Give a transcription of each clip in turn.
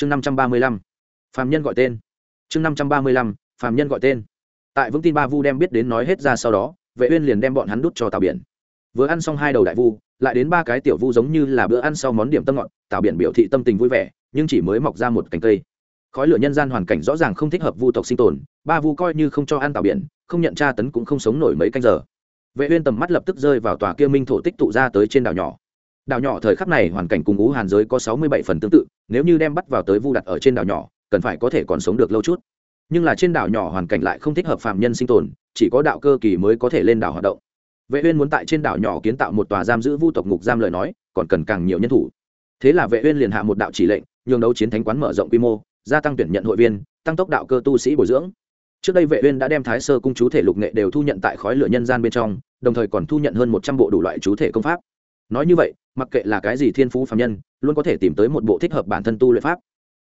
chương năm trăm ba mươi lăm, phàm nhân gọi tên. Chương năm trăm ba mươi lăm, phàm nhân gọi tên. Tại vững tin ba vu đem biết đến nói hết ra sau đó, vệ uyên liền đem bọn hắn đút cho tàu biển. Vừa ăn xong hai đầu đại vu, lại đến ba cái tiểu vu giống như là bữa ăn sau món điểm tâm ngọt tàu biển biểu thị tâm tình vui vẻ, nhưng chỉ mới mọc ra một cành cây. Khói lửa nhân gian hoàn cảnh rõ ràng không thích hợp vu tộc sinh tồn, ba vu coi như không cho ăn tàu biển, không nhận tra tấn cũng không sống nổi mấy canh giờ. Vệ uyên tầm mắt lập tức rơi vào tòa kia minh thổ tích tụ ra tới trên đảo nhỏ. Đảo nhỏ thời khắc này hoàn cảnh cùng ú hàn giới có 67 phần tương tự nếu như đem bắt vào tới vu đặt ở trên đảo nhỏ, cần phải có thể còn sống được lâu chút. Nhưng là trên đảo nhỏ hoàn cảnh lại không thích hợp phạm nhân sinh tồn, chỉ có đạo cơ kỳ mới có thể lên đảo hoạt động. Vệ uyên muốn tại trên đảo nhỏ kiến tạo một tòa giam giữ vu tộc ngục giam lời nói, còn cần càng nhiều nhân thủ. Thế là vệ uyên liền hạ một đạo chỉ lệnh, nhường đấu chiến thánh quán mở rộng quy mô, gia tăng tuyển nhận hội viên, tăng tốc đạo cơ tu sĩ bồi dưỡng. Trước đây vệ uyên đã đem thái sơ cung chú thể lục nghệ đều thu nhận tại khói lửa nhân gian bên trong, đồng thời còn thu nhận hơn 100 bộ đủ loại chú thể công pháp nói như vậy, mặc kệ là cái gì thiên phú phàm nhân, luôn có thể tìm tới một bộ thích hợp bản thân tu luyện pháp.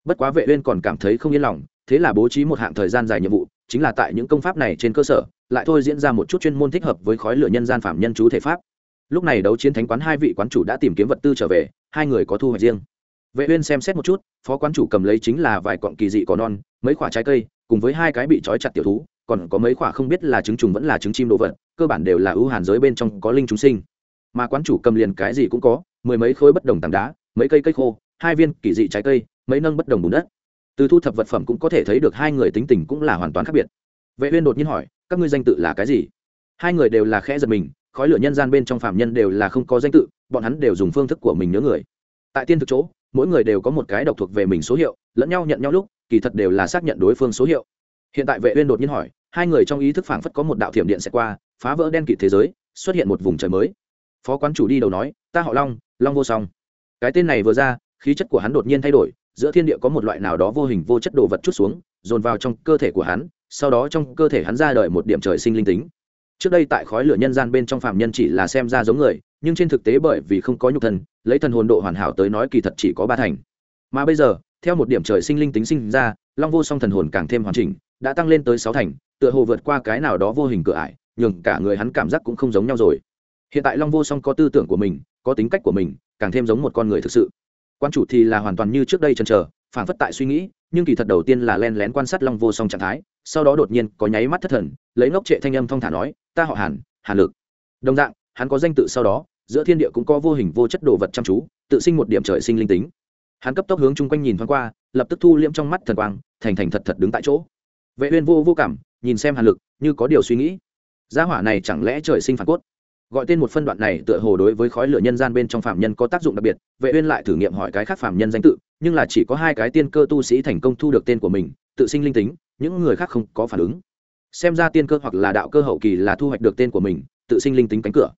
Bất quá vệ uyên còn cảm thấy không yên lòng, thế là bố trí một hạng thời gian dài nhiệm vụ, chính là tại những công pháp này trên cơ sở, lại thôi diễn ra một chút chuyên môn thích hợp với khói lửa nhân gian phạm nhân chú thể pháp. Lúc này đấu chiến thánh quán hai vị quán chủ đã tìm kiếm vật tư trở về, hai người có thu hoạch riêng. Vệ uyên xem xét một chút, phó quán chủ cầm lấy chính là vài cọng kỳ dị cỏ non, mấy quả trái cây, cùng với hai cái bị trói chặt tiểu thú, còn có mấy quả không biết là trứng trùng vẫn là trứng chim đồ vật, cơ bản đều là ưu hàn giới bên trong có linh chúng sinh mà quán chủ cầm liền cái gì cũng có, mười mấy khối bất đồng tảng đá, mấy cây cây khô, hai viên kỳ dị trái cây, mấy nâng bất đồng bùn đất. Từ thu thập vật phẩm cũng có thể thấy được hai người tính tình cũng là hoàn toàn khác biệt. Vệ uyên đột nhiên hỏi, các ngươi danh tự là cái gì? Hai người đều là khẽ giật mình, khói lửa nhân gian bên trong phạm nhân đều là không có danh tự, bọn hắn đều dùng phương thức của mình nhớ người. Tại tiên thực chỗ, mỗi người đều có một cái độc thuộc về mình số hiệu, lẫn nhau nhận nhau lúc, kỳ thật đều là xác nhận đối phương số hiệu. Hiện tại vệ uyên đột nhiên hỏi, hai người trong ý thức phảng phất có một đạo thiểm điện sẽ qua, phá vỡ đen kịt thế giới, xuất hiện một vùng trời mới phó quán chủ đi đầu nói ta họ long long vô song. Cái tên này vừa ra khí chất của hắn đột nhiên thay đổi giữa thiên địa có một loại nào đó vô hình vô chất đồ vật chút xuống dồn vào trong cơ thể của hắn sau đó trong cơ thể hắn ra đời một điểm trời sinh linh tính. Trước đây tại khói lửa nhân gian bên trong phạm nhân chỉ là xem ra giống người nhưng trên thực tế bởi vì không có nhục thần, lấy thần hồn độ hoàn hảo tới nói kỳ thật chỉ có ba thành. Mà bây giờ theo một điểm trời sinh linh tính sinh ra long vô song thần hồn càng thêm hoàn chỉnh đã tăng lên tới sáu thành tựa hồ vượt qua cái nào đó vô hình cửa ải nhường cả người hắn cảm giác cũng không giống nhau rồi hiện tại long vô song có tư tưởng của mình, có tính cách của mình, càng thêm giống một con người thực sự. Quan chủ thì là hoàn toàn như trước đây chần chờ phản phất tại suy nghĩ, nhưng kỳ thật đầu tiên là len lén quan sát long vô song trạng thái, sau đó đột nhiên có nháy mắt thất thần, lấy ngốc trệ thanh âm thong thả nói, ta họ hàn hàn lực. Đồng dạng, hắn có danh tự sau đó, giữa thiên địa cũng có vô hình vô chất đồ vật chăm chú, tự sinh một điểm trời sinh linh tính. Hắn cấp tốc hướng chung quanh nhìn thoáng qua, lập tức thu liễm trong mắt thần quang, thành thành thật thật đứng tại chỗ. Vệ uyên vô vô cảm, nhìn xem hàn lực, như có điều suy nghĩ. Gia hỏa này chẳng lẽ trời sinh phản cốt? Gọi tên một phân đoạn này tựa hồ đối với khói lửa nhân gian bên trong phạm nhân có tác dụng đặc biệt. Vệ uyên lại thử nghiệm hỏi cái khác phạm nhân danh tự, nhưng là chỉ có hai cái tiên cơ tu sĩ thành công thu được tên của mình, tự sinh linh tính, những người khác không có phản ứng. Xem ra tiên cơ hoặc là đạo cơ hậu kỳ là thu hoạch được tên của mình, tự sinh linh tính cánh cửa.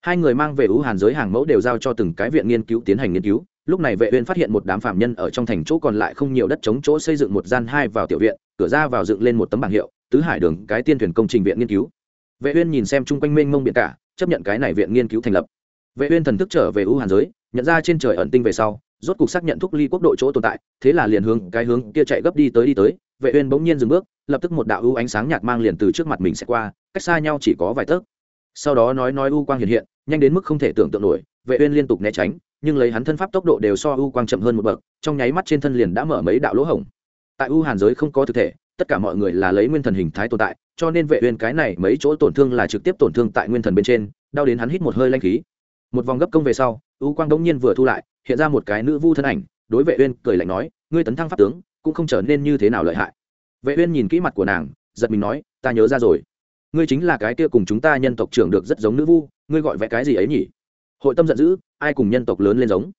Hai người mang về ưu hàn giới hàng mẫu đều giao cho từng cái viện nghiên cứu tiến hành nghiên cứu. Lúc này vệ uyên phát hiện một đám phạm nhân ở trong thành chỗ còn lại không nhiều đất chống chỗ xây dựng một gian hai vào tiểu viện, cửa ra vào dựng lên một tấm bảng hiệu, tứ hải đường, cái tiên thuyền công trình viện nghiên cứu. Vệ uyên nhìn xem chung quanh mênh mông biển cả chấp nhận cái này viện nghiên cứu thành lập. Vệ uyên thần thức trở về ưu hàn giới, nhận ra trên trời ẩn tinh về sau, rốt cục xác nhận thúc ly quốc độ chỗ tồn tại, thế là liền hướng, cái hướng kia chạy gấp đi tới đi tới. Vệ uyên bỗng nhiên dừng bước, lập tức một đạo ưu ánh sáng nhạt mang liền từ trước mặt mình sẽ qua, cách xa nhau chỉ có vài tấc. Sau đó nói nói ưu quang hiện hiện, nhanh đến mức không thể tưởng tượng nổi, vệ uyên liên tục né tránh, nhưng lấy hắn thân pháp tốc độ đều so ưu quang chậm hơn một bậc, trong nháy mắt trên thân liền đã mở mấy đạo lỗ hổng. Tại ưu hàn giới không có thực thể tất cả mọi người là lấy nguyên thần hình thái tồn tại, cho nên vệ uyên cái này mấy chỗ tổn thương là trực tiếp tổn thương tại nguyên thần bên trên, đau đến hắn hít một hơi lanh khí. Một vòng gấp công về sau, u quang đống nhiên vừa thu lại, hiện ra một cái nữ vu thân ảnh, đối vệ uyên cười lạnh nói, ngươi tấn thăng pháp tướng, cũng không trở nên như thế nào lợi hại. Vệ uyên nhìn kỹ mặt của nàng, giật mình nói, ta nhớ ra rồi. Ngươi chính là cái kia cùng chúng ta nhân tộc trưởng được rất giống nữ vu, ngươi gọi vẽ cái gì ấy nhỉ? Hội tâm giận dữ, ai cùng nhân tộc lớn lên giống?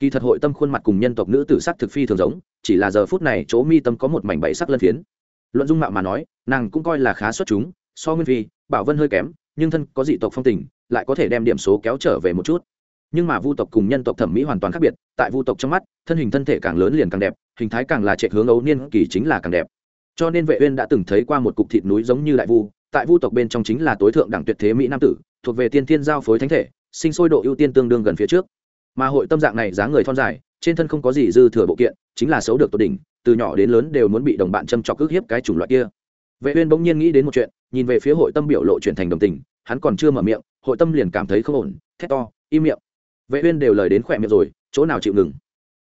Kỳ thật hội tâm khuôn mặt cùng nhân tộc nữ tử sắc thực phi thường giống, chỉ là giờ phút này chỗ mi tâm có một mảnh bảy sắc lân phiến luận dung mạo mà nói, nàng cũng coi là khá xuất chúng, so nguyên phi, bảo vân hơi kém, nhưng thân có dị tộc phong tình, lại có thể đem điểm số kéo trở về một chút. Nhưng mà vu tộc cùng nhân tộc thẩm mỹ hoàn toàn khác biệt, tại vu tộc trong mắt, thân hình thân thể càng lớn liền càng đẹp, hình thái càng là trệ hướng ấu niên kỳ chính là càng đẹp. Cho nên vệ uyên đã từng thấy qua một cục thịt núi giống như đại vu, tại vu tộc bên trong chính là tối thượng đẳng tuyệt thế mỹ nam tử, thuộc về tiên thiên giao phối thánh thể, sinh sôi độ ưu tiên tương đương gần phía trước. Mà hội tâm dạng này dáng người thon dài, trên thân không có gì dư thừa bộ kiện, chính là xấu được tốt đỉnh từ nhỏ đến lớn đều muốn bị đồng bạn châm chọc ức hiếp cái chủng loại kia. Vệ uyên bỗng nhiên nghĩ đến một chuyện, nhìn về phía hội tâm biểu lộ chuyển thành đồng tình, hắn còn chưa mở miệng, hội tâm liền cảm thấy không ổn, thét to, im miệng. Vệ uyên đều lời đến khỏe miệng rồi, chỗ nào chịu ngừng?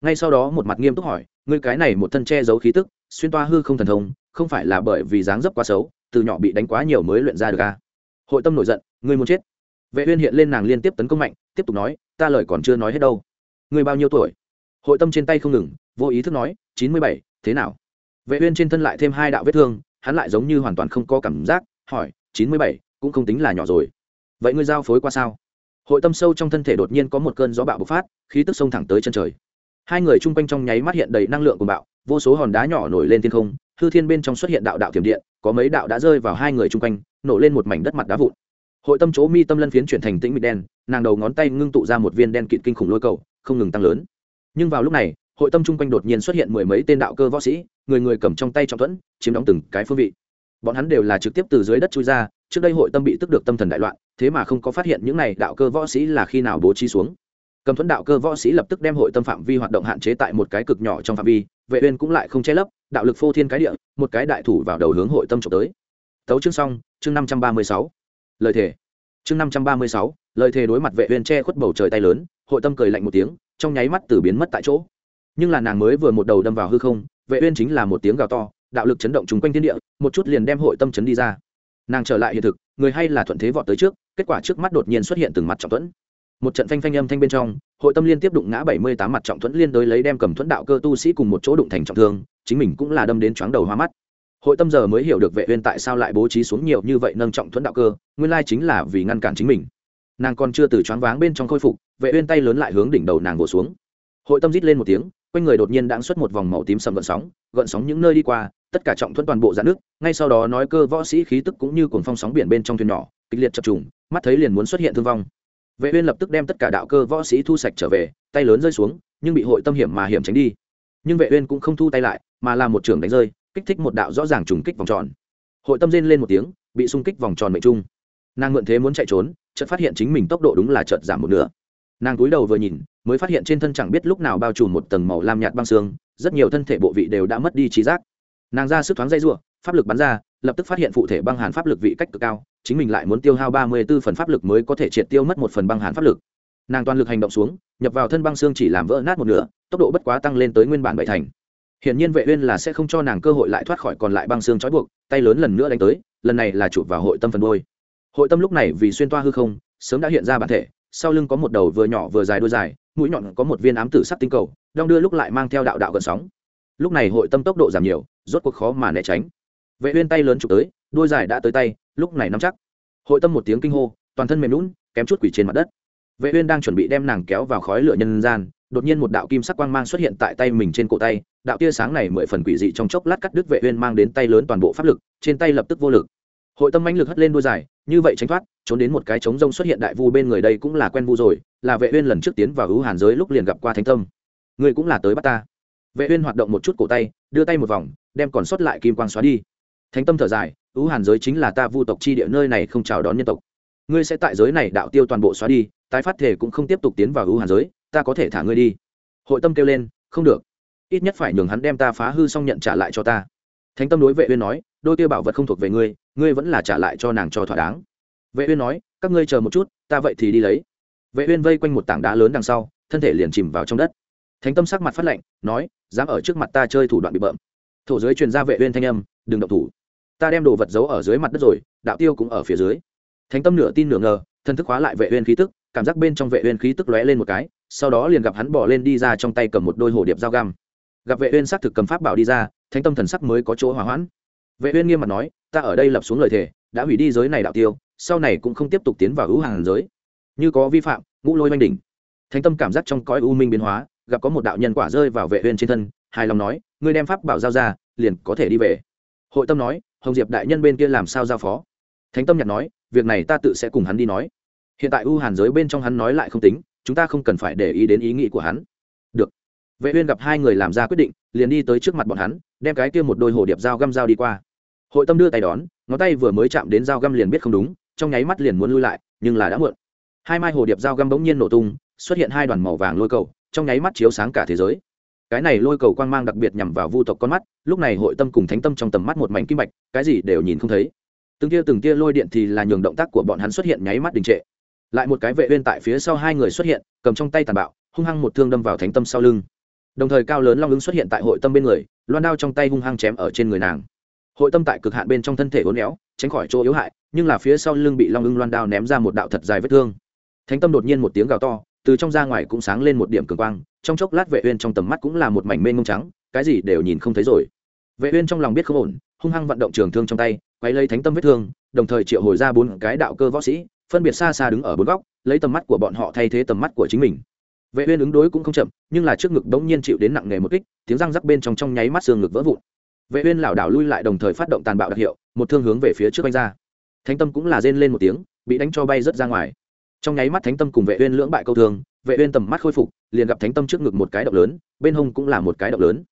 Ngay sau đó một mặt nghiêm túc hỏi, ngươi cái này một thân che giấu khí tức, xuyên toa hư không thần thông, không phải là bởi vì dáng dấp quá xấu, từ nhỏ bị đánh quá nhiều mới luyện ra được à. hội tâm nổi giận, ngươi muốn chết. Vệ uyên hiện lên nàng liên tiếp tấn công mạnh, tiếp tục nói, ta lời còn chưa nói hết đâu. Ngươi bao nhiêu tuổi? Hội tâm trên tay không ngừng, vô ý thức nói chín mươi bảy, thế nào? Vệ uyên trên thân lại thêm hai đạo vết thương, hắn lại giống như hoàn toàn không có cảm giác, hỏi, chín mươi bảy, cũng không tính là nhỏ rồi. Vậy ngươi giao phối qua sao? Hội tâm sâu trong thân thể đột nhiên có một cơn gió bạo bộc phát, khí tức sông thẳng tới chân trời. Hai người chung quanh trong nháy mắt hiện đầy năng lượng của bạo, vô số hòn đá nhỏ nổi lên thiên không, hư thiên bên trong xuất hiện đạo đạo tiềm điện, có mấy đạo đã rơi vào hai người chung quanh, nổ lên một mảnh đất mặt đá vụn. Hội tâm chỗ mi tâm lân phiến chuyển thành tĩnh mịch đen, nàng đầu ngón tay ngưng tụ ra một viên đen kịt kinh khủng lôi cầu, không ngừng tăng lớn. Nhưng vào lúc này hội tâm chung quanh đột nhiên xuất hiện mười mấy tên đạo cơ võ sĩ, người người cầm trong tay trọng thuẫn, chiếm đóng từng cái phương vị. Bọn hắn đều là trực tiếp từ dưới đất chui ra, trước đây hội tâm bị tức được tâm thần đại loạn, thế mà không có phát hiện những này đạo cơ võ sĩ là khi nào bố trí xuống. Cầm thuẫn đạo cơ võ sĩ lập tức đem hội tâm phạm vi hoạt động hạn chế tại một cái cực nhỏ trong phạm vi, vệ uyên cũng lại không che lấp, đạo lực phô thiên cái địa, một cái đại thủ vào đầu hướng hội tâm trộm tới. Tấu chương xong, chương 536 lời thề. Chương 536 lời thề đối mặt vệ uyên che khuất bầu trời tay lớn, hội tâm cười lạnh một tiếng, trong nháy mắt từ biến mất tại chỗ nhưng là nàng mới vừa một đầu đâm vào hư không, vệ uyên chính là một tiếng gào to, đạo lực chấn động chúng quanh thiên địa, một chút liền đem hội tâm chấn đi ra. Nàng trở lại hiện thực, người hay là thuận thế vọt tới trước, kết quả trước mắt đột nhiên xuất hiện từng mặt trọng thuẫn. Một trận phanh phanh âm thanh bên trong, hội tâm liên tiếp đụng ngã bảy mươi tám mặt trọng thuẫn liên đối lấy đem cầm thuẫn đạo cơ tu sĩ cùng một chỗ đụng thành trọng thương, chính mình cũng là đâm đến chóng đầu hoa mắt. Hội tâm giờ mới hiểu được vệ uyên tại sao lại bố trí xuống nhiều như vậy nâng trọng thuẫn đạo cơ, nguyên lai chính là vì ngăn cản chính mình. Nàng còn chưa từ choáng váng bên trong khôi phục, vệ uyên tay lớn lại hướng đỉnh đầu nàng vỗ xuống. Hội tâm rít lên một tiếng quanh người đột nhiên đãng xuất một vòng màu tím sầm gợn sóng gợn sóng những nơi đi qua, tất cả trọng thuẫn toàn bộ dạn nước, ngay sau đó nói cơ võ sĩ khí tức cũng như cuồng phong sóng biển bên trong thuyền nhỏ, kịch liệt chập trùng, mắt thấy liền muốn xuất hiện thương vong. Vệ uyên lập tức đem tất cả đạo cơ võ sĩ thu sạch trở về, tay lớn rơi xuống, nhưng bị hội tâm hiểm mà hiểm tránh đi. Nhưng vệ uyên cũng không thu tay lại, mà làm một trường đánh rơi, kích thích một đạo rõ ràng trùng kích vòng tròn. Hội tâm rên lên một tiếng, bị xung kích vòng tròn mệnh trung. Nàng mượn thế muốn chạy trốn, chợt phát hiện chính mình tốc độ đúng là chợt giảm một nửa. Nàng cúi đầu vừa nhìn mới phát hiện trên thân chẳng biết lúc nào bao trùm một tầng màu lam nhạt băng xương, rất nhiều thân thể bộ vị đều đã mất đi trí giác. Nàng ra sức thoáng dây rủa, pháp lực bắn ra, lập tức phát hiện phụ thể băng hàn pháp lực vị cách cực cao, chính mình lại muốn tiêu hao ba mươi b ố phần pháp lực mới có thể triệt tiêu mất một phần băng hàn pháp lực. Nàng toàn lực hành động xuống, nhập vào thân băng xương chỉ làm vỡ nát một nửa, tốc độ bất quá tăng lên tới nguyên bản bảy thành. Hiển nhiên vệ uyên là sẽ không cho nàng cơ hội lại thoát khỏi còn lại băng xương trói buộc, tay lớn lần nữa đánh tới, lần này là chụp vào hội tâm phần đôi hội tâm lúc này vì xuyên toa hư không, sớm đã hiện ra bản thể, sau lưng có một đầu vừa nhỏ vừa dài đuôi dài mũi nhọn có một viên ám tử sắc tinh cầu, đong đưa lúc lại mang theo đạo đạo gần sóng. Lúc này hội tâm tốc độ giảm nhiều, rốt cuộc khó mà né tránh. Vệ uyên tay lớn chụp tới, đuôi dài đã tới tay, lúc này nắm chắc. Hội tâm một tiếng kinh hô, toàn thân mềm lún kém chút quỷ trên mặt đất. Vệ uyên đang chuẩn bị đem nàng kéo vào khói lửa nhân gian, đột nhiên một đạo kim sắc quang mang xuất hiện tại tay mình trên cổ tay, đạo tia sáng này mười phần quỷ dị trong chốc lát cắt đứt vệ uyên mang đến tay lớn toàn bộ pháp lực, trên tay lập tức vô lực. Hội tâm mãnh lực hất lên đuôi dài như vậy tránh thoát, trốn đến một cái trống rông xuất hiện đại vu bên người đây cũng là quen vu rồi, là vệ uyên lần trước tiến vào hữu hàn giới lúc liền gặp qua thánh tâm. Người cũng là tới bắt ta. Vệ uyên hoạt động một chút cổ tay, đưa tay một vòng, đem còn sót lại kim quang xóa đi. Thánh tâm thở dài, hữu hàn giới chính là ta vu tộc chi địa nơi này không chào đón nhân tộc. Ngươi sẽ tại giới này đạo tiêu toàn bộ xóa đi, tái phát thể cũng không tiếp tục tiến vào hữu hàn giới, ta có thể thả ngươi đi. Hội tâm kêu lên, không được. Ít nhất phải nhường hắn đem ta phá hư xong nhận trả lại cho ta. Thánh tâm đối vệ uyên nói đôi kia bảo vật không thuộc về ngươi ngươi vẫn là trả lại cho nàng cho thỏa đáng. Vệ uyên nói, các ngươi chờ một chút, ta vậy thì đi lấy. Vệ uyên vây quanh một tảng đá lớn đằng sau, thân thể liền chìm vào trong đất. Thánh tâm sắc mặt phát lạnh, nói, dám ở trước mặt ta chơi thủ đoạn bị bợm. Thổ dưới truyền ra vệ uyên thanh âm, đừng động thủ. Ta đem đồ vật giấu ở dưới mặt đất rồi, đạo tiêu cũng ở phía dưới. Thánh tâm nửa tin nửa ngờ, thân thức hóa lại vệ uyên khí tức, cảm giác bên trong vệ uyên khí tức lóe lên một cái, sau đó liền gặp hắn bỏ lên đi ra trong tay cầm một đôi hồ điệp dao găm. Gặp vệ uyên sắc thực cầm pháp bảo đi ra, thánh tâm thần sắc mới có chỗ hòa hoãn vệ uyên nghiêm mặt nói, ta ở đây lập xuống lời thề, đã hủy đi giới này đạo tiêu, sau này cũng không tiếp tục tiến vào hữu hàng giới. Như có vi phạm, ngũ lôi oanh đỉnh. Thánh tâm cảm giác trong cõi u minh biến hóa, gặp có một đạo nhân quả rơi vào vệ uyên trên thân, hài lòng nói, ngươi đem pháp bảo giao ra, liền có thể đi về. Hội tâm nói, hồng diệp đại nhân bên kia làm sao giao phó? Thánh tâm nhặt nói, việc này ta tự sẽ cùng hắn đi nói. Hiện tại u hàn giới bên trong hắn nói lại không tính, chúng ta không cần phải để ý đến ý nghĩ của hắn. Được. Vệ uyên gặp hai người làm ra quyết định, liền đi tới trước mặt bọn hắn, đem cái kia một đôi hồ điệp dao găm dao đi qua hội tâm đưa tay đón, ngón tay vừa mới chạm đến dao găm liền biết không đúng, trong nháy mắt liền muốn lui lại, nhưng là đã muộn. Hai mai hồ điệp dao găm bỗng nhiên nổ tung, xuất hiện hai đoàn màu vàng lôi cầu, trong nháy mắt chiếu sáng cả thế giới. Cái này lôi cầu quang mang đặc biệt nhằm vào vu tộc con mắt, lúc này hội tâm cùng thánh tâm trong tầm mắt một mảnh kim bạch, cái gì đều nhìn không thấy. Từng tia từng tia lôi điện thì là nhường động tác của bọn hắn xuất hiện nháy mắt đình trệ. Lại một cái vệ uyên tại phía sau hai người xuất hiện, cầm trong tay tàn bạo, hung hăng một thương đâm vào thánh tâm sau lưng. Đồng thời cao lớn long ứng xuất hiện tại hội tâm bên người, loan đao trong tay hung hăng chém ở trên người nàng hội tâm tại cực hạn bên trong thân thể uốn éo, tránh khỏi chỗ yếu hại, nhưng là phía sau lưng bị long ưng loan đao ném ra một đạo thật dài vết thương. Thánh tâm đột nhiên một tiếng gào to, từ trong ra ngoài cũng sáng lên một điểm cường quang, trong chốc lát vệ uyên trong tầm mắt cũng là một mảnh mênh mông trắng, cái gì đều nhìn không thấy rồi. Vệ uyên trong lòng biết không ổn, hung hăng vận động trường thương trong tay quay lấy thánh tâm vết thương, đồng thời triệu hồi ra bốn cái đạo cơ võ sĩ, phân biệt xa xa đứng ở bốn góc, lấy tầm mắt của bọn họ thay thế tầm mắt của chính mình. Vệ uyên ứng đối cũng không chậm, nhưng là trước ngực đống nhiên chịu đến nặng nề một kích, tiếng răng rắc bên trong trong nháy mắt xương ngực vỡ vụn vệ uyên lảo đảo lui lại đồng thời phát động tàn bạo đặc hiệu, một thương hướng về phía trước anh ra. Thánh tâm cũng là rên lên một tiếng, bị đánh cho bay rất ra ngoài. Trong nháy mắt thánh tâm cùng vệ uyên lưỡng bại câu thương, vệ uyên tầm mắt khôi phục, liền gặp thánh tâm trước ngực một cái động lớn, bên hông cũng là một cái động lớn.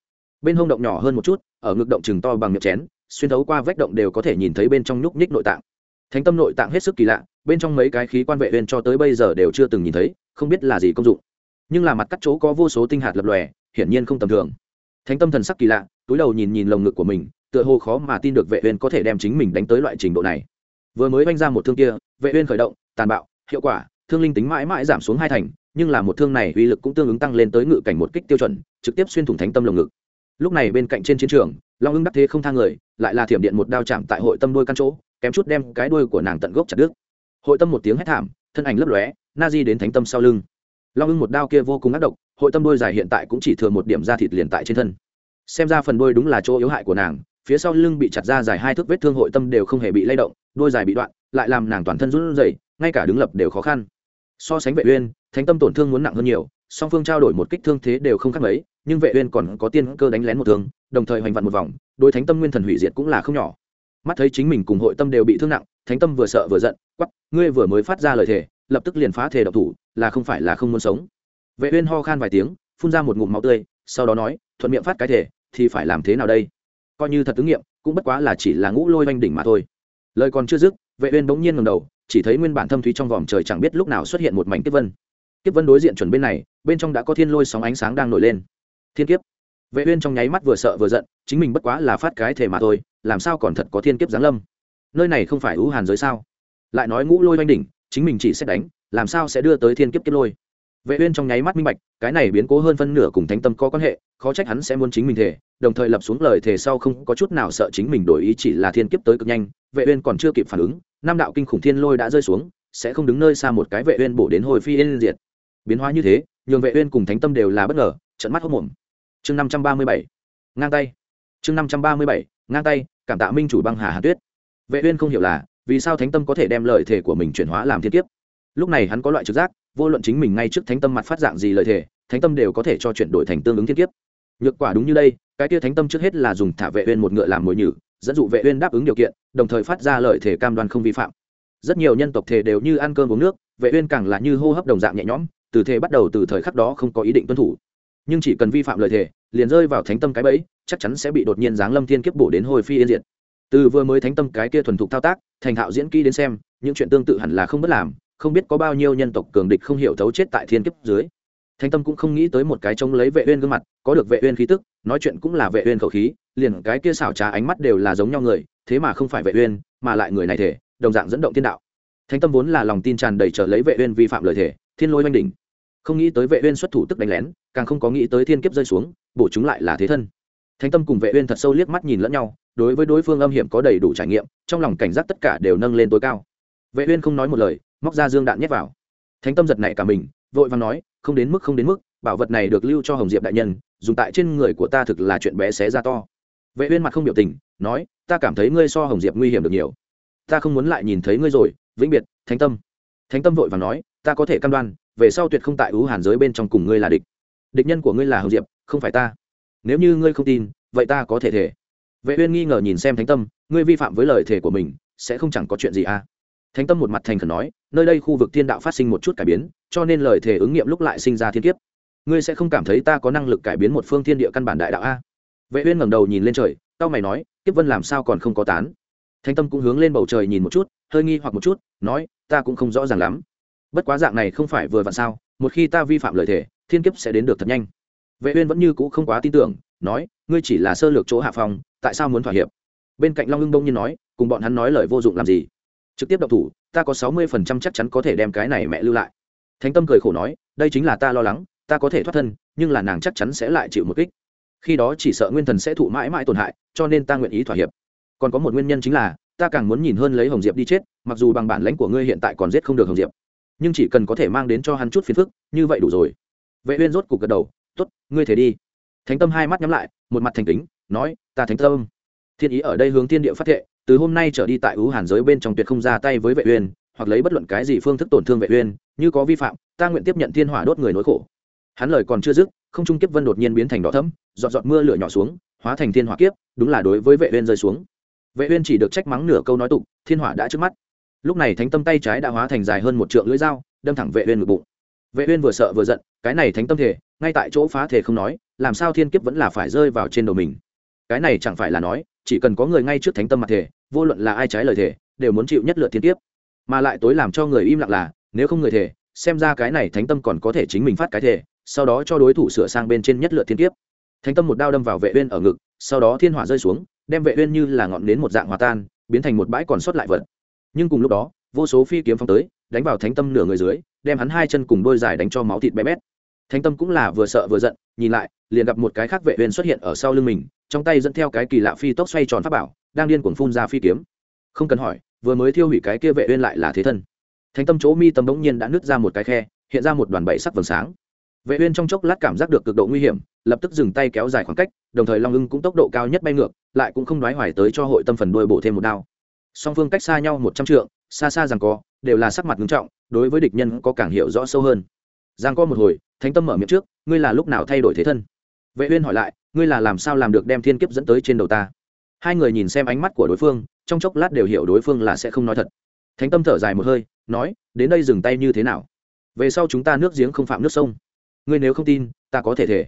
Bên hông động nhỏ hơn một chút, ở ngực động chừng to bằng miệng chén, xuyên thấu qua vách động đều có thể nhìn thấy bên trong nhúc nhích nội tạng. Thánh tâm nội tạng hết sức kỳ lạ, bên trong mấy cái khí quan vệ uyên cho tới bây giờ đều chưa từng nhìn thấy, không biết là gì công dụng. Nhưng là mặt cắt chỗ có vô số tinh hạt lập lòe, hiển nhiên không tầm thường. Thánh tâm thần sắc kỳ lạ túi đầu nhìn nhìn lồng ngực của mình, tựa hồ khó mà tin được vệ uyên có thể đem chính mình đánh tới loại trình độ này. Vừa mới vanh ra một thương kia, vệ uyên khởi động, tàn bạo, hiệu quả, thương linh tính mãi mãi giảm xuống hai thành, nhưng là một thương này uy lực cũng tương ứng tăng lên tới ngự cảnh một kích tiêu chuẩn, trực tiếp xuyên thủng thánh tâm lồng ngực. Lúc này bên cạnh trên chiến trường, long ưng đắc thế không thang người, lại là thiểm điện một đao chạm tại hội tâm đuôi căn chỗ, kém chút đem cái đuôi của nàng tận gốc chặt đứt. Hội tâm một tiếng hét thảm, thân ảnh lấp lóe, na di đến thánh tâm sau lưng. Long ưng một đao kia vô cùng ác độc, hội tâm đuôi dài hiện tại cũng chỉ thừa một điểm da thịt liền tại trên thân xem ra phần đôi đúng là chỗ yếu hại của nàng, phía sau lưng bị chặt ra dài hai thước vết thương hội tâm đều không hề bị lay động, đôi dài bị đoạn, lại làm nàng toàn thân run rẩy, ngay cả đứng lập đều khó khăn. So sánh vệ uyên, thánh tâm tổn thương muốn nặng hơn nhiều, song phương trao đổi một kích thương thế đều không khác mấy, nhưng vệ uyên còn có tiên cơ đánh lén một thương, đồng thời hoành vặn một vòng, đối thánh tâm nguyên thần hủy diệt cũng là không nhỏ. Mắt thấy chính mình cùng hội tâm đều bị thương nặng, thánh tâm vừa sợ vừa giận, quắc, ngươi vừa mới phát ra lời thề, lập tức liền phá thể độc thủ, là không phải là không muốn sống. Vệ uyên ho khan vài tiếng, phun ra một ngụm máu tươi, sau đó nói, thuận miệng phát cái thể thì phải làm thế nào đây? Coi như thật ứng nghiệm, cũng bất quá là chỉ là ngũ lôi oanh đỉnh mà thôi. Lời còn chưa dứt, vệ uyên bỗng nhiên ngẩng đầu, chỉ thấy nguyên bản thâm thúy trong vòm trời chẳng biết lúc nào xuất hiện một mảnh kiếp vân. Kiếp vân đối diện chuẩn bên này, bên trong đã có thiên lôi sóng ánh sáng đang nổi lên. Thiên kiếp. Vệ uyên trong nháy mắt vừa sợ vừa giận, chính mình bất quá là phát cái thể mà thôi, làm sao còn thật có thiên kiếp giáng lâm? Nơi này không phải ưu hàn giới sao? Lại nói ngũ lôi oanh đỉnh, chính mình chỉ sẽ đánh, làm sao sẽ đưa tới thiên kiếp kiếp lôi? Vệ uyên trong nháy mắt minh bạch, cái này biến cố hơn phân nửa cùng thánh tâm có quan hệ, khó trách hắn sẽ muốn chính mình thể đồng thời lập xuống lời thể sau không có chút nào sợ chính mình đổi ý chỉ là thiên kiếp tới cực nhanh. Vệ uyên còn chưa kịp phản ứng Nam đạo kinh khủng thiên lôi đã rơi xuống, sẽ không đứng nơi xa một cái vệ uyên bổ đến hồi phi yên diệt. Biến hóa như thế, nhường vệ uyên cùng thánh tâm đều là bất ngờ, trợn mắt hốt mồm chương 537 ngang tay. Chương 537 ngang tay, cảm tạ minh chủ băng hà hà tuyết. Vệ uyên không hiểu là vì sao thánh tâm có thể đem lời thể của mình chuyển hóa làm thiên kiếp lúc này hắn có loại trực giác, vô luận chính mình ngay trước thánh tâm mặt phát dạng gì lời thề, thánh tâm đều có thể cho chuyển đổi thành tương ứng thiên kiếp. Nhược quả đúng như đây, cái tia thánh tâm trước hết là dùng thả vệ uyên một ngựa làm mồi nhử, dẫn dụ vệ uyên đáp ứng điều kiện, đồng thời phát ra lời thể cam đoan không vi phạm. Rất nhiều nhân tộc thể đều như ăn cơm uống nước, vệ uyên càng là như hô hấp đồng dạng nhẹ nhõm, từ thể bắt đầu từ thời khắc đó không có ý định tuân thủ. Nhưng chỉ cần vi phạm lời thể liền rơi vào thánh tâm cái bẫy, chắc chắn sẽ bị đột nhiên giáng lâm thiên kiếp bổ đến hồi phi yên diệt. Từ vừa mới thánh tâm cái kia thuần thục thao tác, thành thạo diễn kỹ đến xem, những chuyện tương tự hẳn là không bất làm không biết có bao nhiêu nhân tộc cường địch không hiểu thấu chết tại thiên kiếp dưới. Thanh tâm cũng không nghĩ tới một cái trông lấy vệ uyên gương mặt, có được vệ uyên khí tức, nói chuyện cũng là vệ uyên khẩu khí, liền cái kia xảo trá ánh mắt đều là giống nhau người, thế mà không phải vệ uyên, mà lại người này thể, đồng dạng dẫn động thiên đạo. Thanh tâm vốn là lòng tin tràn đầy trở lấy vệ uyên vi phạm lời thể, thiên lôi oanh đỉnh. Không nghĩ tới vệ uyên xuất thủ tức đánh lén, càng không có nghĩ tới thiên kiếp rơi xuống, bổ chúng lại là thế thân. Thanh tâm cùng vệ uyên thật sâu liếc mắt nhìn lẫn nhau, đối với đối phương âm hiểm có đầy đủ trải nghiệm, trong lòng cảnh giác tất cả đều nâng lên tối cao. Vệ uyên không nói một lời móc ra dương đạn nhét vào. Thánh tâm giật này cả mình, vội vàng nói, không đến mức, không đến mức, bảo vật này được lưu cho hồng diệp đại nhân, dùng tại trên người của ta thực là chuyện bé xé ra to. Vệ uyên mặt không biểu tình, nói, ta cảm thấy ngươi so hồng diệp nguy hiểm được nhiều. Ta không muốn lại nhìn thấy ngươi rồi, vĩnh biệt, thánh tâm. Thánh tâm vội vàng nói, ta có thể cam đoan, về sau tuyệt không tại ứ hàn giới bên trong cùng ngươi là địch. Địch nhân của ngươi là hồng diệp, không phải ta. Nếu như ngươi không tin, vậy ta có thể thể vệ uyên nghi ngờ nhìn xem thánh tâm, ngươi vi phạm với lời thể của mình, sẽ không chẳng có chuyện gì à? Thánh tâm một mặt thành khẩn nói nơi đây khu vực thiên đạo phát sinh một chút cải biến, cho nên lời thể ứng nghiệm lúc lại sinh ra thiên kiếp. Ngươi sẽ không cảm thấy ta có năng lực cải biến một phương thiên địa căn bản đại đạo a? Vệ uyên ngẩng đầu nhìn lên trời tao mày nói, kiếp vân làm sao còn không có tán? Thánh tâm cũng hướng lên bầu trời nhìn một chút, hơi nghi hoặc một chút, nói, ta cũng không rõ ràng lắm. Bất quá dạng này không phải vừa vặn sao, một khi ta vi phạm lời thể thiên kiếp sẽ đến được thật nhanh. Vệ uyên vẫn như cũ không quá tin tưởng, nói, ngươi chỉ là sơ lược chỗ hạ phòng tại sao muốn thỏa hiệp? Bên cạnh long ưng đông nhiên nói, cùng bọn hắn nói lời vô dụng làm gì? Trực tiếp động thủ ta có sáu mươi phần trăm chắc chắn có thể đem cái này mẹ lưu lại. Thánh tâm cười khổ nói, đây chính là ta lo lắng, ta có thể thoát thân, nhưng là nàng chắc chắn sẽ lại chịu một kích. Khi đó chỉ sợ nguyên thần sẽ thụ mãi mãi tổn hại, cho nên ta nguyện ý thỏa hiệp. Còn có một nguyên nhân chính là, ta càng muốn nhìn hơn lấy hồng diệp đi chết, mặc dù bằng bản lãnh của ngươi hiện tại còn giết không được hồng diệp. Nhưng chỉ cần có thể mang đến cho hắn chút phiền phức, như vậy đủ rồi. Vệ uyên rốt cục gật đầu, tốt, ngươi thể đi. Thánh tâm hai mắt nhắm lại, một mặt thành kính, nói, ta thánh tâm. Thiên ý ở đây hướng thiên địa phát thệ từ hôm nay trở đi tại ưu hàn giới bên trong tuyệt không ra tay với vệ uyên, hoặc lấy bất luận cái gì phương thức tổn thương vệ uyên, như có vi phạm, ta nguyện tiếp nhận thiên hỏa đốt người nỗi khổ. Hắn lời còn chưa dứt, không trung kiếp vân đột nhiên biến thành đỏ thẫm, giọt giọt mưa lửa nhỏ xuống, hóa thành thiên hỏa kiếp, đúng là đối với vệ uyên rơi xuống. Vệ uyên chỉ được trách mắng nửa câu nói tục, thiên hỏa đã trước mắt. Lúc này thánh tâm tay trái đã hóa thành dài hơn một trượng lưỡi dao, đâm thẳng vệ uyên ngực bụng. Vệ uyên vừa sợ vừa giận, cái này thánh tâm thể, ngay tại chỗ phá thể không nói, làm sao thiên kiếp vẫn là phải rơi vào trên đầu mình? Cái này chẳng phải là nói chỉ cần có người ngay trước thánh tâm mặt thể vô luận là ai trái lời thể đều muốn chịu nhất lượt thiên tiếp, mà lại tối làm cho người im lặng là nếu không người thể xem ra cái này thánh tâm còn có thể chính mình phát cái thể sau đó cho đối thủ sửa sang bên trên nhất lượt thiên tiếp. thánh tâm một đao đâm vào vệ uyên ở ngực sau đó thiên hỏa rơi xuống đem vệ uyên như là ngọn nến một dạng hòa tan biến thành một bãi còn sót lại vật. Nhưng cùng lúc đó vô số phi kiếm phong tới đánh vào thánh tâm nửa người dưới đem hắn hai chân cùng đôi dài đánh cho máu thịt bé bét. Thánh tâm cũng là vừa sợ vừa giận nhìn lại liền gặp một cái khác vệ uyên xuất hiện ở sau lưng mình trong tay dẫn theo cái kỳ lạ phi tốc xoay tròn pháp bảo, đang điên cuồng phun ra phi kiếm. Không cần hỏi, vừa mới thiêu hủy cái kia vệ uyên lại là thế thân. Thánh tâm chỗ mi tâm bỗng nhiên đã nứt ra một cái khe, hiện ra một đoàn bảy sắc vầng sáng. Vệ uyên trong chốc lát cảm giác được cực độ nguy hiểm, lập tức dừng tay kéo dài khoảng cách, đồng thời long ưng cũng tốc độ cao nhất bay ngược, lại cũng không nói hoài tới cho hội tâm phần đuôi bổ thêm một đao. Song phương cách xa nhau một trăm trượng, xa xa rằng co, đều là sắc mặt nghiêm trọng, đối với địch nhân có càng hiểu rõ sâu hơn. Giang co một hồi, thánh tâm mở miệng trước, ngươi là lúc nào thay đổi thế thân? Vệ uyên hỏi lại ngươi là làm sao làm được đem thiên kiếp dẫn tới trên đầu ta? Hai người nhìn xem ánh mắt của đối phương, trong chốc lát đều hiểu đối phương là sẽ không nói thật. Thánh tâm thở dài một hơi, nói, đến đây dừng tay như thế nào? Về sau chúng ta nước giếng không phạm nước sông. Ngươi nếu không tin, ta có thể thể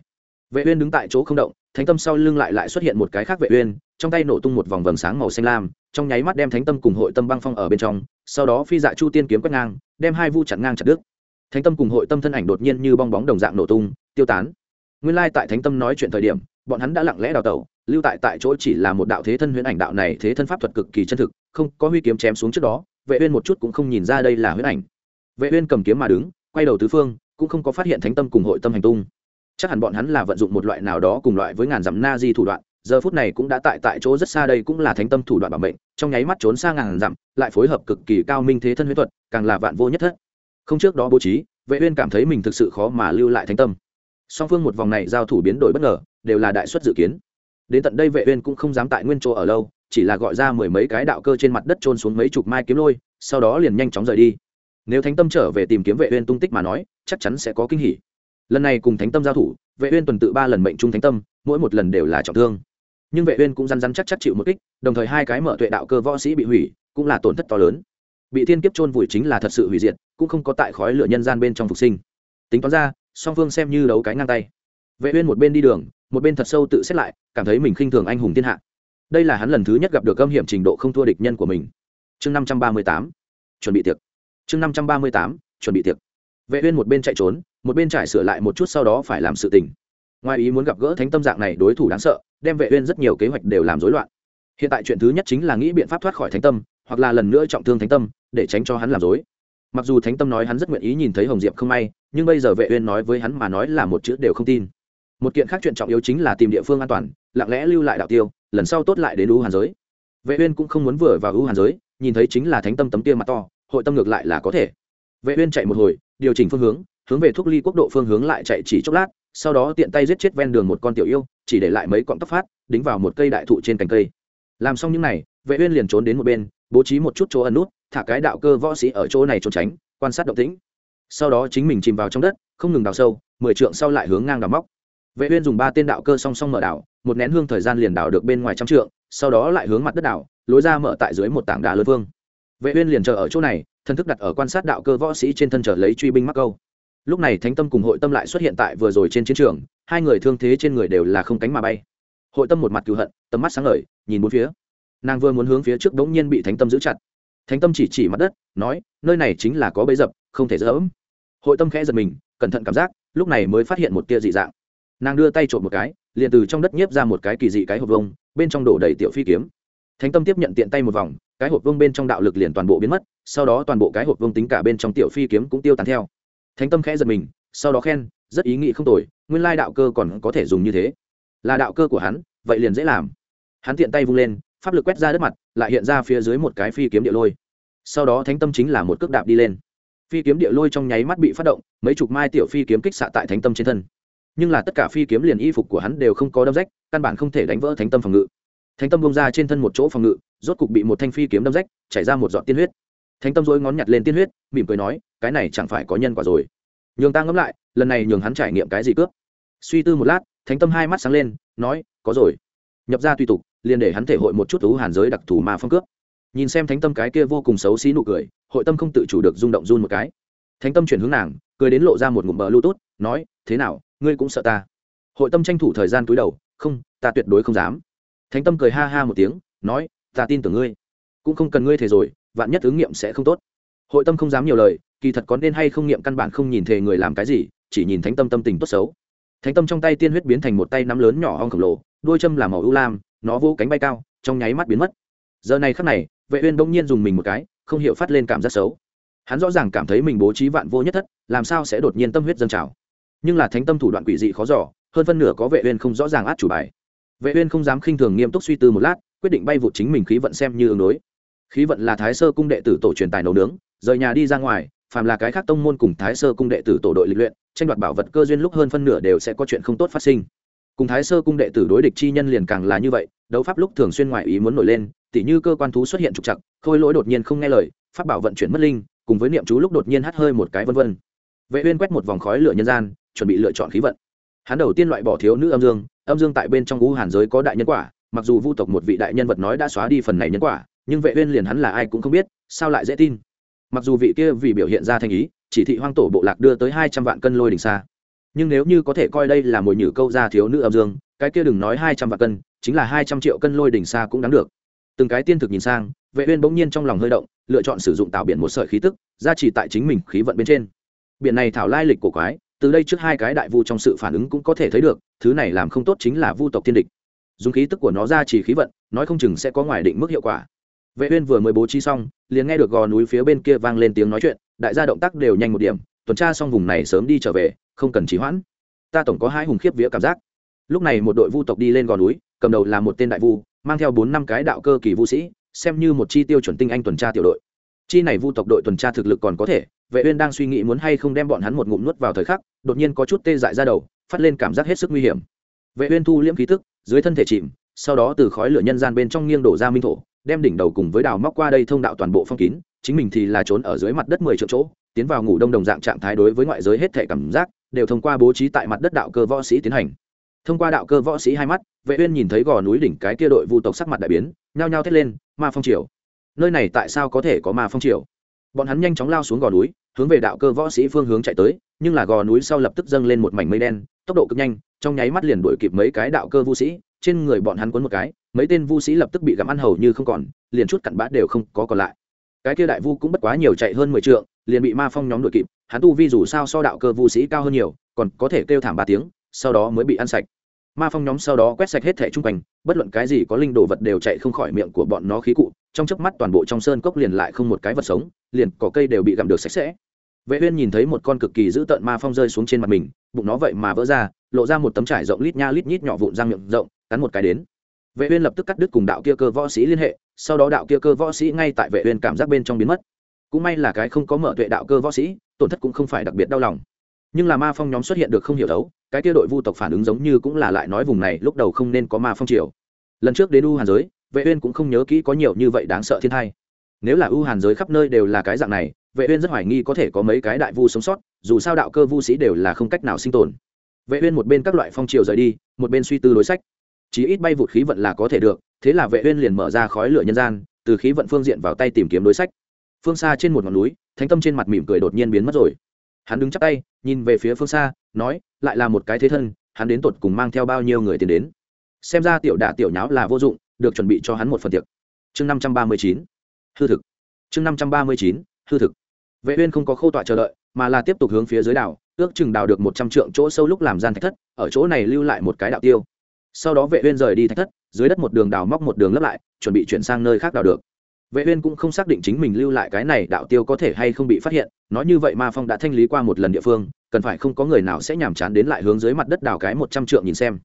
vệ uyên đứng tại chỗ không động, thánh tâm sau lưng lại lại xuất hiện một cái khác vệ uyên, trong tay nổ tung một vòng vầng sáng màu xanh lam, trong nháy mắt đem thánh tâm cùng hội tâm băng phong ở bên trong, sau đó phi dạ chu tiên kiếm quét ngang, đem hai vu chặn ngang chặt đứt. Thánh tâm cùng hội tâm thân ảnh đột nhiên như bong bóng đồng dạng nổ tung, tiêu tán. Nguyên lai tại thánh tâm nói chuyện thời điểm bọn hắn đã lặng lẽ đào tẩu, lưu tại tại chỗ chỉ là một đạo thế thân huyễn ảnh đạo này thế thân pháp thuật cực kỳ chân thực, không có huy kiếm chém xuống trước đó, vệ uyên một chút cũng không nhìn ra đây là huyễn ảnh. Vệ uyên cầm kiếm mà đứng, quay đầu tứ phương, cũng không có phát hiện thánh tâm cùng hội tâm hành tung. Chắc hẳn bọn hắn là vận dụng một loại nào đó cùng loại với ngàn dặm na di thủ đoạn, giờ phút này cũng đã tại tại chỗ rất xa đây cũng là thánh tâm thủ đoạn bảo mệnh, trong nháy mắt trốn xa ngàn dặm, lại phối hợp cực kỳ cao minh thế thân huyễn thuật, càng là vạn vô nhất thất. Không trước đó bố trí, vệ uyên cảm thấy mình thực sự khó mà lưu lại thánh tâm. Song phương một vòng này giao thủ biến đổi bất ngờ đều là đại suất dự kiến. Đến tận đây vệ uyên cũng không dám tại nguyên chỗ ở lâu, chỉ là gọi ra mười mấy cái đạo cơ trên mặt đất trôn xuống mấy chục mai kiếm lôi, sau đó liền nhanh chóng rời đi. Nếu thánh tâm trở về tìm kiếm vệ uyên tung tích mà nói, chắc chắn sẽ có kinh hỉ. Lần này cùng thánh tâm giao thủ, vệ uyên tuần tự ba lần mệnh trung thánh tâm, mỗi một lần đều là trọng thương. Nhưng vệ uyên cũng răn răn chắc chắc chịu một kích, đồng thời hai cái mở tuệ đạo cơ võ sĩ bị hủy, cũng là tổn thất to lớn. Bị thiên kiếp trôn vùi chính là thật sự hủy diệt, cũng không có tại khói lửa nhân gian bên trong phục sinh. Tính toán ra, song phương xem như đấu cái ngang tay. Vệ uyên một bên đi đường một bên thật sâu tự xét lại, cảm thấy mình khinh thường anh hùng thiên hạ. Đây là hắn lần thứ nhất gặp được âm hiểm trình độ không thua địch nhân của mình. Chương 538 chuẩn bị tiệc. Chương 538 chuẩn bị tiệc. Vệ uyên một bên chạy trốn, một bên trải sửa lại một chút sau đó phải làm sự tình. Ngoài ý muốn gặp gỡ thánh tâm dạng này đối thủ đáng sợ, đem vệ uyên rất nhiều kế hoạch đều làm rối loạn. Hiện tại chuyện thứ nhất chính là nghĩ biện pháp thoát khỏi thánh tâm, hoặc là lần nữa trọng thương thánh tâm, để tránh cho hắn làm rối. Mặc dù thánh tâm nói hắn rất nguyện ý nhìn thấy hồng diệp không may, nhưng bây giờ vệ uyên nói với hắn mà nói là một chữ đều không tin một kiện khác chuyện trọng yếu chính là tìm địa phương an toàn, lặng lẽ lưu lại đạo tiêu, lần sau tốt lại đến u hàn giới. Vệ uyên cũng không muốn vừa vào u hàn giới, nhìn thấy chính là thánh tâm tấm kia mặt to, hội tâm ngược lại là có thể. Vệ uyên chạy một hồi, điều chỉnh phương hướng hướng về thuốc ly quốc độ phương hướng lại chạy chỉ chốc lát, sau đó tiện tay giết chết ven đường một con tiểu yêu, chỉ để lại mấy cọng tóc phát, đính vào một cây đại thụ trên cành cây. Làm xong những này, vệ uyên liền trốn đến một bên, bố trí một chút chỗ ẩn nút, thả cái đạo cơ võ sĩ ở chỗ này trốn tránh, quan sát động tĩnh. Sau đó chính mình chìm vào trong đất, không ngừng đào sâu, mười trượng sau lại hướng ngang đào móc vệ uyên dùng ba tên đạo cơ song song mở đảo, một nén hương thời gian liền đảo được bên ngoài trăm trượng sau đó lại hướng mặt đất đảo, lối ra mở tại dưới một tảng đá lớn vương. Vệ uyên liền chờ ở chỗ này thân thức đặt ở quan sát đạo cơ võ sĩ trên thân trở lấy truy binh mắc câu. Lúc này thánh tâm cùng hội tâm lại xuất hiện tại vừa rồi trên chiến trường hai người thương thế trên người đều là không cánh mà bay. Hội tâm một mặt cựu hận tầm mắt sáng ngời nhìn bốn phía. Nàng vừa muốn hướng phía trước đống nhiên bị thánh tâm giữ chặt. Thánh tâm chỉ chỉ mặt đất nói nơi này chính là có bẫy dập không thể dỡ hội tâm khẽ giật mình cẩn thận cảm giác lúc này mới phát hiện một tia dị dạng nàng đưa tay trộm một cái, liền từ trong đất nhiếp ra một cái kỳ dị cái hộp vông bên trong đổ đầy tiểu phi kiếm. Thánh tâm tiếp nhận tiện tay một vòng, cái hộp vông bên trong đạo lực liền toàn bộ biến mất, sau đó toàn bộ cái hộp vông tính cả bên trong tiểu phi kiếm cũng tiêu tán theo. Thánh tâm khẽ giật mình, sau đó khen, rất ý nghĩ không tồi, nguyên lai đạo cơ còn có thể dùng như thế. Là đạo cơ của hắn, vậy liền dễ làm. Hắn tiện tay vung lên, pháp lực quét ra đất mặt, lại hiện ra phía dưới một cái phi kiếm địa lôi. Sau đó thánh tâm chính là một cước đạp đi lên. Phi kiếm địa lôi trong nháy mắt bị phát động, mấy chục mai tiểu phi kiếm kích xạ tại thánh tâm trên thân nhưng là tất cả phi kiếm liền y phục của hắn đều không có đâm rách, căn bản không thể đánh vỡ thánh tâm phòng ngự. Thánh tâm bông ra trên thân một chỗ phòng ngự, rốt cục bị một thanh phi kiếm đâm rách, chảy ra một giọt tiên huyết. Thánh tâm dối ngón nhặt lên tiên huyết, mỉm cười nói, cái này chẳng phải có nhân quả rồi. Nhường ta ngẫm lại, lần này nhường hắn trải nghiệm cái gì cướp. Suy tư một lát, thánh tâm hai mắt sáng lên, nói, có rồi. Nhập ra tùy tục, liền để hắn thể hội một chút thú hàn giới đặc thù mà phong cướp. Nhìn xem thánh tâm cái kia vô cùng xấu xí nụ cười, hội tâm không tự chủ được rung động run một cái. Thánh tâm chuyển hướng nàng, cười đến lộ ra một ngụm bờ lưu tốt nói, thế nào ngươi cũng sợ ta. Hội tâm tranh thủ thời gian túi đầu, không, ta tuyệt đối không dám. Thánh tâm cười ha ha một tiếng, nói, ta tin tưởng ngươi. Cũng không cần ngươi thề rồi, vạn nhất ứng nghiệm sẽ không tốt. Hội tâm không dám nhiều lời, kỳ thật có nên hay không nghiệm căn bản không nhìn thề người làm cái gì, chỉ nhìn thánh tâm tâm tình tốt xấu. Thánh tâm trong tay tiên huyết biến thành một tay nắm lớn nhỏ ong khổng lồ đôi châm là màu ưu lam, nó vô cánh bay cao, trong nháy mắt biến mất. Giờ này khắc này, vệ uyên bỗng nhiên dùng mình một cái, không hiểu phát lên cảm giác xấu. Hắn rõ ràng cảm thấy mình bố trí vạn vô nhất thất, làm sao sẽ đột nhiên tâm huyết dâng trào nhưng là thánh tâm thủ đoạn quỷ dị khó dò hơn phân nửa có vệ uyên không rõ ràng át chủ bài. Vệ uyên không dám khinh thường nghiêm túc suy tư một lát quyết định bay vụt chính mình khí vận xem như ứng đối. Khí vận là thái sơ cung đệ tử tổ truyền tài nấu nướng rời nhà đi ra ngoài phàm là cái khác tông môn cùng thái sơ cung đệ tử tổ đội lịch luyện tranh đoạt bảo vật cơ duyên lúc hơn phân nửa đều sẽ có chuyện không tốt phát sinh. Cùng thái sơ cung đệ tử đối địch chi nhân liền càng là như vậy đấu pháp lúc thường xuyên ngoại ý muốn nổi lên tỉ như cơ quan thú xuất hiện trục trặc, khôi lỗi đột nhiên không nghe lời pháp bảo vận chuyển mất linh cùng với niệm chú lúc đột nhiên hắt hơi một cái vân vân. Vệ uyên quét một vòng khói lửa nhân gian chuẩn bị lựa chọn khí vận. Hắn đầu tiên loại bỏ thiếu nữ âm dương âm dương tại bên trong ngũ hàn giới có đại nhân quả, mặc dù vu tộc một vị đại nhân vật nói đã xóa đi phần này nhân quả, nhưng vệ uyên liền hắn là ai cũng không biết, sao lại dễ tin? Mặc dù vị kia vì biểu hiện ra thành ý, chỉ thị hoang tổ bộ lạc đưa tới 200 vạn cân lôi đỉnh xa. Nhưng nếu như có thể coi đây là mồi nhử câu ra thiếu nữ âm dương, cái kia đừng nói 200 vạn cân, chính là 200 triệu cân lôi đỉnh xa cũng đáng được. Từng cái tiên thực nhìn sang, vệ uyên bỗng nhiên trong lòng hơi động, lựa chọn sử dụng tạo biển một sợi khí tức gia trì tại chính mình khí vận bên trên. Biển này thảo lai lịch cổ quái từ đây trước hai cái đại vu trong sự phản ứng cũng có thể thấy được, thứ này làm không tốt chính là vu tộc tiên địch. Dùng khí tức của nó ra chỉ khí vận, nói không chừng sẽ có ngoài định mức hiệu quả. Vệ uyên vừa mới bố trí xong, liền nghe được gò núi phía bên kia vang lên tiếng nói chuyện, đại gia động tác đều nhanh một điểm, tuần tra xong vùng này sớm đi trở về, không cần trì hoãn. Ta tổng có hai hùng khiếp vía cảm giác. Lúc này một đội vu tộc đi lên gò núi, cầm đầu là một tên đại vu, mang theo bốn năm cái đạo cơ kỳ vu sĩ, xem như một chi tiêu chuẩn tinh anh tuần tra tiểu đội. Chi này vu tộc đội tuần tra thực lực còn có thể vệ uyên đang suy nghĩ muốn hay không đem bọn hắn một ngụm nuốt vào thời khắc, đột nhiên có chút tê dại ra đầu, phát lên cảm giác hết sức nguy hiểm. Vệ uyên thu liễm khí tức, dưới thân thể chìm, sau đó từ khói lửa nhân gian bên trong nghiêng đổ ra minh thổ, đem đỉnh đầu cùng với đào móc qua đây thông đạo toàn bộ phong kín, chính mình thì là trốn ở dưới mặt đất mười triệu chỗ, tiến vào ngủ đông đồng dạng trạng thái đối với ngoại giới hết thể cảm giác, đều thông qua bố trí tại mặt đất đạo cơ võ sĩ tiến hành. Thông qua đạo cơ võ sĩ hai mắt, vệ uyên nhìn thấy gò núi đỉnh cái kia đội vu tộc sắc mặt đại biến, nhao nhao thét lên, ma phong triều. Nơi này tại sao có thể có ma phong triều? Bọn hắn nhanh chóng lao xuống gò núi, hướng về đạo cơ võ sĩ phương hướng chạy tới, nhưng là gò núi sau lập tức dâng lên một mảnh mây đen, tốc độ cực nhanh, trong nháy mắt liền đuổi kịp mấy cái đạo cơ vũ sĩ, trên người bọn hắn cuốn một cái, mấy tên vu sĩ lập tức bị gặm ăn hầu như không còn, liền chút cặn bã đều không có còn lại. Cái kia đại vu cũng bất quá nhiều chạy hơn mười trượng, liền bị ma phong nhóm đuổi kịp, hắn tu vi dù sao so đạo cơ vu sĩ cao hơn nhiều, còn có thể kêu thảm ba tiếng, sau đó mới bị ăn sạch. Ma phong nhóm sau đó quét sạch hết thẻ chung quanh, bất luận cái gì có linh đồ vật đều chạy không khỏi miệng của bọn nó khí cụ trong chớp mắt toàn bộ trong sơn cốc liền lại không một cái vật sống, liền cỏ cây đều bị gặm được sạch sẽ. Vệ uyên nhìn thấy một con cực kỳ dữ tợn ma phong rơi xuống trên mặt mình, bụng nó vậy mà vỡ ra, lộ ra một tấm trải rộng lít nha lít nhít nhỏ vụn răng miệng rộng, cắn một cái đến. Vệ uyên lập tức cắt đứt cùng đạo kia cơ võ sĩ liên hệ, sau đó đạo kia cơ võ sĩ ngay tại vệ uyên cảm giác bên trong biến mất. Cũng may là cái không có mở tuệ đạo cơ võ sĩ, tổn thất cũng không phải đặc biệt đau lòng. Nhưng là ma phong nhóm xuất hiện được không hiểu đấu, cái kia đội vu tộc phản ứng giống như cũng là lại nói vùng này, lúc đầu không nên có ma phong triều. Lần trước đến u hàn giới vệ uyên cũng không nhớ kỹ có nhiều như vậy đáng sợ thiên tai nếu là ưu hàn giới khắp nơi đều là cái dạng này, vệ uyên rất hoài nghi có thể có mấy cái đại vu sống sót, dù sao đạo cơ vu sĩ đều là không cách nào sinh tồn. Vệ uyên một bên các loại phong triều rời đi, một bên suy tư đối sách. Chỉ ít bay vụt khí vận là có thể được, thế là vệ uyên liền mở ra khói lửa nhân gian, từ khí vận phương diện vào tay tìm kiếm đối sách. Phương xa trên một ngọn núi, thánh tâm trên mặt mỉm cười đột nhiên biến mất rồi. Hắn đứng chắp tay, nhìn về phía phương xa, nói, lại là một cái thế thân, hắn đến tột cùng mang theo bao nhiêu người tiền đến? Xem ra tiểu đả tiểu nháo là vô dụng được chuẩn bị cho hắn một phần tiệc. Chương năm trăm ba mươi chín, hư thực. Chương năm trăm ba mươi chín, hư thực. Vệ uyên không có khâu tọa chờ đợi, mà là tiếp tục hướng phía dưới đảo, ước chừng đào được một trăm trượng chỗ sâu lúc làm gian thạch thất, ở chỗ này lưu lại một cái đạo tiêu. Sau đó vệ uyên rời đi thạch thất, dưới đất một đường đào móc một đường lấp lại, chuẩn bị chuyển sang nơi khác đào được. Vệ uyên cũng không xác định chính mình lưu lại cái này đạo tiêu có thể hay không bị phát hiện, nói như vậy ma phong đã thanh lý qua một lần địa phương, cần phải không có người nào sẽ nhảm chán đến lại hướng dưới mặt đất đào cái một trăm trượng nhìn xem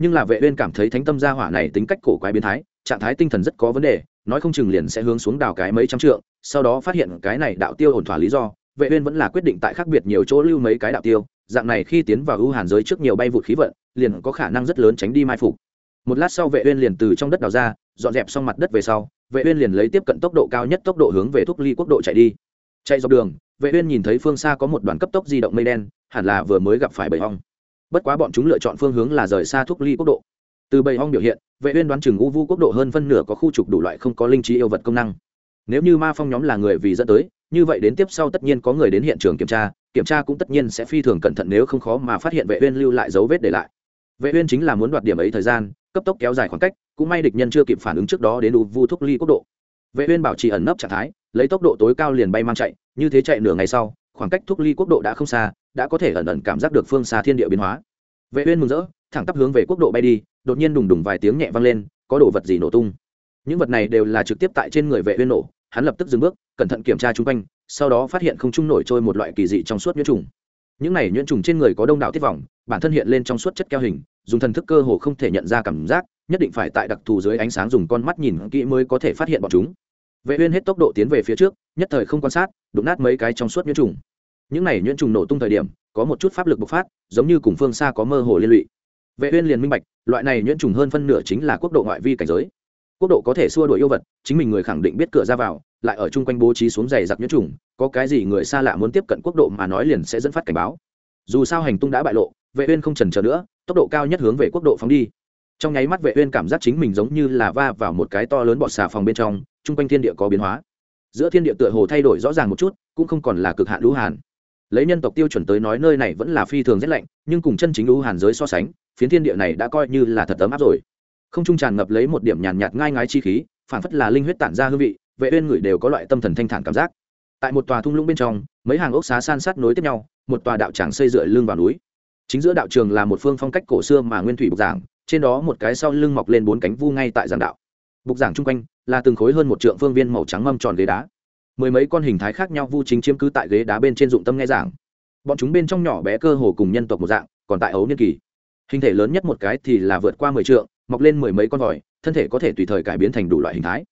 nhưng là vệ uyên cảm thấy thánh tâm gia hỏa này tính cách cổ quái biến thái, trạng thái tinh thần rất có vấn đề, nói không chừng liền sẽ hướng xuống đào cái mấy trăm trượng, sau đó phát hiện cái này đạo tiêu ổn thỏa lý do, vệ uyên vẫn là quyết định tại khác biệt nhiều chỗ lưu mấy cái đạo tiêu, dạng này khi tiến vào ưu hàn giới trước nhiều bay vụt khí vận, liền có khả năng rất lớn tránh đi mai phục. Một lát sau vệ uyên liền từ trong đất đào ra, dọn dẹp xong mặt đất về sau, vệ uyên liền lấy tiếp cận tốc độ cao nhất tốc độ hướng về thúc ly quốc độ chạy đi. Chạy dọc đường, vệ uyên nhìn thấy phương xa có một đoàn cấp tốc di động mây đen, hẳn là vừa mới gặp phải bầy ong bất quá bọn chúng lựa chọn phương hướng là rời xa thúc ly quốc độ. Từ bầy hong biểu hiện, vệ uyên đoán chừng u vu quốc độ hơn phân nửa có khu trục đủ loại không có linh trí yêu vật công năng. Nếu như ma phong nhóm là người vì dẫn tới, như vậy đến tiếp sau tất nhiên có người đến hiện trường kiểm tra kiểm tra cũng tất nhiên sẽ phi thường cẩn thận nếu không khó mà phát hiện vệ uyên lưu lại dấu vết để lại. Vệ uyên chính là muốn đoạt điểm ấy thời gian, cấp tốc kéo dài khoảng cách, cũng may địch nhân chưa kịp phản ứng trước đó đến u vu thúc ly quốc độ. Vệ uyên bảo trì ẩn nấp trạng thái, lấy tốc độ tối cao liền bay mang chạy, như thế chạy nửa ngày sau, khoảng cách thúc ly quốc độ đã không xa đã có thể ẩn ẩn cảm giác được phương xa thiên địa biến hóa. Vệ uyên mừng rỡ, thẳng tắp hướng về quốc độ bay đi, đột nhiên đùng đùng vài tiếng nhẹ vang lên, có đồ vật gì nổ tung. Những vật này đều là trực tiếp tại trên người vệ uyên nổ, hắn lập tức dừng bước, cẩn thận kiểm tra chung quanh, sau đó phát hiện không trung nổi trôi một loại kỳ dị trong suốt nhuyễn trùng. Những này nhuyễn trùng trên người có đông đảo tiết vòng, bản thân hiện lên trong suốt chất keo hình, dùng thần thức cơ hồ không thể nhận ra cảm giác, nhất định phải tại đặc thù dưới ánh sáng dùng con mắt nhìn kỹ mới có thể phát hiện bọn chúng. Vệ uyên hết tốc độ tiến về phía trước, nhất thời không quan sát, đụng nát mấy cái trong suốt nhuyễn trùng những này nhuyễn trùng nổ tung thời điểm, có một chút pháp lực bộc phát, giống như cùng phương xa có mơ hồ liên lụy. Vệ uyên liền minh bạch, loại này nhuyễn trùng hơn phân nửa chính là quốc độ ngoại vi cảnh giới. Quốc độ có thể xua đuổi yêu vật, chính mình người khẳng định biết cửa ra vào, lại ở chung quanh bố trí xuống dày giặc nhuyễn trùng, có cái gì người xa lạ muốn tiếp cận quốc độ mà nói liền sẽ dẫn phát cảnh báo. Dù sao hành tung đã bại lộ, vệ uyên không chần chờ nữa, tốc độ cao nhất hướng về quốc độ phóng đi. Trong nháy mắt vệ uyên cảm giác chính mình giống như là va vào một cái to lớn bọt xà phòng bên trong, chung quanh thiên địa có biến hóa. Giữa thiên địa tựa hồ thay đổi rõ ràng một chút, cũng không còn là cực hạn lũ hàn lấy nhân tộc tiêu chuẩn tới nói nơi này vẫn là phi thường rét lạnh, nhưng cùng chân chính ưu hàn giới so sánh, phiến thiên địa này đã coi như là thật ấm áp rồi. Không trung tràn ngập lấy một điểm nhàn nhạt ngai ngái chi khí, phản phất là linh huyết tản ra hương vị, vệ uyên người đều có loại tâm thần thanh thản cảm giác. Tại một tòa thung lũng bên trong, mấy hàng ốc xá san sát nối tiếp nhau, một tòa đạo tràng xây dựa lưng vào núi. Chính giữa đạo trường là một phương phong cách cổ xưa mà nguyên thủy bục giảng, trên đó một cái sau lưng mọc lên bốn cánh vu ngay tại giảng đạo. Bục giảng chung quanh là từng khối hơn một trượng phương viên màu trắng mâm tròn ghế đá mười mấy con hình thái khác nhau vu chính chiếm cứ tại ghế đá bên trên dụng tâm nghe giảng. Bọn chúng bên trong nhỏ bé cơ hồ cùng nhân tộc một dạng, còn tại ấu niên kỳ. Hình thể lớn nhất một cái thì là vượt qua mười trượng, mọc lên mười mấy con vòi, thân thể có thể tùy thời cải biến thành đủ loại hình thái.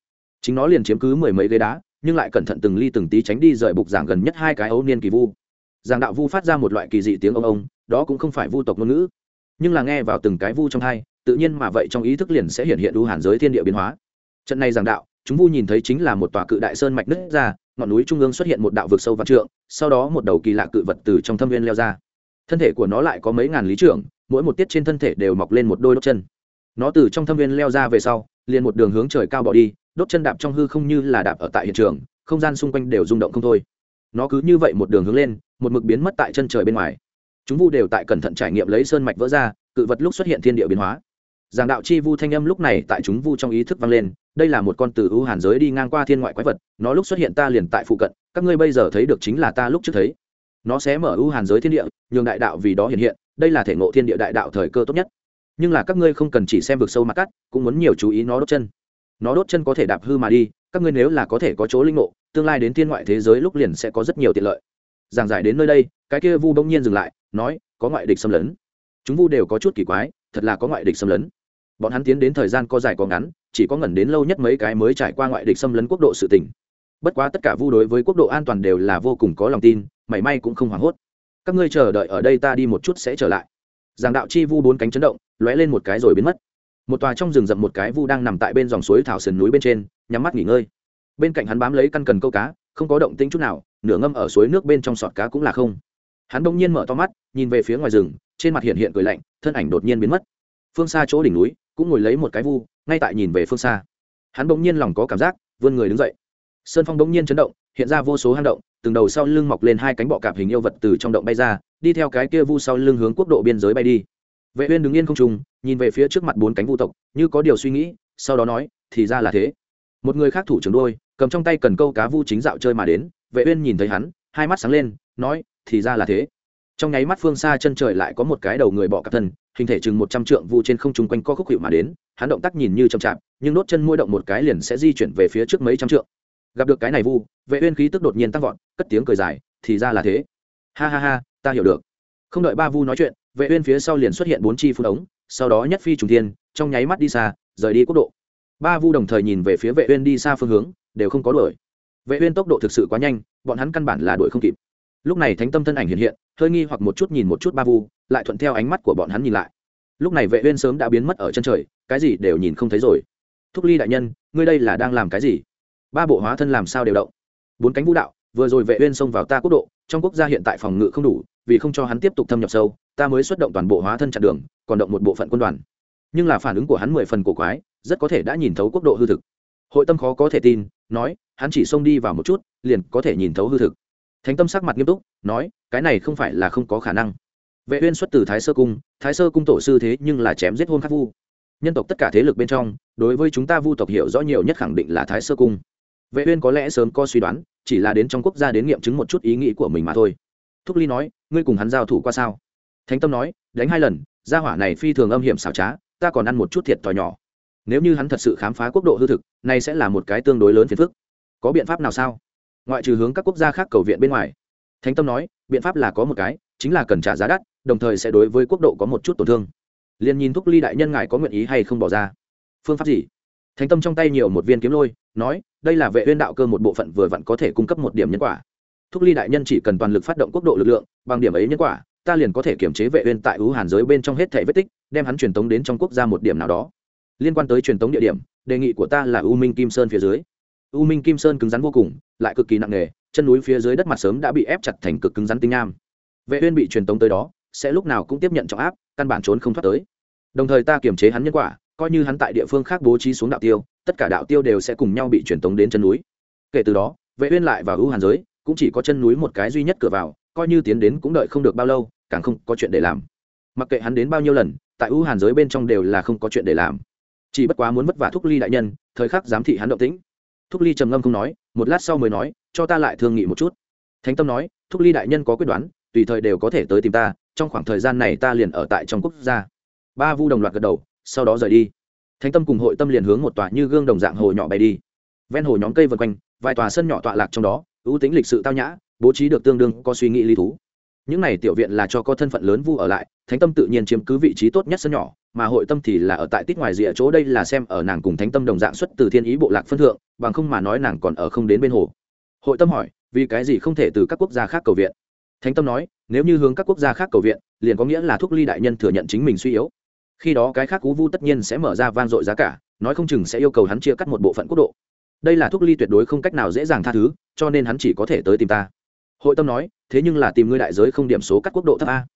Chính nó liền chiếm cứ mười mấy ghế đá, nhưng lại cẩn thận từng ly từng tí tránh đi rời bục giảng gần nhất hai cái ấu niên kỳ vu. Giảng đạo vu phát ra một loại kỳ dị tiếng ông ông, đó cũng không phải vu tộc ngôn ngữ. Nhưng là nghe vào từng cái vu trong hai, tự nhiên mà vậy trong ý thức liền sẽ hiện hiện đu hàn giới thiên địa biến hóa. Trận này giảng đạo chúng vu nhìn thấy chính là một tòa cự đại sơn mạch nứt ra, ngọn núi trung ương xuất hiện một đạo vực sâu vạn trượng, sau đó một đầu kỳ lạ cự vật từ trong thâm viên leo ra. Thân thể của nó lại có mấy ngàn lý trưởng, mỗi một tiết trên thân thể đều mọc lên một đôi đốt chân. Nó từ trong thâm viên leo ra về sau, liền một đường hướng trời cao bỏ đi, đốt chân đạp trong hư không như là đạp ở tại hiện trường, không gian xung quanh đều rung động không thôi. Nó cứ như vậy một đường hướng lên, một mực biến mất tại chân trời bên ngoài. Chúng vu đều tại cẩn thận trải nghiệm lấy sơn mạch vỡ ra, cự vật lúc xuất hiện thiên địa biến hóa. Giảng đạo chi vu thanh âm lúc này tại chúng vu trong ý thức vang lên đây là một con từ ưu hàn giới đi ngang qua thiên ngoại quái vật, nó lúc xuất hiện ta liền tại phụ cận, các ngươi bây giờ thấy được chính là ta lúc trước thấy. Nó sẽ mở ưu hàn giới thiên địa, nhường đại đạo vì đó hiện hiện, đây là thể ngộ thiên địa đại đạo thời cơ tốt nhất. Nhưng là các ngươi không cần chỉ xem vực sâu mặt cắt, cũng muốn nhiều chú ý nó đốt chân. Nó đốt chân có thể đạp hư mà đi, các ngươi nếu là có thể có chỗ linh ngộ, tương lai đến thiên ngoại thế giới lúc liền sẽ có rất nhiều tiện lợi. Giảng giải đến nơi đây, cái kia vu bỗng nhiên dừng lại, nói, có ngoại địch xâm lấn. Chúng vu đều có chút kỳ quái, thật là có ngoại địch xâm lấn. Bọn hắn tiến đến thời gian có dài có ngắn chỉ có ngẩn đến lâu nhất mấy cái mới trải qua ngoại địch xâm lấn quốc độ sự tỉnh bất quá tất cả vu đối với quốc độ an toàn đều là vô cùng có lòng tin, mảy may cũng không hoảng hốt. Các ngươi chờ đợi ở đây ta đi một chút sẽ trở lại. Giảng đạo chi vu bốn cánh chấn động, lóe lên một cái rồi biến mất. Một tòa trong rừng rậm một cái vu đang nằm tại bên dòng suối thảo sườn núi bên trên, nhắm mắt nghỉ ngơi. Bên cạnh hắn bám lấy căn cần câu cá, không có động tĩnh chút nào, nửa ngâm ở suối nước bên trong sọt cá cũng là không. Hắn bỗng nhiên mở to mắt, nhìn về phía ngoài rừng, trên mặt hiện hiện cười lạnh, thân ảnh đột nhiên biến mất. Phương xa chỗ đỉnh núi cũng ngồi lấy một cái vu, ngay tại nhìn về phương xa. Hắn bỗng nhiên lòng có cảm giác, vươn người đứng dậy. Sơn phong bỗng nhiên chấn động, hiện ra vô số hang động, từng đầu sau lưng mọc lên hai cánh bọ cạp hình yêu vật từ trong động bay ra, đi theo cái kia vu sau lưng hướng quốc độ biên giới bay đi. Vệ uyên đứng yên không trùng nhìn về phía trước mặt bốn cánh vu tộc, như có điều suy nghĩ, sau đó nói, thì ra là thế. Một người khác thủ trưởng đôi, cầm trong tay cần câu cá vu chính dạo chơi mà đến, vệ uyên nhìn thấy hắn, hai mắt sáng lên, nói, thì ra là thế trong nháy mắt phương xa chân trời lại có một cái đầu người bọ cạp thân, hình thể chừng một trăm trượng vu trên không trung quanh co khúc hiệu mà đến, hắn động tác nhìn như chậm chạp, nhưng đốt chân môi động một cái liền sẽ di chuyển về phía trước mấy trăm trượng. Gặp được cái này vu, vệ uyên khí tức đột nhiên tăng vọt, cất tiếng cười dài, thì ra là thế. Ha ha ha, ta hiểu được. Không đợi ba vu nói chuyện, vệ uyên phía sau liền xuất hiện bốn chi phun ống sau đó nhất phi trùng thiên, trong nháy mắt đi xa, rời đi quốc độ. Ba vu đồng thời nhìn về phía vệ uyên đi xa phương hướng, đều không có đuổi. Vệ uyên tốc độ thực sự quá nhanh, bọn hắn căn bản là đuổi không kịp lúc này thánh tâm thân ảnh hiện hiện, hơi nghi hoặc một chút nhìn một chút ba vu, lại thuận theo ánh mắt của bọn hắn nhìn lại. Lúc này vệ uyên sớm đã biến mất ở chân trời, cái gì đều nhìn không thấy rồi. Thúc ly đại nhân, ngươi đây là đang làm cái gì? Ba bộ hóa thân làm sao đều động? Bốn cánh vũ đạo, vừa rồi vệ uyên xông vào ta quốc độ, trong quốc gia hiện tại phòng ngự không đủ, vì không cho hắn tiếp tục thâm nhập sâu, ta mới xuất động toàn bộ hóa thân chặn đường, còn động một bộ phận quân đoàn. Nhưng là phản ứng của hắn mười phần cổ quái, rất có thể đã nhìn thấu quốc độ hư thực. Hội tâm khó có thể tin, nói, hắn chỉ xông đi vào một chút, liền có thể nhìn thấu hư thực thánh tâm sắc mặt nghiêm túc, nói, cái này không phải là không có khả năng. Vệ uyên xuất từ thái sơ cung, thái sơ cung tổ sư thế nhưng là chém giết hôn khắc vu. Nhân tộc tất cả thế lực bên trong, đối với chúng ta vu tộc hiểu rõ nhiều nhất khẳng định là thái sơ cung. Vệ uyên có lẽ sớm có suy đoán, chỉ là đến trong quốc gia đến nghiệm chứng một chút ý nghĩ của mình mà thôi. Thúc ly nói, ngươi cùng hắn giao thủ qua sao? Thánh tâm nói, đánh hai lần, gia hỏa này phi thường âm hiểm xảo trá, ta còn ăn một chút thiệt thòi nhỏ. Nếu như hắn thật sự khám phá quốc độ hư thực này sẽ là một cái tương đối lớn phiền phức. Có biện pháp nào sao? Ngoại trừ hướng các quốc gia khác cầu viện bên ngoài. Thánh tâm nói, biện pháp là có một cái, chính là cần trả giá đắt, đồng thời sẽ đối với quốc độ có một chút tổn thương. Liền nhìn thúc ly đại nhân ngài có nguyện ý hay không bỏ ra? Phương pháp gì? Thánh tâm trong tay nhiều một viên kiếm lôi, nói, đây là vệ uyên đạo cơ một bộ phận vừa vặn có thể cung cấp một điểm nhân quả. Thúc ly đại nhân chỉ cần toàn lực phát động quốc độ lực lượng, bằng điểm ấy nhân quả, ta liền có thể kiểm chế vệ uyên tại ứ hàn giới bên trong hết thể vết tích, đem hắn truyền tống đến trong quốc gia một điểm nào đó. Liên quan tới truyền tống địa điểm, đề nghị của ta là u minh kim sơn phía dưới u minh kim sơn cứng rắn vô cùng, lại cực kỳ nặng nề, chân núi phía dưới đất mặt sớm đã bị ép chặt thành cực cứng rắn tinh nham. Vệ uyên bị truyền tống tới đó, sẽ lúc nào cũng tiếp nhận trọng áp, căn bản trốn không thoát tới. Đồng thời ta kiểm chế hắn nhân quả, coi như hắn tại địa phương khác bố trí xuống đạo tiêu, tất cả đạo tiêu đều sẽ cùng nhau bị truyền tống đến chân núi. Kể từ đó, vệ uyên lại vào ưu hàn giới, cũng chỉ có chân núi một cái duy nhất cửa vào, coi như tiến đến cũng đợi không được bao lâu, càng không có chuyện để làm. Mặc kệ hắn đến bao nhiêu lần, tại ưu hàn giới bên trong đều là không có chuyện để làm. Chỉ bất quá muốn vất vả thúc ly đại nhân, thời khắc giám thị hắn động tĩnh thúc ly trầm ngâm không nói, một lát sau mới nói, cho ta lại thương nghị một chút. Thánh tâm nói, thúc ly đại nhân có quyết đoán, tùy thời đều có thể tới tìm ta, trong khoảng thời gian này ta liền ở tại trong quốc gia. Ba vu đồng loạt gật đầu, sau đó rời đi. Thánh tâm cùng hội tâm liền hướng một tòa như gương đồng dạng hồ nhỏ bay đi. Ven hồ nhóm cây vân quanh, vài tòa sân nhỏ tọa lạc trong đó, ưu tính lịch sự tao nhã, bố trí được tương đương có suy nghĩ lý thú. Những này tiểu viện là cho có thân phận lớn vu ở lại thánh tâm tự nhiên chiếm cứ vị trí tốt nhất sân nhỏ, mà hội tâm thì là ở tại tít ngoài rìa chỗ, đây là xem ở nàng cùng thánh tâm đồng dạng xuất từ thiên ý bộ lạc phân thượng, bằng không mà nói nàng còn ở không đến bên hồ. Hội tâm hỏi, vì cái gì không thể từ các quốc gia khác cầu viện? Thánh tâm nói, nếu như hướng các quốc gia khác cầu viện, liền có nghĩa là Thúc ly đại nhân thừa nhận chính mình suy yếu. Khi đó cái khác cú vu tất nhiên sẽ mở ra van dội giá cả, nói không chừng sẽ yêu cầu hắn chia cắt một bộ phận quốc độ. Đây là Thúc ly tuyệt đối không cách nào dễ dàng tha thứ, cho nên hắn chỉ có thể tới tìm ta. Hội tâm nói, thế nhưng là tìm ngươi đại giới không điểm số các quốc độ thấp a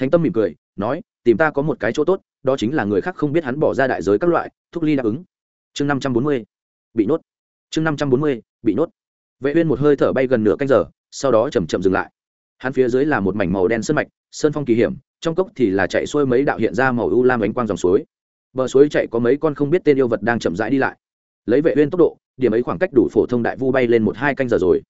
thánh tâm mỉm cười, nói, tìm ta có một cái chỗ tốt, đó chính là người khác không biết hắn bỏ ra đại giới các loại, thúc ly đáp ứng. Chương năm trăm bốn mươi, bị nốt. Chương năm trăm bốn mươi, bị nốt. Vệ uyên một hơi thở bay gần nửa canh giờ, sau đó chậm chậm dừng lại. Hắn phía dưới là một mảnh màu đen sơn mạch, sơn phong kỳ hiểm, trong cốc thì là chạy xuôi mấy đạo hiện ra màu u lam ánh quang dòng suối. Bờ suối chạy có mấy con không biết tên yêu vật đang chậm rãi đi lại. Lấy vệ uyên tốc độ, điểm ấy khoảng cách đủ phổ thông đại vu bay lên một hai canh giờ rồi.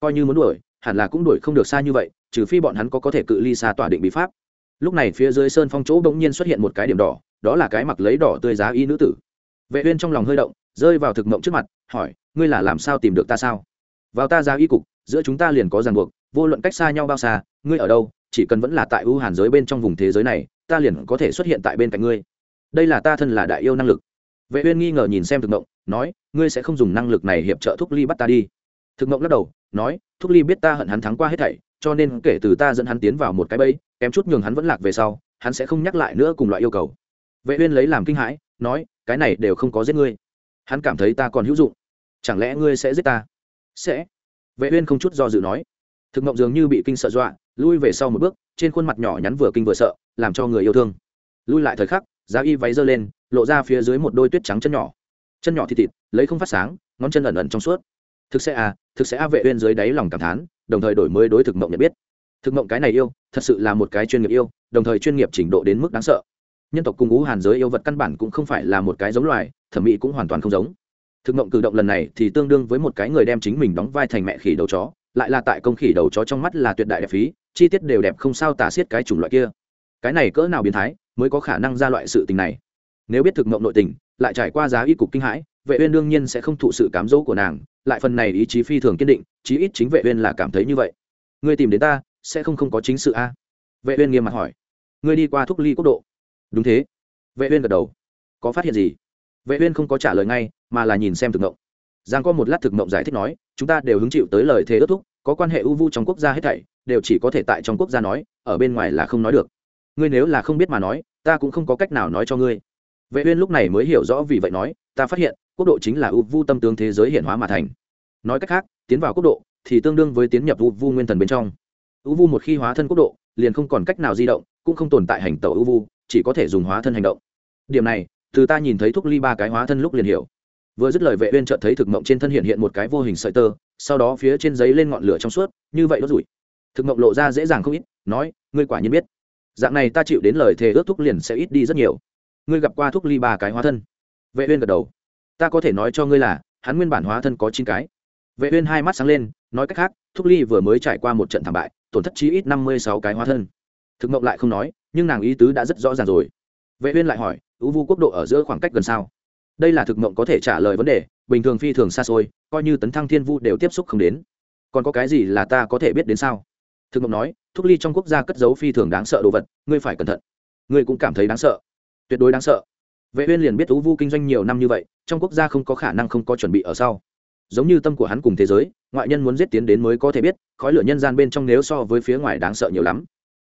Coi như muốn đuổi, hẳn là cũng đuổi không được xa như vậy, trừ phi bọn hắn có có thể cự ly xa tỏa định bí pháp lúc này phía dưới sơn phong chỗ bỗng nhiên xuất hiện một cái điểm đỏ, đó là cái mặc lấy đỏ tươi giá y nữ tử. Vệ uyên trong lòng hơi động, rơi vào thực mộng trước mặt, hỏi, ngươi là làm sao tìm được ta sao? Vào ta giá y cục, giữa chúng ta liền có ràng buộc, vô luận cách xa nhau bao xa, ngươi ở đâu, chỉ cần vẫn là tại ưu hàn giới bên trong vùng thế giới này, ta liền có thể xuất hiện tại bên cạnh ngươi. Đây là ta thân là đại yêu năng lực. Vệ uyên nghi ngờ nhìn xem thực mộng, nói, ngươi sẽ không dùng năng lực này hiệp trợ thúc ly bắt ta đi. Thực mộng lắc đầu, nói, thúc ly biết ta hận hắn thắng qua hết thảy cho nên kể từ ta dẫn hắn tiến vào một cái bẫy, kém chút nhường hắn vẫn lạc về sau, hắn sẽ không nhắc lại nữa cùng loại yêu cầu. Vệ uyên lấy làm kinh hãi, nói, cái này đều không có giết ngươi. Hắn cảm thấy ta còn hữu dụng. Chẳng lẽ ngươi sẽ giết ta? Sẽ. Vệ uyên không chút do dự nói. Thực mộng dường như bị kinh sợ dọa, lui về sau một bước, trên khuôn mặt nhỏ nhắn vừa kinh vừa sợ, làm cho người yêu thương. Lui lại thời khắc, giá y váy giơ lên, lộ ra phía dưới một đôi tuyết trắng chân nhỏ. Chân nhỏ thịt thịt, lấy không phát sáng, ngón chân ẩn ẩn trong suốt. Thực sẽ à thực sẽ a vệ uyên dưới đáy lòng cảm thán đồng thời đổi mới đối thực mộng nhận biết. Thực mộng cái này yêu, thật sự là một cái chuyên nghiệp yêu, đồng thời chuyên nghiệp trình độ đến mức đáng sợ. Nhân tộc cung ú hàn giới yêu vật căn bản cũng không phải là một cái giống loài, thẩm mỹ cũng hoàn toàn không giống. Thực mộng cử động lần này thì tương đương với một cái người đem chính mình đóng vai thành mẹ khỉ đầu chó, lại là tại công khỉ đầu chó trong mắt là tuyệt đại đẹp phí, chi tiết đều đẹp không sao tả xiết cái chủng loại kia. Cái này cỡ nào biến thái mới có khả năng ra loại sự tình này? Nếu biết thực mộng nội tình, lại trải qua giá y cục kinh hãi, vệ uyên đương nhiên sẽ không thụ sự cám dỗ của nàng lại phần này ý chí phi thường kiên định, chí ít chính vệ uyên là cảm thấy như vậy. Ngươi tìm đến ta, sẽ không không có chính sự a? Vệ uyên nghiêm mặt hỏi. Ngươi đi qua thúc ly quốc độ. Đúng thế. Vệ uyên gật đầu. Có phát hiện gì? Vệ uyên không có trả lời ngay, mà là nhìn xem thực ngộng giang có một lát thực ngộng giải thích nói, chúng ta đều hứng chịu tới lời thế ước thúc, có quan hệ u vu trong quốc gia hết thảy, đều chỉ có thể tại trong quốc gia nói, ở bên ngoài là không nói được. Ngươi nếu là không biết mà nói, ta cũng không có cách nào nói cho ngươi vệ uyên lúc này mới hiểu rõ vì vậy nói, ta phát hiện, quốc độ chính là u vu tâm tướng thế giới hiển hóa mà thành. Nói cách khác, tiến vào quốc độ thì tương đương với tiến nhập u vu nguyên thần bên trong. U vu một khi hóa thân quốc độ, liền không còn cách nào di động, cũng không tồn tại hành tẩu u vu, chỉ có thể dùng hóa thân hành động. Điểm này, từ ta nhìn thấy thuốc ly ba cái hóa thân lúc liền hiểu. Vừa dứt lời vệ uyên chợt thấy thực mộng trên thân hiện hiện một cái vô hình sợi tơ, sau đó phía trên giấy lên ngọn lửa trong suốt, như vậy đốt rủi. Thực mộng lộ ra dễ dàng không ít, nói, ngươi quả nhiên biết. Dạng này ta chịu đến lời thề ước thúc liền sẽ ít đi rất nhiều ngươi gặp qua thuốc ly ba cái hóa thân? Vệ uyên gật đầu. Ta có thể nói cho ngươi là, hắn nguyên bản hóa thân có chín cái. Vệ uyên hai mắt sáng lên, nói cách khác, thuốc ly vừa mới trải qua một trận thảm bại, tổn thất chí ít năm mươi sáu cái hóa thân. Thực mộng lại không nói, nhưng nàng ý tứ đã rất rõ ràng rồi. Vệ uyên lại hỏi ưu vu quốc độ ở giữa khoảng cách gần sao? Đây là thực mộng có thể trả lời vấn đề, bình thường phi thường xa xôi, coi như tấn thăng thiên vu đều tiếp xúc không đến. Còn có cái gì là ta có thể biết đến sao? Thực mộng nói thúc ly trong quốc gia cất giấu phi thường đáng sợ đồ vật, ngươi phải cẩn thận. Ngươi cũng cảm thấy đáng sợ tuyệt đối đáng sợ. Vệ uyên liền biết U vu kinh doanh nhiều năm như vậy, trong quốc gia không có khả năng không có chuẩn bị ở sau. Giống như tâm của hắn cùng thế giới, ngoại nhân muốn giết tiến đến mới có thể biết, khói lửa nhân gian bên trong nếu so với phía ngoài đáng sợ nhiều lắm.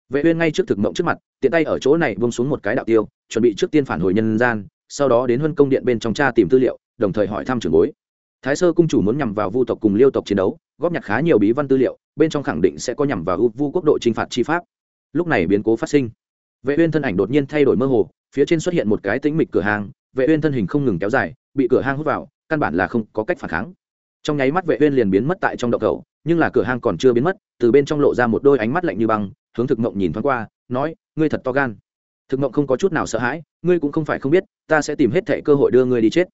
Vệ uyên ngay trước thực mộng trước mặt, tiện tay ở chỗ này buông xuống một cái đạo tiêu, chuẩn bị trước tiên phản hồi nhân gian, sau đó đến huân công điện bên trong tra tìm tư liệu, đồng thời hỏi thăm trưởng bối. Thái sơ cung chủ muốn nhằm vào vu tộc cùng liêu tộc chiến đấu, góp nhặt khá nhiều bí văn tư liệu, bên trong khẳng định sẽ có nhằm vào vu quốc độ trinh phạt chi pháp. Lúc này biến cố phát sinh. Vệ uyên thân ảnh đột nhiên thay đổi mơ hồ phía trên xuất hiện một cái tĩnh mịch cửa hàng, vệ uyên thân hình không ngừng kéo dài, bị cửa hang hút vào, căn bản là không có cách phản kháng. Trong nháy mắt vệ uyên liền biến mất tại trong động cầu nhưng là cửa hang còn chưa biến mất, từ bên trong lộ ra một đôi ánh mắt lạnh như băng, hướng thực mộng nhìn thoáng qua, nói, ngươi thật to gan. Thực mộng không có chút nào sợ hãi, ngươi cũng không phải không biết, ta sẽ tìm hết thảy cơ hội đưa ngươi đi chết.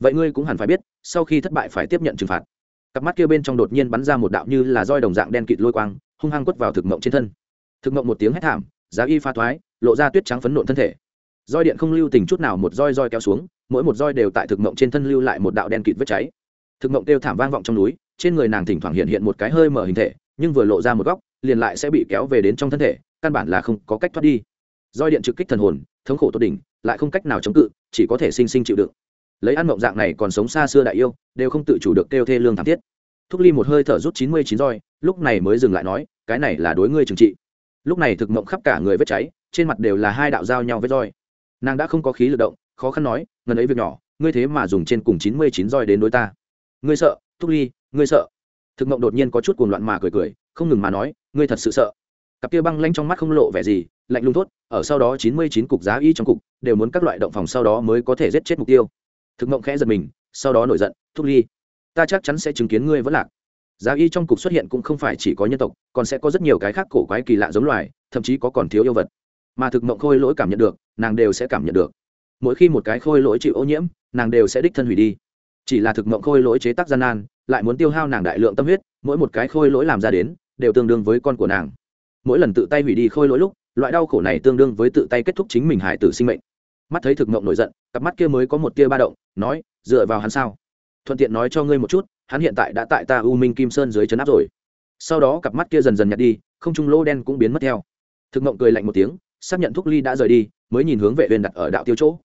Vậy ngươi cũng hẳn phải biết, sau khi thất bại phải tiếp nhận trừng phạt. Cặp mắt kia bên trong đột nhiên bắn ra một đạo như là roi đồng dạng đen kịt lôi quang, hung hăng quất vào thực mộng trên thân. Thực mộng một tiếng hét thảm, giá y pha thoái, lộ ra tuyết trắng phấn nộn thân thể roi điện không lưu tình chút nào một roi roi kéo xuống, mỗi một roi đều tại thực mộng trên thân lưu lại một đạo đen kịt vết cháy. Thực mộng kêu thảm vang vọng trong núi, trên người nàng thỉnh thoảng hiện hiện một cái hơi mở hình thể, nhưng vừa lộ ra một góc, liền lại sẽ bị kéo về đến trong thân thể, căn bản là không có cách thoát đi. Roi điện trực kích thần hồn, thống khổ tốt đỉnh, lại không cách nào chống cự, chỉ có thể sinh sinh chịu đựng. Lấy ăn mộng dạng này còn sống xa xưa đại yêu, đều không tự chủ được kêu thê lương thảm thiết. Thúc ly một hơi thở rút chín mươi chín roi, lúc này mới dừng lại nói, cái này là đối ngươi trừng trị. Lúc này thực mộng khắp cả người vết cháy, trên mặt đều là hai đạo dao nhau vết roi nàng đã không có khí lực động, khó khăn nói ngần ấy việc nhỏ, ngươi thế mà dùng trên cùng chín mươi chín roi đến đối ta. Ngươi sợ, thúc ly, ngươi sợ. Thực mộng đột nhiên có chút cuồng loạn mà cười cười, không ngừng mà nói, ngươi thật sự sợ. Cặp kia băng lanh trong mắt không lộ vẻ gì, lạnh lùng thốt, ở sau đó chín mươi chín cục giá y trong cục, đều muốn các loại động phòng sau đó mới có thể giết chết mục tiêu. Thực mộng khẽ giật mình, sau đó nổi giận, thúc ly, ta chắc chắn sẽ chứng kiến ngươi vẫn lạc. Giá y trong cục xuất hiện cũng không phải chỉ có nhân tộc, còn sẽ có rất nhiều cái khác cổ quái kỳ lạ giống loài, thậm chí có còn thiếu yêu vật. Mà thực mộng khôi lỗi cảm nhận được nàng đều sẽ cảm nhận được. Mỗi khi một cái khôi lỗi chịu ô nhiễm, nàng đều sẽ đích thân hủy đi. Chỉ là thực mộng khôi lỗi chế tác gian nan, lại muốn tiêu hao nàng đại lượng tâm huyết, mỗi một cái khôi lỗi làm ra đến, đều tương đương với con của nàng. Mỗi lần tự tay hủy đi khôi lỗi lúc, loại đau khổ này tương đương với tự tay kết thúc chính mình hải tử sinh mệnh. Mắt thấy thực mộng nổi giận, cặp mắt kia mới có một tia ba động, nói, dựa vào hắn sao? Thuận tiện nói cho ngươi một chút, hắn hiện tại đã tại ta u minh kim sơn dưới chân áp rồi. Sau đó cặp mắt kia dần dần nhặt đi, không trung lô đen cũng biến mất theo. Thực mộng cười lạnh một tiếng, xác nhận thúc ly đã rời đi mới nhìn hướng vệ uyên đặt ở đạo tiêu chỗ.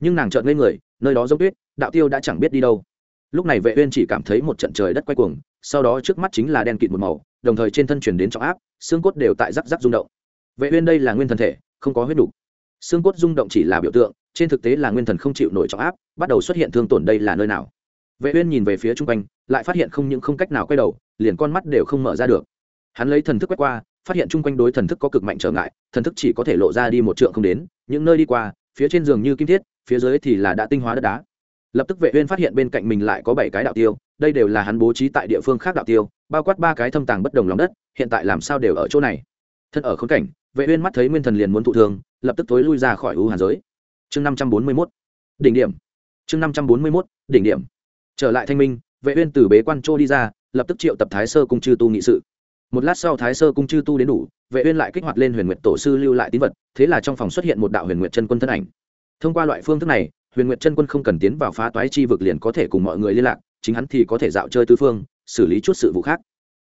Nhưng nàng chợt ngây người, nơi đó giống tuyết, đạo tiêu đã chẳng biết đi đâu. Lúc này vệ uyên chỉ cảm thấy một trận trời đất quay cuồng, sau đó trước mắt chính là đen kịt một màu, đồng thời trên thân truyền đến trọng áp, xương cốt đều tại rắc rắc rung động. Vệ uyên đây là nguyên thần thể, không có huyết đủ. Xương cốt rung động chỉ là biểu tượng, trên thực tế là nguyên thần không chịu nổi trọng áp, bắt đầu xuất hiện thương tổn đây là nơi nào. Vệ uyên nhìn về phía trung quanh, lại phát hiện không những không cách nào quay đầu, liền con mắt đều không mở ra được. Hắn lấy thần thức quét qua phát hiện chung quanh đối thần thức có cực mạnh trở ngại, thần thức chỉ có thể lộ ra đi một trượng không đến, những nơi đi qua, phía trên giường như kim thiết, phía dưới thì là đã tinh hóa đất đá. Lập tức vệ uyên phát hiện bên cạnh mình lại có bảy cái đạo tiêu, đây đều là hắn bố trí tại địa phương khác đạo tiêu, bao quát ba cái thâm tàng bất đồng lòng đất, hiện tại làm sao đều ở chỗ này. Thân ở khốn cảnh, vệ uyên mắt thấy nguyên thần liền muốn thụ thương, lập tức tối lui ra khỏi u hàn giới. Chương 541 đỉnh điểm. Chương 541 đỉnh điểm. Trở lại thanh minh, vệ uyên từ bế quan trô đi ra, lập tức triệu tập thái sơ cung chư tu nghị sự một lát sau thái sơ cung chư tu đến đủ, vệ uyên lại kích hoạt lên huyền nguyệt tổ sư lưu lại tín vật, thế là trong phòng xuất hiện một đạo huyền nguyệt chân quân thân ảnh. Thông qua loại phương thức này, huyền nguyệt chân quân không cần tiến vào phá toái chi vực liền có thể cùng mọi người liên lạc, chính hắn thì có thể dạo chơi tứ phương, xử lý chút sự vụ khác.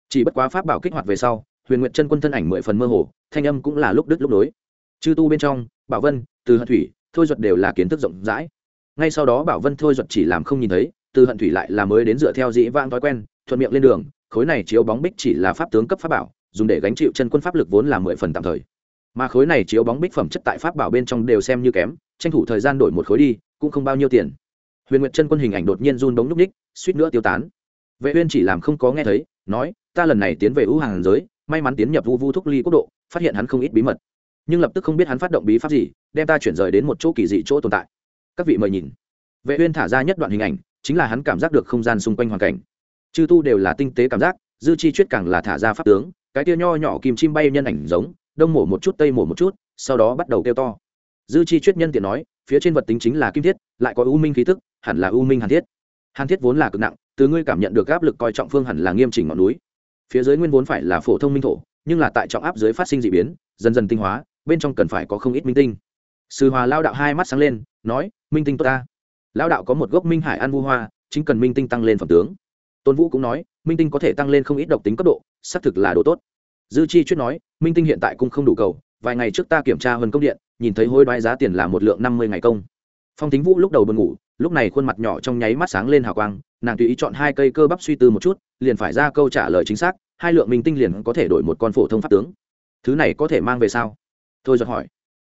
Chỉ bất quá pháp bảo kích hoạt về sau, huyền nguyệt chân quân thân ảnh mười phần mơ hồ, thanh âm cũng là lúc đứt lúc nối. Chư tu bên trong, bảo vân, từ hận thủy, thôi duật đều là kiến thức rộng rãi. Ngay sau đó bảo vân, thôi duật chỉ làm không nhìn thấy, từ hận thủy lại là mới đến dựa theo dĩ vãng thói quen, thuận miệng lên đường khối này chiếu bóng bích chỉ là pháp tướng cấp pháp bảo, dùng để gánh chịu chân quân pháp lực vốn là mười phần tạm thời. Mà khối này chiếu bóng bích phẩm chất tại pháp bảo bên trong đều xem như kém, tranh thủ thời gian đổi một khối đi, cũng không bao nhiêu tiền. Huyền nguyệt chân quân hình ảnh đột nhiên run bóng núp ních, suýt nữa tiêu tán. Vệ uyên chỉ làm không có nghe thấy, nói, ta lần này tiến về ưu hàng giới, may mắn tiến nhập vu vu thúc ly quốc độ, phát hiện hắn không ít bí mật. Nhưng lập tức không biết hắn phát động bí pháp gì, đem ta chuyển rời đến một chỗ kỳ dị chỗ tồn tại. Các vị mời nhìn. Vệ uyên thả ra nhất đoạn hình ảnh, chính là hắn cảm giác được không gian xung quanh hoàn cảnh chư tu đều là tinh tế cảm giác, dư chi chuyết càng là thả ra pháp tướng, cái tia nho nhỏ kim chim bay nhân ảnh giống, đông mổ một chút, tây mổ một chút, sau đó bắt đầu kêu to. Dư chi chuyết nhân tiện nói, phía trên vật tính chính là kim thiết, lại có u minh khí tức, hẳn là u minh hàn thiết. Hàn thiết vốn là cực nặng, từ ngươi cảm nhận được áp lực coi trọng phương hẳn là nghiêm chỉnh ngọn núi. Phía dưới nguyên vốn phải là phổ thông minh thổ, nhưng là tại trọng áp dưới phát sinh d ị biến, dần dần tinh hóa, bên trong cần phải có không ít minh tinh. Sư hòa lao đạo hai mắt sáng lên, nói, minh tinh tốt ta. Lao đạo có một gốc minh hải an vu hoa, chính cần minh tinh tăng lên phẩm tướng tôn vũ cũng nói, minh tinh có thể tăng lên không ít độc tính cấp độ, xác thực là đồ tốt. Dư chi chuyết nói, minh tinh hiện tại cũng không đủ cầu, vài ngày trước ta kiểm tra hơn công điện, nhìn thấy hối đoái giá tiền là một lượng năm mươi ngày công. Phong tính vũ lúc đầu buồn ngủ, lúc này khuôn mặt nhỏ trong nháy mắt sáng lên hào quang, nàng tùy ý chọn hai cây cơ bắp suy tư một chút, liền phải ra câu trả lời chính xác, hai lượng minh tinh liền có thể đổi một con phổ thông pháp tướng. Thứ này có thể mang về sao? Thôi giật hỏi.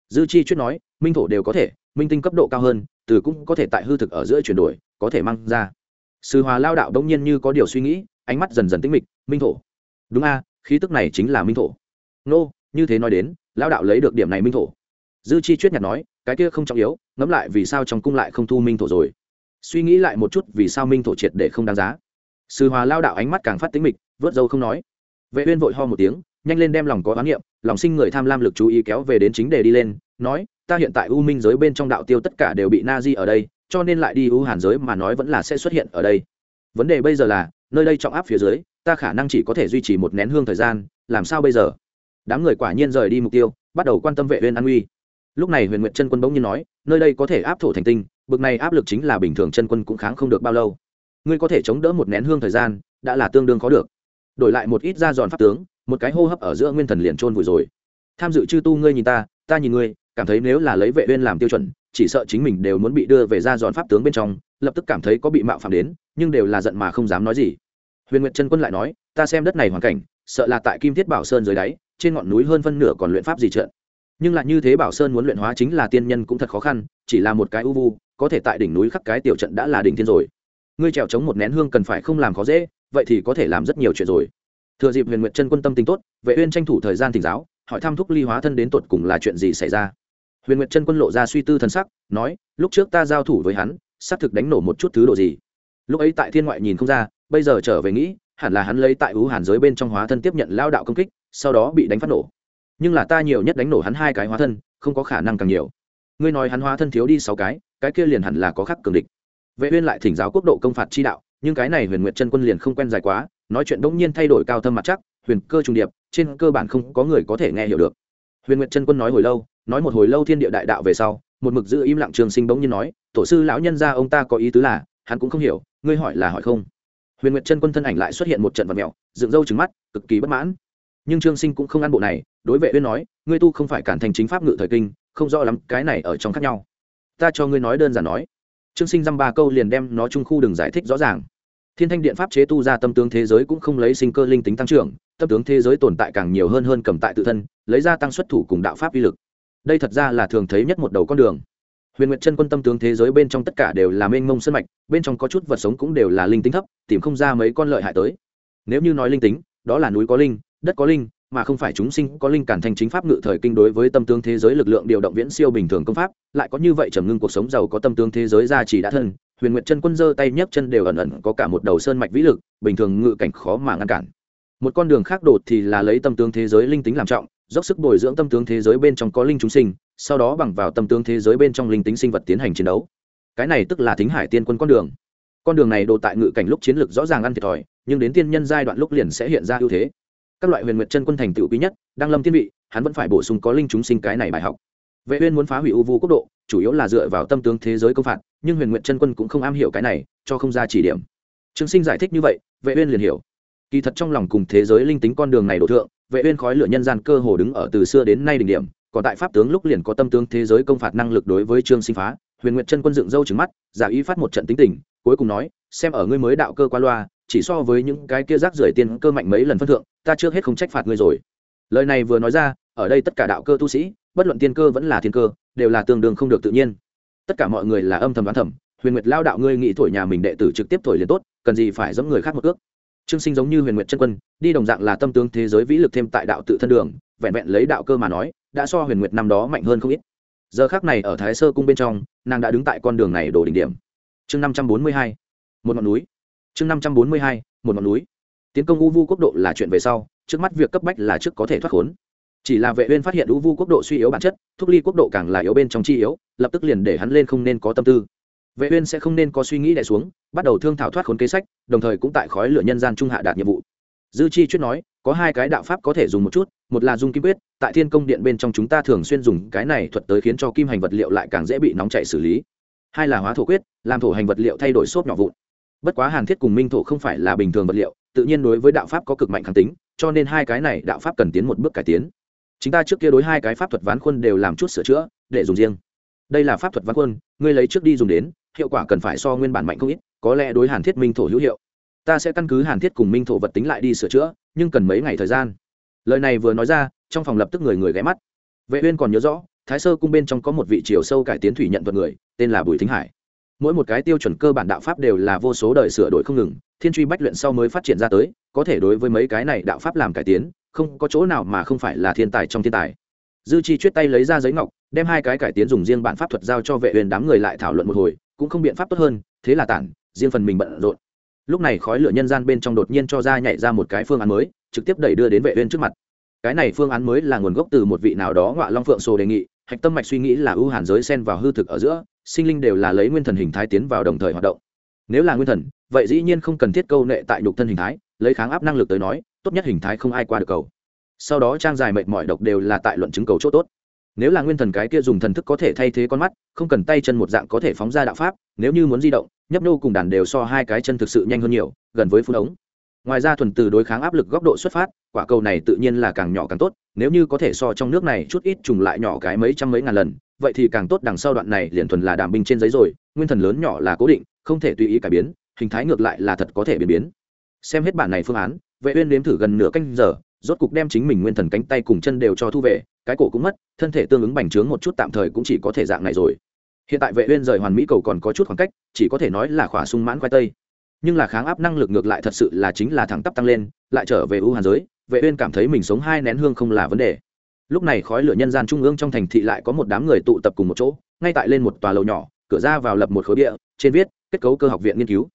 Dư chi chuyết nói, minh thổ đều có thể, minh tinh cấp độ cao hơn, từ cũng có thể tại hư thực ở giữa chuyển đổi, có thể mang ra sư hòa lao đạo đông nhiên như có điều suy nghĩ, ánh mắt dần dần tĩnh mịch, minh thổ. Đúng a, khí tức này chính là minh thổ. Nô, như thế nói đến, lao đạo lấy được điểm này minh thổ. Dư chi chuyết nhặt nói, cái kia không trọng yếu, ngẫm lại vì sao trong cung lại không thu minh thổ rồi. Suy nghĩ lại một chút vì sao minh thổ triệt để không đáng giá. Sư hòa lao đạo ánh mắt càng phát tính mịch, vớt dâu không nói. Vệ uyên vội ho một tiếng, nhanh lên đem lòng có oán niệm, lòng sinh người tham lam lực chú ý kéo về đến chính đề đi lên, nói, ta hiện tại u minh giới bên trong đạo tiêu tất cả đều bị na di ở đây cho nên lại đi u hàn giới mà nói vẫn là sẽ xuất hiện ở đây. Vấn đề bây giờ là, nơi đây trọng áp phía dưới, ta khả năng chỉ có thể duy trì một nén hương thời gian, làm sao bây giờ? Đám người quả nhiên rời đi mục tiêu, bắt đầu quan tâm vệ uyên an uy. Lúc này huyền nguyệt chân quân bỗng nhiên nói, nơi đây có thể áp thổ thành tinh, bực này áp lực chính là bình thường chân quân cũng kháng không được bao lâu. Ngươi có thể chống đỡ một nén hương thời gian, đã là tương đương khó được. Đổi lại một ít da giòn pháp tướng, một cái hô hấp ở giữa nguyên thần liền trôn vùi rồi. Tham dự chư tu ngươi nhìn ta ta nhìn ngươi, cảm thấy nếu là lấy vệ uyên làm tiêu chuẩn chỉ sợ chính mình đều muốn bị đưa về ra giòn pháp tướng bên trong, lập tức cảm thấy có bị mạo phạm đến, nhưng đều là giận mà không dám nói gì. Huyền nguyệt chân quân lại nói, ta xem đất này hoàn cảnh, sợ là tại kim thiết bảo sơn dưới đáy, trên ngọn núi hơn phân nửa còn luyện pháp gì trợn. Nhưng lại như thế bảo sơn muốn luyện hóa chính là tiên nhân cũng thật khó khăn, chỉ là một cái u vu, có thể tại đỉnh núi khắc cái tiểu trận đã là đỉnh thiên rồi. Ngươi trèo chống một nén hương cần phải không làm khó dễ, vậy thì có thể làm rất nhiều chuyện rồi. Thừa dịp huyền nguyệt chân quân tâm tính tốt, vệ uyên tranh thủ thời gian thỉnh giáo, hỏi thăm thúc ly hóa thân đến tột cùng là chuyện gì xảy ra huyền nguyệt chân quân lộ ra suy tư thần sắc, nói, lúc trước ta giao thủ với hắn, xác thực đánh nổ một chút thứ độ gì. Lúc ấy tại thiên ngoại nhìn không ra, bây giờ trở về nghĩ, hẳn là hắn lấy tại ú hàn giới bên trong hóa thân tiếp nhận lao đạo công kích, sau đó bị đánh phát nổ. Nhưng là ta nhiều nhất đánh nổ hắn hai cái hóa thân, không có khả năng càng nhiều. Ngươi nói hắn hóa thân thiếu đi sáu cái cái kia liền hẳn là có khắc cường địch. Vệ uyên lại thỉnh giáo quốc độ công phạt chi đạo, nhưng cái này huyền nguyệt chân quân liền không quen dài quá, nói chuyện đống nhiên thay đổi cao thâm mặt chắc, huyền cơ trùng điệp, trên cơ bản không có người có thể nghe hiểu được. Huyền nguyệt chân quân nói hồi lâu nói một hồi lâu thiên địa đại đạo về sau, một mực giữ im lặng trường sinh bỗng nhiên nói, tổ sư lão nhân gia ông ta có ý tứ là, hắn cũng không hiểu, ngươi hỏi là hỏi không? Huyền nguyệt chân quân thân ảnh lại xuất hiện một trận vật mèo dựng râu trứng mắt, cực kỳ bất mãn. Nhưng trương sinh cũng không ăn bộ này, đối vệ uyên nói, ngươi tu không phải cản thành chính pháp ngự thời kinh, không rõ lắm cái này ở trong khác nhau. Ta cho ngươi nói đơn giản nói. Trương sinh dăm ba câu liền đem nó trung khu đừng giải thích rõ ràng. Thiên thanh điện pháp chế tu ra tâm tướng thế giới cũng không lấy sinh cơ linh tính tăng trưởng, tâm tướng thế giới tồn tại càng nhiều hơn hơn cầm tại tự thân, lấy ra tăng xuất thủ cùng đạo pháp uy lực đây thật ra là thường thấy nhất một đầu con đường. Huyền nguyệt chân quân tâm tướng thế giới bên trong tất cả đều là mênh mông sân mạch, bên trong có chút vật sống cũng đều là linh tính thấp, tìm không ra mấy con lợi hại tới. Nếu như nói linh tính, đó là núi có linh, đất có linh, mà không phải chúng sinh có linh cản thành chính pháp ngự thời kinh đối với tâm tướng thế giới lực lượng điều động viễn siêu bình thường công pháp, lại có như vậy trầm ngưng cuộc sống giàu có tâm tướng thế giới gia trì đã thân, huyền nguyệt chân quân giơ tay nhấc chân đều ẩn ẩn có cả một đầu sơn mạch vĩ lực, bình thường ngự cảnh khó mà ngăn cản. Một con đường khác đột thì là lấy tâm tướng thế giới linh tính làm trọng dốc sức bồi dưỡng tâm tướng thế giới bên trong có linh chúng sinh, sau đó bằng vào tâm tướng thế giới bên trong linh tính sinh vật tiến hành chiến đấu. Cái này tức là thính hải tiên quân con đường. Con đường này đồ tại ngự cảnh lúc chiến lược rõ ràng ăn thiệt thòi, nhưng đến tiên nhân giai đoạn lúc liền sẽ hiện ra ưu thế. Các loại huyền nguyệt chân quân thành tựu quý nhất đang lâm tiên vị, hắn vẫn phải bổ sung có linh chúng sinh cái này bài học. Vệ uyên muốn phá hủy u vu quốc độ, chủ yếu là dựa vào tâm tướng thế giới công phạt, nhưng huyền nguyệt chân quân cũng không am hiểu cái này, cho không ra chỉ điểm. Trương sinh giải thích như vậy, vệ uyên liền hiểu kỳ thật trong lòng cùng thế giới linh tính con đường này đổ thượng, vệ uyên khói lửa nhân gian cơ hồ đứng ở từ xưa đến nay đỉnh điểm, còn tại pháp tướng lúc liền có tâm tướng thế giới công phạt năng lực đối với trương sinh phá, huyền nguyệt chân quân dựng râu trừng mắt, giả ý phát một trận tính tình, cuối cùng nói, xem ở ngươi mới đạo cơ qua loa, chỉ so với những cái kia rác rưởi tiên cơ mạnh mấy lần phân thượng, ta trước hết không trách phạt ngươi rồi. Lời này vừa nói ra, ở đây tất cả đạo cơ tu sĩ, bất luận tiên cơ vẫn là thiên cơ, đều là tương đương không được tự nhiên. Tất cả mọi người là âm thầm đoán thầm, huyền nguyệt lao đạo ngươi nghĩ thổi nhà mình đệ tử trực tiếp thổi liền tốt, cần gì phải giống người khác một ước trương sinh giống như huyền nguyệt chân quân, đi đồng dạng là tâm tướng thế giới vĩ lực thêm tại đạo tự thân đường, vẹn vẹn lấy đạo cơ mà nói, đã so huyền nguyệt năm đó mạnh hơn không ít. Giờ khác này ở thái sơ cung bên trong, nàng đã đứng tại con đường này đổ đỉnh điểm. Chương năm trăm bốn mươi hai, một ngọn núi. Chương năm trăm bốn mươi hai, một ngọn núi. Tiến công u vu quốc độ là chuyện về sau, trước mắt việc cấp bách là trước có thể thoát khốn. Chỉ là vệ uyên phát hiện u vu quốc độ suy yếu bản chất, thúc ly quốc độ càng là yếu bên trong chi yếu, lập tức liền để hắn lên không nên có tâm tư vệ uyên sẽ không nên có suy nghĩ đè xuống, bắt đầu thương thảo thoát khốn kế sách, đồng thời cũng tại khói lửa nhân gian trung hạ đạt nhiệm vụ. Dư chi chuyên nói, có hai cái đạo pháp có thể dùng một chút, một là dung kim quyết, tại thiên công điện bên trong chúng ta thường xuyên dùng cái này thuật tới khiến cho kim hành vật liệu lại càng dễ bị nóng chảy xử lý. Hai là hóa thổ quyết, làm thổ hành vật liệu thay đổi xốp nhỏ vụn. Bất quá hàn thiết cùng minh thổ không phải là bình thường vật liệu, tự nhiên đối với đạo pháp có cực mạnh kháng tính, cho nên hai cái này đạo pháp cần tiến một bước cải tiến. Chúng ta trước kia đối hai cái pháp thuật ván khuôn đều làm chút sửa chữa, để dùng riêng. Đây là pháp thuật ván khuôn, ngươi lấy trước đi dùng đến hiệu quả cần phải so nguyên bản mạnh không ít, có lẽ đối hàn thiết minh thổ hữu hiệu. Ta sẽ căn cứ hàn thiết cùng minh thổ vật tính lại đi sửa chữa, nhưng cần mấy ngày thời gian. Lời này vừa nói ra, trong phòng lập tức người người ghé mắt. Vệ uyên còn nhớ rõ, thái sơ cung bên trong có một vị triều sâu cải tiến thủy nhận thuật người, tên là bùi thính hải. Mỗi một cái tiêu chuẩn cơ bản đạo pháp đều là vô số đời sửa đổi không ngừng, thiên truy bách luyện sau mới phát triển ra tới, có thể đối với mấy cái này đạo pháp làm cải tiến, không có chỗ nào mà không phải là thiên tài trong thiên tài. Dư chi chuyết tay lấy ra giấy ngọc, đem hai cái cải tiến dùng riêng bản pháp thuật giao cho vệ Uyên đám người lại thảo luận một hồi cũng không biện pháp tốt hơn, thế là tản, riêng phần mình bận rộn. Lúc này khói lửa nhân gian bên trong đột nhiên cho ra nhảy ra một cái phương án mới, trực tiếp đẩy đưa đến vệ uyên trước mặt. Cái này phương án mới là nguồn gốc từ một vị nào đó ngọa long phượng sồ đề nghị, hạch tâm mạch suy nghĩ là ưu hàn giới xen vào hư thực ở giữa, sinh linh đều là lấy nguyên thần hình thái tiến vào đồng thời hoạt động. Nếu là nguyên thần, vậy dĩ nhiên không cần thiết câu nệ tại nhục thân hình thái, lấy kháng áp năng lực tới nói, tốt nhất hình thái không ai qua được cầu. Sau đó trang dài mệt mỏi độc đều là tại luận chứng cầu chỗ tốt nếu là nguyên thần cái kia dùng thần thức có thể thay thế con mắt, không cần tay chân một dạng có thể phóng ra đạo pháp, nếu như muốn di động, nhấp nô cùng đàn đều so hai cái chân thực sự nhanh hơn nhiều, gần với phun ống. Ngoài ra thuần từ đối kháng áp lực góc độ xuất phát, quả cầu này tự nhiên là càng nhỏ càng tốt, nếu như có thể so trong nước này chút ít trùng lại nhỏ cái mấy trăm mấy ngàn lần, vậy thì càng tốt đằng sau đoạn này liền thuần là đảm binh trên giấy rồi, nguyên thần lớn nhỏ là cố định, không thể tùy ý cải biến, hình thái ngược lại là thật có thể biến biến. Xem hết bản này phương án, vệ uyên nếm thử gần nửa canh giờ, rốt cục đem chính mình nguyên thần cánh tay cùng chân đều cho thu về cái cổ cũng mất, thân thể tương ứng bành trướng một chút tạm thời cũng chỉ có thể dạng này rồi. Hiện tại vệ uyên rời hoàn mỹ cầu còn có chút khoảng cách, chỉ có thể nói là khỏa sung mãn khoai tây. Nhưng là kháng áp năng lực ngược lại thật sự là chính là thẳng tắp tăng lên, lại trở về ưu hàn giới, vệ uyên cảm thấy mình sống hai nén hương không là vấn đề. Lúc này khói lửa nhân gian trung ương trong thành thị lại có một đám người tụ tập cùng một chỗ, ngay tại lên một tòa lầu nhỏ, cửa ra vào lập một khối địa trên viết, kết cấu cơ học viện nghiên cứu.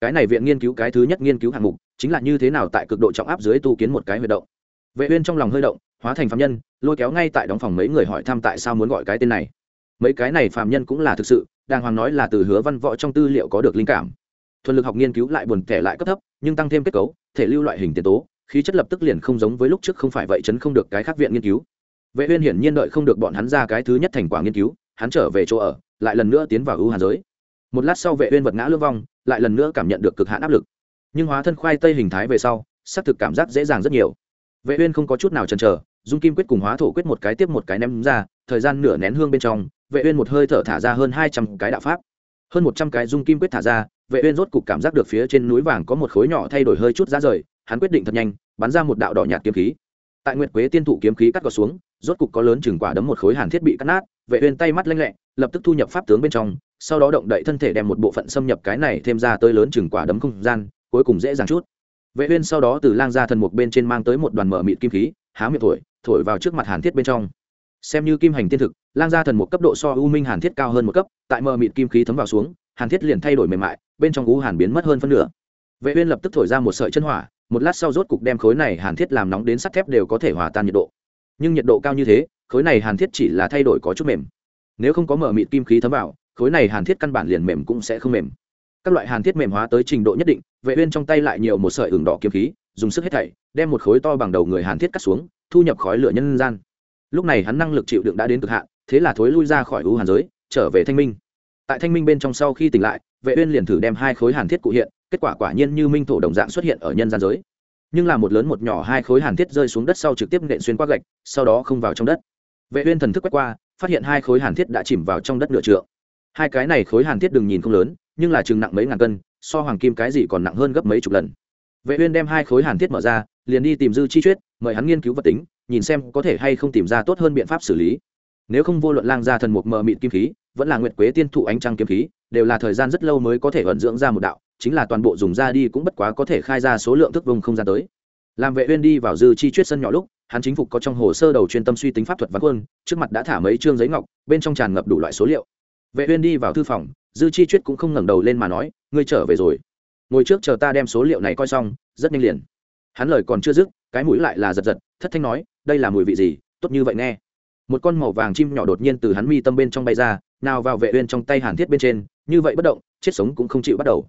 Cái này viện nghiên cứu cái thứ nhất nghiên cứu hạng mục, chính là như thế nào tại cực độ trọng áp dưới tu kiến một cái huy động. Vệ uyên trong lòng hơi động hóa thành phàm nhân, lôi kéo ngay tại đóng phòng mấy người hỏi thăm tại sao muốn gọi cái tên này. Mấy cái này phàm nhân cũng là thực sự, đàng hoàng nói là từ hứa văn võ trong tư liệu có được linh cảm. Thuần lực học nghiên cứu lại buồn kẻ lại cấp thấp, nhưng tăng thêm kết cấu, thể lưu loại hình tiền tố, khí chất lập tức liền không giống với lúc trước không phải vậy chấn không được cái khác viện nghiên cứu. Vệ uyên hiển nhiên đợi không được bọn hắn ra cái thứ nhất thành quả nghiên cứu, hắn trở về chỗ ở, lại lần nữa tiến vào ưu hàn giới. Một lát sau vệ uyên vật ngã lưỡng vong, lại lần nữa cảm nhận được cực hạn áp lực. Nhưng hóa thân khoai tây hình thái về sau, xác thực cảm giác dễ dàng rất nhiều. Vệ uyên không có chút nào chần chờ dung kim quyết cùng hóa thổ quyết một cái tiếp một cái ném ra, thời gian nửa nén hương bên trong, vệ uyên một hơi thở thả ra hơn 200 cái đạo pháp. Hơn 100 cái dung kim quyết thả ra, vệ uyên rốt cục cảm giác được phía trên núi vàng có một khối nhỏ thay đổi hơi chút ra rời, hắn quyết định thật nhanh, bắn ra một đạo đỏ nhạt kiếm khí. Tại nguyệt quế tiên thụ kiếm khí cắt gọt xuống, rốt cục có lớn chừng quả đấm một khối hàn thiết bị cắt nát, vệ uyên tay mắt lanh lẹ, lập tức thu nhập pháp tướng bên trong, sau đó động đậy thân thể đem một bộ phận xâm nhập cái này thêm ra tới lớn chừng quả đấm không gian, cuối cùng dễ dàng chút. Vệ uyên sau đó từ lang gia thần mục bên trên mang tới một đoàn mở mịt kim khí há miệng thổi thổi vào trước mặt hàn thiết bên trong. Xem như kim hành tiên thực, lang gia thần một cấp độ so u minh hàn thiết cao hơn một cấp, tại mở mịt kim khí thấm vào xuống, hàn thiết liền thay đổi mềm mại, bên trong u hàn biến mất hơn phân nửa. Vệ uyên lập tức thổi ra một sợi chân hỏa, một lát sau rốt cục đem khối này hàn thiết làm nóng đến sắt thép đều có thể hòa tan nhiệt độ. Nhưng nhiệt độ cao như thế, khối này hàn thiết chỉ là thay đổi có chút mềm. Nếu không có mở mịt kim khí thấm vào, khối này hàn thiết căn bản liền mềm cũng sẽ không mềm. Các loại hàn thiết mềm hóa tới trình độ nhất định, vệ uyên trong tay lại nhiều một sợi ửng đỏ kiếm khí dùng sức hết thảy, đem một khối to bằng đầu người hàn thiết cắt xuống, thu nhập khói lửa nhân gian. Lúc này hắn năng lực chịu đựng đã đến cực hạn, thế là thối lui ra khỏi u hàn giới, trở về thanh minh. Tại thanh minh bên trong sau khi tỉnh lại, vệ uyên liền thử đem hai khối hàn thiết cụ hiện, kết quả quả nhiên như minh thổ đồng dạng xuất hiện ở nhân gian giới. Nhưng là một lớn một nhỏ hai khối hàn thiết rơi xuống đất sau trực tiếp nện xuyên qua gạch, sau đó không vào trong đất. Vệ uyên thần thức quét qua, phát hiện hai khối hàn thiết đã chìm vào trong đất nửa trượng. Hai cái này khối hàn thiết đừng nhìn không lớn, nhưng là chừng nặng mấy ngàn cân, so hoàng kim cái gì còn nặng hơn gấp mấy chục lần vệ uyên đem hai khối hàn thiết mở ra, liền đi tìm dư chi chuyết, mời hắn nghiên cứu vật tính, nhìn xem có thể hay không tìm ra tốt hơn biện pháp xử lý. Nếu không vô luận lang gia thần mục mờ mịt kim khí, vẫn là nguyệt quế tiên thụ ánh trăng kiếm khí, đều là thời gian rất lâu mới có thể vận dưỡng ra một đạo, chính là toàn bộ dùng ra đi cũng bất quá có thể khai ra số lượng thức vùng không gian tới. Làm vệ uyên đi vào dư chi chuyết sân nhỏ lúc, hắn chính phục có trong hồ sơ đầu chuyên tâm suy tính pháp thuật văn quân, trước mặt đã thả mấy trương giấy ngọc, bên trong tràn ngập đủ loại số liệu. Vệ uyên đi vào thư phòng, dư chi chuyết cũng không ngẩng đầu lên mà nói, ngươi trở về rồi ngồi trước chờ ta đem số liệu này coi xong, rất nhanh liền. Hắn lời còn chưa dứt, cái mũi lại là giật giật, thất thanh nói, đây là mùi vị gì, tốt như vậy nghe. Một con màu vàng chim nhỏ đột nhiên từ hắn mi tâm bên trong bay ra, nào vào vệ uyên trong tay hàn thiết bên trên, như vậy bất động, chết sống cũng không chịu bắt đầu.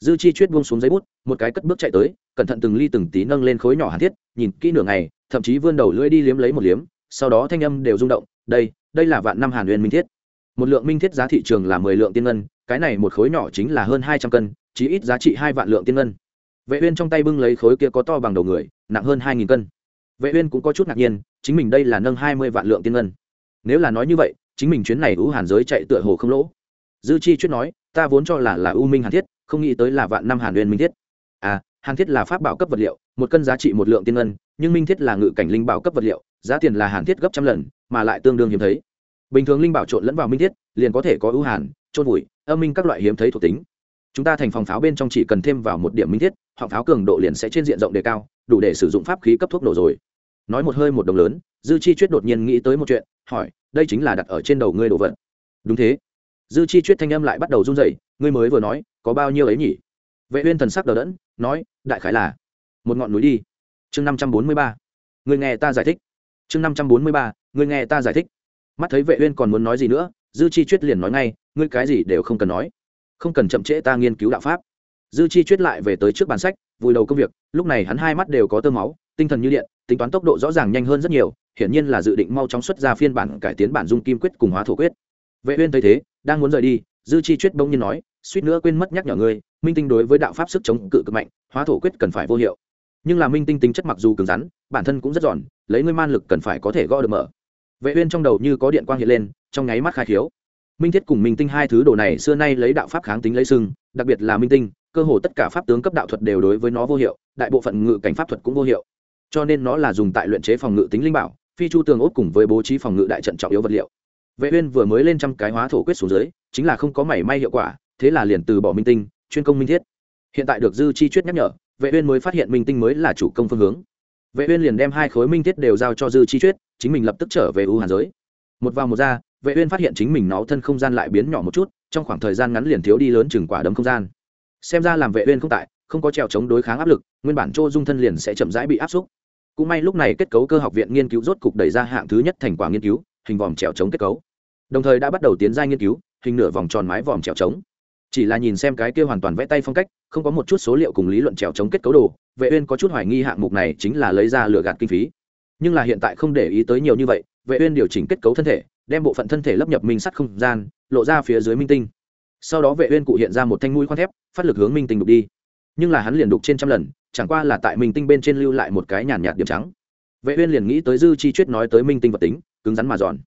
Dư chi chuyết buông xuống giấy bút, một cái cất bước chạy tới, cẩn thận từng ly từng tí nâng lên khối nhỏ hàn thiết, nhìn kỹ nửa ngày, thậm chí vươn đầu lưỡi đi liếm lấy một liếm, sau đó thanh âm đều rung động, đây đây là vạn năm hàn uyên minh thiết. Một lượng minh thiết giá thị trường là mười lượng tiên ngân, cái này một khối nhỏ chính là hơn hai trăm cân chí ít giá trị hai vạn lượng tiên ngân. Vệ uyên trong tay bưng lấy khối kia có to bằng đầu người, nặng hơn hai nghìn cân. Vệ uyên cũng có chút ngạc nhiên, chính mình đây là nâng hai mươi vạn lượng tiên ngân. Nếu là nói như vậy, chính mình chuyến này ưu hàn giới chạy tựa hồ không lỗ. Dư chi chuyết nói, ta vốn cho là là ưu minh hàn thiết, không nghĩ tới là vạn năm hàn uyên minh thiết. À hàn thiết là pháp bảo cấp vật liệu, một cân giá trị một lượng tiên ngân, nhưng minh thiết là ngự cảnh linh bảo cấp vật liệu, giá tiền là hàn thiết gấp trăm lần, mà lại tương đương hiếm thấy. Bình thường linh bảo trộn lẫn vào minh thiết, liền có thể có ưu hàn trôn vùi, âm minh các loại hiếm thấy thuộc tính chúng ta thành phòng pháo bên trong chỉ cần thêm vào một điểm minh thiết hoặc pháo cường độ liền sẽ trên diện rộng đề cao, đủ để sử dụng pháp khí cấp thuốc nổ rồi. Nói một hơi một đồng lớn, dư chi chuyết đột nhiên nghĩ tới một chuyện, hỏi, đây chính là đặt ở trên đầu ngươi đồ vật. Đúng thế. Dư chi chuyết thanh âm lại bắt đầu run rẩy, ngươi mới vừa nói, có bao nhiêu ấy nhỉ? Vệ uyên thần sắc đờ đẫn, nói, đại khái là, một ngọn núi đi. Chương năm trăm bốn mươi ba. Ngươi nghe ta giải thích. Chương năm trăm bốn mươi ba, ngươi nghe ta giải thích. Mắt thấy vệ uyên còn muốn nói gì nữa, dư chi chuyết liền nói ngay, ngươi cái gì đều không cần nói không cần chậm trễ ta nghiên cứu đạo pháp. Dư chi chuyết lại về tới trước bàn sách, vùi đầu công việc, lúc này hắn hai mắt đều có tơ máu, tinh thần như điện, tính toán tốc độ rõ ràng nhanh hơn rất nhiều, hiển nhiên là dự định mau chóng xuất ra phiên bản cải tiến bản dung kim quyết cùng hóa thổ quyết. Vệ uyên thấy thế, đang muốn rời đi, dư chi chuyết bỗng nhiên nói, suýt nữa quên mất nhắc nhở ngươi, minh tinh đối với đạo pháp sức chống cự cực mạnh, hóa thổ quyết cần phải vô hiệu. Nhưng là minh tinh tính chất mặc dù cứng rắn, bản thân cũng rất giòn, lấy ngươi man lực cần phải có thể gõ được mở. Vệ uyên trong đầu như có điện quang hiện lên, trong nháy mắt khai thiếu minh thiết cùng minh tinh hai thứ đồ này xưa nay lấy đạo pháp kháng tính lấy sưng đặc biệt là minh tinh, cơ hồ tất cả pháp tướng cấp đạo thuật đều đối với nó vô hiệu, đại bộ phận ngự cảnh pháp thuật cũng vô hiệu. Cho nên nó là dùng tại luyện chế phòng ngự tính linh bảo, phi chu tường ốt cùng với bố trí phòng ngự đại trận trọng yếu vật liệu. Vệ uyên vừa mới lên trăm cái hóa thổ quyết xuống dưới, chính là không có mảy may hiệu quả, thế là liền từ bỏ minh tinh, chuyên công minh thiết. Hiện tại được dư chi chuyết nhắc nhở, vệ uyên mới phát hiện minh tinh mới là chủ công phương hướng. Vệ uyên liền đem hai khối minh thiết đều giao cho dư chi chuyết, chính mình lập tức trở về u hàn giới. Một vào một ra vệ uyên phát hiện chính mình nó thân không gian lại biến nhỏ một chút, trong khoảng thời gian ngắn liền thiếu đi lớn chừng quả đấm không gian. Xem ra làm vệ uyên không tại, không có trèo chống đối kháng áp lực, nguyên bản Châu dung thân liền sẽ chậm rãi bị áp suất. cũng may lúc này kết cấu cơ học viện nghiên cứu rốt cục đẩy ra hạng thứ nhất thành quả nghiên cứu, hình vòm trèo chống kết cấu. Đồng thời đã bắt đầu tiến giai nghiên cứu, hình nửa vòng tròn mái vòm trèo chống. Chỉ là nhìn xem cái kia hoàn toàn vẽ tay phong cách, không có một chút số liệu cùng lý luận trèo chống kết cấu đồ, vệ uyên có chút hoài nghi hạng mục này chính là lấy ra lừa gạt kinh phí. Nhưng là hiện tại không để ý tới nhiều như vậy, vệ uyên điều chỉnh kết cấu thân thể đem bộ phận thân thể lấp nhập minh sắt không gian, lộ ra phía dưới minh tinh. Sau đó vệ uyên cụ hiện ra một thanh mũi khoan thép, phát lực hướng minh tinh đục đi. Nhưng là hắn liền đục trên trăm lần, chẳng qua là tại minh tinh bên trên lưu lại một cái nhàn nhạt điểm trắng. Vệ uyên liền nghĩ tới dư chi chuyết nói tới minh tinh vật tính, cứng rắn mà giòn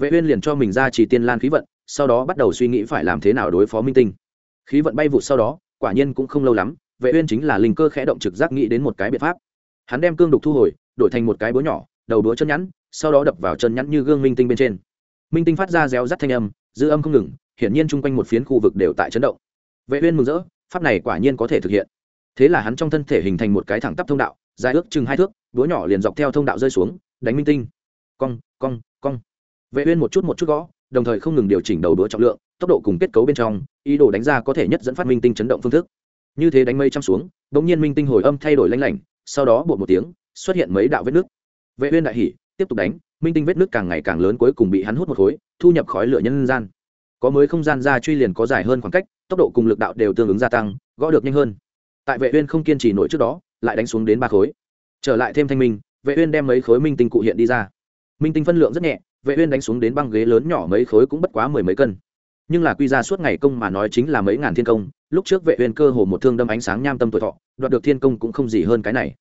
vệ uyên liền cho mình ra chỉ tiên lan khí vận, sau đó bắt đầu suy nghĩ phải làm thế nào đối phó minh tinh. Khí vận bay vụt sau đó, quả nhiên cũng không lâu lắm, vệ uyên chính là linh cơ khẽ động trực giác nghĩ đến một cái biện pháp. Hắn đem cương đục thu hồi, đổi thành một cái búa nhỏ, đầu đũa chân nhẵn, sau đó đập vào chân nhẵn như gương minh tinh bên trên minh tinh phát ra réo rắt thanh âm, dư âm không ngừng, hiển nhiên chung quanh một phiến khu vực đều tại chấn động. Vệ uyên mừng rỡ, pháp này quả nhiên có thể thực hiện. Thế là hắn trong thân thể hình thành một cái thẳng tắp thông đạo, dài ước chừng hai thước, đũa nhỏ liền dọc theo thông đạo rơi xuống, đánh minh tinh. Cong cong cong. Vệ uyên một chút một chút gõ, đồng thời không ngừng điều chỉnh đầu đũa trọng lượng, tốc độ cùng kết cấu bên trong, ý đồ đánh ra có thể nhất dẫn phát minh tinh chấn động phương thức. Như thế đánh mây trăm xuống đống nhiên minh tinh hồi âm thay đổi lanh lảnh, sau đó bột một tiếng, xuất hiện mấy đạo vết nước vệ uyên đại hỉ, tiếp tục đánh minh tinh vết nước càng ngày càng lớn cuối cùng bị hắn hút một khối, thu nhập khói lửa nhân gian. Có mới không gian ra truy liền có dài hơn khoảng cách, tốc độ cùng lực đạo đều tương ứng gia tăng, gõ được nhanh hơn. Tại vệ uyên không kiên trì nổi trước đó, lại đánh xuống đến ba khối. Trở lại thêm thanh minh, vệ uyên đem mấy khối minh tinh cụ hiện đi ra. Minh tinh phân lượng rất nhẹ, vệ uyên đánh xuống đến băng ghế lớn nhỏ mấy khối cũng bất quá mười mấy cân. Nhưng là quy ra suốt ngày công mà nói chính là mấy ngàn thiên công, lúc trước vệ uyên cơ hồ một thương đâm ánh sáng nham tâm tuổi thọ, đoạt được thiên công cũng không gì hơn cái này.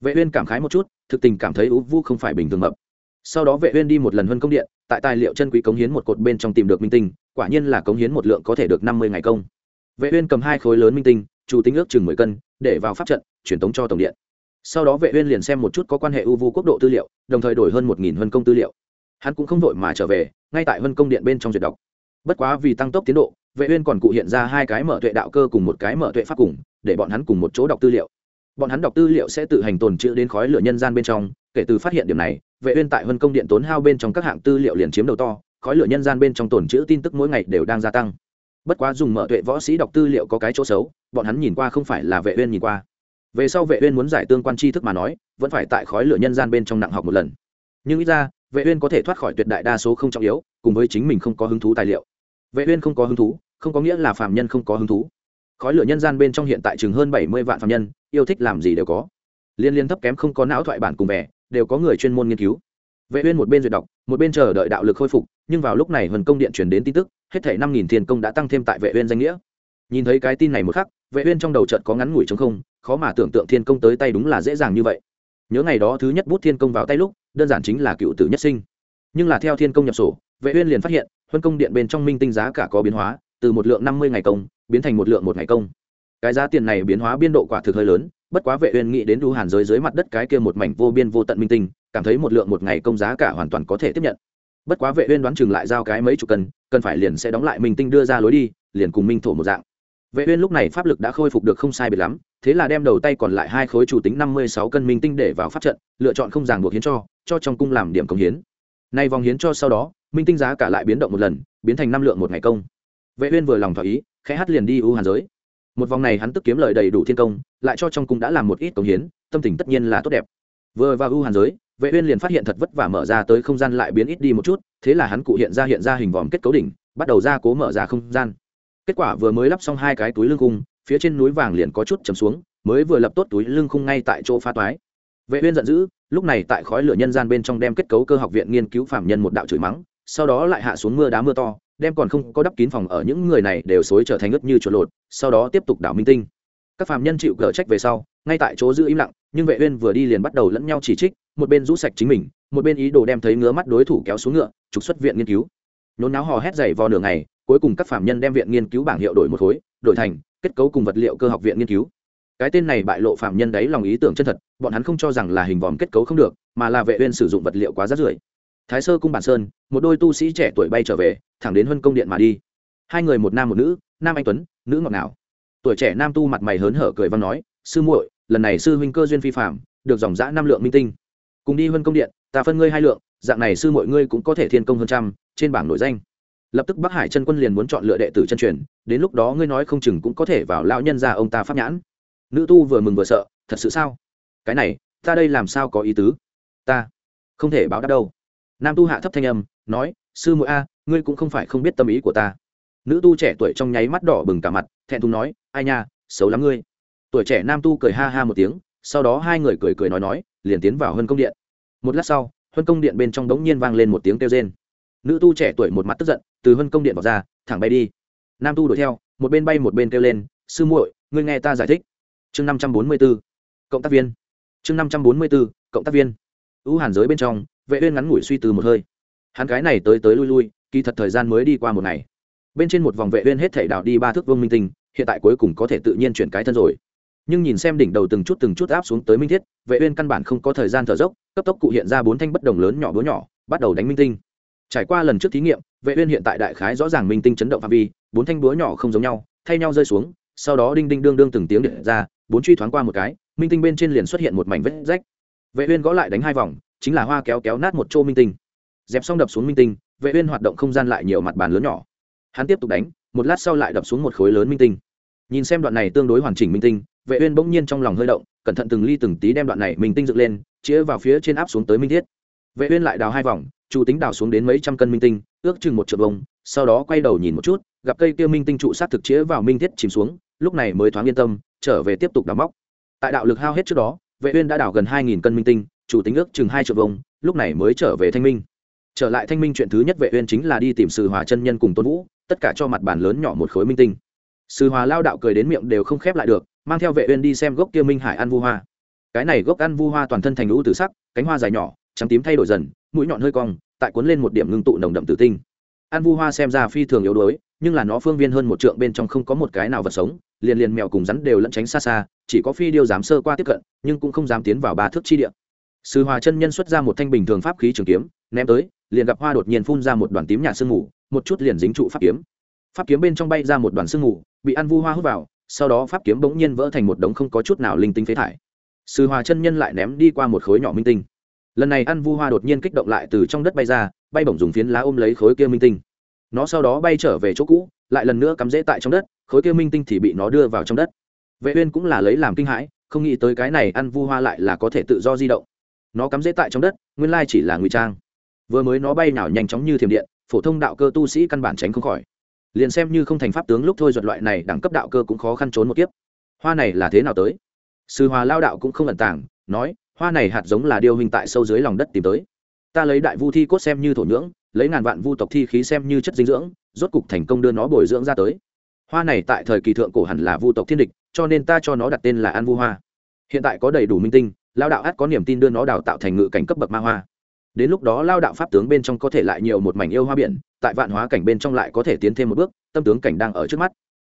Vệ uyên cảm khái một chút, thực tình cảm thấy ú vu không phải bình thường mập sau đó vệ uyên đi một lần huân công điện, tại tài liệu chân quý cống hiến một cột bên trong tìm được minh tinh, quả nhiên là cống hiến một lượng có thể được 50 ngày công. Vệ uyên cầm hai khối lớn minh tinh, chủ tính ước chừng 10 cân, để vào pháp trận chuyển tống cho tổng điện. Sau đó vệ uyên liền xem một chút có quan hệ u vu quốc độ tư liệu, đồng thời đổi hơn một nghìn huân công tư liệu. Hắn cũng không vội mà trở về, ngay tại huân công điện bên trong duyệt đọc. Bất quá vì tăng tốc tiến độ, vệ uyên còn cụ hiện ra hai cái mở tuệ đạo cơ cùng một cái mở tuệ pháp cùng, để bọn hắn cùng một chỗ đọc tư liệu. Bọn hắn đọc tư liệu sẽ tự hành tồn trữ đến khói lửa nhân gian bên trong, kể từ phát hiện điểm này vệ uyên tại vân công điện tốn hao bên trong các hạng tư liệu liền chiếm đầu to, khói lửa nhân gian bên trong tồn trữ tin tức mỗi ngày đều đang gia tăng. Bất quá dùng mở tuệ võ sĩ đọc tư liệu có cái chỗ xấu, bọn hắn nhìn qua không phải là vệ uyên nhìn qua. Về sau vệ uyên muốn giải tương quan tri thức mà nói, vẫn phải tại khói lửa nhân gian bên trong nặng học một lần. Nhưng ít ra, vệ uyên có thể thoát khỏi tuyệt đại đa số không trọng yếu, cùng với chính mình không có hứng thú tài liệu. Vệ uyên không có hứng thú, không có nghĩa là phàm nhân không có hứng thú. Khói lửa nhân gian bên trong hiện tại chừng hơn 70 vạn phàm nhân, yêu thích làm gì đều có. Liên liên thấp kém không có não thoại bản cùng vẻ đều có người chuyên môn nghiên cứu. Vệ uyên một bên duyệt đọc, một bên chờ đợi đạo lực khôi phục, nhưng vào lúc này hần công điện truyền đến tin tức, hết thảy 5.000 thiên công đã tăng thêm tại vệ uyên danh nghĩa. Nhìn thấy cái tin này một khắc, vệ uyên trong đầu chợt có ngắn ngủi trống không, khó mà tưởng tượng thiên công tới tay đúng là dễ dàng như vậy. Nhớ ngày đó thứ nhất bút thiên công vào tay lúc, đơn giản chính là cựu tử nhất sinh. Nhưng là theo thiên công nhập sổ, vệ uyên liền phát hiện huân công điện bên trong minh tinh giá cả có biến hóa, từ một lượng 50 ngày công, biến thành một lượng một ngày công. Cái giá tiền này biến hóa biên độ quả thực hơi lớn bất quá vệ uyên nghĩ đến đu hàn giới dưới mặt đất cái kia một mảnh vô biên vô tận minh tinh, cảm thấy một lượng một ngày công giá cả hoàn toàn có thể tiếp nhận. Bất quá vệ uyên đoán chừng lại giao cái mấy chục cân, cần phải liền sẽ đóng lại minh tinh đưa ra lối đi, liền cùng minh thổ một dạng. Vệ uyên lúc này pháp lực đã khôi phục được không sai biệt lắm, thế là đem đầu tay còn lại hai khối chủ tính 56 cân minh tinh để vào pháp trận, lựa chọn không ràng buộc hiến cho cho trong cung làm điểm công hiến. Nay vòng hiến cho sau đó, minh tinh giá cả lại biến động một lần, biến thành năm lượng một ngày công. Vệ uyên vừa lòng thỏa ý, khẽ hát liền đi u hàn giới một vòng này hắn tức kiếm lời đầy đủ thiên công lại cho trong cung đã làm một ít công hiến tâm tình tất nhiên là tốt đẹp. Vừa vào ưu hàn giới vệ uyên liền phát hiện thật vất vả mở ra tới không gian lại biến ít đi một chút thế là hắn cụ hiện ra hiện ra hình vòm kết cấu đỉnh bắt đầu ra cố mở ra không gian. Kết quả vừa mới lắp xong hai cái túi lưng cung, phía trên núi vàng liền có chút chầm xuống mới vừa lập tốt túi lưng khung ngay tại chỗ phá toái. Vệ uyên giận dữ lúc này tại khói lửa nhân gian bên trong đem kết cấu cơ học viện nghiên cứu phạm nhân một đạo chửi mắng sau đó lại hạ xuống mưa đá mưa to đem còn không có đắp kín phòng ở những người này đều xối trở thành ướt như chuột lột, sau đó tiếp tục đảo minh tinh. Các phạm nhân chịu cờ trách về sau, ngay tại chỗ giữ im lặng, nhưng vệ uyên vừa đi liền bắt đầu lẫn nhau chỉ trích, một bên rũ sạch chính mình, một bên ý đồ đem thấy ngứa mắt đối thủ kéo xuống ngựa, trục xuất viện nghiên cứu. Nhốn náo hò hét dày vò nửa ngày, cuối cùng các phạm nhân đem viện nghiên cứu bảng hiệu đổi một khối, đổi thành, kết cấu cùng vật liệu cơ học viện nghiên cứu. Cái tên này bại lộ phạm nhân đấy lòng ý tưởng chân thật, bọn hắn không cho rằng là hình vòm kết cấu không được, mà là vệ uyên sử dụng vật liệu quá rác rưởi thái sơ cung bản sơn, một đôi tu sĩ trẻ tuổi bay trở về, thẳng đến huân công điện mà đi. Hai người một nam một nữ, nam anh tuấn, nữ ngọt ngào. Tuổi trẻ nam tu mặt mày hớn hở cười văn nói, sư muội, lần này sư huynh cơ duyên phi phạm được dòng dã năm lượng minh tinh. Cùng đi huân công điện, ta phân ngươi hai lượng, dạng này sư muội ngươi cũng có thể thiên công hơn trăm, trên bảng nội danh. Lập tức bắc hải chân quân liền muốn chọn lựa đệ tử chân truyền, đến lúc đó ngươi nói không chừng cũng có thể vào lão nhân ra ông ta pháp nhãn. Nữ tu vừa mừng vừa sợ, thật sự sao? Cái này, ta đây làm sao có ý tứ? Ta không thể báo đáp đâu nam tu hạ thấp thanh âm, nói, sư muội a, ngươi cũng không phải không biết tâm ý của ta. Nữ tu trẻ tuổi trong nháy mắt đỏ bừng cả mặt, thẹn thùng nói, ai nha, xấu lắm ngươi. Tuổi trẻ nam tu cười ha ha một tiếng, sau đó hai người cười cười nói nói, liền tiến vào huân công điện. Một lát sau, huân công điện bên trong đống nhiên vang lên một tiếng kêu rên. Nữ tu trẻ tuổi một mặt tức giận, từ huân công điện vào ra, thẳng bay đi. Nam tu đuổi theo, một bên bay một bên kêu lên, sư muội, ngươi nghe ta giải thích. Chương năm trăm bốn mươi b ố cộng tác viên. Chương năm trăm bốn mươi b ố cộng tác viên. Ưu hàn giới bên trong vệ uyên ngắn ngủi suy tư một hơi. Hắn cái này tới tới lui lui, kỳ thật thời gian mới đi qua một ngày. Bên trên một vòng vệ uyên hết thể đảo đi ba thước vương minh tinh, hiện tại cuối cùng có thể tự nhiên chuyển cái thân rồi. Nhưng nhìn xem đỉnh đầu từng chút từng chút áp xuống tới minh thiết, vệ uyên căn bản không có thời gian thở dốc, cấp tốc cụ hiện ra bốn thanh bất đồng lớn nhỏ búa nhỏ, bắt đầu đánh minh tinh. Trải qua lần trước thí nghiệm, vệ uyên hiện tại đại khái rõ ràng minh tinh chấn động phạm vi, bốn thanh búa nhỏ không giống nhau, thay nhau rơi xuống, sau đó đinh đinh đương đương từng tiếng điện ra, bốn truy thoáng qua một cái, minh tinh bên trên liền xuất hiện một mảnh vết rách. Vệ uyên gõ lại đánh hai vòng chính là hoa kéo kéo nát một chỗ minh tinh. Dẹp xong đập xuống minh tinh, vệ uyên hoạt động không gian lại nhiều mặt bàn lớn nhỏ. Hắn tiếp tục đánh, một lát sau lại đập xuống một khối lớn minh tinh. Nhìn xem đoạn này tương đối hoàn chỉnh minh tinh, vệ uyên bỗng nhiên trong lòng hơi động, cẩn thận từng ly từng tí đem đoạn này minh tinh dựng lên, chĩa vào phía trên áp xuống tới minh thiết. Vệ uyên lại đào hai vòng, chủ tính đào xuống đến mấy trăm cân minh tinh, ước chừng một triệu vông sau đó quay đầu nhìn một chút, gặp cây kia minh tinh trụ sát thực chĩa vào minh thiết chìm xuống, lúc này mới thoáng yên tâm, trở về tiếp tục đào móc. Tại đạo lực hao hết trước đó, vệ uyên đã đào gần hai nghìn cân minh tinh chủ tính ước chừng hai triệu vông, lúc này mới trở về thanh minh. Trở lại thanh minh chuyện thứ nhất vệ uyên chính là đi tìm sư hòa chân nhân cùng tôn vũ, tất cả cho mặt bàn lớn nhỏ một khối minh tinh. Sư hòa lao đạo cười đến miệng đều không khép lại được, mang theo vệ uyên đi xem gốc kia minh hải ăn vu hoa. Cái này gốc ăn vu hoa toàn thân thành lũ tử sắc, cánh hoa dài nhỏ, trắng tím thay đổi dần, mũi nhọn hơi cong, tại cuốn lên một điểm ngưng tụ nồng đậm tử tinh. Ăn vu hoa xem ra phi thường yếu đuối, nhưng là nó phương viên hơn một trượng bên trong không có một cái nào vật sống, liền liền mèo cùng rắn đều lẫn tránh xa xa, chỉ có phi điêu dám sơ qua tiếp cận, nhưng cũng không dám tiến vào ba thước chi địa sư hòa chân nhân xuất ra một thanh bình thường pháp khí trường kiếm, ném tới, liền gặp hoa đột nhiên phun ra một đoàn tím nhà sương mù, một chút liền dính trụ pháp kiếm. Pháp kiếm bên trong bay ra một đoàn sương mù, bị ăn vu hoa hút vào, sau đó pháp kiếm bỗng nhiên vỡ thành một đống không có chút nào linh tinh phế thải. Sư hòa chân nhân lại ném đi qua một khối nhỏ minh tinh. Lần này ăn vu hoa đột nhiên kích động lại từ trong đất bay ra, bay bổng dùng phiến lá ôm lấy khối kia minh tinh. Nó sau đó bay trở về chỗ cũ, lại lần nữa cắm rễ tại trong đất, khối kia minh tinh thì bị nó đưa vào trong đất. Vệ uyên cũng là lấy làm kinh hãi, không nghĩ tới cái này ăn vu hoa lại là có thể tự do di động nó cắm dễ tại trong đất, nguyên lai chỉ là ngụy trang. Vừa mới nó bay nào nhanh chóng như thiểm điện, phổ thông đạo cơ tu sĩ căn bản tránh không khỏi. Liền xem như không thành pháp tướng lúc thôi giật loại này đẳng cấp đạo cơ cũng khó khăn trốn một kiếp. Hoa này là thế nào tới? Sư hòa lao đạo cũng không ẩn tàng, nói, hoa này hạt giống là điêu hình tại sâu dưới lòng đất tìm tới. Ta lấy đại vu thi cốt xem như thổ nhưỡng, lấy ngàn vạn vu tộc thi khí xem như chất dinh dưỡng, rốt cục thành công đưa nó bồi dưỡng ra tới. Hoa này tại thời kỳ thượng cổ hẳn là vu tộc thiên địch, cho nên ta cho nó đặt tên là an vu hoa. Hiện tại có đầy đủ minh tinh lao đạo át có niềm tin đưa nó đào tạo thành ngự cảnh cấp bậc ma hoa. Đến lúc đó lao đạo pháp tướng bên trong có thể lại nhiều một mảnh yêu hoa biển, tại vạn hóa cảnh bên trong lại có thể tiến thêm một bước, tâm tướng cảnh đang ở trước mắt.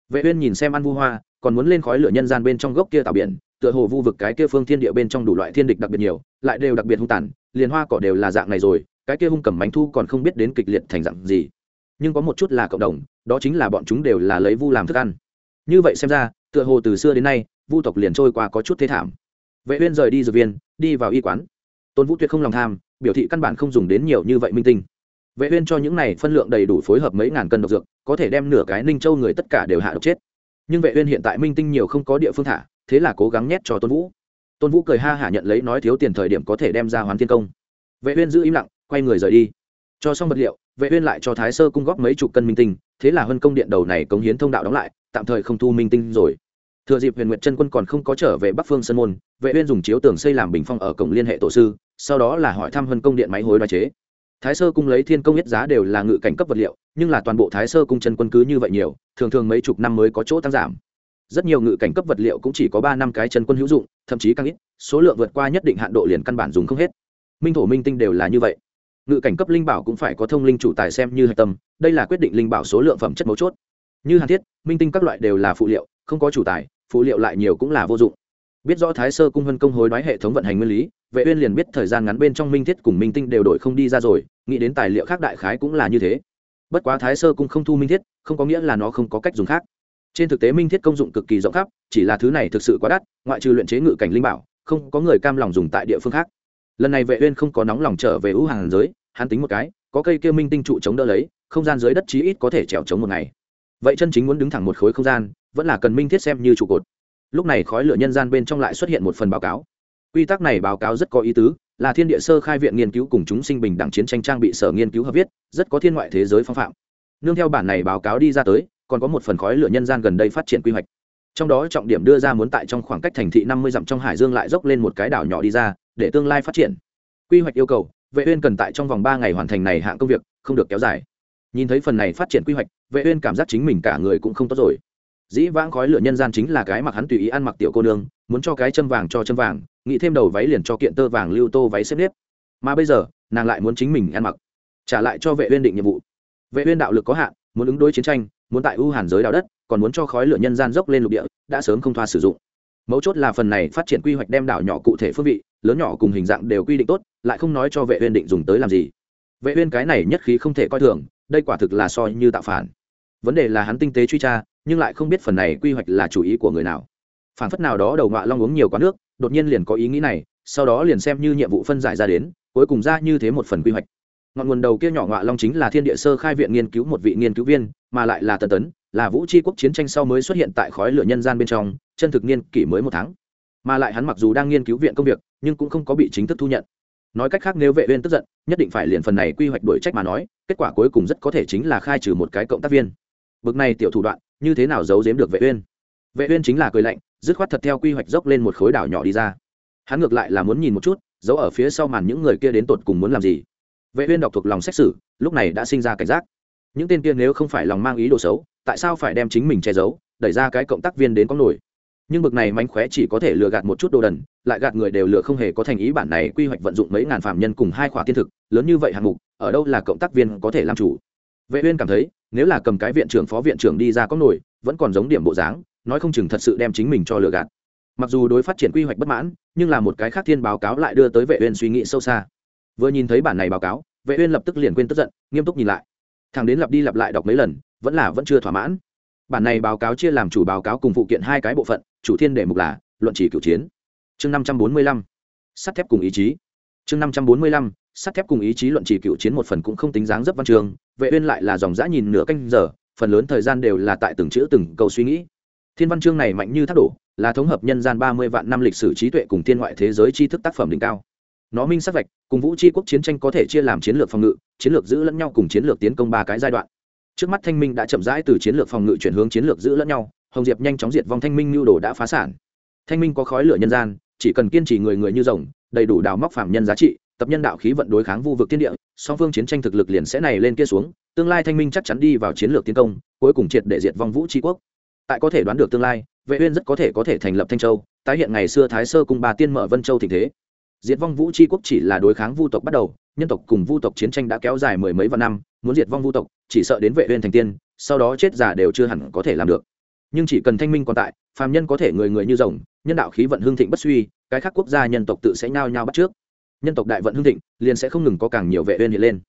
Vệ uyên nhìn xem ăn vu hoa, còn muốn lên khói lửa nhân gian bên trong gốc kia tạo biển, tựa hồ vu vực cái kia phương thiên địa bên trong đủ loại thiên địch đặc biệt nhiều, lại đều đặc biệt hung tàn, liền hoa cỏ đều là dạng này rồi, cái kia hung cầm bánh thu còn không biết đến kịch liệt thành dạng gì. Nhưng có một chút là cộng đồng, đó chính là bọn chúng đều là lấy vu làm thức ăn. Như vậy xem ra, tựa hồ từ xưa đến nay, vu tộc liền trôi qua có chút thế thảm vệ uyên rời đi dược viên, đi vào y quán. Tôn vũ tuyệt không lòng tham, biểu thị căn bản không dùng đến nhiều như vậy minh tinh. Vệ uyên cho những này phân lượng đầy đủ phối hợp mấy ngàn cân độc dược, có thể đem nửa cái ninh châu người tất cả đều hạ độc chết. Nhưng vệ uyên hiện tại minh tinh nhiều không có địa phương thả, thế là cố gắng nhét cho tôn vũ. Tôn vũ cười ha hả nhận lấy nói thiếu tiền thời điểm có thể đem ra hoàn thiên công. Vệ uyên giữ im lặng, quay người rời đi. Cho xong vật liệu, vệ uyên lại cho thái sơ cung góp mấy chục cân minh tinh, thế là huân công điện đầu này cống hiến thông đạo đóng lại, tạm thời không thu minh tinh rồi thừa dịp huyền nguyệt chân quân còn không có trở về bắc phương sơn môn, vệ uyên dùng chiếu tường xây làm bình phong ở cổng liên hệ tổ sư, sau đó là hỏi thăm hân công điện máy hối đoái chế. Thái sơ cung lấy thiên công nhất giá đều là ngự cảnh cấp vật liệu, nhưng là toàn bộ thái sơ cung chân quân cứ như vậy nhiều, thường thường mấy chục năm mới có chỗ tăng giảm. Rất nhiều ngự cảnh cấp vật liệu cũng chỉ có ba năm cái chân quân hữu dụng, thậm chí càng ít, số lượng vượt qua nhất định hạn độ liền căn bản dùng không hết. Minh thổ minh tinh đều là như vậy. Ngự cảnh cấp linh bảo cũng phải có thông linh chủ tài xem như hạch tâm, đây là quyết định linh bảo số lượng phẩm chất mấu chốt. Như hàn thiết, minh tinh các loại đều là phụ liệu, không có chủ tài phụ liệu lại nhiều cũng là vô dụng. Biết rõ thái sơ cung vân công hối đoái hệ thống vận hành nguyên lý, vệ uyên liền biết thời gian ngắn bên trong minh thiết cùng minh tinh đều đổi không đi ra rồi, nghĩ đến tài liệu khác đại khái cũng là như thế. Bất quá thái sơ cung không thu minh thiết, không có nghĩa là nó không có cách dùng khác. Trên thực tế minh thiết công dụng cực kỳ rộng khắp, chỉ là thứ này thực sự quá đắt, ngoại trừ luyện chế ngự cảnh linh bảo, không có người cam lòng dùng tại địa phương khác. Lần này vệ uyên không có nóng lòng trở về ưu hàng giới, hắn tính một cái, có cây kia minh tinh trụ chống đỡ lấy, không gian dưới đất chí ít có thể trèo chống một ngày vậy chân chính muốn đứng thẳng một khối không gian, vẫn là cần minh thiết xem như trụ cột. Lúc này khói lửa nhân gian bên trong lại xuất hiện một phần báo cáo. Quy tắc này báo cáo rất có ý tứ, là thiên địa sơ khai viện nghiên cứu cùng chúng sinh bình đẳng chiến tranh trang bị sở nghiên cứu hợp viết, rất có thiên ngoại thế giới phong phạm. Nương theo bản này báo cáo đi ra tới, còn có một phần khói lửa nhân gian gần đây phát triển quy hoạch. Trong đó trọng điểm đưa ra muốn tại trong khoảng cách thành thị năm mươi dặm trong hải dương lại dốc lên một cái đảo nhỏ đi ra, để tương lai phát triển. Quy hoạch yêu cầu, vệ uyên cần tại trong vòng ba ngày hoàn thành này hạng công việc, không được kéo dài nhìn thấy phần này phát triển quy hoạch, vệ uyên cảm giác chính mình cả người cũng không tốt rồi. Dĩ vãng khói lửa nhân gian chính là cái mặc hắn tùy ý ăn mặc tiểu cô nương, muốn cho cái châm vàng cho châm vàng, nghĩ thêm đầu váy liền cho kiện tơ vàng lưu tô váy xếp nếp. Mà bây giờ, nàng lại muốn chính mình ăn mặc, trả lại cho vệ uyên định nhiệm vụ. Vệ uyên đạo lực có hạn, muốn ứng đối chiến tranh, muốn tại ưu hàn giới đào đất, còn muốn cho khói lửa nhân gian dốc lên lục địa, đã sớm không thoa sử dụng. Mấu chốt là phần này phát triển quy hoạch đem đảo nhỏ cụ thể phương vị, lớn nhỏ cùng hình dạng đều quy định tốt, lại không nói cho vệ uyên định dùng tới làm gì. Vệ uyên cái này nhất khí không thể coi thường đây quả thực là so như tạo phản. Vấn đề là hắn tinh tế truy tra, nhưng lại không biết phần này quy hoạch là chủ ý của người nào. Phản phất nào đó đầu ngọa long uống nhiều quá nước, đột nhiên liền có ý nghĩ này, sau đó liền xem như nhiệm vụ phân giải ra đến, cuối cùng ra như thế một phần quy hoạch. Ngọn nguồn đầu kia nhỏ ngọa long chính là thiên địa sơ khai viện nghiên cứu một vị nghiên cứu viên, mà lại là tần tấn, là vũ tri quốc chiến tranh sau mới xuất hiện tại khói lửa nhân gian bên trong, chân thực niên kỷ mới một tháng. Mà lại hắn mặc dù đang nghiên cứu viện công việc, nhưng cũng không có bị chính thức thu nhận. Nói cách khác, nếu vệ uyên tức giận, nhất định phải liền phần này quy hoạch đổi trách mà nói kết quả cuối cùng rất có thể chính là khai trừ một cái cộng tác viên. Bực này tiểu thủ đoạn, như thế nào giấu giếm được vệ uyên? Vệ uyên chính là cười lạnh, dứt khoát thật theo quy hoạch dốc lên một khối đảo nhỏ đi ra. Hắn ngược lại là muốn nhìn một chút, giấu ở phía sau màn những người kia đến tột cùng muốn làm gì. Vệ uyên đọc thuộc lòng xét xử, lúc này đã sinh ra cảnh giác. Những tên kia nếu không phải lòng mang ý đồ xấu, tại sao phải đem chính mình che giấu, đẩy ra cái cộng tác viên đến có nổi? Nhưng bực này mánh khóe chỉ có thể lừa gạt một chút đồ đần, lại gạt người đều lừa không hề có thành ý bản này quy hoạch vận dụng mấy ngàn phạm nhân cùng hai khóa tiên thực, lớn như vậy hạng mục ở đâu là cộng tác viên có thể làm chủ. Vệ uyên cảm thấy, nếu là cầm cái viện trưởng phó viện trưởng đi ra có nổi, vẫn còn giống điểm bộ dáng, nói không chừng thật sự đem chính mình cho lừa gạt. Mặc dù đối phát triển quy hoạch bất mãn, nhưng là một cái khác thiên báo cáo lại đưa tới vệ uyên suy nghĩ sâu xa. Vừa nhìn thấy bản này báo cáo, vệ uyên lập tức liền quên tức giận, nghiêm túc nhìn lại. Thằng đến lặp đi lặp lại đọc mấy lần, vẫn là vẫn chưa thỏa mãn. Bản này báo cáo chia làm chủ báo cáo cùng phụ kiện hai cái bộ phận, chủ thiên đề mục là luận chỉ cửu chiến. Chương 545 sắt thép cùng ý chí. Chương 545 sắt thép cùng ý chí luận chỉ cựu chiến một phần cũng không tính dáng dấp văn trường, vệ uyên lại là dòng dã nhìn nửa canh giờ, phần lớn thời gian đều là tại từng chữ từng câu suy nghĩ. Thiên văn chương này mạnh như thác đổ, là thống hợp nhân gian ba mươi vạn năm lịch sử trí tuệ cùng thiên ngoại thế giới tri thức tác phẩm đỉnh cao. Nó minh sắc vạch, cùng vũ tri quốc chiến tranh có thể chia làm chiến lược phòng ngự, chiến lược giữ lẫn nhau cùng chiến lược tiến công ba cái giai đoạn. Trước mắt thanh minh đã chậm rãi từ chiến lược phòng ngự chuyển hướng chiến lược giữ lẫn nhau, hồng diệp nhanh chóng diệt vong thanh minh lưu đồ đã phá sản. Thanh minh có khói lửa nhân gian, chỉ cần kiên trì người người như rồng, đầy đủ đào móc phạm nhân giá trị tập nhân đạo khí vận đối kháng vu vực thiên địa, song phương chiến tranh thực lực liền sẽ này lên kia xuống, tương lai thanh minh chắc chắn đi vào chiến lược tiến công, cuối cùng triệt để diệt vong vũ tri quốc. Tại có thể đoán được tương lai, vệ uyên rất có thể có thể thành lập thanh châu, tái hiện ngày xưa thái sơ cung ba tiên mở vân châu thịnh thế. Diệt vong vũ tri quốc chỉ là đối kháng vu tộc bắt đầu, nhân tộc cùng vu tộc chiến tranh đã kéo dài mười mấy vạn năm, muốn diệt vong vu tộc, chỉ sợ đến vệ uyên thành tiên, sau đó chết giả đều chưa hẳn có thể làm được. Nhưng chỉ cần thanh minh còn tại, phàm nhân có thể người người như rồng, nhân đạo khí vận hương thịnh bất suy, cái khác quốc gia nhân tộc tự sẽ nhao nhao bắt trước nhân tộc đại vận hương thịnh, liền sẽ không ngừng có càng nhiều vệ uyên hiện lên.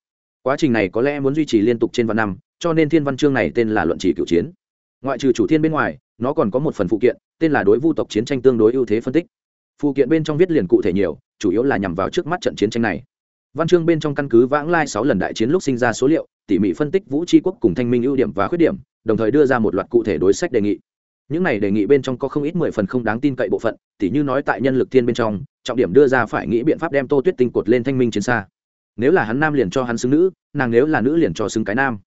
Quá trình này có lẽ muốn duy trì liên tục trên vạn năm, cho nên thiên văn chương này tên là luận chỉ cửu chiến. Ngoại trừ chủ thiên bên ngoài, nó còn có một phần phụ kiện, tên là đối vu tộc chiến tranh tương đối ưu thế phân tích. Phụ kiện bên trong viết liền cụ thể nhiều, chủ yếu là nhằm vào trước mắt trận chiến tranh này. Văn chương bên trong căn cứ vãng lai sáu lần đại chiến lúc sinh ra số liệu, tỉ mỉ phân tích vũ tri quốc cùng thanh minh ưu điểm và khuyết điểm, đồng thời đưa ra một loạt cụ thể đối sách đề nghị những này đề nghị bên trong có không ít mười phần không đáng tin cậy bộ phận, tỉ như nói tại nhân lực thiên bên trong, trọng điểm đưa ra phải nghĩ biện pháp đem tô tuyết tinh cột lên thanh minh chiến xa. Nếu là hắn nam liền cho hắn xứng nữ, nàng nếu là nữ liền cho xứng cái nam.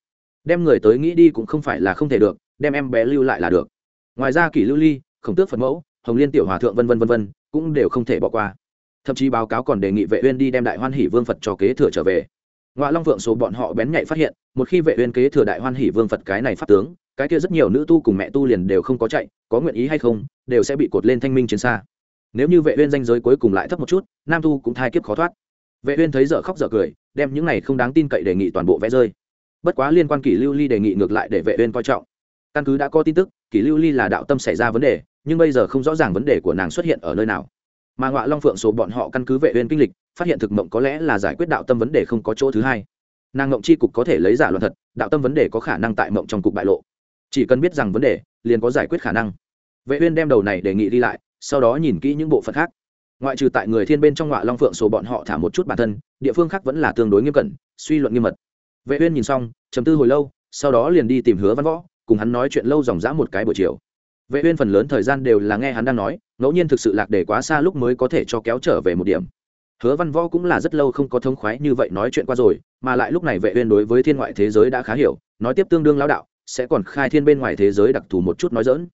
Đem người tới nghĩ đi cũng không phải là không thể được, đem em bé lưu lại là được. Ngoài ra kỷ lưu ly, khổng tước phật mẫu, hồng liên tiểu hòa thượng vân vân vân vân cũng đều không thể bỏ qua. Thậm chí báo cáo còn đề nghị vệ uyên đi đem đại hoan hỷ vương phật cho kế thừa trở về. Ngoại long vượng số bọn họ bén nhạy phát hiện, một khi vệ uyên kế thừa đại hoan hỷ vương phật cái này pháp tướng cái kia rất nhiều nữ tu cùng mẹ tu liền đều không có chạy, có nguyện ý hay không, đều sẽ bị cột lên thanh minh chiến xa. Nếu như vệ uyên danh giới cuối cùng lại thấp một chút, nam tu cũng thai kiếp khó thoát. Vệ uyên thấy dở khóc dở cười, đem những này không đáng tin cậy đề nghị toàn bộ vẽ rơi. Bất quá liên quan kỷ lưu ly đề nghị ngược lại để vệ uyên coi trọng. Căn cứ đã có tin tức, kỷ lưu ly là đạo tâm xảy ra vấn đề, nhưng bây giờ không rõ ràng vấn đề của nàng xuất hiện ở nơi nào. Mà ngọa long phượng số bọn họ căn cứ vệ uyên kinh lịch, phát hiện thực mộng có lẽ là giải quyết đạo tâm vấn đề không có chỗ thứ hai. Nàng mộng chi cục có thể lấy giả luận thật, đạo tâm vấn đề có khả năng tại mộng trong cục bại lộ chỉ cần biết rằng vấn đề, liền có giải quyết khả năng. Vệ uyên đem đầu này đề nghị đi lại, sau đó nhìn kỹ những bộ phận khác. Ngoại trừ tại người thiên bên trong ngọa long phượng số bọn họ thả một chút bản thân, địa phương khác vẫn là tương đối nghiêm cẩn, suy luận nghiêm mật. Vệ uyên nhìn xong, trầm tư hồi lâu, sau đó liền đi tìm hứa văn võ, cùng hắn nói chuyện lâu dòng dã một cái buổi chiều. Vệ uyên phần lớn thời gian đều là nghe hắn đang nói, ngẫu nhiên thực sự lạc để quá xa lúc mới có thể cho kéo trở về một điểm. Hứa văn võ cũng là rất lâu không có thông khoái như vậy nói chuyện qua rồi, mà lại lúc này vệ uyên đối với thiên ngoại thế giới đã khá hiểu, nói tiếp tương đương lão đạo sẽ còn khai thiên bên ngoài thế giới đặc thù một chút nói dỡn.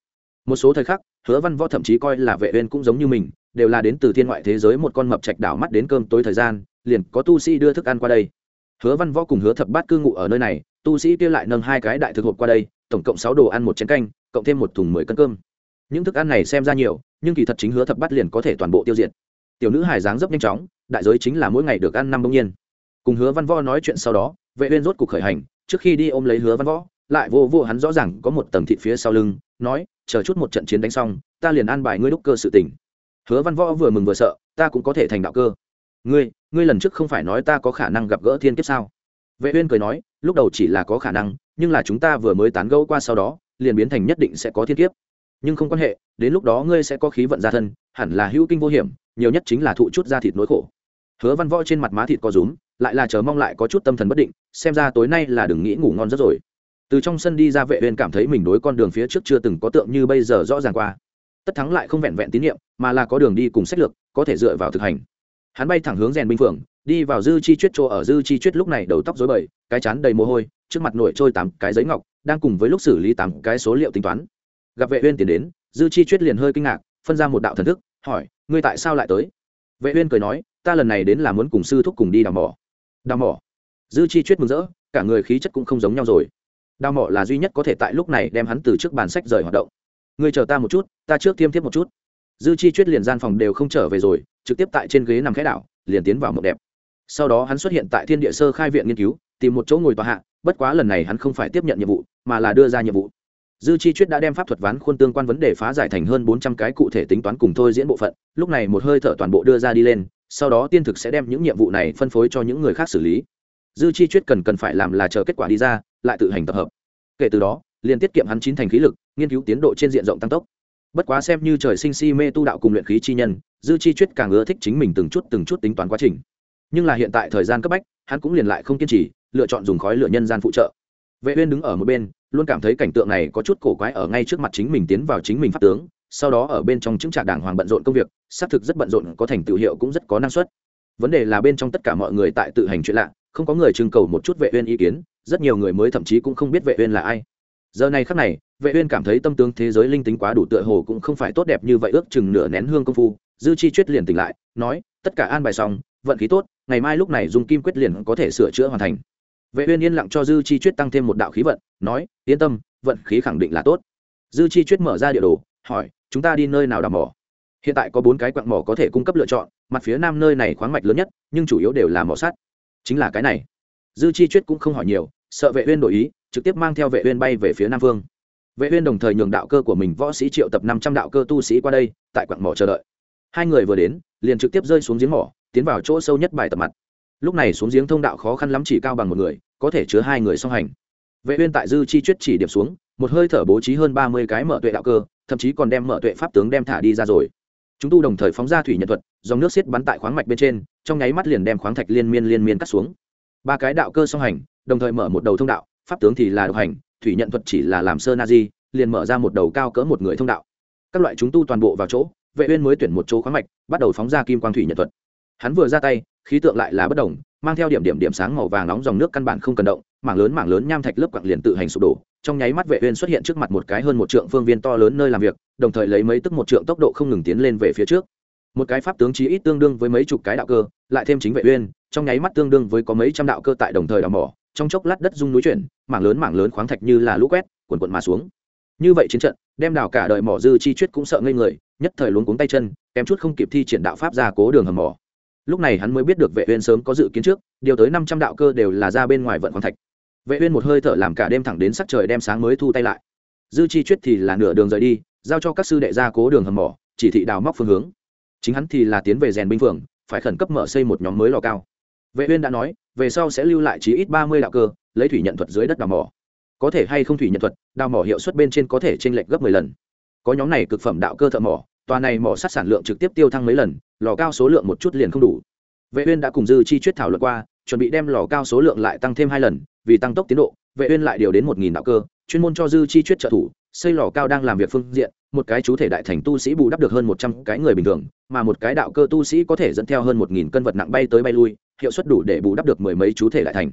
Một số thời khắc, hứa văn võ thậm chí coi là vệ uyên cũng giống như mình, đều là đến từ thiên ngoại thế giới một con mập trạch đảo mắt đến cơm tối thời gian, liền có tu sĩ đưa thức ăn qua đây. Hứa văn võ cùng hứa thập bát cư ngụ ở nơi này, tu sĩ kia lại nâng hai cái đại thực hộp qua đây, tổng cộng sáu đồ ăn một chén canh, cộng thêm một thùng mười cân cơm. Những thức ăn này xem ra nhiều, nhưng kỳ thật chính hứa thập bát liền có thể toàn bộ tiêu diệt. Tiểu nữ hài dáng dấp nhanh chóng, đại giới chính là mỗi ngày được ăn năm bông nhiên. Cùng hứa văn võ nói chuyện sau đó, vệ uyên rốt cuộc khởi hành, trước khi đi ôm lấy hứa văn võ lại vô vô hắn rõ ràng có một tầng thịt phía sau lưng, nói, chờ chút một trận chiến đánh xong, ta liền an bài ngươi đúc cơ sự tình. Hứa văn võ vừa mừng vừa sợ, ta cũng có thể thành đạo cơ. Ngươi ngươi lần trước không phải nói ta có khả năng gặp gỡ thiên kiếp sao? Vệ uyên cười nói, lúc đầu chỉ là có khả năng, nhưng là chúng ta vừa mới tán gẫu qua sau đó, liền biến thành nhất định sẽ có thiên kiếp. Nhưng không quan hệ, đến lúc đó ngươi sẽ có khí vận gia thân, hẳn là hữu kinh vô hiểm, nhiều nhất chính là thụ chút da thịt nỗi khổ. Hứa văn võ trên mặt má thịt có rúm, lại là chờ mong lại có chút tâm thần bất định, xem ra tối nay là đừng nghĩ ngủ ngon rất rồi từ trong sân đi ra vệ uyên cảm thấy mình đối con đường phía trước chưa từng có tượng như bây giờ rõ ràng qua. Tất thắng lại không vẹn vẹn tín nhiệm, mà là có đường đi cùng sách lược, có thể dựa vào thực hành. Hắn bay thẳng hướng rèn binh phượng đi vào dư chi chuyết chỗ ở. Dư chi chuyết lúc này đầu tóc rối bời, cái chán đầy mồ hôi, trước mặt nổi trôi tám cái giấy ngọc, đang cùng với lúc xử lý tám cái số liệu tính toán. Gặp vệ uyên tiến đến, dư chi chuyết liền hơi kinh ngạc, phân ra một đạo thần thức, hỏi, ngươi tại sao lại tới? Vệ uyên cười nói, ta lần này đến là muốn cùng sư thúc cùng đi đào mỏ. Đào mỏ? Dư chi chuyết mừng rỡ, cả người khí chất cũng không giống nhau rồi đào mỏ là duy nhất có thể tại lúc này đem hắn từ trước bàn sách rời hoạt động. Ngươi chờ ta một chút, ta trước tiêm tiếp một chút. Dư chi chuyết liền gian phòng đều không trở về rồi, trực tiếp tại trên ghế nằm khẽ đảo, liền tiến vào mộng đẹp. Sau đó hắn xuất hiện tại thiên địa sơ khai viện nghiên cứu, tìm một chỗ ngồi tòa hạ, bất quá lần này hắn không phải tiếp nhận nhiệm vụ, mà là đưa ra nhiệm vụ. Dư chi chuyết đã đem pháp thuật ván khuôn tương quan vấn đề phá giải thành hơn bốn trăm cái cụ thể tính toán cùng thôi diễn bộ phận, lúc này một hơi thở toàn bộ đưa ra đi lên, sau đó tiên thực sẽ đem những nhiệm vụ này phân phối cho những người khác xử lý dư chi chuyết cần cần phải làm là chờ kết quả đi ra, lại tự hành tập hợp. Kể từ đó, liền tiết kiệm hắn chín thành khí lực, nghiên cứu tiến độ trên diện rộng tăng tốc. Bất quá xem như trời sinh si mê tu đạo cùng luyện khí chi nhân, dư chi chuyết càng ưa thích chính mình từng chút từng chút tính toán quá trình. Nhưng là hiện tại thời gian cấp bách, hắn cũng liền lại không kiên trì, lựa chọn dùng khói lửa nhân gian phụ trợ. Vệ uyên đứng ở một bên, luôn cảm thấy cảnh tượng này có chút cổ quái ở ngay trước mặt chính mình tiến vào chính mình phát tướng, sau đó ở bên trong chứng trạc đảng hoàng bận rộn công việc, xác thực rất bận rộn, có thành tựu hiệu cũng rất có năng suất. Vấn đề là bên trong tất cả mọi người tại tự hành chuyện lạ không có người trưng cầu một chút vệ uyên ý kiến, rất nhiều người mới thậm chí cũng không biết vệ uyên là ai. Giờ này khắc này, vệ uyên cảm thấy tâm tướng thế giới linh tính quá đủ tựa hồ cũng không phải tốt đẹp như vậy, ước chừng nửa nén hương công phu, dư chi quyết liền tỉnh lại, nói, tất cả an bài xong, vận khí tốt, ngày mai lúc này dùng kim quyết liền có thể sửa chữa hoàn thành. Vệ uyên yên lặng cho dư chi quyết tăng thêm một đạo khí vận, nói, yên tâm, vận khí khẳng định là tốt. Dư chi quyết mở ra địa đồ, hỏi, chúng ta đi nơi nào đào mỏ? Hiện tại có bốn cái quặng mỏ có thể cung cấp lựa chọn, mặt phía nam nơi này khoáng mạch lớn nhất, nhưng chủ yếu đều là mỏ sắt chính là cái này. Dư chi chuyết cũng không hỏi nhiều, sợ vệ uyên đổi ý, trực tiếp mang theo vệ uyên bay về phía nam vương. vệ uyên đồng thời nhường đạo cơ của mình võ sĩ triệu tập 500 đạo cơ tu sĩ qua đây, tại quặng mỏ chờ đợi. Hai người vừa đến, liền trực tiếp rơi xuống giếng mỏ, tiến vào chỗ sâu nhất bài tập mặt. Lúc này xuống giếng thông đạo khó khăn lắm chỉ cao bằng một người, có thể chứa hai người song hành. Vệ uyên tại dư chi chuyết chỉ điểm xuống, một hơi thở bố trí hơn 30 cái mở tuệ đạo cơ, thậm chí còn đem mở tuệ pháp tướng đem thả đi ra rồi chúng tu đồng thời phóng ra thủy nhật thuật, dòng nước xiết bắn tại khoáng mạch bên trên, trong nháy mắt liền đem khoáng thạch liên miên liên miên cắt xuống. Ba cái đạo cơ song hành, đồng thời mở một đầu thông đạo, pháp tướng thì là độc hành, thủy nhận thuật chỉ là làm sơ na di, liền mở ra một đầu cao cỡ một người thông đạo. Các loại chúng tu toàn bộ vào chỗ, vệ uyên mới tuyển một chỗ khoáng mạch, bắt đầu phóng ra kim quang thủy nhận thuật. Hắn vừa ra tay, khí tượng lại là bất động mang theo điểm điểm điểm sáng màu vàng nóng dòng nước căn bản không cần động, mảng lớn mảng lớn nham thạch lớp quặng liền tự hành sụp đổ trong nháy mắt vệ uyên xuất hiện trước mặt một cái hơn một trượng phương viên to lớn nơi làm việc, đồng thời lấy mấy tức một trượng tốc độ không ngừng tiến lên về phía trước. Một cái pháp tướng chí ít tương đương với mấy chục cái đạo cơ, lại thêm chính vệ uyên, trong nháy mắt tương đương với có mấy trăm đạo cơ tại đồng thời đào mỏ, trong chốc lát đất rung núi chuyển, mảng lớn mảng lớn khoáng thạch như là lũ quét cuộn cuộn mà xuống. Như vậy chiến trận, đem đào cả đời mỏ dư chi chuyết cũng sợ ngây người, nhất thời luống cuống tay chân, kém chút không kịp thi triển đạo pháp ra cố đường hầm mỏ. Lúc này hắn mới biết được vệ uyên sớm có dự kiến trước, điều tới 500 đạo cơ đều là ra bên ngoài vận khoáng thạch vệ uyên một hơi thở làm cả đêm thẳng đến sắc trời đem sáng mới thu tay lại. Dư chi chuyết thì là nửa đường rời đi, giao cho các sư đệ ra cố đường hầm mỏ, chỉ thị đào móc phương hướng. Chính hắn thì là tiến về rèn binh phường, phải khẩn cấp mở xây một nhóm mới lò cao. Vệ uyên đã nói, về sau sẽ lưu lại chí ít 30 đạo cơ, lấy thủy nhận thuật dưới đất đào mỏ. Có thể hay không thủy nhận thuật, đào mỏ hiệu suất bên trên có thể chênh lệch gấp 10 lần. Có nhóm này cực phẩm đạo cơ thợ mỏ, tòa này mỏ sắt sản lượng trực tiếp tiêu thăng mấy lần, lò cao số lượng một chút liền không đủ. Vệ uyên đã cùng dư chi chuyết thảo luận qua, chuẩn bị đem lò cao số lượng lại tăng thêm hai lần vì tăng tốc tiến độ, vệ uyên lại điều đến một nghìn đạo cơ, chuyên môn cho dư chi chuyết trợ thủ, xây lò cao đang làm việc phương diện, một cái chú thể đại thành tu sĩ bù đắp được hơn một trăm cái người bình thường, mà một cái đạo cơ tu sĩ có thể dẫn theo hơn một nghìn cân vật nặng bay tới bay lui, hiệu suất đủ để bù đắp được mười mấy chú thể đại thành.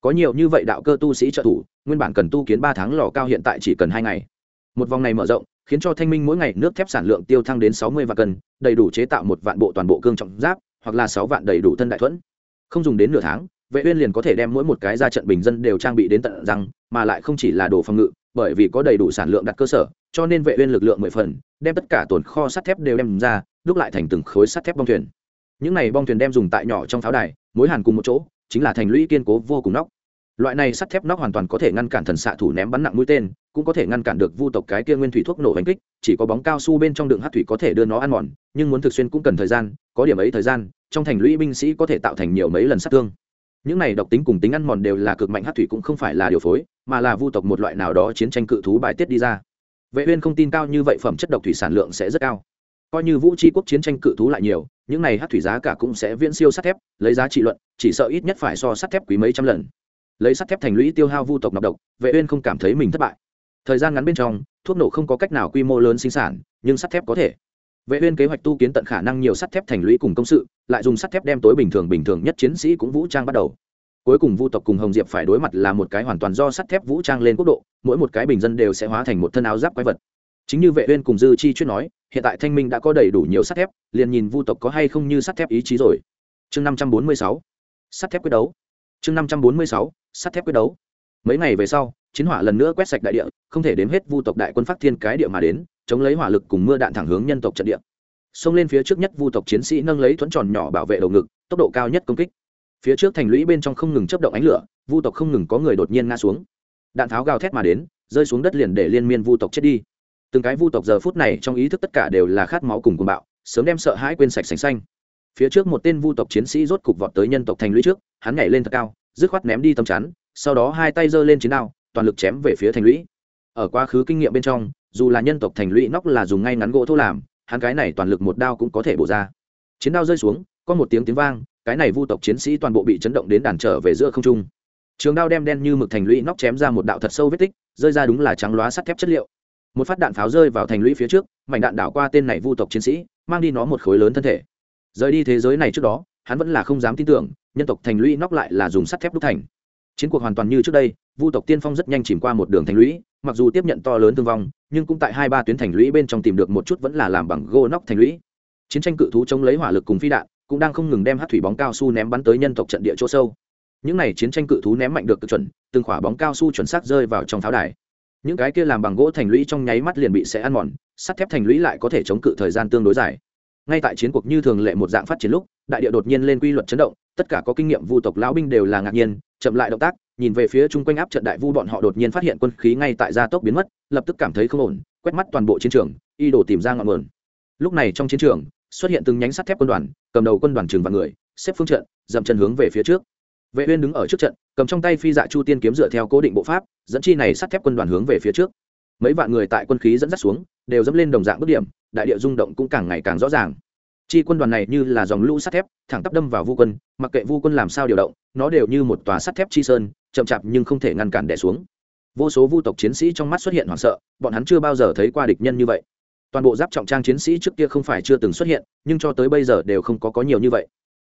Có nhiều như vậy đạo cơ tu sĩ trợ thủ, nguyên bản cần tu kiến ba tháng lò cao hiện tại chỉ cần hai ngày. Một vòng này mở rộng, khiến cho thanh minh mỗi ngày nước thép sản lượng tiêu thăng đến sáu mươi vạn cân, đầy đủ chế tạo một vạn bộ toàn bộ cương trọng giáp, hoặc là sáu vạn đầy đủ thân đại thuẫn. Không dùng đến nửa tháng vệ uyên liền có thể đem mỗi một cái ra trận bình dân đều trang bị đến tận răng, mà lại không chỉ là đồ phòng ngự, bởi vì có đầy đủ sản lượng đặt cơ sở, cho nên vệ uyên lực lượng mười phần, đem tất cả tồn kho sắt thép đều đem ra, đúc lại thành từng khối sắt thép bong thuyền. Những này bong thuyền đem dùng tại nhỏ trong pháo đài, mối hàn cùng một chỗ, chính là thành lũy kiên cố vô cùng nóc. Loại này sắt thép nóc hoàn toàn có thể ngăn cản thần xạ thủ ném bắn nặng mũi tên, cũng có thể ngăn cản được vu tộc cái kia nguyên thủy thuốc nổ đánh kích, chỉ có bóng cao su bên trong đường hát thủy có thể đưa nó ăn mòn, nhưng muốn thực xuyên cũng cần thời gian, có điểm ấy thời gian, trong thành lũy binh sĩ có thể tạo thành nhiều mấy lần sát thương những này độc tính cùng tính ăn mòn đều là cực mạnh hát thủy cũng không phải là điều phối, mà là vu tộc một loại nào đó chiến tranh cự thú bài tiết đi ra. Vệ uyên không tin cao như vậy phẩm chất độc thủy sản lượng sẽ rất cao. Coi như vũ tri quốc chiến tranh cự thú lại nhiều, những này hát thủy giá cả cũng sẽ viễn siêu sắt thép, lấy giá trị luận, chỉ sợ ít nhất phải so sắt thép quý mấy trăm lần. Lấy sắt thép thành lũy tiêu hao vu tộc nọc độc, vệ uyên không cảm thấy mình thất bại. Thời gian ngắn bên trong, thuốc nổ không có cách nào quy mô lớn sinh sản, nhưng sắt thép có thể vệ uyên kế hoạch tu kiến tận khả năng nhiều sắt thép thành lũy cùng công sự, lại dùng sắt thép đem tối bình thường bình thường nhất chiến sĩ cũng vũ trang bắt đầu. Cuối cùng vu tộc cùng hồng diệp phải đối mặt là một cái hoàn toàn do sắt thép vũ trang lên quốc độ, mỗi một cái bình dân đều sẽ hóa thành một thân áo giáp quái vật. Chính như vệ uyên cùng dư chi chuyên nói, hiện tại thanh minh đã có đầy đủ nhiều sắt thép, liền nhìn vu tộc có hay không như sắt thép ý chí rồi. Chương 546 sắt thép quyết đấu. Chương 546 sắt thép quyết đấu. Mấy ngày về sau, chiến hỏa lần nữa quét sạch đại địa, không thể đếm hết vu tộc đại quân phát thiên cái địa mà đến chống lấy hỏa lực cùng mưa đạn thẳng hướng nhân tộc trận địa. Xông lên phía trước nhất vu tộc chiến sĩ nâng lấy thuẫn tròn nhỏ bảo vệ đầu ngực, tốc độ cao nhất công kích. Phía trước thành lũy bên trong không ngừng chấp động ánh lửa, vu tộc không ngừng có người đột nhiên ngã xuống. Đạn tháo gào thét mà đến, rơi xuống đất liền để liên miên vu tộc chết đi. Từng cái vu tộc giờ phút này trong ý thức tất cả đều là khát máu cùng cùng bạo, sớm đem sợ hãi quên sạch sành xanh. Phía trước một tên vu tộc chiến sĩ rốt cục vọt tới nhân tộc thành lũy trước, hắn nhảy lên thật cao, dứt khoát ném đi tầm chắn, sau đó hai tay giơ lên chiến đao, toàn lực chém về phía thành lũy. Ở quá khứ kinh nghiệm bên trong dù là nhân tộc thành lũy nóc là dùng ngay ngắn gỗ thô làm, hắn cái này toàn lực một đao cũng có thể bổ ra. Chiến đao rơi xuống, có một tiếng tiếng vang, cái này vu tộc chiến sĩ toàn bộ bị chấn động đến đàn trở về giữa không trung. Trường đao đem đen như mực thành lũy nóc chém ra một đạo thật sâu vết tích, rơi ra đúng là trắng loá sắt thép chất liệu. Một phát đạn pháo rơi vào thành lũy phía trước, mảnh đạn đảo qua tên này vu tộc chiến sĩ, mang đi nó một khối lớn thân thể. Rời đi thế giới này trước đó, hắn vẫn là không dám tin tưởng, nhân tộc thành lũy nóc lại là dùng sắt thép đúc thành chiến cuộc hoàn toàn như trước đây, vu tộc tiên phong rất nhanh chìm qua một đường thành lũy, mặc dù tiếp nhận to lớn thương vong, nhưng cũng tại hai ba tuyến thành lũy bên trong tìm được một chút vẫn là làm bằng gô nóc thành lũy. Chiến tranh cự thú chống lấy hỏa lực cùng phi đạn, cũng đang không ngừng đem hát thủy bóng cao su ném bắn tới nhân tộc trận địa chỗ sâu. Những n à y chiến tranh cự thú ném mạnh được cực chuẩn, từng khỏa bóng cao su chuẩn xác rơi vào trong pháo đài. Những cái kia làm bằng gỗ thành lũy trong nháy mắt liền bị sẽ ăn mòn, sắt thép thành lũy lại có thể chống cự thời gian tương đối dài. Ngay tại chiến cuộc như thường lệ một dạng phát triển lúc, đại địa đột nhiên lên quy luật chấn động, tất cả có kinh nghiệm vu tộc lão binh đều là ngạc nhiên chậm lại động tác, nhìn về phía chung quanh áp trận đại vu bọn họ đột nhiên phát hiện quân khí ngay tại gia tốc biến mất, lập tức cảm thấy không ổn, quét mắt toàn bộ chiến trường, y đổ tìm ra ngọn nguồn. Lúc này trong chiến trường, xuất hiện từng nhánh sắt thép quân đoàn, cầm đầu quân đoàn trường và người, xếp phương trận, dậm chân hướng về phía trước. Vệ uyên đứng ở trước trận, cầm trong tay phi dạ chu tiên kiếm dựa theo cố định bộ pháp, dẫn chi này sắt thép quân đoàn hướng về phía trước. Mấy vạn người tại quân khí dẫn dắt xuống, đều dẫm lên đồng dạng bước điểm, đại địa rung động cũng càng ngày càng rõ ràng chi quân đoàn này như là dòng lũ sắt thép, thẳng tắp đâm vào vu quân, mặc kệ vu quân làm sao điều động, nó đều như một tòa sắt thép chi sơn, chậm chạp nhưng không thể ngăn cản đè xuống. Vô số vu tộc chiến sĩ trong mắt xuất hiện hoảng sợ, bọn hắn chưa bao giờ thấy qua địch nhân như vậy. Toàn bộ giáp trọng trang chiến sĩ trước kia không phải chưa từng xuất hiện, nhưng cho tới bây giờ đều không có có nhiều như vậy.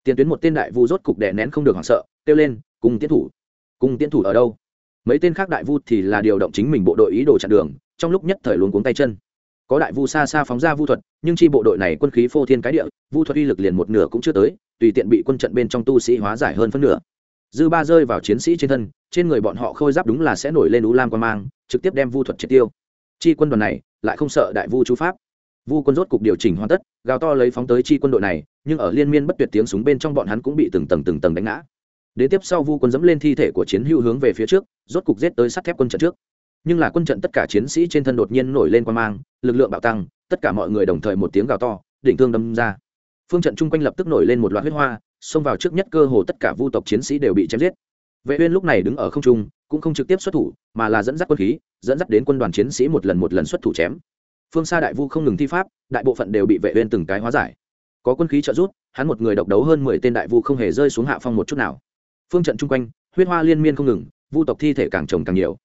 Tiền tuyến một tên đại vu rốt cục đè nén không được hoảng sợ, kêu lên, cùng tiến thủ! Cùng tiến thủ ở đâu? Mấy tên khác đại vu thì là điều động chính mình bộ đội ý đồ chặn đường, trong lúc nhất thời luống cuống tay chân có đại vu xa xa phóng ra vu thuật, nhưng chi bộ đội này quân khí phô thiên cái địa, vu thuật uy lực liền một nửa cũng chưa tới, tùy tiện bị quân trận bên trong tu sĩ hóa giải hơn phân nửa. Dư ba rơi vào chiến sĩ trên thân, trên người bọn họ khôi giáp đúng là sẽ nổi lên ú lam quan mang, trực tiếp đem vu thuật triệt tiêu. Chi quân đoàn này lại không sợ đại vu chú pháp. Vu quân rốt cục điều chỉnh hoàn tất, gào to lấy phóng tới chi quân đội này, nhưng ở liên miên bất tuyệt tiếng súng bên trong bọn hắn cũng bị từng tầng từng tầng đánh ngã. Đến tiếp sau vu quân dẫm lên thi thể của chiến hữu hướng về phía trước, rốt cục giết tới sắt thép quân trận trước nhưng là quân trận tất cả chiến sĩ trên thân đột nhiên nổi lên quan mang, lực lượng bạo tăng, tất cả mọi người đồng thời một tiếng gào to, đỉnh thương đâm ra. Phương trận chung quanh lập tức nổi lên một loạt huyết hoa, xông vào trước nhất cơ hồ tất cả vu tộc chiến sĩ đều bị chém giết. Vệ uyên lúc này đứng ở không trung, cũng không trực tiếp xuất thủ, mà là dẫn dắt quân khí, dẫn dắt đến quân đoàn chiến sĩ một lần một lần xuất thủ chém. Phương xa đại vu không ngừng thi pháp, đại bộ phận đều bị vệ uyên từng cái hóa giải. Có quân khí trợ giúp, hắn một người độc đấu hơn 10 tên đại vu không hề rơi xuống hạ phong một chút nào. Phương trận chung quanh, huyết hoa liên miên không ngừng, vu tộc thi thể càng chồng càng nhiều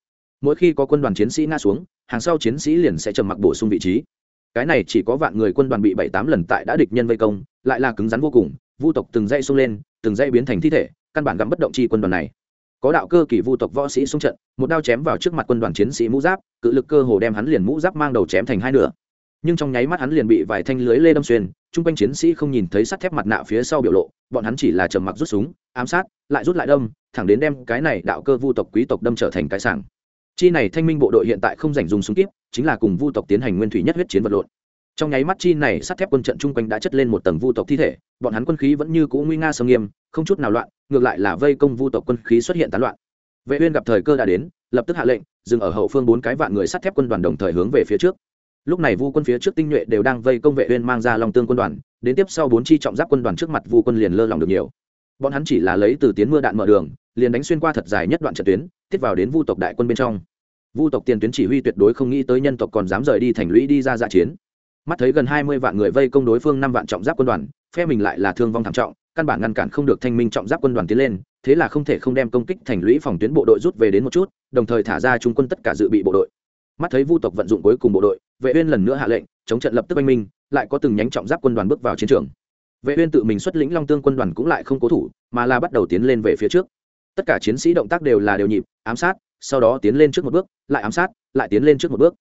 mỗi khi có quân đoàn chiến sĩ ngã xuống, hàng sau chiến sĩ liền sẽ trầm mặc bổ sung vị trí. Cái này chỉ có vạn người quân đoàn bị bảy tám lần tại đã địch nhân vây công, lại là cứng rắn vô cùng, vu tộc từng dây xông lên, từng dây biến thành thi thể, căn bản gắm bất động chi quân đoàn này. Có đạo cơ kỳ vu tộc võ sĩ xung trận, một đao chém vào trước mặt quân đoàn chiến sĩ mũ giáp, cự lực cơ hồ đem hắn liền mũ giáp mang đầu chém thành hai nửa. Nhưng trong nháy mắt hắn liền bị vài thanh lưới lê đâm xuyên, chung quanh chiến sĩ không nhìn thấy sắt thép mặt nạ phía sau biểu lộ, bọn hắn chỉ là trầm mặc rút súng, ám sát, lại rút lại đâm, thẳng đến đem cái này đạo cơ vu tộc quý tộc đâm trở thành cái sảng chi này thanh minh bộ đội hiện tại không dành dùng súng kíp, chính là cùng vu tộc tiến hành nguyên thủy nhất huyết chiến vật lộn. Trong nháy mắt chi này sắt thép quân trận chung quanh đã chất lên một tầng vu tộc thi thể, bọn hắn quân khí vẫn như cũ nguy nga sông nghiêm, không chút nào loạn, ngược lại là vây công vu tộc quân khí xuất hiện tán loạn. Vệ uyên gặp thời cơ đã đến, lập tức hạ lệnh, dừng ở hậu phương bốn cái vạn người sắt thép quân đoàn đồng thời hướng về phía trước. Lúc này vu quân phía trước tinh nhuệ đều đang vây công vệ uyên mang ra long tương quân đoàn, đến tiếp sau bốn chi trọng giáp quân đoàn trước mặt vu quân liền lơ lỏng được nhiều. Bọn hắn chỉ là lấy từ tiến mưa đạn mở đường, liền đánh xuyên qua thật dài nhất đoạn trận tuyến tiết vào đến vu tộc đại quân bên trong. Vu tộc tiền tuyến chỉ huy tuyệt đối không nghĩ tới nhân tộc còn dám rời đi thành lũy đi ra dạ chiến. Mắt thấy gần hai mươi vạn người vây công đối phương năm vạn trọng giáp quân đoàn, phe mình lại là thương vong thảm trọng, căn bản ngăn cản không được thanh minh trọng giáp quân đoàn tiến lên, thế là không thể không đem công kích thành lũy phòng tuyến bộ đội rút về đến một chút, đồng thời thả ra trung quân tất cả dự bị bộ đội. Mắt thấy vu tộc vận dụng cuối cùng bộ đội, vệ uyên lần nữa hạ lệnh, chống trận lập tức anh minh, lại có từng nhánh trọng giáp quân đoàn bước vào chiến trường. Vệ uyên tự mình xuất lĩnh long tương quân đoàn cũng lại không cố thủ, mà là bắt đầu tiến lên về phía trước tất cả chiến sĩ động tác đều là đều nhịp, ám sát, sau đó tiến lên trước một bước, lại ám sát, lại tiến lên trước một bước.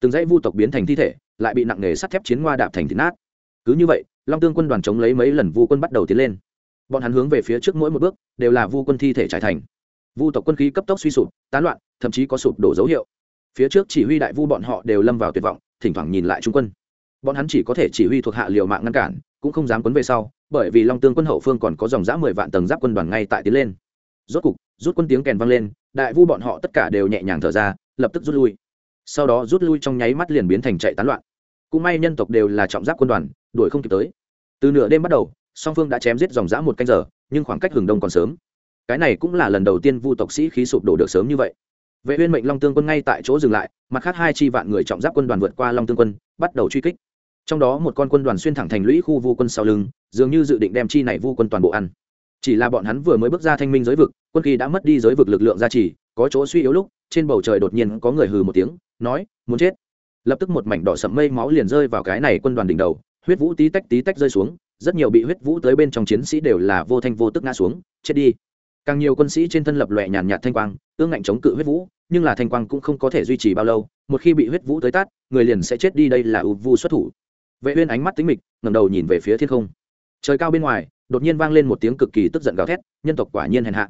Từng dãy vu tộc biến thành thi thể, lại bị nặng nề sắt thép chiến hoa đạp thành thịt nát. Cứ như vậy, long tương quân đoàn chống lấy mấy lần vu quân bắt đầu tiến lên. Bọn hắn hướng về phía trước mỗi một bước, đều là vu quân thi thể trải thành. Vu tộc quân khí cấp tốc suy sụp, tán loạn, thậm chí có sụp đổ dấu hiệu. Phía trước chỉ huy đại vu bọn họ đều lâm vào tuyệt vọng, thỉnh thoảng nhìn lại trung quân. Bọn hắn chỉ có thể chỉ huy thuộc hạ liều mạng ngăn cản, cũng không dám quấn về sau, bởi vì long tương quân hậu phương còn có dòng giã mười vạn tầng giáp quân đoàn ngay tại tiến lên rốt cục, rút quân tiếng kèn vang lên, đại vu bọn họ tất cả đều nhẹ nhàng thở ra, lập tức rút lui. Sau đó rút lui trong nháy mắt liền biến thành chạy tán loạn. Cũng may nhân tộc đều là trọng giáp quân đoàn, đuổi không kịp tới. Từ nửa đêm bắt đầu, song phương đã chém giết dòng dã một canh giờ, nhưng khoảng cách hừng đông còn sớm. Cái này cũng là lần đầu tiên vu tộc sĩ khí sụp đổ được sớm như vậy. Vệ uyên mệnh long tương quân ngay tại chỗ dừng lại, mặt khác hai chi vạn người trọng giáp quân đoàn vượt qua long tương quân, bắt đầu truy kích. Trong đó một con quân đoàn xuyên thẳng thành lũy khu vu quân sau lưng, dường như dự định đem chi này vu quân toàn bộ ăn. Chỉ là bọn hắn vừa mới bước ra thanh minh giới vực quân kỳ đã mất đi giới vực lực lượng gia trì, có chỗ suy yếu lúc, trên bầu trời đột nhiên có người hừ một tiếng, nói, muốn chết. Lập tức một mảnh đỏ sậm mây máu liền rơi vào cái này quân đoàn đỉnh đầu, huyết vũ tí tách tí tách rơi xuống, rất nhiều bị huyết vũ tới bên trong chiến sĩ đều là vô thanh vô tức ngã xuống, chết đi. Càng nhiều quân sĩ trên thân lập lòe nhàn nhạt thanh quang, ương ngạnh chống cự huyết vũ, nhưng là thanh quang cũng không có thể duy trì bao lâu, một khi bị huyết vũ tới tát, người liền sẽ chết đi, đây là u vu xuất thủ. Vệ uyên ánh mắt tính mịch, ngẩng đầu nhìn về phía thiên không. Trời cao bên ngoài, đột nhiên vang lên một tiếng cực kỳ tức giận gào thét, nhân tộc quả nhiên hèn hạ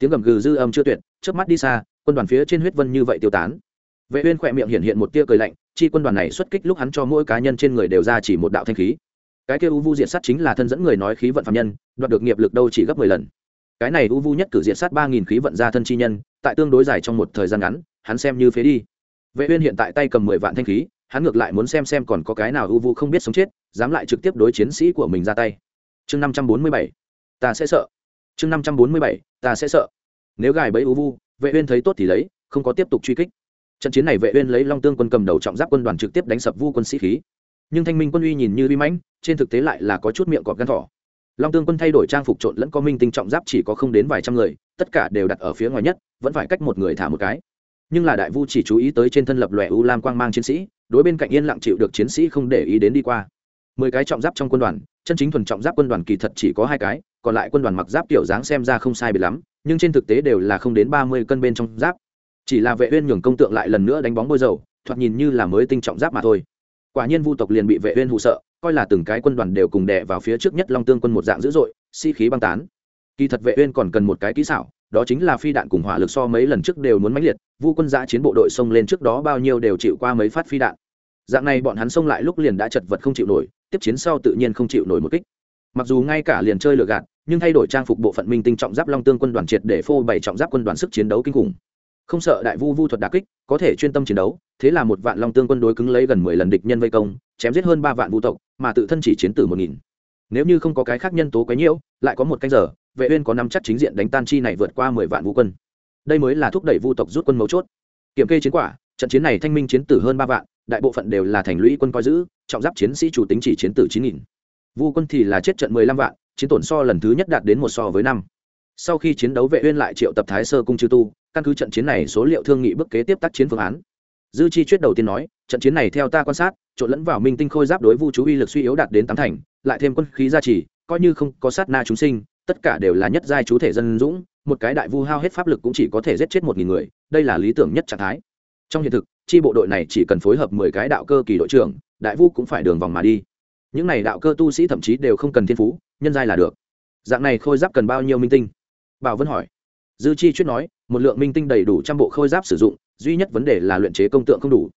tiếng gầm gừ dư âm chưa tuyệt, chớp mắt đi xa, quân đoàn phía trên huyết vân như vậy tiêu tán. Vệ uyên khoẹt miệng hiện hiện một tia cười lạnh, chi quân đoàn này xuất kích lúc hắn cho mỗi cá nhân trên người đều ra chỉ một đạo thanh khí. Cái kia u vu diệt sát chính là thân dẫn người nói khí vận phàm nhân, đoạt được nghiệp lực đâu chỉ gấp 10 lần. Cái này u vu nhất cử diệt sát 3.000 khí vận ra thân chi nhân, tại tương đối dài trong một thời gian ngắn, hắn xem như phế đi. Vệ uyên hiện tại tay cầm 10 vạn thanh khí, hắn ngược lại muốn xem xem còn có cái nào u vu không biết sống chết, dám lại trực tiếp đối chiến sĩ của mình ra tay. Chương 547 ta sẽ sợ chương 547 ta sẽ sợ. Nếu gài bẫy u vu vệ uyên thấy tốt thì lấy, không có tiếp tục truy kích. Trận chiến này vệ uyên lấy long tương quân cầm đầu trọng giáp quân đoàn trực tiếp đánh sập vu quân sĩ khí. Nhưng thanh minh quân uy nhìn như uy mãnh, trên thực tế lại là có chút miệng cọp gan thỏ. Long tương quân thay đổi trang phục trộn lẫn có minh tinh trọng giáp chỉ có không đến vài trăm người, tất cả đều đặt ở phía ngoài nhất, vẫn phải cách một người thả một cái. Nhưng là đại vu chỉ chú ý tới trên thân lập lòe u lam quang mang chiến sĩ, đối bên cạnh yên lặng chịu được chiến sĩ không để ý đến đi qua. Mười cái trọng giáp trong quân đoàn, chân chính thuần trọng giáp quân đoàn kỳ thật chỉ có hai cái còn lại quân đoàn mặc giáp kiểu dáng xem ra không sai biệt lắm, nhưng trên thực tế đều là không đến ba mươi cân bên trong giáp. Chỉ là vệ uyên nhường công tượng lại lần nữa đánh bóng bôi dầu, thoạt nhìn như là mới tinh trọng giáp mà thôi. Quả nhiên vu tộc liền bị vệ uyên hù sợ, coi là từng cái quân đoàn đều cùng đè vào phía trước nhất long tương quân một dạng dữ dội, sĩ si khí băng tán. Kỳ thật vệ uyên còn cần một cái kỹ xảo, đó chính là phi đạn cùng hỏa lực so mấy lần trước đều muốn mãnh liệt, vu quân giã chiến bộ đội xông lên trước đó bao nhiêu đều chịu qua mấy phát phi đạn. Dạng này bọn hắn xông lại lúc liền đã chật vật không chịu nổi, tiếp chiến sau tự nhiên không chịu nổi một kích. Mặc dù ngay cả liền chơi lừa gạt nhưng thay đổi trang phục bộ phận minh tinh trọng giáp long tương quân đoàn triệt để phô bày trọng giáp quân đoàn sức chiến đấu kinh khủng. Không sợ đại vu vu thuật đà kích, có thể chuyên tâm chiến đấu, thế là một vạn long tương quân đối cứng lấy gần mười lần địch nhân vây công, chém giết hơn ba vạn vu tộc, mà tự thân chỉ chiến tử một nghìn. Nếu như không có cái khác nhân tố quấy nhiễu, lại có một canh giờ, vệ uyên có năm chắc chính diện đánh tan chi này vượt qua mười vạn vu quân. Đây mới là thúc đẩy vu tộc rút quân mấu chốt. Kiểm kê chiến quả, trận chiến này thanh minh chiến tử hơn ba vạn, đại bộ phận đều là thành lũy quân coi giữ, trọng giáp chiến sĩ chủ tính chỉ chiến tử chín nghìn. Vu quân thì là chết trận mười lăm vạn chiến tổn so lần thứ nhất đạt đến một so với năm. Sau khi chiến đấu vệ uyên lại triệu tập thái sơ cung chư tu, căn cứ trận chiến này số liệu thương nghị bước kế tiếp tác chiến phương án. Dư chi chuyết đầu tiên nói, trận chiến này theo ta quan sát, trộn lẫn vào minh tinh khôi giáp đối vu chú uy lực suy yếu đạt đến tám thành, lại thêm quân khí gia trì, coi như không có sát na chúng sinh, tất cả đều là nhất giai chú thể dân dũng, một cái đại vu hao hết pháp lực cũng chỉ có thể giết chết một nghìn người, đây là lý tưởng nhất trạng thái. Trong hiện thực, chi bộ đội này chỉ cần phối hợp mười cái đạo cơ kỳ đội trưởng, đại vu cũng phải đường vòng mà đi những này đạo cơ tu sĩ thậm chí đều không cần thiên phú, nhân giai là được. Dạng này khôi giáp cần bao nhiêu minh tinh? Bảo vân hỏi. Dư chi chuyết nói, một lượng minh tinh đầy đủ trăm bộ khôi giáp sử dụng, duy nhất vấn đề là luyện chế công tượng không đủ.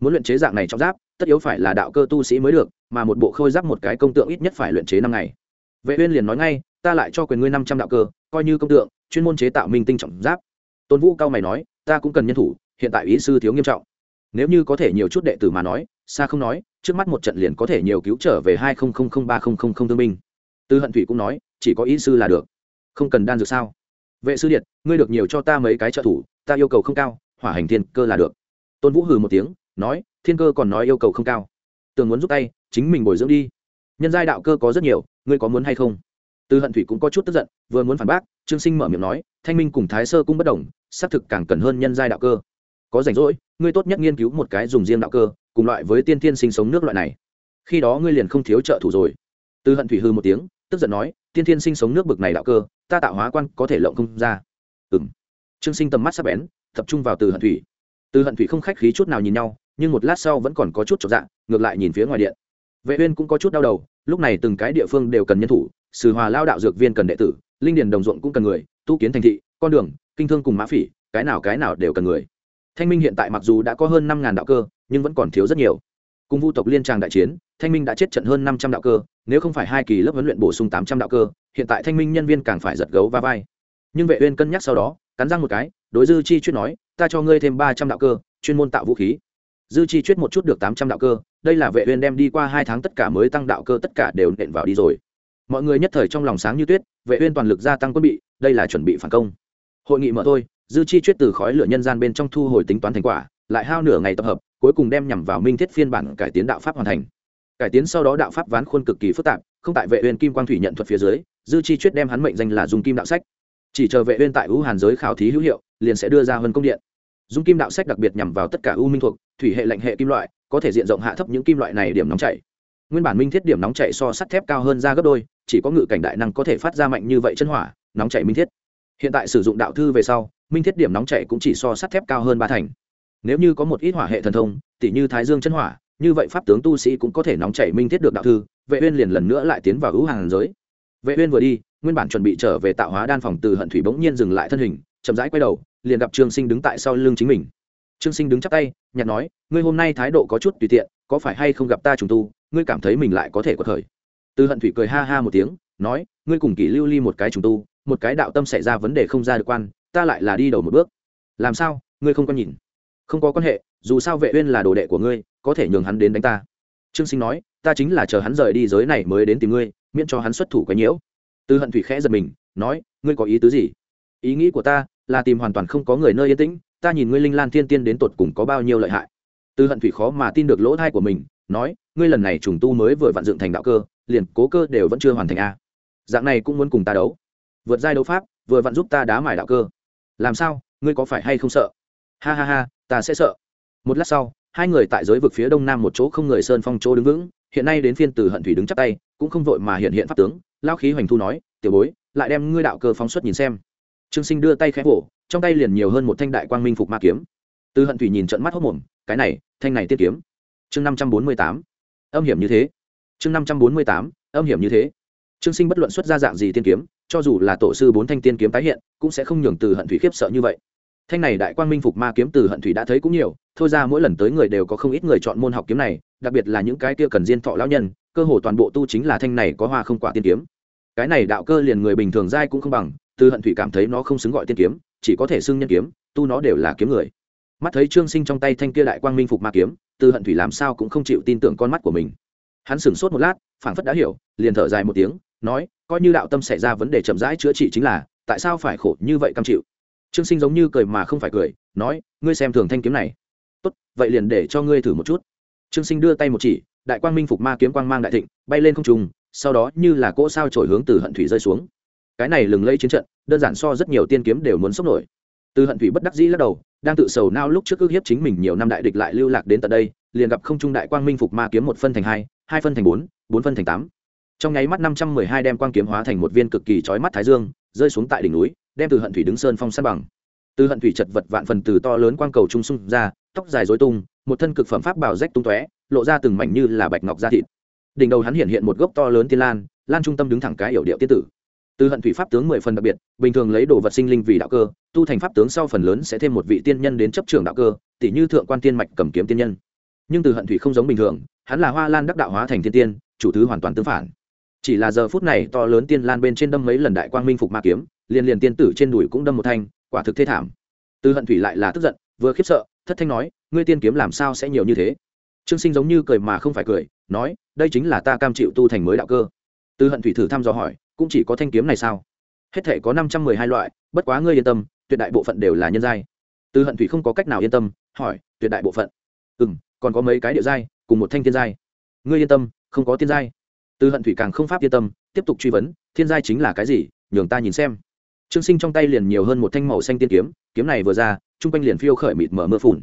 Muốn luyện chế dạng này trong giáp, tất yếu phải là đạo cơ tu sĩ mới được, mà một bộ khôi giáp một cái công tượng ít nhất phải luyện chế năm ngày. Vệ uyên liền nói ngay, ta lại cho quyền ngươi năm trăm đạo cơ, coi như công tượng, chuyên môn chế tạo minh tinh trọng giáp. Tôn vũ cao mày nói, ta cũng cần nhân thủ, hiện tại ý sư thiếu nghiêm trọng. Nếu như có thể nhiều chút đệ tử mà nói xa không nói, trước mắt một trận liền có thể nhiều cứu trở về hai ba thương binh. Tư hận thủy cũng nói, chỉ có ý sư là được. Không cần đan dược sao? Vệ sư điện ngươi được nhiều cho ta mấy cái trợ thủ, ta yêu cầu không cao, hỏa hành thiên cơ là được. Tôn vũ hừ một tiếng, nói, thiên cơ còn nói yêu cầu không cao. Tường muốn giúp tay, chính mình bồi dưỡng đi. Nhân giai đạo cơ có rất nhiều, ngươi có muốn hay không? Tư hận thủy cũng có chút tức giận, vừa muốn phản bác, trương sinh mở miệng nói, thanh minh cùng thái sơ cũng bất đồng, xác thực càng cần hơn nhân giai đạo cơ có rảnh rỗi, ngươi tốt nhất nghiên cứu một cái dùng riêng đạo cơ, cùng loại với tiên thiên sinh sống nước loại này. Khi đó ngươi liền không thiếu trợ thủ rồi. Tư hận thủy hư một tiếng, tức giận nói, tiên thiên sinh sống nước bực này đạo cơ, ta tạo hóa quan có thể lộng không ra. Ừng trương sinh tầm mắt sắp bén, tập trung vào từ hận thủy. Từ hận thủy không khách khí chút nào nhìn nhau, nhưng một lát sau vẫn còn có chút trọn dạng ngược lại nhìn phía ngoài điện. Vệ uyên cũng có chút đau đầu, lúc này từng cái địa phương đều cần nhân thủ, sử hòa lao đạo dược viên cần đệ tử, linh điền đồng ruộng cũng cần người, tu kiến thành thị, con đường, kinh thương cùng mã phỉ, cái nào cái nào đều cần người thanh minh hiện tại mặc dù đã có hơn năm ngàn đạo cơ, nhưng vẫn còn thiếu rất nhiều. Cùng vu tộc liên tràng đại chiến, thanh minh đã chết trận hơn năm trăm đạo cơ, nếu không phải hai kỳ lớp huấn luyện bổ sung tám trăm đạo cơ, hiện tại thanh minh nhân viên càng phải giật gấu va vai. Nhưng vệ uyên cân nhắc sau đó, cắn răng một cái, đối dư chi chuyên nói, ta cho ngươi thêm ba trăm đạo cơ, chuyên môn tạo vũ khí. Dư chi chuyên một chút được tám trăm đạo cơ, đây là vệ uyên đem đi qua hai tháng tất cả mới tăng đạo cơ tất cả đều nện vào đi rồi. Mọi người nhất thời trong lòng sáng như tuyết, vệ uyên toàn lực gia tăng quân bị, đây là chuẩn bị phản công. Hội nghị mở thôi dư chi chuyết từ khói lửa nhân gian bên trong thu hồi tính toán thành quả, lại hao nửa ngày tập hợp, cuối cùng đem nhằm vào minh thiết phiên bản cải tiến đạo pháp hoàn thành. Cải tiến sau đó đạo pháp ván khuôn cực kỳ phức tạp, không tại vệ uyên kim quang thủy nhận thuật phía dưới, dư chi chuyết đem hắn mệnh danh là dung kim đạo sách. Chỉ chờ vệ uyên tại ưu hàn giới khảo thí hữu hiệu, liền sẽ đưa ra hơn công điện. Dung kim đạo sách đặc biệt nhằm vào tất cả ưu minh thuộc, thủy hệ lạnh hệ kim loại, có thể diện rộng hạ thấp những kim loại này điểm nóng chảy. Nguyên bản minh thiết điểm nóng chảy so sắt thép cao hơn ra gấp đôi, chỉ có ngự cảnh đại năng có thể phát ra mạnh như vậy chân hỏa, nóng chảy minh thiết. Hiện tại sử dụng đạo thư về sau minh thiết điểm nóng chảy cũng chỉ so sắt thép cao hơn ba thành. Nếu như có một ít hỏa hệ thần thông, tỉ như thái dương chân hỏa, như vậy pháp tướng tu sĩ cũng có thể nóng chảy minh thiết được đạo thư, vệ uyên liền lần nữa lại tiến vào hữu hàng giới. Vệ uyên vừa đi, nguyên bản chuẩn bị trở về tạo hóa đan phòng từ hận thủy bỗng nhiên dừng lại thân hình, chậm rãi quay đầu, liền gặp trương sinh đứng tại sau lưng chính mình. Trương sinh đứng chắp tay, nhạt nói, ngươi hôm nay thái độ có chút tùy tiện, có phải hay không gặp ta trùng tu, ngươi cảm thấy mình lại có thể quật thời từ hận thủy cười ha ha một tiếng, nói, ngươi cùng kỷ lưu ly một cái trùng tu, một cái đạo tâm xảy ra vấn đề không ra được quan ta lại là đi đầu một bước. Làm sao? Ngươi không có nhìn? Không có quan hệ, dù sao vệ uyên là đồ đệ của ngươi, có thể nhường hắn đến đánh ta. Trương sinh nói, ta chính là chờ hắn rời đi giới này mới đến tìm ngươi, miễn cho hắn xuất thủ quá nhiễu. Tư hận thủy khẽ giật mình, nói, ngươi có ý tứ gì? Ý nghĩ của ta là tìm hoàn toàn không có người nơi yên tĩnh, ta nhìn ngươi linh lan thiên tiên đến tột cùng có bao nhiêu lợi hại. Tư hận thủy khó mà tin được lỗ thai của mình, nói, ngươi lần này trùng tu mới vừa vặn dựng thành đạo cơ, liền cố cơ đều vẫn chưa hoàn thành a dạng này cũng muốn cùng ta đấu. Vượt giai đấu pháp, vừa vặn giúp ta đá mài đạo cơ làm sao, ngươi có phải hay không sợ? Ha ha ha, ta sẽ sợ. Một lát sau, hai người tại giới vực phía đông nam một chỗ không người sơn phong chỗ đứng vững, hiện nay đến phiên từ hận thủy đứng chắp tay, cũng không vội mà hiện hiện pháp tướng. Lao khí hoành thu nói, tiểu bối, lại đem ngươi đạo cơ phóng xuất nhìn xem. Trương sinh đưa tay khẽ vỗ, trong tay liền nhiều hơn một thanh đại quang minh phục ma kiếm. Từ hận thủy nhìn trận mắt hốc mồm, cái này, thanh này tiết kiếm. Chương năm trăm bốn mươi tám. Âm hiểm như thế. Chương năm trăm bốn mươi tám, âm hiểm như thế. Trương sinh bất luận xuất ra dạng gì tiên kiếm cho dù là tổ sư bốn thanh tiên kiếm tái hiện, cũng sẽ không nhường từ hận thủy khiếp sợ như vậy. Thanh này đại quang minh phục ma kiếm từ hận thủy đã thấy cũng nhiều, thôi ra mỗi lần tới người đều có không ít người chọn môn học kiếm này, đặc biệt là những cái kia cần diên thọ lão nhân, cơ hồ toàn bộ tu chính là thanh này có hoa không quả tiên kiếm. Cái này đạo cơ liền người bình thường dai cũng không bằng, từ hận thủy cảm thấy nó không xứng gọi tiên kiếm, chỉ có thể xưng nhân kiếm, tu nó đều là kiếm người. Mắt thấy trương sinh trong tay thanh kia đại quang minh phục ma kiếm, từ hận thủy làm sao cũng không chịu tin tưởng con mắt của mình. Hắn sửng sốt một lát, phảng phất đã hiểu, liền thở dài một tiếng nói, coi như đạo tâm xảy ra vấn đề chậm rãi chữa trị chính là, tại sao phải khổ như vậy cam chịu? Trương sinh giống như cười mà không phải cười, nói, ngươi xem thường thanh kiếm này. Tốt, vậy liền để cho ngươi thử một chút. Trương sinh đưa tay một chỉ, đại quang minh phục ma kiếm quang mang đại thịnh, bay lên không trùng sau đó như là cỗ sao trổi hướng từ hận thủy rơi xuống. Cái này lừng lây chiến trận, đơn giản so rất nhiều tiên kiếm đều muốn sốc nổi. Từ hận thủy bất đắc dĩ lắc đầu, đang tự sầu nao lúc trước ước hiếp chính mình nhiều năm đại địch lại lưu lạc đến tận đây, liền gặp không trung đại quang minh phục ma kiếm một phân thành hai hai phân thành bốn bốn phân thành tám trong nháy mắt năm trăm mười hai đem quang kiếm hóa thành một viên cực kỳ chói mắt thái dương, rơi xuống tại đỉnh núi, đem từ hận thủy đứng sơn phong sát bằng. Từ hận thủy chật vật vạn phần từ to lớn quang cầu trung sung ra, tóc dài dối tung, một thân cực phẩm pháp bảo rách tung tóe, lộ ra từng mảnh như là bạch ngọc da thịt. Đỉnh đầu hắn hiện hiện một gốc to lớn tiên lan lan trung tâm đứng thẳng cái hiểu điệu tiên tử. Từ hận thủy pháp tướng mười phần đặc biệt, bình thường lấy đồ vật sinh linh vì đạo cơ, tu thành pháp tướng sau phần lớn sẽ thêm một vị tiên nhân đến chấp trường đạo cơ tỷ như thượng quan tiên mạch cầm kiếm tiên nhân. Nhưng từ hận thủy không giống bình thường, hắn là hoa lan đắc đạo hóa thành thiên tiên, chủ thứ hoàn toàn tương phản chỉ là giờ phút này to lớn tiên lan bên trên đâm mấy lần đại quang minh phục ma kiếm, liền liền tiên tử trên đùi cũng đâm một thanh, quả thực thê thảm. Từ hận thủy lại là tức giận, vừa khiếp sợ, thất thanh nói, ngươi tiên kiếm làm sao sẽ nhiều như thế? Trương sinh giống như cười mà không phải cười, nói, đây chính là ta cam chịu tu thành mới đạo cơ. Từ hận thủy thử thăm dò hỏi, cũng chỉ có thanh kiếm này sao? Hết thể có năm trăm mười hai loại, bất quá ngươi yên tâm, tuyệt đại bộ phận đều là nhân giai. Từ hận thủy không có cách nào yên tâm, hỏi, tuyệt đại bộ phận? Ừ còn có mấy cái địa giai, cùng một thanh tiên giai. Ngươi yên tâm, không có tiên giai từ hận thủy càng không pháp yên tâm, tiếp tục truy vấn, thiên giai chính là cái gì, nhường ta nhìn xem. Trương sinh trong tay liền nhiều hơn một thanh màu xanh tiên kiếm kiếm này vừa ra trung quanh liền phiêu khởi mịt mở mưa phùn.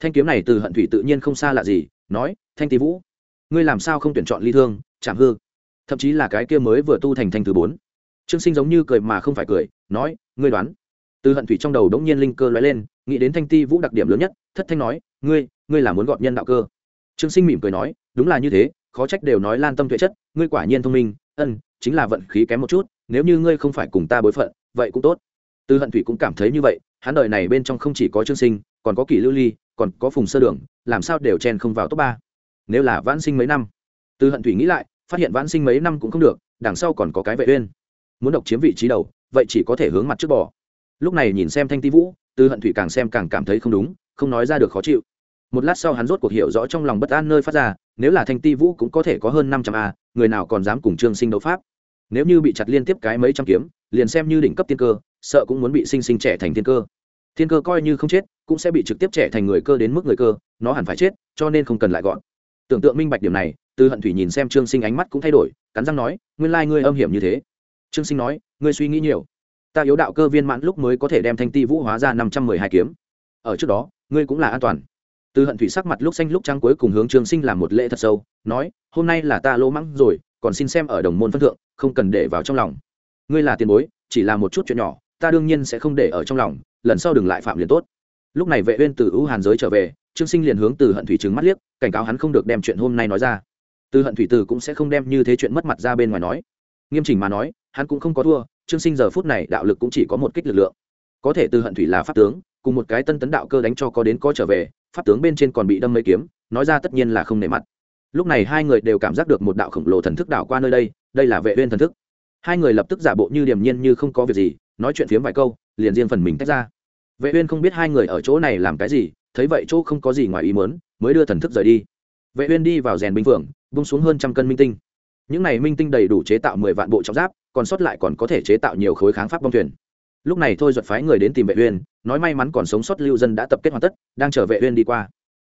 Thanh kiếm này từ hận thủy tự nhiên không xa lạ gì, nói, thanh tý vũ, ngươi làm sao không tuyển chọn ly thương chạm hư? Thậm chí là cái kia mới vừa tu thành thanh thứ bốn. Trương sinh giống như cười mà không phải cười, nói, ngươi đoán. Từ hận thủy trong đầu đống nhiên linh cơ lóe lên, nghĩ đến thanh ti vũ đặc điểm lớn nhất, thất thanh nói, ngươi ngươi là muốn gọt nhân đạo cơ? Trương sinh mỉm cười nói, đúng là như thế khó trách đều nói lan tâm tuệ chất, ngươi quả nhiên thông minh, ân, chính là vận khí kém một chút, nếu như ngươi không phải cùng ta bối phận, vậy cũng tốt. Từ hận thủy cũng cảm thấy như vậy, hắn đời này bên trong không chỉ có trương sinh, còn có kỷ lưu ly, còn có phùng sơ đường, làm sao đều chen không vào top ba. Nếu là vãn sinh mấy năm. Từ hận thủy nghĩ lại, phát hiện vãn sinh mấy năm cũng không được, đằng sau còn có cái vệ uyên. Muốn độc chiếm vị trí đầu, vậy chỉ có thể hướng mặt trước bỏ lúc này nhìn xem thanh ti vũ, từ hận thủy càng xem càng cảm thấy không đúng, không nói ra được khó chịu. Một lát sau hắn rốt cuộc hiểu rõ trong lòng bất an nơi phát ra nếu là thanh ti vũ cũng có thể có hơn năm trăm a, người nào còn dám cùng trương sinh đấu pháp? Nếu như bị chặt liên tiếp cái mấy trăm kiếm, liền xem như đỉnh cấp tiên cơ, sợ cũng muốn bị sinh sinh trẻ thành tiên cơ. Thiên cơ coi như không chết, cũng sẽ bị trực tiếp trẻ thành người cơ đến mức người cơ, nó hẳn phải chết, cho nên không cần lại gọn tưởng tượng minh bạch điểm này từ hận thủy nhìn xem trương sinh ánh mắt cũng thay đổi, cắn răng nói, nguyên lai ngươi âm hiểm như thế. Trương sinh nói, ngươi suy nghĩ nhiều. Ta yếu đạo cơ viên mãn lúc mới có thể đem thanh ti vũ hóa ra năm trăm mười hai kiếm. Ở trước đó, ngươi cũng là an toàn từ hận thủy sắc mặt lúc xanh lúc trắng cuối cùng hướng trương sinh làm một lễ thật sâu, nói, hôm nay là ta lỗ mắng rồi, còn xin xem ở đồng môn phân thượng, không cần để vào trong lòng. Ngươi là tiền bối, chỉ là một chút chuyện nhỏ, ta đương nhiên sẽ không để ở trong lòng, lần sau đừng lại phạm liền tốt. Lúc này vệ uyên từ ưu hàn giới trở về, trương sinh liền hướng từ hận thủy trừng mắt liếc, cảnh cáo hắn không được đem chuyện hôm nay nói ra. Từ hận thủy từ cũng sẽ không đem như thế chuyện mất mặt ra bên ngoài nói. Nghiêm chỉnh mà nói, hắn cũng không có thua, trương sinh giờ phút này đạo lực cũng chỉ có một kích lực lượng. Có thể từ hận thủy là pháp tướng, cùng một cái tân tấn đạo cơ đánh cho có đến có trở về pháp tướng bên trên còn bị đâm mấy kiếm, nói ra tất nhiên là không nề mặt. Lúc này hai người đều cảm giác được một đạo khổng lồ thần thức đảo qua nơi đây đây là vệ uyên thần thức. Hai người lập tức giả bộ như điềm nhiên như không có việc gì, nói chuyện phiếm vài câu, liền riêng phần mình tách ra. Vệ uyên không biết hai người ở chỗ này làm cái gì, thấy vậy chỗ không có gì ngoài ý muốn, mới đưa thần thức rời đi. Vệ uyên đi vào rèn binh phượng buông xuống hơn trăm cân minh tinh. Những này minh tinh đầy đủ chế tạo mười vạn bộ trọng giáp, còn sót lại còn có thể chế tạo nhiều khối kháng pháp bom thuyền lúc này thôi duật phái người đến tìm vệ uyên, nói may mắn còn sống sót lưu dân đã tập kết hoàn tất, đang chờ vệ uyên đi qua.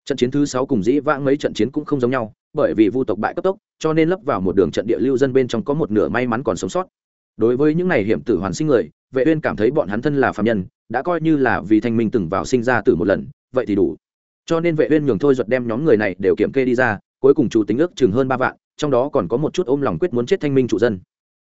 Trận chiến thứ sáu cùng dĩ vãng mấy trận chiến cũng không giống nhau, bởi vì vu tộc bại cấp tốc, cho nên lấp vào một đường trận địa lưu dân bên trong có một nửa may mắn còn sống sót. Đối với những này hiểm tử hoàn sinh người, vệ uyên cảm thấy bọn hắn thân là phàm nhân, đã coi như là vì thanh minh từng vào sinh ra từ một lần, vậy thì đủ. Cho nên vệ uyên nhường thôi duật đem nhóm người này đều kiểm kê đi ra, cuối cùng chủ tính ước chừng hơn ba vạn, trong đó còn có một chút ôm lòng quyết muốn chết thanh minh chủ dân.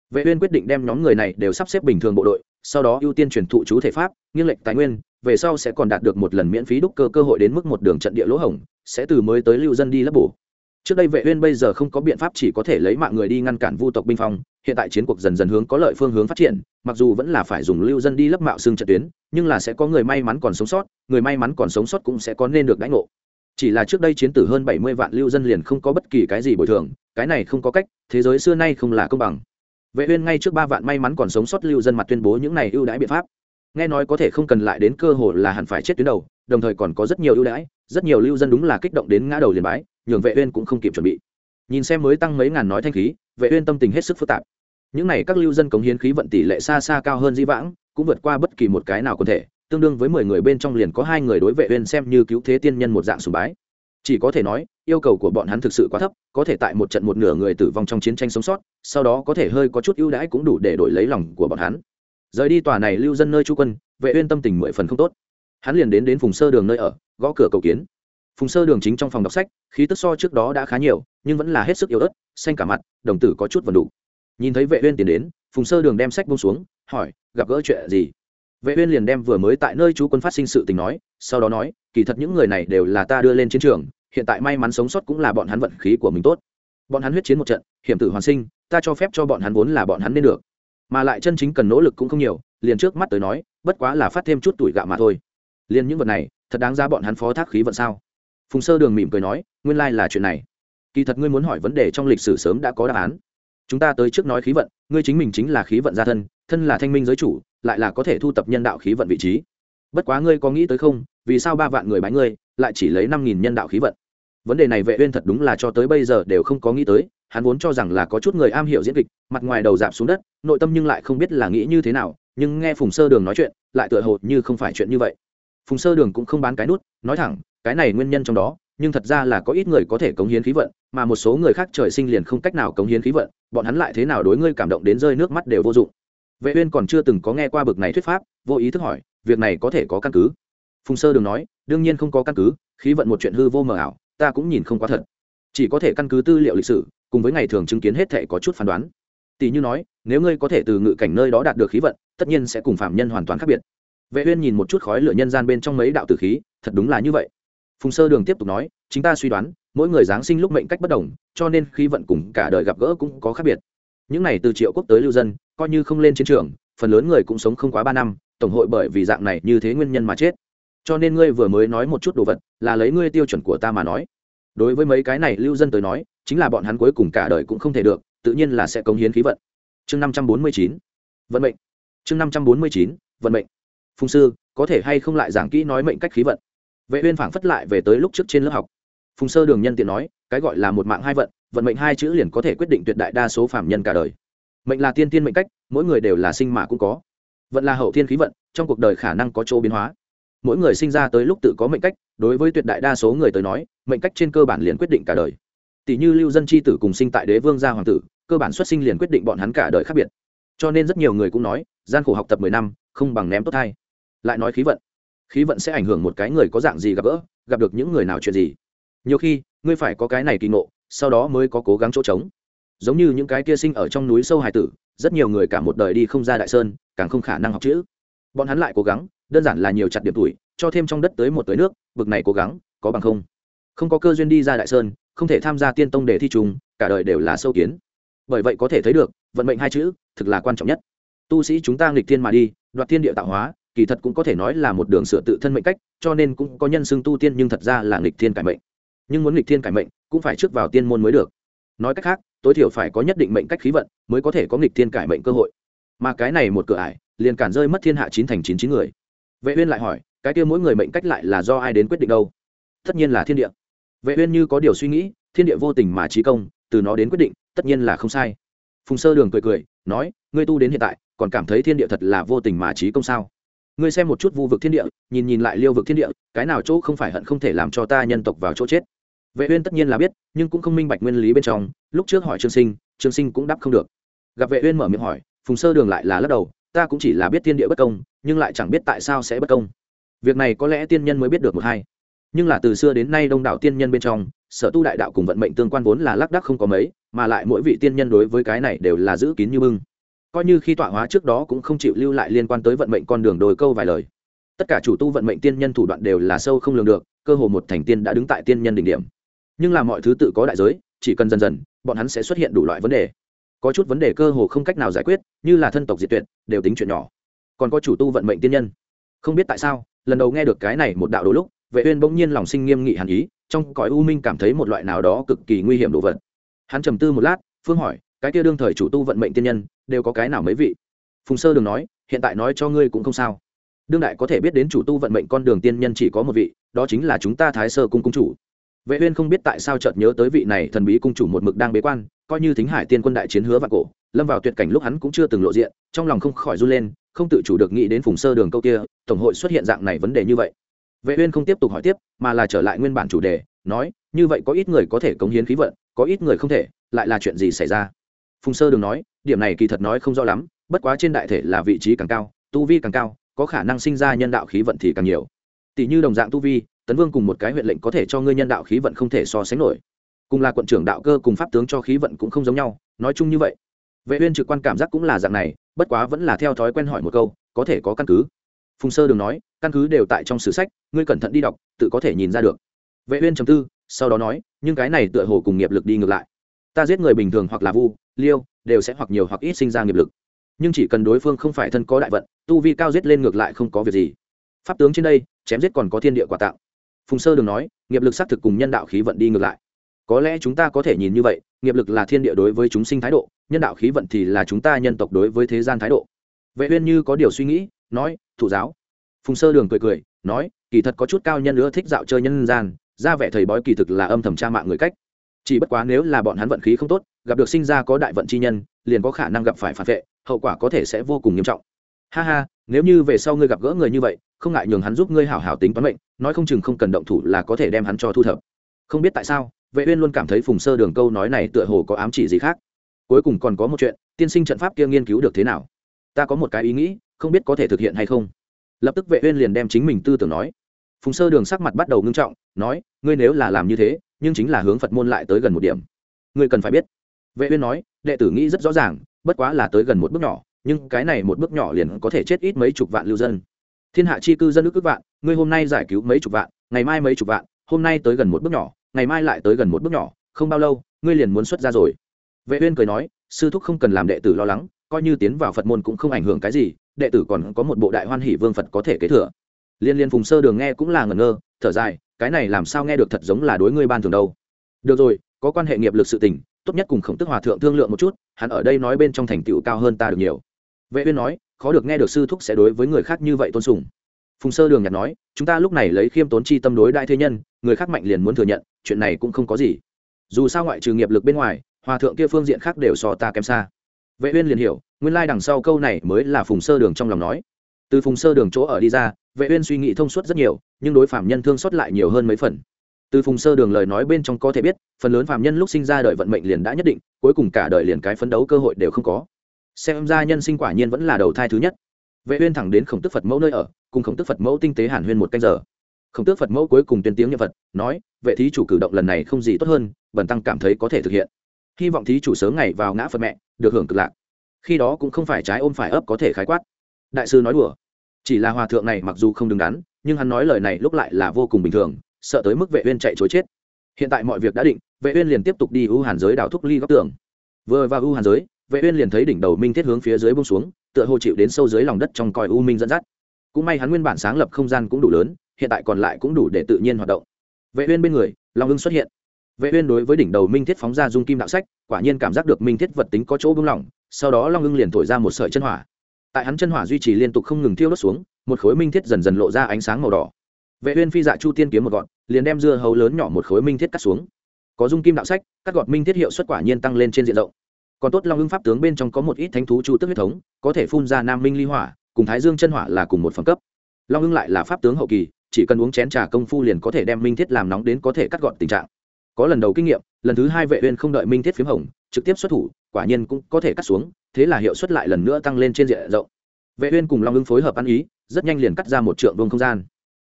Vệ uyên quyết định đem nhóm người này đều sắp xếp bình thường bộ đội sau đó ưu tiên truyền thụ chú thể pháp nghiêng lệch tài nguyên, về sau sẽ còn đạt được một lần miễn phí đúc cơ cơ hội đến mức một đường trận địa lỗ hổng, sẽ từ mới tới lưu dân đi lấp bổ. Trước đây vệ uyên bây giờ không có biện pháp chỉ có thể lấy mạng người đi ngăn cản vu tộc binh phong, hiện tại chiến cuộc dần dần hướng có lợi phương hướng phát triển, mặc dù vẫn là phải dùng lưu dân đi lấp mạo xương trận tuyến, nhưng là sẽ có người may mắn còn sống sót, người may mắn còn sống sót cũng sẽ có nên được đánh ngộ. Chỉ là trước đây chiến tử hơn 70 vạn lưu dân liền không có bất kỳ cái gì bồi thường, cái này không có cách, thế giới xưa nay không là công bằng vệ uyên ngay trước ba vạn may mắn còn sống sót lưu dân mặt tuyên bố những này ưu đãi biện pháp. Nghe nói có thể không cần lại đến cơ hội là hẳn phải chết tuyến đầu, đồng thời còn có rất nhiều ưu đãi, rất nhiều lưu dân đúng là kích động đến ngã đầu liền bái, nhường vệ uyên cũng không kịp chuẩn bị. Nhìn xem mới tăng mấy ngàn nói thanh khí, vệ uyên tâm tình hết sức phức tạp. Những này các lưu dân cống hiến khí vận tỷ lệ xa xa cao hơn di vãng, cũng vượt qua bất kỳ một cái nào có thể, tương đương với mười người bên trong liền có hai người đối vệ uyên xem như cứu thế tiên nhân một dạng sùng bái chỉ có thể nói, yêu cầu của bọn hắn thực sự quá thấp, có thể tại một trận một nửa người tử vong trong chiến tranh sống sót, sau đó có thể hơi có chút ưu đãi cũng đủ để đổi lấy lòng của bọn hắn. Rời đi tòa này lưu dân nơi chú quân, vệ uyên tâm tình mười phần không tốt. Hắn liền đến đến phùng sơ đường nơi ở, gõ cửa cầu kiến. Phùng sơ đường chính trong phòng đọc sách, khí tức so trước đó đã khá nhiều, nhưng vẫn là hết sức yếu ớt, xanh cả mặt, đồng tử có chút vần đủ. Nhìn thấy vệ uyên tiến đến, phùng sơ đường đem sách buông xuống, hỏi, gặp gỡ chuyện gì? Vệ uyên liền đem vừa mới tại nơi chú quân phát sinh sự tình nói, sau đó nói, kỳ thật những người này đều là ta đưa lên chiến trường, hiện tại may mắn sống sót cũng là bọn hắn vận khí của mình tốt. Bọn hắn huyết chiến một trận, hiểm tử hoàn sinh, ta cho phép cho bọn hắn vốn là bọn hắn nên được. Mà lại chân chính cần nỗ lực cũng không nhiều, liền trước mắt tới nói, bất quá là phát thêm chút tuổi gạo mà thôi. Liền những vật này, thật đáng ra bọn hắn phó thác khí vận sao? Phùng sơ đường mỉm cười nói, nguyên lai là chuyện này. Kỳ thật ngươi muốn hỏi vấn đề trong lịch sử sớm đã có đáp án. Chúng ta tới trước nói khí vận, ngươi chính mình chính là khí vận gia thân thân là thanh minh giới chủ lại là có thể thu tập nhân đạo khí vận vị trí. Bất quá ngươi có nghĩ tới không, vì sao ba vạn người bái ngươi, lại chỉ lấy năm nghìn nhân đạo khí vận? Vấn đề này vệ uyên thật đúng là cho tới bây giờ đều không có nghĩ tới, hắn vốn cho rằng là có chút người am hiểu diễn kịch, mặt ngoài đầu dạp xuống đất, nội tâm nhưng lại không biết là nghĩ như thế nào, nhưng nghe phùng sơ đường nói chuyện, lại tựa hồ như không phải chuyện như vậy. Phùng sơ đường cũng không bán cái nút, nói thẳng, cái này nguyên nhân trong đó, nhưng thật ra là có ít người có thể cống hiến khí vận, mà một số người khác trời sinh liền không cách nào cống hiến khí vận, bọn hắn lại thế nào đối ngươi cảm động đến rơi nước mắt đều vô dụng vệ uyên còn chưa từng có nghe qua bực này thuyết pháp, vô ý thức hỏi, việc này có thể có căn cứ? Phùng sơ đường nói, đương nhiên không có căn cứ, khí vận một chuyện hư vô mờ ảo, ta cũng nhìn không quá thật. Chỉ có thể căn cứ tư liệu lịch sử, cùng với ngày thường chứng kiến hết thảy có chút phán đoán. Tỷ như nói, nếu ngươi có thể từ ngự cảnh nơi đó đạt được khí vận, tất nhiên sẽ cùng phạm nhân hoàn toàn khác biệt. Vệ uyên nhìn một chút khói lửa nhân gian bên trong mấy đạo tử khí, thật đúng là như vậy. Phùng sơ đường tiếp tục nói, chính ta suy đoán, mỗi người giáng sinh lúc mệnh cách bất đồng, cho nên khí vận cùng cả đời gặp gỡ cũng có khác biệt. Những này từ triệu quốc tới lưu dân coi như không lên chiến trường, phần lớn người cũng sống không quá ba năm, tổng hội bởi vì dạng này như thế nguyên nhân mà chết. Cho nên ngươi vừa mới nói một chút đồ vật, là lấy ngươi tiêu chuẩn của ta mà nói. Đối với mấy cái này lưu dân tới nói, chính là bọn hắn cuối cùng cả đời cũng không thể được, tự nhiên là sẽ cống hiến khí vận. Chương năm trăm bốn mươi chín, vận mệnh. Chương năm trăm bốn mươi chín, vận mệnh. Phùng sư, có thể hay không lại giảng kỹ nói mệnh cách khí vận? Vệ uyên phảng phất lại về tới lúc trước trên lớp học. Phùng sơ đường nhân tiện nói, cái gọi là một mạng hai vận vận mệnh hai chữ liền có thể quyết định tuyệt đại đa số phạm nhân cả đời mệnh là tiên tiên mệnh cách, mỗi người đều là sinh mà cũng có. Vận là hậu thiên khí vận, trong cuộc đời khả năng có chỗ biến hóa. Mỗi người sinh ra tới lúc tự có mệnh cách, đối với tuyệt đại đa số người tới nói, mệnh cách trên cơ bản liền quyết định cả đời. Tỷ như lưu dân c h i tử cùng sinh tại đế vương gia hoàng tử, cơ bản xuất sinh liền quyết định bọn hắn cả đời khác biệt. Cho nên rất nhiều người cũng nói, gian khổ học tập mười năm, không bằng ném tốt thai. Lại nói khí vận. Khí vận sẽ ảnh hưởng một cái người có dạng gì gặp gỡ, gặp được những người nào chuyện gì. Nhiều khi, ngươi phải có cái này kỳ ngộ, sau đó mới có cố gắng chỗ trống giống như những cái kia sinh ở trong núi sâu hải tử, rất nhiều người cả một đời đi không ra đại sơn, càng không khả năng học chữ. Bọn hắn lại cố gắng, đơn giản là nhiều chặt điểm tuổi, cho thêm trong đất tới một tới nước, bực này cố gắng, có bằng không? Không có cơ duyên đi ra đại sơn, không thể tham gia tiên tông để thi trùng, cả đời đều là sâu kiến. Bởi vậy có thể thấy được, vận mệnh hai chữ, thực là quan trọng nhất. Tu sĩ chúng ta nghịch thiên mà đi, đoạt thiên địa tạo hóa, kỳ thật cũng có thể nói là một đường sửa tự thân mệnh cách, cho nên cũng có nhân xưng tu tiên nhưng thật ra là nghịch thiên cải mệnh. Nhưng muốn nghịch thiên cải mệnh, cũng phải trước vào tiên môn mới được. Nói cách khác tối thiểu phải có nhất định mệnh cách khí vận mới có thể có nghịch thiên cải mệnh cơ hội. Mà cái này một cửa ải, liền cản rơi mất thiên hạ chín thành chín chín người. Vệ uyên lại hỏi, cái kia mỗi người mệnh cách lại là do ai đến quyết định đâu? Tất nhiên là thiên địa. Vệ uyên như có điều suy nghĩ, thiên địa vô tình mà trí công, từ nó đến quyết định, tất nhiên là không sai. Phùng sơ đường cười cười, nói, ngươi tu đến hiện tại, còn cảm thấy thiên địa thật là vô tình mà trí công sao? Ngươi xem một chút vu vực thiên địa, nhìn nhìn lại liêu vực thiên địa, cái nào chỗ không phải hận không thể làm cho ta nhân tộc vào chỗ chết? Vệ uyên tất nhiên là biết, nhưng cũng không minh bạch nguyên lý bên trong, lúc trước hỏi trương sinh trương sinh cũng đáp không được. Gặp vệ uyên mở miệng hỏi, phùng sơ đường lại là lắc đầu, ta cũng chỉ là biết thiên địa bất công, nhưng lại chẳng biết tại sao sẽ bất công. Việc này có lẽ tiên nhân mới biết được một hai. Nhưng là từ xưa đến nay đông đảo tiên nhân bên trong, sở tu đại đạo cùng vận mệnh tương quan vốn là lác đác không có mấy, mà lại mỗi vị tiên nhân đối với cái này đều là giữ kín như bưng. Coi như khi tọa hóa trước đó cũng không chịu lưu lại liên quan tới vận mệnh con đường đôi câu vài lời. Tất cả chủ tu vận mệnh tiên nhân thủ đoạn đều là sâu không lường được, cơ hồ một thành tiên đã đứng tại tiên nhân đỉnh điểm nhưng là mọi thứ tự có đại giới, chỉ cần dần dần, bọn hắn sẽ xuất hiện đủ loại vấn đề. Có chút vấn đề cơ hồ không cách nào giải quyết, như là thân tộc diệt tuyệt, đều tính chuyện nhỏ. Còn có chủ tu vận mệnh tiên nhân. Không biết tại sao, lần đầu nghe được cái này một đạo đôi lúc, vệ uyên bỗng nhiên lòng sinh nghiêm nghị hàn ý, trong cõi u minh cảm thấy một loại nào đó cực kỳ nguy hiểm đồ vật. Hắn trầm tư một lát, phương hỏi, cái kia đương thời chủ tu vận mệnh tiên nhân, đều có cái nào mấy vị? Phùng sơ đừng nói, hiện tại nói cho ngươi cũng không sao. Đương đại có thể biết đến chủ tu vận mệnh con đường tiên nhân chỉ có một vị, đó chính là chúng ta thái sơ cung cung chủ vệ uyên không biết tại sao chợt nhớ tới vị này thần bí cung chủ một mực đang bế quan, coi như thính hải tiên quân đại chiến hứa vạn cổ, lâm vào tuyệt cảnh lúc hắn cũng chưa từng lộ diện, trong lòng không khỏi run lên, không tự chủ được nghĩ đến phùng sơ đường câu kia, tổng hội xuất hiện dạng này vấn đề như vậy. Vệ uyên không tiếp tục hỏi tiếp, mà là trở lại nguyên bản chủ đề, nói, như vậy có ít người có thể cống hiến khí vận, có ít người không thể, lại là chuyện gì xảy ra? Phùng sơ đường nói, điểm này kỳ thật nói không rõ lắm, bất quá trên đại thể là vị trí càng cao, tu vi càng cao, có khả năng sinh ra nhân đạo khí vận thì càng nhiều. Tỷ như đồng dạng tu vi tấn vương cùng một cái huyện lệnh có thể cho ngươi nhân đạo khí vận không thể so sánh nổi. Cùng là quận trưởng đạo cơ cùng pháp tướng cho khí vận cũng không giống nhau, nói chung như vậy. Vệ uyên trực quan cảm giác cũng là dạng này, bất quá vẫn là theo thói quen hỏi một câu, có thể có căn cứ. Phùng sơ đường nói, căn cứ đều tại trong sử sách, ngươi cẩn thận đi đọc, tự có thể nhìn ra được. Vệ uyên trầm tư, sau đó nói, nhưng cái này tựa hồ cùng nghiệp lực đi ngược lại. Ta giết người bình thường hoặc là vu, liêu, đều sẽ hoặc nhiều hoặc ít sinh ra nghiệp lực. Nhưng chỉ cần đối phương không phải thân có đại vận, tu vi cao giết lên ngược lại không có việc gì. Pháp tướng trên đây, chém giết còn có thiên địa quả tạo phùng sơ đường nói, nghiệp lực xác thực cùng nhân đạo khí vận đi ngược lại. Có lẽ chúng ta có thể nhìn như vậy, nghiệp lực là thiên địa đối với chúng sinh thái độ, nhân đạo khí vận thì là chúng ta nhân tộc đối với thế gian thái độ. Vệ uyên như có điều suy nghĩ, nói, thủ giáo. Phùng sơ đường cười cười, nói, kỳ thật có chút cao nhân nữa thích dạo chơi nhân gian, ra vẻ thầy bói kỳ thực là âm thầm tra mạng người cách. Chỉ bất quá nếu là bọn hắn vận khí không tốt, gặp được sinh ra có đại vận chi nhân, liền có khả năng gặp phải phản vệ, hậu quả có thể sẽ vô cùng nghiêm trọng ha ha, nếu như về sau ngươi gặp gỡ người như vậy, không ngại nhường hắn giúp ngươi hảo hảo tính toán mệnh, nói không chừng không cần động thủ là có thể đem hắn cho thu thập. Không biết tại sao, vệ uyên luôn cảm thấy phùng sơ đường câu nói này tựa hồ có ám chỉ gì khác. Cuối cùng còn có một chuyện, tiên sinh trận pháp kia nghiên cứu được thế nào? Ta có một cái ý nghĩ, không biết có thể thực hiện hay không. Lập tức vệ uyên liền đem chính mình tư tưởng nói. Phùng sơ đường sắc mặt bắt đầu ngưng trọng, nói, ngươi nếu là làm như thế, nhưng chính là hướng phật môn lại tới gần một điểm. Ngươi cần phải biết. Vệ uyên nói, đệ tử nghĩ rất rõ ràng, bất quá là tới gần một bước nhỏ nhưng cái này một bước nhỏ liền có thể chết ít mấy chục vạn lưu dân. Thiên hạ chi cư dân ước ước vạn, ngươi hôm nay giải cứu mấy chục vạn, ngày mai mấy chục vạn, hôm nay tới gần một bước nhỏ, ngày mai lại tới gần một bước nhỏ, không bao lâu, ngươi liền muốn xuất ra rồi. Vệ uyên cười nói, sư thúc không cần làm đệ tử lo lắng, coi như tiến vào phật môn cũng không ảnh hưởng cái gì, đệ tử còn có một bộ đại hoan hỷ vương phật có thể kế thừa. Liên liên phùng sơ đường nghe cũng là ngẩn ngơ, thở dài, cái này làm sao nghe được thật giống là đối ngươi ban thường đâu. Được rồi, có quan hệ nghiệp lực sự tình, tốt nhất cùng khổng tức hòa thượng thương lượng một chút, hắn ở đây nói bên trong thành tựu cao hơn ta được nhiều vệ uyên nói, khó được nghe được sư thúc sẽ đối với người khác như vậy tôn sùng. Phùng sơ đường nhạt nói, chúng ta lúc này lấy khiêm tốn chi tâm đối đại thế nhân, người khác mạnh liền muốn thừa nhận, chuyện này cũng không có gì. Dù sao ngoại trừ nghiệp lực bên ngoài, hòa thượng kia phương diện khác đều so ta kém xa. Vệ uyên liền hiểu, nguyên lai đằng sau câu này mới là phùng sơ đường trong lòng nói. Từ phùng sơ đường chỗ ở đi ra, vệ uyên suy nghĩ thông suốt rất nhiều, nhưng đối phạm nhân thương xót lại nhiều hơn mấy phần. Từ phùng sơ đường lời nói bên trong có thể biết, phần lớn phạm nhân lúc sinh ra đời vận mệnh liền đã nhất định, cuối cùng cả đời liền cái phấn đấu cơ hội đều không có xem ra nhân sinh quả nhiên vẫn là đầu thai thứ nhất. Vệ uyên thẳng đến khổng tức phật mẫu nơi ở, cùng khổng tức phật mẫu tinh tế hàn huyên một canh giờ. Khổng tước phật mẫu cuối cùng tuyên tiếng nhân phật, nói, vệ thí chủ cử động lần này không gì tốt hơn, bần tăng cảm thấy có thể thực hiện. Hy vọng thí chủ sớm ngày vào ngã phật mẹ, được hưởng cực lạc. Khi đó cũng không phải trái ôm phải ấp có thể khái quát. Đại sư nói đùa. Chỉ là hòa thượng này mặc dù không đứng đắn, nhưng hắn nói lời này lúc lại là vô cùng bình thường, sợ tới mức vệ uyên chạy chối chết. Hiện tại mọi việc đã định, vệ uyên liền tiếp tục đi u hàn giới đảo thúc ly góc tường. Vừa vào u hàn giới vệ uyên liền thấy đỉnh đầu minh thiết hướng phía dưới buông xuống, tựa hồ chịu đến sâu dưới lòng đất trong coi u minh dẫn dắt. Cũng may hắn nguyên bản sáng lập không gian cũng đủ lớn, hiện tại còn lại cũng đủ để tự nhiên hoạt động. Vệ uyên bên người, long ưng xuất hiện. Vệ uyên đối với đỉnh đầu minh thiết phóng ra dung kim đạo sách, quả nhiên cảm giác được minh thiết vật tính có chỗ buông lỏng, sau đó long ưng liền thổi ra một sợi chân hỏa. Tại hắn chân hỏa duy trì liên tục không ngừng thiêu đốt xuống, một khối minh thiết dần dần lộ ra ánh sáng màu đỏ. Vệ uyên phi dạ chu tiên kiếm một gọn, liền đem dưa hấu lớn nhỏ một khối minh thiết cắt xuống. Có dung kim đạo sách, cắt gọt minh thiết hiệu suất quả nhiên tăng lên trên diện rộng còn tốt long ưng pháp tướng bên trong có một ít thánh thú chu tức huyết thống, có thể phun ra nam minh ly hỏa, cùng thái dương chân hỏa là cùng một phẩm cấp. Long ưng lại là pháp tướng hậu kỳ, chỉ cần uống chén trà công phu liền có thể đem minh thiết làm nóng đến có thể cắt gọn tình trạng. Có lần đầu kinh nghiệm, lần thứ hai vệ uyên không đợi minh thiết phím hồng, trực tiếp xuất thủ, quả nhiên cũng có thể cắt xuống, thế là hiệu suất lại lần nữa tăng lên trên diện rộng. Vệ uyên cùng long ưng phối hợp ăn ý, rất nhanh liền cắt ra một trượng vuông không gian.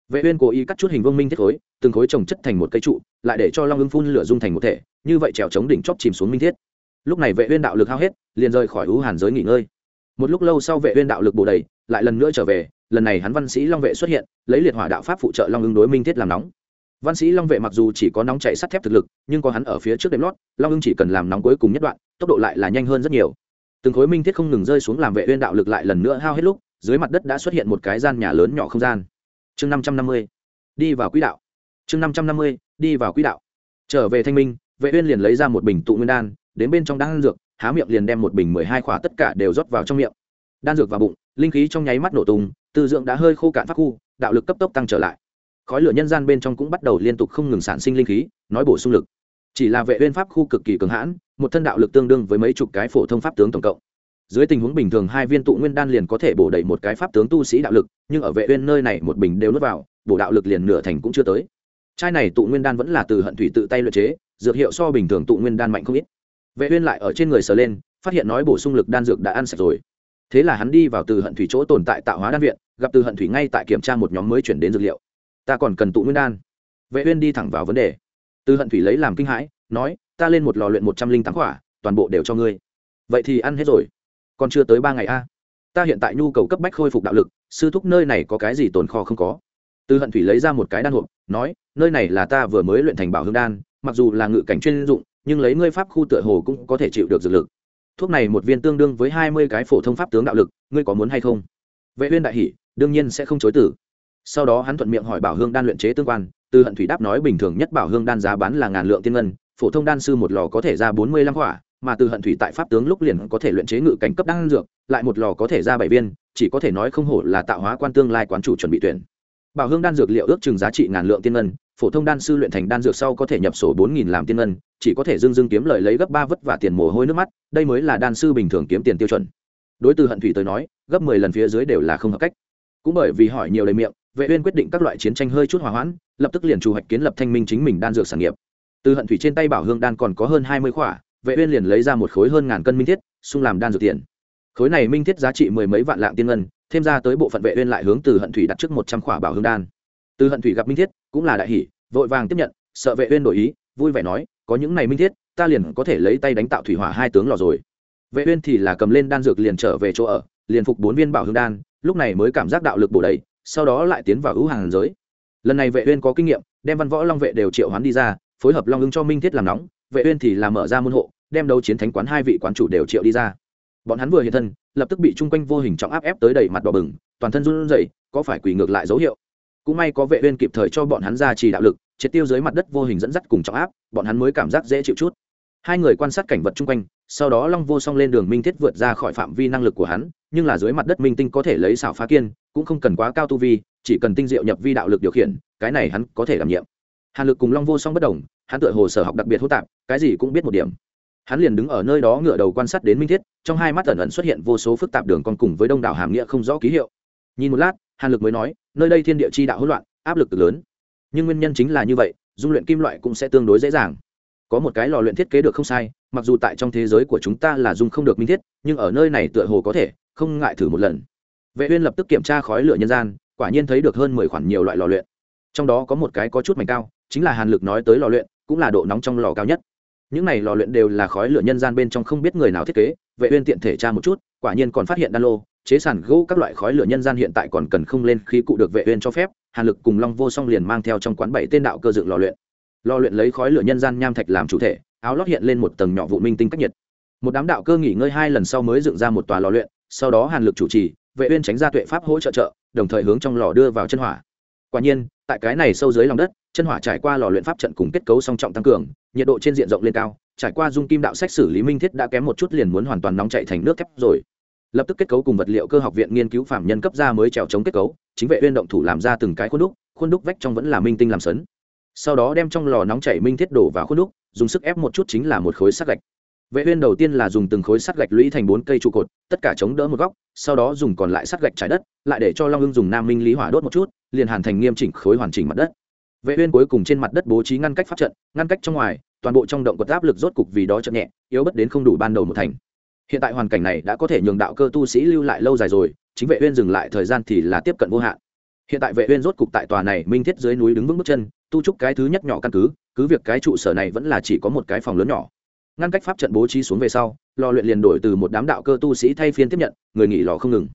Vệ uyên cố ý cắt chút hình vuông minh thiết khối, từng khối trồng chất thành một cây trụ, lại để cho long ưng phun lửa dung thành một thể, như vậy trèo chống đỉnh chóp chìm xuống minh thiết lúc này vệ uyên đạo lực hao hết, liền rời khỏi ú hàn giới nghỉ ngơi. Một lúc lâu sau vệ uyên đạo lực bổ đầy, lại lần nữa trở về, lần này hắn văn sĩ long vệ xuất hiện, lấy liệt hỏa đạo pháp phụ trợ long ưng đối minh thiết làm nóng. Văn sĩ long vệ mặc dù chỉ có nóng chạy sắt thép thực lực, nhưng có hắn ở phía trước đệm lót, long ưng chỉ cần làm nóng cuối cùng nhất đoạn, tốc độ lại là nhanh hơn rất nhiều. Từng khối minh thiết không ngừng rơi xuống làm vệ uyên đạo lực lại lần nữa hao hết lúc, dưới mặt đất đã xuất hiện một cái gian nhà lớn nhỏ không gian. Chương năm trăm năm mươi, đi vào quỹ đạo. Chương năm trăm năm mươi, đi vào quỹ đạo. Trở về thanh minh, vệ uyên liền lấy ra một bình tụ nguyên đan đến bên trong đan dược, há miệng liền đem một bình mười hai khỏa tất cả đều rót vào trong miệng. Đan dược vào bụng, linh khí trong nháy mắt nổ tung, tư dưỡng đã hơi khô cạn pháp khu, đạo lực cấp tốc tăng trở lại. Khói lửa nhân gian bên trong cũng bắt đầu liên tục không ngừng sản sinh linh khí, nói bổ sung lực. Chỉ là vệ uyên pháp khu cực kỳ cường hãn, một thân đạo lực tương đương với mấy chục cái phổ thông pháp tướng tổng cộng. Dưới tình huống bình thường hai viên tụ nguyên đan liền có thể bổ đầy một cái pháp tướng tu sĩ đạo lực, nhưng ở vệ uyên nơi này một bình đều nuốt vào, bổ đạo lực liền nửa thành cũng chưa tới. Chai này tụ nguyên đan vẫn là từ hận thủy tự tay luyện chế, dược hiệu so bình thường tụ nguyên đan mạnh không ít vệ uyên lại ở trên người sờ lên, phát hiện nói bổ sung lực đan dược đã ăn sạch rồi. Thế là hắn đi vào từ hận thủy chỗ tồn tại tạo hóa đan viện, gặp từ hận thủy ngay tại kiểm tra một nhóm mới chuyển đến dược liệu. Ta còn cần tụ nguyên đan. Vệ uyên đi thẳng vào vấn đề. Từ hận thủy lấy làm kinh hãi, nói, ta lên một lò luyện một trăm linh tám quả, toàn bộ đều cho ngươi. Vậy thì ăn hết rồi. Còn chưa tới ba ngày a. Ta hiện tại nhu cầu cấp bách khôi phục đạo lực, sư thúc nơi này có cái gì tồn kho không có? Từ hận thủy lấy ra một cái đan hộp, nói, nơi này là ta vừa mới luyện thành bảo hương đan, mặc dù là ngự cảnh chuyên dụng nhưng lấy ngươi pháp khu tựa hồ cũng có thể chịu được dược lực. Thuốc này một viên tương đương với hai mươi cái phổ thông pháp tướng đạo lực, ngươi có muốn hay không? Vệ uyên đại hỉ, đương nhiên sẽ không chối từ. Sau đó hắn thuận miệng hỏi bảo hương đan luyện chế tương quan, từ hận thủy đáp nói bình thường nhất bảo hương đan giá bán là ngàn lượng tiên ngân, phổ thông đan sư một lò có thể ra bốn mươi lăm quả mà từ hận thủy tại pháp tướng lúc liền có thể luyện chế ngự cảnh cấp đan dược, lại một lò có thể ra bảy viên, chỉ có thể nói không hổ là tạo hóa quan tương lai quán chủ chuẩn bị tuyển. Bảo hương đan dược liệu ước chừng giá trị ngàn lượng tiên ngân phổ thông đan sư luyện thành đan dược sau có thể nhập sổ bốn nghìn làm tiên ngân, chỉ có thể dưng dưng kiếm lời lấy gấp ba vất vả tiền mồ hôi nước mắt, đây mới là đan sư bình thường kiếm tiền tiêu chuẩn. Đối từ hận thủy tới nói, gấp mười lần phía dưới đều là không hợp cách. Cũng bởi vì hỏi nhiều lời miệng, vệ uyên quyết định các loại chiến tranh hơi chút hòa hoãn, lập tức liền chủ hoạch kiến lập thanh minh chính mình đan dược sản nghiệp. Từ hận thủy trên tay bảo hương đan còn có hơn hai mươi khỏa, vệ uyên liền lấy ra một khối hơn ngàn cân minh thiết, xung làm đan dược tiền. Khối này minh thiết giá trị mười mấy vạn lạng tiên ngân, thêm ra tới bộ phận vệ uyên lại hướng từ hận thủy đặt trước một trăm khỏa bảo hương đan. Từ hận thủy gặp minh thiết cũng là đại hỉ, vội vàng tiếp nhận, sợ vệ uyên đổi ý, vui vẻ nói, có những này minh thiết, ta liền có thể lấy tay đánh tạo thủy hỏa hai tướng lò rồi. Vệ uyên thì là cầm lên đan dược liền trở về chỗ ở, liền phục bốn viên bảo hương đan, lúc này mới cảm giác đạo lực bổ đầy, sau đó lại tiến vào ưu hàng giới. Lần này vệ uyên có kinh nghiệm, đem văn võ long vệ đều triệu hoán đi ra, phối hợp long ưng cho minh thiết làm nóng, vệ uyên thì là mở ra môn hộ, đem đấu chiến thánh quán hai vị quán chủ đều triệu đi ra. Bọn hắn vừa hiện thân, lập tức bị trung quanh vô hình trọng áp ép tới đầy mặt đỏ bừng, toàn thân run rẩy, có phải quỳ ngược lại dấu hiệu? Cũng may có vệ uyên kịp thời cho bọn hắn ra trì đạo lực, triệt tiêu dưới mặt đất vô hình dẫn dắt cùng trọng áp, bọn hắn mới cảm giác dễ chịu chút. Hai người quan sát cảnh vật chung quanh, sau đó long vô song lên đường minh thiết vượt ra khỏi phạm vi năng lực của hắn, nhưng là dưới mặt đất minh tinh có thể lấy xảo phá kiên, cũng không cần quá cao tu vi, chỉ cần tinh diệu nhập vi đạo lực điều khiển, cái này hắn có thể đảm nhiệm. Hàn lực cùng long vô song bất đồng, hắn tựa hồ sở học đặc biệt hô tạp, cái gì cũng biết một điểm. Hắn liền đứng ở nơi đó ngựa đầu quan sát đến minh thiết, trong hai mắt ẩn ẩn xuất hiện vô số phức tạp đường con cùng với đông đảo hàm nghĩa không rõ ký hiệu. Nhìn một lát hàn lực mới nói, nơi đây thiên địa chi đạo hỗn loạn, áp lực cực lớn. Nhưng nguyên nhân chính là như vậy, dung luyện kim loại cũng sẽ tương đối dễ dàng. Có một cái lò luyện thiết kế được không sai, mặc dù tại trong thế giới của chúng ta là dung không được minh thiết, nhưng ở nơi này tựa hồ có thể, không ngại thử một lần. Vệ uyên lập tức kiểm tra khói lửa nhân gian, quả nhiên thấy được hơn mười khoản nhiều loại lò luyện. Trong đó có một cái có chút mảnh cao, chính là hàn lực nói tới lò luyện, cũng là độ nóng trong lò cao nhất. Những này lò luyện đều là khói lửa nhân gian bên trong không biết người nào thiết kế, vệ uyên tiện thể tra một chút, quả nhiên còn phát hiện đan lô chế sản gỗ các loại khói lửa nhân gian hiện tại còn cần không lên khí cụ được vệ uyên cho phép, hàn lực cùng long vô song liền mang theo trong quán bảy tên đạo cơ dựng lò luyện. Lò luyện lấy khói lửa nhân gian nham thạch làm chủ thể, áo lót hiện lên một tầng nhỏ vụ minh tinh cách nhiệt. Một đám đạo cơ nghỉ ngơi hai lần sau mới dựng ra một tòa lò luyện, sau đó hàn lực chủ trì, vệ uyên tránh ra tuệ pháp hỗ trợ trợ, đồng thời hướng trong lò đưa vào chân hỏa. Quả nhiên, tại cái này sâu dưới lòng đất, chân hỏa trải qua lò luyện pháp trận cùng kết cấu song trọng tăng cường, nhiệt độ trên diện rộng lên cao, trải qua dung kim đạo sách xử lý minh thiết đã kém một chút liền muốn hoàn toàn nóng chảy thành nước thép rồi lập tức kết cấu cùng vật liệu cơ học viện nghiên cứu phạm nhân cấp ra mới trèo chống kết cấu, chính vệ uyên động thủ làm ra từng cái khuôn đúc khuôn đúc vách trong vẫn là minh tinh làm sấn. Sau đó đem trong lò nóng chảy minh thiết đổ vào khuôn đúc, dùng sức ép một chút chính là một khối sắt gạch. Vệ uyên đầu tiên là dùng từng khối sắt gạch lũy thành bốn cây trụ cột, tất cả chống đỡ một góc, sau đó dùng còn lại sắt gạch trải đất, lại để cho long ưng dùng nam minh lý hỏa đốt một chút, liền hoàn thành nghiêm chỉnh khối hoàn chỉnh mặt đất. Vệ uyên cuối cùng trên mặt đất bố trí ngăn cách pháp trận, ngăn cách trong ngoài, toàn bộ trong động cột áp lực rốt cục vì đó chậm nhẹ, yếu bất đến không đủ ban đầu một thành hiện tại hoàn cảnh này đã có thể nhường đạo cơ tu sĩ lưu lại lâu dài rồi, chính vệ uyên dừng lại thời gian thì là tiếp cận vô hạn. Hiện tại vệ uyên rốt cục tại tòa này minh thiết dưới núi đứng vững bước chân, tu trúc cái thứ nhất nhỏ căn cứ cứ việc cái trụ sở này vẫn là chỉ có một cái phòng lớn nhỏ. Ngăn cách pháp trận bố trí xuống về sau, lò luyện liền đổi từ một đám đạo cơ tu sĩ thay phiên tiếp nhận, người nghỉ lò không ngừng.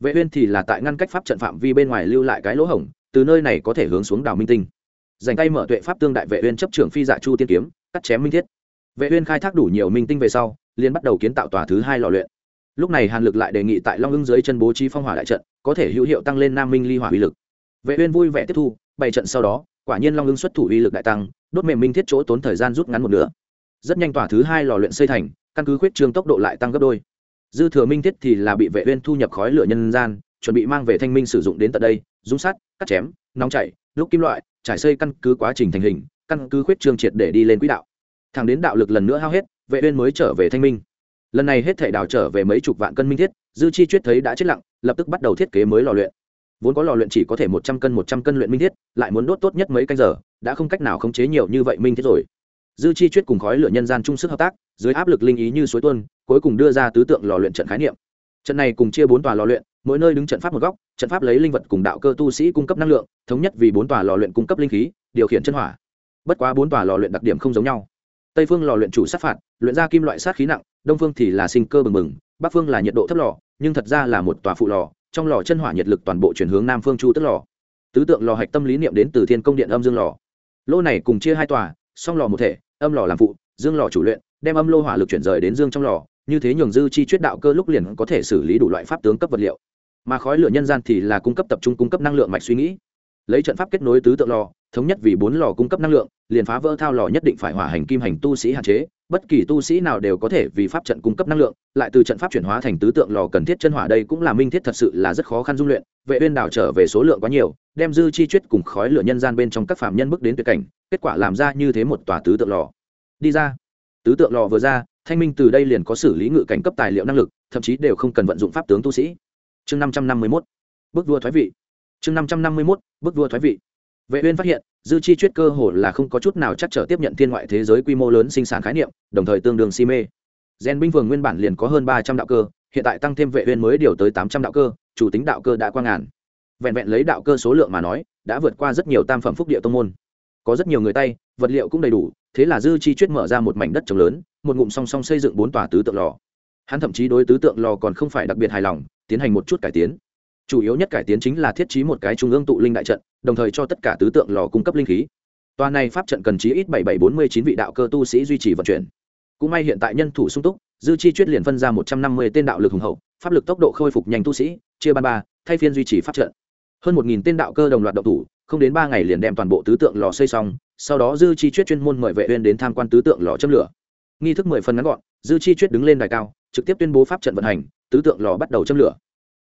Vệ uyên thì là tại ngăn cách pháp trận phạm vi bên ngoài lưu lại cái lỗ hổng, từ nơi này có thể hướng xuống đảo minh tinh. Dành tay mở tuệ pháp tương đại vệ uyên chấp trưởng phi dạ chu tiên kiếm, cắt chém minh thiết. Vệ uyên khai thác đủ nhiều minh tinh về sau liền bắt đầu kiến tạo tòa thứ hai lò luyện. Lúc này hàn lực lại đề nghị tại long ưng dưới chân bố trí phong hỏa đại trận, có thể hữu hiệu tăng lên nam minh ly hỏa uy lực. Vệ uyên vui vẻ tiếp thu, Bảy trận sau đó, quả nhiên long ưng xuất thủ uy lực đại tăng, đốt mềm minh thiết chỗ tốn thời gian rút ngắn một nửa. Rất nhanh tòa thứ hai lò luyện xây thành, căn cứ khuyết trương tốc độ lại tăng gấp đôi. Dư thừa minh thiết thì là bị vệ uyên thu nhập khói lửa nhân gian, chuẩn bị mang về thanh minh sử dụng đến tận đây dung sắt, cắt chém, nóng chảy, lúc kim loại, trải xây căn cứ quá trình thành hình, căn cứ khuyết trương triệt để đi lên quỹ đạo. Thẳng đến đạo lực lần nữa hao hết vệ uyên mới trở về thanh minh. Lần này hết thể đào trở về mấy chục vạn cân minh thiết, dư chi chuyết thấy đã chết lặng, lập tức bắt đầu thiết kế mới lò luyện. Vốn có lò luyện chỉ có thể một trăm cân, một trăm cân luyện minh thiết, lại muốn đốt tốt nhất mấy canh giờ, đã không cách nào khống chế nhiều như vậy minh thiết rồi. Dư chi chuyết cùng khói lửa nhân gian chung sức hợp tác, dưới áp lực linh ý như suối tuôn, cuối cùng đưa ra tứ tượng lò luyện trận khái niệm. Trận này cùng chia bốn tòa lò luyện, mỗi nơi đứng trận pháp một góc, trận pháp lấy linh vật cùng đạo cơ tu sĩ cung cấp năng lượng, thống nhất vì bốn tòa lò luyện cung cấp linh khí, điều khiển chân hỏa. Bất quá bốn tòa lò luyện đặc điểm không giống nhau tây phương lò luyện chủ sát phạt, luyện ra kim loại sát khí nặng, đông phương thì là sinh cơ bừng bừng, bắc phương là nhiệt độ thấp lò, nhưng thật ra là một tòa phụ lò, trong lò chân hỏa nhiệt lực toàn bộ chuyển hướng nam phương chu tức lò. Tứ tượng lò hạch tâm lý niệm đến từ thiên công điện âm dương lò. Lô này cùng chia hai tòa, song lò một thể, âm lò làm phụ, dương lò chủ luyện, đem âm lô hỏa lực chuyển rời đến dương trong lò, như thế nhường dư chi chuyết đạo cơ lúc liền có thể xử lý đủ loại pháp tướng cấp vật liệu. Mà khói lửa nhân gian thì là cung cấp tập trung cung cấp năng lượng mạch suy nghĩ. Lấy trận pháp kết nối tứ tượng lò thống nhất vì bốn lò cung cấp năng lượng, liền phá vỡ thao lò nhất định phải hỏa hành kim hành tu sĩ hạn chế, bất kỳ tu sĩ nào đều có thể vì pháp trận cung cấp năng lượng, lại từ trận pháp chuyển hóa thành tứ tượng lò cần thiết chân hỏa đây cũng là minh thiết thật sự là rất khó khăn dung luyện, vệ uyên đảo trở về số lượng quá nhiều, đem dư chi chuyết cùng khói lửa nhân gian bên trong các phạm nhân bước đến tuyệt cảnh, kết quả làm ra như thế một tòa tứ tượng lò. Đi ra. Tứ tượng lò vừa ra, thanh minh từ đây liền có xử lý ngự cảnh cấp tài liệu năng lực, thậm chí đều không cần vận dụng pháp tướng tu sĩ. Chương 551 bước vua thoái vị. Chương 551 bước vua thoái vị vệ uyên phát hiện, dư chi chuyết cơ hồ là không có chút nào chắc trở tiếp nhận thiên ngoại thế giới quy mô lớn sinh sản khái niệm, đồng thời tương đương si mê. Gen binh vương nguyên bản liền có hơn 300 đạo cơ, hiện tại tăng thêm vệ uyên mới điều tới 800 đạo cơ, chủ tính đạo cơ đã qua ngàn. Vẹn vẹn lấy đạo cơ số lượng mà nói, đã vượt qua rất nhiều tam phẩm phúc địa tông môn. Có rất nhiều người tay, vật liệu cũng đầy đủ, thế là dư chi chuyết mở ra một mảnh đất trồng lớn, một ngụm song song xây dựng bốn tòa tứ tượng lò. Hắn thậm chí đối tứ tượng lò còn không phải đặc biệt hài lòng, tiến hành một chút cải tiến chủ yếu nhất cải tiến chính là thiết trí một cái trung ương tụ linh đại trận, đồng thời cho tất cả tứ tượng lò cung cấp linh khí. Toàn này pháp trận cần chí ít bảy bảy bốn mươi chín vị đạo cơ tu sĩ duy trì vận chuyển. Cũng may hiện tại nhân thủ sung túc, dư chi chuyết liền phân ra một trăm năm mươi tên đạo lực hùng hậu, pháp lực tốc độ khôi phục nhanh tu sĩ, chia ban ba, thay phiên duy trì pháp trận. Hơn một nghìn tên đạo cơ đồng loạt động thủ, không đến ba ngày liền đem toàn bộ tứ tượng lò xây xong, sau đó dư chi chuyết chuyên môn mời vệ uyên đến tham quan tứ tượng lò châm lửa. Nghi thức mười phần ngắn gọn, dư chi chuyết đứng lên đài cao, trực tiếp tuyên bố pháp trận vận hành, tứ tượng lò bắt đầu châm lửa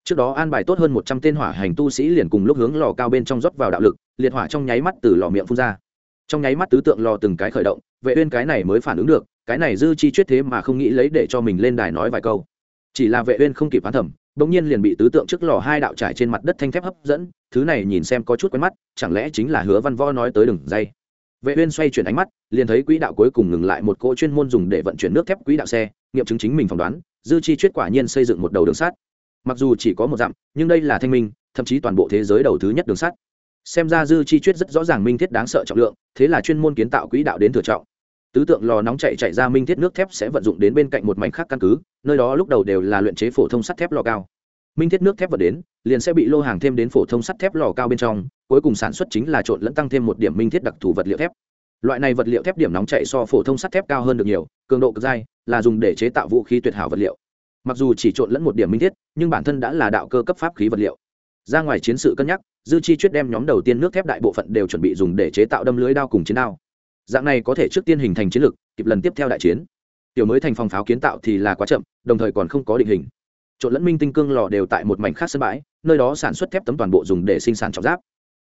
trước đó an bài tốt hơn một trăm tên hỏa hành tu sĩ liền cùng lúc hướng lò cao bên trong rót vào đạo lực, liệt hỏa trong nháy mắt từ lò miệng phun ra. Trong nháy mắt tứ tượng lò từng cái khởi động, vệ uyên cái này mới phản ứng được, cái này dư chi chuyết thế mà không nghĩ lấy để cho mình lên đài nói vài câu. Chỉ là vệ uyên không kịp phán thẩm, bỗng nhiên liền bị tứ tượng trước lò hai đạo trải trên mặt đất thanh thép hấp dẫn, thứ này nhìn xem có chút quen mắt, chẳng lẽ chính là hứa văn võ nói tới đường dây. Vệ uyên xoay chuyển ánh mắt, liền thấy quỹ đạo cuối cùng ngừng lại một cỗ chuyên môn dùng để vận chuyển nước thép quỹ đạo xe, nghiệm chứng chính mình phỏng đoán, dư chi chuyết quả nhiên xây dựng một đầu đường sắt mặc dù chỉ có một dặm, nhưng đây là thanh minh, thậm chí toàn bộ thế giới đầu thứ nhất đường sắt. Xem ra dư chi chuyết rất rõ ràng minh thiết đáng sợ trọng lượng, thế là chuyên môn kiến tạo quỹ đạo đến thừa trọng. Tứ tượng lò nóng chạy chạy ra minh thiết nước thép sẽ vận dụng đến bên cạnh một mảnh khác căn cứ, nơi đó lúc đầu đều là luyện chế phổ thông sắt thép lò cao. Minh thiết nước thép vận đến, liền sẽ bị lô hàng thêm đến phổ thông sắt thép lò cao bên trong, cuối cùng sản xuất chính là trộn lẫn tăng thêm một điểm minh thiết đặc thù vật liệu thép. Loại này vật liệu thép điểm nóng chạy so phổ thông sắt thép cao hơn được nhiều, cường độ cực dai, là dùng để chế tạo vũ khí tuyệt hảo vật liệu. Mặc dù chỉ trộn lẫn một điểm minh thiết nhưng bản thân đã là đạo cơ cấp pháp khí vật liệu. Ra ngoài chiến sự cân nhắc, dư chi chuyết đem nhóm đầu tiên nước thép đại bộ phận đều chuẩn bị dùng để chế tạo đâm lưới đao cùng chiến đao. Dạng này có thể trước tiên hình thành chiến lược, kịp lần tiếp theo đại chiến. Tiểu mới thành phòng pháo kiến tạo thì là quá chậm, đồng thời còn không có định hình. Trộn lẫn minh tinh cương lò đều tại một mảnh khác sân bãi, nơi đó sản xuất thép tấm toàn bộ dùng để sinh sản trọng giáp.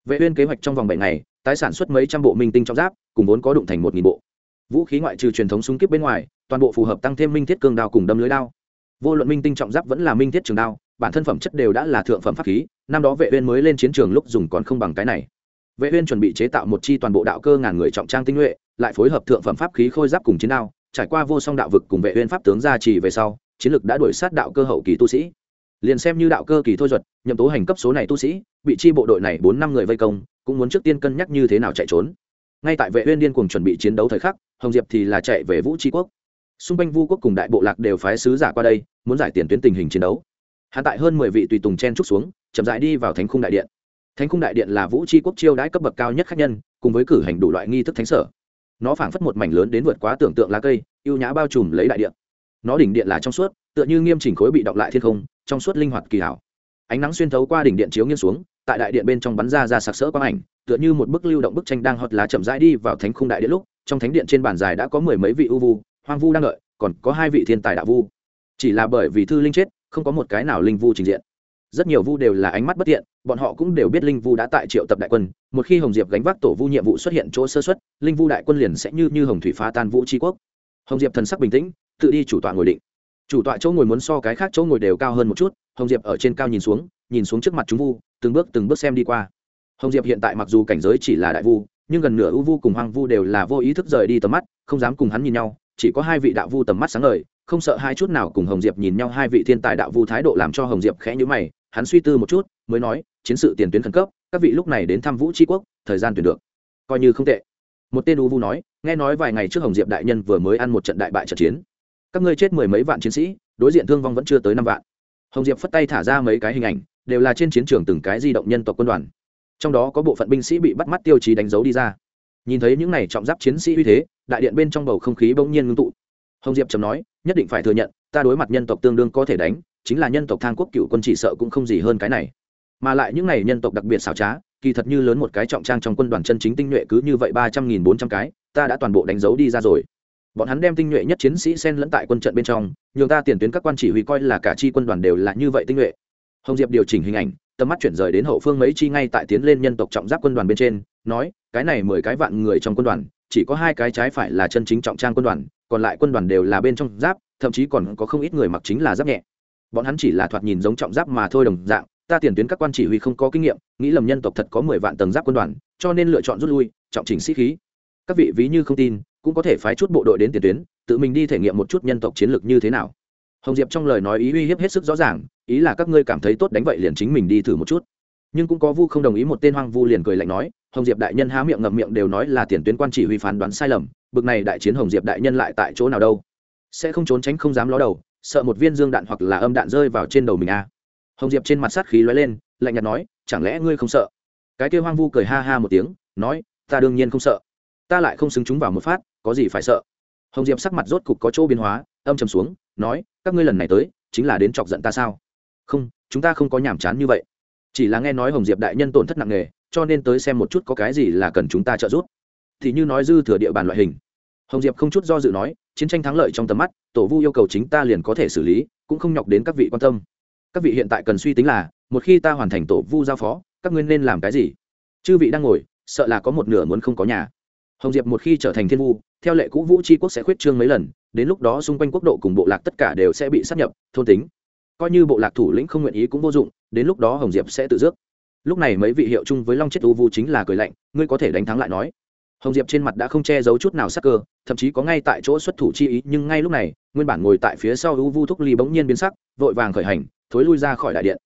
Vệ uyên kế hoạch trong vòng bảy ngày, tái sản xuất mấy trăm bộ minh tinh trọng giáp, cùng vốn có đụng thành một nghìn bộ. Vũ khí ngoại trừ truyền thống súng kíp bên ngoài, toàn bộ phù hợp tăng thêm minh thiết cương đao cùng đâm lưới đao vô luận minh tinh trọng giáp vẫn là minh thiết trường đao, bản thân phẩm chất đều đã là thượng phẩm pháp khí, năm đó vệ uyên mới lên chiến trường lúc dùng còn không bằng cái này. Vệ uyên chuẩn bị chế tạo một chi toàn bộ đạo cơ ngàn người trọng trang tinh nhuệ, lại phối hợp thượng phẩm pháp khí khôi giáp cùng chiến đao, trải qua vô song đạo vực cùng vệ uyên pháp tướng gia trì về sau, chiến lực đã đuổi sát đạo cơ hậu kỳ tu sĩ. Liền xem như đạo cơ kỳ thôi duật, nhậm tố hành cấp số này tu sĩ bị chi bộ đội này bốn năm người vây công, cũng muốn trước tiên cân nhắc như thế nào chạy trốn. Ngay tại vệ uyên điên cuồng chuẩn bị chiến đấu thời khắc, hồng diệp thì là chạy về vũ tri quốc xung quanh vu quốc cùng đại bộ lạc đều phái sứ giả qua đây, muốn giải tiền tuyến tình hình chiến đấu. Hạ tại hơn mười vị tùy tùng chen trúc xuống, chậm rãi đi vào thánh khung đại điện. Thánh khung đại điện là vũ tri quốc chiêu đãi cấp bậc cao nhất khách nhân, cùng với cử hành đủ loại nghi thức thánh sở. Nó phảng phất một mảnh lớn đến vượt quá tưởng tượng lá cây, ưu nhã bao trùm lấy đại điện. Nó đỉnh điện là trong suốt, tựa như nghiêm chỉnh khối bị đọc lại thiên không, trong suốt linh hoạt kỳ hảo. Ánh nắng xuyên thấu qua đỉnh điện chiếu nghiêng xuống, tại đại điện bên trong bắn ra ra sặc sỡ quang ảnh, tựa như một bức lưu động bức tranh đang hót lá chậm rãi đi vào thánh khung đại điện lúc, trong thánh điện trên bàn dài đã có mười mấy vị ưu vu hoang vu đang đợi còn có hai vị thiên tài đạo vu. Chỉ là bởi vì thư linh chết không có một cái nào linh vu trình diện. Rất nhiều vu đều là ánh mắt bất tiện, bọn họ cũng đều biết linh vu đã tại triệu tập đại quân. Một khi hồng diệp gánh vác tổ vu nhiệm vụ xuất hiện chỗ sơ xuất linh vu đại quân liền sẽ như như hồng thủy phá tan vũ tri quốc. Hồng diệp thần sắc bình tĩnh tự đi chủ tọa ngồi định. Chủ tọa chỗ ngồi muốn so cái khác chỗ ngồi đều cao hơn một chút hồng diệp ở trên cao nhìn xuống nhìn xuống trước mặt chúng vu từng bước từng bước xem đi qua. Hồng diệp hiện tại mặc dù cảnh giới chỉ là đại vu nhưng gần nửa ưu vu cùng hoang vu đều là vô ý thức rời đi tầm mắt không dám cùng hắn nhìn nhau chỉ có hai vị đạo vu tầm mắt sáng ngời, không sợ hai chút nào cùng hồng diệp nhìn nhau hai vị thiên tài đạo vu thái độ làm cho hồng diệp khẽ nhữ mày, hắn suy tư một chút, mới nói, chiến sự tiền tuyến khẩn cấp, các vị lúc này đến thăm vũ tri quốc, thời gian tuyển được. Coi như không tệ. Một tên u vu nói, nghe nói vài ngày trước hồng diệp đại nhân vừa mới ăn một trận đại bại trận chiến. Các ngươi chết mười mấy vạn chiến sĩ, đối diện thương vong vẫn chưa tới năm vạn. Hồng diệp phất tay thả ra mấy cái hình ảnh, đều là trên chiến trường từng cái di động nhân tộc quân đoàn. Trong đó có bộ phận binh sĩ bị bắt mắt tiêu chí đánh dấu đi ra nhìn thấy những này trọng giáp chiến sĩ uy thế, đại điện bên trong bầu không khí bỗng nhiên ngưng tụ. Hồng diệp trầm nói, nhất định phải thừa nhận, ta đối mặt nhân tộc tương đương có thể đánh, chính là nhân tộc thang quốc cựu quân chỉ sợ cũng không gì hơn cái này. Mà lại những này nhân tộc đặc biệt xảo trá, kỳ thật như lớn một cái trọng trang trong quân đoàn chân chính tinh nhuệ cứ như vậy ba trăm nghìn bốn trăm cái, ta đã toàn bộ đánh dấu đi ra rồi. Bọn hắn đem tinh nhuệ nhất chiến sĩ xen lẫn tại quân trận bên trong, nhường ta tiền tuyến các quan chỉ huy coi là cả chi quân đoàn đều là như vậy tinh nhuệ. Hồng diệp điều chỉnh hình ảnh, tầm mắt chuyển rời đến hậu phương mấy chi ngay tại tiến lên nhân tộc trọng giáp quân đoàn bên trên nói, cái này mười cái vạn người trong quân đoàn, chỉ có hai cái trái phải là chân chính trọng trang quân đoàn, còn lại quân đoàn đều là bên trong giáp, thậm chí còn có không ít người mặc chính là giáp nhẹ. Bọn hắn chỉ là thoạt nhìn giống trọng giáp mà thôi đồng dạng, ta tiền tuyến các quan chỉ huy không có kinh nghiệm, nghĩ lầm nhân tộc thật có mười vạn tầng giáp quân đoàn, cho nên lựa chọn rút lui, trọng chỉnh sĩ khí. Các vị ví như không tin, cũng có thể phái chút bộ đội đến tiền tuyến, tự mình đi thể nghiệm một chút nhân tộc chiến lược như thế nào. Hồng diệp trong lời nói ý uy hiếp hết sức rõ ràng, ý là các ngươi cảm thấy tốt đánh vậy liền chính mình đi thử một chút nhưng cũng có vu không đồng ý một tên hoang vu liền cười lạnh nói, hồng diệp đại nhân há miệng ngậm miệng đều nói là tiền tuyến quan chỉ huy phán đoán sai lầm, bực này đại chiến hồng diệp đại nhân lại tại chỗ nào đâu? Sẽ không trốn tránh không dám ló đầu, sợ một viên dương đạn hoặc là âm đạn rơi vào trên đầu mình à. hồng diệp trên mặt sát khí lóe lên, lạnh nhạt nói, chẳng lẽ ngươi không sợ? Cái kêu hoang vu cười ha ha một tiếng, nói, ta đương nhiên không sợ. Ta lại không xứng chúng vào một phát, có gì phải sợ? Hồng diệp sắc mặt rốt cục có chỗ biến hóa, âm trầm xuống, nói, các ngươi lần này tới, chính là đến chọc giận ta sao? Không, chúng ta không có nhàm chán như vậy chỉ là nghe nói hồng diệp đại nhân tổn thất nặng nề, cho nên tới xem một chút có cái gì là cần chúng ta trợ giúp. Thì như nói dư thừa địa bàn loại hình. Hồng diệp không chút do dự nói, chiến tranh thắng lợi trong tầm mắt, tổ vu yêu cầu chính ta liền có thể xử lý, cũng không nhọc đến các vị quan tâm. Các vị hiện tại cần suy tính là, một khi ta hoàn thành tổ vu giao phó, các ngươi nên làm cái gì? Chư vị đang ngồi, sợ là có một nửa muốn không có nhà. Hồng diệp một khi trở thành thiên vu, theo lệ cũ vũ tri quốc sẽ khuyết trương mấy lần, đến lúc đó xung quanh quốc độ cùng bộ lạc tất cả đều sẽ bị sát nhập, thôn tính. Coi như bộ lạc thủ lĩnh không nguyện ý cũng vô dụng đến lúc đó hồng diệp sẽ tự dước lúc này mấy vị hiệu chung với long chết u vu chính là cười lạnh, ngươi có thể đánh thắng lại nói. Hồng diệp trên mặt đã không che giấu chút nào sắc cơ, thậm chí có ngay tại chỗ xuất thủ chi ý, nhưng ngay lúc này, nguyên bản ngồi tại phía sau u vu thúc ly bỗng nhiên biến sắc, vội vàng khởi hành, thối lui ra khỏi đại điện.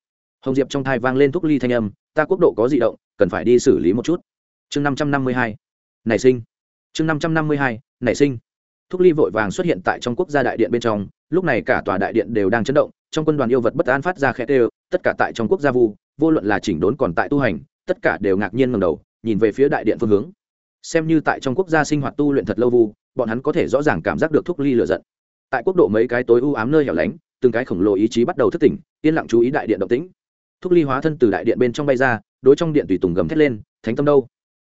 Hồng diệp trong thai vang lên thúc ly thanh âm, ta quốc độ có di động, cần phải đi xử lý một chút. Chương năm trăm năm mươi hai, nảy sinh. Chương năm trăm năm mươi hai, nảy sinh. Thúc ly vội vàng xuất hiện tại trong quốc gia đại điện bên trong lúc này cả tòa đại điện đều đang chấn động, trong quân đoàn yêu vật bất an phát ra khẽ tê tất cả tại trong quốc gia vu, vô luận là chỉnh đốn còn tại tu hành, tất cả đều ngạc nhiên ngầm đầu, nhìn về phía đại điện phương hướng. Xem như tại trong quốc gia sinh hoạt tu luyện thật lâu vu, bọn hắn có thể rõ ràng cảm giác được thúc ly lựa giận. Tại quốc độ mấy cái tối ưu ám nơi hẻo lánh, từng cái khổng lồ ý chí bắt đầu thức tỉnh, yên lặng chú ý đại điện động tĩnh. Thúc ly hóa thân từ đại điện bên trong bay ra, đối trong điện tùy tùng gầm thét lên, thánh tâm đâu?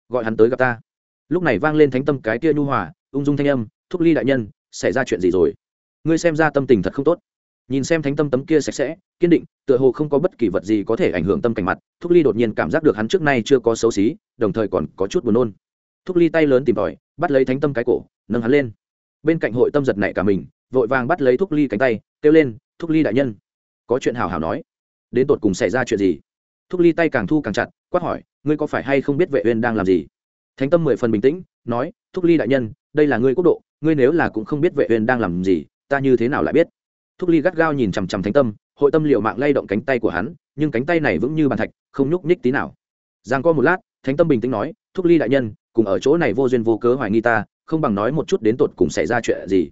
Gọi hắn tới gặp ta. Lúc này vang lên thánh tâm cái kia nhu hòa, ung dung thanh âm, thúc ly đại nhân, xảy ra chuyện gì rồi? Ngươi xem ra tâm tình thật không tốt. Nhìn xem thánh tâm tấm kia sạch sẽ, kiên định, tựa hồ không có bất kỳ vật gì có thể ảnh hưởng tâm cảnh mặt, thúc ly đột nhiên cảm giác được hắn trước nay chưa có xấu xí, đồng thời còn có chút buồn nôn. Thúc ly tay lớn tìm tòi, bắt lấy thánh tâm cái cổ, nâng hắn lên. Bên cạnh hội tâm giật nảy cả mình, vội vàng bắt lấy thúc ly cánh tay, kêu lên, thúc ly đại nhân, có chuyện hào hào nói. Đến tột cùng xảy ra chuyện gì? Thúc ly tay càng thu càng chặt, quát hỏi, ngươi có phải hay không biết vệ uyên đang làm gì? Thánh tâm mười phần bình tĩnh, nói, thúc ly đại nhân, đây là ngươi quốc độ, ngươi nếu là cũng không biết vệ uyên đang làm gì ta như thế nào lại biết? Thúc ly gắt gao nhìn chằm chằm thánh tâm, hội tâm liệu mạng lay động cánh tay của hắn, nhưng cánh tay này vững như bàn thạch, không nhúc nhích tí nào. Giang co một lát, thánh tâm bình tĩnh nói, thúc ly đại nhân, cùng ở chỗ này vô duyên vô cớ hoài nghi ta, không bằng nói một chút đến tột cùng xảy ra chuyện gì.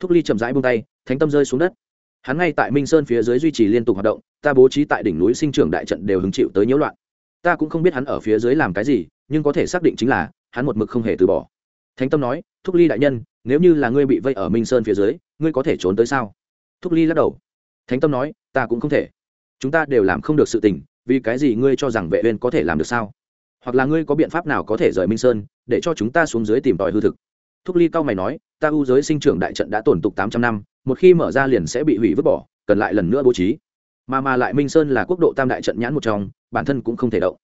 Thúc ly chậm rãi buông tay, thánh tâm rơi xuống đất. Hắn ngay tại minh sơn phía dưới duy trì liên tục hoạt động, ta bố trí tại đỉnh núi sinh trưởng đại trận đều hứng chịu tới nhiễu loạn. Ta cũng không biết hắn ở phía dưới làm cái gì, nhưng có thể xác định chính là, hắn một mực không hề từ bỏ. Thánh tâm nói, thúc ly đại nhân, nếu như là ngươi bị vây ở minh sơn phía dưới ngươi có thể trốn tới sao? Thúc ly lắc đầu. Thánh tâm nói, ta cũng không thể. Chúng ta đều làm không được sự tình, vì cái gì ngươi cho rằng vệ uyên có thể làm được sao? Hoặc là ngươi có biện pháp nào có thể rời minh sơn, để cho chúng ta xuống dưới tìm tòi hư thực? Thúc ly cao mày nói, ta U giới sinh trưởng đại trận đã tổn tục tám trăm năm, một khi mở ra liền sẽ bị hủy vứt bỏ, cần lại lần nữa bố trí. Mà mà lại minh sơn là quốc độ tam đại trận nhãn một trong, bản thân cũng không thể động.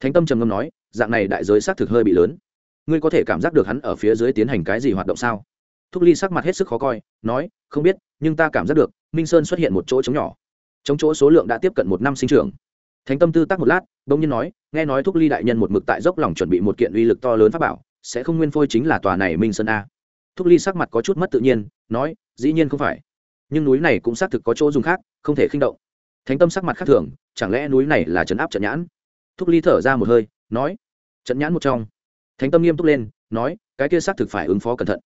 Thánh tâm trầm ngâm nói, dạng này đại giới xác thực hơi bị lớn. Ngươi có thể cảm giác được hắn ở phía dưới tiến hành cái gì hoạt động sao? Thúc ly sắc mặt hết sức khó coi, nói, không biết, nhưng ta cảm giác được, minh sơn xuất hiện một chỗ trống nhỏ. Trống chỗ số lượng đã tiếp cận một năm sinh trưởng. Thánh tâm tư tác một lát, bỗng nhiên nói, nghe nói thúc ly đại nhân một mực tại dốc lòng chuẩn bị một kiện uy lực to lớn pháp bảo, sẽ không nguyên phôi chính là tòa này minh sơn a. Thúc ly sắc mặt có chút mất tự nhiên, nói, dĩ nhiên không phải. Nhưng núi này cũng xác thực có chỗ dùng khác, không thể khinh động. Thánh tâm sắc mặt khác thường, chẳng lẽ núi này là trấn áp trận nhãn? Thúc ly thở ra một hơi, nói, trận nhãn một trong. Thánh tâm nghiêm túc lên, nói, cái kia xác thực phải ứng phó cẩn thận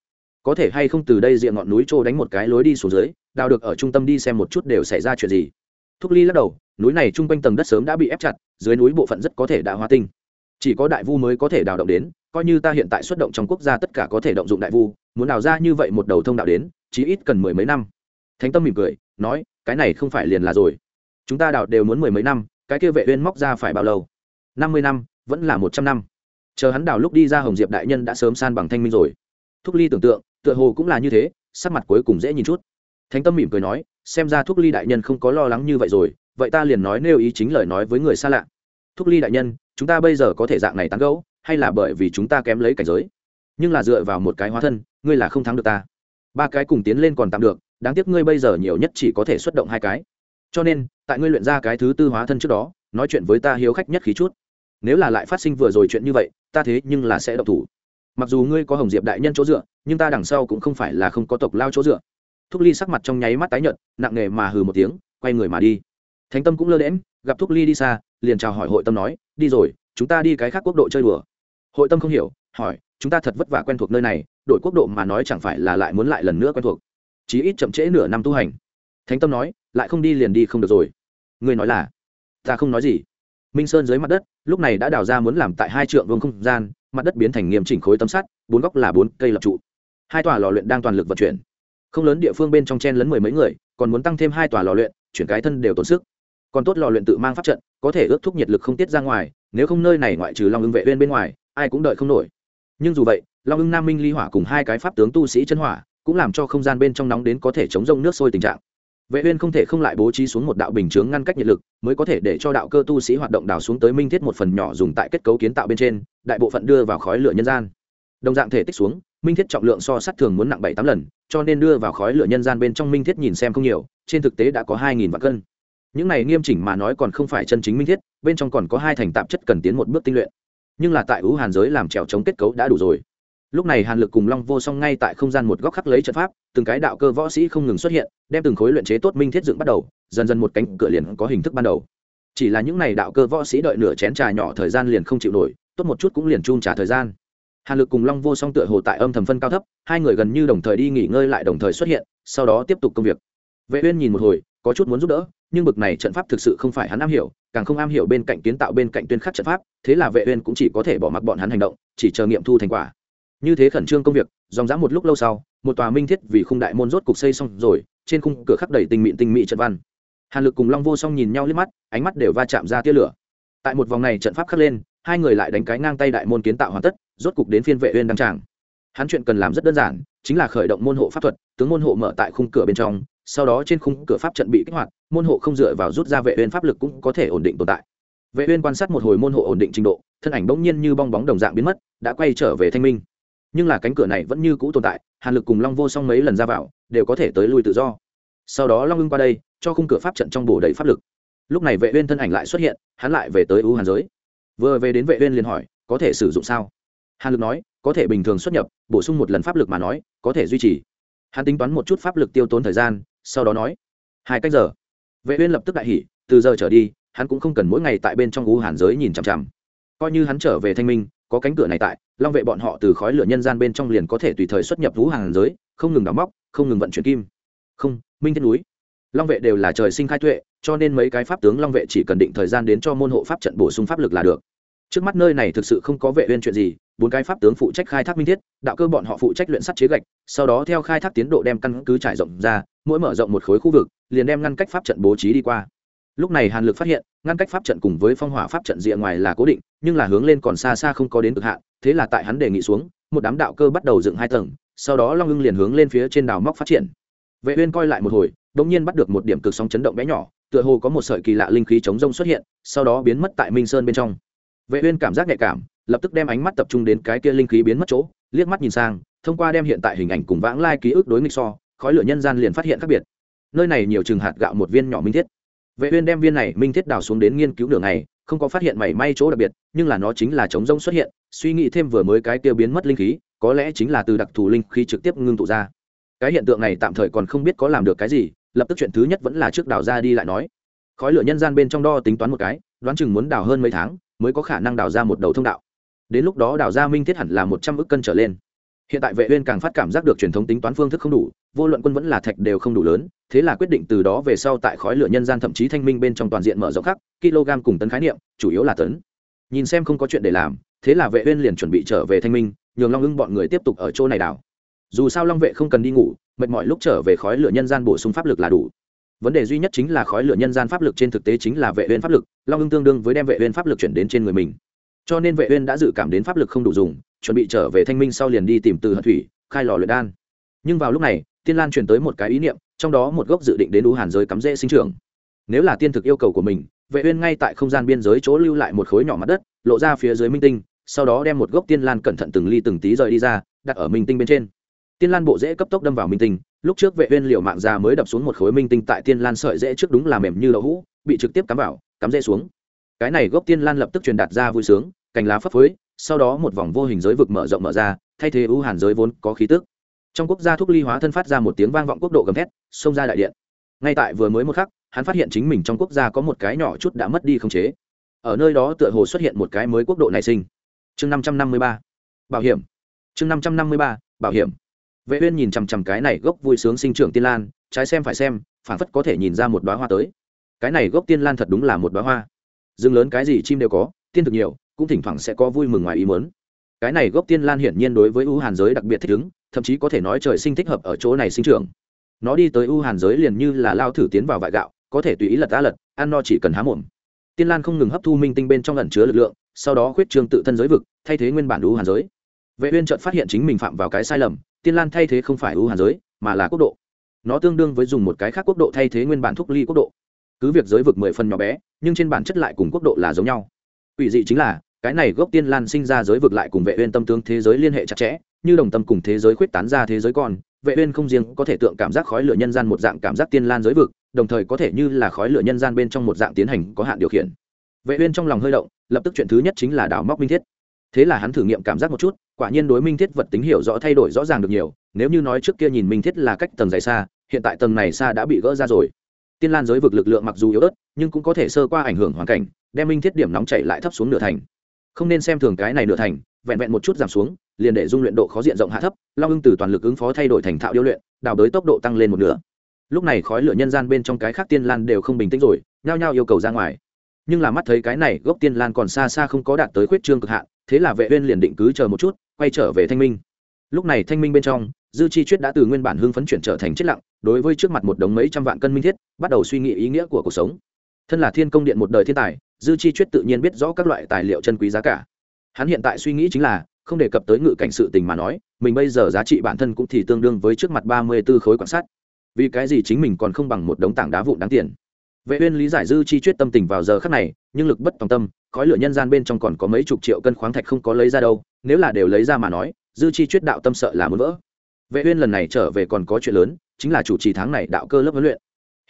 có thể hay không từ đây diện ngọn núi trô đánh một cái lối đi xuống dưới, đào được ở trung tâm đi xem một chút đều xảy ra chuyện gì. Thúc ly lắc đầu, núi này chung quanh tầng đất sớm đã bị ép chặt, dưới núi bộ phận rất có thể đã hóa tinh. Chỉ có đại vu mới có thể đào động đến, coi như ta hiện tại xuất động trong quốc gia tất cả có thể động dụng đại vu, muốn đào ra như vậy một đầu thông đạo đến chỉ ít cần mười mấy năm. Thánh tâm mỉm cười, nói, cái này không phải liền là rồi. Chúng ta đào đều muốn mười mấy năm, cái kia vệ uyên móc ra phải bao lâu? Năm mươi năm, vẫn là một trăm năm. Chờ hắn đào lúc đi ra hồng diệp đại nhân đã sớm san bằng thanh minh rồi. Thúc ly tưởng tượng tựa hồ cũng là như thế, sắc mặt cuối cùng dễ nhìn chút. Thánh tâm mỉm cười nói, xem ra thúc ly đại nhân không có lo lắng như vậy rồi, vậy ta liền nói nêu ý chính lời nói với người xa lạ. Thúc ly đại nhân, chúng ta bây giờ có thể dạng này tán gẫu, hay là bởi vì chúng ta kém lấy cảnh giới? Nhưng là dựa vào một cái hóa thân, ngươi là không thắng được ta. Ba cái cùng tiến lên còn tạm được, đáng tiếc ngươi bây giờ nhiều nhất chỉ có thể xuất động hai cái. Cho nên, tại ngươi luyện ra cái thứ tư hóa thân trước đó, nói chuyện với ta hiếu khách nhất khí chút. Nếu là lại phát sinh vừa rồi chuyện như vậy, ta thế nhưng là sẽ độc thủ mặc dù ngươi có hồng diệp đại nhân chỗ dựa, nhưng ta đằng sau cũng không phải là không có tộc lao chỗ dựa. Thúc ly sắc mặt trong nháy mắt tái nhợt, nặng nề mà hừ một tiếng, quay người mà đi. Thánh tâm cũng lơ đễm gặp thúc ly đi xa, liền chào hỏi hội tâm nói, đi rồi, chúng ta đi cái khác quốc độ chơi đùa. Hội tâm không hiểu, hỏi, chúng ta thật vất vả quen thuộc nơi này, đội quốc độ mà nói chẳng phải là lại muốn lại lần nữa quen thuộc? Chí ít chậm trễ nửa năm tu hành. Thánh tâm nói, lại không đi liền đi không được rồi. Ngươi nói là, ta không nói gì minh sơn dưới mặt đất, lúc này đã đào ra muốn làm tại hai trượng vương không gian, mặt đất biến thành nghiêm chỉnh khối tấm sắt, bốn góc là bốn cây lập trụ. Hai tòa lò luyện đang toàn lực vận chuyển. Không lớn địa phương bên trong chen lấn mười mấy người, còn muốn tăng thêm hai tòa lò luyện, chuyển cái thân đều tốn sức. Còn tốt lò luyện tự mang pháp trận, có thể ước thúc nhiệt lực không tiết ra ngoài, nếu không nơi này ngoại trừ long ưng vệ uyên bên ngoài, ai cũng đợi không nổi. Nhưng dù vậy, long ưng nam minh ly hỏa cùng hai cái pháp tướng tu sĩ chân hỏa, cũng làm cho không gian bên trong nóng đến có thể chống rông nước sôi tình trạng vệ uyên không thể không lại bố trí xuống một đạo bình chướng ngăn cách nhiệt lực, mới có thể để cho đạo cơ tu sĩ hoạt động đào xuống tới minh thiết một phần nhỏ dùng tại kết cấu kiến tạo bên trên, đại bộ phận đưa vào khói lửa nhân gian. Đồng dạng thể tích xuống, minh thiết trọng lượng so sắt thường muốn nặng bảy tám lần, cho nên đưa vào khói lửa nhân gian bên trong minh thiết nhìn xem không nhiều, trên thực tế đã có hai nghìn vạn cân. Những này nghiêm chỉnh mà nói còn không phải chân chính minh thiết, bên trong còn có hai thành tạp chất cần tiến một bước tinh luyện. Nhưng là tại ưu hàn giới làm trèo chống kết cấu đã đủ rồi lúc này hàn lực cùng long vô song ngay tại không gian một góc khắc lấy trận pháp, từng cái đạo cơ võ sĩ không ngừng xuất hiện, đem từng khối luyện chế tốt minh thiết dựng bắt đầu, dần dần một cánh cửa liền có hình thức ban đầu. Chỉ là những n à y đạo cơ võ sĩ đợi nửa chén trà nhỏ thời gian liền không chịu nổi, tốt một chút cũng liền chun trả thời gian. Hàn lực cùng long vô song tựa hồ tại âm thầm phân cao thấp, hai người gần như đồng thời đi nghỉ ngơi lại đồng thời xuất hiện, sau đó tiếp tục công việc. Vệ uyên nhìn một hồi, có chút muốn giúp đỡ, nhưng bực này trận pháp thực sự không phải hắn am hiểu, càng không am hiểu bên cạnh kiến tạo bên cạnh tuyên khắc trận pháp, thế là vệ uyên cũng chỉ có thể bỏ mặc bọn hắn hành động, chỉ chờ nghiệm thu thành quả như thế khẩn trương công việc, dòng dã một lúc lâu sau, một tòa minh thiết vì khung đại môn rốt cục xây xong rồi, trên khung cửa khắc đầy tinh mịn tinh mị trận văn. Hàn lực cùng long vô song nhìn nhau liếc mắt, ánh mắt đều va chạm ra tia lửa. Tại một vòng này trận pháp khắc lên, hai người lại đánh cái ngang tay đại môn kiến tạo hoàn tất, rốt cục đến phiên vệ uyên đăng tràng. Hắn chuyện cần làm rất đơn giản, chính là khởi động môn hộ pháp thuật, tướng môn hộ mở tại khung cửa bên trong, sau đó trên khung cửa pháp trận bị kích hoạt, môn hộ không dựa vào rút ra vệ uyên pháp lực cũng có thể ổn định tồn tại. Vệ uyên quan sát một hồi môn hộ ổn định trình độ, thân ảnh bỗng nhiên như bong bóng đồng dạng biến mất, đã quay trở về thanh minh nhưng là cánh cửa này vẫn như cũ tồn tại, hàn lực cùng long vô song mấy lần ra vào, đều có thể tới lui tự do. Sau đó long ưng qua đây, cho khung cửa pháp trận trong bổ đầy pháp lực. Lúc này vệ uyên thân ảnh lại xuất hiện, hắn lại về tới u hàn giới. Vừa về đến vệ uyên liền hỏi, có thể sử dụng sao? Hàn lực nói, có thể bình thường xuất nhập, bổ sung một lần pháp lực mà nói, có thể duy trì. Hắn tính toán một chút pháp lực tiêu tốn thời gian, sau đó nói, hai cách giờ. Vệ uyên lập tức đại hỉ, từ giờ trở đi, hắn cũng không cần mỗi ngày tại bên trong u hàn giới nhìn chằm chằm. Coi như hắn trở về thanh minh, có cánh cửa này tại long vệ bọn họ từ khói lửa nhân gian bên trong liền có thể tùy thời xuất nhập vũ hàng giới, không ngừng đóng móc, không ngừng vận chuyển kim. Không, minh thiên núi. Long vệ đều là trời sinh khai tuệ, cho nên mấy cái pháp tướng long vệ chỉ cần định thời gian đến cho môn hộ pháp trận bổ sung pháp lực là được. Trước mắt nơi này thực sự không có vệ uyên chuyện gì, bốn cái pháp tướng phụ trách khai thác minh thiết, đạo cơ bọn họ phụ trách luyện sắt chế gạch, sau đó theo khai thác tiến độ đem căn cứ trải rộng ra, mỗi mở rộng một khối khu vực, liền đem ngăn cách pháp trận bố trí đi qua lúc này hàn lực phát hiện, ngăn cách pháp trận cùng với phong hỏa pháp trận rìa ngoài là cố định, nhưng là hướng lên còn xa xa không có đến cực hạn, thế là tại hắn đề nghị xuống, một đám đạo cơ bắt đầu dựng hai tầng, sau đó long Hưng liền hướng lên phía trên đào móc phát triển. Vệ uyên coi lại một hồi đống nhiên bắt được một điểm cực sóng chấn động bé nhỏ, tựa hồ có một sợi kỳ lạ linh khí chống rông xuất hiện, sau đó biến mất tại minh sơn bên trong. Vệ uyên cảm giác nhạy cảm, lập tức đem ánh mắt tập trung đến cái kia linh khí biến mất chỗ, liếc mắt nhìn sang, thông qua đem hiện tại hình ảnh cùng vãng lai ký ức đối nghịch so, khói lửa nhân gian liền phát hiện khác biệt. Nơi này nhiều trường hạt gạo một viên nhỏ minh thiết vệ uyên đem viên này minh thiết đào xuống đến nghiên cứu đường này không có phát hiện mảy may chỗ đặc biệt, nhưng là nó chính là chống rông xuất hiện, suy nghĩ thêm vừa mới cái tiêu biến mất linh khí, có lẽ chính là từ đặc thù linh khí trực tiếp ngưng tụ ra. Cái hiện tượng này tạm thời còn không biết có làm được cái gì, lập tức chuyện thứ nhất vẫn là trước đào ra đi lại nói. Khói lửa nhân gian bên trong đo tính toán một cái, đoán chừng muốn đào hơn mấy tháng, mới có khả năng đào ra một đầu thông đạo. Đến lúc đó đào ra minh thiết hẳn là một trăm ức cân trở lên hiện tại vệ uyên càng phát cảm giác được truyền thống tính toán phương thức không đủ, vô luận quân vẫn là thạch đều không đủ lớn, thế là quyết định từ đó về sau tại khói lửa nhân gian thậm chí thanh minh bên trong toàn diện mở rộng khác kg cùng tấn khái niệm, chủ yếu là tấn. Nhìn xem không có chuyện để làm, thế là vệ uyên liền chuẩn bị trở về thanh minh, nhường long ưng bọn người tiếp tục ở chỗ này đảo. Dù sao long vệ không cần đi ngủ, mệt mỏi lúc trở về khói lửa nhân gian bổ sung pháp lực là đủ. Vấn đề duy nhất chính là khói lửa nhân gian pháp lực trên thực tế chính là vệ uyên pháp lực, long ưng tương đương với đem vệ uyên pháp lực chuyển đến trên người mình cho nên vệ uyên đã dự cảm đến pháp lực không đủ dùng, chuẩn bị trở về thanh minh sau liền đi tìm từ hận thủy, khai lò luyện đan. Nhưng vào lúc này, tiên lan truyền tới một cái ý niệm, trong đó một gốc dự định đến đu hàn giới cắm rễ sinh trưởng. Nếu là tiên thực yêu cầu của mình, vệ uyên ngay tại không gian biên giới chỗ lưu lại một khối nhỏ mặt đất, lộ ra phía dưới minh tinh, sau đó đem một gốc tiên lan cẩn thận từng ly từng tí rời đi ra, đặt ở minh tinh bên trên. Tiên lan bộ rễ cấp tốc đâm vào minh tinh, lúc trước vệ uyên liều mạng ra mới đập xuống một khối minh tinh tại tiên lan sợi rễ trước đúng là mềm như đậu hũ, bị trực tiếp cắm vào, cắm rễ xuống cái này gốc tiên lan lập tức truyền đạt ra vui sướng, cành lá phấp phới, sau đó một vòng vô hình giới vực mở rộng mở ra, thay thế ưu hàn giới vốn có khí tức. Trong quốc gia thúc ly hóa thân phát ra một tiếng vang vọng quốc độ gầm thét, xông ra đại điện. Ngay tại vừa mới một khắc, hắn phát hiện chính mình trong quốc gia có một cái nhỏ chút đã mất đi không chế. Ở nơi đó tựa hồ xuất hiện một cái mới quốc độ nảy sinh. Chương năm trăm năm mươi ba, bảo hiểm. Chương năm trăm năm mươi ba, bảo hiểm. Vệ uyên nhìn chằm chằm cái này gốc vui sướng sinh trưởng tiên lan, trái xem phải xem phản phất có thể nhìn ra một đóa hoa tới. Cái này gốc tiên lan thật đúng là một đóa hoa rừng lớn cái gì chim đều có, tiên thực nhiều, cũng thỉnh thoảng sẽ có vui mừng ngoài ý muốn. Cái này gốc tiên lan hiển nhiên đối với u hàn giới đặc biệt thích ứng, thậm chí có thể nói trời sinh thích hợp ở chỗ này sinh trưởng. Nó đi tới u hàn giới liền như là lao thử tiến vào vại gạo, có thể tùy ý lật ta lật, ăn no chỉ cần há mồm. Tiên lan không ngừng hấp thu minh tinh bên trong ẩn chứa lực lượng, sau đó khuyết trương tự thân giới vực, thay thế nguyên bản ưu hàn giới. Vệ uyên chợt phát hiện chính mình phạm vào cái sai lầm, tiên lan thay thế không phải ưu hàn giới, mà là quốc độ. Nó tương đương với dùng một cái khác quốc độ thay thế nguyên bản thúc ly quốc độ cứ việc giới vực mười phần nhỏ bé, nhưng trên bản chất lại cùng quốc độ là giống nhau. Ủy dị chính là, cái này gốc tiên lan sinh ra giới vực lại cùng vệ uyên tâm tướng thế giới liên hệ chặt chẽ, như đồng tâm cùng thế giới khuyết tán ra thế giới còn vệ uyên không riêng có thể tượng cảm giác khói lửa nhân gian một dạng cảm giác tiên lan giới vực, đồng thời có thể như là khói lửa nhân gian bên trong một dạng tiến hành có hạn điều khiển. Vệ uyên trong lòng hơi động, lập tức chuyện thứ nhất chính là đào móc minh thiết. Thế là hắn thử nghiệm cảm giác một chút, quả nhiên đối minh thiết vật tính hiểu rõ thay đổi rõ ràng được nhiều, nếu như nói trước kia nhìn minh thiết là cách tầng dày xa, hiện tại tầng này xa đã bị gỡ ra rồi tiên lan giới vực lực lượng mặc dù yếu ớt, nhưng cũng có thể sơ qua ảnh hưởng hoàn cảnh, đem minh thiết điểm nóng chảy lại thấp xuống nửa thành. Không nên xem thường cái này nửa thành, vẹn vẹn một chút giảm xuống, liền để dung luyện độ khó diện rộng hạ thấp, long ưng từ toàn lực ứng phó thay đổi thành thạo điêu luyện, đào đới tốc độ tăng lên một nửa. Lúc này khói lửa nhân gian bên trong cái khác tiên lan đều không bình tĩnh rồi, nhao nhao yêu cầu ra ngoài. Nhưng là mắt thấy cái này gốc tiên lan còn xa xa không có đạt tới khuyết trương cực hạn, thế là vệ uyên liền định cứ chờ một chút, quay trở về thanh minh. Lúc này thanh minh bên trong dư chi chuyết đã từ nguyên bản hưng phấn chuyển trở thành chết lặng, đối với trước mặt một đống mấy trăm vạn cân minh thiết, bắt đầu suy nghĩ ý nghĩa của cuộc sống. Thân là thiên công điện một đời thiên tài, dư chi chuyết tự nhiên biết rõ các loại tài liệu chân quý giá cả. Hắn hiện tại suy nghĩ chính là, không đề cập tới ngự cảnh sự tình mà nói, mình bây giờ giá trị bản thân cũng thì tương đương với trước mặt ba mươi 34 khối quan sát. Vì cái gì chính mình còn không bằng một đống tảng đá vụn đáng tiền? Vệ uyên lý giải dư chi chuyết tâm tình vào giờ khắc này, nhưng lực bất tòng tâm, khói lửa nhân gian bên trong còn có mấy chục triệu cân khoáng thạch không có lấy ra đâu, nếu là đều lấy ra mà nói, dư chi chuyết đạo tâm sợ là muốn vỡ vệ uyên lần này trở về còn có chuyện lớn, chính là chủ trì tháng này đạo cơ lớp huấn luyện.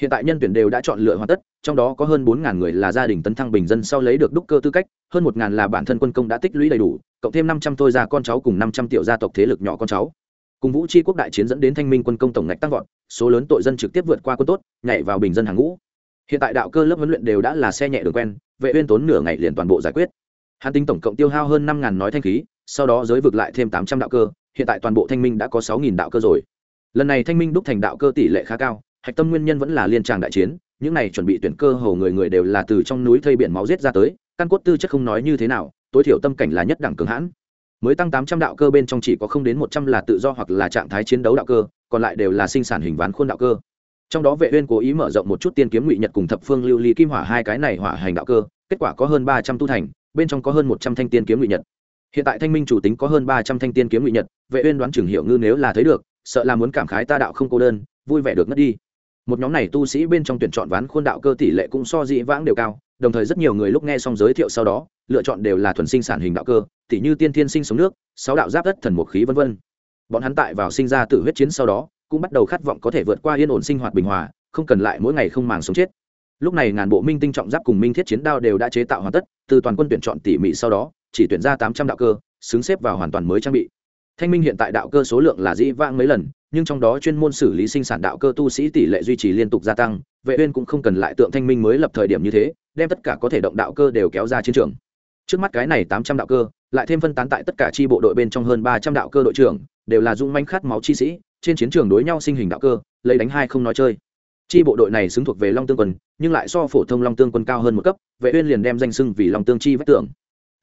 Hiện tại nhân tuyển đều đã chọn lựa hoàn tất, trong đó có hơn bốn ngàn người là gia đình tấn thăng bình dân sau lấy được đúc cơ tư cách, hơn một ngàn là bản thân quân công đã tích lũy đầy đủ, cộng thêm năm trăm tôi ra con cháu cùng năm trăm tiểu gia tộc thế lực nhỏ con cháu. Cùng vũ chi quốc đại chiến dẫn đến thanh minh quân công tổng ngạch tăng vọt, số lớn tội dân trực tiếp vượt qua quân tốt, nhảy vào bình dân hàng ngũ. Hiện tại đạo cơ lớp huấn luyện đều đã là xe nhẹ đường quen, vệ uyên tốn nửa ngày liền toàn bộ giải quyết. Hàn tinh tổng cộng tiêu hao hơn năm ngàn nói thanh khí, sau đó giới vực lại thêm tám trăm đạo cơ hiện tại toàn bộ thanh minh đã có sáu nghìn đạo cơ rồi. Lần này thanh minh đúc thành đạo cơ tỷ lệ khá cao, hạch tâm nguyên nhân vẫn là liên tràng đại chiến, những này chuẩn bị tuyển cơ hầu người người đều là từ trong núi thây biển máu giết ra tới, căn cốt tư chất không nói như thế nào, tối thiểu tâm cảnh là nhất đẳng cường hãn. Mới tăng tám trăm đạo cơ bên trong chỉ có không đến một trăm là tự do hoặc là trạng thái chiến đấu đạo cơ, còn lại đều là sinh sản hình ván khuôn đạo cơ. Trong đó vệ uyên cố ý mở rộng một chút tiên kiếm ngụy nhật cùng thập phương lưu ly kim hỏa hai cái này hỏa hành đạo cơ, kết quả có hơn ba trăm tu thành, bên trong có hơn một trăm thanh tiên kiếm ngụy nhật hiện tại thanh minh chủ tính có hơn ba trăm thanh tiên kiếm ngụy nhật, vệ uyên đoán chừng hiểu ngư nếu là thấy được, sợ là muốn cảm khái ta đạo không cô đơn, vui vẻ được ngất đi. Một nhóm này tu sĩ bên trong tuyển chọn ván khuôn đạo cơ tỷ lệ cũng so dĩ vãng đều cao, đồng thời rất nhiều người lúc nghe xong giới thiệu sau đó, lựa chọn đều là thuần sinh sản hình đạo cơ tỷ như tiên thiên sinh sống nước, sáu đạo giáp đất thần một khí vân vân. Bọn hắn tại vào sinh ra tử huyết chiến sau đó, cũng bắt đầu khát vọng có thể vượt qua yên ổn sinh hoạt bình hòa, không cần lại mỗi ngày không màng sống chết. Lúc này ngàn bộ minh tinh trọng giáp cùng minh thiết chiến đao đều đã chế tạo hoàn tất, từ toàn quân tuyển chọn tỉ mỉ sau đó chỉ tuyển ra tám trăm đạo cơ, xứng xếp vào hoàn toàn mới trang bị. Thanh minh hiện tại đạo cơ số lượng là dĩ vãng mấy lần, nhưng trong đó chuyên môn xử lý sinh sản đạo cơ tu sĩ tỷ lệ duy trì liên tục gia tăng, vệ uyên cũng không cần lại tượng thanh minh mới lập thời điểm như thế, đem tất cả có thể động đạo cơ đều kéo ra chiến trường. Trước mắt cái này tám trăm đạo cơ, lại thêm phân tán tại tất cả chi bộ đội bên trong hơn ba trăm đạo cơ đội trưởng, đều là dung manh khát máu chi sĩ, trên chiến trường đối nhau sinh hình đạo cơ, lấy đánh hai không nói chơi. Chi bộ đội này xứng thuộc về long tương quân, nhưng lại so phổ thông long tương quân cao hơn một cấp, vệ uyên liền đem danh xưng vì long tương chi vách tưởng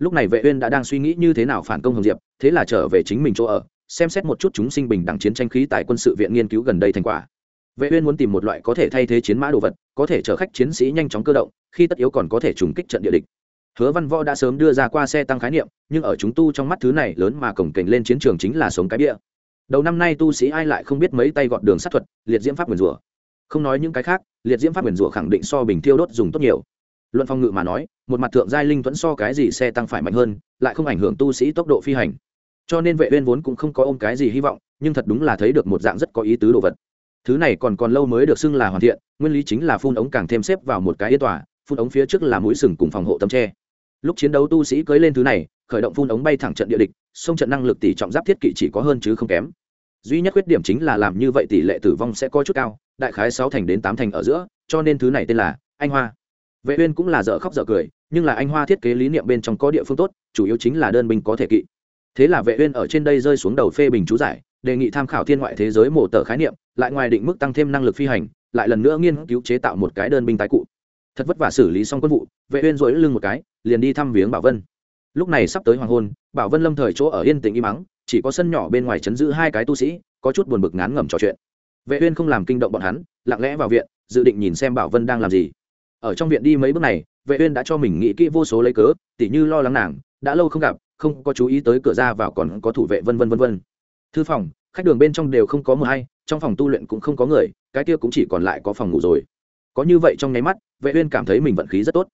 lúc này vệ uyên đã đang suy nghĩ như thế nào phản công hồng diệp, thế là trở về chính mình chỗ ở, xem xét một chút chúng sinh bình đẳng chiến tranh khí tại quân sự viện nghiên cứu gần đây thành quả. Vệ uyên muốn tìm một loại có thể thay thế chiến mã đồ vật, có thể chở khách chiến sĩ nhanh chóng cơ động, khi tất yếu còn có thể trùng kích trận địa địch. Hứa văn võ đã sớm đưa ra qua xe tăng khái niệm, nhưng ở chúng tu trong mắt thứ này lớn mà cổng cảnh lên chiến trường chính là sống cái bia. Đầu năm nay tu sĩ ai lại không biết mấy tay gọt đường sát thuật, liệt diễm pháp nguyền rủa. Không nói những cái khác, liệt diễm pháp nguyền rủa khẳng định so bình thiêu đốt dùng tốt nhiều. Luận phong ngự mà nói một mặt thượng giai linh vẫn so cái gì xe tăng phải mạnh hơn, lại không ảnh hưởng tu sĩ tốc độ phi hành. Cho nên vệ uyên vốn cũng không có ôm cái gì hy vọng, nhưng thật đúng là thấy được một dạng rất có ý tứ đồ vật. Thứ này còn còn lâu mới được xưng là hoàn thiện, nguyên lý chính là phun ống càng thêm xếp vào một cái yên tòa, phun ống phía trước là mũi sừng cùng phòng hộ tấm tre. Lúc chiến đấu tu sĩ cưỡi lên thứ này, khởi động phun ống bay thẳng trận địa địch sông trận năng lực tỷ trọng giáp thiết kỵ chỉ có hơn chứ không kém. Duy nhất khuyết điểm chính là làm như vậy tỷ lệ tử vong sẽ có chút cao, đại khái sáu thành đến tám thành ở giữa, cho nên thứ này tên là anh hoa vệ uyên cũng là dở khóc dở cười, nhưng là anh hoa thiết kế lý niệm bên trong có địa phương tốt, chủ yếu chính là đơn binh có thể kỵ. Thế là vệ uyên ở trên đây rơi xuống đầu phê bình chú giải, đề nghị tham khảo thiên ngoại thế giới mổ tờ khái niệm, lại ngoài định mức tăng thêm năng lực phi hành, lại lần nữa nghiên cứu chế tạo một cái đơn binh tái cụ. Thật vất vả xử lý xong quân vụ, vệ uyên duỗi lưng một cái, liền đi thăm viếng bảo vân. Lúc này sắp tới hoàng hôn, bảo vân lâm thời chỗ ở yên tĩnh im mắng chỉ có sân nhỏ bên ngoài chấn giữ hai cái tu sĩ, có chút buồn bực ngán ngẩm trò chuyện. Vệ uyên không làm kinh động bọn hắn, lặng lẽ vào viện, dự định nhìn xem bảo vân đang làm gì ở trong viện đi mấy bước này, vệ uyên đã cho mình nghĩ kỹ vô số lấy cớ, tỉ như lo lắng nàng, đã lâu không gặp, không có chú ý tới cửa ra vào còn có thủ vệ vân vân vân vân. Thư phòng, khách đường bên trong đều không có mưa hay, trong phòng tu luyện cũng không có người, cái kia cũng chỉ còn lại có phòng ngủ rồi. Có như vậy trong nháy mắt, vệ uyên cảm thấy mình vận khí rất tốt.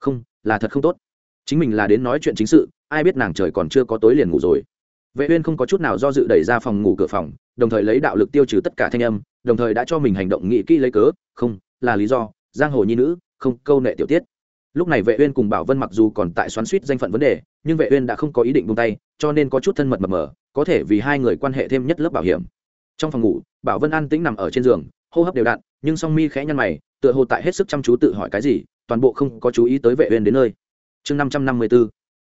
Không, là thật không tốt. Chính mình là đến nói chuyện chính sự, ai biết nàng trời còn chưa có tối liền ngủ rồi. Vệ uyên không có chút nào do dự đẩy ra phòng ngủ cửa phòng, đồng thời lấy đạo lực tiêu trừ tất cả thanh âm, đồng thời đã cho mình hành động nghĩ kỹ lấy cớ. Không, là lý do, giang hồ nhi nữ không câu nệ tiểu tiết. Lúc này vệ uyên cùng bảo vân mặc dù còn tại xoắn xuýt danh phận vấn đề, nhưng vệ uyên đã không có ý định buông tay, cho nên có chút thân mật mập mờ, có thể vì hai người quan hệ thêm nhất lớp bảo hiểm. Trong phòng ngủ, bảo vân an tĩnh nằm ở trên giường, hô hấp đều đặn, nhưng song mi khẽ nhăn mày, tựa hồ tại hết sức chăm chú tự hỏi cái gì, toàn bộ không có chú ý tới vệ uyên đến nơi. Chương 554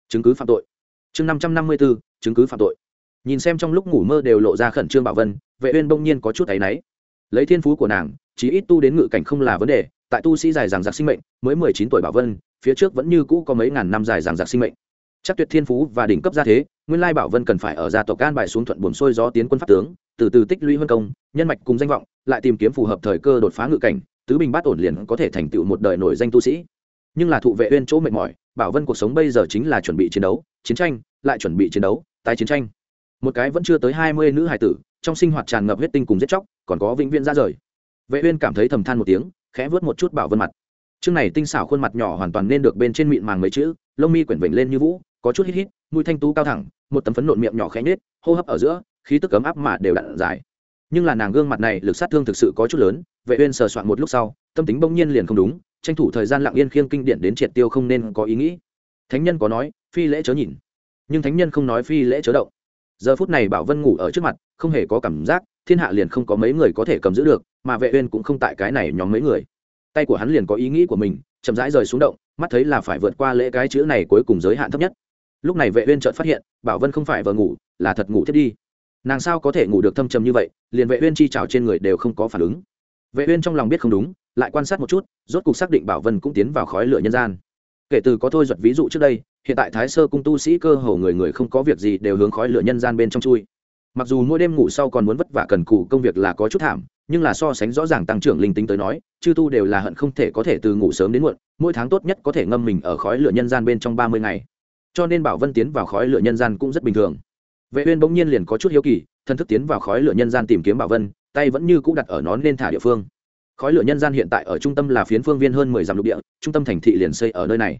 chứng cứ phạm tội. Chương 554 chứng cứ phạm tội. Nhìn xem trong lúc ngủ mơ đều lộ ra khẩn trương bảo vân, vệ uyên bỗng nhiên có chút thấy nấy. lấy thiên phú của nàng chỉ ít tu đến ngự cảnh không là vấn đề tại tu sĩ dài dàng dặc sinh mệnh, mới 19 tuổi bảo vân, phía trước vẫn như cũ có mấy ngàn năm dài dàng dặc sinh mệnh. Chắc tuyệt thiên phú và đỉnh cấp gia thế, nguyên lai bảo vân cần phải ở gia tộc can bài xuống thuận buồn xuôi gió tiến quân pháp tướng, từ từ tích lũy hơn công, nhân mạch cùng danh vọng, lại tìm kiếm phù hợp thời cơ đột phá ngự cảnh, tứ bình bát ổn liền có thể thành tựu một đời nổi danh tu sĩ. Nhưng là thụ vệ uyên chỗ mệt mỏi, bảo vân cuộc sống bây giờ chính là chuẩn bị chiến đấu, chiến tranh, lại chuẩn bị chiến đấu, tái chiến tranh. Một cái vẫn chưa tới hai mươi nữ hải tử, trong sinh hoạt tràn ngập huyết tinh cùng giết chóc, còn có vĩnh viễn ra rời. Vệ uyên cảm thấy thầm than một tiếng khẽ vớt một chút bảo vân mặt. Trước này tinh xảo khuôn mặt nhỏ hoàn toàn nên được bên trên mịn màng mấy chữ, lông mi quyển vểnh lên như vũ, có chút hít hít, mũi thanh tú cao thẳng, một tấm phấn nộn miệng nhỏ khẽ nết hô hấp ở giữa, khí tức ấm áp mà đều đặn dài. Nhưng là nàng gương mặt này lực sát thương thực sự có chút lớn, vệ uyên sờ soạn một lúc sau, tâm tính bỗng nhiên liền không đúng, tranh thủ thời gian lặng yên khiêng kinh điển đến triệt tiêu không nên có ý nghĩ. Thánh nhân có nói, phi lễ chớ nhìn. Nhưng thánh nhân không nói phi lễ chớ động giờ phút này bảo vân ngủ ở trước mặt, không hề có cảm giác, thiên hạ liền không có mấy người có thể cầm giữ được, mà vệ uyên cũng không tại cái này nhóm mấy người. Tay của hắn liền có ý nghĩ của mình, chậm rãi rời xuống động, mắt thấy là phải vượt qua lễ cái chữ này cuối cùng giới hạn thấp nhất. Lúc này vệ uyên chợt phát hiện, bảo vân không phải vừa ngủ, là thật ngủ thiết đi. Nàng sao có thể ngủ được thâm trầm như vậy, liền vệ uyên chi trào trên người đều không có phản ứng. Vệ uyên trong lòng biết không đúng, lại quan sát một chút, rốt cục xác định bảo vân cũng tiến vào khói lửa nhân gian kể từ có thôi duật ví dụ trước đây, hiện tại thái sơ cung tu sĩ cơ hồ người người không có việc gì đều hướng khói lửa nhân gian bên trong chui. Mặc dù mỗi đêm ngủ sau còn muốn vất vả cần cù công việc là có chút thảm, nhưng là so sánh rõ ràng tăng trưởng linh tính tới nói, chư tu đều là hận không thể có thể từ ngủ sớm đến muộn, mỗi tháng tốt nhất có thể ngâm mình ở khói lửa nhân gian bên trong ba mươi ngày. Cho nên bảo vân tiến vào khói lửa nhân gian cũng rất bình thường. Vệ uyên bỗng nhiên liền có chút hiếu kỳ, thân thức tiến vào khói lửa nhân gian tìm kiếm bảo vân, tay vẫn như cũ đặt ở nón nên thả địa phương khói lửa nhân gian hiện tại ở trung tâm là phiến phương viên hơn mười dặm lục địa, trung tâm thành thị liền xây ở nơi này.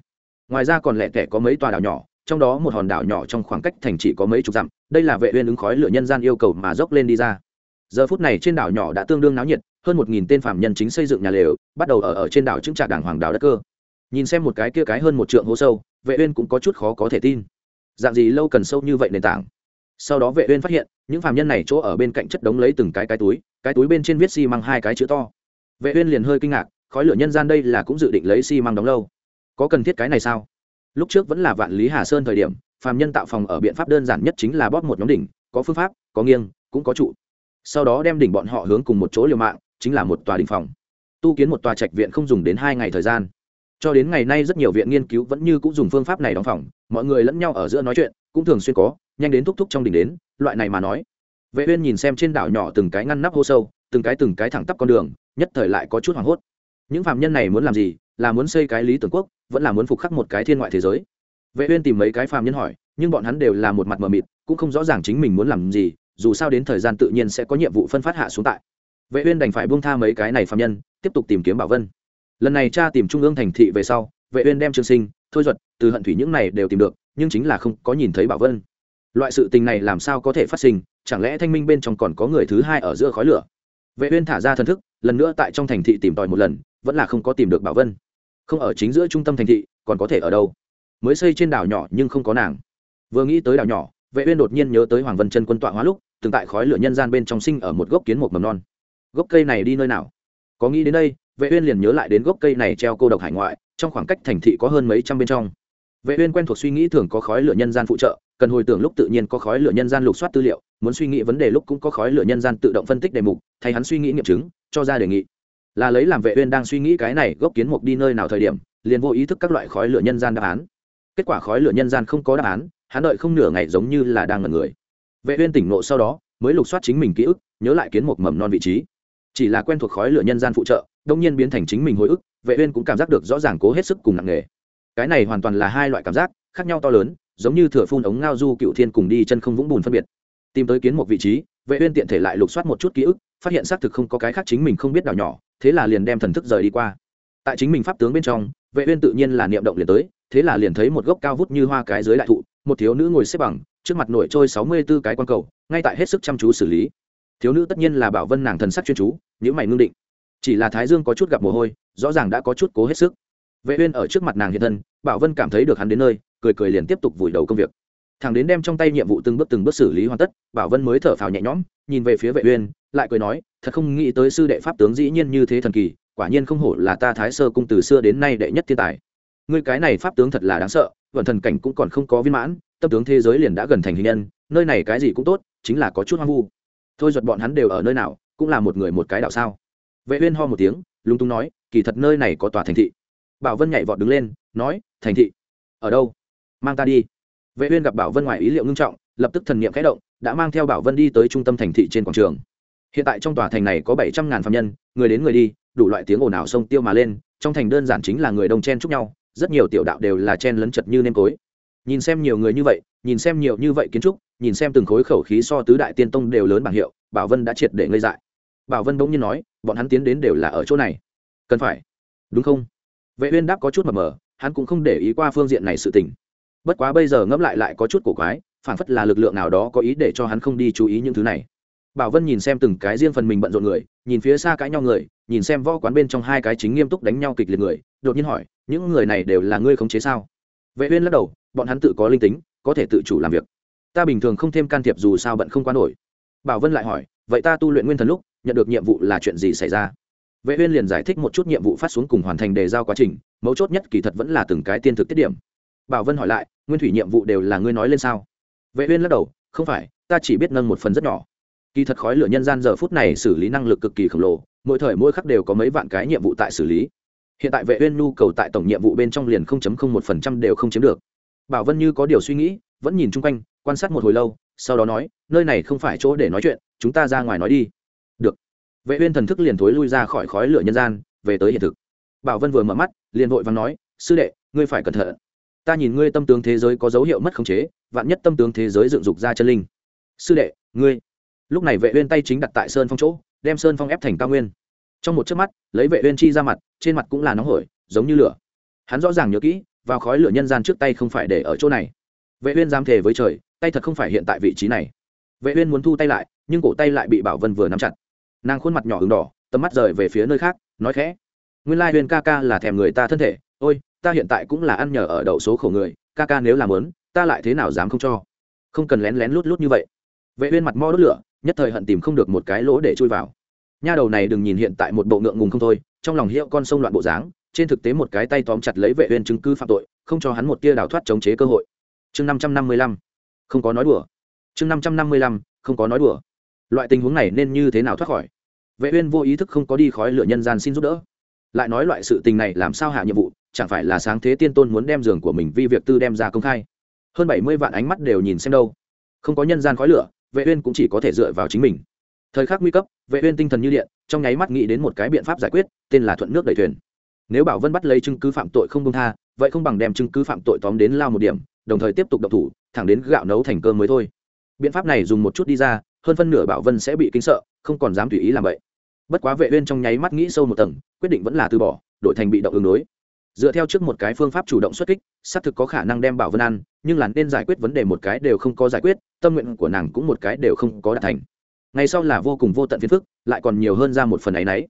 Ngoài ra còn lẻ tẻ có mấy tòa đảo nhỏ, trong đó một hòn đảo nhỏ trong khoảng cách thành chỉ có mấy chục dặm, đây là vệ uyên ứng khói lửa nhân gian yêu cầu mà dốc lên đi ra. Giờ phút này trên đảo nhỏ đã tương đương náo nhiệt, hơn một nghìn tên phạm nhân chính xây dựng nhà lều, bắt đầu ở ở trên đảo chứng trạc đảng hoàng đảo đất cơ. Nhìn xem một cái kia cái hơn một trượng hố sâu, vệ uyên cũng có chút khó có thể tin. Dạng gì lâu cần sâu như vậy nền tảng? Sau đó vệ uyên phát hiện, những phạm nhân này chỗ ở bên cạnh chất đống lấy từng cái cái túi cái túi bên trên viết xi măng hai cái chữ to vệ uyên liền hơi kinh ngạc, khói lửa nhân gian đây là cũng dự định lấy xi măng đóng lâu. Có cần thiết cái này sao? Lúc trước vẫn là vạn lý hà sơn thời điểm, phàm nhân tạo phòng ở biện pháp đơn giản nhất chính là bóp một nhóm đỉnh, có phương pháp, có nghiêng, cũng có trụ. Sau đó đem đỉnh bọn họ hướng cùng một chỗ liều mạng, chính là một tòa đỉnh phòng. Tu kiến một tòa trạch viện không dùng đến hai ngày thời gian. Cho đến ngày nay rất nhiều viện nghiên cứu vẫn như cũng dùng phương pháp này đóng phòng, mọi người lẫn nhau ở giữa nói chuyện, cũng thường xuyên có, nhanh đến thúc thúc trong đỉnh đến, loại này mà nói. Vệ uyên nhìn xem trên đảo nhỏ từng cái ngăn nắp hô sâu, từng cái từng cái thẳng tắp con đường nhất thời lại có chút hoảng hốt. Những phạm nhân này muốn làm gì? Là muốn xây cái lý tưởng quốc, vẫn là muốn phục khắc một cái thiên ngoại thế giới? Vệ uyên tìm mấy cái phạm nhân hỏi, nhưng bọn hắn đều là một mặt mờ mịt, cũng không rõ ràng chính mình muốn làm gì, dù sao đến thời gian tự nhiên sẽ có nhiệm vụ phân phát hạ xuống tại. Vệ uyên đành phải buông tha mấy cái này phạm nhân, tiếp tục tìm kiếm bảo vân. Lần này cha tìm trung ương thành thị về sau, vệ uyên đem trương sinh, thôi duật, từ hận thủy những này đều tìm được, nhưng chính là không có nhìn thấy bảo vân. Loại sự tình này làm sao có thể phát sinh, chẳng lẽ thanh minh bên trong còn có người thứ hai ở giữa khói lửa? Vệ uyên thả ra thần thức lần nữa tại trong thành thị tìm tòi một lần, vẫn là không có tìm được bảo vân. Không ở chính giữa trung tâm thành thị, còn có thể ở đâu? Mới xây trên đảo nhỏ nhưng không có nàng. Vừa nghĩ tới đảo nhỏ, vệ uyên đột nhiên nhớ tới hoàng vân chân quân tọa hóa lúc, từng tại khói lửa nhân gian bên trong sinh ở một gốc kiến một mầm non. Gốc cây này đi nơi nào? Có nghĩ đến đây, vệ uyên liền nhớ lại đến gốc cây này treo cô độc hải ngoại, trong khoảng cách thành thị có hơn mấy trăm bên trong. Vệ uyên quen thuộc suy nghĩ thường có khói lửa nhân gian phụ trợ, cần hồi tưởng lúc tự nhiên có khói lửa nhân gian lục soát tư liệu, muốn suy nghĩ vấn đề lúc cũng có khói lửa nhân gian tự động phân tích đề mục, thay hắn suy nghĩ nghiệm chứng cho ra đề nghị. Là lấy làm vệ uyên đang suy nghĩ cái này gốc kiến mục đi nơi nào thời điểm, liền vô ý thức các loại khói lửa nhân gian đáp án. Kết quả khói lửa nhân gian không có đáp án, hắn đợi không nửa ngày giống như là đang ngẩn người. Vệ uyên tỉnh ngộ sau đó, mới lục soát chính mình ký ức, nhớ lại kiến mục mầm non vị trí. Chỉ là quen thuộc khói lửa nhân gian phụ trợ, đông nhiên biến thành chính mình hồi ức, vệ uyên cũng cảm giác được rõ ràng cố hết sức cùng nặng nghề cái này hoàn toàn là hai loại cảm giác, khác nhau to lớn, giống như thừa phun ống ngao du cựu thiên cùng đi chân không vũng bùn phân biệt. Tìm tới kiến một vị trí vệ uyên tiện thể lại lục soát một chút ký ức, phát hiện xác thực không có cái khác chính mình không biết đảo nhỏ, thế là liền đem thần thức rời đi qua. Tại chính mình pháp tướng bên trong, vệ uyên tự nhiên là niệm động liền tới, thế là liền thấy một gốc cao vút như hoa cái dưới đại thụ, một thiếu nữ ngồi xếp bằng, trước mặt nổi trôi sáu mươi 64 cái quan cầu, ngay tại hết sức chăm chú xử lý. Thiếu nữ tất nhiên là bảo vân nàng thần sắc chuyên chú những mày ngưng định. Chỉ là thái dương có chút gặp mồ hôi, rõ ràng đã có chút cố hết sức. Vệ uyên ở trước mặt nàng hiện thân, bảo vân cảm thấy được hắn đến nơi, cười cười liền tiếp tục vùi đầu công việc thằng đến đem trong tay nhiệm vụ từng bước từng bước xử lý hoàn tất, bảo vân mới thở phào nhẹ nhõm, nhìn về phía vệ uyên, lại cười nói, thật không nghĩ tới sư đệ pháp tướng dĩ nhiên như thế thần kỳ, quả nhiên không hổ là ta thái sơ cung từ xưa đến nay đệ nhất thiên tài. Ngươi cái này pháp tướng thật là đáng sợ, vận thần cảnh cũng còn không có viên mãn, tâm tướng thế giới liền đã gần thành hình nhân, nơi này cái gì cũng tốt, chính là có chút hoang vu. Thôi giật bọn hắn đều ở nơi nào, cũng là một người một cái đạo sao? Vệ uyên ho một tiếng, lúng túng nói, kỳ thật nơi này có tòa thành thị. Bảo vân nhảy vọt đứng lên, nói, thành thị? Ở đâu? Mang ta đi vệ uyên gặp bảo vân ngoài ý liệu ngưng trọng, lập tức thần niệm khẽ động, đã mang theo bảo vân đi tới trung tâm thành thị trên quảng trường. Hiện tại trong tòa thành này có bảy trăm ngàn phạm nhân, người đến người đi, đủ loại tiếng ồn ào sông tiêu mà lên, trong thành đơn giản chính là người đông chen chúc nhau, rất nhiều tiểu đạo đều là chen lấn chật như nêm cối. Nhìn xem nhiều người như vậy, nhìn xem nhiều như vậy kiến trúc, nhìn xem từng khối khẩu khí so tứ đại tiên tông đều lớn bảng hiệu, bảo vân đã triệt để ngây dại. Bảo vân bỗng nhiên nói, bọn hắn tiến đến đều là ở chỗ này. Cần phải. Đúng không? Vệ uyên đáp có chút mờ mờ, hắn cũng không để ý qua phương diện này sự tình bất quá bây giờ ngẫm lại lại có chút cổ quái, phảng phất là lực lượng nào đó có ý để cho hắn không đi chú ý những thứ này. Bảo vân nhìn xem từng cái riêng phần mình bận rộn người, nhìn phía xa cãi nhau người, nhìn xem võ quán bên trong hai cái chính nghiêm túc đánh nhau kịch liệt người, đột nhiên hỏi, những người này đều là ngươi khống chế sao? Vệ uyên lắc đầu, bọn hắn tự có linh tính, có thể tự chủ làm việc. Ta bình thường không thêm can thiệp dù sao bận không quá nổi. Bảo vân lại hỏi, vậy ta tu luyện nguyên thần lúc, nhận được nhiệm vụ là chuyện gì xảy ra? Vệ uyên liền giải thích một chút nhiệm vụ phát xuống cùng hoàn thành đề giao quá trình, mấu chốt nhất kỳ thật vẫn là từng cái tiên thực tiết điểm. Bảo vân hỏi lại nguyên thủy nhiệm vụ đều là ngươi nói lên sao? Vệ uyên lắc đầu, không phải, ta chỉ biết nâng một phần rất nhỏ. Kỳ thật khói lửa nhân gian giờ phút này xử lý năng lực cực kỳ khổng lồ, mỗi thời mỗi khắc đều có mấy vạn cái nhiệm vụ tại xử lý. Hiện tại vệ uyên nhu cầu tại tổng nhiệm vụ bên trong liền 0.01% đều không chiếm được. Bảo vân như có điều suy nghĩ, vẫn nhìn chung quanh, quan sát một hồi lâu, sau đó nói, nơi này không phải chỗ để nói chuyện, chúng ta ra ngoài nói đi. Được. Vệ uyên thần thức liền thối lui ra khỏi khói lửa nhân gian, về tới hiện thực. Bảo vân vừa mở mắt, liền vội vàng nói, sư đệ, ngươi phải cẩn thận ta nhìn ngươi tâm tướng thế giới có dấu hiệu mất khống chế, vạn nhất tâm tướng thế giới dựng dục ra chân linh. Sư đệ, ngươi. Lúc này vệ uyên tay chính đặt tại sơn phong chỗ, đem sơn phong ép thành cao nguyên. Trong một chớp mắt, lấy vệ uyên chi ra mặt, trên mặt cũng là nóng hổi, giống như lửa. Hắn rõ ràng nhớ kỹ, vào khói lửa nhân gian trước tay không phải để ở chỗ này. Vệ uyên dám thề với trời, tay thật không phải hiện tại vị trí này. Vệ uyên muốn thu tay lại, nhưng cổ tay lại bị bảo vân vừa nắm chặt. Nàng khuôn mặt nhỏ ửng đỏ, tầm mắt rời về phía nơi khác, nói khẽ. Nguyên lai uyên ca ca là thèm người ta thân thể, ôi ta hiện tại cũng là ăn nhờ ở đậu số khổ người, ca ca nếu làm muốn, ta lại thế nào dám không cho? Không cần lén lén lút lút như vậy. Vệ uyên mặt mo đốt lửa, nhất thời hận tìm không được một cái lỗ để chui vào. Nha đầu này đừng nhìn hiện tại một bộ ngượng ngùng không thôi, trong lòng hiệu con sông loạn bộ dáng, trên thực tế một cái tay tóm chặt lấy vệ uyên chứng cứ phạm tội, không cho hắn một tia đào thoát chống chế cơ hội. Chương 555 không có nói đùa. Chương 555 không có nói đùa. Loại tình huống này nên như thế nào thoát khỏi? Vệ uyên vô ý thức không có đi khói lửa nhân gian xin giúp đỡ. Lại nói loại sự tình này làm sao hạ nhiệm vụ chẳng phải là sáng thế tiên tôn muốn đem giường của mình vi việc tư đem ra công khai. Hơn 70 vạn ánh mắt đều nhìn xem đâu. Không có nhân gian khói lửa, vệ uyên cũng chỉ có thể dựa vào chính mình. Thời khắc nguy cấp, vệ uyên tinh thần như điện, trong nháy mắt nghĩ đến một cái biện pháp giải quyết, tên là thuận nước đẩy thuyền. Nếu bảo vân bắt lấy chứng cứ phạm tội không công tha, vậy không bằng đem chứng cứ phạm tội tóm đến lao một điểm, đồng thời tiếp tục động thủ, thẳng đến gạo nấu thành cơm mới thôi. Biện pháp này dùng một chút đi ra, hơn phân nửa bảo vân sẽ bị kinh sợ, không còn dám tùy ý làm vậy. Bất quá vệ uyên trong nháy mắt nghĩ sâu một tầng, quyết định vẫn là từ bỏ, đổi thành bị động ứng đối dựa theo trước một cái phương pháp chủ động xuất kích, xác thực có khả năng đem bảo vân ăn, nhưng là nên giải quyết vấn đề một cái đều không có giải quyết, tâm nguyện của nàng cũng một cái đều không có đạt thành. Ngày sau là vô cùng vô tận phiền phức, lại còn nhiều hơn ra một phần ấy nấy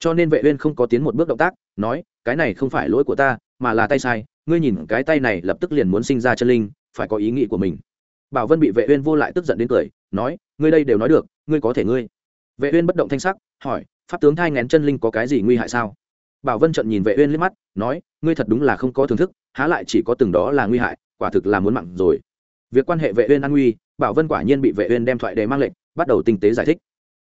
cho nên vệ uyên không có tiến một bước động tác, nói, cái này không phải lỗi của ta, mà là tay sai, ngươi nhìn, cái tay này lập tức liền muốn sinh ra chân linh, phải có ý nghĩ của mình. Bảo vân bị vệ uyên vô lại tức giận đến cười, nói, ngươi đây đều nói được, ngươi có thể ngươi. Vệ uyên bất động thanh sắc, hỏi, pháp tướng thai ngén chân linh có cái gì nguy hại sao? Bảo vân trận nhìn vệ uyên liếc mắt, nói, ngươi thật đúng là không có thưởng thức, há lại chỉ có từng đó là nguy hại, quả thực là muốn mặn rồi. Việc quan hệ vệ uyên an nguy, bảo vân quả nhiên bị vệ uyên đem thoại đề mang lệnh, bắt đầu tinh tế giải thích.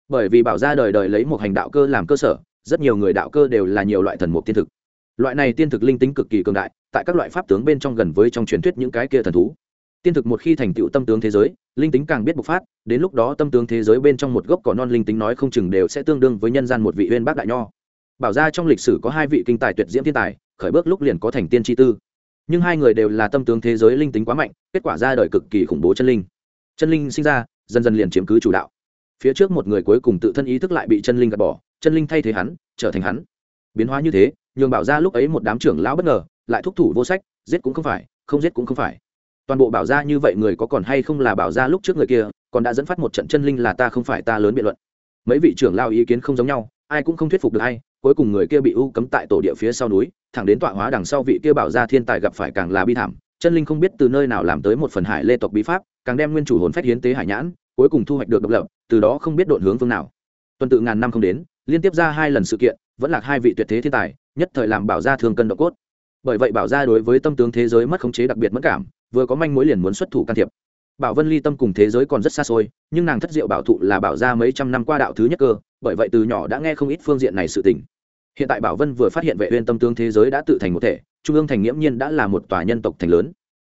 Bởi vì bảo gia đời đời lấy một hành đạo cơ làm cơ sở, rất nhiều người đạo cơ đều là nhiều loại thần mục tiên thực. Loại này tiên thực linh tính cực kỳ cường đại, tại các loại pháp tướng bên trong gần với trong truyền thuyết những cái kia thần thú. Tiên thực một khi thành tựu tâm tướng thế giới, linh tính càng biết bộc phát, đến lúc đó tâm tướng thế giới bên trong một gốc cỏ non linh tính nói không chừng đều sẽ tương đương với nhân gian một vị uyên bác đại nho bảo ra trong lịch sử có hai vị kinh tài tuyệt diễm thiên tài, khởi bước lúc liền có thành tiên tri tư. Nhưng hai người đều là tâm tướng thế giới linh tính quá mạnh, kết quả ra đời cực kỳ khủng bố chân linh. Chân linh sinh ra, dần dần liền chiếm cứ chủ đạo. Phía trước một người cuối cùng tự thân ý thức lại bị chân linh gạt bỏ, chân linh thay thế hắn, trở thành hắn. Biến hóa như thế, nhường bảo ra lúc ấy một đám trưởng lão bất ngờ, lại thúc thủ vô sách, giết cũng không phải, không giết cũng không phải. Toàn bộ bảo ra như vậy người có còn hay không là bảo ra lúc trước người kia, còn đã dẫn phát một trận chân linh là ta không phải ta lớn biện luận. Mấy vị trưởng lao ý kiến không giống nhau, ai cũng không thuyết phục được ai cuối cùng người kia bị u cấm tại tổ địa phía sau núi, thẳng đến tọa hóa đằng sau vị kia bảo ra thiên tài gặp phải càng là bi thảm. Chân linh không biết từ nơi nào làm tới một phần hải lê tộc bí pháp, càng đem nguyên chủ hồn phách hiến tế hải nhãn, cuối cùng thu hoạch được độc lập, từ đó không biết độn hướng phương nào. Tuần tự ngàn năm không đến, liên tiếp ra hai lần sự kiện, vẫn là hai vị tuyệt thế thiên tài, nhất thời làm bảo gia thường cân độ cốt. Bởi vậy bảo gia đối với tâm tướng thế giới mất khống chế đặc biệt mất cảm, vừa có manh mối liền muốn xuất thủ can thiệp. Bảo vân ly tâm cùng thế giới còn rất xa xôi, nhưng nàng thất diệu bảo thụ là bảo gia mấy trăm năm qua đạo thứ nhất cơ, bởi vậy từ nhỏ đã nghe không ít phương diện này sự tình hiện tại bảo vân vừa phát hiện vệ uyên tâm tướng thế giới đã tự thành một thể, trung ương thành nghiễm nhiên đã là một tòa nhân tộc thành lớn.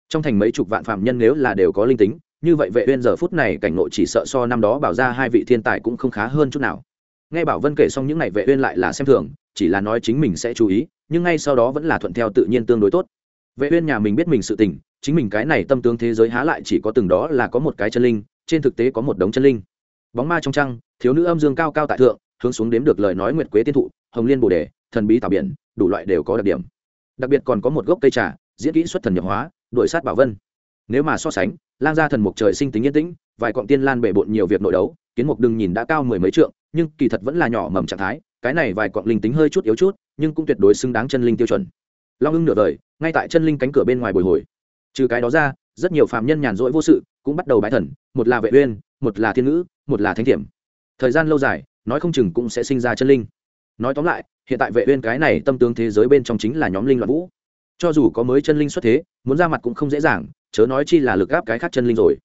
Trong thành mấy chục vạn phạm nhân nếu là đều có linh tính, như vậy vệ uyên giờ phút này cảnh nội chỉ sợ so năm đó bảo ra hai vị thiên tài cũng không khá hơn chút nào. Nghe bảo vân kể xong những này, vệ uyên lại là xem thường, chỉ là nói chính mình sẽ chú ý, nhưng ngay sau đó vẫn là thuận theo tự nhiên tương đối tốt. Vệ uyên nhà mình biết mình sự tình, chính mình cái này tâm tướng thế giới há lại chỉ có từng đó là có một cái chân linh, trên thực tế có một đống chân linh. Bóng ma trong trăng, thiếu nữ âm dương cao cao tại thượng hướng xuống đếm được lời nói nguyệt quế tiên thụ, hồng liên bồ đề, thần bí tảo biển, đủ loại đều có đặc điểm. Đặc biệt còn có một gốc cây trà, diễn kỹ xuất thần nhập hóa đội sát bảo vân. Nếu mà so sánh, lang gia thần mục trời sinh tính yên tĩnh, vài cọng tiên lan bể bộn nhiều việc nội đấu, kiến mục đừng nhìn đã cao mười mấy trượng, nhưng kỳ thật vẫn là nhỏ mầm trạng thái, cái này vài cọng linh tính hơi chút yếu chút, nhưng cũng tuyệt đối xứng đáng chân linh tiêu chuẩn. Long ưng nửa đời ngay tại chân linh cánh cửa bên ngoài bồi hồi. Trừ cái đó ra, rất nhiều phàm nhân nhàn rỗi vô sự, cũng bắt đầu bái thần, một là vệ uyên, một là thiên ngữ, một là thánh thiểm. Thời gian lâu dài nói không chừng cũng sẽ sinh ra chân linh. Nói tóm lại, hiện tại vệ uyên cái này tâm tướng thế giới bên trong chính là nhóm linh loạn vũ. Cho dù có mới chân linh xuất thế, muốn ra mặt cũng không dễ dàng, chớ nói chi là lực gáp cái khác chân linh rồi.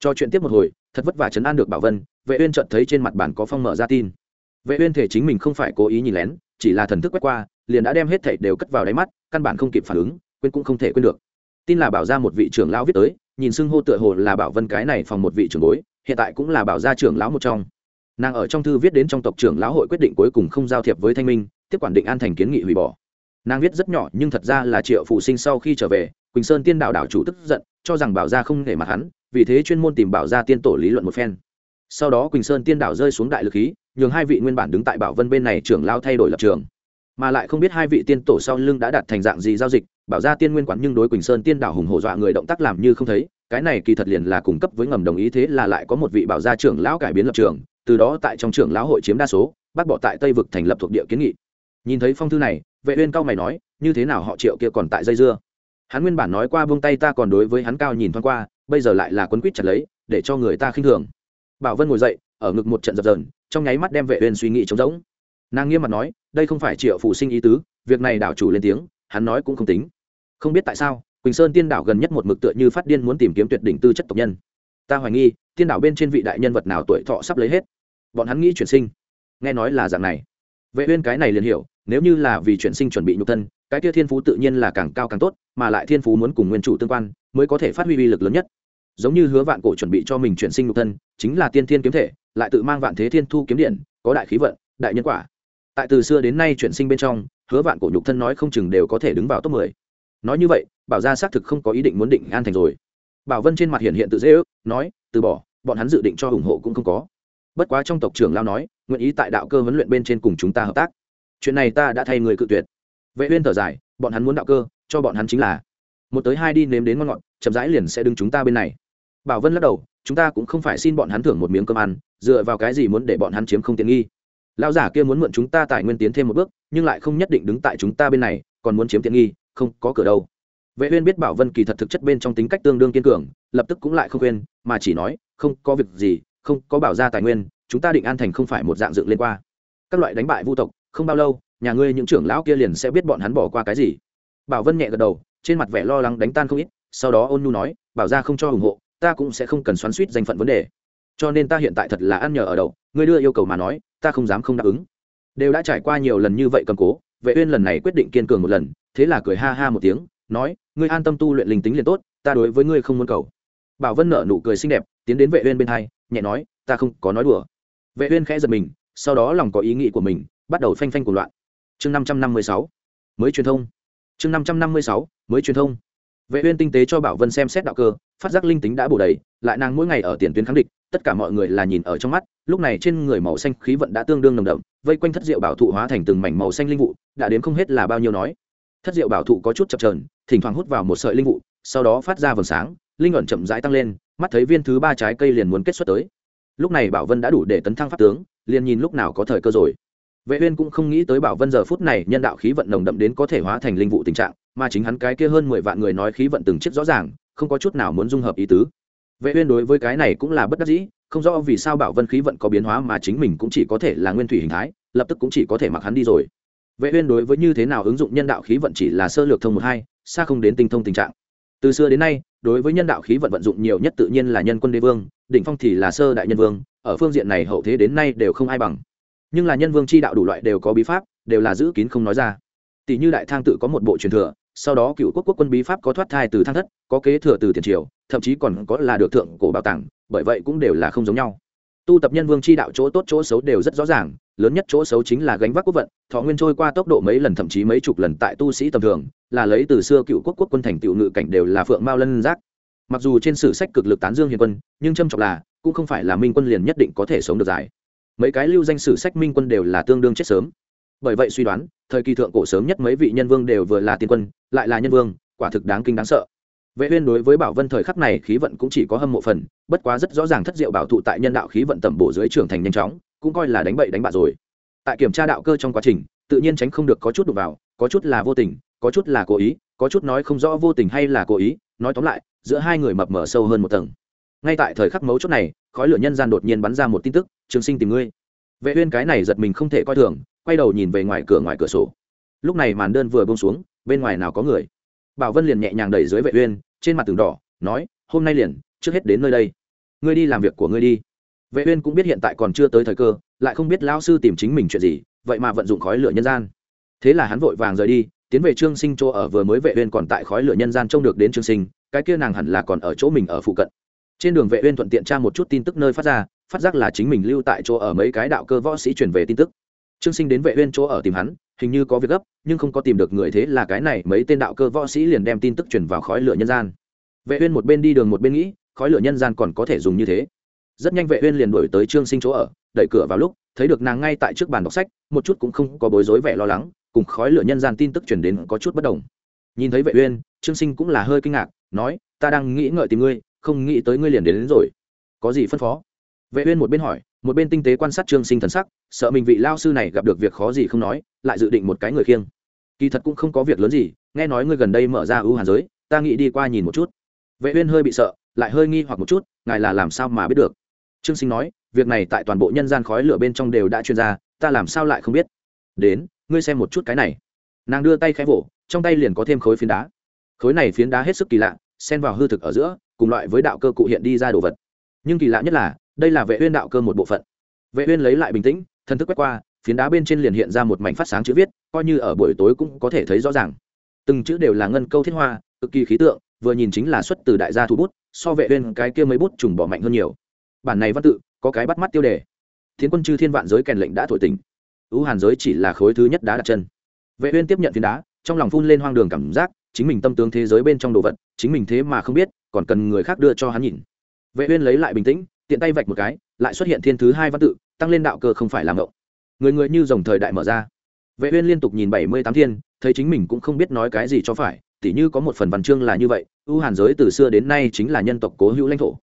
Cho chuyện tiếp một hồi, thật vất vả chấn an được bảo vân, vệ uyên chợt thấy trên mặt bản có phong mở ra tin. Vệ uyên thể chính mình không phải cố ý nhìn lén, chỉ là thần thức quét qua, liền đã đem hết thảy đều cất vào đáy mắt, căn bản không kịp phản ứng, quên cũng không thể quên được. Tin là bảo ra một vị trưởng lão viết tới, nhìn xưng hô tựa hồ là bảo vân cái này phòng một vị trưởng bối, hiện tại cũng là bảo gia trưởng lão một trong nàng ở trong thư viết đến trong tộc trưởng lão hội quyết định cuối cùng không giao thiệp với thanh minh, tiếp quản định an thành kiến nghị hủy bỏ. Nàng viết rất nhỏ nhưng thật ra là triệu phụ sinh sau khi trở về, quỳnh sơn tiên đạo đảo chủ tức giận, cho rằng bảo gia không để mặt hắn, vì thế chuyên môn tìm bảo gia tiên tổ lý luận một phen. Sau đó quỳnh sơn tiên đảo rơi xuống đại lực khí, nhường hai vị nguyên bản đứng tại bảo vân bên này trưởng lao thay đổi lập trường. Mà lại không biết hai vị tiên tổ sau lưng đã đặt thành dạng gì giao dịch, bảo ra tiên nguyên quán nhưng đối quỳnh sơn tiên đảo hùng hổ dọa người động tác làm như không thấy, cái này kỳ thật liền là cung cấp với ngầm đồng ý thế là lại có một vị bảo gia trưởng lão cải biến lập trường từ đó tại trong trưởng lão hội chiếm đa số bắt bỏ tại tây vực thành lập thuộc địa kiến nghị. Nhìn thấy phong thư này, vệ uyên cao mày nói, như thế nào họ triệu kia còn tại dây dưa? Hắn nguyên bản nói qua buông tay ta còn đối với hắn cao nhìn thoáng qua, bây giờ lại là quấn quýt chặt lấy, để cho người ta khinh thường. Bảo vân ngồi dậy, ở ngực một trận dập dờn, trong nháy mắt đem vệ uyên suy nghĩ trống rỗng. Nàng nghiêm mặt nói, đây không phải triệu phụ sinh ý tứ, việc này đảo chủ lên tiếng, hắn nói cũng không tính. Không biết tại sao, quỳnh sơn tiên đảo gần nhất một mực tựa như phát điên muốn tìm kiếm tuyệt đỉnh tư chất tộc nhân ta hoài nghi, tiên đảo bên trên vị đại nhân vật nào tuổi thọ sắp lấy hết? Bọn hắn nghĩ chuyển sinh. Nghe nói là dạng này. Vệ uyên cái này liền hiểu, nếu như là vì chuyển sinh chuẩn bị nhục thân, cái kia thiên phú tự nhiên là càng cao càng tốt, mà lại thiên phú muốn cùng nguyên chủ tương quan, mới có thể phát huy uy lực lớn nhất. Giống như hứa vạn cổ chuẩn bị cho mình chuyển sinh nhục thân, chính là tiên thiên kiếm thể, lại tự mang vạn thế thiên thu kiếm điện, có đại khí vận, đại nhân quả. Tại từ xưa đến nay chuyển sinh bên trong, hứa vạn cổ nhục thân nói không chừng đều có thể đứng vào top mười. Nói như vậy, bảo gia xác thực không có ý định muốn định an thành rồi bảo vân trên mặt hiện hiện tự dễ ước, nói, từ bỏ, bọn hắn dự định cho ủng hộ cũng không có. Bất quá trong tộc trưởng lao nói, nguyện ý tại đạo cơ huấn luyện bên trên cùng chúng ta hợp tác. Chuyện này ta đã thay người cự tuyệt. Vệ uyên thở dài, bọn hắn muốn đạo cơ, cho bọn hắn chính là. Một tới hai đi nếm đến ngon ngọt, chậm rãi liền sẽ đứng chúng ta bên này. Bảo vân lắc đầu, chúng ta cũng không phải xin bọn hắn thưởng một miếng cơm ăn, dựa vào cái gì muốn để bọn hắn chiếm không tiện nghi. Lão giả kia muốn mượn chúng ta tài nguyên tiến thêm một bước, nhưng lại không nhất định đứng tại chúng ta bên này, còn muốn chiếm tiện nghi, không có cửa đâu vệ uyên biết bảo vân kỳ thật thực chất bên trong tính cách tương đương kiên cường, lập tức cũng lại không quên, mà chỉ nói, không có việc gì, không có bảo ra tài nguyên, chúng ta định an thành không phải một dạng dựng lên qua. Các loại đánh bại vu tộc, không bao lâu, nhà ngươi những trưởng lão kia liền sẽ biết bọn hắn bỏ qua cái gì. Bảo vân nhẹ gật đầu, trên mặt vẻ lo lắng đánh tan không ít, sau đó ôn nhu nói, bảo ra không cho ủng hộ, ta cũng sẽ không cần xoắn xuýt danh phận vấn đề. Cho nên ta hiện tại thật là ăn nhờ ở đậu, ngươi đưa yêu cầu mà nói, ta không dám không đáp ứng. Đều đã trải qua nhiều lần như vậy cầm cố, vệ uyên lần này quyết định kiên cường một lần, thế là cười ha ha một tiếng, nói ngươi an tâm tu luyện linh tính liền tốt, ta đối với ngươi không muốn cầu. Bảo vân nở nụ cười xinh đẹp, tiến đến vệ uyên bên hai, nhẹ nói, ta không có nói đùa. Vệ uyên khẽ giật mình, sau đó lòng có ý nghĩ của mình, bắt đầu phanh phanh cuồng loạn. Chương 556 mới truyền thông. Chương 556 mới truyền thông. Vệ uyên tinh tế cho bảo vân xem xét đạo cơ, phát giác linh tính đã bổ đầy, lại nàng mỗi ngày ở tiền tuyến kháng địch, tất cả mọi người là nhìn ở trong mắt, lúc này trên người màu xanh khí vận đã tương đương nồng đậm, vây quanh thất diệu bảo thụ hóa thành từng mảnh màu xanh linh vụ, đã đến không hết là bao nhiêu nói thất diệu bảo thụ có chút chập chờn, thỉnh thoảng hút vào một sợi linh vụ, sau đó phát ra vầng sáng, linh ẩn chậm rãi tăng lên, mắt thấy viên thứ ba trái cây liền muốn kết xuất tới. Lúc này bảo vân đã đủ để tấn thăng pháp tướng, liền nhìn lúc nào có thời cơ rồi. Vệ uyên cũng không nghĩ tới bảo vân giờ phút này nhân đạo khí vận nồng đậm đến có thể hóa thành linh vụ tình trạng, mà chính hắn cái kia hơn mười vạn người nói khí vận từng chiếc rõ ràng, không có chút nào muốn dung hợp ý tứ. Vệ uyên đối với cái này cũng là bất đắc dĩ, không rõ vì sao bảo vân khí vận có biến hóa mà chính mình cũng chỉ có thể là nguyên thủy hình thái, lập tức cũng chỉ có thể mặc hắn đi rồi vệ uyên đối với như thế nào ứng dụng nhân đạo khí vận chỉ là sơ lược thông một hai, xa không đến tinh thông tình trạng. Từ xưa đến nay, đối với nhân đạo khí vận vận dụng nhiều nhất tự nhiên là nhân quân đế vương, đỉnh phong thì là sơ đại nhân vương, ở phương diện này hậu thế đến nay đều không ai bằng. Nhưng là nhân vương chi đạo đủ loại đều có bí pháp, đều là giữ kín không nói ra. Tỷ như đại thang tự có một bộ truyền thừa, sau đó cựu quốc quốc quân bí pháp có thoát thai từ thang thất, có kế thừa từ tiền triều, thậm chí còn có là được thượng cổ bảo tàng, bởi vậy cũng đều là không giống nhau. Tu tập nhân vương chi đạo chỗ tốt chỗ xấu đều rất rõ ràng lớn nhất chỗ xấu chính là gánh vác quốc vận, thọ nguyên trôi qua tốc độ mấy lần, thậm chí mấy chục lần tại tu sĩ tầm thường, là lấy từ xưa cựu quốc quốc quân thành tựu ngự cảnh đều là phượng mao lân giác. Mặc dù trên sử sách cực lực tán dương hiền quân, nhưng trâm trọng là, cũng không phải là minh quân liền nhất định có thể sống được dài. Mấy cái lưu danh sử sách minh quân đều là tương đương chết sớm. Bởi vậy suy đoán, thời kỳ thượng cổ sớm nhất mấy vị nhân vương đều vừa là tiên quân, lại là nhân vương, quả thực đáng kinh đáng sợ. Vệ uyên đối với bảo vân thời khắc này khí vận cũng chỉ có hâm mộ phần, bất quá rất rõ ràng thất diệu bảo thụ tại nhân đạo khí vận tầm bổ dưới trưởng thành nhanh chóng cũng coi là đánh bậy đánh bạ rồi. Tại kiểm tra đạo cơ trong quá trình, tự nhiên tránh không được có chút đụng vào, có chút là vô tình, có chút là cố ý, có chút nói không rõ vô tình hay là cố ý, nói tóm lại, giữa hai người mập mờ sâu hơn một tầng. Ngay tại thời khắc mấu chốt này, khói lửa nhân gian đột nhiên bắn ra một tin tức, trường sinh tìm ngươi. Vệ uyên cái này giật mình không thể coi thường, quay đầu nhìn về ngoài cửa ngoài cửa sổ. Lúc này màn đơn vừa buông xuống, bên ngoài nào có người. Bảo vân liền nhẹ nhàng đẩy dưới vệ uyên, trên mặt từng đỏ, nói, hôm nay liền, trước hết đến nơi đây. Ngươi đi làm việc của ngươi đi vệ uyên cũng biết hiện tại còn chưa tới thời cơ, lại không biết lão sư tìm chính mình chuyện gì, vậy mà vận dụng khói lửa nhân gian. Thế là hắn vội vàng rời đi, tiến về trương sinh chỗ ở vừa mới vệ uyên còn tại khói lửa nhân gian trông được đến trương sinh, cái kia nàng hẳn là còn ở chỗ mình ở phụ cận. Trên đường vệ uyên thuận tiện tra một chút tin tức nơi phát ra, phát giác là chính mình lưu tại chỗ ở mấy cái đạo cơ võ sĩ truyền về tin tức. Trương sinh đến vệ uyên chỗ ở tìm hắn, hình như có việc gấp, nhưng không có tìm được người, thế là cái này mấy tên đạo cơ võ sĩ liền đem tin tức truyền vào khói lửa nhân gian. Vệ uyên một bên đi đường một bên nghĩ, khói lửa nhân gian còn có thể dùng như thế rất nhanh vệ uyên liền đuổi tới trương sinh chỗ ở đẩy cửa vào lúc thấy được nàng ngay tại trước bàn đọc sách một chút cũng không có bối rối vẻ lo lắng cùng khói lửa nhân gian tin tức truyền đến có chút bất động. nhìn thấy vệ uyên trương sinh cũng là hơi kinh ngạc nói ta đang nghĩ ngợi tìm ngươi không nghĩ tới ngươi liền đến, đến rồi. Có gì phân phó? Vệ uyên một bên hỏi một bên tinh tế quan sát trương sinh thần sắc sợ mình vị lao sư này gặp được việc khó gì không nói lại dự định một cái người khiêng. Kỳ thật cũng không có việc lớn gì nghe nói ngươi gần đây mở ra ưu hàn giới ta nghĩ đi qua nhìn một chút. Vệ uyên hơi bị sợ lại hơi nghi hoặc một chút ngài là làm sao mà biết được? Trương sinh nói việc này tại toàn bộ nhân gian khói lửa bên trong đều đã chuyên ra, ta làm sao lại không biết? Đến ngươi xem một chút cái này. Nàng đưa tay khẽ vỗ trong tay liền có thêm khối phiến đá. Khối này phiến đá hết sức kỳ lạ xen vào hư thực ở giữa cùng loại với đạo cơ cụ hiện đi ra đồ vật. Nhưng kỳ lạ nhất là đây là vệ uyên đạo cơ một bộ phận. Vệ uyên lấy lại bình tĩnh thần thức quét qua phiến đá bên trên liền hiện ra một mảnh phát sáng chữ viết coi như ở buổi tối cũng có thể thấy rõ ràng. Từng chữ đều là ngân câu thiết hoa cực kỳ khí tượng vừa nhìn chính là xuất từ đại gia thủ bút so vệ uyên cái kia mấy bút trùng bỏ mạnh hơn nhiều bản này văn tự, có cái bắt mắt tiêu đề. Thiên quân chư thiên vạn giới kèn lệnh đã thổi tỉnh. Ưu hàn giới chỉ là khối thứ nhất đá đặt chân. Vệ uyên tiếp nhận phiến đá, trong lòng phun lên hoang đường cảm giác, chính mình tâm tướng thế giới bên trong đồ vật, chính mình thế mà không biết, còn cần người khác đưa cho hắn nhìn. Vệ uyên lấy lại bình tĩnh, tiện tay vạch một cái, lại xuất hiện thiên thứ hai văn tự, tăng lên đạo cơ không phải làm ngộng. Người người như dòng thời đại mở ra. Vệ uyên liên tục nhìn bảy mươi tám thiên, thấy chính mình cũng không biết nói cái gì cho phải, tỉ như có một phần văn chương là như vậy ưu hàn giới từ xưa đến nay chính là nhân tộc cố hữu lãnh thổ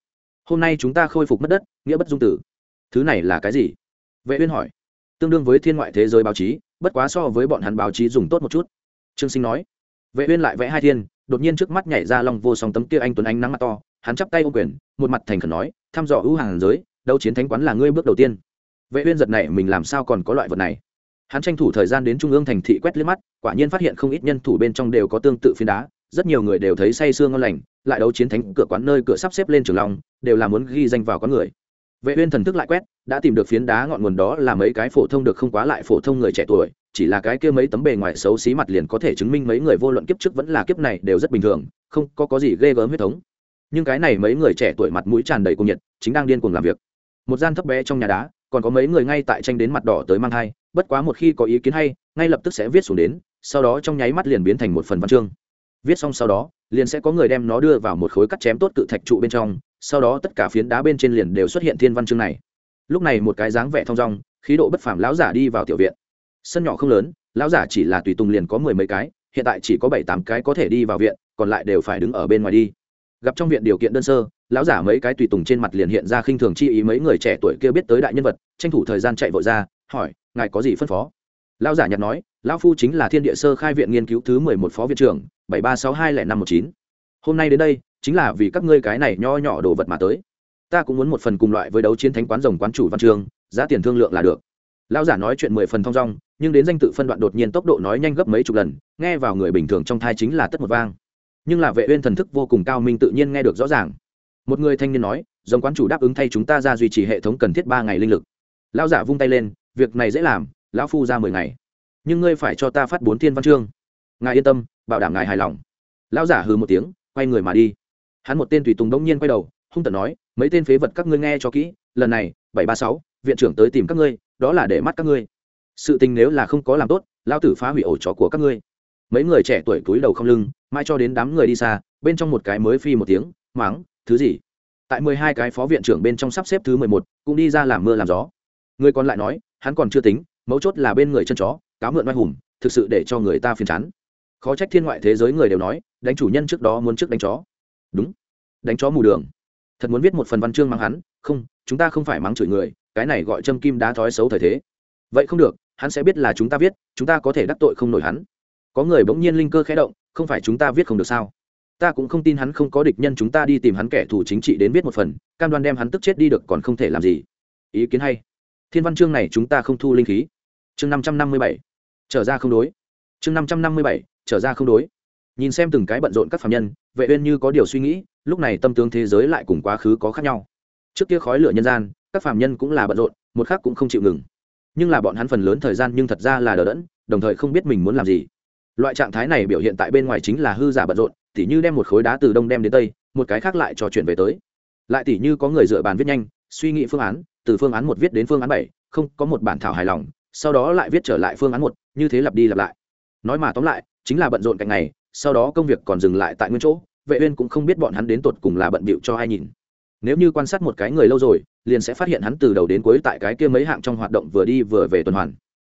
hôm nay chúng ta khôi phục mất đất, nghĩa bất dung tử. Thứ này là cái gì? Vệ uyên hỏi. Tương đương với thiên ngoại thế giới báo chí, bất quá so với bọn hắn báo chí dùng tốt một chút. Trương sinh nói. Vệ uyên lại vẽ hai thiên, đột nhiên trước mắt nhảy ra long vô song tấm kia anh tuấn ánh nắng mặt to, hắn chắp tay ôm quyền, một mặt thành khẩn nói, thăm dò ưu hàng giới, đấu chiến thánh quán là ngươi bước đầu tiên. Vệ uyên giật này mình làm sao còn có loại vật này? Hắn tranh thủ thời gian đến trung ương thành thị quét liếc mắt, quả nhiên phát hiện không ít nhân thủ bên trong đều có tương tự phiến đá rất nhiều người đều thấy say sương ngon lành, lại đấu chiến thánh cửa quán nơi cửa sắp xếp lên trường long, đều là muốn ghi danh vào quán người. Vệ uyên thần thức lại quét, đã tìm được phiến đá ngọn nguồn đó là mấy cái phổ thông được không quá lại phổ thông người trẻ tuổi, chỉ là cái kia mấy tấm bề ngoài xấu xí mặt liền có thể chứng minh mấy người vô luận kiếp trước vẫn là kiếp này đều rất bình thường, không có có gì ghê gớm huyết thống. Nhưng cái này mấy người trẻ tuổi mặt mũi tràn đầy cuồng nhiệt, chính đang điên cuồng làm việc. Một gian thấp bé trong nhà đá, còn có mấy người ngay tại tranh đến mặt đỏ tới mang thai, bất quá một khi có ý kiến hay, ngay lập tức sẽ viết xuống đến, sau đó trong nháy mắt liền biến thành một phần văn chương viết xong sau đó, liền sẽ có người đem nó đưa vào một khối cắt chém tốt cự thạch trụ bên trong, sau đó tất cả phiến đá bên trên liền đều xuất hiện thiên văn chương này. Lúc này một cái dáng vẻ thong dong, khí độ bất phàm lão giả đi vào tiểu viện. Sân nhỏ không lớn, lão giả chỉ là tùy tùng liền có mười mấy cái, hiện tại chỉ có bảy tám cái có thể đi vào viện, còn lại đều phải đứng ở bên ngoài đi. Gặp trong viện điều kiện đơn sơ, lão giả mấy cái tùy tùng trên mặt liền hiện ra khinh thường chi ý mấy người trẻ tuổi kia biết tới đại nhân vật, tranh thủ thời gian chạy vội ra, hỏi, ngài có gì phân phó? Lão giả nhặt nói lão phu chính là thiên địa sơ khai viện nghiên cứu thứ mười một phó viện trưởng, bảy ba sáu hai lẻ năm một chín. Hôm nay đến đây, chính là vì các ngươi cái này nho nhỏ đồ vật mà tới. Ta cũng muốn một phần cùng loại với đấu chiến thánh quán rồng quán chủ văn trường, giá tiền thương lượng là được. Lão giả nói chuyện mười phần thong dong, nhưng đến danh tự phân đoạn đột nhiên tốc độ nói nhanh gấp mấy chục lần, nghe vào người bình thường trong thai chính là tất một vang. Nhưng là vệ uyên thần thức vô cùng cao minh tự nhiên nghe được rõ ràng. Một người thanh niên nói, rồng quán chủ đáp ứng thay chúng ta ra duy trì hệ thống cần thiết ba ngày linh lực. Lão giả vung tay lên, việc này dễ làm, lão phu ra mười ngày nhưng ngươi phải cho ta phát bốn thiên văn chương. Ngài yên tâm, bảo đảm ngài hài lòng. Lão giả hừ một tiếng, quay người mà đi. Hắn một tên tùy tùng đông nhiên quay đầu, hung tận nói, mấy tên phế vật các ngươi nghe cho kỹ, lần này, bảy ba sáu, viện trưởng tới tìm các ngươi, đó là để mắt các ngươi. Sự tình nếu là không có làm tốt lao tử phá hủy ổ chó của các ngươi. Mấy người trẻ tuổi túi đầu không lưng mai cho đến đám người đi xa, bên trong một cái mới phi một tiếng máng thứ gì? Tại mười hai cái phó viện trưởng bên trong sắp xếp thứ mười một, cũng đi ra làm mưa làm gió. Người còn lại nói, hắn còn chưa tính, mấu chốt là bên người chân chó cáo mượn oai hùng, thực sự để cho người ta phiền chán. Khó trách thiên ngoại thế giới người đều nói, đánh chủ nhân trước đó muốn trước đánh chó. Đúng. Đánh chó mù đường. Thật muốn viết một phần văn chương mắng hắn, không, chúng ta không phải mắng chửi người, cái này gọi châm kim đá thói xấu thời thế. Vậy không được, hắn sẽ biết là chúng ta viết, chúng ta có thể đắc tội không nổi hắn. Có người bỗng nhiên linh cơ khẽ động, không phải chúng ta viết không được sao? Ta cũng không tin hắn không có địch nhân, chúng ta đi tìm hắn kẻ thù chính trị đến viết một phần, cam đoan đem hắn tức chết đi được còn không thể làm gì. Ý kiến hay. Thiên văn chương này chúng ta không thu linh khí. Chương năm trăm năm mươi bảy trở ra không đối. Chương năm trăm năm mươi bảy, trở ra không đối. Nhìn xem từng cái bận rộn các phạm nhân, vệ uyên như có điều suy nghĩ, lúc này tâm tướng thế giới lại cùng quá khứ có khác nhau. Trước kia khói lửa nhân gian, các phạm nhân cũng là bận rộn, một khác cũng không chịu ngừng. Nhưng là bọn hắn phần lớn thời gian nhưng thật ra là đờ đẫn, đồng thời không biết mình muốn làm gì. Loại trạng thái này biểu hiện tại bên ngoài chính là hư giả bận rộn, tỉ như đem một khối đá từ đông đem đến tây, một cái khác lại cho chuyển về tới. Lại tỉ như có người dựa bàn viết nhanh, suy nghĩ phương án, từ phương án một viết đến phương án bảy, không có một bản thảo hài lòng sau đó lại viết trở lại phương án một, như thế lặp đi lặp lại. Nói mà tóm lại, chính là bận rộn cạnh ngày, sau đó công việc còn dừng lại tại nguyên chỗ, vệ uyên cũng không biết bọn hắn đến tột cùng là bận bịu cho ai nhìn. Nếu như quan sát một cái người lâu rồi, liền sẽ phát hiện hắn từ đầu đến cuối tại cái kia mấy hạng trong hoạt động vừa đi vừa về tuần hoàn.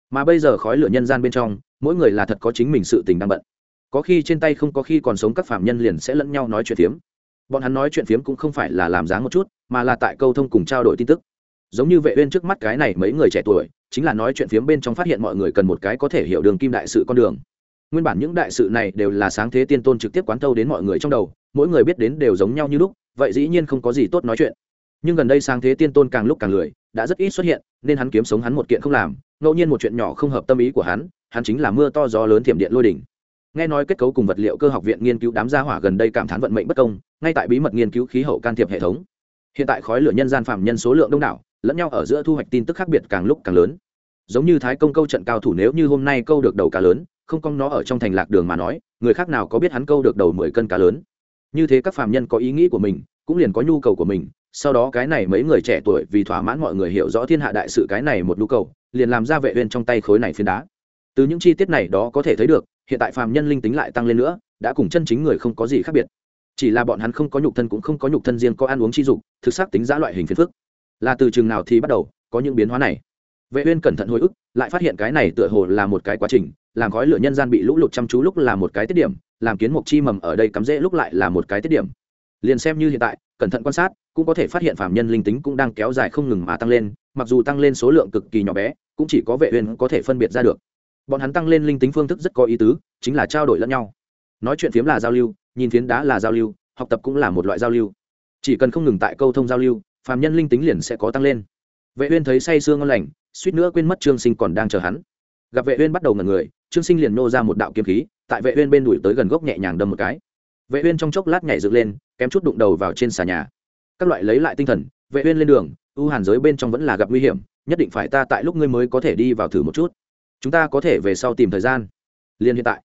Mà bây giờ khói lửa nhân gian bên trong, mỗi người là thật có chính mình sự tình đang bận. Có khi trên tay không có khi còn sống các phạm nhân liền sẽ lẫn nhau nói chuyện phiếm. Bọn hắn nói chuyện phiếm cũng không phải là làm dáng một chút, mà là tại câu thông cùng trao đổi tin tức. Giống như vệ uyên trước mắt cái này mấy người trẻ tuổi chính là nói chuyện phiếm bên trong phát hiện mọi người cần một cái có thể hiểu đường kim đại sự con đường. Nguyên bản những đại sự này đều là sáng thế tiên tôn trực tiếp quán thâu đến mọi người trong đầu, mỗi người biết đến đều giống nhau như lúc, vậy dĩ nhiên không có gì tốt nói chuyện. Nhưng gần đây sáng thế tiên tôn càng lúc càng lười, đã rất ít xuất hiện, nên hắn kiếm sống hắn một kiện không làm, ngẫu nhiên một chuyện nhỏ không hợp tâm ý của hắn hắn chính là mưa to gió lớn thiểm điện lôi đỉnh. Nghe nói kết cấu cùng vật liệu cơ học viện nghiên cứu đám gia hỏa gần đây cảm thán vận mệnh bất công, ngay tại bí mật nghiên cứu khí hậu can thiệp hệ thống. Hiện tại khói lửa nhân gian phạm nhân số lượng đông đảo lẫn nhau ở giữa thu hoạch tin tức khác biệt càng lúc càng lớn. Giống như thái công câu trận cao thủ nếu như hôm nay câu được đầu cá lớn, không con nó ở trong thành lạc đường mà nói, người khác nào có biết hắn câu được đầu mười cân cá lớn. Như thế các phạm nhân có ý nghĩ của mình, cũng liền có nhu cầu của mình, sau đó cái này mấy người trẻ tuổi vì thỏa mãn mọi người hiểu rõ thiên hạ đại sự cái này một nhu cầu, liền làm ra vệ uyên trong tay khối này phiến đá. Từ những chi tiết này đó có thể thấy được, hiện tại phàm nhân linh tính lại tăng lên nữa, đã cùng chân chính người không có gì khác biệt. Chỉ là bọn hắn không có nhục thân cũng không có nhục thân riêng có ăn uống chi dục, thực xác tính giá loại hình phiền phức là từ chừng nào thì bắt đầu, có những biến hóa này. Vệ uyên cẩn thận hồi ức, lại phát hiện cái này tựa hồ là một cái quá trình, làm khói lửa nhân gian bị lũ lụt chăm chú lúc là một cái tiết điểm, làm kiến mục chi mầm ở đây cắm rễ lúc lại là một cái tiết điểm. Liền xem như hiện tại, cẩn thận quan sát, cũng có thể phát hiện phạm nhân linh tính cũng đang kéo dài không ngừng mà tăng lên, mặc dù tăng lên số lượng cực kỳ nhỏ bé, cũng chỉ có vệ uyên có thể phân biệt ra được. Bọn hắn tăng lên linh tính phương thức rất có ý tứ, chính là trao đổi lẫn nhau. Nói chuyện phiếm là giao lưu, nhìn phiến đá là giao lưu, học tập cũng là một loại giao lưu. Chỉ cần không ngừng tại câu thông giao lưu phàm nhân linh tính liền sẽ có tăng lên. Vệ uyên thấy say sương ngon lành, suýt nữa quên mất trương sinh còn đang chờ hắn. Gặp vệ uyên bắt đầu ngẩn người, trương sinh liền nô ra một đạo kiếm khí, tại vệ uyên bên đuổi tới gần gốc nhẹ nhàng đâm một cái. Vệ uyên trong chốc lát nhảy dựng lên, kém chút đụng đầu vào trên xà nhà. Các loại lấy lại tinh thần, vệ uyên lên đường, u hàn giới bên trong vẫn là gặp nguy hiểm, nhất định phải ta tại lúc ngươi mới có thể đi vào thử một chút. Chúng ta có thể về sau tìm thời gian. Liền hiện tại,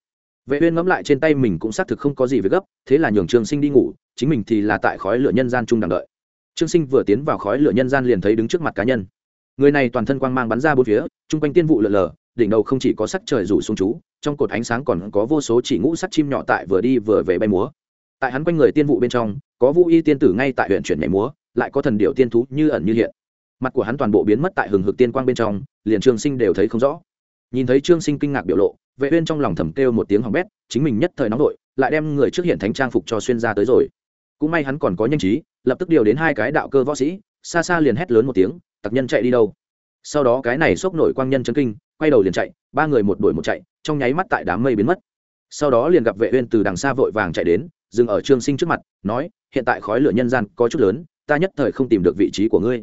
vệ uyên ngẫm lại trên tay mình cũng xác thực không có gì việc gấp, thế là nhường trương sinh đi ngủ, chính mình thì là tại khói lửa nhân gian trung đằng đợi trương sinh vừa tiến vào khói lửa nhân gian liền thấy đứng trước mặt cá nhân. Người này toàn thân quang mang bắn ra bốn phía, chung quanh tiên vụ lượn lờ đỉnh đầu không chỉ có sắc trời rủ xuống chú, trong cột ánh sáng còn có vô số chỉ ngũ sắc chim nhỏ tại vừa đi vừa về bay múa. Tại hắn quanh người tiên vụ bên trong, có vũ y tiên tử ngay tại huyện chuyển nhảy múa, lại có thần điệu tiên thú như ẩn như hiện. Mặt của hắn toàn bộ biến mất tại hừng hực tiên quang bên trong, liền trương sinh đều thấy không rõ. Nhìn thấy trương sinh kinh ngạc biểu lộ, vệ uyên trong lòng thầm kêu một tiếng hỏng bét, chính mình nhất thời nóng đội lại đem người trước hiện thánh trang phục cho xuyên ra tới rồi. Cũng may hắn còn có nhanh trí lập tức điều đến hai cái đạo cơ võ sĩ, xa xa liền hét lớn một tiếng, tặc nhân chạy đi đâu? Sau đó cái này xốc nổi quang nhân chấn kinh, quay đầu liền chạy, ba người một đuổi một chạy, trong nháy mắt tại đám mây biến mất. Sau đó liền gặp vệ uyên từ đằng xa vội vàng chạy đến, dừng ở trương sinh trước mặt, nói, hiện tại khói lửa nhân gian có chút lớn, ta nhất thời không tìm được vị trí của ngươi.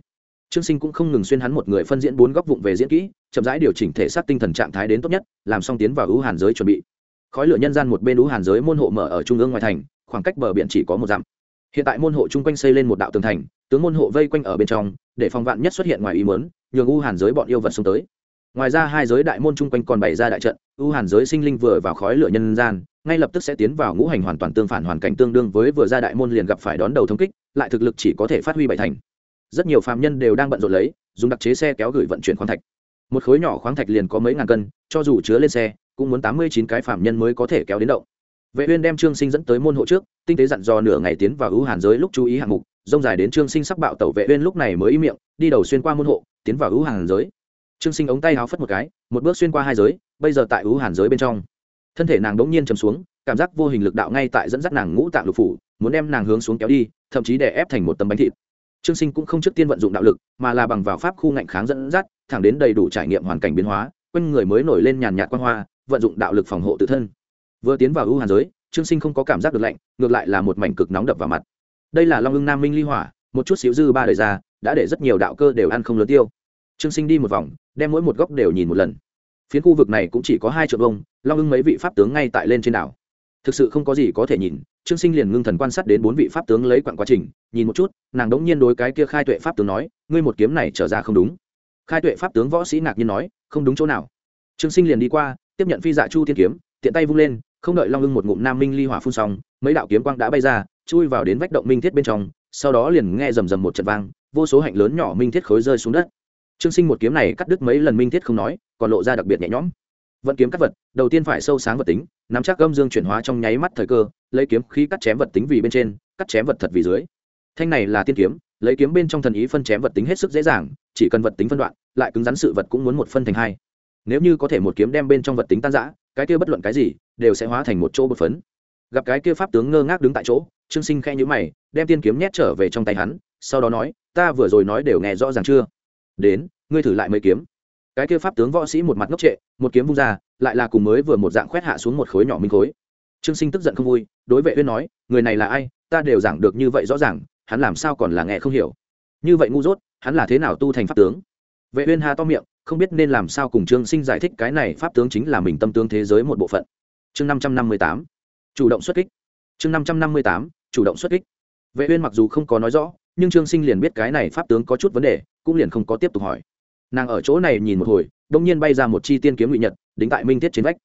Trương sinh cũng không ngừng xuyên hắn một người phân diễn bốn góc vụng về diễn kỹ, chậm rãi điều chỉnh thể xác tinh thần trạng thái đến tốt nhất, làm xong tiến vào ưu hàn giới chuẩn bị. Khói lửa nhân gian một bên ưu hàn giới môn hộ mở ở trung ương ngoài thành, khoảng cách bờ biển chỉ có một dặm hiện tại môn hộ chung quanh xây lên một đạo tường thành, tướng môn hộ vây quanh ở bên trong, để phòng vạn nhất xuất hiện ngoài ý mớn nhường U hàn giới bọn yêu vật xông tới. Ngoài ra hai giới đại môn chung quanh còn bày ra đại trận, U hàn giới sinh linh vừa vào khói lửa nhân gian, ngay lập tức sẽ tiến vào ngũ hành hoàn toàn tương phản hoàn cảnh tương đương với vừa ra đại môn liền gặp phải đón đầu thống kích, lại thực lực chỉ có thể phát huy bảy thành. Rất nhiều phạm nhân đều đang bận rộn lấy, dùng đặc chế xe kéo gửi vận chuyển khoáng thạch. Một khối nhỏ khoáng thạch liền có mấy ngàn cân, cho dù chứa lên xe, cũng muốn tám mươi chín cái phạm nhân mới có thể kéo đến động vệ uyên đem trương sinh dẫn tới môn hộ trước, tinh tế dặn dò nửa ngày tiến vào ưu hàn giới lúc chú ý hạng mục, rông dài đến trương sinh sắc bạo tẩu vệ uyên lúc này mới im miệng, đi đầu xuyên qua môn hộ, tiến vào ưu hàn giới. Trương sinh ống tay háo phất một cái, một bước xuyên qua hai giới, bây giờ tại ưu hàn giới bên trong. Thân thể nàng đống nhiên trầm xuống, cảm giác vô hình lực đạo ngay tại dẫn dắt nàng ngũ tạng lục phủ, muốn đem nàng hướng xuống kéo đi, thậm chí đè ép thành một tấm bánh thịt. Trương sinh cũng không trước tiên vận dụng đạo lực, mà là bằng vào pháp khu ngạnh kháng dẫn dắt, thẳng đến đầy đủ trải nghiệm hoàn cảnh biến hóa, quanh người mới nổi lên nhàn nhạt quan hoa, vận dụng đạo lực phòng hộ tự thân vừa tiến vào ưu hàn giới, trương sinh không có cảm giác được lạnh, ngược lại là một mảnh cực nóng đập vào mặt. Đây là long ưng nam minh ly hỏa, một chút xíu dư ba đời ra, đã để rất nhiều đạo cơ đều ăn không lớn tiêu. Trương sinh đi một vòng, đem mỗi một góc đều nhìn một lần. Phiến khu vực này cũng chỉ có hai triệu vông long ưng mấy vị pháp tướng ngay tại lên trên đảo. Thực sự không có gì có thể nhìn, trương sinh liền ngưng thần quan sát đến bốn vị pháp tướng lấy quặng quá trình, nhìn một chút, nàng đống nhiên đối cái kia khai tuệ pháp tướng nói, ngươi một kiếm này trở ra không đúng. Khai tuệ pháp tướng võ sĩ ngạc nhiên nói, không đúng chỗ nào. Trương sinh liền đi qua, tiếp nhận phi dạ chu tiên kiếm, tiện tay vung lên không đợi long ưng một ngụm nam minh ly hỏa phun xong, mấy đạo kiếm quang đã bay ra, chui vào đến vách động minh thiết bên trong, sau đó liền nghe rầm rầm một trận vang, vô số hạnh lớn nhỏ minh thiết khối rơi xuống đất. Trương sinh một kiếm này cắt đứt mấy lần minh thiết không nói, còn lộ ra đặc biệt nhẹ nhõm. Vận kiếm cắt vật, đầu tiên phải sâu sáng vật tính, nắm chắc gâm dương chuyển hóa trong nháy mắt thời cơ, lấy kiếm khí cắt chém vật tính vì bên trên, cắt chém vật thật vì dưới. Thanh này là tiên kiếm, lấy kiếm bên trong thần ý phân chém vật tính hết sức dễ dàng, chỉ cần vật tính phân đoạn, lại cứng rắn sự vật cũng muốn một phân thành hai. Nếu như có thể một kiếm đem bên trong vật tính tan giã cái kia bất luận cái gì đều sẽ hóa thành một chỗ bột phấn. Gặp cái kia pháp tướng ngơ ngác đứng tại chỗ, trương sinh khe nhữ mày, đem tiên kiếm nhét trở về trong tay hắn, sau đó nói, ta vừa rồi nói đều nghe rõ ràng chưa? Đến, ngươi thử lại mấy kiếm. Cái kia pháp tướng võ sĩ một mặt ngốc trệ, một kiếm vung ra, lại là cùng mới vừa một dạng khoét hạ xuống một khối nhỏ minh khối. Trương sinh tức giận không vui, đối vệ uyên nói, người này là ai? Ta đều giảng được như vậy rõ ràng, hắn làm sao còn là nghe không hiểu? Như vậy ngu dốt, hắn là thế nào tu thành pháp tướng? Vệ uyên ha to miệng không biết nên làm sao cùng trương sinh giải thích cái này pháp tướng chính là mình tâm tướng thế giới một bộ phận. Chương 558 chủ động xuất kích. Chương 558 chủ động xuất kích. Vệ uyên mặc dù không có nói rõ, nhưng trương sinh liền biết cái này pháp tướng có chút vấn đề, cũng liền không có tiếp tục hỏi. Nàng ở chỗ này nhìn một hồi đông nhiên bay ra một chi tiên kiếm ngụy nhật, đính tại minh thiết trên vách.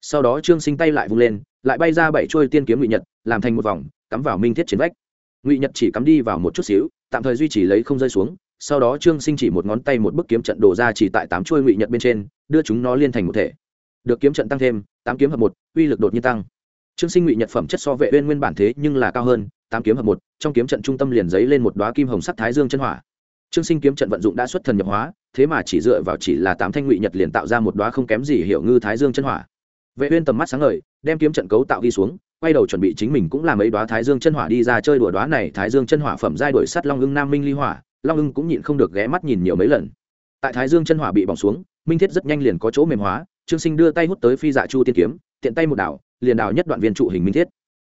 Sau đó trương sinh tay lại vung lên, lại bay ra bảy trôi tiên kiếm ngụy nhật, làm thành một vòng, cắm vào minh thiết trên vách. Ngụy nhật chỉ cắm đi vào một chút xíu, tạm thời duy trì lấy không rơi xuống sau đó trương sinh chỉ một ngón tay một bức kiếm trận đổ ra chỉ tại tám chuôi ngụy nhật bên trên, đưa chúng nó liên thành một thể. Được kiếm trận tăng thêm, tám kiếm hợp một, uy lực đột nhiên tăng. Trương sinh ngụy nhật phẩm chất so vệ uyên nguyên bản thế nhưng là cao hơn, tám kiếm hợp một, trong kiếm trận trung tâm liền giấy lên một đóa kim hồng sắc thái dương chân hỏa. Trương sinh kiếm trận vận dụng đã xuất thần nhập hóa, thế mà chỉ dựa vào chỉ là tám thanh ngụy nhật liền tạo ra một đóa không kém gì hiểu ngư thái dương chân hỏa. Vệ uyên tầm mắt sáng ngời, đem kiếm trận cấu tạo đi xuống, quay đầu chuẩn bị chính mình cũng làm ấy đóa thái dương chân hỏa đi ra chơi đùa đóa này thái dương chân hỏa phẩm giai đổi sắt long ưng nam minh ly hỏa long ưng cũng nhịn không được ghé mắt nhìn nhiều mấy lần tại thái dương chân hỏa bị bỏng xuống minh thiết rất nhanh liền có chỗ mềm hóa trương sinh đưa tay hút tới phi dạ chu tiên kiếm tiện tay một đảo liền đảo nhất đoạn viên trụ hình minh thiết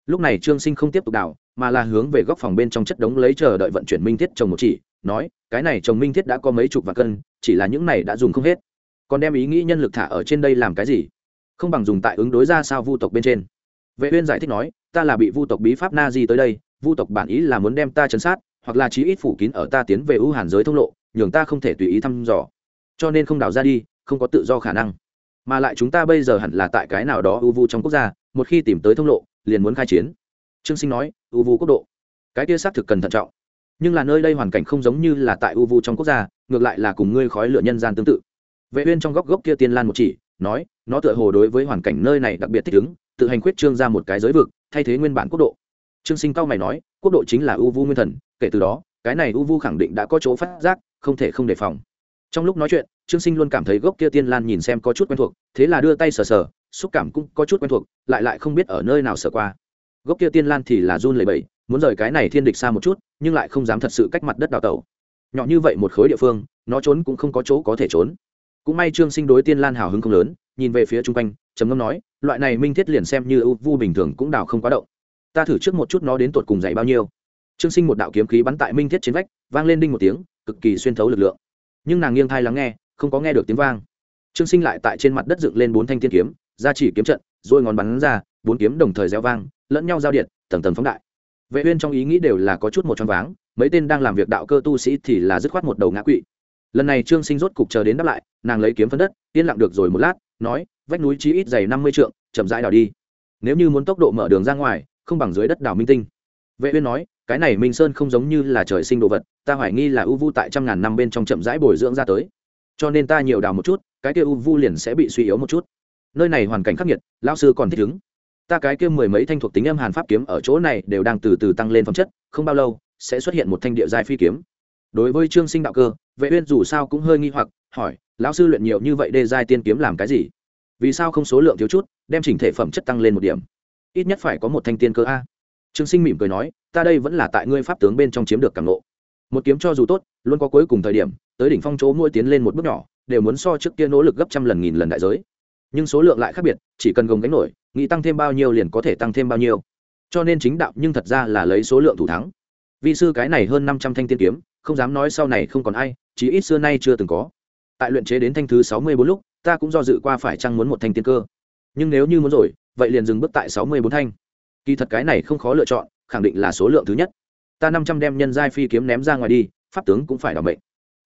lúc này trương sinh không tiếp tục đảo, mà là hướng về góc phòng bên trong chất đống lấy chờ đợi vận chuyển minh thiết trồng một chỉ nói cái này trồng minh thiết đã có mấy chục vạn cân chỉ là những này đã dùng không hết còn đem ý nghĩ nhân lực thả ở trên đây làm cái gì không bằng dùng tại ứng đối ra sao vu tộc bên trên vệ uyên giải thích nói ta là bị vu tộc bí pháp na di tới đây vu tộc bản ý là muốn đem ta chấn sát, hoặc là chí ít phủ kín ở ta tiến về ưu hàn giới thông lộ, nhường ta không thể tùy ý thăm dò. Cho nên không đào ra đi, không có tự do khả năng. Mà lại chúng ta bây giờ hẳn là tại cái nào đó ưu vu trong quốc gia, một khi tìm tới thông lộ, liền muốn khai chiến. Trương sinh nói, ưu vu quốc độ. Cái kia xác thực cần thận trọng. Nhưng là nơi đây hoàn cảnh không giống như là tại ưu vu trong quốc gia, ngược lại là cùng ngươi khói lửa nhân gian tương tự. Vệ uyên trong góc gốc kia tiên lan một chỉ, nói, nó tựa hồ đối với hoàn cảnh nơi này đặc biệt thích ứng, tự hành quyết trương ra một cái giới vực, thay thế nguyên bản quốc độ trương sinh cao mày nói, quốc độ chính là u vu nguyên thần, kể từ đó, cái này u vu khẳng định đã có chỗ phát giác, không thể không đề phòng. Trong lúc nói chuyện, trương sinh luôn cảm thấy gốc kia tiên lan nhìn xem có chút quen thuộc, thế là đưa tay sờ sờ, xúc cảm cũng có chút quen thuộc, lại lại không biết ở nơi nào sờ qua. Gốc kia tiên lan thì là run lẩy bẩy, muốn rời cái này thiên địch xa một chút, nhưng lại không dám thật sự cách mặt đất đào tẩu. Nhỏ như vậy một khối địa phương, nó trốn cũng không có chỗ có thể trốn. Cũng may trương sinh đối tiên lan hào hứng không lớn, nhìn về phía chung quanh, trầm ngâm nói, loại này minh thiết liền xem như ưu vu bình thường cũng đào không quá động ta thử trước một chút nó đến tột cùng dày bao nhiêu. Trương sinh một đạo kiếm khí bắn tại minh thiết trên vách, vang lên đinh một tiếng, cực kỳ xuyên thấu lực lượng. Nhưng nàng nghiêng thai lắng nghe, không có nghe được tiếng vang. Trương sinh lại tại trên mặt đất dựng lên bốn thanh thiên kiếm, ra chỉ kiếm trận, rồi ngón bắn ra, bốn kiếm đồng thời gieo vang, lẫn nhau giao điện, tầng tầng phóng đại. Vệ uyên trong ý nghĩ đều là có chút một choáng váng, mấy tên đang làm việc đạo cơ tu sĩ thì là dứt khoát một đầu ngã quỵ. Lần này trương sinh rốt cục chờ đến đáp lại, nàng lấy kiếm phân đất, yên lặng được rồi một lát, nói, vách núi chí ít dày năm mươi trượng, chậm rãi đào đi. Nếu như muốn tốc độ mở đường ra ngoài không bằng dưới đất đào minh tinh. Vệ uyên nói, cái này minh sơn không giống như là trời sinh đồ vật, ta hoài nghi là u vu tại trăm ngàn năm bên trong chậm rãi bồi dưỡng ra tới. Cho nên ta nhiều đào một chút, cái kia u vu liền sẽ bị suy yếu một chút. Nơi này hoàn cảnh khắc nghiệt, lão sư còn thích ứng. Ta cái kia mười mấy thanh thuộc tính âm hàn pháp kiếm ở chỗ này đều đang từ từ tăng lên phẩm chất, không bao lâu, sẽ xuất hiện một thanh địa giai phi kiếm. Đối với trương sinh đạo cơ, vệ uyên dù sao cũng hơi nghi hoặc, hỏi, lão sư luyện nhiều như vậy đề giai tiên kiếm làm cái gì? Vì sao không số lượng thiếu chút, đem chỉnh thể phẩm chất tăng lên một điểm? Ít nhất phải có một thanh tiên cơ a. Trương sinh mỉm cười nói, ta đây vẫn là tại ngươi pháp tướng bên trong chiếm được cảm nộ một kiếm cho dù tốt, luôn có cuối cùng thời điểm, tới đỉnh phong chỗ mỗi tiến lên một bước nhỏ, đều muốn so trước kia nỗ lực gấp trăm lần nghìn lần đại giới. Nhưng số lượng lại khác biệt, chỉ cần gồng gánh nổi, nghĩ tăng thêm bao nhiêu liền có thể tăng thêm bao nhiêu. Cho nên chính đạo nhưng thật ra là lấy số lượng thủ thắng. Vi sư cái này hơn năm trăm thanh tiên kiếm, không dám nói sau này không còn ai, chí ít xưa nay chưa từng có. Tại luyện chế đến thanh thứ sáu mươi bốn lúc, ta cũng do dự qua phải chăng muốn một thanh tiên cơ. Nhưng nếu như muốn rồi vậy liền dừng bước tại sáu mươi bốn thanh. Kỳ thật cái này không khó lựa chọn, khẳng định là số lượng thứ nhất. Ta năm trăm đem nhân giai phi kiếm ném ra ngoài đi, pháp tướng cũng phải đảm mệnh.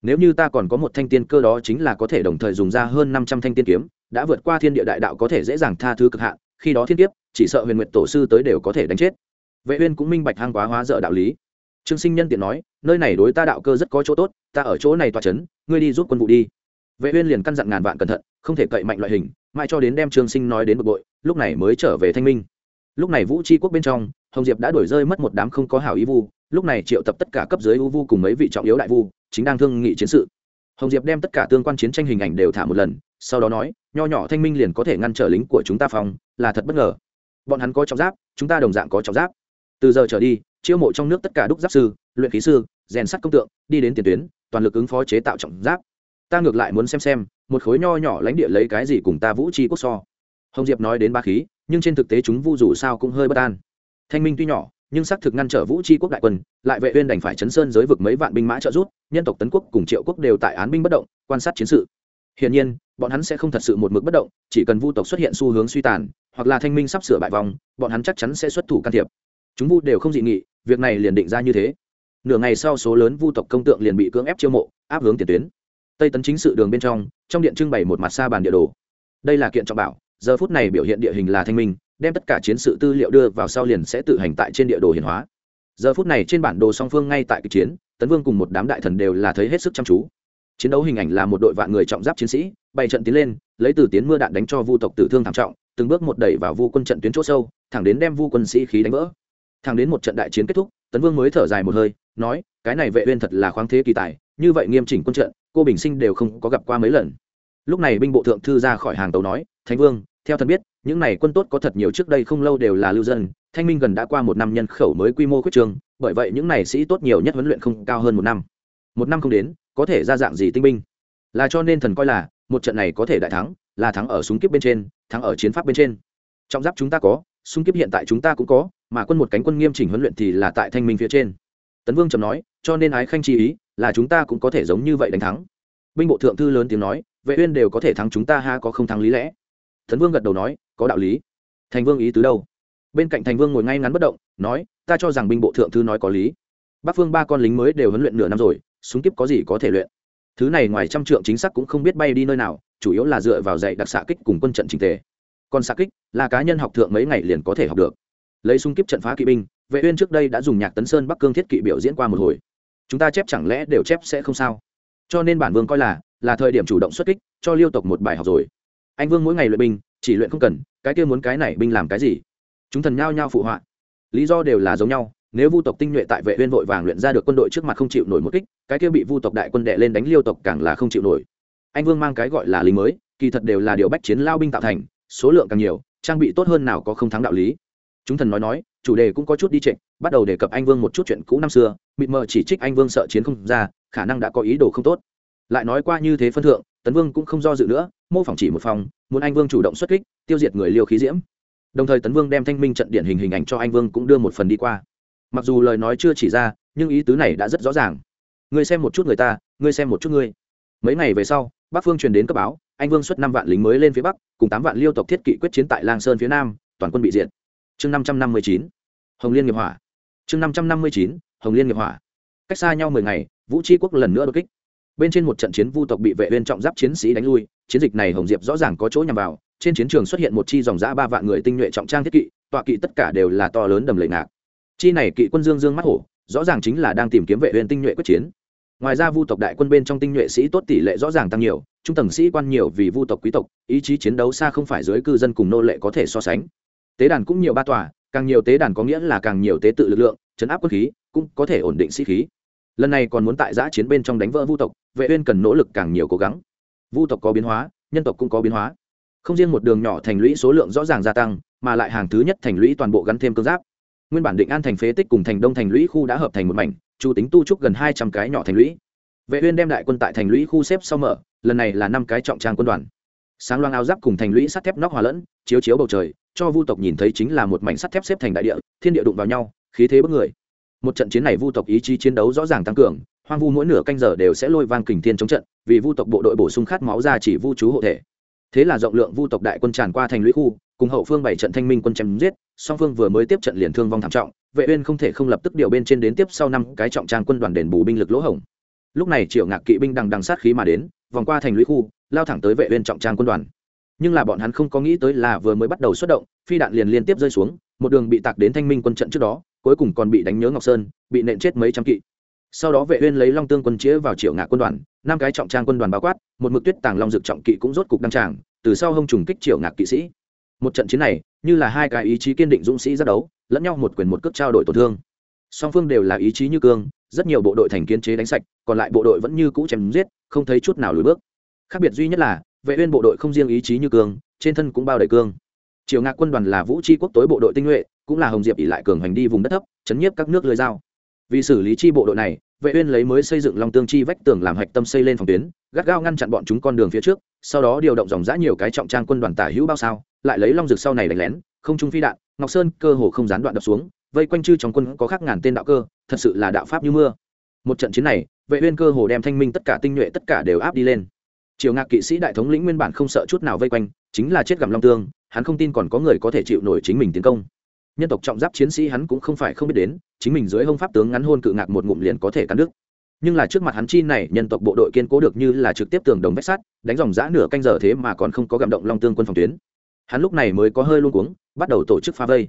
Nếu như ta còn có một thanh tiên cơ đó chính là có thể đồng thời dùng ra hơn năm trăm thanh tiên kiếm, đã vượt qua thiên địa đại đạo có thể dễ dàng tha thứ cực hạn, khi đó thiên kiếp, chỉ sợ huyền nguyệt tổ sư tới đều có thể đánh chết. Vệ uyên cũng minh bạch hang quá hóa dở đạo lý. Trương sinh nhân tiện nói, nơi này đối ta đạo cơ rất có chỗ tốt, ta ở chỗ này tòa chấn, ngươi đi giúp quân vụ đi. Vệ uyên liền căn dặn ngàn vạn cẩn thận, không thể cậy mạnh loại hình, mãi cho đến đem trương sinh nói đến bực bội lúc này mới trở về thanh minh. Lúc này vũ tri quốc bên trong, hồng diệp đã đổi rơi mất một đám không có hảo ý vu. Lúc này triệu tập tất cả cấp dưới u vu cùng mấy vị trọng yếu đại vu, chính đang thương nghị chiến sự. Hồng diệp đem tất cả tương quan chiến tranh hình ảnh đều thả một lần, sau đó nói, nho nhỏ thanh minh liền có thể ngăn trở lính của chúng ta phòng, là thật bất ngờ. Bọn hắn có trọng giáp, chúng ta đồng dạng có trọng giáp. Từ giờ trở đi, chiêu mộ trong nước tất cả đúc giáp sư, luyện khí sư, rèn sắt công tượng, đi đến tiền tuyến, toàn lực ứng phó chế tạo trọng giáp. Ta ngược lại muốn xem xem, một khối nho nhỏ lãnh địa lấy cái gì cùng ta vũ tri quốc so hồng diệp nói đến ba khí, nhưng trên thực tế chúng vu dù sao cũng hơi bất an. Thanh minh tuy nhỏ, nhưng xác thực ngăn trở vũ tri quốc đại quân, lại vệ uyên đành phải chấn sơn giới vực mấy vạn binh mã trợ rút. nhân tộc tấn quốc cùng triệu quốc đều tại án binh bất động, quan sát chiến sự. Hiển nhiên, bọn hắn sẽ không thật sự một mực bất động, chỉ cần vu tộc xuất hiện xu hướng suy tàn, hoặc là thanh minh sắp sửa bại vòng bọn hắn chắc chắn sẽ xuất thủ can thiệp. Chúng vu đều không dị nghị, việc này liền định ra như thế. Nửa ngày sau số lớn vu tộc công tượng liền bị cưỡng ép chiêu mộ, áp hướng tiền tuyến. Tây tấn chính sự đường bên trong trong điện trưng bày một mặt xa bàn địa đồ. Đây là kiện trọng bảo giờ phút này biểu hiện địa hình là thanh minh, đem tất cả chiến sự tư liệu đưa vào sau liền sẽ tự hành tại trên địa đồ hiển hóa. Giờ phút này trên bản đồ song phương ngay tại kịch chiến, tấn vương cùng một đám đại thần đều là thấy hết sức chăm chú. Chiến đấu hình ảnh là một đội vạn người trọng giáp chiến sĩ bày trận tiến lên, lấy từ tiến mưa đạn đánh cho vu tộc tử thương thảm trọng, từng bước một đẩy vào vu quân trận tuyến chỗ sâu, thẳng đến đem vu quân sĩ khí đánh vỡ. Thẳng đến một trận đại chiến kết thúc, tấn vương mới thở dài một hơi, nói, cái này vệ uyên thật là khoáng thế kỳ tài, như vậy nghiêm chỉnh quân trận, cô bình sinh đều không có gặp qua mấy lần. Lúc này binh bộ thượng thư ra khỏi hàng tàu nói, thánh vương theo thần biết, những này quân tốt có thật nhiều trước đây không lâu đều là lưu dân, thanh minh gần đã qua một năm nhân khẩu mới quy mô quyết trường, bởi vậy những này sĩ tốt nhiều nhất huấn luyện không cao hơn một năm. Một năm không đến, có thể ra dạng gì tinh binh? Là cho nên thần coi là, một trận này có thể đại thắng, là thắng ở súng kiếp bên trên, thắng ở chiến pháp bên trên. Trong giáp chúng ta có, súng kiếp hiện tại chúng ta cũng có, mà quân một cánh quân nghiêm chỉnh huấn luyện thì là tại thanh minh phía trên. Tấn vương trầm nói, cho nên ái khanh chi ý, là chúng ta cũng có thể giống như vậy đánh thắng. Binh bộ thượng thư lớn tiếng nói, vệ uyên đều có thể thắng chúng ta ha có không thắng lý lẽ tấn vương gật đầu nói, có đạo lý. Thành vương ý tứ đâu? Bên cạnh thành vương ngồi ngay ngắn bất động, nói, ta cho rằng binh bộ thượng thư nói có lý. Bắc phương ba con lính mới đều huấn luyện nửa năm rồi, súng kiếp có gì có thể luyện? Thứ này ngoài trăm trượng chính xác cũng không biết bay đi nơi nào, chủ yếu là dựa vào dạy đặc xạ kích cùng quân trận trình tề. Còn xạ kích là cá nhân học thượng mấy ngày liền có thể học được. Lấy xung kích trận phá kỵ binh, vệ uyên trước đây đã dùng nhạc tấn sơn bắc cương thiết kỵ biểu diễn qua một hồi. Chúng ta chép chẳng lẽ đều chép sẽ không sao? Cho nên bản vương coi là là thời điểm chủ động xuất kích, cho liêu tộc một bài học rồi anh vương mỗi ngày luyện binh, chỉ luyện không cần, cái kia muốn cái này binh làm cái gì? Chúng thần nhao nhao phụ họa. Lý do đều là giống nhau, nếu vu tộc tinh nhuệ tại vệ uyên vội vàng luyện ra được quân đội trước mặt không chịu nổi một kích, cái kia bị vu tộc đại quân đệ lên đánh liêu tộc càng là không chịu nổi. Anh vương mang cái gọi là lính mới, kỳ thật đều là điều bách chiến lao binh tạo thành, số lượng càng nhiều, trang bị tốt hơn nào có không thắng đạo lý. Chúng thần nói nói, chủ đề cũng có chút đi trịnh bắt đầu đề cập anh vương một chút chuyện cũ năm xưa, mịt mờ chỉ trích anh vương sợ chiến không ra, khả năng đã có ý đồ không tốt. Lại nói qua như thế phân thượng tấn vương cũng không do dự nữa, mô phỏng chỉ một phòng, muốn anh vương chủ động xuất kích, tiêu diệt người liêu khí diễm. Đồng thời tấn vương đem thanh minh trận điển hình hình ảnh cho anh vương cũng đưa một phần đi qua. Mặc dù lời nói chưa chỉ ra, nhưng ý tứ này đã rất rõ ràng. Ngươi xem một chút người ta, ngươi xem một chút ngươi. Mấy ngày về sau, bắc phương truyền đến cấp báo, anh vương xuất năm vạn lính mới lên phía bắc, cùng tám vạn liêu tộc thiết kỵ quyết chiến tại lang sơn phía nam, toàn quân bị diệt. Chương năm trăm năm mươi chín, hồng liên nghiệp hỏa. Chương năm trăm năm mươi chín, hồng liên nghiệp hỏa. Cách xa nhau mười ngày, vũ tri quốc lần nữa đột kích bên trên một trận chiến vu tộc bị vệ uyên trọng giáp chiến sĩ đánh lui, chiến dịch này hồng diệp rõ ràng có chỗ nhằm vào, trên chiến trường xuất hiện một chi dòng giã ba vạn người tinh nhuệ trọng trang thiết kỵ, tọa kỵ tất cả đều là to lớn đầm lầy ngạc. Chi này kỵ quân dương dương mắt hổ, rõ ràng chính là đang tìm kiếm vệ uyên tinh nhuệ quyết chiến. Ngoài ra vu tộc đại quân bên trong tinh nhuệ sĩ tốt tỷ lệ rõ ràng tăng nhiều, trung tầng sĩ quan nhiều vì vu tộc quý tộc, ý chí chiến đấu xa không phải dưới cư dân cùng nô lệ có thể so sánh. Tế đàn cũng nhiều ba tòa, càng nhiều tế đàn có nghĩa là càng nhiều tế tự lực lượng, chấn áp quân khí, cũng có thể ổn định sĩ khí lần này còn muốn tại giã chiến bên trong đánh vỡ vu tộc, vệ uyên cần nỗ lực càng nhiều cố gắng. Vu tộc có biến hóa, nhân tộc cũng có biến hóa. Không riêng một đường nhỏ thành lũy số lượng rõ ràng gia tăng, mà lại hàng thứ nhất thành lũy toàn bộ gắn thêm cương giáp. Nguyên bản định an thành phế tích cùng thành đông thành lũy khu đã hợp thành một mảnh, chu tính tu trúc gần hai trăm cái nhỏ thành lũy. Vệ uyên đem đại quân tại thành lũy khu xếp sau mở, lần này là năm cái trọng trang quân đoàn. Sáng loang áo giáp cùng thành lũy sắt thép nóc hòa lẫn, chiếu chiếu bầu trời, cho vu tộc nhìn thấy chính là một mảnh sắt thép xếp thành đại địa, thiên địa đụng vào nhau, khí thế bất người một trận chiến này vu tộc ý chí chiến đấu rõ ràng tăng cường, hoang vu mỗi nửa canh giờ đều sẽ lôi vang kình thiên chống trận, vì vu tộc bộ đội bổ sung khát máu ra chỉ vu chú hộ thể. Thế là rộng lượng vu tộc đại quân tràn qua thành lũy khu, cùng hậu phương bảy trận thanh minh quân chém giết, song phương vừa mới tiếp trận liền thương vong thảm trọng, vệ uyên không thể không lập tức điều bên trên đến tiếp sau năm cái trọng trang quân đoàn đền bù binh lực lỗ hổng. Lúc này triệu ngạc kỵ binh đằng đằng sát khí mà đến, vòng qua thành lũy khu, lao thẳng tới vệ uyên trọng trang quân đoàn. Nhưng là bọn hắn không có nghĩ tới là vừa mới bắt đầu xuất động, phi đạn liền liên tiếp rơi xuống, một đường bị tạc đến thanh minh quân trận trước đó cuối cùng còn bị đánh nhớ ngọc sơn, bị nện chết mấy trăm kỵ. Sau đó vệ uyên lấy long tương quân chĩa vào triệu ngạ quân đoàn, năm cái trọng trang quân đoàn bao quát, một mực tuyết tàng long dược trọng kỵ cũng rốt cục đăng tràng, từ sau hông trùng kích triệu ngạc kỵ sĩ. Một trận chiến này, như là hai cái ý chí kiên định dũng sĩ ra đấu, lẫn nhau một quyền một cước trao đổi tổn thương. Song phương đều là ý chí như cương, rất nhiều bộ đội thành kiến chế đánh sạch, còn lại bộ đội vẫn như cũ chém giết, không thấy chút nào lùi bước. Khác biệt duy nhất là, vệ uyên bộ đội không riêng ý chí như cương, trên thân cũng bao đầy cương. Triều ngạc quân đoàn là vũ tri quốc tối bộ đội tinh nhuệ cũng là hồng diệp ỉ lại cường hành đi vùng đất thấp, chấn nhiếp các nước lưới dao vì xử lý chi bộ đội này, vệ uyên lấy mới xây dựng long tương chi vách tường làm hạch tâm xây lên phòng tuyến, gắt gao ngăn chặn bọn chúng con đường phía trước, sau đó điều động dòng dã nhiều cái trọng trang quân đoàn tả hữu bao sao, lại lấy long dược sau này đánh lén, không trung phi đạn, ngọc sơn cơ hồ không gián đoạn đập xuống, vây quanh chư trong quân có khác ngàn tên đạo cơ, thật sự là đạo pháp như mưa. Một trận chiến này, vệ uyên cơ hồ đem thanh minh tất cả tinh nhuệ tất cả đều áp đi lên. Triều ngạc kỵ sĩ đại thống lĩnh nguyên bản không sợ chút nào vây quanh, chính là chết gặm long tương, hắn không tin còn có người có thể chịu nổi chính mình tiến công nhân tộc trọng giáp chiến sĩ hắn cũng không phải không biết đến, chính mình dưới hông pháp tướng ngắn hôn cự ngạc một ngụm liền có thể cắn đứt. Nhưng là trước mặt hắn chi này, nhân tộc bộ đội kiên cố được như là trực tiếp tường đồng vách sắt, đánh dòng giã nửa canh giờ thế mà còn không có gặm động long tương quân phòng tuyến. Hắn lúc này mới có hơi luôn cuống, bắt đầu tổ chức phá vây.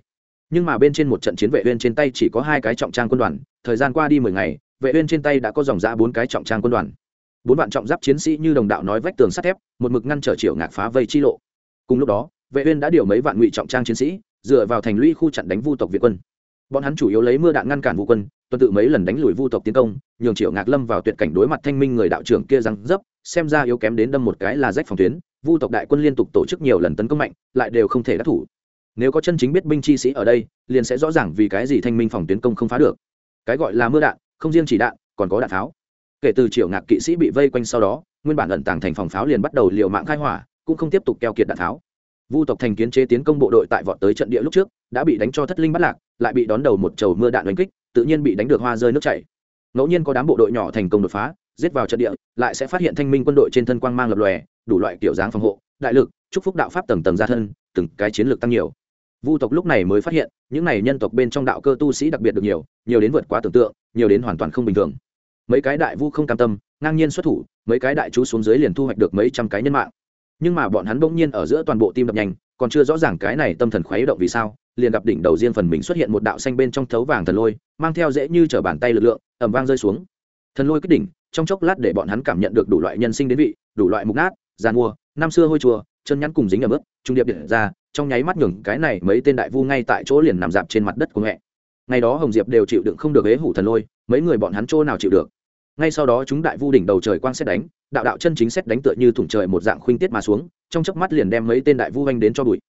Nhưng mà bên trên một trận chiến vệ uyên trên tay chỉ có hai cái trọng trang quân đoàn, thời gian qua đi mười ngày, vệ uyên trên tay đã có dòng giã bốn cái trọng trang quân đoàn. Bốn vạn trọng giáp chiến sĩ như đồng đạo nói vách tường sắt thép, một mực ngăn trở triệu ngạc phá vây chi lộ. Cùng lúc đó, vệ uyên đã điều mấy vạn ngụy trọng trang chiến sĩ dựa vào thành lũy khu chặn đánh vu tộc việt quân. Bọn hắn chủ yếu lấy mưa đạn ngăn cản vu quân, tuần tự mấy lần đánh lùi vu tộc tiến công, nhường triệu ngạc lâm vào tuyệt cảnh đối mặt thanh minh người đạo trưởng kia răng dấp, xem ra yếu kém đến đâm một cái là rách phòng tuyến, vu tộc đại quân liên tục tổ chức nhiều lần tấn công mạnh, lại đều không thể đắc thủ. Nếu có chân chính biết binh chi sĩ ở đây, liền sẽ rõ ràng vì cái gì thanh minh phòng tuyến công không phá được. Cái gọi là mưa đạn, không riêng chỉ đạn, còn có đạn pháo. Kể từ triệu ngạc kỵ sĩ bị vây quanh sau đó, nguyên bản ẩn tàng thành phòng pháo liền bắt đầu liều mạng khai hỏa, cũng không tiếp tục keo kiệt đạn pháo vu tộc thành kiến chế tiến công bộ đội tại vọt tới trận địa lúc trước, đã bị đánh cho thất linh bắt lạc, lại bị đón đầu một chầu mưa đạn đánh kích, tự nhiên bị đánh được hoa rơi nước chảy. Ngẫu nhiên có đám bộ đội nhỏ thành công đột phá, giết vào trận địa, lại sẽ phát hiện thanh minh quân đội trên thân quang mang lập lòe, đủ loại kiểu dáng phòng hộ, đại lực, chúc phúc đạo pháp tầng tầng ra thân, từng cái chiến lược tăng nhiều. Vu tộc lúc này mới phát hiện, những này nhân tộc bên trong đạo cơ tu sĩ đặc biệt được nhiều nhiều đến vượt quá tưởng tượng, nhiều đến hoàn toàn không bình thường. Mấy cái đại vu không cam tâm, ngang nhiên xuất thủ, mấy cái đại chú xuống dưới liền thu hoạch được mấy trăm cái nhân mạng nhưng mà bọn hắn bỗng nhiên ở giữa toàn bộ tim đập nhanh, còn chưa rõ ràng cái này tâm thần khuấy động vì sao, liền gặp đỉnh đầu riêng phần mình xuất hiện một đạo xanh bên trong thấu vàng thần lôi, mang theo dễ như t bàn tay lực lượng ẩm vang rơi xuống. Thần lôi kích đỉnh, trong chốc lát để bọn hắn cảm nhận được đủ loại nhân sinh đến vị, đủ loại mục nát gian mua năm xưa hôi chùa chân nhắn cùng dính ở mức trung điệp điện ra, trong nháy mắt ngừng cái này mấy tên đại vu ngay tại chỗ liền nằm dạp trên mặt đất của mẹ. Ngày đó hồng diệp đều chịu đựng không được ế hủ thần lôi, mấy người bọn hắn chỗ nào chịu được? Ngay sau đó chúng đại vu đỉnh đầu trời quang xét đánh, đạo đạo chân chính xét đánh tựa như thủng trời một dạng khuynh tiết mà xuống, trong chớp mắt liền đem mấy tên đại vu anh đến cho bụi.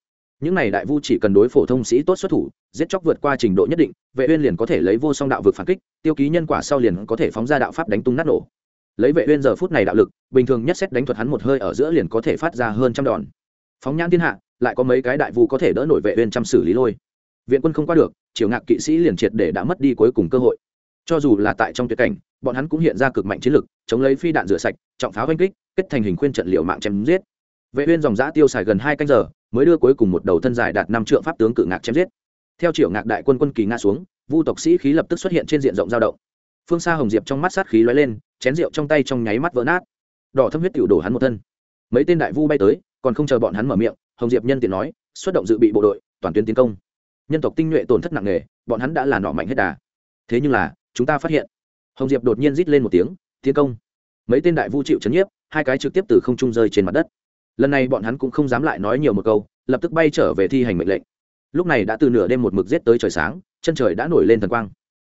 Những này đại vu chỉ cần đối phổ thông sĩ tốt xuất thủ, giết chóc vượt qua trình độ nhất định, vệ uyên liền có thể lấy vô song đạo vực phản kích, tiêu ký nhân quả sau liền có thể phóng ra đạo pháp đánh tung nát nổ. Lấy vệ uyên giờ phút này đạo lực, bình thường nhất xét đánh thuật hắn một hơi ở giữa liền có thể phát ra hơn trăm đòn. Phóng nhãn thiên hạ, lại có mấy cái đại vu có thể đỡ nổi vệ uyên trăm xử lý lôi. Viện quân không qua được, triều ngạc kỵ sĩ liền triệt để đã mất đi cuối cùng cơ hội. Cho dù là tại trong tuyệt cảnh bọn hắn cũng hiện ra cực mạnh chiến lực, chống lấy phi đạn rửa sạch, trọng pháo oanh kích, kết thành hình khuyên trận liệu mạng chém giết. Vệ uyên dòng dã tiêu xài gần hai canh giờ, mới đưa cuối cùng một đầu thân dài đạt năm trượng pháp tướng cự ngạc chém giết. Theo triệu ngạc đại quân quân kỳ nga xuống, vu tộc sĩ khí lập tức xuất hiện trên diện rộng dao động. Phương xa hồng diệp trong mắt sát khí lóe lên, chén rượu trong tay trong nháy mắt vỡ nát. Đỏ thâm huyết tiểu đổ hắn một thân. Mấy tên đại vu bay tới, còn không chờ bọn hắn mở miệng, hồng diệp nhân tiện nói, xuất động dự bị bộ đội, toàn tuyến tiến công. Nhân tộc tinh nhuệ tổn thất nặng nề, bọn hắn đã là nọ mạnh hết đà. Thế nhưng là, chúng ta phát hiện hồng diệp đột nhiên rít lên một tiếng tiến công mấy tên đại vu chịu chấn nhiếp hai cái trực tiếp từ không trung rơi trên mặt đất lần này bọn hắn cũng không dám lại nói nhiều một câu lập tức bay trở về thi hành mệnh lệnh lúc này đã từ nửa đêm một mực giết tới trời sáng chân trời đã nổi lên thần quang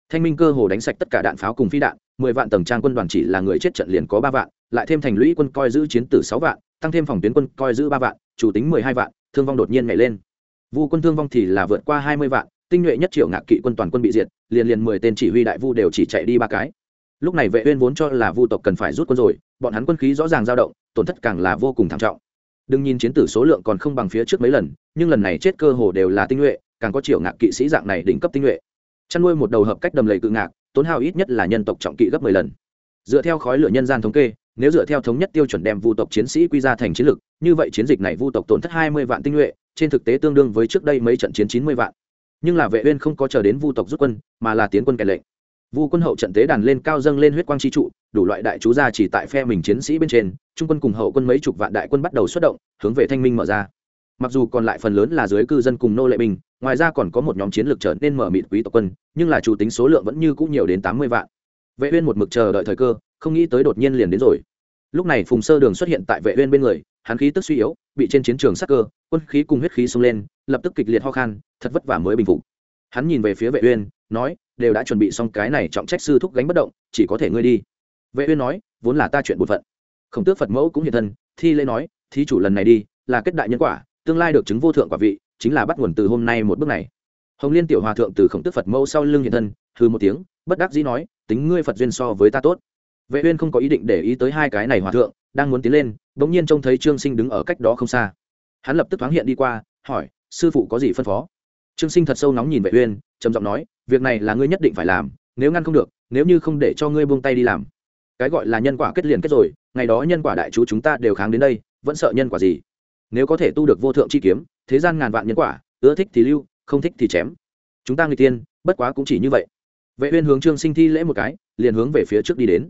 thanh minh cơ hồ đánh sạch tất cả đạn pháo cùng phi đạn mười vạn tầng trang quân đoàn chỉ là người chết trận liền có ba vạn lại thêm thành lũy quân coi giữ chiến tử sáu vạn tăng thêm phòng tuyến quân coi giữ ba vạn chủ tính mười hai vạn thương vong đột nhiên nhảy lên vu quân thương vong thì là vượt qua hai mươi vạn tinh nhuệ nhất triệu ngạc kỵ quân toàn quân bị diệt, liền liền mười tên chỉ huy đại vu đều chỉ chạy đi ba cái. Lúc này vệ uyên vốn cho là vu tộc cần phải rút quân rồi, bọn hắn quân khí rõ ràng dao động, tổn thất càng là vô cùng thảm trọng. Đừng nhìn chiến tử số lượng còn không bằng phía trước mấy lần, nhưng lần này chết cơ hồ đều là tinh nhuệ, càng có triệu ngạc kỵ sĩ dạng này đỉnh cấp tinh nhuệ. Chăn nuôi một đầu hợp cách đầm lầy cự ngạc, tốn hao ít nhất là nhân tộc trọng kỵ gấp mười lần. Dựa theo khói lửa nhân gian thống kê, nếu dựa theo thống nhất tiêu chuẩn đem vu tộc chiến sĩ quy ra thành chiến lực như vậy chiến dịch này vu tộc tổn thất hai mươi vạn tinh nhuệ, trên thực tế tương đương với trước đây mấy trận chiến chín mươi vạn nhưng là vệ uyên không có chờ đến vu tộc rút quân, mà là tiến quân kẻ lệnh. Vu quân hậu trận tế đàn lên cao dâng lên huyết quang chi trụ, đủ loại đại chú gia chỉ tại phe mình chiến sĩ bên trên, trung quân cùng hậu quân mấy chục vạn đại quân bắt đầu xuất động, hướng về thanh minh mở ra. Mặc dù còn lại phần lớn là dưới cư dân cùng nô lệ binh, ngoài ra còn có một nhóm chiến lược trở nên mở mịt quý tộc quân, nhưng là chủ tính số lượng vẫn như cũng nhiều đến tám mươi vạn. Vệ uyên một mực chờ đợi thời cơ, không nghĩ tới đột nhiên liền đến rồi. Lúc này phùng sơ đường xuất hiện tại vệ uyên bên người hắn khí tức suy yếu, bị trên chiến trường sát cơ, quân khí cùng huyết khí xông lên, lập tức kịch liệt ho khan, thật vất vả mới bình phục. Hắn nhìn về phía vệ uyên, nói, đều đã chuẩn bị xong cái này trọng trách sư thúc gánh bất động, chỉ có thể ngươi đi. Vệ uyên nói, vốn là ta chuyện bổn phận. Khổng tước phật mẫu cũng hiện thân, thi lễ nói, thí chủ lần này đi, là kết đại nhân quả, tương lai được chứng vô thượng quả vị, chính là bắt nguồn từ hôm nay một bước này. Hồng liên tiểu hòa thượng từ khổng tước phật mẫu sau lưng hiện thân, hừ một tiếng, bất đắc dĩ nói, tính ngươi phật duyên so với ta tốt. Vệ uyên không có ý định để ý tới hai cái này hòa thượng, đang muốn tiến lên bỗng nhiên trông thấy trương sinh đứng ở cách đó không xa. Hắn lập tức thoáng hiện đi qua, hỏi, sư phụ có gì phân phó? Trương sinh thật sâu nóng nhìn vệ uyên, trầm giọng nói, việc này là ngươi nhất định phải làm, nếu ngăn không được, nếu như không để cho ngươi buông tay đi làm. Cái gọi là nhân quả kết liền kết rồi, ngày đó nhân quả đại chú chúng ta đều kháng đến đây, vẫn sợ nhân quả gì? Nếu có thể tu được vô thượng chi kiếm, thế gian ngàn vạn nhân quả, ưa thích thì lưu, không thích thì chém. Chúng ta người tiên, bất quá cũng chỉ như vậy. Vệ uyên hướng trương sinh thi lễ một cái, liền hướng về phía trước đi đến.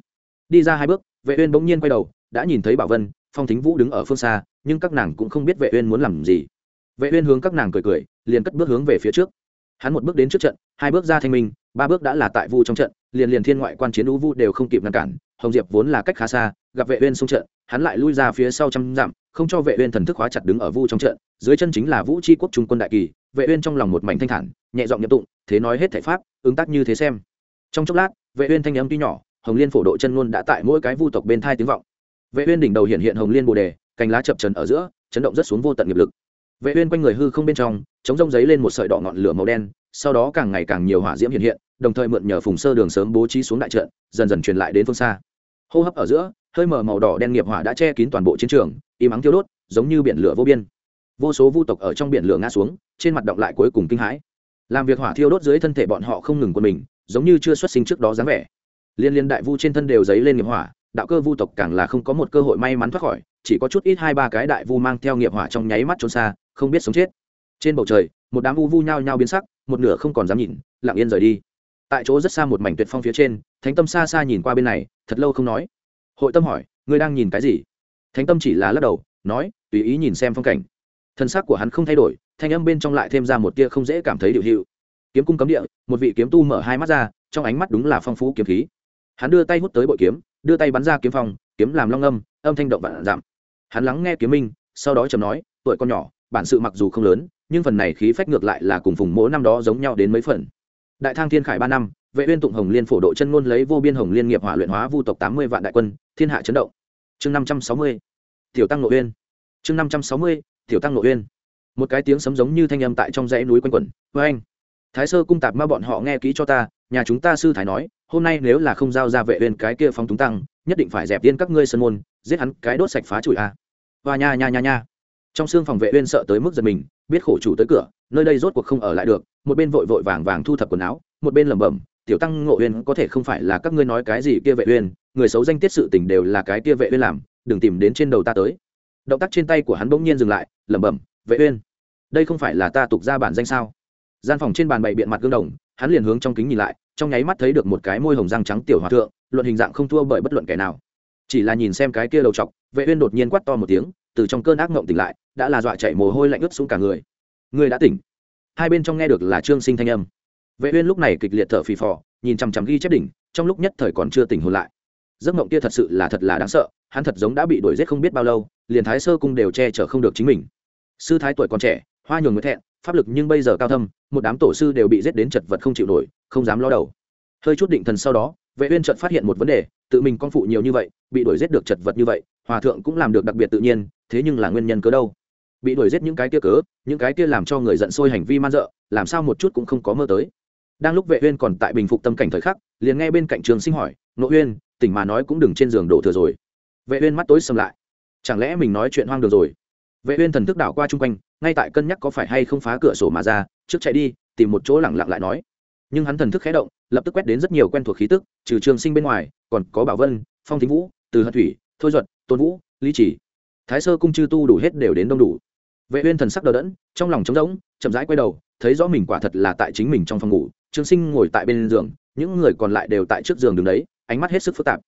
Đi ra hai bước, vệ uyên bỗng nhiên quay đầu, đã nhìn thấy bảo vân phong thính vũ đứng ở phương xa, nhưng các nàng cũng không biết vệ uyên muốn làm gì. Vệ uyên hướng các nàng cười cười, liền cất bước hướng về phía trước. Hắn một bước đến trước trận, hai bước ra thanh minh, ba bước đã là tại vu trong trận, liền liền thiên ngoại quan chiến u vu đều không kịp ngăn cản, hồng diệp vốn là cách khá xa, gặp vệ uyên xung trận, hắn lại lui ra phía sau trăm dặm, không cho vệ uyên thần thức hóa chặt đứng ở vu trong trận, dưới chân chính là vũ chi quốc trung quân đại kỳ, vệ uyên trong lòng một mảnh thanh thản, nhẹ giọng nhậm tụng, thế nói hết thể pháp, ứng tác như thế xem. Trong chốc lát, vệ uyên thanh âm tuy nhỏ, hồng liên phổ độ chân luôn đã tại mỗi cái vu tộc bên thai tiếng vọng vệ uyên đỉnh đầu hiện hiện hồng liên bồ đề, cành lá chập chần ở giữa, chấn động rất xuống vô tận nghiệp lực. Vệ uyên quanh người hư không bên trong, chống rông giấy lên một sợi đỏ ngọn lửa màu đen, sau đó càng ngày càng nhiều hỏa diễm hiện hiện, đồng thời mượn nhờ phùng sơ đường sớm bố trí xuống đại trận, dần dần truyền lại đến phương xa. Hô hấp ở giữa, hơi mờ màu đỏ đen nghiệp hỏa đã che kín toàn bộ chiến trường, im ắng thiêu đốt, giống như biển lửa vô biên. Vô số vu tộc ở trong biển lửa ngã xuống, trên mặt động lại cuối cùng kinh hãi. Làm việc hỏa thiêu đốt dưới thân thể bọn họ không ngừng quân mình, giống như chưa xuất sinh trước đó dáng vẻ. Liên liên đại vu trên thân đều dấy lên nghiệp hỏa đạo cơ vu tộc càng là không có một cơ hội may mắn thoát khỏi, chỉ có chút ít hai ba cái đại vu mang theo nghiệp hỏa trong nháy mắt trốn xa, không biết sống chết. Trên bầu trời, một đám vu vu nhao nhao biến sắc, một nửa không còn dám nhìn, lặng yên rời đi. Tại chỗ rất xa một mảnh tuyệt phong phía trên, thánh tâm xa xa nhìn qua bên này, thật lâu không nói. Hội tâm hỏi, ngươi đang nhìn cái gì? Thánh tâm chỉ là lắc đầu, nói, tùy ý nhìn xem phong cảnh. Thân xác của hắn không thay đổi, thanh âm bên trong lại thêm ra một tia không dễ cảm thấy điệu hiệu. Kiếm cung cấm địa, một vị kiếm tu mở hai mắt ra, trong ánh mắt đúng là phong phú kiếm khí. Hắn đưa tay hút tới bội kiếm đưa tay bắn ra kiếm phong, kiếm làm long âm âm thanh động vạn giảm. Hắn lắng nghe kiếm minh, sau đó chầm nói, tuổi con nhỏ, bản sự mặc dù không lớn, nhưng phần này khí phách ngược lại là cùng phùng mỗ năm đó giống nhau đến mấy phần. Đại thang thiên khải ba năm, vệ uyên tụng hồng liên phổ độ chân ngôn lấy vô biên hồng liên nghiệp hỏa luyện hóa vu tộc tám mươi vạn đại quân, thiên hạ chấn động. Chương năm trăm sáu mươi, tiểu tăng nội uyên. Chương năm trăm sáu mươi, tiểu tăng nội uyên. Một cái tiếng sấm giống như thanh âm tại trong dãy núi quanh quẩn. Với anh thái sơ cung tạp ma bọn họ nghe kỹ cho ta, nhà chúng ta sư thái nói hôm nay nếu là không giao ra vệ uyên cái kia phóng túng tăng, nhất định phải dẹp yên các ngươi sơn môn, giết hắn cái đốt sạch phá chùi a à. và nha nha nha nha. Trong xương phòng vệ uyên sợ tới mức giật mình, biết khổ chủ tới cửa, nơi đây rốt cuộc không ở lại được, một bên vội vội vàng vàng thu thập quần áo, một bên lẩm bẩm, tiểu tăng ngộ uyên, có thể không phải là các ngươi nói cái gì kia vệ uyên, người xấu danh tiết sự tình đều là cái kia vệ uyên làm, đừng tìm đến trên đầu ta tới. Động tác trên tay của hắn bỗng nhiên dừng lại, lẩm bẩm, vệ uyên, đây không phải là ta tục ra bản danh sao? Gian phòng trên bàn bày biện mặt gương đồng, hắn liền hướng trong kính nhìn lại trong nháy mắt thấy được một cái môi hồng răng trắng tiểu hòa thượng, luận hình dạng không thua bởi bất luận kẻ nào. Chỉ là nhìn xem cái kia đầu trọc vệ uyên đột nhiên quát to một tiếng, từ trong cơn ác mộng tỉnh lại, đã là dọa chạy mồ hôi lạnh ướt xuống cả người. Người đã tỉnh. Hai bên trong nghe được là trương sinh thanh âm. Vệ uyên lúc này kịch liệt thở phì phò, nhìn chăm chăm ghi chép đỉnh, trong lúc nhất thời còn chưa tỉnh hồn lại. Giấc mộng kia thật sự là thật là đáng sợ, hắn thật giống đã bị đuổi giết không biết bao lâu, liền thái sơ cung đều che chở không được chính mình. Sư thái tuổi còn trẻ, hoa nhường người thẹn, pháp lực nhưng bây giờ cao thâm, một đám tổ sư đều bị giết đến chật vật không chịu nổi không dám lo đầu. Hơi chút định thần sau đó, vệ uyên chợt phát hiện một vấn đề, tự mình con phụ nhiều như vậy, bị đuổi giết được chật vật như vậy, hòa thượng cũng làm được đặc biệt tự nhiên, thế nhưng là nguyên nhân cớ đâu? Bị đuổi giết những cái kia cớ, những cái kia làm cho người giận sôi hành vi man dợ, làm sao một chút cũng không có mơ tới. Đang lúc vệ uyên còn tại bình phục tâm cảnh thời khắc, liền nghe bên cạnh trường sinh hỏi nội uyên, tỉnh mà nói cũng đừng trên giường đổ thừa rồi. Vệ uyên mắt tối sầm lại. Chẳng lẽ mình nói chuyện hoang đường rồi? Vệ uyên thần thức đảo qua trung quanh, ngay tại cân nhắc có phải hay không phá cửa sổ mà ra, trước chạy đi, tìm một chỗ lặng lặng lại nói nhưng hắn thần thức khẽ động, lập tức quét đến rất nhiều quen thuộc khí tức, trừ trường sinh bên ngoài, còn có bảo vân, phong thính vũ, từ hận thủy, thôi duật, tôn vũ, lý chỉ. Thái sơ cung chư tu đủ hết đều đến đông đủ. Vệ uyên thần sắc đờ đẫn, trong lòng trống rỗng, chậm rãi quay đầu, thấy rõ mình quả thật là tại chính mình trong phòng ngủ, trường sinh ngồi tại bên giường, những người còn lại đều tại trước giường đứng đấy, ánh mắt hết sức phức tạp.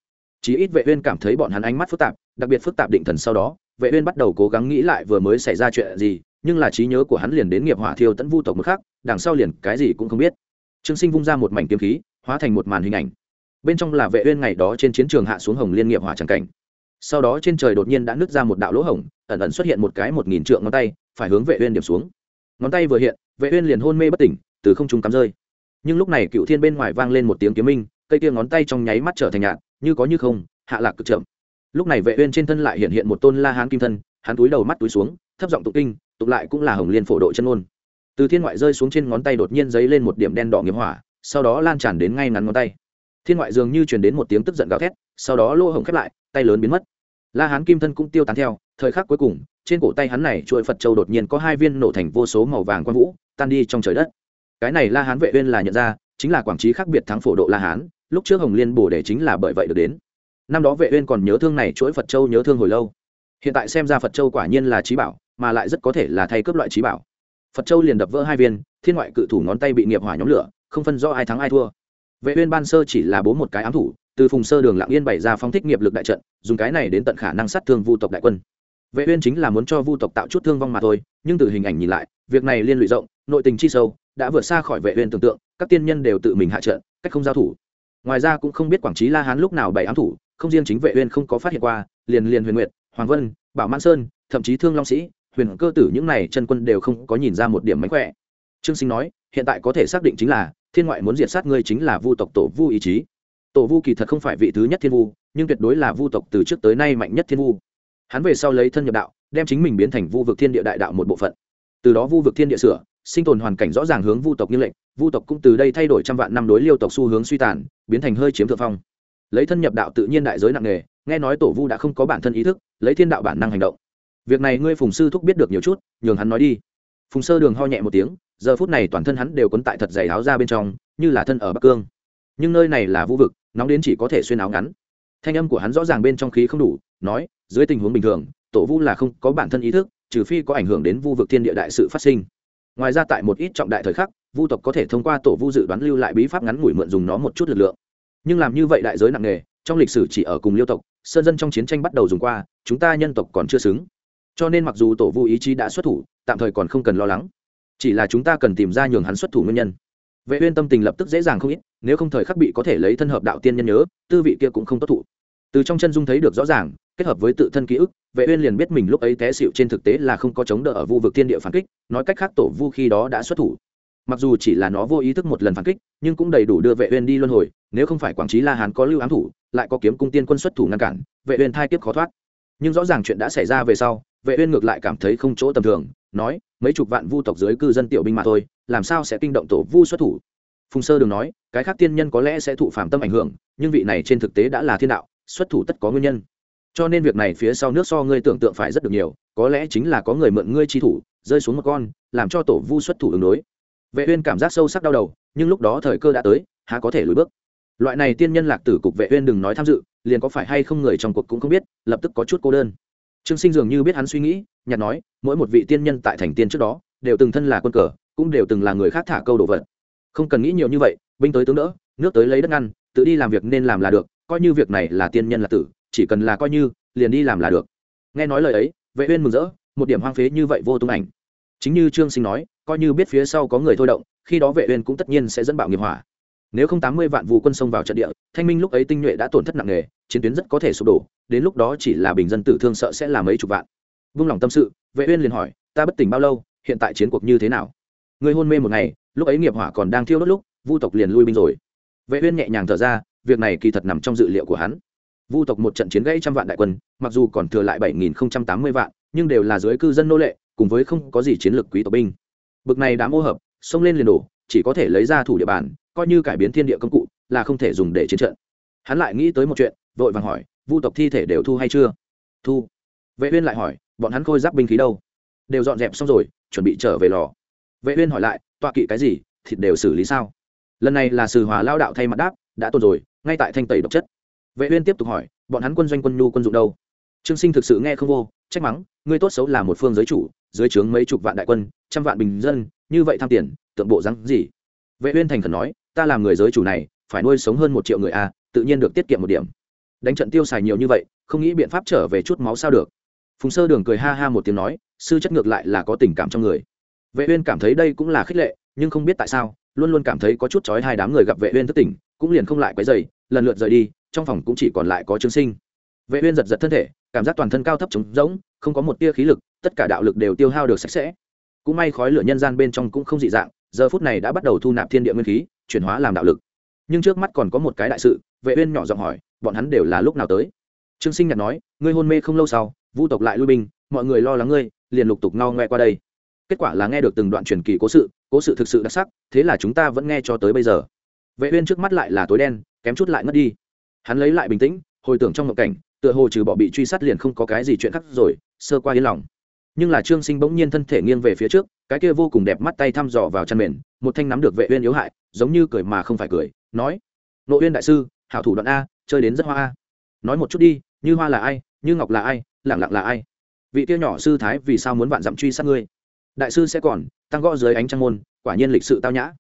Chí ít vệ uyên cảm thấy bọn hắn ánh mắt phức tạp, đặc biệt phức tạp định thần sau đó, vệ uyên bắt đầu cố gắng nghĩ lại vừa mới xảy ra chuyện gì, nhưng là trí nhớ của hắn liền đến nghiệp hỏa thiêu tận vu tộc một khắc, đằng sau liền cái gì cũng không biết trương sinh vung ra một mảnh kiếm khí, hóa thành một màn hình ảnh. Bên trong là vệ uyên ngày đó trên chiến trường hạ xuống hồng liên nghiệp hỏa chẳng cảnh. Sau đó trên trời đột nhiên đã nứt ra một đạo lỗ hổng, ẩn ẩn xuất hiện một cái một nghìn trượng ngón tay, phải hướng vệ uyên điểm xuống. Ngón tay vừa hiện, vệ uyên liền hôn mê bất tỉnh, từ không trung cắm rơi. Nhưng lúc này cựu thiên bên ngoài vang lên một tiếng kiếm minh, cây kia ngón tay trong nháy mắt trở thành nhạt, như có như không, hạ lạc cực chậm. Lúc này vệ uyên trên thân lại hiện hiện một tôn la hán kim thân, hắn túi đầu mắt túi xuống, thấp giọng tụng kinh, tụng lại cũng là hồng liên phổ độ chân ngôn từ thiên ngoại rơi xuống trên ngón tay đột nhiên dấy lên một điểm đen đỏ nghiệp hỏa, sau đó lan tràn đến ngay ngắn ngón tay. Thiên ngoại dường như truyền đến một tiếng tức giận gào thét, sau đó lô hổng khép lại, tay lớn biến mất. La hán kim thân cũng tiêu tán theo, thời khắc cuối cùng, trên cổ tay hắn này chuỗi phật châu đột nhiên có hai viên nổ thành vô số màu vàng quang vũ, tan đi trong trời đất. Cái này la hán vệ uyên là nhận ra, chính là quảng trí khác biệt thắng phổ độ la hán, lúc trước hồng liên bổ để chính là bởi vậy được đến. Năm đó vệ uyên còn nhớ thương này chuỗi phật châu nhớ thương hồi lâu. Hiện tại xem ra phật châu quả nhiên là trí bảo, mà lại rất có thể là thay cướp loại trí bảo phật châu liền đập vỡ hai viên, thiên ngoại cự thủ ngón tay bị nghiệp hỏa nhóm lửa, không phân rõ ai thắng ai thua. Vệ uyên ban sơ chỉ là bố một cái ám thủ, từ phùng sơ đường lặng yên bày ra phong thích nghiệp lực đại trận, dùng cái này đến tận khả năng sát thương vu tộc đại quân. Vệ uyên chính là muốn cho vu tộc tạo chút thương vong mà thôi, nhưng từ hình ảnh nhìn lại, việc này liên lụy rộng, nội tình chi sâu, đã vượt xa khỏi vệ uyên tưởng tượng, các tiên nhân đều tự mình hạ trận, cách không giao thủ. Ngoài ra cũng không biết quảng trí la hán lúc nào bày ám thủ, không riêng chính vệ uyên không có phát hiện qua, liền liền huyền nguyệt, hoàng vân, bảo mãn sơn, thậm chí thương long sĩ huyền cơ tử những này chân quân đều không có nhìn ra một điểm mánh khỏe. Trương sinh nói, hiện tại có thể xác định chính là, thiên ngoại muốn diệt sát ngươi chính là vu tộc tổ vu ý chí. Tổ vu kỳ thật không phải vị thứ nhất thiên vu, nhưng tuyệt đối là vu tộc từ trước tới nay mạnh nhất thiên vu. Hắn về sau lấy thân nhập đạo, đem chính mình biến thành vu vực thiên địa đại đạo một bộ phận. Từ đó vu vực thiên địa sửa, sinh tồn hoàn cảnh rõ ràng hướng vu tộc như lệnh, vu tộc cũng từ đây thay đổi trăm vạn năm đối liêu tộc xu hướng suy tàn, biến thành hơi chiếm thượng phong. Lấy thân nhập đạo tự nhiên đại giới nặng nề, nghe nói tổ vu đã không có bản thân ý thức, lấy thiên đạo bản năng hành động việc này ngươi phùng sư thúc biết được nhiều chút, nhường hắn nói đi. Phùng sơ đường ho nhẹ một tiếng, giờ phút này toàn thân hắn đều quấn tại thật dày áo ra bên trong, như là thân ở bắc cương. Nhưng nơi này là vũ vực, nóng đến chỉ có thể xuyên áo ngắn. Thanh âm của hắn rõ ràng bên trong khí không đủ, nói, dưới tình huống bình thường, tổ vu là không có bản thân ý thức, trừ phi có ảnh hưởng đến vu vực thiên địa đại sự phát sinh. Ngoài ra tại một ít trọng đại thời khắc, vu tộc có thể thông qua tổ vu dự đoán lưu lại bí pháp ngắn ngủi mượn dùng nó một chút lực lượng. Nhưng làm như vậy đại giới nặng nề, trong lịch sử chỉ ở cùng liêu tộc, sơn dân trong chiến tranh bắt đầu dùng qua, chúng ta nhân tộc còn chưa xứng cho nên mặc dù tổ vu ý chí đã xuất thủ, tạm thời còn không cần lo lắng. Chỉ là chúng ta cần tìm ra nhường hắn xuất thủ nguyên nhân. Vệ uyên tâm tình lập tức dễ dàng không ít, nếu không thời khắc bị có thể lấy thân hợp đạo tiên nhân nhớ, tư vị kia cũng không tốt thụ. Từ trong chân dung thấy được rõ ràng, kết hợp với tự thân ký ức, vệ uyên liền biết mình lúc ấy té xỉu trên thực tế là không có chống đỡ ở vu vực thiên địa phản kích, nói cách khác tổ vu khi đó đã xuất thủ. Mặc dù chỉ là nó vô ý thức một lần phản kích, nhưng cũng đầy đủ đưa vệ uyên đi luân hồi, nếu không phải quảng trí la hán có lưu ám thủ, lại có kiếm cung tiên quân xuất thủ ngăn cản, vệ uyên thai kiếp khó thoát. Nhưng rõ ràng chuyện đã xảy ra về sau vệ uyên ngược lại cảm thấy không chỗ tầm thường, nói, mấy chục vạn vu tộc dưới cư dân tiểu binh mà thôi, làm sao sẽ kinh động tổ vu xuất thủ? Phùng sơ đường nói, cái khác tiên nhân có lẽ sẽ thụ phạm tâm ảnh hưởng, nhưng vị này trên thực tế đã là thiên đạo, xuất thủ tất có nguyên nhân. Cho nên việc này phía sau nước so ngươi tưởng tượng phải rất được nhiều, có lẽ chính là có người mượn ngươi chi thủ, rơi xuống một con, làm cho tổ vu xuất thủ ứng đối. Vệ uyên cảm giác sâu sắc đau đầu, nhưng lúc đó thời cơ đã tới, há có thể lùi bước. Loại này tiên nhân lạc tử cục vệ uyên đừng nói tham dự, liền có phải hay không người trong cuộc cũng không biết, lập tức có chút cô đơn trương sinh dường như biết hắn suy nghĩ nhặt nói, mỗi một vị tiên nhân tại thành tiên trước đó, đều từng thân là quân cờ, cũng đều từng là người khác thả câu đồ vật. Không cần nghĩ nhiều như vậy, binh tới tướng đỡ, nước tới lấy đất ngăn, tự đi làm việc nên làm là được, coi như việc này là tiên nhân là tử, chỉ cần là coi như, liền đi làm là được. Nghe nói lời ấy, vệ uyên mừng rỡ, một điểm hoang phế như vậy vô tung ảnh. Chính như trương sinh nói, coi như biết phía sau có người thôi động, khi đó vệ uyên cũng tất nhiên sẽ dẫn bạo nghiệp hỏa nếu không tám mươi vạn vụ quân xông vào trận địa, thanh minh lúc ấy tinh nhuệ đã tổn thất nặng nề, chiến tuyến rất có thể sụp đổ, đến lúc đó chỉ là bình dân tử thương sợ sẽ là mấy chục vạn. Vung lòng tâm sự, vệ uyên liền hỏi, ta bất tỉnh bao lâu, hiện tại chiến cuộc như thế nào? Người hôn mê một ngày, lúc ấy nghiệp hỏa còn đang thiêu đốt lúc, vu tộc liền lui binh rồi. Vệ uyên nhẹ nhàng thở ra, việc này kỳ thật nằm trong dự liệu của hắn. Vu tộc một trận chiến gãy trăm vạn đại quân, mặc dù còn thừa lại bảy nghìn tám mươi vạn, nhưng đều là dưới cư dân nô lệ, cùng với không có gì chiến lược quý tộc binh. Bực này đã mô hợp, xông lên liền đổ, chỉ có thể lấy ra thủ địa bàn coi như cải biến thiên địa công cụ, là không thể dùng để chiến trận. Hắn lại nghĩ tới một chuyện, vội vàng hỏi, vu tộc thi thể đều thu hay chưa? Thu. Vệ uyên lại hỏi, bọn hắn khôi giáp binh khí đâu? Đều dọn dẹp xong rồi, chuẩn bị trở về lò. Vệ uyên hỏi lại, tọa kỵ cái gì, thịt đều xử lý sao? Lần này là sử hòa lao đạo thay mặt đáp, đã tồn rồi, ngay tại thanh tẩy độc chất. Vệ uyên tiếp tục hỏi, bọn hắn quân doanh quân nhu quân dụng đâu? Trương sinh thực sự nghe không vô, trách mắng, ngươi tốt xấu là một phương giới chủ, dưới trướng mấy chục vạn đại quân, trăm vạn bình dân, như vậy tham tiền, tượng bộ răng gì? Vệ uyên thành khẩn nói ta làm người giới chủ này, phải nuôi sống hơn một triệu người a, tự nhiên được tiết kiệm một điểm. Đánh trận tiêu xài nhiều như vậy, không nghĩ biện pháp trở về chút máu sao được. Phùng sơ đường cười ha ha một tiếng nói, sư chất ngược lại là có tình cảm trong người. Vệ uyên cảm thấy đây cũng là khích lệ, nhưng không biết tại sao, luôn luôn cảm thấy có chút chói hai đám người gặp vệ uyên thức tỉnh cũng liền không lại quấy rầy, lần lượt rời đi, trong phòng cũng chỉ còn lại có trương sinh. Vệ uyên giật giật thân thể, cảm giác toàn thân cao thấp trống rỗng, không có một tia khí lực, tất cả đạo lực đều tiêu hao được sạch sẽ. Cũng may khói lửa nhân gian bên trong cũng không dị dạng, giờ phút này đã bắt đầu thu nạp thiên địa nguyên khí chuyển hóa làm đạo lực. Nhưng trước mắt còn có một cái đại sự, vệ uyên nhỏ giọng hỏi, bọn hắn đều là lúc nào tới? Trương sinh nhạt nói, ngươi hôn mê không lâu sau, vu tộc lại lui binh, mọi người lo lắng ngươi, liền lục tục ngao ngoe qua đây. Kết quả là nghe được từng đoạn truyền kỳ cố sự cố sự thực sự đặc sắc, thế là chúng ta vẫn nghe cho tới bây giờ. Vệ uyên trước mắt lại là tối đen, kém chút lại ngất đi. Hắn lấy lại bình tĩnh, hồi tưởng trong ngộng cảnh, tựa hồ trừ bỏ bị truy sát liền không có cái gì chuyện khác rồi, sơ qua yên lòng nhưng là trương sinh bỗng nhiên thân thể nghiêng về phía trước, cái kia vô cùng đẹp mắt tay thăm dò vào chăn mền, một thanh nắm được vệ uyên yếu hại, giống như cười mà không phải cười, nói nội uyên đại sư, hảo thủ đoạn a, chơi đến rất hoa a. Nói một chút đi, như hoa là ai, như ngọc là ai, lẳng lặng là ai? Vị kia nhỏ sư thái vì sao muốn vạn dặm truy sát ngươi? Đại sư sẽ còn, tăng gõ dưới ánh trăng môn, quả nhiên lịch sự tao nhã.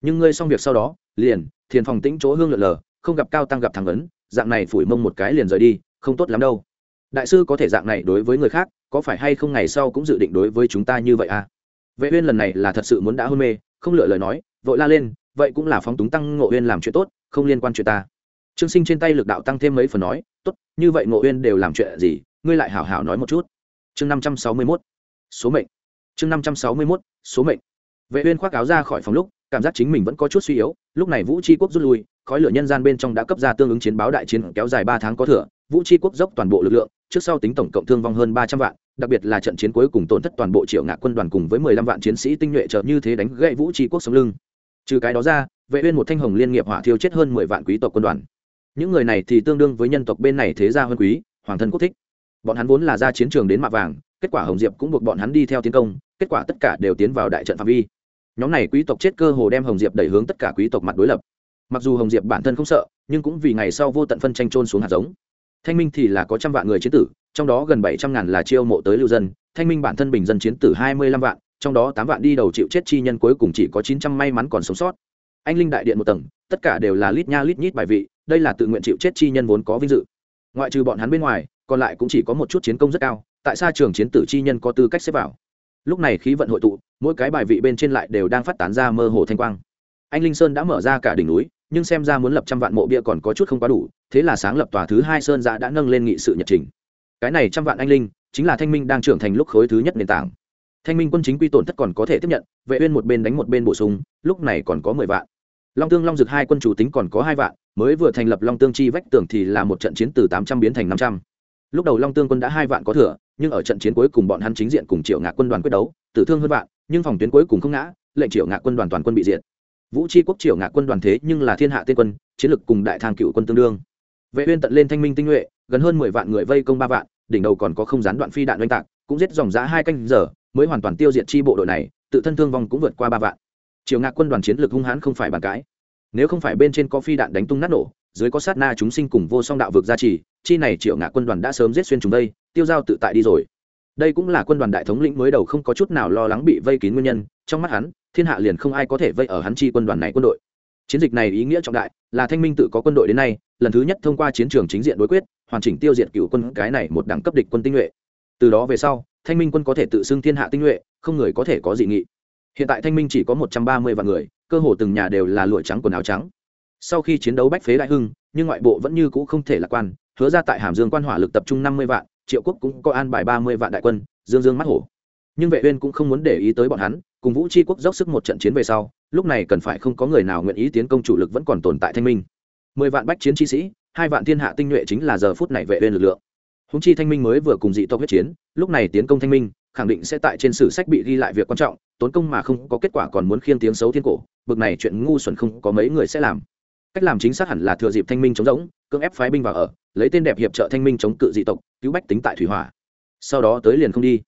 Nhưng ngươi xong việc sau đó, liền, thiền phòng tĩnh chỗ hương lượn lờ, không gặp cao tăng gặp thằng ấn, dạng này phủi mông một cái liền rời đi, không tốt lắm đâu đại sư có thể dạng này đối với người khác, có phải hay không ngày sau cũng dự định đối với chúng ta như vậy à? Vệ uyên lần này là thật sự muốn đã hôn mê, không lựa lời nói, vội la lên, vậy cũng là phóng túng tăng ngộ uyên làm chuyện tốt, không liên quan chuyện ta. Trương sinh trên tay lực đạo tăng thêm mấy phần nói, tốt, như vậy ngộ uyên đều làm chuyện gì, ngươi lại hảo hảo nói một chút. Chương 561 số mệnh. Chương 561 số mệnh. Vệ uyên khoác áo ra khỏi phòng lúc, cảm giác chính mình vẫn có chút suy yếu, lúc này vũ tri quốc rút lui khói lửa nhân gian bên trong đã cấp ra tương ứng chiến báo đại chiến kéo dài ba tháng có thừa, vũ tri quốc dốc toàn bộ lực lượng, trước sau tính tổng cộng thương vong hơn ba trăm vạn, đặc biệt là trận chiến cuối cùng tổn thất toàn bộ triệu ngạ quân đoàn cùng với mười lăm vạn chiến sĩ tinh nhuệ trợ như thế đánh gãy vũ tri quốc sống lưng. Trừ cái đó ra, vệ uyên một thanh hồng liên nghiệp hỏa thiêu chết hơn mười vạn quý tộc quân đoàn. Những người này thì tương đương với nhân tộc bên này thế gia hơn quý, hoàng thân quốc thích. Bọn hắn vốn là ra chiến trường đến mạ vàng, kết quả hồng diệp cũng buộc bọn hắn đi theo tiến công, kết quả tất cả đều tiến vào đại trận phạm vi. Nhóm này quý tộc chết cơ hồ đem hồng diệp đẩy hướng tất cả quý tộc mặt đối lập mặc dù hồng diệp bản thân không sợ, nhưng cũng vì ngày sau vô tận phân tranh trôn xuống hạt giống. Thanh minh thì là có trăm vạn người chiến tử, trong đó gần bảy trăm ngàn là chiêu mộ tới lưu dân. Thanh minh bản thân bình dân chiến tử hai mươi lăm vạn, trong đó tám vạn đi đầu chịu chết chi nhân cuối cùng chỉ có chín trăm may mắn còn sống sót. Anh linh đại điện một tầng, tất cả đều là lít nha lít nhít bài vị, đây là tự nguyện chịu chết chi nhân vốn có vinh dự. Ngoại trừ bọn hắn bên ngoài, còn lại cũng chỉ có một chút chiến công rất cao, tại sao trường chiến tử chi nhân có tư cách xếp vào. Lúc này khí vận hội tụ, mỗi cái bài vị bên trên lại đều đang phát tán ra mơ hồ thanh quang. Anh linh sơn đã mở ra cả đỉnh núi nhưng xem ra muốn lập trăm vạn mộ bia còn có chút không quá đủ, thế là sáng lập tòa thứ hai sơn giã đã nâng lên nghị sự nhật trình. Cái này trăm vạn anh linh, chính là thanh minh đang trưởng thành lúc khối thứ nhất nền tảng. Thanh minh quân chính quy tổn thất còn có thể tiếp nhận, vệ uyên một bên đánh một bên bổ sung, lúc này còn có mười vạn. Long tương long dực hai quân chủ tính còn có hai vạn, mới vừa thành lập long tương chi vách tường thì là một trận chiến từ tám trăm biến thành năm trăm. Lúc đầu long tương quân đã hai vạn có thừa, nhưng ở trận chiến cuối cùng bọn hắn chính diện cùng triệu ngạ quân đoàn quyết đấu, tử thương hơn vạn, nhưng phòng tuyến cuối cùng không ngã, lệnh triệu ngạ quân đoàn toàn quân bị diệt vũ tri quốc triệu ngạc quân đoàn thế nhưng là thiên hạ tiên quân, chiến lực cùng đại thang cựu quân tương đương. Vệ uyên tận lên thanh minh tinh nhuệ, gần hơn mười vạn người vây công ba vạn, đỉnh đầu còn có không gián đoạn phi đạn oanh tạc, cũng giết dòng giã hai canh giờ, mới hoàn toàn tiêu diệt chi bộ đội này, tự thân thương vong cũng vượt qua ba vạn. Triều ngạc quân đoàn chiến lược hung hãn không phải bàn cãi. Nếu không phải bên trên có phi đạn đánh tung nát nổ, dưới có sát na chúng sinh cùng vô song đạo vực gia trì, chi này triệu ngạc quân đoàn đã sớm giết xuyên chúng đây, tiêu giao tự tại đi rồi. Đây cũng là quân đoàn đại thống lĩnh mới đầu không có chút nào lo lắng bị vây kín nguyên nhân, trong mắt hắn thiên hạ liền không ai có thể vây ở hắn chi quân đoàn này quân đội. Chiến dịch này ý nghĩa trọng đại, là thanh minh tự có quân đội đến nay, lần thứ nhất thông qua chiến trường chính diện đối quyết, hoàn chỉnh tiêu diệt cựu quân cái này một đẳng cấp địch quân tinh nhuệ. Từ đó về sau, thanh minh quân có thể tự xưng thiên hạ tinh nhuệ, không người có thể có dị nghị. Hiện tại thanh minh chỉ có một trăm ba mươi vạn người, cơ hồ từng nhà đều là lụa trắng quần áo trắng. Sau khi chiến đấu bách phế đại hưng, nhưng ngoại bộ vẫn như c ũ không thể lạc quan, hứa ra tại hàm dương quan hỏa lực tập trung năm mươi vạn, triệu quốc cũng có an bài ba mươi vạn đại quân, dương dương mắt hổ nhưng vệ uyên cũng không muốn để ý tới bọn hắn, cùng vũ chi quốc dốc sức một trận chiến về sau, lúc này cần phải không có người nào nguyện ý tiến công chủ lực vẫn còn tồn tại thanh minh. Mười vạn bách chiến chi sĩ, hai vạn thiên hạ tinh nhuệ chính là giờ phút này vệ uyên lực lượng. Húng chi thanh minh mới vừa cùng dị tộc huyết chiến, lúc này tiến công thanh minh, khẳng định sẽ tại trên sử sách bị ghi lại việc quan trọng, tốn công mà không có kết quả còn muốn khiên tiếng xấu thiên cổ, bực này chuyện ngu xuẩn không có mấy người sẽ làm. Cách làm chính xác hẳn là thừa dịp thanh minh chống rỗng, cưỡng ép phái binh vào ở, lấy tên đẹp hiệp trợ thanh minh chống cự dị tộc, cứu bách tính tại thủy hỏa. Sau đó tới liền không đi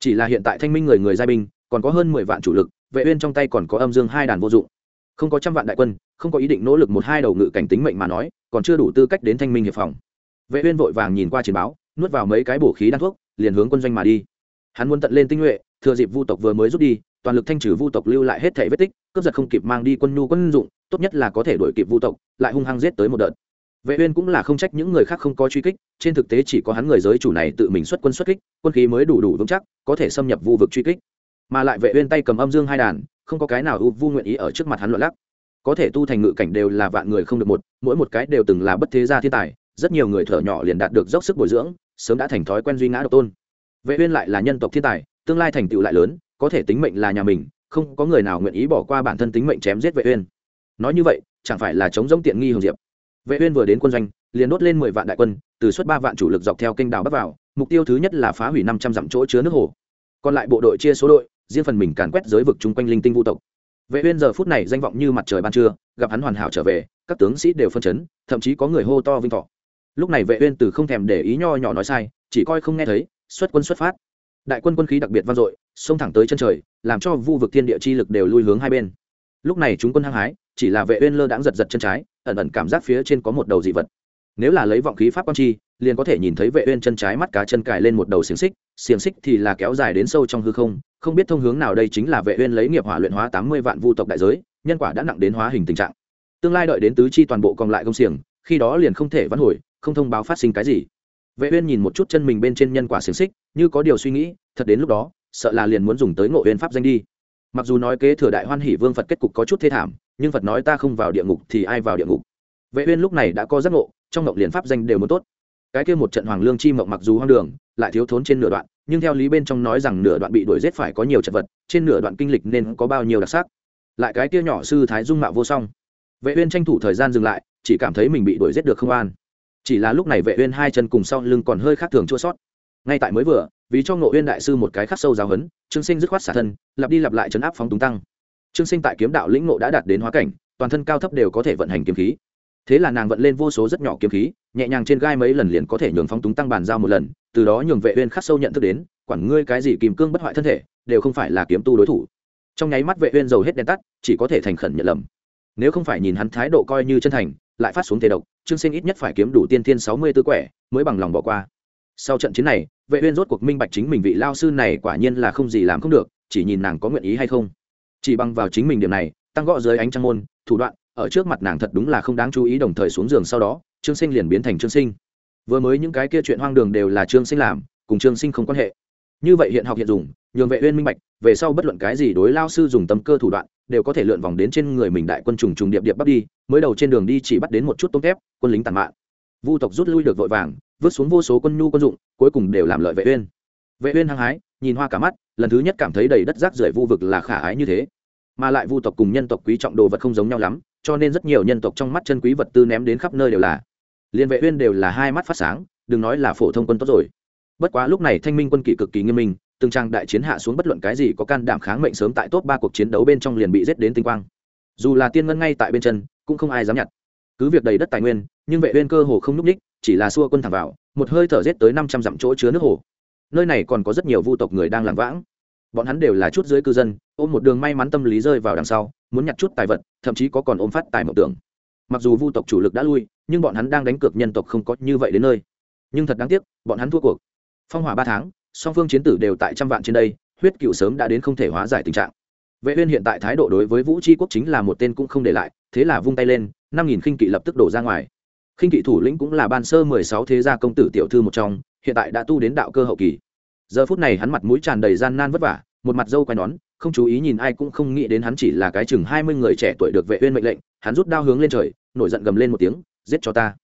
chỉ là hiện tại thanh minh người người giai binh, còn có hơn mười vạn chủ lực, vệ uyên trong tay còn có âm dương hai đàn vô dụng. Không có trăm vạn đại quân, không có ý định nỗ lực một hai đầu ngự cảnh tính mệnh mà nói, còn chưa đủ tư cách đến thanh minh hiệp phòng. Vệ uyên vội vàng nhìn qua chiến báo, nuốt vào mấy cái bổ khí đan thuốc, liền hướng quân doanh mà đi. Hắn muốn tận lên tinh nhuệ, thừa dịp vu tộc vừa mới rút đi, toàn lực thanh trừ vu tộc lưu lại hết thể vết tích, cướp giật không kịp mang đi quân nhu quân dụng, tốt nhất là có thể đuổi kịp vu tộc, lại hung hăng giết tới một đợt vệ uyên cũng là không trách những người khác không có truy kích, trên thực tế chỉ có hắn người giới chủ này tự mình xuất quân xuất kích, quân khí mới đủ đủ vững chắc, có thể xâm nhập vu vực truy kích. Mà lại vệ uyên tay cầm âm dương hai đàn, không có cái nào u vu nguyện ý ở trước mặt hắn loạn lắc. Có thể tu thành ngự cảnh đều là vạn người không được một, mỗi một cái đều từng là bất thế gia thiên tài, rất nhiều người thở nhỏ liền đạt được dốc sức bồi dưỡng, sớm đã thành thói quen duy ngã độc tôn. Vệ uyên lại là nhân tộc thiên tài, tương lai thành tựu lại lớn, có thể tính mệnh là nhà mình, không có người nào nguyện ý bỏ qua bản thân tính mệnh chém giết vệ uyên. Nói như vậy, chẳng phải là chống giống tiện nghi hồng diệp vệ uyên vừa đến quân doanh, liền đốt lên 10 vạn đại quân, từ suất ba vạn chủ lực dọc theo kênh đào bắc vào, mục tiêu thứ nhất là phá hủy 500 dặm chỗ chứa nước hồ. Còn lại bộ đội chia số đội, riêng phần mình càn quét giới vực chung quanh linh tinh vũ tộc. Vệ uyên giờ phút này danh vọng như mặt trời ban trưa, gặp hắn hoàn hảo trở về, các tướng sĩ đều phân chấn, thậm chí có người hô to vinh thọ. Lúc này vệ uyên từ không thèm để ý nho nhỏ nói sai, chỉ coi không nghe thấy, xuất quân xuất phát. Đại quân quân khí đặc biệt vang dội, xông thẳng tới chân trời, làm cho vu vực thiên địa chi lực đều lui hướng hai bên. Lúc này chúng quân hăng hái, chỉ là vệ uyên lơ đãng giật giật chân trái ẩn ẩn cảm giác phía trên có một đầu dị vật. Nếu là lấy vọng khí pháp quan chi, liền có thể nhìn thấy vệ uyên chân trái mắt cá chân cài lên một đầu xiềng xích xiềng xích thì là kéo dài đến sâu trong hư không không biết thông hướng nào đây chính là vệ uyên lấy nghiệp hỏa luyện hóa 80 vạn vu tộc đại giới, nhân quả đã nặng đến hóa hình tình trạng. Tương lai đợi đến tứ chi toàn bộ còn lại công xiềng, khi đó liền không thể vãn hồi, không thông báo phát sinh cái gì. Vệ uyên nhìn một chút chân mình bên trên nhân quả xiềng xích, như có điều suy nghĩ, thật đến lúc đó, sợ là liền muốn dùng tới ngộ uyên pháp danh đi mặc dù nói kế thừa đại hoan hỷ vương phật kết cục có chút thê thảm, nhưng phật nói ta không vào địa ngục thì ai vào địa ngục? Vệ uyên lúc này đã có giác ngộ, trong ngọc liền pháp danh đều muốn tốt. Cái kia một trận hoàng lương chi mộng mặc dù hoang đường, lại thiếu thốn trên nửa đoạn, nhưng theo lý bên trong nói rằng nửa đoạn bị đuổi giết phải có nhiều chật vật, trên nửa đoạn kinh lịch nên có bao nhiêu đặc sắc. Lại cái kia nhỏ sư thái dung mạo vô song. Vệ uyên tranh thủ thời gian dừng lại, chỉ cảm thấy mình bị đuổi giết được không an. Chỉ là lúc này vệ uyên hai chân cùng sau lưng còn hơi khác thường chua sót ngay tại mới vừa, vì cho ngộ Huyên đại sư một cái khắc sâu giáo huấn, trương sinh dứt khoát xả thân, lặp đi lặp lại chấn áp phóng túng tăng. Trương sinh tại kiếm đạo lĩnh ngộ đã đạt đến hóa cảnh, toàn thân cao thấp đều có thể vận hành kiếm khí. Thế là nàng vận lên vô số rất nhỏ kiếm khí, nhẹ nhàng trên gai mấy lần liền có thể nhường phóng túng tăng bàn giao một lần, từ đó nhường vệ uyên khắc sâu nhận thức đến, quản ngươi cái gì kìm cương bất hoại thân thể, đều không phải là kiếm tu đối thủ. Trong nháy mắt vệ uyên dầu hết đèn tắt, chỉ có thể thành khẩn nhận lầm. Nếu không phải nhìn hắn thái độ coi như chân thành, lại phát xuống thế độc, trương sinh ít nhất phải kiếm đủ tiên thiên sáu mươi tư quẻ, mới bằng lòng bỏ qua sau trận chiến này, vệ uyên rốt cuộc minh bạch chính mình vị lao sư này quả nhiên là không gì làm không được, chỉ nhìn nàng có nguyện ý hay không. Chỉ bằng vào chính mình điểm này, tăng gõ dưới ánh trăng môn, thủ đoạn, ở trước mặt nàng thật đúng là không đáng chú ý đồng thời xuống giường sau đó, trương sinh liền biến thành trương sinh. Vừa mới những cái kia chuyện hoang đường đều là trương sinh làm, cùng trương sinh không quan hệ. Như vậy hiện học hiện dùng, nhường vệ uyên minh bạch, về sau bất luận cái gì đối lao sư dùng tâm cơ thủ đoạn, đều có thể lượn vòng đến trên người mình đại quân trùng trùng điệp điệp bắt đi, mới đầu trên đường đi chỉ bắt đến một chút tôm thép quân lính tàn mạn. Vu tộc rút lui được vội vàng vứt xuống vô số quân nhu quân dụng, cuối cùng đều làm lợi vệ uyên. Vệ uyên hăng hái, nhìn hoa cả mắt, lần thứ nhất cảm thấy đầy đất rác rưởi vu vực là khả ái như thế. Mà lại vu tộc cùng nhân tộc quý trọng đồ vật không giống nhau lắm, cho nên rất nhiều nhân tộc trong mắt chân quý vật tư ném đến khắp nơi đều là. Liên vệ uyên đều là hai mắt phát sáng, đừng nói là phổ thông quân tốt rồi. Bất quá lúc này thanh minh quân kỵ cực kỳ nghiêm minh, từng trang đại chiến hạ xuống bất luận cái gì có can đảm kháng mệnh sớm tại top ba cuộc chiến đấu bên trong liền bị giết đến tinh quang. Dù là tiên ngân ngay tại bên chân, cũng không ai dám nhặt. Cứ việc đầy đất tài nguyên, nhưng vệ uyên cơ hồ không núp ních chỉ là xua quân thẳng vào, một hơi thở giết tới 500 dặm chỗ chứa nước hồ. Nơi này còn có rất nhiều vu tộc người đang làm vãng. Bọn hắn đều là chút dưới cư dân, ôm một đường may mắn tâm lý rơi vào đằng sau, muốn nhặt chút tài vật, thậm chí có còn ôm phát tài mộng tưởng. Mặc dù vu tộc chủ lực đã lui, nhưng bọn hắn đang đánh cược nhân tộc không có như vậy đến nơi. Nhưng thật đáng tiếc, bọn hắn thua cuộc. Phong hỏa ba tháng, song phương chiến tử đều tại trăm vạn trên đây, huyết cựu sớm đã đến không thể hóa giải tình trạng. Vệ uyên hiện tại thái độ đối với vũ tri quốc chính là một tên cũng không để lại, thế là vung tay lên, năm nghìn khinh kỵ lập tức đổ ra ngoài khinh kỵ thủ lĩnh cũng là ban sơ mười sáu thế gia công tử tiểu thư một trong, hiện tại đã tu đến đạo cơ hậu kỳ. Giờ phút này hắn mặt mũi tràn đầy gian nan vất vả, một mặt dâu quay nón, không chú ý nhìn ai cũng không nghĩ đến hắn chỉ là cái chừng hai mươi người trẻ tuổi được vệ uyên mệnh lệnh, hắn rút đao hướng lên trời, nổi giận gầm lên một tiếng, giết cho ta!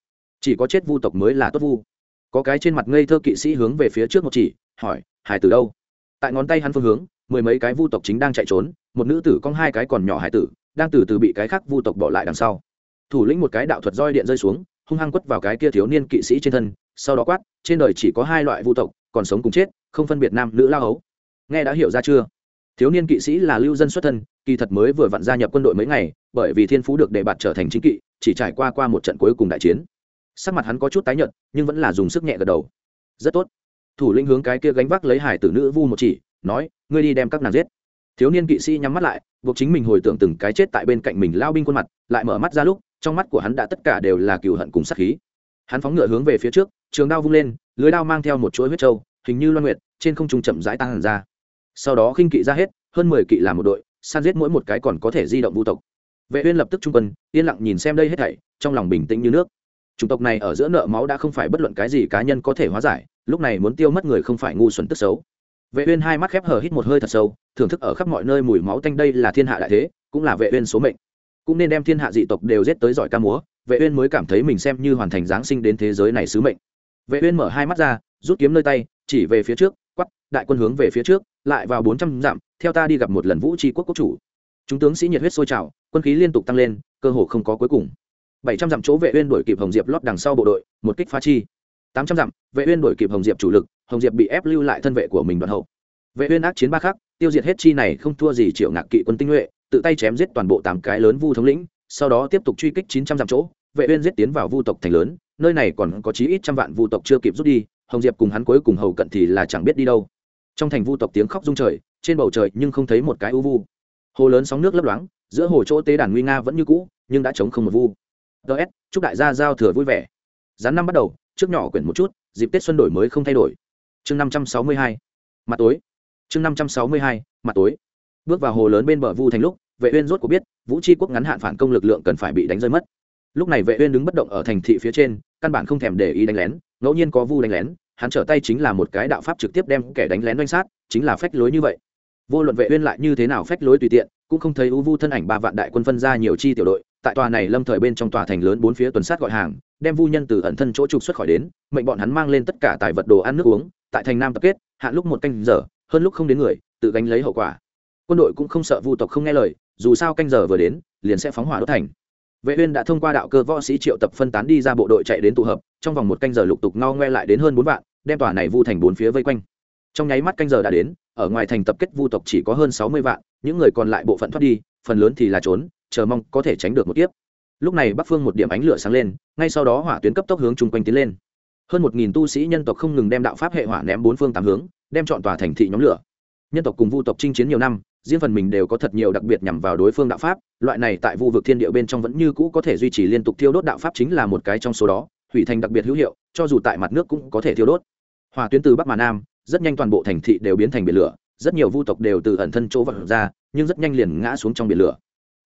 Chỉ có chết vu tộc mới là tốt vu. Có cái trên mặt ngây thơ kỵ sĩ hướng về phía trước một chỉ, hỏi, hải tử đâu? Tại ngón tay hắn phương hướng, mười mấy cái vu tộc chính đang chạy trốn, một nữ tử con hai cái còn nhỏ hải tử, đang từ từ bị cái khác vu tộc bỏ lại đằng sau. Thủ lĩnh một cái đạo thuật roi điện rơi xuống hung hăng quất vào cái kia thiếu niên kỵ sĩ trên thân, sau đó quát, trên đời chỉ có hai loại vu tộc, còn sống cùng chết, không phân biệt nam nữ lao hấu. Nghe đã hiểu ra chưa? Thiếu niên kỵ sĩ là lưu dân xuất thân, kỳ thật mới vừa vặn gia nhập quân đội mấy ngày, bởi vì thiên phú được đề bạt trở thành chính kỵ, chỉ trải qua qua một trận cuối cùng đại chiến. Sắc mặt hắn có chút tái nhợt, nhưng vẫn là dùng sức nhẹ gật đầu. Rất tốt. Thủ lĩnh hướng cái kia gánh vác lấy hải tử nữ vu một chỉ, nói, ngươi đi đem các nàng giết. Thiếu niên kỵ sĩ nhắm mắt lại, buộc chính mình hồi tưởng từng cái chết tại bên cạnh mình lao binh khuôn mặt, lại mở mắt ra lúc trong mắt của hắn đã tất cả đều là cừu hận cùng sát khí. Hắn phóng ngựa hướng về phía trước, trường đao vung lên, lưới đao mang theo một chuỗi huyết trâu hình như loan nguyệt, trên không trung chậm rãi tăng hẳn ra. Sau đó khinh kỵ ra hết, hơn mười kỵ làm một đội, san giết mỗi một cái còn có thể di động vũ tộc. Vệ uyên lập tức trung quân, yên lặng nhìn xem đây hết thảy, trong lòng bình tĩnh như nước. Chủng tộc này ở giữa nợ máu đã không phải bất luận cái gì cá nhân có thể hóa giải, lúc này muốn tiêu mất người không phải ngu xuẩn tức xấu. Vệ uyên hai mắt khép hờ hít một hơi thật sâu, thưởng thức ở khắp mọi nơi mùi máu tanh đây là thiên hạ đại thế, cũng là vệ uyên số mệnh cũng nên đem thiên hạ dị tộc đều giết tới giỏi ca múa, vệ uyên mới cảm thấy mình xem như hoàn thành giáng sinh đến thế giới này sứ mệnh. Vệ uyên mở hai mắt ra, rút kiếm nơi tay, chỉ về phía trước quát đại quân hướng về phía trước, lại vào 400 dặm, theo ta đi gặp một lần vũ tri quốc quốc chủ. Chúng tướng sĩ nhiệt huyết sôi trào, quân khí liên tục tăng lên, cơ hồ không có cuối cùng. Bảy trăm dặm chỗ vệ uyên đuổi kịp hồng diệp lót đằng sau bộ đội, một kích phá chi. Tám trăm dặm, vệ uyên đuổi kịp hồng diệp chủ lực, hồng diệp bị ép lưu lại thân vệ của mình đoạn hậu. Vệ uyên ác chiến ba khắc, tiêu diệt hết chi này không thua gì triệu ngạc kỵ quân tinh nhuệ tự tay chém giết toàn bộ tám cái lớn vu thống lĩnh, sau đó tiếp tục truy kích chín trăm dặm chỗ, vệ uyên giết tiến vào vu tộc thành lớn, nơi này còn có chí ít trăm vạn vu tộc chưa kịp rút đi, hồng diệp cùng hắn cuối cùng hầu cận thì là chẳng biết đi đâu. Trong thành vu tộc tiếng khóc rung trời, trên bầu trời nhưng không thấy một cái u vu. Hồ lớn sóng nước lấp loáng, giữa hồ chỗ tế đàn nguy nga vẫn như cũ, nhưng đã chống không một vu. Ts chúc đại gia giao thừa vui vẻ. Gián năm bắt đầu, trước nhỏ quyển một chút, dịp tết xuân đổi mới không thay đổi. Chương năm trăm sáu mươi hai, mặt tối. Chương năm trăm sáu mươi hai, mặt tối. Bước vào hồ lớn bên bờ vu thành lúc vệ uyên rốt cuộc biết, vũ tri quốc ngắn hạn phản công lực lượng cần phải bị đánh rơi mất. Lúc này vệ uyên đứng bất động ở thành thị phía trên, căn bản không thèm để ý đánh lén, ngẫu nhiên có vu đánh lén, hắn trở tay chính là một cái đạo pháp trực tiếp đem kẻ đánh lén đánh sát, chính là phách lối như vậy. Vô luận vệ uyên lại như thế nào phách lối tùy tiện, cũng không thấy u vu thân ảnh ba vạn đại quân phân ra nhiều chi tiểu đội, tại tòa này lâm thời bên trong tòa thành lớn bốn phía tuần sát gọi hàng, đem vu nhân từ ẩn thân chỗ trục xuất khỏi đến, mệnh bọn hắn mang lên tất cả tài vật đồ ăn nước uống, tại thành nam tập kết hạn lúc một canh giờ, hơn lúc không đến người, tự gánh lấy hậu quả. Quân đội cũng không sợ vu tộc không nghe lời dù sao canh giờ vừa đến, liền sẽ phóng hỏa đốt thành. Vệ uyên đã thông qua đạo cơ võ sĩ triệu tập phân tán đi ra bộ đội chạy đến tụ hợp, trong vòng một canh giờ lục tục ngao ngoe lại đến hơn bốn vạn, đem tòa này vu thành bốn phía vây quanh. Trong nháy mắt canh giờ đã đến, ở ngoài thành tập kết vu tộc chỉ có hơn sáu mươi vạn, những người còn lại bộ phận thoát đi, phần lớn thì là trốn, chờ mong có thể tránh được một kiếp. Lúc này bắc phương một điểm ánh lửa sáng lên, ngay sau đó hỏa tuyến cấp tốc hướng chung quanh tiến lên. Hơn một nghìn tu sĩ nhân tộc không ngừng đem đạo pháp hệ hỏa ném bốn phương tám hướng, đem chọn tòa thành thị nhóm lửa. Nhân tộc cùng vu tộc chinh chiến nhiều năm riêng phần mình đều có thật nhiều đặc biệt nhằm vào đối phương đạo pháp, loại này tại vu vực thiên địa bên trong vẫn như cũ có thể duy trì liên tục thiêu đốt đạo pháp chính là một cái trong số đó, hủy thành đặc biệt hữu hiệu, cho dù tại mặt nước cũng có thể thiêu đốt. Hỏa tuyến từ bắc mà nam, rất nhanh toàn bộ thành thị đều biến thành biển lửa, rất nhiều vu tộc đều từ ẩn thân chỗ vật ra, nhưng rất nhanh liền ngã xuống trong biển lửa.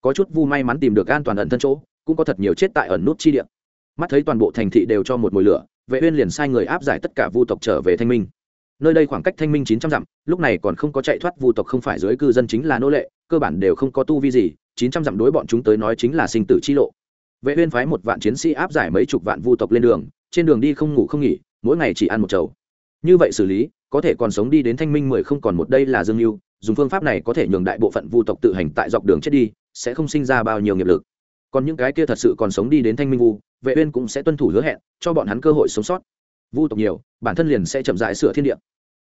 Có chút vu may mắn tìm được an toàn ẩn thân chỗ, cũng có thật nhiều chết tại ẩn nút chi địa. Mắt thấy toàn bộ thành thị đều cho một mùi lửa, vệ uyên liền sai người áp giải tất cả vu tộc trở về thanh minh nơi đây khoảng cách thanh minh chín trăm dặm, lúc này còn không có chạy thoát vu tộc không phải dưới cư dân chính là nô lệ, cơ bản đều không có tu vi gì, chín trăm dặm đối bọn chúng tới nói chính là sinh tử chi lộ. Vệ uyên phái một vạn chiến sĩ áp giải mấy chục vạn vu tộc lên đường, trên đường đi không ngủ không nghỉ, mỗi ngày chỉ ăn một chầu. Như vậy xử lý, có thể còn sống đi đến thanh minh mười không còn một đây là dương lưu dùng phương pháp này có thể nhường đại bộ phận vu tộc tự hành tại dọc đường chết đi, sẽ không sinh ra bao nhiêu nghiệp lực. Còn những cái kia thật sự còn sống đi đến thanh minh vu, vệ uyên cũng sẽ tuân thủ hứa hẹn, cho bọn hắn cơ hội sống sót vu tộc nhiều, bản thân liền sẽ chậm rãi sửa thiên địa.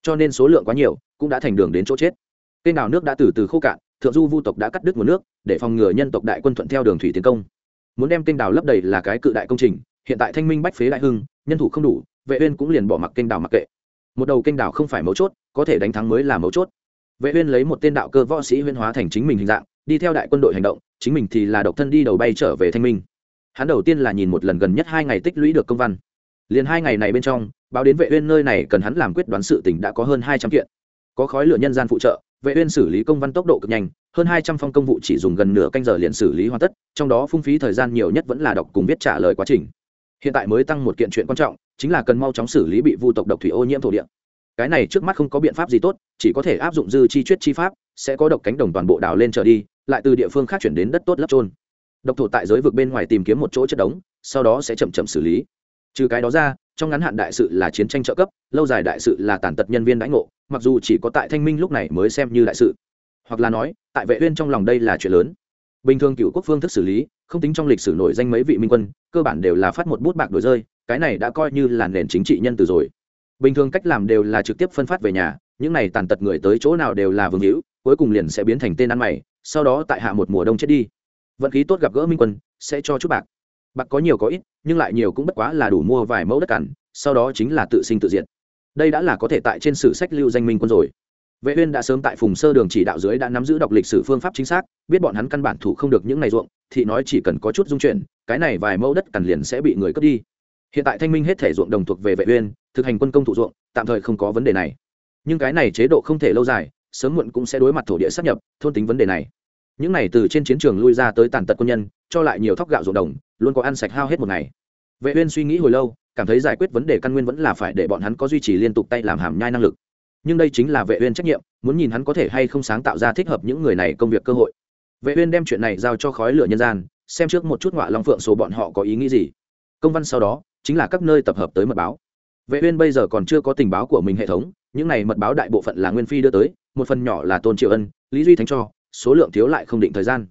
Cho nên số lượng quá nhiều, cũng đã thành đường đến chỗ chết. Kênh đào nước đã từ từ khô cạn, thượng du vu tộc đã cắt đứt nguồn nước, để phòng ngừa nhân tộc đại quân thuận theo đường thủy tiến công. Muốn đem kênh đào lấp đầy là cái cự đại công trình, hiện tại thanh minh bách phế đại hưng, nhân thủ không đủ, vệ uyên cũng liền bỏ mặc kênh đào mặc kệ. Một đầu kênh đào không phải mấu chốt, có thể đánh thắng mới là mấu chốt. Vệ uyên lấy một tên đạo cơ võ sĩ huyên hóa thành chính mình hình dạng, đi theo đại quân đội hành động, chính mình thì là độc thân đi đầu bay trở về thanh minh. Hắn đầu tiên là nhìn một lần gần nhất hai ngày tích lũy được công văn liền hai ngày này bên trong, báo đến vệ uyên nơi này cần hắn làm quyết đoán sự tình đã có hơn 200 kiện. Có khói lửa nhân gian phụ trợ, vệ uyên xử lý công văn tốc độ cực nhanh, hơn 200 phong công vụ chỉ dùng gần nửa canh giờ liền xử lý hoàn tất, trong đó phung phí thời gian nhiều nhất vẫn là đọc cùng viết trả lời quá trình. Hiện tại mới tăng một kiện chuyện quan trọng, chính là cần mau chóng xử lý bị vu tộc độc thủy ô nhiễm thổ địa. Cái này trước mắt không có biện pháp gì tốt, chỉ có thể áp dụng dư chi chuyết chi pháp, sẽ có độc cánh đồng toàn bộ đào lên trở đi, lại từ địa phương khác chuyển đến đất tốt lấp trôn. Độc thổ tại giới vực bên ngoài tìm kiếm một chỗ chất đống, sau đó sẽ chậm chậm xử lý trừ cái đó ra, trong ngắn hạn đại sự là chiến tranh trợ cấp, lâu dài đại sự là tàn tật nhân viên đãi ngộ, mặc dù chỉ có tại thanh minh lúc này mới xem như đại sự. Hoặc là nói, tại vệ uyên trong lòng đây là chuyện lớn. Bình thường cựu quốc phương thức xử lý, không tính trong lịch sử nổi danh mấy vị minh quân, cơ bản đều là phát một bút bạc đổi rơi, cái này đã coi như là nền chính trị nhân từ rồi. Bình thường cách làm đều là trực tiếp phân phát về nhà, những này tàn tật người tới chỗ nào đều là vương hữu, cuối cùng liền sẽ biến thành tên ăn mày, sau đó tại hạ một mùa đông chết đi. Vận khí tốt gặp gỡ minh quân, sẽ cho chút bạc bạc có nhiều có ít, nhưng lại nhiều cũng bất quá là đủ mua vài mẫu đất cằn, sau đó chính là tự sinh tự diệt. Đây đã là có thể tại trên sử sách lưu danh minh quân rồi. Vệ uyên đã sớm tại phùng sơ đường chỉ đạo dưới đã nắm giữ đọc lịch sử phương pháp chính xác, biết bọn hắn căn bản thủ không được những này ruộng, thì nói chỉ cần có chút dung chuyển, cái này vài mẫu đất cằn liền sẽ bị người cướp đi. Hiện tại thanh minh hết thể ruộng đồng thuộc về vệ uyên, thực hành quân công thủ ruộng, tạm thời không có vấn đề này. Nhưng cái này chế độ không thể lâu dài, sớm muộn cũng sẽ đối mặt thổ địa sát nhập, thôn tính vấn đề này. Những này từ trên chiến trường lui ra tới tàn tật quân nhân, cho lại nhiều thóc gạo ruộng đồng luôn có ăn sạch hao hết một ngày. Vệ uyên suy nghĩ hồi lâu, cảm thấy giải quyết vấn đề căn nguyên vẫn là phải để bọn hắn có duy trì liên tục tay làm hàm nhai năng lực. Nhưng đây chính là vệ uyên trách nhiệm, muốn nhìn hắn có thể hay không sáng tạo ra thích hợp những người này công việc cơ hội. Vệ uyên đem chuyện này giao cho khói lửa nhân gian, xem trước một chút ngọa long phượng số bọn họ có ý nghĩ gì. Công văn sau đó, chính là các nơi tập hợp tới mật báo. Vệ uyên bây giờ còn chưa có tình báo của mình hệ thống, những này mật báo đại bộ phận là nguyên phi đưa tới, một phần nhỏ là tôn triệu ân, lý duy thánh cho, số lượng thiếu lại không định thời gian.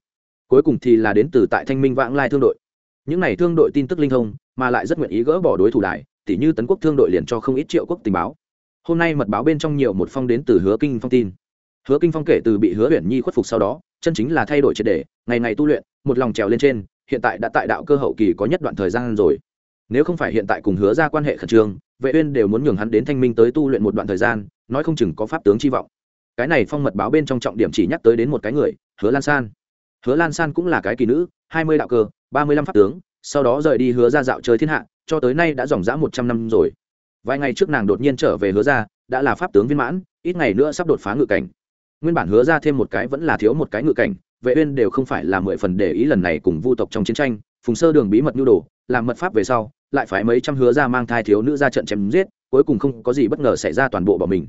Cuối cùng thì là đến từ tại thanh minh vãng lai thương đội những này thương đội tin tức linh thông, mà lại rất nguyện ý gỡ bỏ đối thủ đại tỉ như tấn quốc thương đội liền cho không ít triệu quốc tình báo. Hôm nay mật báo bên trong nhiều một phong đến từ hứa kinh phong tin. Hứa kinh phong kể từ bị hứa huyền nhi khuất phục sau đó, chân chính là thay đổi triệt đề ngày ngày tu luyện, một lòng trèo lên trên, hiện tại đã tại đạo cơ hậu kỳ có nhất đoạn thời gian rồi. Nếu không phải hiện tại cùng hứa ra quan hệ khẩn trương, vệ uyên đều muốn nhường hắn đến thanh minh tới tu luyện một đoạn thời gian, nói không chừng có pháp tướng chi vọng. Cái này phong mật báo bên trong trọng điểm chỉ nhắc tới đến một cái người, hứa lan san. Hứa lan san cũng là cái kỳ nữ, hai mươi đạo cơ ba mươi lăm pháp tướng, sau đó rời đi hứa ra dạo chơi thiên hạ, cho tới nay đã dòng dã một trăm năm rồi. Vài ngày trước nàng đột nhiên trở về hứa ra, đã là pháp tướng viên mãn, ít ngày nữa sắp đột phá ngự cảnh. Nguyên bản hứa ra thêm một cái vẫn là thiếu một cái ngự cảnh, vệ uyên đều không phải là mười phần để ý lần này cùng vu tộc trong chiến tranh, phùng sơ đường bí mật nhu đồ, làm mật pháp về sau, lại phải mấy trăm hứa ra mang thai thiếu nữ ra trận chém giết, cuối cùng không có gì bất ngờ xảy ra toàn bộ bỏ mình.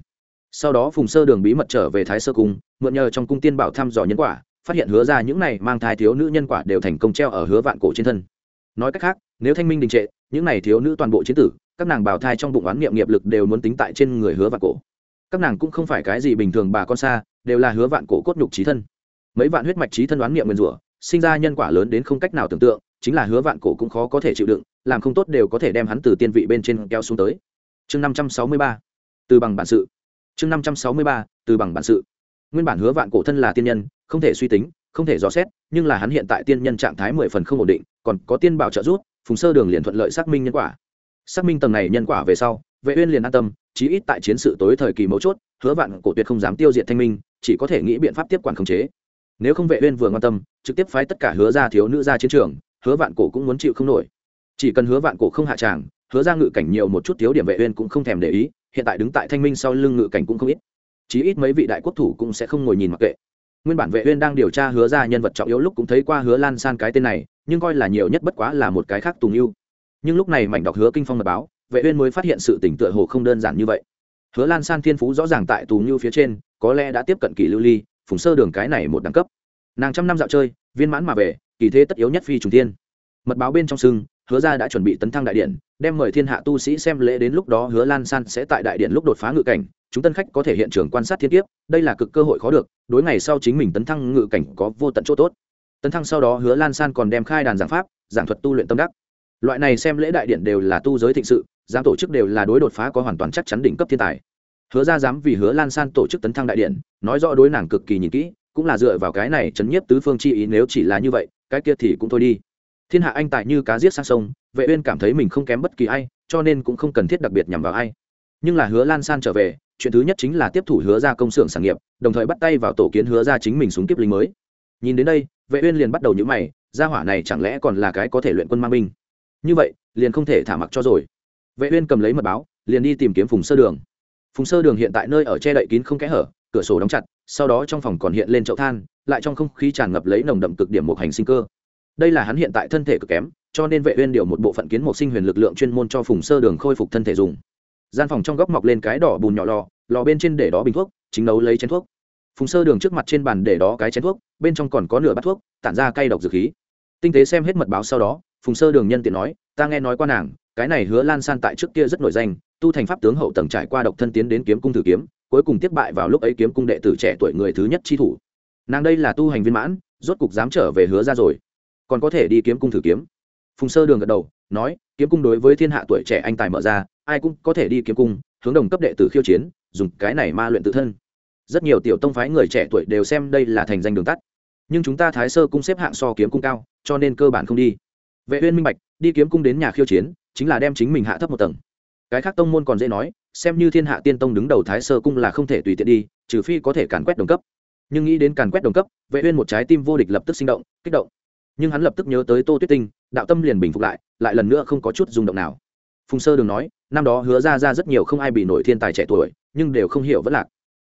Sau đó phùng sơ đường bí mật trở về thái sơ cung, mượn nhờ trong cung tiên bảo thăm dò nhân quả phát hiện hứa ra những này mang thai thiếu nữ nhân quả đều thành công treo ở hứa vạn cổ trên thân. Nói cách khác, nếu thanh minh đình trệ, những này thiếu nữ toàn bộ chiến tử, các nàng bào thai trong bụng oán niệm nghiệp lực đều muốn tính tại trên người hứa vạn cổ. Các nàng cũng không phải cái gì bình thường bà con xa, đều là hứa vạn cổ cốt nhục trí thân. Mấy vạn huyết mạch trí thân oán niệm nguyên rủa, sinh ra nhân quả lớn đến không cách nào tưởng tượng, chính là hứa vạn cổ cũng khó có thể chịu đựng, làm không tốt đều có thể đem hắn từ tiên vị bên trên kéo xuống tới. Chương năm trăm sáu mươi ba, từ bằng bản sự. Chương năm trăm sáu mươi ba, từ bằng bản sự nguyên bản hứa vạn cổ thân là tiên nhân, không thể suy tính, không thể dò xét, nhưng là hắn hiện tại tiên nhân trạng thái mười phần không ổn định, còn có tiên bảo trợ giúp, phùng sơ đường liền thuận lợi xác minh nhân quả. Xác minh tầng này nhân quả về sau, vệ uyên liền an tâm, chí ít tại chiến sự tối thời kỳ mấu chốt, hứa vạn cổ tuyệt không dám tiêu diệt thanh minh, chỉ có thể nghĩ biện pháp tiếp quản khống chế. Nếu không vệ uyên vừa quan tâm, trực tiếp phái tất cả hứa gia thiếu nữ ra chiến trường, hứa vạn cổ cũng muốn chịu không nổi. Chỉ cần hứa vạn cổ không hạ tràng, hứa ra ngự cảnh nhiều một chút thiếu điểm vệ uyên cũng không thèm để ý, hiện tại đứng tại thanh minh sau lưng ngự cảnh cũng không ít chí ít mấy vị đại quốc thủ cũng sẽ không ngồi nhìn mặc kệ. Nguyên bản vệ uyên đang điều tra hứa ra nhân vật trọng yếu lúc cũng thấy qua hứa lan san cái tên này, nhưng coi là nhiều nhất bất quá là một cái khác tùng yêu nhưng lúc này mảnh đọc hứa kinh phong mật báo, vệ uyên mới phát hiện sự tình tựa hồ không đơn giản như vậy. Hứa lan san thiên phú rõ ràng tại tùng yêu phía trên, có lẽ đã tiếp cận kỳ lưu ly, phùng sơ đường cái này một đẳng cấp. Nàng trăm năm dạo chơi, viên mãn mà về, kỳ thế tất yếu nhất phi trùng thiên. Mật báo bên trong sưng, hứa ra đã chuẩn bị tấn thăng đại điện, đem mời thiên hạ tu sĩ xem lễ đến lúc đó hứa lan san sẽ tại đại điện lúc đột phá ngự cảnh chúng tân khách có thể hiện trường quan sát thiên tiếp, đây là cực cơ hội khó được đối ngày sau chính mình tấn thăng ngự cảnh có vô tận chỗ tốt. Tấn thăng sau đó hứa lan san còn đem khai đàn giảng pháp giảng thuật tu luyện tâm đắc. Loại này xem lễ đại điện đều là tu giới thịnh sự giám tổ chức đều là đối đột phá có hoàn toàn chắc chắn đỉnh cấp thiên tài. Hứa ra dám vì hứa lan san tổ chức tấn thăng đại điện nói rõ đối nàng cực kỳ nhìn kỹ cũng là dựa vào cái này chấn nhiếp tứ phương chi ý nếu chỉ là như vậy cái kia thì cũng thôi đi. Thiên hạ anh tài như cá giết sang sông vệ uyên cảm thấy mình không kém bất kỳ ai cho nên cũng không cần thiết đặc biệt nhằm vào ai. Nhưng là hứa lan san trở về chuyện thứ nhất chính là tiếp thủ hứa ra công xưởng sản nghiệp, đồng thời bắt tay vào tổ kiến hứa ra chính mình súng kiếp lính mới. Nhìn đến đây, vệ uyên liền bắt đầu nhíu mày, gia hỏa này chẳng lẽ còn là cái có thể luyện quân mang binh? Như vậy, liền không thể thả mặc cho rồi. Vệ uyên cầm lấy mật báo, liền đi tìm kiếm phùng sơ đường. Phùng sơ đường hiện tại nơi ở che đậy kín không kẽ hở, cửa sổ đóng chặt, sau đó trong phòng còn hiện lên chậu than, lại trong không khí tràn ngập lấy nồng đậm cực điểm một hành sinh cơ. Đây là hắn hiện tại thân thể cực kém, cho nên vệ uyên điều một bộ phận kiến một sinh huyền lực lượng chuyên môn cho phùng sơ đường khôi phục thân thể dùng gian phòng trong góc mọc lên cái đỏ bùn nhỏ lò lò bên trên để đó bình thuốc, chính nấu lấy chén thuốc. Phùng sơ đường trước mặt trên bàn để đó cái chén thuốc, bên trong còn có nửa bát thuốc, tản ra cay độc dược khí. Tinh tế xem hết mật báo sau đó, phùng sơ đường nhân tiện nói, ta nghe nói qua nàng, cái này hứa lan san tại trước kia rất nổi danh, tu thành pháp tướng hậu tầng trải qua độc thân tiến đến kiếm cung thử kiếm, cuối cùng tiếp bại vào lúc ấy kiếm cung đệ tử trẻ tuổi người thứ nhất chi thủ. Nàng đây là tu hành viên mãn, rốt cục dám trở về hứa ra rồi, còn có thể đi kiếm cung thử kiếm. Phùng sơ đường gật đầu, nói kiếm cung đối với thiên hạ tuổi trẻ anh tài mở ra, ai cũng có thể đi kiếm cung, hướng đồng cấp đệ tử khiêu chiến, dùng cái này ma luyện tự thân. Rất nhiều tiểu tông phái người trẻ tuổi đều xem đây là thành danh đường tắt. Nhưng chúng ta thái sơ cung xếp hạng so kiếm cung cao, cho nên cơ bản không đi. Vệ uyên minh bạch, đi kiếm cung đến nhà khiêu chiến, chính là đem chính mình hạ thấp một tầng. Cái khác tông môn còn dễ nói, xem như thiên hạ tiên tông đứng đầu thái sơ cung là không thể tùy tiện đi, trừ phi có thể càn quét đồng cấp. Nhưng nghĩ đến càn quét đồng cấp, vệ uyên một trái tim vô địch lập tức sinh động, kích động nhưng hắn lập tức nhớ tới tô tuyết tinh, đạo tâm liền bình phục lại lại lần nữa không có chút rung động nào. Phùng sơ đường nói, năm đó hứa ra ra rất nhiều không ai bị nổi thiên tài trẻ tuổi, nhưng đều không hiểu vẫn lạc.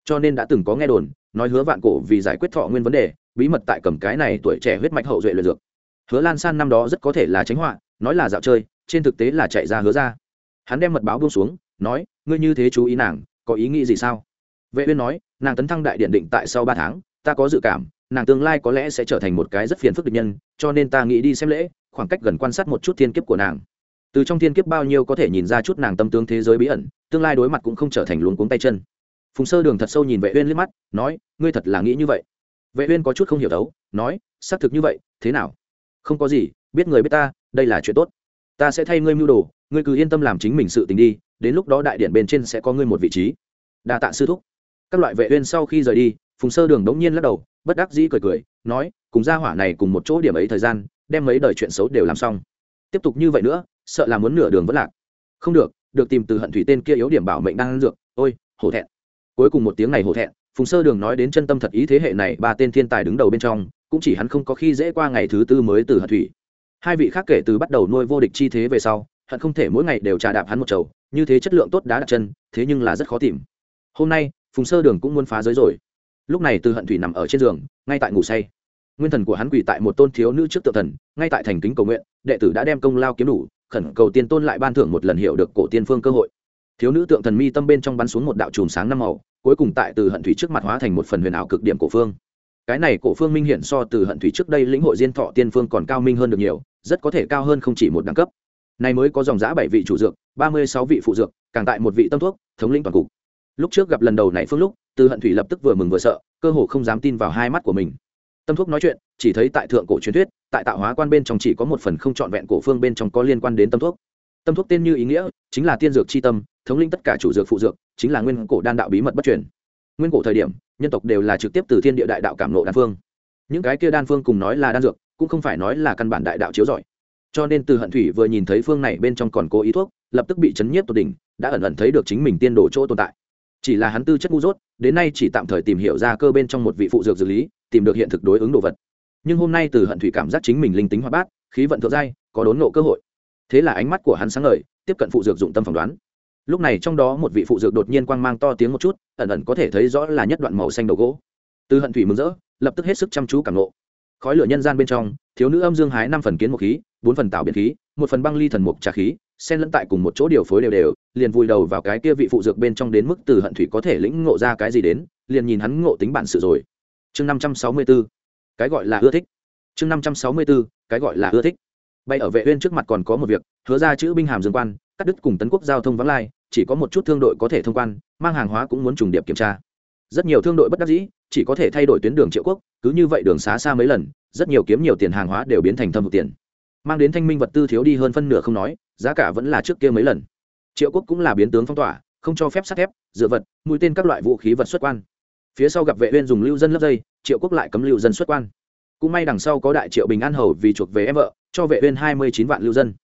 Cho nên đã từng có nghe đồn, nói hứa vạn cổ vì giải quyết thọ nguyên vấn đề, bí mật tại cầm cái này tuổi trẻ huyết mạch hậu duệ luyện dược. Hứa lan san năm đó rất có thể là tránh họa, nói là dạo chơi, trên thực tế là chạy ra hứa ra. Hắn đem mật báo buông xuống, nói, ngươi như thế chú ý nàng, có ý nghĩ gì sao? Vệ uyên nói, nàng tấn thăng đại điện định tại sau ba tháng, ta có dự cảm nàng tương lai có lẽ sẽ trở thành một cái rất phiền phức địch nhân, cho nên ta nghĩ đi xem lễ, khoảng cách gần quan sát một chút thiên kiếp của nàng. Từ trong thiên kiếp bao nhiêu có thể nhìn ra chút nàng tâm tướng thế giới bí ẩn, tương lai đối mặt cũng không trở thành luống cuống tay chân. Phùng sơ đường thật sâu nhìn vệ uyên liếc mắt, nói, ngươi thật là nghĩ như vậy. Vệ uyên có chút không hiểu đấu, nói, xác thực như vậy, thế nào? Không có gì, biết người biết ta, đây là chuyện tốt. Ta sẽ thay ngươi mưu đồ, ngươi cứ yên tâm làm chính mình sự tình đi, đến lúc đó đại điện bên trên sẽ có ngươi một vị trí. Đa tạ sư thúc. Các loại vệ uyên sau khi rời đi, phùng sơ đường đống nhiên lắc đầu bất đắc dĩ cười cười, nói, cùng gia hỏa này cùng một chỗ điểm ấy thời gian, đem mấy đời chuyện xấu đều làm xong. Tiếp tục như vậy nữa, sợ là muốn nửa đường vẫn lạc. Không được được tìm từ hận thủy tên kia yếu điểm bảo mệnh đang dược, ôi, hổ thẹn. Cuối cùng một tiếng này hổ thẹn, phùng sơ đường nói đến chân tâm thật ý thế hệ này, ba tên thiên tài đứng đầu bên trong, cũng chỉ hắn không có khi dễ qua ngày thứ tư mới từ hận thủy. Hai vị khác kể từ bắt đầu nuôi vô địch chi thế về sau, hận không thể mỗi ngày đều trà đạp hắn một chầu, như thế chất lượng tốt đá đặt chân, thế nhưng là rất khó tìm. Hôm nay, phùng sơ đường cũng muốn phá giới rồi lúc này từ hận thủy nằm ở trên giường, ngay tại ngủ say. Nguyên thần của hắn quỳ tại một tôn thiếu nữ trước tự thần, ngay tại thành kính cầu nguyện, đệ tử đã đem công lao kiếm đủ, khẩn cầu tiên tôn lại ban thưởng một lần hiểu được cổ tiên phương cơ hội. Thiếu nữ tượng thần mi tâm bên trong bắn xuống một đạo chùm sáng năm màu, cuối cùng tại từ hận thủy trước mặt hóa thành một phần huyền ảo cực điểm cổ phương. Cái này cổ phương minh hiện so từ hận thủy trước đây lĩnh hội diên thọ tiên phương còn cao minh hơn được nhiều, rất có thể cao hơn không chỉ một đẳng cấp. Này mới có dòng giã bảy vị chủ dược, ba mươi sáu vị phụ dược, càng tại một vị tâm thuốc, thống lĩnh toàn cục. Lúc trước gặp lần đầu này phương lúc từ hận thủy lập tức vừa mừng vừa sợ, cơ hồ không dám tin vào hai mắt của mình. Tâm thuốc nói chuyện, chỉ thấy tại thượng cổ truyền thuyết, tại tạo hóa quan bên trong chỉ có một phần không trọn vẹn cổ phương bên trong có liên quan đến tâm thuốc. Tâm thuốc tên như ý nghĩa, chính là tiên dược c h i tâm, thống linh tất cả chủ dược phụ dược, chính là nguyên cổ đan đạo bí mật bất truyền. Nguyên cổ thời điểm, nhân tộc đều là trực tiếp từ thiên địa đại đạo cảm lộ đan phương. Những cái kia đan phương cùng nói là đan dược, cũng không phải nói là căn bản đại đạo chiếu giỏi cho nên từ hận thủy vừa nhìn thấy phương này bên trong còn cố ý thuốc, lập tức bị chấn nhiếp tột đỉnh, đã ẩn ẩn thấy được chính mình tiên đồ chỗ tồn tại chỉ là hắn tư chất ngu dốt, đến nay chỉ tạm thời tìm hiểu ra cơ bên trong một vị phụ dược dược lý, tìm được hiện thực đối ứng đồ vật. Nhưng hôm nay từ hận thủy cảm giác chính mình linh tính hoạt bát, khí vận thượng giai, có đốn nộ cơ hội. Thế là ánh mắt của hắn sáng ngời, tiếp cận phụ dược dụng tâm phỏng đoán. Lúc này trong đó một vị phụ dược đột nhiên quang mang to tiếng một chút, ẩn ẩn có thể thấy rõ là nhất đoạn màu xanh đầu gỗ. Từ hận thủy mừng rỡ, lập tức hết sức chăm chú cảm nộ khói lửa nhân gian bên trong, thiếu nữ âm dương hái năm phần kiến một khí, bốn phần tạo biện khí, một phần băng ly thần mục trà khí xen lẫn tại cùng một chỗ điều phối đều đều, liền vùi đầu vào cái kia vị phụ dược bên trong đến mức từ hận thủy có thể lĩnh ngộ ra cái gì đến, liền nhìn hắn ngộ tính bản sự rồi. Chương năm trăm sáu mươi b ố cái gọi là ưa thích. Chương năm trăm sáu mươi b ố cái gọi là ưa thích. Bay ở vệ uyên trước mặt còn có một việc, hứa ra chữ binh hàm dương quan, cắt đứt cùng tấn quốc giao thông vắng lai, chỉ có một chút thương đội có thể thông quan, mang hàng hóa cũng muốn trùng điệp kiểm tra. Rất nhiều thương đội bất đắc dĩ, chỉ có thể thay đổi tuyến đường triệu quốc, cứ như vậy đường xá xa mấy lần, rất nhiều kiếm nhiều tiền hàng hóa đều biến thành thâm hụt tiền. Mang đến thanh minh vật tư thiếu đi hơn phân nửa không nói giá cả vẫn là trước kia mấy lần. Triệu quốc cũng là biến tướng phong tỏa, không cho phép sắt thép, dựa vật, mũi tên các loại vũ khí vật xuất quan. Phía sau gặp vệ uyên dùng lưu dân lấp dây, triệu quốc lại cấm lưu dân xuất quan. Cũng may đằng sau có đại triệu bình an hầu vì chuộc về em vợ, cho vệ uyên 29 vạn lưu dân.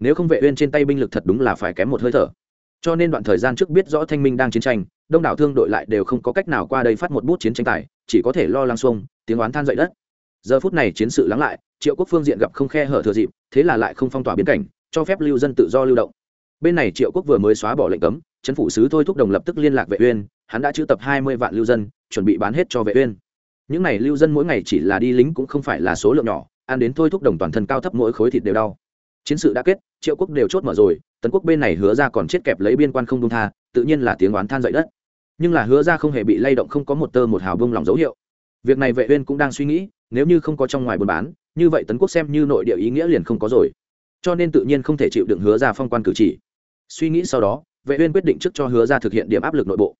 Nếu không vệ uyên trên tay binh lực thật đúng là phải kém một hơi thở. Cho nên đoạn thời gian trước biết rõ thanh minh đang chiến tranh, đông đảo thương đội lại đều không có cách nào qua đây phát một bút chiến tranh tài, chỉ có thể lo lắng xuông, tiếng oán than dậy đất. Giờ phút này chiến sự lắng lại, triệu quốc phương diện gặp không khe hở thừa dịp, thế là lại không phong tỏa biên cảnh cho phép lưu dân tự do lưu động. Bên này triệu quốc vừa mới xóa bỏ lệnh cấm chấn phủ sứ thôi thúc đồng lập tức liên lạc vệ uyên, hắn đã trữ tập 20 vạn lưu dân, chuẩn bị bán hết cho vệ uyên. Những này lưu dân mỗi ngày chỉ là đi lính cũng không phải là số lượng nhỏ, ăn đến thôi thúc đồng toàn thân cao thấp mỗi khối thịt đều đau. Chiến sự đã kết, triệu quốc đều chốt mở rồi, tấn quốc bên này hứa ra còn chết kẹp lấy biên quan không đông tha, tự nhiên là tiếng oán than dậy đất. Nhưng là hứa ra không hề bị lay động, không có một tơ một hào bông lòng dấu hiệu. Việc này vệ uyên cũng đang suy nghĩ, nếu như không có trong ngoài buôn bán, như vậy tấn quốc xem như nội địa ý nghĩa liền không có rồi cho nên tự nhiên không thể chịu đựng hứa ra phong quan cử chỉ. Suy nghĩ sau đó, vệ uyên quyết định trước cho hứa ra thực hiện điểm áp lực nội bộ.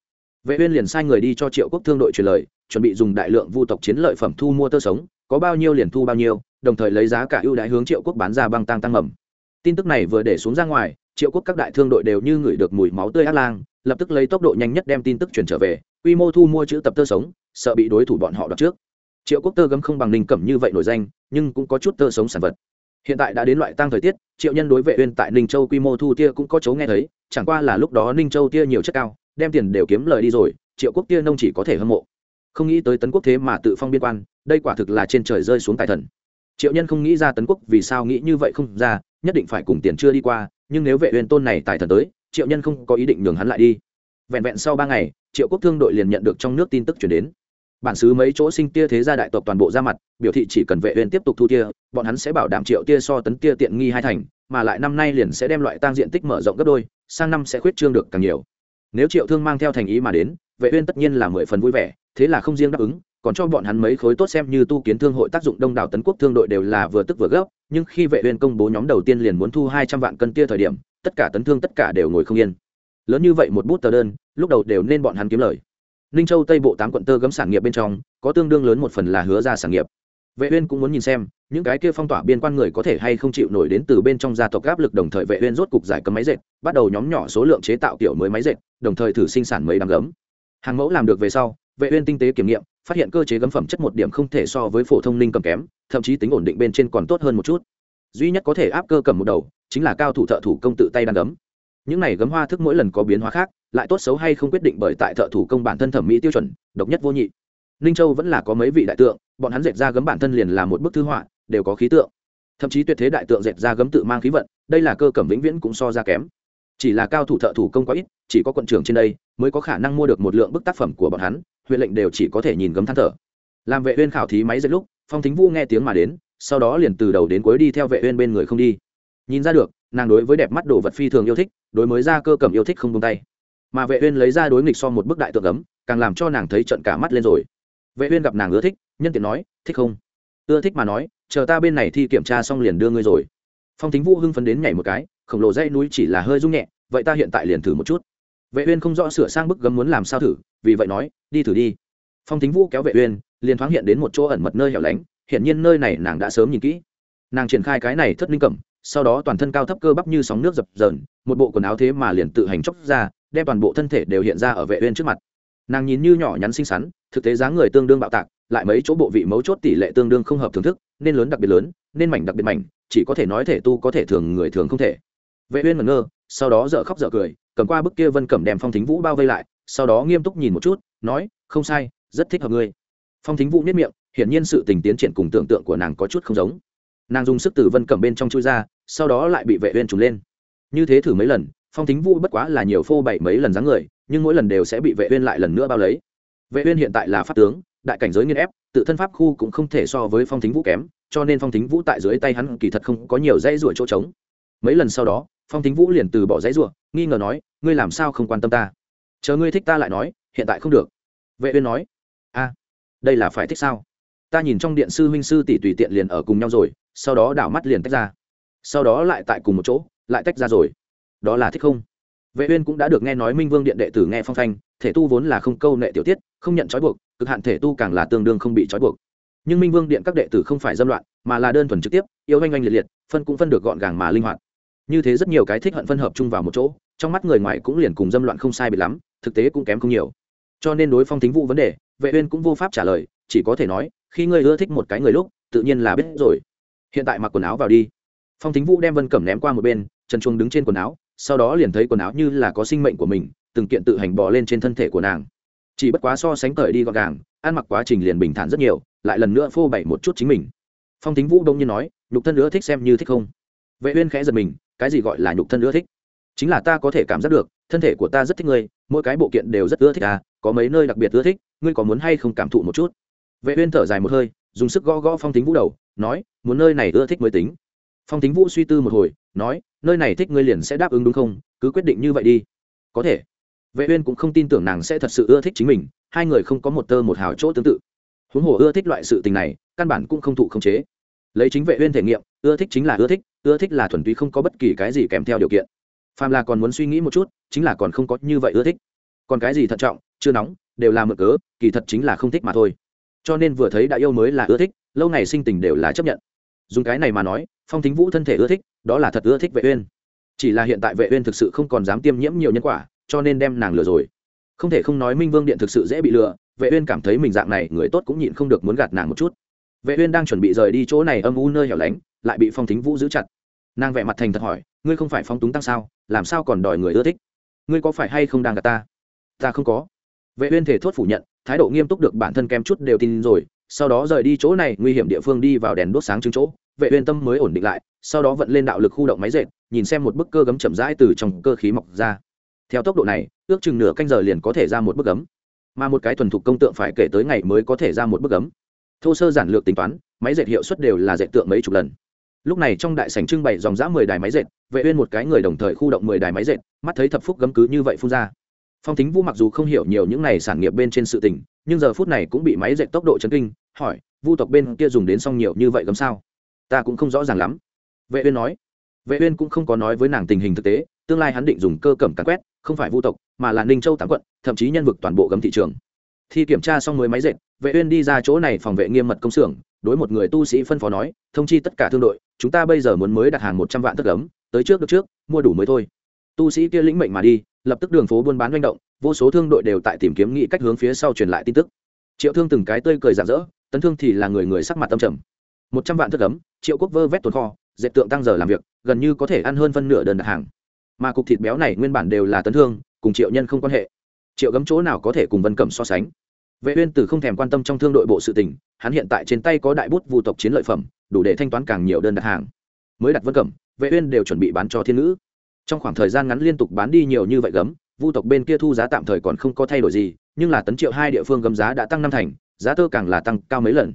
Vệ uyên liền sai người đi cho triệu quốc thương đội truyền lời, chuẩn bị dùng đại lượng vu tộc chiến lợi phẩm thu mua tơ sống, có bao nhiêu liền thu bao nhiêu, đồng thời lấy giá cả ưu đãi hướng triệu quốc bán ra băng tăng tăng mầm tin tức này vừa để xuống ra ngoài, triệu quốc các đại thương đội đều như ngửi được mùi máu tươi ác lang, lập tức lấy tốc độ nhanh nhất đem tin tức truyền trở về, quy mô thu mua chữ tập tơ sống, sợ bị đối thủ bọn họ đoạt trước. Triệu quốc tơ gấm không bằng ninh cẩm như vậy nổi danh, nhưng cũng có chút tơ sống sản vật hiện tại đã đến loại tăng thời tiết, triệu nhân đối vệ uyên tại ninh châu quy mô thu tia cũng có chấu nghe thấy, chẳng qua là lúc đó ninh châu tia nhiều chất cao, đem tiền đều kiếm lời đi rồi, triệu quốc tia nông chỉ có thể hâm mộ. Không nghĩ tới tấn quốc thế mà tự phong biên quan, đây quả thực là trên trời rơi xuống tài thần. Triệu nhân không nghĩ ra tấn quốc vì sao nghĩ như vậy không ra, nhất định phải cùng tiền chưa đi qua, nhưng nếu vệ uyên tôn này tài thần tới, triệu nhân không có ý định nhường hắn lại đi. Vẹn vẹn sau ba ngày, triệu quốc thương đội liền nhận được trong nước tin tức chuyển đến bản xứ mấy chỗ sinh tia thế gia đại tộc toàn bộ ra mặt, biểu thị chỉ cần vệ uyên tiếp tục thu tia, bọn hắn sẽ bảo đảm triệu tia so tấn tia tiện nghi hai thành, mà lại năm nay liền sẽ đem loại tăng diện tích mở rộng gấp đôi, sang năm sẽ khuyết trương được càng nhiều. Nếu triệu thương mang theo thành ý mà đến, vệ uyên tất nhiên là mười phần vui vẻ, thế là không riêng đáp ứng, còn cho bọn hắn mấy khối tốt xem như tu kiến thương hội tác dụng đông đảo tấn quốc thương đội đều là vừa tức vừa gấp, nhưng khi vệ uyên công bố nhóm đầu tiên liền muốn thu 200 vạn cân tia thời điểm, tất cả tấn thương tất cả đều ngồi không yên. Lớn như vậy một bút tờ đơn, lúc đầu đều nên bọn hắn kiếm lời ninh châu tây bộ tám quận tơ gấm sản nghiệp bên trong, có tương đương lớn một phần là hứa ra sản nghiệp. Vệ uyên cũng muốn nhìn xem, những cái kia phong tỏa biên quan người có thể hay không chịu nổi đến từ bên trong gia tộc áp lực đồng thời vệ uyên rốt cục giải cấm máy dệt, bắt đầu nhóm nhỏ số lượng chế tạo kiểu mới máy dệt, đồng thời thử sinh sản mấy đám gấm. Hàng mẫu làm được về sau, vệ uyên tinh tế kiểm nghiệm, phát hiện cơ chế gấm phẩm chất một điểm không thể so với phổ thông ninh cầm kém, thậm chí tính ổn định bên trên còn tốt hơn một chút. Duy nhất có thể áp cơ cầm một đầu, chính là cao thủ thợ thủ công tự tay đan gấm. Những này gấm hoa thức mỗi lần có biến hóa khác lại tốt xấu hay không quyết định bởi tại thợ thủ công bản thân thẩm mỹ tiêu chuẩn, độc nhất vô nhị. Ninh châu vẫn là có mấy vị đại tượng, bọn hắn dệt ra gấm bản thân liền là một bức thư họa, đều có khí tượng. Thậm chí tuyệt thế đại tượng dệt ra gấm tự mang khí vận, đây là cơ cẩm vĩnh viễn cũng so ra kém. Chỉ là cao thủ thợ thủ công quá ít, chỉ có quận trưởng trên đây mới có khả năng mua được một lượng bức tác phẩm của bọn hắn, huyện lệnh đều chỉ có thể nhìn gấm than thở. Làm vệ uyên khảo thí máy dệt lúc, phong thính vũ nghe tiếng mà đến, sau đó liền từ đầu đến cuối đi theo vệ uyên bên người không đi. Nhìn ra được, nàng đối với đẹp mắt đồ vật phi thường yêu thích, đối mới ra cơ cẩm yêu thích không buông tay mà vệ uyên lấy ra đối nghịch so một bức đại tượng ấm, càng làm cho nàng thấy trận cả mắt lên rồi. Vệ uyên gặp nàng ưa thích, nhân tiện nói, thích không? Ưa thích mà nói, chờ ta bên này thi kiểm tra xong liền đưa ngươi rồi. Phong thính vũ hưng phấn đến nhảy một cái, khổng lồ dây núi chỉ là hơi rung nhẹ, vậy ta hiện tại liền thử một chút. Vệ uyên không rõ sửa sang bức gấm muốn làm sao thử, vì vậy nói, đi thử đi. Phong thính vũ kéo vệ uyên, liền thoáng hiện đến một chỗ ẩn mật nơi hẻo lánh hiện nhiên nơi này nàng đã sớm nhìn kỹ. Nàng triển khai cái này thất linh cẩm, sau đó toàn thân cao thấp cơ bắp như sóng nước dập dờn, một bộ quần áo thế mà liền tự hành chóc ra đem toàn bộ thân thể đều hiện ra ở vệ uyên trước mặt. Nàng nhìn như nhỏ nhắn xinh xắn, thực tế dáng người tương đương bạo tạc, lại mấy chỗ bộ vị mấu chốt tỷ lệ tương đương không hợp thưởng thức, nên lớn đặc biệt lớn, nên mảnh đặc biệt mảnh, chỉ có thể nói thể tu có thể thường người thường không thể. Vệ uyên ngẩn ngơ, sau đó dở khóc dở cười, cầm qua bức kia vân cẩm đem phong thính vũ bao vây lại, sau đó nghiêm túc nhìn một chút, nói, không sai, rất thích hợp ngươi. Phong thính vũ nhếch miệng, hiển nhiên sự tình tiến triển cùng tưởng tượng của nàng có chút không giống. Nàng dùng sức từ vân cẩm bên trong chui ra, sau đó lại bị vệ uyên trùng lên. Như thế thử mấy lần phong thính vũ bất quá là nhiều phô bảy mấy lần dáng người, nhưng mỗi lần đều sẽ bị vệ uyên lại lần nữa bao lấy. Vệ uyên hiện tại là pháp tướng, đại cảnh giới nghiên ép, tự thân pháp khu cũng không thể so với phong thính vũ kém, cho nên phong thính vũ tại dưới tay hắn kỳ thật không có nhiều dây ruổi chỗ trống. Mấy lần sau đó, phong thính vũ liền từ bỏ giấy ruộng nghi ngờ nói, ngươi làm sao không quan tâm ta? Chờ ngươi thích ta lại nói, hiện tại không được. Vệ uyên nói, a, đây là phải thích sao? Ta nhìn trong điện sư huynh sư tỷ tùy tiện liền ở cùng nhau rồi, sau đó đảo mắt liền tách ra. Sau đó lại tại cùng một chỗ, lại tách ra rồi đó là thích không? Vệ uyên cũng đã được nghe nói minh vương điện đệ tử nghe phong thanh thể tu vốn là không câu nệ tiểu tiết, không nhận trói buộc, cực hạn thể tu càng là tương đương không bị trói buộc. Nhưng minh vương điện các đệ tử không phải dâm loạn, mà là đơn thuần trực tiếp, yêu anh anh liệt liệt, phân cũng phân được gọn gàng mà linh hoạt. Như thế rất nhiều cái thích hận phân hợp chung vào một chỗ, trong mắt người ngoài cũng liền cùng dâm loạn không sai biệt lắm, thực tế cũng kém không nhiều. Cho nên đối phong thính vụ vấn đề, vệ uyên cũng vô pháp trả lời, chỉ có thể nói, khi ngươi ưa thích một cái người lúc, tự nhiên là biết rồi. Hiện tại mặc quần áo vào đi. Phong thính vũ đem vân cẩm ném qua một bên, trần chuông đứng trên quần áo sau đó liền thấy quần áo như là có sinh mệnh của mình, từng kiện tự hành bò lên trên thân thể của nàng. Chỉ bất quá so sánh cởi đi gọn gàng, ăn mặc quá trình liền bình thản rất nhiều, lại lần nữa phô bày một chút chính mình. Phong thính vũ đông nhiên nói, nhục thân nữa thích xem như thích không? Vệ uyên khẽ giật mình, cái gì gọi là nhục thân nữa thích? Chính là ta có thể cảm giác được, thân thể của ta rất thích ngươi, mỗi cái bộ kiện đều rất ưa thích à có mấy nơi đặc biệt ưa thích, ngươi có muốn hay không cảm thụ một chút? Vệ uyên thở dài một hơi, dùng sức gõ gõ phong thính vũ đầu, nói, muốn nơi này ưa thích mới tính phong thính vũ suy tư một hồi, nói, nơi này thích ngươi liền sẽ đáp ứng đúng không? Cứ quyết định như vậy đi. Có thể. Vệ uyên cũng không tin tưởng nàng sẽ thật sự ưa thích chính mình, hai người không có một tơ một hào chỗ tương tự. Huống hồ ưa thích loại sự tình này, căn bản cũng không thụ không chế. Lấy chính vệ uyên thể nghiệm, ưa thích chính là ưa thích ưa thích là thuần túy không có bất kỳ cái gì kèm theo điều kiện. Phàm là còn muốn suy nghĩ một chút, chính là còn không có như vậy ưa thích. Còn cái gì thận trọng, chưa nóng, đều là mượn cớ, kỳ thật chính là không thích mà thôi. Cho nên vừa thấy đã yêu mới là ưa thích, lâu ngày sinh tình đều là chấp nhận. Dùng cái này mà nói phong thính vũ thân thể ưa thích, đó là thật ưa thích vệ uyên. Chỉ là hiện tại vệ uyên thực sự không còn dám tiêm nhiễm nhiều nhân quả, cho nên đem nàng lừa rồi. Không thể không nói minh vương điện thực sự dễ bị lừa, vệ uyên cảm thấy mình dạng này người tốt cũng nhịn không được muốn gạt nàng một chút. Vệ uyên đang chuẩn bị rời đi chỗ này âm u nơi hẻo lánh, lại bị phong thính vũ giữ chặt. Nàng vẻ mặt thành thật hỏi, ngươi không phải phong túng tăng sao? Làm sao còn đòi người ưa thích? Ngươi có phải hay không đang gạt ta? Ta không có. Vệ uyên thể thốt phủ nhận, thái độ nghiêm túc được bản thân kem chút đều tin rồi, sau đó rời đi chỗ này, nguy hiểm địa phương đi vào đèn đốt sáng trưng chỗ vệ uyên tâm mới ổn định lại, sau đó vận lên đạo lực khu động máy dệt, nhìn xem một bức cơ gấm chậm rãi từ trong cơ khí mọc ra. Theo tốc độ này, ước chừng nửa canh giờ liền có thể ra một bức gấm. Mà một cái thuần thục công tượng phải kể tới ngày mới có thể ra một bức gấm. Thô sơ giản lược tính toán, máy dệt hiệu suất đều là dệt tượng mấy chục lần. Lúc này trong đại sảnh trưng bày dòng dã mười đài máy dệt, vệ uyên một cái người đồng thời khu động mười đài máy dệt, mắt thấy thập phúc gấm cứ như vậy phun ra. Phong thính vũ mặc dù không hiểu nhiều những này sản nghiệp bên trên sự tình, nhưng giờ phút này cũng bị máy dệt tốc độ chấn kinh, hỏi, vu tộc bên kia dùng đến xong nhiều như vậy gấm sao? Ta cũng không rõ ràng lắm. Vệ uyên nói. Vệ uyên cũng không có nói với nàng tình hình thực tế, tương lai hắn định dùng cơ cẩm cắn quét, không phải vu tộc, mà là ninh châu tám quận, thậm chí nhân vực toàn bộ gấm thị trường. Thi kiểm tra xong mới máy dệt, vệ uyên đi ra chỗ này phòng vệ nghiêm mật công xưởng, đối một người tu sĩ phân phó nói, thông chi tất cả thương đội, chúng ta bây giờ muốn mới đặt hàng 100 vạn thất gấm, tới trước được trước, mua đủ mới thôi. Tu sĩ kia lĩnh mệnh mà đi, lập tức đường phố buôn bán doanh động, vô số thương đội đều tại tìm kiếm nghĩ cách hướng phía sau truyền lại tin tức. Triệu thương từng cái tươi cười rạng rỡ, tấn thương thì là người người sắc mặt tâm trầm. Một trăm vạn thất gấm triệu quốc vơ vét tồn kho, dệt tượng tăng giờ làm việc, gần như có thể ăn hơn phân nửa đơn đặt hàng. Mà cục thịt béo này nguyên bản đều là tấn thương, cùng triệu nhân không quan hệ. Triệu gấm chỗ nào có thể cùng vân cẩm so sánh? Vệ uyên từ không thèm quan tâm trong thương đội bộ sự tình, hắn hiện tại trên tay có đại bút vu tộc chiến lợi phẩm, đủ để thanh toán càng nhiều đơn đặt hàng. Mới đặt vân cẩm, vệ uyên đều chuẩn bị bán cho thiên nữ trong khoảng thời gian ngắn liên tục bán đi nhiều như vậy gấm, vu tộc bên kia thu giá tạm thời còn không có thay đổi gì, nhưng là tấn triệu hai địa phương gấm giá đã tăng năm thành, giá tơ càng là tăng cao mấy lần.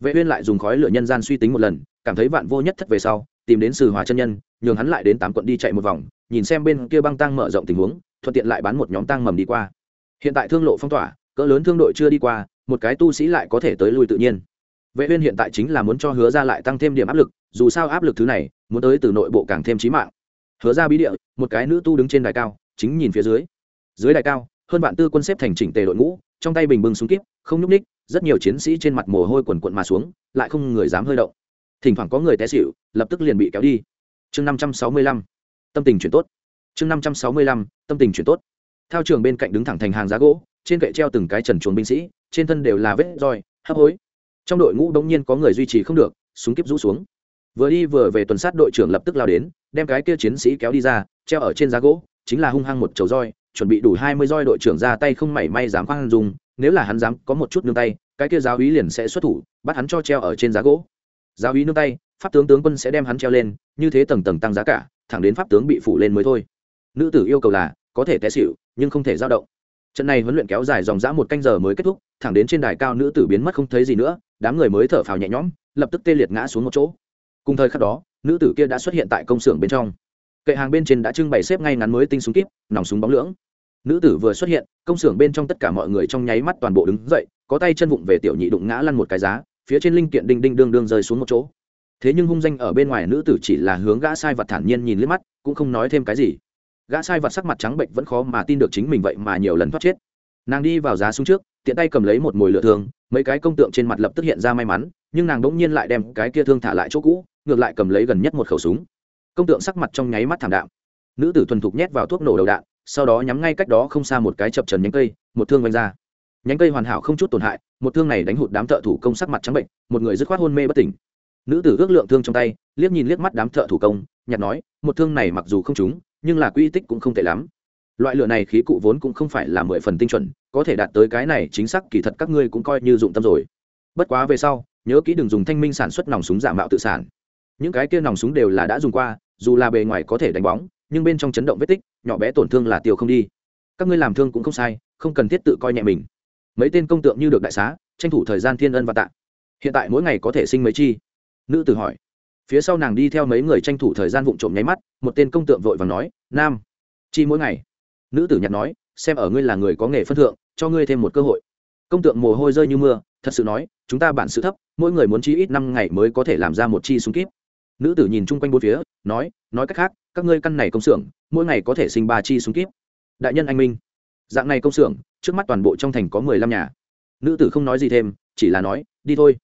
Vệ uyên lại dùng khói lửa nhân gian suy tính một lần cảm thấy vạn vô nhất thất về sau, tìm đến sử hòa chân nhân, nhường hắn lại đến tám quận đi chạy một vòng, nhìn xem bên kia băng tăng mở rộng tình huống, thuận tiện lại bán một nhóm tăng mầm đi qua. Hiện tại thương lộ phong tỏa, cỡ lớn thương đội chưa đi qua, một cái tu sĩ lại có thể tới lui tự nhiên. Vệ uyên hiện tại chính là muốn cho hứa ra lại tăng thêm điểm áp lực, dù sao áp lực thứ này, muốn tới từ nội bộ càng thêm chí mạng. Hứa ra bí địa, một cái nữ tu đứng trên đài cao, chính nhìn phía dưới. Dưới đài cao, hơn vạn tư quân xếp thành chỉnh tề đội ngũ, trong tay bình bưng súng kíp, không nhúc ních rất nhiều chiến sĩ trên mặt mồ hôi quần quận mà xuống, lại không người dám hơi động thỉnh thoảng có người té xịu lập tức liền bị kéo đi. Chương năm trăm sáu mươi lăm. Tâm tình chuyển tốt. Chương năm trăm sáu mươi lăm, tâm tình chuyển tốt. Thao trường bên cạnh đứng thẳng thành hàng giá gỗ, trên kệ treo từng cái trần chuồng binh sĩ, trên thân đều là vết roi, hấp hối. Trong đội ngũ đống nhiên có người duy trì không được, súng kíp rũ xuống. Vừa đi vừa về tuần sát đội trưởng lập tức lao đến, đem cái kia chiến sĩ kéo đi ra, treo ở trên giá gỗ, chính là hung hăng một chầu roi, chuẩn bị đủ hai mươi roi đội trưởng ra tay không mảy may dám khoan dùng nếu là hắn dám có một chút nương tay, cái kia giáo úy liền sẽ xuất thủ, bắt hắn cho treo ở trên giá gỗ giáo ý nương tay, pháp tướng tướng quân sẽ đem hắn treo lên, như thế tầng tầng tăng giá cả, thẳng đến pháp tướng bị phủ lên mới thôi. Nữ tử yêu cầu là, có thể té xịu nhưng không thể dao động. Trận này huấn luyện kéo dài dòng dã một canh giờ mới kết thúc, thẳng đến trên đài cao nữ tử biến mất không thấy gì nữa, đám người mới thở phào nhẹ nhõm, lập tức tê liệt ngã xuống một chỗ. Cùng thời khắc đó, nữ tử kia đã xuất hiện tại công xưởng bên trong. Kệ hàng bên trên đã trưng bày xếp ngay ngắn mới tinh súng kíp, nòng súng bóng lưỡng. Nữ tử vừa xuất hiện, công xưởng bên trong tất cả mọi người trong nháy mắt toàn bộ đứng dậy, có tay chân vụng về tiểu nhị đụng ngã lăn một cái giá phía trên linh kiện đinh đinh đương đương rơi xuống một chỗ. Thế nhưng hung danh ở bên ngoài nữ tử chỉ là hướng gã sai vật thản nhiên nhìn liếc mắt, cũng không nói thêm cái gì. Gã sai vật sắc mặt trắng bệnh vẫn khó mà tin được chính mình vậy mà nhiều lần thoát chết. Nàng đi vào giá xuống trước, tiện tay cầm lấy một mồi lửa thương, mấy cái công tượng trên mặt lập tức hiện ra may mắn, nhưng nàng đỗng nhiên lại đem cái kia thương thả lại chỗ cũ, ngược lại cầm lấy gần nhất một khẩu súng. Công tượng sắc mặt trong nháy mắt thảm đạm. Nữ tử thuần thục nhét vào thuốc nổ đầu đạn, sau đó nhắm ngay cách đó không xa một cái chập trần nhánh cây, một thương vanh ra nhánh cây hoàn hảo không chút tổn hại, một thương này đánh hụt đám thợ thủ công sắc mặt trắng bệnh, một người dứt khoát hôn mê bất tỉnh. Nữ tử ước lượng thương trong tay, liếc nhìn liếc mắt đám thợ thủ công, nhặt nói, một thương này mặc dù không trúng, nhưng là quy tích cũng không tệ lắm. Loại lửa này khí cụ vốn cũng không phải là mười phần tinh chuẩn, có thể đạt tới cái này chính xác, kỳ thật các ngươi cũng coi như dụng tâm rồi. Bất quá về sau, nhớ kỹ đừng dùng thanh minh sản xuất nòng súng giả mạo tự sản. Những cái kia nòng súng đều là đã dùng qua, dù là bề ngoài có thể đánh bóng, nhưng bên trong chấn động vết tích, nhỏ bé tổn thương là tiêu không đi. Các ngươi làm thương cũng không sai, không cần thiết tự coi nhẹ mình mấy tên công tượng như được đại xá, tranh thủ thời gian thiên ân và tạ. Hiện tại mỗi ngày có thể sinh mấy chi? Nữ tử hỏi. Phía sau nàng đi theo mấy người tranh thủ thời gian vụng trộm nháy mắt, một tên công tượng vội và nói, nam, chi mỗi ngày? Nữ tử nhặt nói, xem ở ngươi là người có nghề phân thượng, cho ngươi thêm một cơ hội. Công tượng mồ hôi rơi như mưa, thật sự nói, chúng ta bản sự thấp, mỗi người muốn chi ít năm ngày mới có thể làm ra một chi súng kíp. Nữ tử nhìn chung quanh bốn phía, nói nói cách khác, các ngươi căn này công xưởng, mỗi ngày có thể sinh ba chi súng kíp. Đại nhân anh minh dạng này công xưởng, trước mắt toàn bộ trong thành có mười lăm nhà. Nữ tử không nói gì thêm, chỉ là nói, đi thôi.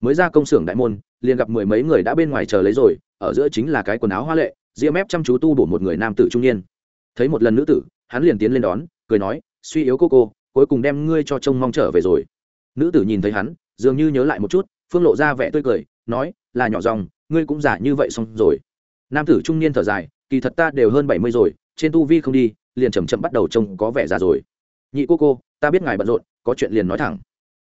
Mới ra công xưởng đại môn, liền gặp mười mấy người đã bên ngoài chờ lấy rồi, ở giữa chính là cái quần áo hoa lệ, ria mép chăm chú tu bổ một người nam tử trung niên. Thấy một lần nữ tử, hắn liền tiến lên đón, cười nói, suy yếu cô cô, cuối cùng đem ngươi cho trông mong trở về rồi. Nữ tử nhìn thấy hắn, dường như nhớ lại một chút, phương lộ ra vẻ tươi cười, nói, là nhỏ dòng, ngươi cũng giả như vậy xong rồi. Nam tử trung niên thở dài, kỳ thật ta đều hơn bảy mươi rồi trên tu vi không đi, liền chầm chậm bắt đầu trông có vẻ già rồi. Nhị cô cô, ta biết ngài bận rộn, có chuyện liền nói thẳng.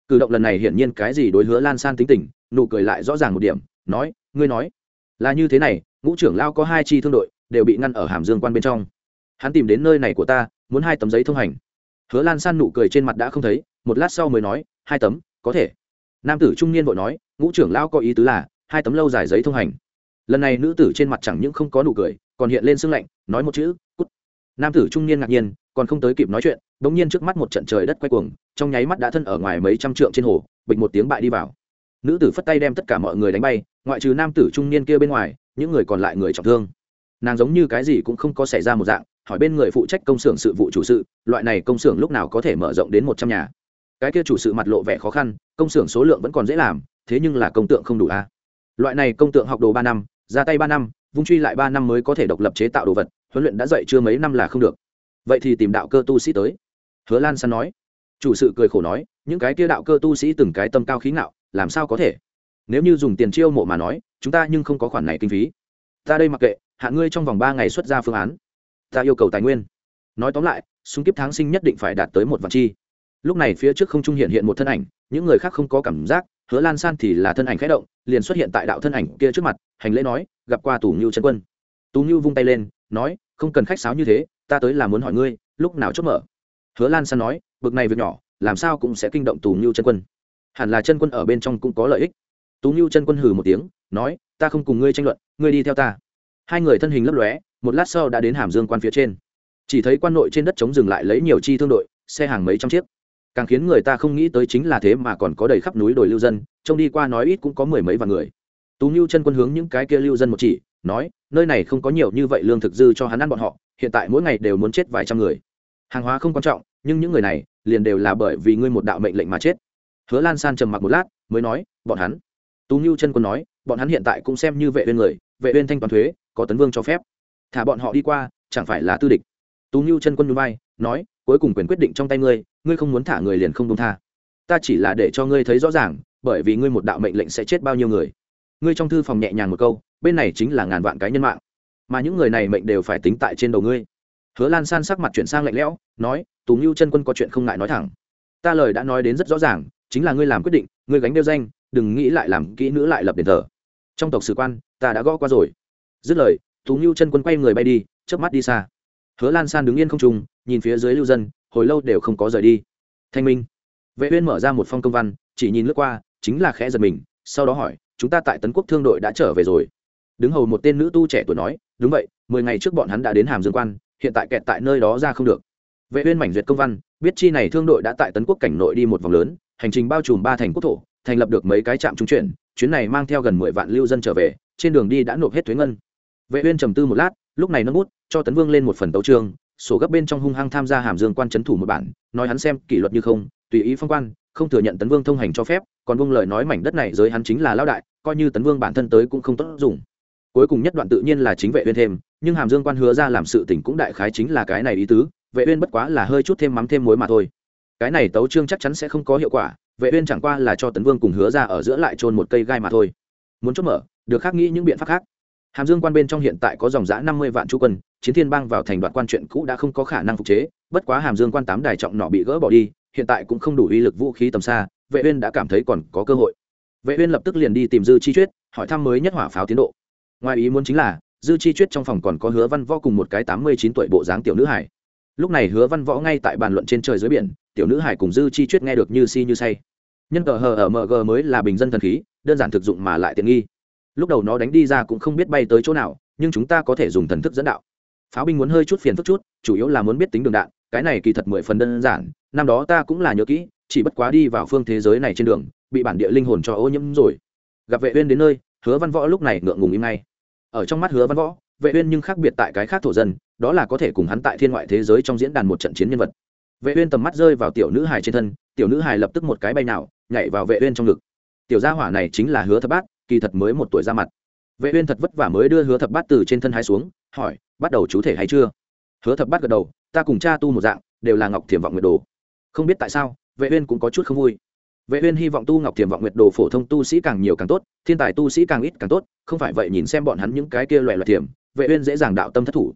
Cử động lần này hiển nhiên cái gì đối hứa lan san tính tình, nụ cười lại rõ ràng một điểm, nói, ngươi nói, là như thế này, ngũ trưởng lao có hai chi thương đội, đều bị ngăn ở hàm dương quan bên trong. Hắn tìm đến nơi này của ta, muốn hai tấm giấy thông hành. Hứa lan san nụ cười trên mặt đã không thấy, một lát sau mới nói, hai tấm, có thể. Nam tử trung niên vội nói, ngũ trưởng lao có ý tứ là, hai tấm lâu dài giấy thông hành. Lần này nữ tử trên mặt chẳng những không có nụ cười còn hiện lên sưng lạnh, nói một chữ, cút. Nam tử trung niên ngạc nhiên, còn không tới kịp nói chuyện đ ỗ n g nhiên trước mắt một trận trời đất quay cuồng, trong nháy mắt đã thân ở ngoài mấy trăm trượng trên hồ, bịch một tiếng bại đi vào. Nữ tử phất tay đem tất cả mọi người đánh bay, ngoại trừ nam tử trung niên kia bên ngoài, những người còn lại người trọng thương. Nàng giống như cái gì cũng không có xảy ra một dạng, hỏi bên người phụ trách công xưởng sự vụ chủ sự, loại này công xưởng lúc nào có thể mở rộng đến một trăm nhà? Cái kia chủ sự mặt lộ vẻ khó khăn, công xưởng số lượng vẫn còn dễ làm, thế nhưng là công tượng không đủ a. À? loại này công tượng học đồ ba năm, ra tay ba năm vung truy lại ba năm mới có thể độc lập chế tạo đồ vật, huấn luyện đã dạy chưa mấy năm là không được. Vậy thì tìm đạo cơ tu sĩ tới. Hứa lan san nói. Chủ sự cười khổ nói, những cái kia đạo cơ tu sĩ từng cái tâm cao khí ngạo, làm sao có thể? Nếu như dùng tiền chiêu mộ mà nói, chúng ta nhưng không có khoản này kinh phí. Ta đây mặc kệ, hạ ngươi trong vòng ba ngày xuất ra phương án. Ta yêu cầu tài nguyên. Nói tóm lại xung kiếp tháng sinh nhất định phải đạt tới một vạn chi. Lúc này phía trước không trung hiện hiện một thân ảnh, những người khác không có cảm giác, hứa lan san thì là thân ảnh khẽ động, liền xuất hiện tại đạo thân ảnh kia trước mặt hành lễ nói, gặp qua tù ngưu chân quân. Tú ngưu vung tay lên, nói, không cần khách sáo như thế, ta tới là muốn hỏi ngươi, lúc nào chốt mở? Hứa lan san nói, bực này việc nhỏ, làm sao cũng sẽ kinh động tù ngưu chân quân. Hẳn là chân quân ở bên trong cũng có lợi ích. Tú ngưu chân quân hừ một tiếng, nói, ta không cùng ngươi tranh luận, ngươi đi theo ta. Hai người thân hình lấp lóe, một lát sau đã đến hàm dương quan phía trên. Chỉ thấy quan nội trên đất chống dừng lại lấy nhiều chi thương đội, xe hàng mấy trăm chiếc. Càng khiến người ta không nghĩ tới chính là thế mà còn có đầy khắp núi đồi lưu dân, trông đi qua nói ít cũng có mười mấy vạn người tú ngưu chân quân hướng những cái kia lưu dân một chỉ, nói, nơi này không có nhiều như vậy lương thực dư cho hắn ăn bọn họ, hiện tại mỗi ngày đều muốn chết vài trăm người. Hàng hóa không quan trọng, nhưng những người này liền đều là bởi vì ngươi một đạo mệnh lệnh mà chết. Hứa lan san trầm mặc một lát, mới nói, bọn hắn. Tú ngưu chân quân nói, bọn hắn hiện tại cũng xem như vệ viên người, vệ viên thanh toán thuế, có tấn vương cho phép. Thả bọn họ đi qua, chẳng phải là tư địch? Tú ngưu chân quân núi bay nói, cuối cùng quyền quyết định trong tay ngươi ngươi không muốn thả người liền không đông tha. Ta chỉ là để cho ngươi thấy rõ ràng, bởi vì ngươi một đạo mệnh lệnh sẽ chết bao nhiêu người ngươi trong thư phòng nhẹ nhàng một câu, bên này chính là ngàn vạn cái nhân mạng. Mà những người này mệnh đều phải tính tại trên đầu ngươi. Hứa lan san sắc mặt chuyển sang lạnh lẽo, nói tú ngưu chân quân có chuyện không ngại nói thẳng. Ta lời đã nói đến rất rõ ràng, chính là ngươi làm quyết định, ngươi gánh đeo danh, đừng nghĩ lại làm kỹ nữ lại lập đền thờ. Trong tộc sử quan, ta đã gõ qua rồi. Dứt lời tú ngưu chân quân quay người bay đi, chớp mắt đi xa. Hứa lan san đứng yên không trung, nhìn phía dưới lưu dân, hồi lâu đều không có rời đi. Thanh minh. Vệ uyên mở ra một phong công văn, chỉ nhìn lướt qua, chính là khẽ giật mình, sau đó hỏi chúng ta tại tấn quốc thương đội đã trở về rồi. Đứng hầu một tên nữ tu trẻ tuổi nói, đúng vậy, mười ngày trước bọn hắn đã đến hàm dương quan, hiện tại kẹt tại nơi đó ra không được. Vệ uyên mảnh duyệt công văn, biết chi này thương đội đã tại tấn quốc cảnh nội đi một vòng lớn, hành trình bao trùm ba thành quốc thổ, thành lập được mấy cái trạm trung chuyển, chuyến này mang theo gần mười vạn lưu dân trở về, trên đường đi đã nộp hết thuế ngân. Vệ uyên trầm tư một lát, lúc này nâng bút, cho tấn vương lên một phần tấu chương, sổ gấp bên trong hung hăng tham gia hàm dương quan chấn thủ một bản, nói hắn xem kỷ luật như không, tùy ý phong quan không thừa nhận tấn vương thông hành cho phép, còn vương lời nói mảnh đất này giới hắn chính là lao đại, coi như tấn vương bản thân tới cũng không tốt dùng. Cuối cùng nhất đoạn tự nhiên là chính vệ uyên thêm, nhưng hàm dương quan hứa ra làm sự tình cũng đại khái chính là cái này ý tứ, vệ uyên bất quá là hơi chút thêm mắm thêm muối mà thôi. Cái này tấu trương chắc chắn sẽ không có hiệu quả, vệ uyên chẳng qua là cho tấn vương cùng hứa ra ở giữa lại trôn một cây gai mà thôi. Muốn chốt mở, được khác nghĩ những biện pháp khác. Hàm dương quan bên trong hiện tại có dòng dã năm mươi vạn chú quân, chiến thiên bang vào thành đoạn quan chuyện cũ đã không có khả năng phục chế, bất quá hàm dương quan tám đài trọng nọ bị gỡ bỏ đi hiện tại cũng không đủ uy lực vũ khí tầm xa, vệ uyên đã cảm thấy còn có cơ hội. Vệ uyên lập tức liền đi tìm dư chi chuyết, hỏi thăm mới nhất hỏa pháo tiến độ. Ngoài ý muốn chính là, dư chi chuyết trong phòng còn có hứa văn võ cùng một cái tám mươi chín tuổi bộ dáng tiểu nữ hải. Lúc này hứa văn võ ngay tại bàn luận trên trời dưới biển, tiểu nữ hải cùng dư chi chuyết nghe được như si như say. Nhân cờ hờ ở mg mới là bình dân thần khí, đơn giản thực dụng mà lại tiện nghi. Lúc đầu nó đánh đi ra cũng không biết bay tới chỗ nào, nhưng chúng ta có thể dùng thần thức dẫn đạo. Pháo binh muốn hơi chút phiền phức chút, chủ yếu là muốn biết tính đường đạn cái này kỳ thật mười phần đơn giản, năm đó ta cũng là nhớ kỹ, chỉ bất quá đi vào phương thế giới này trên đường, bị bản địa linh hồn cho ô nhiễm rồi. Gặp vệ uyên đến nơi, hứa văn võ lúc này ngượng ngùng im ngay. Ở trong mắt hứa văn võ, vệ uyên nhưng khác biệt tại cái khác thổ dân, đó là có thể cùng hắn tại thiên ngoại thế giới trong diễn đàn một trận chiến nhân vật. Vệ uyên tầm mắt rơi vào tiểu nữ hài trên thân, tiểu nữ hài lập tức một cái bay nào nhảy vào vệ uyên trong ngực. Tiểu gia hỏa này chính là hứa thập bát, kỳ thật mới một tuổi ra mặt. Vệ uyên thật vất vả mới đưa hứa thập bát từ trên thân hái xuống, hỏi, bắt đầu chú thể hay chưa? Hứa thập bát gật đầu ta cùng cha tu một dạng, đều là ngọc thiềm vọng nguyệt đồ. Không biết tại sao, vệ uyên cũng có chút không vui. Vệ uyên hy vọng tu ngọc thiềm vọng nguyệt đồ phổ thông tu sĩ càng nhiều càng tốt, thiên tài tu sĩ càng ít càng tốt, không phải vậy nhìn xem bọn hắn những cái kia loè loẹt thiềm vệ uyên dễ dàng đạo tâm thất thủ.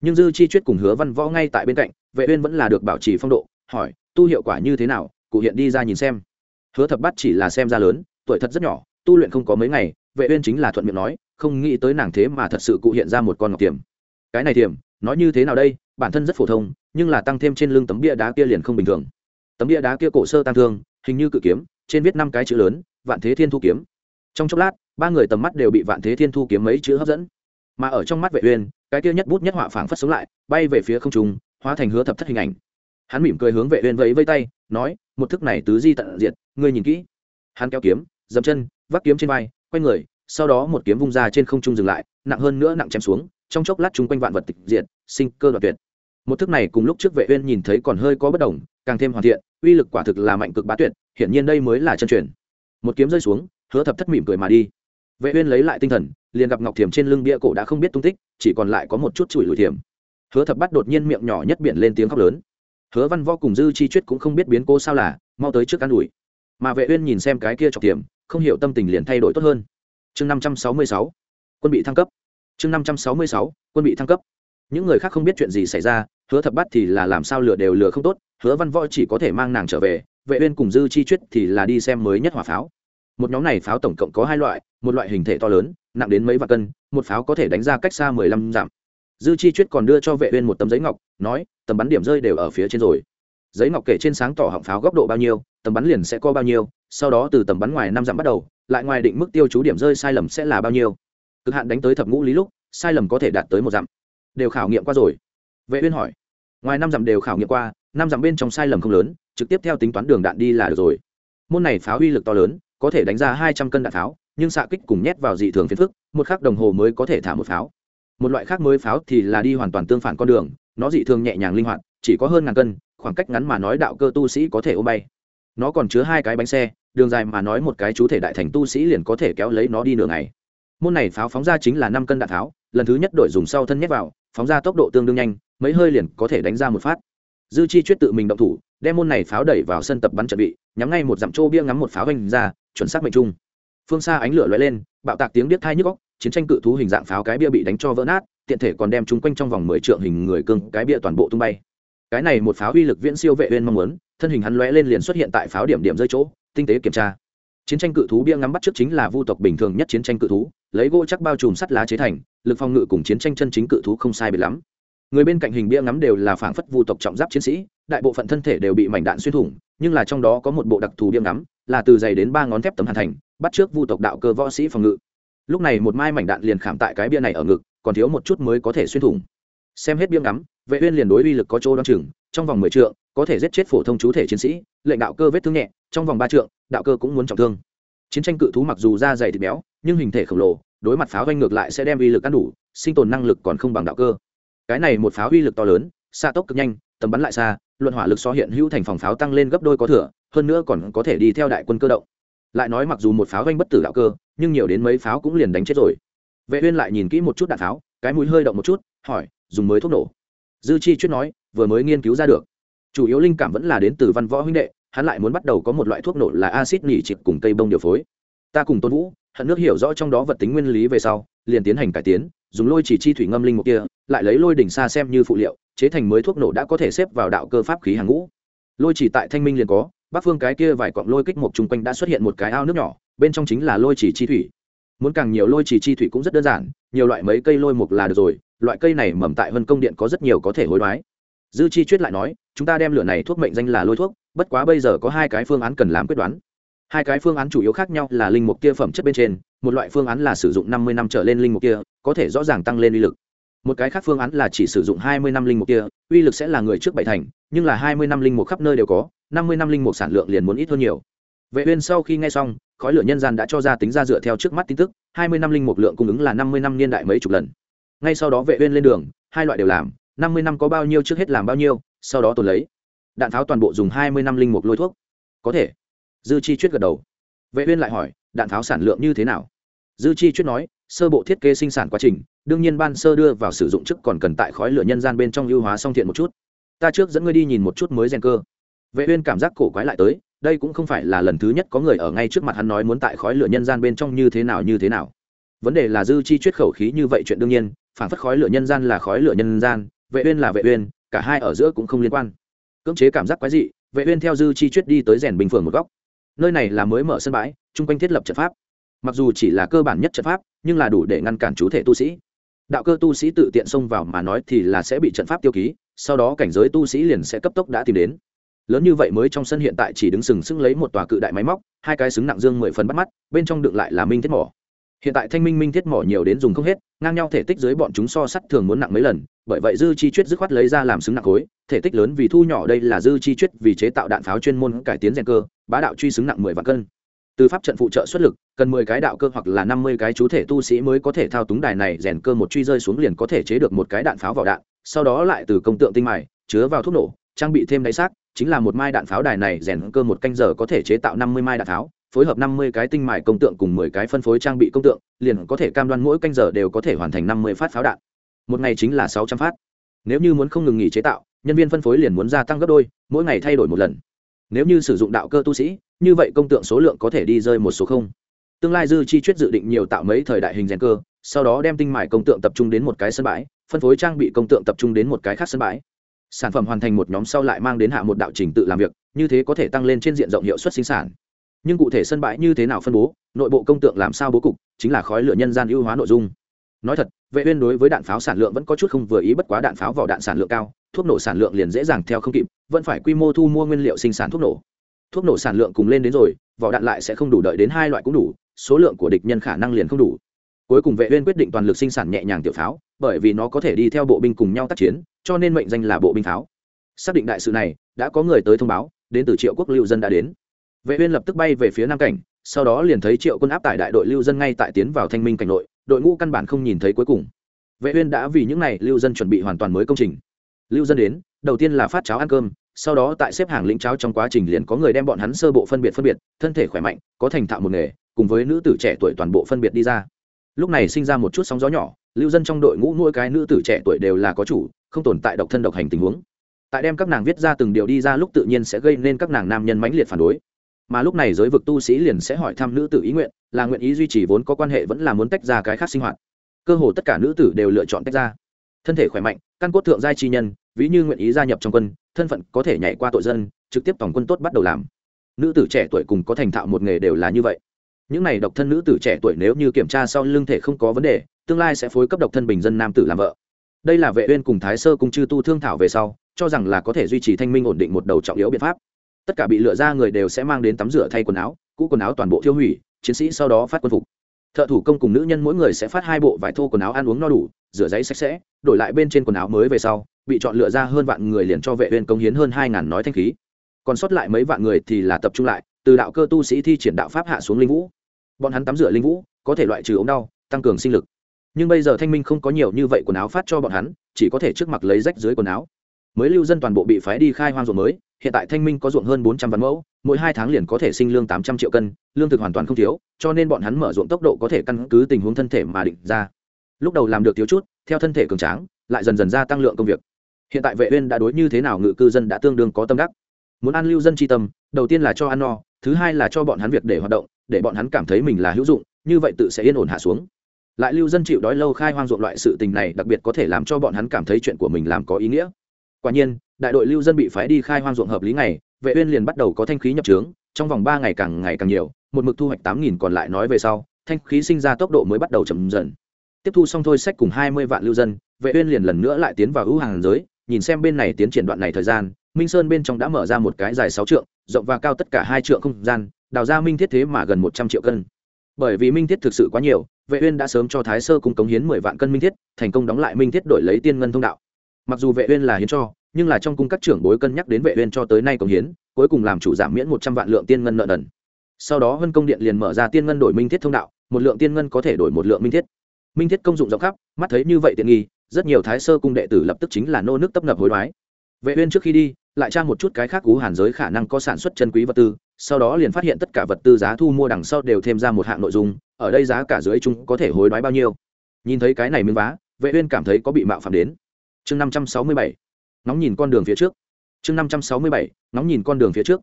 Nhưng dư chi chuyết cùng hứa văn võ ngay tại bên cạnh, vệ uyên vẫn là được bảo trì phong độ, hỏi, tu hiệu quả như thế nào? Cụ hiện đi ra nhìn xem. Hứa thập bát chỉ là xem ra lớn, tuổi thật rất nhỏ, tu luyện không có mấy ngày, vệ uyên chính là thuận miệng nói, không nghĩ tới nàng thế mà thật sự cụ hiện ra một con ngọc tiềm cái này tiềm nói như thế nào đây, bản thân rất phổ thông, nhưng là tăng thêm trên lưng tấm bia đá kia liền không bình thường. Tấm bia đá kia cổ sơ tăng thương, hình như cự kiếm, trên viết năm cái chữ lớn, vạn thế thiên thu kiếm. Trong chốc lát, ba người tầm mắt đều bị vạn thế thiên thu kiếm mấy chữ hấp dẫn. Mà ở trong mắt vệ uyên, cái kia nhất bút nhất họa phảng phất sống lại, bay về phía không trung, hóa thành hứa thập thất hình ảnh. Hắn mỉm cười hướng vệ uyên vẫy vẫy tay, nói, một thức này tứ di tận diệt, ngươi nhìn kỹ. Hắn kéo kiếm, dậm chân, vác kiếm trên vai, quay người, sau đó một kiếm vung ra trên không trung dừng lại, nặng hơn nữa nặng chém xuống trong chốc lát chung quanh vạn vật tịch diệt, sinh cơ đoạn tuyệt. Một thức này cùng lúc trước vệ uyên nhìn thấy còn hơi có bất đồng, càng thêm hoàn thiện, uy lực quả thực là mạnh cực bá tuyệt, hiển nhiên đây mới là chân truyền. Một kiếm rơi xuống, hứa thập thất mỉm cười mà đi. Vệ uyên lấy lại tinh thần, liền gặp ngọc thiểm trên lưng bia cổ đã không biết tung tích, chỉ còn lại có một chút chùi lùi thiểm. Hứa thập bắt đột nhiên miệng nhỏ nhất biển lên tiếng khóc lớn. Hứa văn võ cùng dư chi chuyết cũng không biết biến cố sao là, mau tới trước ăn đuổi mà vệ uyên nhìn xem cái kia chọc tiệm không hiểu tâm tình liền thay đổi tốt hơn. Chương 566 quân bị thăng cấp chương 566 quân bị thăng cấp. Những người khác không biết chuyện gì xảy ra, hứa thập bắt thì là làm sao lừa đều lừa không tốt, hứa văn võ chỉ có thể mang nàng trở về, vệ uyên cùng dư chi chuyết thì là đi xem mới nhất hỏa pháo. Một nhóm này pháo tổng cộng có hai loại, một loại hình thể to lớn, nặng đến mấy vạn cân, một pháo có thể đánh ra cách xa mười lăm dặm. Dư chi chuyết còn đưa cho vệ uyên một tấm giấy ngọc, nói tầm bắn điểm rơi đều ở phía trên rồi. Giấy ngọc kể trên sáng tỏ họng pháo góc độ bao nhiêu tầm bắn liền sẽ có bao nhiêu, sau đó từ tầm bắn ngoài năm dặm bắt đầu, lại ngoài định mức tiêu chú điểm rơi sai lầm sẽ là bao nhiêu cực hạn đánh tới thập ngũ lý lúc, sai lầm có thể đạt tới một dặm. Đều khảo nghiệm qua rồi. Vệ uyên hỏi. Ngoài năm dặm đều khảo nghiệm qua, năm dặm bên trong sai lầm không lớn, trực tiếp theo tính toán đường đạn đi là được rồi. Môn này pháo uy lực to lớn, có thể đánh ra hai trăm cân đạn pháo nhưng xạ kích cùng nhét vào dị thường phiền phức, một khắc đồng hồ mới có thể thả một pháo. Một loại khác mới pháo thì là đi hoàn toàn tương phản con đường, nó dị thường nhẹ nhàng linh hoạt, chỉ có hơn ngàn cân, khoảng cách ngắn mà nói đạo cơ tu sĩ có thể ôm bay. Nó còn chứa hai cái bánh xe, đường dài mà nói một cái chú thể đại thành tu sĩ liền có thể kéo lấy nó đi nửa ngày môn này pháo phóng ra chính là năm cân đạn tháo, lần thứ nhất đổi dùng sau thân nhét vào, phóng ra tốc độ tương đương nhanh, mấy hơi liền có thể đánh ra một phát. Dư chi chuyết tự mình động thủ, đem môn này pháo đẩy vào sân tập bắn chuẩn bị nhắm ngay một dặm trô bia ngắm một pháo vanh ra, chuẩn xác mệnh trung. Phương xa ánh lửa lóe lên, bạo tạc tiếng biết thai nhức góc chiến tranh cự thú hình dạng pháo cái bia bị đánh cho vỡ nát, tiện thể còn đem chúng quanh trong vòng mười trượng hình người cưng cái bia toàn bộ tung bay. Cái này một pháo uy lực viễn siêu vệ uyên mong muốn, thân hình hắn lóe lên liền xuất hiện tại pháo điểm điểm rơi chỗ, tinh tế kiểm tra. Chiến tranh cự thú bia ngắm bắt trước chính là vu tộc bình thường nhất chiến tranh cự thú lấy gỗ chắc bao trùm sắt lá chế thành, lực phòng ngự cùng chiến tranh chân chính cự thú không sai biệt lắm. Người bên cạnh hình bia ngắm đều là phảng phất vu tộc trọng giáp chiến sĩ, đại bộ phận thân thể đều bị mảnh đạn xuyên thủng, nhưng là trong đó có một bộ đặc thù bia ngắm, là từ dày đến ba ngón thép tấm hàn thành, bắt trước vu tộc đạo cơ võ sĩ phòng ngự. Lúc này một mai mảnh đạn liền khảm tại cái bia này ở ngực, còn thiếu một chút mới có thể xuyên thủng. Xem hết bia ngắm, vệ uyên liền đối uy lực có chỗ đoan chừng, trong vòng mười trượng, có thể giết chết phổ thông chú thể chiến sĩ, lệnh đạo cơ vết thương nhẹ, trong vòng ba trượng, đạo cơ cũng muốn trọng thương chiến tranh cự thú mặc dù da dày thịt béo, nhưng hình thể khổng lồ, đối mặt pháo vanh ngược lại sẽ đem uy lực ăn đủ, sinh tồn năng lực còn không bằng đạo cơ. Cái này một pháo uy lực to lớn xa tốc cực nhanh, tầm bắn lại xa, luận hỏa lực so hiện hữu thành phòng pháo tăng lên gấp đôi có thừa, hơn nữa còn có thể đi theo đại quân cơ động. Lại nói mặc dù một pháo vanh bất tử đạo cơ, nhưng nhiều đến mấy pháo cũng liền đánh chết rồi. Vệ uyên lại nhìn kỹ một chút đạn pháo, cái mũi hơi động một chút, hỏi, dùng mới thuốc nổ. Dư chi chuyên nói, vừa mới nghiên cứu ra được. Chủ yếu linh cảm vẫn là đến từ văn võ huynh đệ hắn lại muốn bắt đầu có một loại thuốc nổ là acid nỉ trịch cùng cây bông điều phối. Ta cùng tôn vũ, hận nước hiểu rõ trong đó vật tính nguyên lý về sau, liền tiến hành cải tiến, dùng lôi chỉ chi thủy ngâm linh một kia, lại lấy lôi đỉnh xa xem như phụ liệu, chế thành mới thuốc nổ đã có thể xếp vào đạo cơ pháp khí hàng ngũ. Lôi chỉ tại thanh minh liền có, bắc phương cái kia vài cọng lôi kích một chung quanh đã xuất hiện một cái ao nước nhỏ, bên trong chính là lôi chỉ chi thủy. Muốn càng nhiều lôi chỉ chi thủy cũng rất đơn giản, nhiều loại mấy cây lôi mục là được rồi, loại cây này mầm tại vân công điện có rất nhiều có thể hối đoái. Dư chi chuyết lại nói, chúng ta đem lửa này thuốc mệnh danh là lôi thuốc bất quá bây giờ có hai cái phương án cần làm quyết đoán. Hai cái phương án chủ yếu khác nhau là linh mục kia phẩm chất bên trên, một loại phương án là sử dụng năm mươi năm trở lên linh mục kia, có thể rõ ràng tăng lên uy lực. Một cái khác phương án là chỉ sử dụng hai mươi năm linh mục kia, uy lực sẽ là người trước bảy thành, nhưng là hai mươi năm linh mục khắp nơi đều có, năm mươi năm linh mục sản lượng liền muốn ít hơn nhiều. Vệ uyên sau khi nghe xong, khói lửa nhân gian đã cho ra tính ra dựa theo trước mắt tin tức, hai mươi năm linh mục lượng cung ứng là năm mươi năm niên đại mấy chục lần. Ngay sau đó vệ uyên lên đường, hai loại đều làm, năm mươi năm có bao nhiêu trước hết làm bao nhiêu, sau đó tồn lấy đạn tháo toàn bộ dùng hai mươi năm linh mục lôi thuốc. Có thể. Dư chi chuyết gật đầu. Vệ uyên lại hỏi, đạn tháo sản lượng như thế nào? Dư chi chuyết nói, sơ bộ thiết kế sinh sản quá trình, đương nhiên ban sơ đưa vào sử dụng trước còn cần tại khói lửa nhân gian bên trong ưu hóa song thiện một chút. Ta trước dẫn ngươi đi nhìn một chút mới rèn cơ. Vệ uyên cảm giác cổ quái lại tới, đây cũng không phải là lần thứ nhất có người ở ngay trước mặt hắn nói muốn tại khói lửa nhân gian bên trong như thế nào như thế nào. Vấn đề là dư chi chuyết khẩu khí như vậy chuyện đương nhiên, phản phất khói lửa nhân gian là khói lửa nhân gian, vệ uyên là vệ uyên, cả hai ở giữa cũng không liên quan cưỡng chế cảm giác quái dị, vệ uyên theo dư chi chuyết đi tới rèn bình phường một góc. Nơi này là mới mở sân bãi trung quanh thiết lập trận pháp. Mặc dù chỉ là cơ bản nhất trận pháp, nhưng là đủ để ngăn cản chú thể tu sĩ. Đạo cơ tu sĩ tự tiện xông vào mà nói thì là sẽ bị trận pháp tiêu ký, sau đó cảnh giới tu sĩ liền sẽ cấp tốc đã tìm đến. Lớn như vậy mới trong sân hiện tại chỉ đứng sừng sững lấy một tòa cự đại máy móc, hai cái xứng nặng dương mười phần bắt mắt, bên trong đựng lại là minh thiết mỏ hiện tại thanh minh minh thiết mỏ nhiều đến dùng không hết, ngang nhau thể tích dưới bọn chúng so sắt thường muốn nặng mấy lần, bởi vậy dư chi chuyết dứt khoát lấy ra làm xứng nặng khối, thể tích lớn vì thu nhỏ đây là dư chi chuyết vì chế tạo đạn pháo chuyên môn cải tiến rèn cơ, bá đạo truy xứng nặng mười vạn cân. Từ pháp trận phụ trợ xuất lực, cần mười cái đạo cơ hoặc là năm mươi cái chú thể tu sĩ mới có thể thao túng đài này, rèn cơ một truy rơi xuống liền có thể chế được một cái đạn pháo vào đạn, sau đó lại từ công tượng tinh mài, chứa vào thuốc nổ, trang bị thêm đáy xác, chính là một mai đạn pháo đài này, rèn cơ một canh giờ có thể chế tạo năm mươi mai đạn pháo phối hợp năm mươi cái tinh mại công tượng cùng mười cái phân phối trang bị công tượng, liền có thể cam đoan mỗi canh giờ đều có thể hoàn thành năm mươi phát pháo đạn. Một ngày chính là sáu trăm phát. Nếu như muốn không ngừng nghỉ chế tạo, nhân viên phân phối liền muốn gia tăng gấp đôi, mỗi ngày thay đổi một lần. Nếu như sử dụng đạo cơ tu sĩ, như vậy công tượng số lượng có thể đi rơi một số không. Tương lai dư chi chuyết dự định nhiều tạo mấy thời đại hình rèn cơ, sau đó đem tinh mải công tượng tập trung đến một cái sân bãi, phân phối trang bị công tượng tập trung đến một cái khác sân bãi. Sản phẩm hoàn thành một nhóm sau lại mang đến hạ một đạo trình tự làm việc, như thế có thể tăng lên trên diện rộng hiệu suất sinh sản nhưng cụ thể sân bãi như thế nào phân bố, nội bộ công tượng làm sao bố cục, chính là khói lửa nhân gian ưu hóa nội dung. Nói thật, vệ uyên đối với đạn pháo sản lượng vẫn có chút không vừa ý, bất quá đạn pháo vào đạn sản lượng cao, thuốc nổ sản lượng liền dễ dàng theo không kịp, vẫn phải quy mô thu mua nguyên liệu sinh sản thuốc nổ. Thuốc nổ sản lượng cùng lên đến rồi, vỏ đạn lại sẽ không đủ đợi đến hai loại cũng đủ, số lượng của địch nhân khả năng liền không đủ. Cuối cùng vệ uyên quyết định toàn lực sinh sản nhẹ nhàng tiểu pháo, bởi vì nó có thể đi theo bộ binh cùng nhau tác chiến, cho nên mệnh danh là bộ binh pháo. Xác định đại sự này, đã có người tới thông báo, đến từ triệu quốc lưu dân đã đến vệ uyên lập tức bay về phía nam cảnh, sau đó liền thấy triệu quân áp tải đại đội lưu dân ngay tại tiến vào thanh minh cảnh nội, đội ngũ căn bản không nhìn thấy cuối cùng. Vệ uyên đã vì những này lưu dân chuẩn bị hoàn toàn mới công trình. Lưu dân đến, đầu tiên là phát cháo ăn cơm, sau đó tại xếp hàng lĩnh cháo trong quá trình liền có người đem bọn hắn sơ bộ phân biệt phân biệt, thân thể khỏe mạnh, có thành thạo một nghề, cùng với nữ tử trẻ tuổi toàn bộ phân biệt đi ra. Lúc này sinh ra một chút sóng gió nhỏ, lưu dân trong đội ngũ nuôi cái nữ tử trẻ tuổi đều là có chủ, không tồn tại độc thân độc hành tình huống. Tại đem các nàng viết ra từng điều đi ra lúc tự nhiên sẽ gây nên các nàng nam nhân mãnh liệt phản đối mà lúc này giới vực tu sĩ liền sẽ hỏi thăm nữ tử ý nguyện, là nguyện ý duy trì vốn có quan hệ vẫn là muốn tách ra cái khác sinh hoạt. Cơ hồ tất cả nữ tử đều lựa chọn tách ra. Thân thể khỏe mạnh, căn cốt thượng giai chi nhân, ví như nguyện ý gia nhập trong quân, thân phận có thể nhảy qua tội dân, trực tiếp tổng quân tốt bắt đầu làm. Nữ tử trẻ tuổi cùng có thành thạo một nghề đều là như vậy. Những này độc thân nữ tử trẻ tuổi nếu như kiểm tra sau lưng thể không có vấn đề, tương lai sẽ phối cấp độc thân bình dân nam tử làm vợ. Đây là vệ uyên cùng thái sơ cùng chư tu thương thảo về sau, cho rằng là có thể duy trì thanh minh ổn định một đầu trọng yếu biện pháp tất cả bị lựa ra người đều sẽ mang đến tắm rửa thay quần áo, cũ quần áo toàn bộ thiêu hủy, chiến sĩ sau đó phát quân phục. Thợ thủ công cùng nữ nhân mỗi người sẽ phát hai bộ vải thô quần áo ăn uống no đủ, rửa giấy sạch sẽ, đổi lại bên trên quần áo mới về sau, bị chọn lựa ra hơn vạn người liền cho vệ viên công hiến hơn hai ngàn nói thanh khí. Còn sót lại mấy vạn người thì là tập trung lại, từ đạo cơ tu sĩ thi triển đạo pháp hạ xuống linh vũ. Bọn hắn tắm rửa linh vũ, có thể loại trừ ống đau, tăng cường sinh lực. Nhưng bây giờ thanh minh không có nhiều như vậy quần áo phát cho bọn hắn, chỉ có thể trước mặt lấy rách dưới quần áo. Mới lưu dân toàn bộ bị phái đi khai hoang ruộng mới hiện tại thanh minh có ruộng hơn bốn trăm vạn mẫu, mỗi hai tháng liền có thể sinh lương tám trăm triệu cân, lương thực hoàn toàn không thiếu, cho nên bọn hắn mở ruộng tốc độ có thể căn cứ tình huống thân thể mà định ra. Lúc đầu làm được thiếu chút, theo thân thể cường tráng, lại dần dần gia tăng lượng công việc. Hiện tại vệ uyên đã đối như thế nào ngự cư dân đã tương đương có tâm đắc. Muốn ăn lưu dân tri tâm, đầu tiên là cho ăn no, thứ hai là cho bọn hắn việc để hoạt động, để bọn hắn cảm thấy mình là hữu dụng, như vậy tự sẽ yên ổn hạ xuống. Lại lưu dân chịu đói lâu khai hoang ruộng loại sự tình này đặc biệt có thể làm cho bọn hắn cảm thấy chuyện của mình làm có ý nghĩa. Quả nhiên đại đội lưu dân bị phái đi khai hoang ruộng hợp lý ngày, vệ uyên liền bắt đầu có thanh khí nhập trướng, trong vòng ba ngày càng ngày càng nhiều, một mực thu hoạch tám nghìn còn lại nói về sau, thanh khí sinh ra tốc độ mới bắt đầu chậm dần. Tiếp thu xong thôi sách cùng hai mươi vạn lưu dân, vệ uyên liền lần nữa lại tiến vào ưu hàng giới, nhìn xem bên này tiến triển đoạn này thời gian, minh sơn bên trong đã mở ra một cái dài sáu trượng, rộng và cao tất cả hai trượng không gian, đào ra minh thiết thế mà gần một trăm triệu cân. Bởi vì minh thiết thực sự quá nhiều, vệ uyên đã sớm cho thái sơ cung cống hiến mười vạn cân minh thiết, thành công đóng lại minh thiết đổi lấy tiên ngân thông đạo. Mặc dù vệ uyên là hiến cho nhưng là trong cung các trưởng bối cân nhắc đến vệ uyên cho tới nay công hiến, cuối cùng làm chủ giảm miễn một trăm vạn lượng tiên ngân nợ nần. Sau đó vân công điện liền mở ra tiên ngân đổi minh thiết thông đạo, một lượng tiên ngân có thể đổi một lượng minh thiết. Minh thiết công dụng rộng khắp, mắt thấy như vậy tiện nghi, rất nhiều thái sơ cung đệ tử lập tức chính là nô nước tấp ngập hối đoái. Vệ uyên trước khi đi, lại tra một chút cái khác cú hàn giới khả năng có sản xuất chân quý vật tư, sau đó liền phát hiện tất cả vật tư giá thu mua đằng sau đều thêm ra một hạng nội dung, ở đây giá cả dưới chúng có thể hối đoái bao nhiêu. Nhìn thấy cái này miếng vá, vệ uyên cảm thấy có bị mạo phạm đến. Chương 567 nóng nhìn con đường phía trước. Chương 567 nóng nhìn con đường phía trước.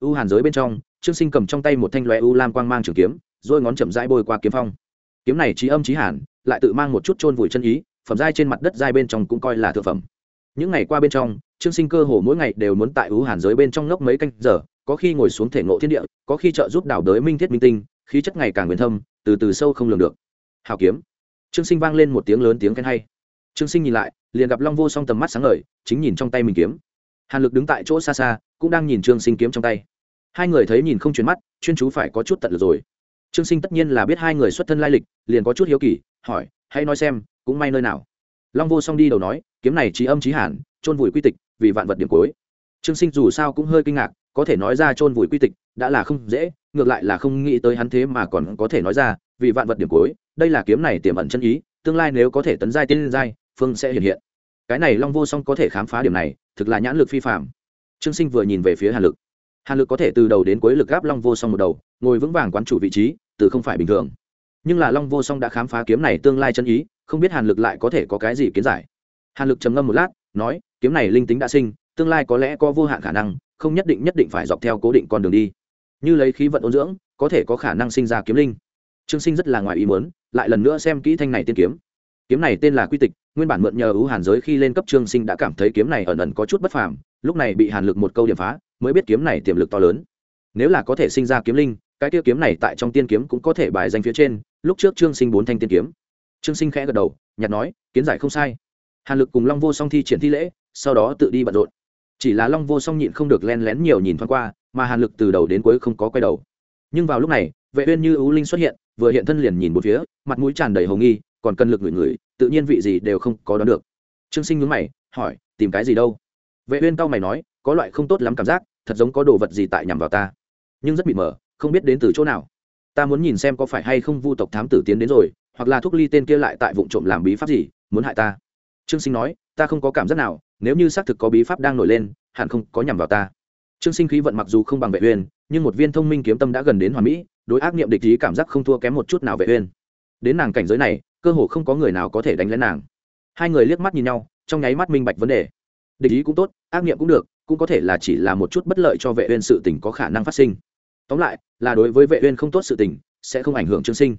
U hàn giới bên trong, trương sinh cầm trong tay một thanh loe u lam quang mang trường kiếm, rồi ngón chậm rãi bôi qua kiếm phong. Kiếm này trí âm trí hàn, lại tự mang một chút chôn vùi chân ý, phẩm giai trên mặt đất giai bên trong cũng coi là thượng phẩm. Những ngày qua bên trong, trương sinh cơ hồ mỗi ngày đều muốn tại u hàn giới bên trong ngốc mấy canh giờ, có khi ngồi xuống thể ngộ thiên địa, có khi trợ giúp đảo đới minh thiết minh tinh, khí chất ngày càng huyền thâm, từ từ sâu không lường được. Hào kiếm. Trương sinh vang lên một tiếng lớn tiếng khen hay. Trương sinh nhìn lại liền gặp long vô song tầm mắt sáng ngời, chính nhìn trong tay mình kiếm. Hàn lực đứng tại chỗ xa xa, cũng đang nhìn trương sinh kiếm trong tay. Hai người thấy nhìn không chuyển mắt, chuyên chú phải có chút tận lực rồi. Trương sinh tất nhiên là biết hai người xuất thân lai lịch, liền có chút hiếu kỳ, hỏi, hãy nói xem, cũng may nơi nào? Long vô song đi đầu nói, kiếm này trí âm trí hàn trôn vùi quy tịch, vì vạn vật điểm cuối. Trương sinh dù sao cũng hơi kinh ngạc, có thể nói ra trôn vùi quy tịch đã là không dễ, ngược lại là không nghĩ tới hắn thế mà còn có thể nói ra, vì vạn vật điểm cuối, đây là kiếm này tiềm ẩn chân ý, tương lai nếu có thể tấn giai tiên giai phương sẽ hiện hiện. Cái này long vô song có thể khám phá điểm này, thực là nhãn lực phi phạm trương sinh vừa nhìn về phía hàn lực. Hàn lực có thể từ đầu đến cuối lực gáp long vô song một đầu, ngồi vững vàng quán chủ vị trí, từ không phải bình thường. Nhưng là long vô song đã khám phá kiếm này tương lai chân ý, không biết hàn lực lại có thể có cái gì kiến giải. Hàn lực trầm ngâm một lát, nói, kiếm này linh tính đã sinh, tương lai có lẽ có vô hạn khả năng, không nhất định nhất định phải dọc theo cố định con đường đi. Như lấy khí vận ôn dưỡng, có thể có khả năng sinh ra kiếm linh. Trương sinh rất là ngoài ý muốn, lại lần nữa xem kỹ thanh này tiên kiếm. Kiếm này tên là quy tịch nguyên bản mượn nhờ ưu hàn giới khi lên cấp trương sinh đã cảm thấy kiếm này ẩn ẩn có chút bất phàm, lúc này bị hàn lực một câu điểm phá, mới biết kiếm này tiềm lực to lớn. Nếu là có thể sinh ra kiếm linh, cái tiêu kiếm này tại trong tiên kiếm cũng có thể bài danh phía trên, lúc trước trương sinh bốn thanh tiên kiếm. Trương sinh khẽ gật đầu nhặt nói, kiến giải không sai. Hàn lực cùng long vô song thi triển thi lễ, sau đó tự đi bận rộn. Chỉ là long vô song nhịn không được len lén nhiều nhìn thoáng qua, mà hàn lực từ đầu đến cuối không có quay đầu. Nhưng vào lúc này, vệ uyên như ưu linh xuất hiện, vừa hiện thân liền nhìn một phía, mặt mũi tràn đầy hồng nghi còn cần lực người người tự nhiên vị gì đều không có đoán được. Trương sinh nhướng mày, hỏi, tìm cái gì đâu? Vệ uyên cao mày nói, có loại không tốt lắm cảm giác, thật giống có đồ vật gì tại nhằm vào ta. Nhưng rất bị mờ, không biết đến từ chỗ nào. Ta muốn nhìn xem có phải hay không vu tộc thám tử tiến đến rồi, hoặc là thuốc ly tên kia lại tại vụng trộm làm bí pháp gì, muốn hại ta. Trương sinh nói, ta không có cảm giác nào, nếu như xác thực có bí pháp đang nổi lên, hẳn không có nhằm vào ta. Trương sinh khí vận mặc dù không bằng vệ uyên, nhưng một viên thông minh kiếm tâm đã gần đến hoàn mỹ, đối ác niệm địch ý cảm giác không thua kém một chút nào vệ uyên. Đến nàng cảnh giới này cơ hồ không có người nào có thể đánh lén nàng. Hai người liếc mắt nhìn nhau, trong nháy mắt minh bạch vấn đề. Địch ý cũng tốt, ác niệm cũng được, cũng có thể là chỉ là một chút bất lợi cho vệ uyên sự tình có khả năng phát sinh. Tóm lại, là đối với vệ uyên không tốt sự tình, sẽ không ảnh hưởng trương sinh.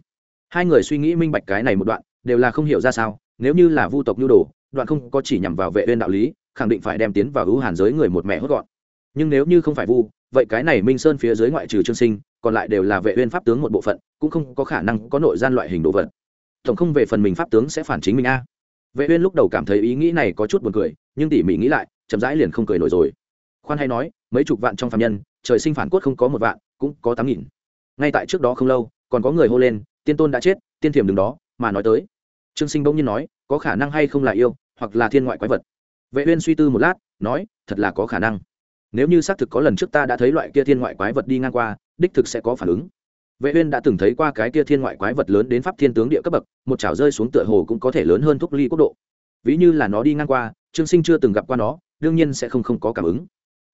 Hai người suy nghĩ minh bạch cái này một đoạn, đều là không hiểu ra sao, nếu như là vu tộc nhu đồ, đoạn không có chỉ nhằm vào vệ uyên đạo lý, khẳng định phải đem tiến vào hữu hàn giới người một mẹ hốt gọn. Nhưng nếu như không phải vu, vậy cái này minh sơn phía dưới ngoại trừ trương sinh, còn lại đều là vệ uyên pháp tướng một bộ phận, cũng không có khả năng có nội gian loại hình đồ vật tổng không về phần mình pháp tướng sẽ phản chính mình a. Vệ uyên lúc đầu cảm thấy ý nghĩ này có chút buồn cười, nhưng tỉ mỉ nghĩ lại, chậm rãi liền không cười nổi rồi. Khoan hay nói, mấy chục vạn trong phàm nhân, trời sinh phản cốt không có một vạn, cũng có tám nghìn. Ngay tại trước đó không lâu, còn có người hô lên, tiên tôn đã chết, tiên thiềm đứng đó, mà nói tới. Trương sinh bỗng nhiên nói, có khả năng hay không là yêu, hoặc là thiên ngoại quái vật? Vệ uyên suy tư một lát, nói, thật là có khả năng. Nếu như xác thực có lần trước ta đã thấy loại kia thiên ngoại quái vật đi ngang qua, đích thực sẽ có phản ứng vệ uyên đã từng thấy qua cái kia thiên ngoại quái vật lớn đến pháp thiên tướng địa cấp bậc, một chảo rơi xuống tựa hồ cũng có thể lớn hơn thúc ly quốc độ. Ví như là nó đi ngang qua, trương sinh chưa từng gặp qua nó, đương nhiên sẽ không không có cảm ứng.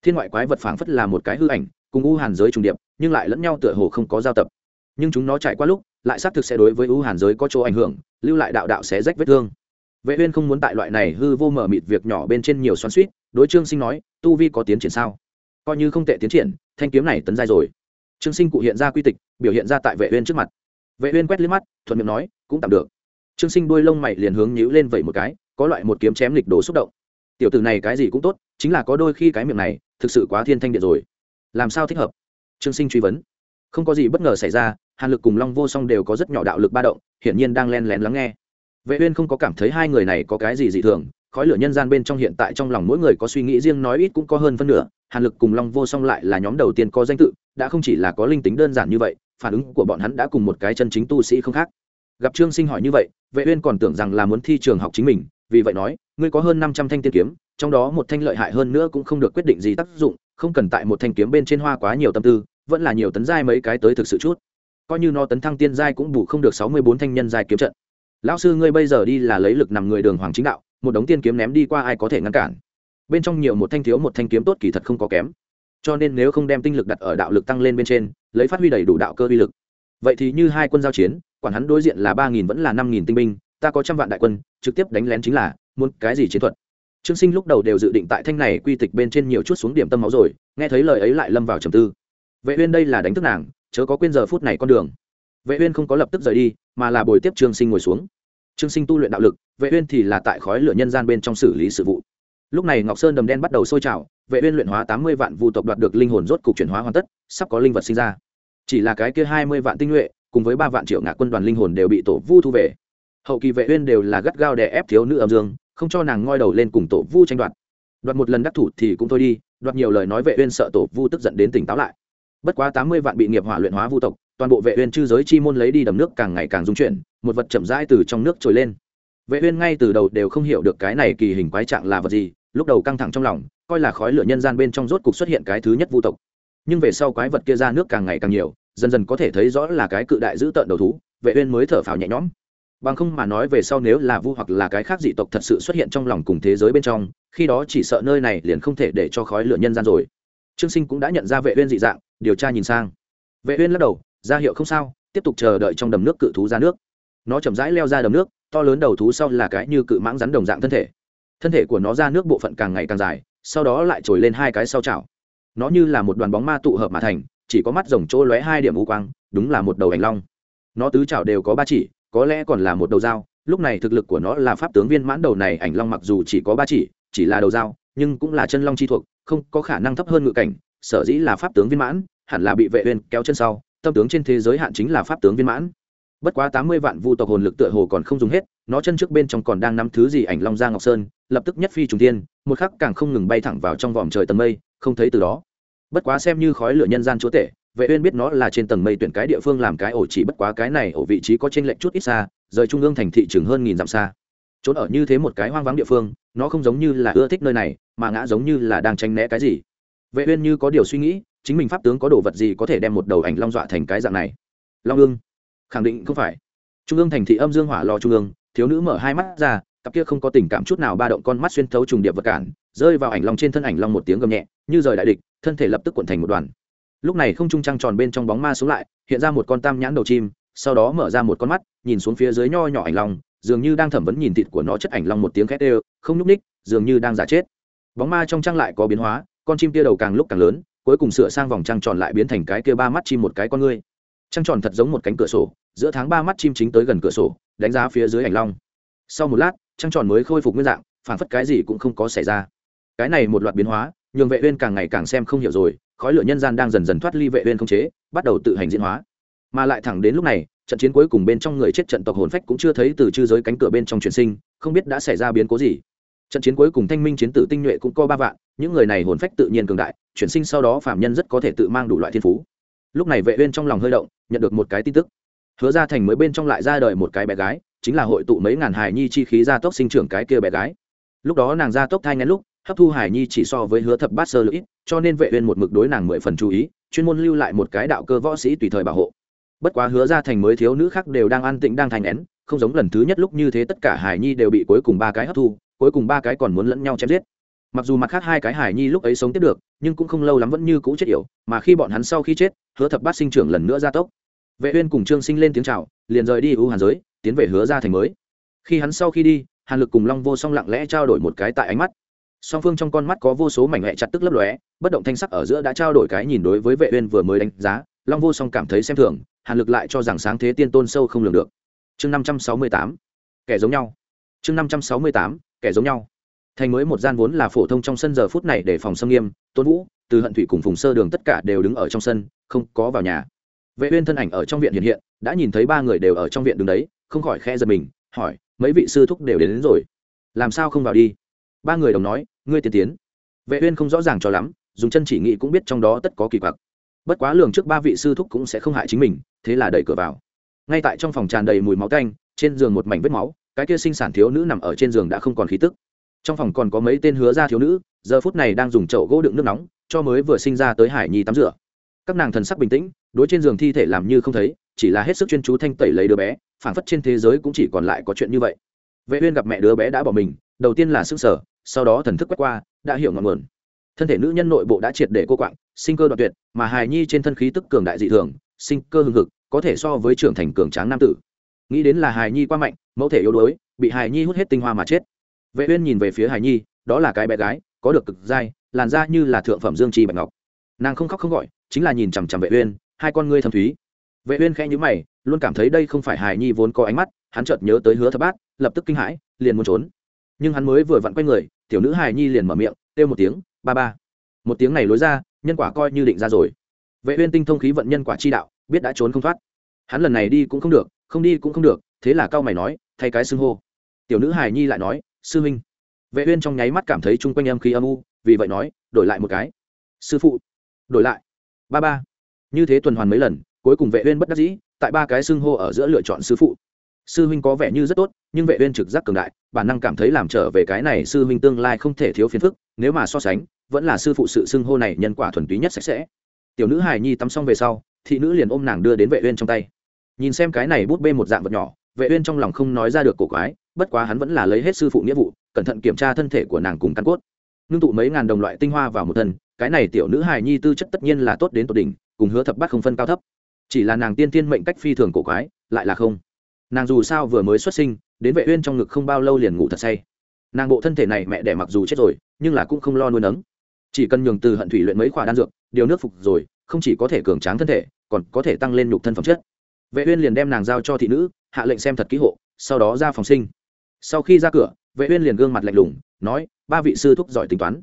Thiên ngoại quái vật phảng phất là một cái hư ảnh, cùng u hàn giới trùng điệp, nhưng lại lẫn nhau tựa hồ không có giao tập. Nhưng chúng nó chạy qua lúc, lại xác thực sẽ đối với u hàn giới có chỗ ảnh hưởng, lưu lại đạo đạo sẽ rách vết thương. Vệ uyên không muốn tại loại này hư vô mở mịt việc nhỏ bên trên nhiều xoắn xuýt, đối trương sinh nói, tu vi có tiến triển sao? Coi như không tệ tiến triển, thanh kiếm này tấn giai rồi trương sinh cụ hiện ra quy tịch, biểu hiện ra tại vệ uyên trước mặt. Vệ uyên quét liếc mắt, thuận miệng nói, cũng tạm được. Trương sinh đuôi lông mày liền hướng nhíu lên vậy một cái, có loại một kiếm chém lịch đồ xúc động. Tiểu tử này cái gì cũng tốt, chính là có đôi khi cái miệng này, thực sự quá thiên thanh điện rồi. Làm sao thích hợp? Trương sinh truy vấn. Không có gì bất ngờ xảy ra, hàn lực cùng long vô song đều có rất nhỏ đạo lực ba động, hiển nhiên đang len lén lắng nghe. Vệ uyên không có cảm thấy hai người này có cái gì dị thường, khói lửa nhân gian bên trong hiện tại trong lòng mỗi người có suy nghĩ riêng nói ít cũng có hơn phân nửa hàn lực cùng long vô song lại là nhóm đầu tiên có danh tự, đã không chỉ là có linh tính đơn giản như vậy, phản ứng của bọn hắn đã cùng một cái chân chính tu sĩ không khác. Gặp trương sinh hỏi như vậy, vệ uyên còn tưởng rằng là muốn thi trường học chính mình, vì vậy nói, ngươi có hơn 500 thanh tiên kiếm, trong đó một thanh lợi hại hơn nữa cũng không được quyết định gì tác dụng, không cần tại một thanh kiếm bên trên hoa quá nhiều tâm tư, vẫn là nhiều tấn giai mấy cái tới thực sự chút. Coi như nó tấn thăng tiên giai cũng bù không được 64 thanh nhân giai kiếm trận. Lão sư, ngươi bây giờ đi là lấy lực nằm người đường hoàng chính đạo, một đống tiên kiếm ném đi qua ai có thể ngăn cản? Bên trong nhiều một thanh thiếu một thanh kiếm tốt kỳ thật không có kém. Cho nên nếu không đem tinh lực đặt ở đạo lực tăng lên bên trên, lấy phát huy đầy đủ đạo cơ uy lực. Vậy thì như hai quân giao chiến, quản hắn đối diện là ba nghìn vẫn là năm nghìn tinh binh, ta có trăm vạn đại quân, trực tiếp đánh lén chính là, muốn cái gì chiến thuật? Trương sinh lúc đầu đều dự định tại thanh này quy tịch bên trên nhiều chút xuống điểm tâm máu rồi, nghe thấy lời ấy lại lâm vào trầm tư. Vệ uyên đây là đánh thức nàng, chớ có quên giờ phút này con đường. Vệ uyên không có lập tức rời đi, mà là bồi tiếp trương sinh ngồi xuống. Trương sinh tu luyện đạo lực, vệ uyên thì là tại khói lửa nhân gian bên trong xử lý sự vụ lúc này ngọc sơn đầm đen bắt đầu sôi trào, vệ uyên luyện hóa 80 vạn vu tộc đoạt được linh hồn rốt cục chuyển hóa hoàn tất, sắp có linh vật sinh ra. Chỉ là cái kia 20 vạn tinh nhuệ, cùng với ba vạn triệu ngạ quân đoàn linh hồn đều bị tổ vu thu về. Hậu kỳ vệ uyên đều là gắt gao đè ép thiếu nữ âm dương, không cho nàng ngoi đầu lên cùng tổ vu tranh đoạt. Đoạt một lần đắc thủ thì cũng thôi đi, đoạt nhiều lời nói vệ uyên sợ tổ vu tức giận đến tỉnh táo lại. Bất quá 80 vạn bị nghiệp hỏa luyện hóa vu tộc, toàn bộ vệ uyên chư giới chi môn lấy đi đầm nước càng ngày càng dung chuyển, một vật chậm rãi từ trong nước trồi lên. Vệ uyên ngay từ đầu đều không hiểu được cái này kỳ hình quái trạng là vật gì lúc đầu căng thẳng trong lòng, coi là khói lửa nhân gian bên trong rốt cục xuất hiện cái thứ nhất vu tộc. Nhưng về sau quái vật kia ra nước càng ngày càng nhiều, dần dần có thể thấy rõ là cái cự đại giữ tợn đầu thú, vệ uyên mới thở phào nhẹ nhõm. Bằng không mà nói về sau nếu là vu hoặc là cái khác dị tộc thật sự xuất hiện trong lòng cùng thế giới bên trong, khi đó chỉ sợ nơi này liền không thể để cho khói lửa nhân gian rồi. Trương sinh cũng đã nhận ra vệ uyên dị dạng, điều tra nhìn sang. Vệ uyên lắc đầu, ra hiệu không sao, tiếp tục chờ đợi trong đầm nước cự thú ra nước. Nó chậm rãi leo ra đầm nước, to lớn đầu thú sau là cái như cự mãng rắn đồng dạng thân thể thân thể của nó ra nước bộ phận càng ngày càng dài, sau đó lại trồi lên hai cái sau chảo. Nó như là một đoàn bóng ma tụ hợp mà thành, chỉ có mắt rồng chỗ lóe hai điểm u quang, đúng là một đầu ảnh long. Nó tứ chảo đều có ba chỉ, có lẽ còn là một đầu dao, lúc này thực lực của nó là pháp tướng viên mãn đầu này, ảnh long mặc dù chỉ có ba chỉ chỉ là đầu dao, nhưng cũng là chân long chi thuộc, không có khả năng thấp hơn ngự cảnh, sở dĩ là pháp tướng viên mãn, hẳn là bị vệ uyên kéo chân sau, tâm tướng trên thế giới hạn chính là pháp tướng viên mãn. Bất quá tám mươi vạn vu tộc hồn lực tựa hồ còn không dùng hết, nó chân trước bên trong còn đang nắm thứ gì ảnh long giang ngọc sơn lập tức nhất phi trùng tiên một khắc càng không ngừng bay thẳng vào trong vòm trời tầng mây, không thấy từ đó. Bất quá xem như khói lửa nhân gian chúa tể, vệ uyên biết nó là trên tầng mây tuyển cái địa phương làm cái ổ chỉ bất quá cái này ổ vị trí có trên lệnh chút ít xa, rời trung ương thành thị trường hơn nghìn dặm xa. Trốn ở như thế một cái hoang vắng địa phương, nó không giống như là ưa thích nơi này, mà ngã giống như là đang tranh né cái gì. Vệ uyên như có điều suy nghĩ, chính mình pháp tướng có đồ vật gì có thể đem một đầu ảnh long dọa thành cái dạng này? Long ương? Khẳng định không phải. Trung ương thành thị âm dương hỏa lò trung ương, thiếu nữ mở hai mắt ra cặp kia không có tình cảm chút nào ba động con mắt xuyên thấu trùng điệp vật cản, rơi vào ảnh long trên thân ảnh long một tiếng gầm nhẹ, như rời đại địch, thân thể lập tức cuộn thành một đoàn. Lúc này không trung trăng tròn bên trong bóng ma xuống lại, hiện ra một con tam nhãn đầu chim, sau đó mở ra một con mắt, nhìn xuống phía dưới nho nhỏ ảnh long, dường như đang thẩm vấn nhìn thịt của nó chất ảnh long một tiếng khét đều, không nhúc ních dường như đang giả chết. Bóng ma trong trăng lại có biến hóa, con chim kia đầu càng lúc càng lớn, cuối cùng sửa sang vòng trăng tròn lại biến thành cái kia ba mắt chim một cái con ngươi. Trăng tròn thật giống một cánh cửa sổ, giữa tháng ba mắt chim chính tới gần cửa sổ, đánh giá phía dưới ảnh long. Sau một lát trăng tròn mới khôi phục nguyên dạng phản phất cái gì cũng không có xảy ra. Cái này một loạt biến hóa, nhường vệ uyên càng ngày càng xem không hiểu rồi, khói lửa nhân gian đang dần dần thoát ly vệ uyên không chế, bắt đầu tự hành diễn hóa. Mà lại thẳng đến lúc này, trận chiến cuối cùng bên trong người chết trận tộc hồn phách cũng chưa thấy từ chư giới cánh cửa bên trong truyền sinh, không biết đã xảy ra biến cố gì. Trận chiến cuối cùng thanh minh chiến tử tinh nhuệ cũng có ba vạn, những người này hồn phách tự nhiên cường đại, chuyển sinh sau đó phạm nhân rất có thể tự mang đủ loại thiên phú. Lúc này vệ uyên trong lòng hơi động, nhận được một cái tin tức. Hứa ra thành mới bên trong lại ra đời một cái bé gái chính là hội tụ mấy ngàn hài nhi chi khí gia tốc sinh trưởng cái kia bé gái. Lúc đó nàng gia tốc thai ngén lúc, hấp thu hài nhi chỉ so với hứa thập bát sơ lưỡi cho nên vệ uyên một mực đối nàng mười phần chú ý, chuyên môn lưu lại một cái đạo cơ võ sĩ tùy thời bảo hộ. Bất quá hứa ra thành mới thiếu nữ khác đều đang an tĩnh, đang thành nén không giống lần thứ nhất lúc như thế tất cả hài nhi đều bị cuối cùng ba cái hấp thu, cuối cùng ba cái còn muốn lẫn nhau chém giết. Mặc dù mặt khác hai cái hài nhi lúc ấy sống tiếp được, nhưng cũng không lâu lắm vẫn như cũ chết yểu, mà khi bọn hắn sau khi chết, hứa thập bát sinh trưởng lần nữa gia tốc. Vệ uyên cùng trương sinh lên tiếng chào, liền rời đi ưu hàn giới tiến về hứa ra thành mới. Khi hắn sau khi đi, hàn lực cùng long vô song lặng lẽ trao đổi một cái tại ánh mắt. Song phương trong con mắt có vô số mảnh hẹ chặt tức lấp lóe, bất động thanh sắc ở giữa đã trao đổi cái nhìn đối với vệ uyên vừa mới đánh giá, long vô song cảm thấy xem thường, hàn lực lại cho rằng sáng thế tiên tôn sâu không lường được. Chương 568 kẻ giống nhau. Chương 568 kẻ giống nhau. Thành mới một gian vốn là phổ thông trong sân giờ phút này để phòng xâm nghiêm, tôn vũ, từ hận thủy cùng phùng sơ đường tất cả đều đứng ở trong sân, không có vào nhà. Vệ uyên thân ảnh ở trong viện hiện hiện, đã nhìn thấy ba người đều ở trong viện đứng đấy không khỏi khẽ giật mình hỏi mấy vị sư thúc đều đến, đến rồi làm sao không vào đi? Ba người đồng nói ngươi tiến tiến. Vệ uyên không rõ ràng cho lắm dùng chân chỉ nghĩ cũng biết trong đó tất có kỳ quặc. Bất quá lường trước ba vị sư thúc cũng sẽ không hại chính mình thế là đẩy cửa vào. Ngay tại trong phòng tràn đầy mùi máu tanh trên giường một mảnh vết máu cái kia sinh sản thiếu nữ nằm ở trên giường đã không còn khí tức. Trong phòng còn có mấy tên hứa ra thiếu nữ giờ phút này đang dùng chậu gỗ đựng nước nóng cho mới vừa sinh ra tới hải nhi tắm rửa. Các nàng thần sắc bình tĩnh đối trên giường thi thể làm như không thấy chỉ là hết sức chuyên chú thanh tẩy lấy đứa bé phảng phất trên thế giới cũng chỉ còn lại có chuyện như vậy. Vệ uyên gặp mẹ đứa bé đã bỏ mình, đầu tiên là sức sở sau đó thần thức quét qua, đã hiểu ngọn nguồn. Thân thể nữ nhân nội bộ đã triệt để cô quạng, sinh cơ đoạn tuyệt, mà hài nhi trên thân khí tức cường đại dị thường, sinh cơ hưng hực, có thể so với trưởng thành cường tráng nam tử. Nghĩ đến là hài nhi quá mạnh, mẫu thể yếu đuối, bị hài nhi hút hết tinh hoa mà chết. Vệ uyên nhìn về phía hài nhi, đó là cái bé gái, có được cực dai, làn da như là thượng phẩm dương trì bạch ngọc. Nàng không khóc không gọi, chính là nhìn chằm chằm vệ uyên, hai con ngươi thâm thúy. Vệ uyên khẽ nhíu mày luôn cảm thấy đây không phải hài nhi vốn có ánh mắt, hắn chợt nhớ tới hứa thập bát, lập tức kinh hãi, liền muốn trốn. Nhưng hắn mới vừa vặn quay người, tiểu nữ hài nhi liền mở miệng, kêu một tiếng, ba ba. Một tiếng này lối ra, nhân quả coi như định ra rồi. Vệ uyên tinh thông khí vận nhân quả chi đạo, biết đã trốn không thoát. Hắn lần này đi cũng không được, không đi cũng không được, thế là cao mày nói, thay cái xưng hô. Tiểu nữ hài nhi lại nói, sư huynh. Vệ uyên trong nháy mắt cảm thấy trung quanh âm khí âm u, vì vậy nói, đổi lại một cái. Sư phụ, đổi lại. Ba ba. Như thế tuần hoàn mấy lần, cuối cùng vệ uyên bất đắc dĩ tại ba cái xưng hô ở giữa lựa chọn sư phụ. Sư huynh có vẻ như rất tốt, nhưng vệ uyên trực giác cường đại, bản năng cảm thấy làm trở về cái này sư huynh tương lai không thể thiếu phiền phức, nếu mà so sánh, vẫn là sư phụ sự xưng hô này nhân quả thuần túy nhất sạch sẽ. Tiểu nữ hài nhi tắm xong về sau, thị nữ liền ôm nàng đưa đến vệ uyên trong tay. Nhìn xem cái này bút bê một dạng vật nhỏ, vệ uyên trong lòng không nói ra được cổ quái, bất quá hắn vẫn là lấy hết sư phụ nghĩa vụ, cẩn thận kiểm tra thân thể của nàng cùng căn cốt. Nương tụ mấy ngàn đồng loại tinh hoa vào một thân, cái này tiểu nữ hài nhi tư chất tất nhiên là tốt đến tột đỉnh, cùng hứa thập bát không phân cao thấp chỉ là nàng tiên tiên mệnh cách phi thường cổ quái, lại là không. Nàng dù sao vừa mới xuất sinh, đến vệ uyên trong ngực không bao lâu liền ngủ thật say. Nàng bộ thân thể này mẹ đẻ mặc dù chết rồi, nhưng là cũng không lo nuôi nấng. Chỉ cần nhường từ hận thủy luyện mấy khoả đan dược, điều nước phục rồi, không chỉ có thể cường tráng thân thể, còn có thể tăng lên nhục thân phẩm chất. Vệ uyên liền đem nàng giao cho thị nữ, hạ lệnh xem thật kỹ hộ, sau đó ra phòng sinh. Sau khi ra cửa, vệ uyên liền gương mặt lạnh lùng, nói, ba vị sư thúc giỏi tính toán.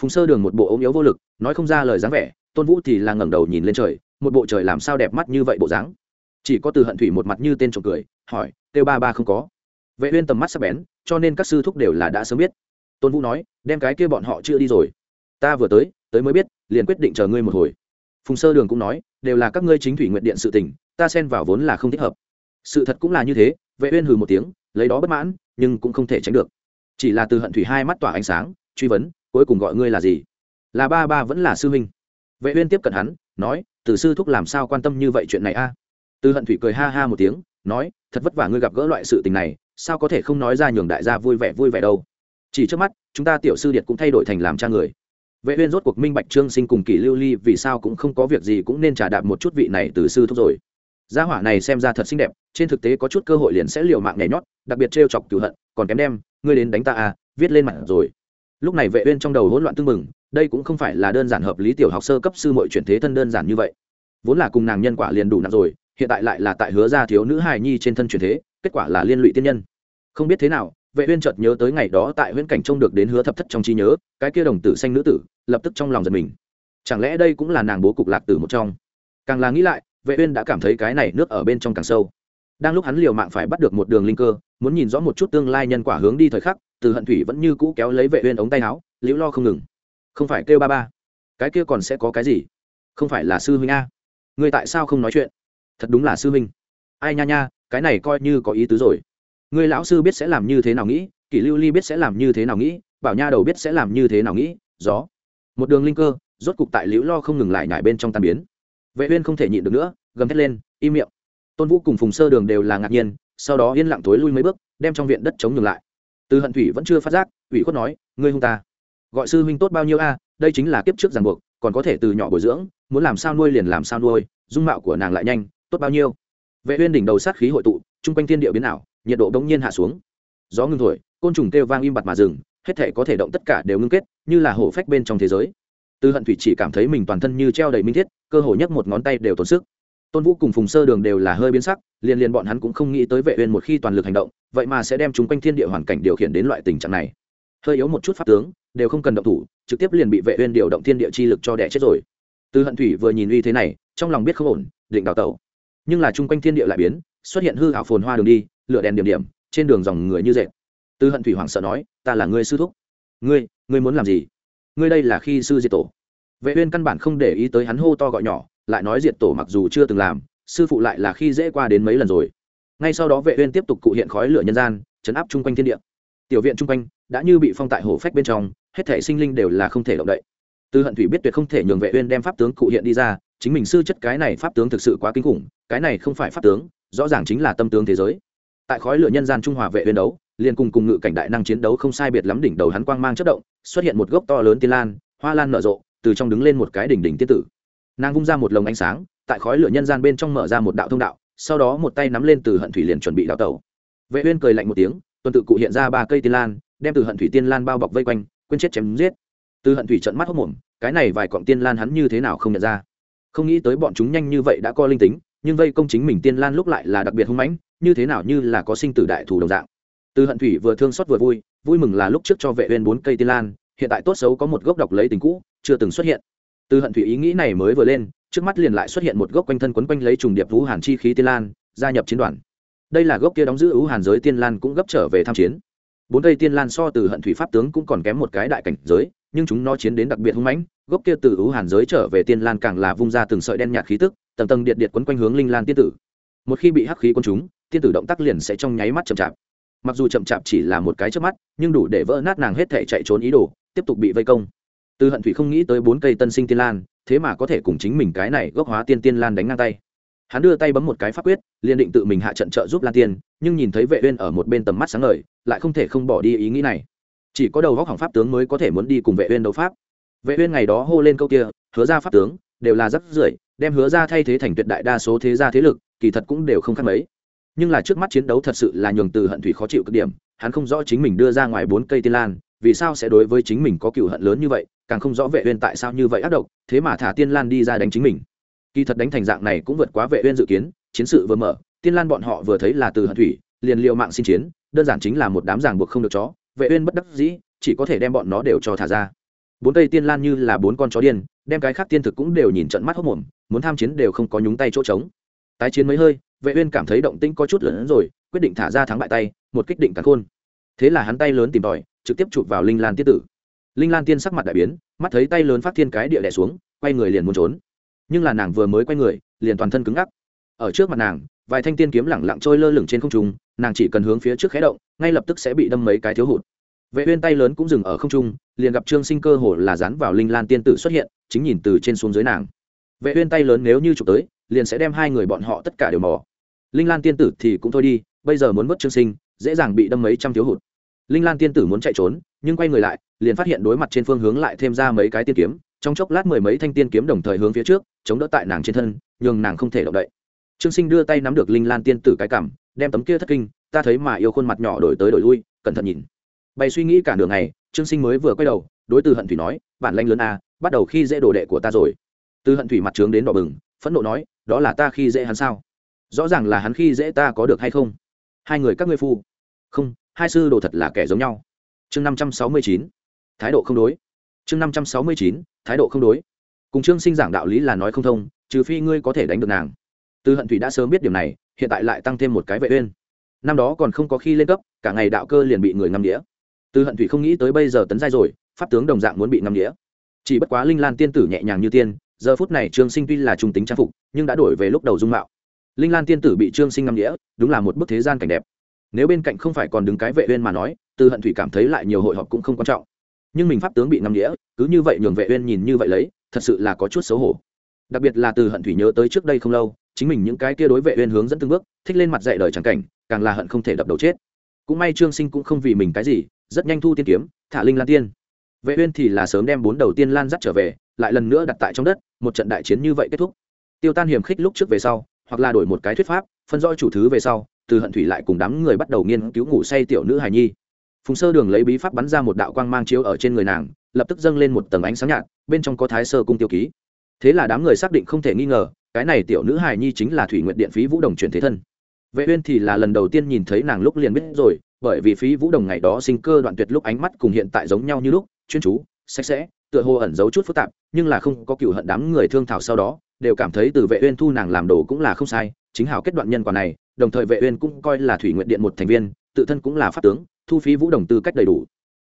Phùng sơ đường một bộ ốm yếu vô lực, nói không ra lời dáng vẻ, tôn vũ thì là ngẩng đầu nhìn lên trời một bộ trời làm sao đẹp mắt như vậy bộ dáng. Chỉ có từ hận thủy một mặt như tên trộm cười, hỏi têu ba ba không có? Vệ uyên tầm mắt sắc bén, cho nên các sư thúc đều là đã sớm biết. Tôn vũ nói, đem cái kia bọn họ chưa đi rồi. Ta vừa tới tới mới biết, liền quyết định chờ ngươi một hồi. Phùng sơ đường cũng nói, đều là các ngươi chính thủy nguyện điện sự tình, ta xen vào vốn là không thích hợp. Sự thật cũng là như thế, vệ uyên hừ một tiếng, lấy đó bất mãn, nhưng cũng không thể tránh được. Chỉ là từ hận thủy hai mắt tỏa ánh sáng, truy vấn, cuối cùng gọi ngươi là gì? Là ba ba vẫn là sư huynh vệ uyên tiếp cận hắn, nói, từ sư thúc làm sao quan tâm như vậy chuyện này a? Từ hận thủy cười ha ha một tiếng, nói, thật vất vả ngươi gặp gỡ loại sự tình này, sao có thể không nói ra nhường đại gia vui vẻ vui vẻ đâu? Chỉ trước mắt, chúng ta tiểu sư điệt cũng thay đổi thành làm cha người. Vệ uyên rốt cuộc minh bạch trương sinh cùng kỳ lưu ly vì sao cũng không có việc gì cũng nên trả đạp một chút vị này từ sư thúc rồi. Gia hỏa này xem ra thật xinh đẹp, trên thực tế có chút cơ hội liền sẽ liều mạng nhảy nhót, đặc biệt treo chọc cửu hận, còn kém đem, ngươi đến đánh ta à viết lên mặt rồi lúc này vệ uyên trong đầu hỗn loạn tương mừng đây cũng không phải là đơn giản hợp lý tiểu học sơ cấp sư muội chuyển thế thân đơn giản như vậy. Vốn là cùng nàng nhân quả liền đủ nặng rồi, hiện tại lại là tại hứa gia thiếu nữ hài nhi trên thân chuyển thế, kết quả là liên lụy tiên nhân. Không biết thế nào, vệ uyên chợt nhớ tới ngày đó tại huyễn cảnh trông được đến hứa thập thất trong trí nhớ, cái kia đồng tử xanh nữ tử, lập tức trong lòng giật mình. Chẳng lẽ đây cũng là nàng bố cục lạc tử một trong? Càng là nghĩ lại, vệ uyên đã cảm thấy cái này nước ở bên trong càng sâu. Đang lúc hắn liều mạng phải bắt được một đường linh cơ, muốn nhìn rõ một chút tương lai nhân quả hướng đi thời khắc từ hận thủy vẫn như cũ kéo lấy vệ uyên ống tay áo, liễu lo không ngừng. Không phải kêu ba ba, cái kia còn sẽ có cái gì? Không phải là sư huynh a? Ngươi tại sao không nói chuyện? Thật đúng là sư huynh. Ai nha nha, cái này coi như có ý tứ rồi. Ngươi lão sư biết sẽ làm như thế nào nghĩ, kỷ lưu ly biết sẽ làm như thế nào nghĩ, bảo nha đầu biết sẽ làm như thế nào nghĩ, gió. Một đường linh cơ, rốt cục tại liễu lo không ngừng lại nhảy bên trong tàn biến. Vệ uyên không thể nhịn được nữa, gầm thét lên, im miệng. Tôn vũ cùng phùng sơ đường đều là ngạc nhiên, sau đó yên lặng tối lui mấy bước, đem trong viện đất chống ngừng lại từ hận thủy vẫn chưa phát giác, ủy khuất nói, ngươi hung ta. Gọi sư huynh tốt bao nhiêu a, đây chính là kiếp trước ràng buộc, còn có thể từ nhỏ bồi dưỡng, muốn làm sao nuôi liền làm sao nuôi, dung mạo của nàng lại nhanh, tốt bao nhiêu. Vệ uyên đỉnh đầu sát khí hội tụ trung quanh thiên địa biến ảo, nhiệt độ đống nhiên hạ xuống. Gió ngưng thổi, côn trùng kêu vang im bặt mà dừng, hết thể có thể động tất cả đều ngưng kết, như là hổ phách bên trong thế giới. Từ hận thủy chỉ cảm thấy mình toàn thân như treo đầy minh thiết, cơ hồ nhấc một ngón tay đều tốn sức tôn vũ cùng phùng sơ đường đều là hơi biến sắc, liền liền bọn hắn cũng không nghĩ tới vệ uyên một khi toàn lực hành động, vậy mà sẽ đem chúng quanh thiên địa hoàn cảnh điều khiển đến loại tình trạng này. Hơi yếu một chút pháp tướng, đều không cần động thủ, trực tiếp liền bị vệ uyên điều động thiên địa chi lực cho đẻ chết rồi. Từ hận thủy vừa nhìn uy thế này, trong lòng biết không ổn, định đào tẩu. Nhưng là chung quanh thiên địa lại biến, xuất hiện hư ảo phồn hoa đường đi, lửa đèn điểm điểm, trên đường dòng người như dệt. Từ hận thủy hoảng sợ nói, ta là ngươi sư thúc. Ngươi ngươi muốn làm gì? Ngươi đây là khi sư diệt tổ. Vệ uyên căn bản không để ý tới hắn hô to gọi nhỏ lại nói diệt tổ mặc dù chưa từng làm, sư phụ lại là khi dễ qua đến mấy lần rồi. Ngay sau đó vệ uyên tiếp tục cụ hiện khói lửa nhân gian, chấn áp chung quanh thiên địa. Tiểu viện chung quanh đã như bị phong tại hổ phách bên trong, hết thể sinh linh đều là không thể động đậy. Từ hận thủy biết tuyệt không thể nhường vệ uyên đem pháp tướng cụ hiện đi ra, chính mình sư chất cái này pháp tướng thực sự quá kinh khủng, cái này không phải pháp tướng, rõ ràng chính là tâm tướng thế giới. Tại khói lửa nhân gian trung hòa vệ uyên đấu, liền cùng cùng ngự cảnh đại năng chiến đấu không sai biệt lắm đỉnh đầu hắn quang mang chớp động, xuất hiện một gốc to lớn tiên lan, hoa lan nở rộ, từ trong đứng lên một cái đỉnh đỉnh tiên tử nàng vung ra một lồng ánh sáng, tại khói lửa nhân gian bên trong mở ra một đạo thông đạo, sau đó một tay nắm lên từ hận thủy liền chuẩn bị đào tẩu. Vệ uyên cười lạnh một tiếng, tuần tự cụ hiện ra ba cây tiên lan, đem từ hận thủy tiên lan bao bọc vây quanh, quên chết chém giết. Từ hận thủy trợn mắt hốt mồm, cái này vài cọng tiên lan hắn như thế nào không nhận ra? Không nghĩ tới bọn chúng nhanh như vậy đã có linh tính, nhưng vây công chính mình tiên lan lúc lại là đặc biệt hung mãnh, như thế nào như là có sinh tử đại thủ đồng dạng. Từ hận thủy vừa thương xót vừa vui vui mừng là lúc trước cho vệ uyên bốn cây tiên lan, hiện tại tốt xấu có một gốc độc lấy tình cũ, chưa từng xuất hiện từ hận thủy ý nghĩ này mới vừa lên, trước mắt liền lại xuất hiện một gốc quanh thân quấn quanh lấy trùng điệp vũ hàn chi khí tiên lan, gia nhập chiến đoàn. Đây là gốc kia đóng giữ ưu hàn giới tiên lan cũng gấp trở về tham chiến. Bốn cây tiên lan so từ hận thủy pháp tướng cũng còn kém một cái đại cảnh giới, nhưng chúng nó chiến đến đặc biệt hung mãnh, gốc kia từ ưu hàn giới trở về tiên lan càng là vung ra từng sợi đen nhạt khí tức, tầng tầng điện điện quấn quanh hướng linh lan tiên tử. Một khi bị hắc khí quân chúng tiên tử động tác liền sẽ trong nháy mắt chậm chạp. Mặc dù chậm chạp chỉ là một cái trước mắt, nhưng đủ để vỡ nát nàng hết thể chạy trốn ý đồ, tiếp tục bị vây công từ hận thủy không nghĩ tới bốn cây tân sinh tiên lan, thế mà có thể cùng chính mình cái này gốc hóa tiên tiên lan đánh ngang tay. Hắn đưa tay bấm một cái pháp quyết, liền định tự mình hạ trận trợ giúp lan tiên, nhưng nhìn thấy vệ uyên ở một bên tầm mắt sáng ngời, lại không thể không bỏ đi ý nghĩ này. Chỉ có đầu góc hỏng pháp tướng mới có thể muốn đi cùng vệ uyên đấu pháp. Vệ uyên ngày đó hô lên câu kia, hứa ra pháp tướng, đều là rất rưởi, đem hứa ra thay thế thành tuyệt đại đa số thế gia thế lực, kỳ thật cũng đều không khác mấy. Nhưng là trước mắt chiến đấu thật sự là nhường từ hận thủy khó chịu cực điểm, hắn không rõ chính mình đưa ra ngoài bốn cây tiên lan vì sao sẽ đối với chính mình có cựu hận lớn như vậy, càng không rõ vệ uyên tại sao như vậy ác độc, thế mà thả tiên lan đi ra đánh chính mình. Kỳ thật đánh thành dạng này cũng vượt quá vệ uyên dự kiến, chiến sự vừa mở, tiên lan bọn họ vừa thấy là từ hận thủy, liền liều mạng xin chiến, đơn giản chính là một đám giảng buộc không được chó, vệ uyên bất đắc dĩ, chỉ có thể đem bọn nó đều cho thả ra. Bốn cây tiên lan như là bốn con chó điên, đem cái khác tiên thực cũng đều nhìn trận mắt hốt mồm, muốn tham chiến đều không có nhúng tay chỗ trống. Tái chiến mấy hơi, vệ uyên cảm thấy động tĩnh có chút lớn rồi, quyết định thả ra thắng bại tay, một kích định cả khôn. Thế là hắn tay lớn tìm tòi trực tiếp chụp vào linh lan tiên tử. Linh lan tiên sắc mặt đại biến, mắt thấy tay lớn phát thiên cái địa đẻ xuống, quay người liền muốn trốn. Nhưng là nàng vừa mới quay người, liền toàn thân cứng ngắc. Ở trước mặt nàng, vài thanh tiên kiếm lẳng lặng trôi lơ lửng trên không trung, nàng chỉ cần hướng phía trước khé động, ngay lập tức sẽ bị đâm mấy cái thiếu hụt. Vệ uyên tay lớn cũng dừng ở không trung, liền gặp trương sinh cơ hồ là dán vào linh lan tiên tử xuất hiện, chính nhìn từ trên xuống dưới nàng. Vệ uyên tay lớn nếu như chụp tới, liền sẽ đem hai người bọn họ tất cả đều mò. Linh lan tiên tử thì cũng thôi đi, bây giờ muốn mất trương sinh, dễ dàng bị đâm mấy trăm thiếu hụt linh lan tiên tử muốn chạy trốn, nhưng quay người lại, liền phát hiện đối mặt trên phương hướng lại thêm ra mấy cái tiên kiếm, trong chốc lát mười mấy thanh tiên kiếm đồng thời hướng phía trước, chống đỡ tại nàng trên thân, nhường nàng không thể động đậy. Trương sinh đưa tay nắm được linh lan tiên tử cái cảm, đem tấm kia thất kinh, ta thấy mà yêu khuôn mặt nhỏ đổi tới đổi lui, cẩn thận nhìn. Bày suy nghĩ cả đường này trương sinh mới vừa quay đầu, đối từ hận thủy nói, bản lanh lớn a bắt đầu khi dễ đồ đệ của ta rồi. Từ hận thủy mặt trướng đến đỏ bừng, phẫn nộ nói, đó là ta khi dễ hắn sao? Rõ ràng là hắn khi dễ ta có được hay không? Hai người các ngươi phu. Không hai sư đồ thật là kẻ giống nhau. Chương năm trăm sáu mươi chín, thái độ không đối. Chương năm trăm sáu mươi chín, thái độ không đối. Cùng trương sinh giảng đạo lý là nói không thông, trừ phi ngươi có thể đánh được nàng. Từ hận thủy đã sớm biết điểm này, hiện tại lại tăng thêm một cái vệ uyên. Năm đó còn không có khi lên cấp, cả ngày đạo cơ liền bị người ngâm đĩa. Từ hận thủy không nghĩ tới bây giờ tấn giai rồi, pháp tướng đồng dạng muốn bị ngâm đĩa. Chỉ bất quá linh lan tiên tử nhẹ nhàng như tiên, giờ phút này trương sinh tuy là trung tính trang phục, nhưng đã đổi về lúc đầu dung mạo. Linh lan tiên tử bị trương sinh ngâm nghĩa đúng là một bức thế gian cảnh đẹp nếu bên cạnh không phải còn đứng cái vệ uyên mà nói, từ hận thủy cảm thấy lại nhiều hội họp cũng không quan trọng. Nhưng mình pháp tướng bị ngâm nghĩa, cứ như vậy nhường vệ uyên nhìn như vậy lấy, thật sự là có chút xấu hổ. Đặc biệt là từ hận thủy nhớ tới trước đây không lâu, chính mình những cái kia đối vệ uyên hướng dẫn từng bước, thích lên mặt dạy đời chẳng cảnh, càng là hận không thể đập đầu chết. Cũng may trương sinh cũng không vì mình cái gì, rất nhanh thu tiên kiếm, thả linh lan tiên. Vệ uyên thì là sớm đem bốn đầu tiên lan dắt trở về, lại lần nữa đặt tại trong đất, một trận đại chiến như vậy kết thúc. Tiêu tan hiểm khích lúc trước về sau, hoặc là đổi một cái thuyết pháp, phân rõ chủ thứ về sau từ hận thủy lại cùng đám người bắt đầu nghiên cứu ngủ say tiểu nữ hài nhi. Phùng sơ đường lấy bí pháp bắn ra một đạo quang mang chiếu ở trên người nàng, lập tức dâng lên một tầng ánh sáng nhạt, bên trong có thái sơ cung tiêu ký. Thế là đám người xác định không thể nghi ngờ, cái này tiểu nữ hài nhi chính là thủy nguyện điện phí vũ đồng chuyển thế thân. Vệ uyên thì là lần đầu tiên nhìn thấy nàng lúc liền biết rồi, bởi vì phí vũ đồng ngày đó sinh cơ đoạn tuyệt lúc ánh mắt cùng hiện tại giống nhau như lúc, chuyên chú, sạch sẽ, tựa hồ ẩn giấu chút phức tạp, nhưng là không có cựu hận đám người thương thảo sau đó, đều cảm thấy từ vệ uyên thu nàng làm đồ cũng là không sai, chính hảo kết đoạn nhân quả này đồng thời vệ uyên cũng coi là thủy nguyện điện một thành viên, tự thân cũng là pháp tướng, thu phí vũ đồng tư cách đầy đủ.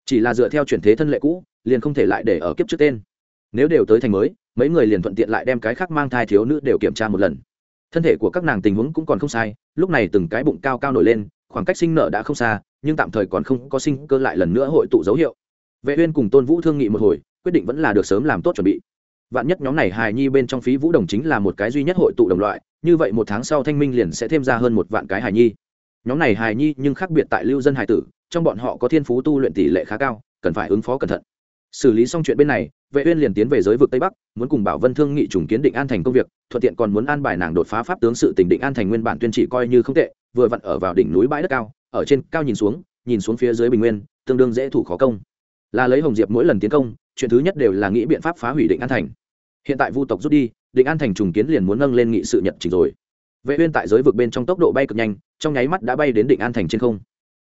Chỉ là dựa theo chuyển thế thân lệ cũ, liền không thể lại để ở kiếp trước tên. Nếu đều tới thành mới, mấy người liền thuận tiện lại đem cái khác mang thai thiếu nữ đều kiểm tra một lần. Thân thể của các nàng tình huống cũng còn không sai, lúc này từng cái bụng cao cao nổi lên, khoảng cách sinh nở đã không xa, nhưng tạm thời còn không có sinh cơ lại lần nữa hội tụ dấu hiệu. Vệ uyên cùng tôn vũ thương nghị một hồi, quyết định vẫn là được sớm làm tốt chuẩn bị vạn nhất nhóm này hài nhi bên trong phí vũ đồng chính là một cái duy nhất hội tụ đồng loại, như vậy một tháng sau thanh minh liền sẽ thêm ra hơn một vạn cái hài nhi. Nhóm này hài nhi nhưng khác biệt tại lưu dân hài tử, trong bọn họ có thiên phú tu luyện tỷ lệ khá cao, cần phải ứng phó cẩn thận. Xử lý xong chuyện bên này, vệ uyên liền tiến về giới vực tây bắc, muốn cùng bảo vân thương nghị trùng kiến định an thành công việc, thuận tiện còn muốn an bài nàng đột phá pháp tướng sự tình định an thành nguyên bản tuyên chỉ coi như không tệ, vừa vặn ở vào đỉnh núi bãi đất cao, ở trên cao nhìn xuống nhìn xuống phía dưới bình nguyên, tương đương dễ thủ khó công. Là lấy hồng diệp mỗi lần tiến công chuyện thứ nhất đều là nghĩ biện pháp phá hủy định an thành. Hiện tại vu tộc rút đi, định an thành trùng kiến liền muốn nâng lên nghị sự nhật trình rồi. Vệ uyên tại giới vực bên trong tốc độ bay cực nhanh, trong nháy mắt đã bay đến định an thành trên không.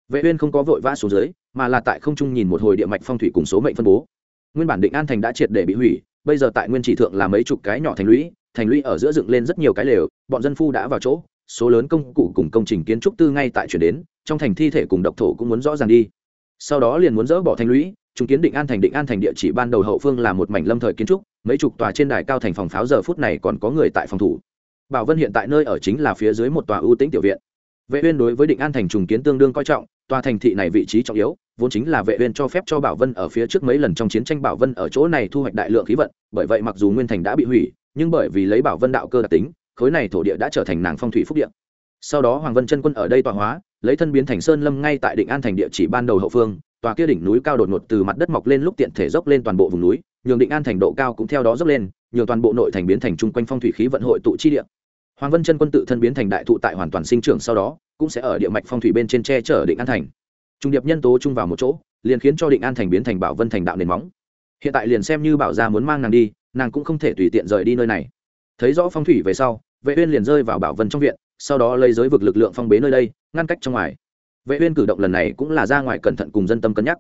Vệ uyên không có vội vã xuống dưới, mà là tại không trung nhìn một hồi địa mạch phong thủy cùng số mệnh phân bố. Nguyên bản định an thành đã triệt để bị hủy, bây giờ tại nguyên chỉ thượng là mấy chục cái nhỏ thành lũy thành lũy ở giữa dựng lên rất nhiều cái lều, bọn dân phu đã vào chỗ, số lớn công cụ cùng công trình kiến trúc tư ngay tại chuyển đến, trong thành thi thể cùng độc thổ cũng muốn rõ ràng đi sau đó liền muốn dỡ bỏ thành lũy, chúng kiến định an thành, định an thành địa chỉ ban đầu hậu phương là một mảnh lâm thời kiến trúc, mấy chục tòa trên đài cao thành phòng pháo giờ phút này còn có người tại phòng thủ. Bảo vân hiện tại nơi ở chính là phía dưới một tòa ưu tĩnh tiểu viện. Vệ uyên đối với định an thành trùng kiến tương đương coi trọng, tòa thành thị này vị trí trọng yếu, vốn chính là vệ uyên cho phép cho bảo vân ở phía trước mấy lần trong chiến tranh bảo vân ở chỗ này thu hoạch đại lượng khí vận, bởi vậy mặc dù nguyên thành đã bị hủy, nhưng bởi vì lấy bảo vân đạo cơ đặc tính, khối này thổ địa đã trở thành nàng phong thủy phúc địa sau đó hoàng vân chân quân ở đây tọa hóa, lấy thân biến thành sơn lâm ngay tại định an thành địa chỉ ban đầu hậu phương, tòa kia đỉnh núi cao đột ngột từ mặt đất mọc lên lúc tiện thể dốc lên toàn bộ vùng núi, nhường định an thành độ cao cũng theo đó dốc lên, nhường toàn bộ nội thành biến thành chung quanh phong thủy khí vận hội tụ chi địa. Hoàng vân chân quân tự thân biến thành đại thụ tại hoàn toàn sinh trưởng sau đó, cũng sẽ ở địa mạch phong thủy bên trên tre chở định an thành. Trung điệp nhân tố chung vào một chỗ, liền khiến cho định an thành biến thành bảo vân thành đạo nền móng. Hiện tại liền xem như bảo gia muốn mang nàng đi, nàng cũng không thể tùy tiện rời đi nơi này. Thấy rõ phong thủy về sau, vệ uyên liền rơi vào bảo vân trong viện sau đó lấy giới vực lực lượng phong bế nơi đây, ngăn cách trong ngoài. Vệ uyên cử động lần này cũng là ra ngoài cẩn thận cùng dân tâm cân nhắc.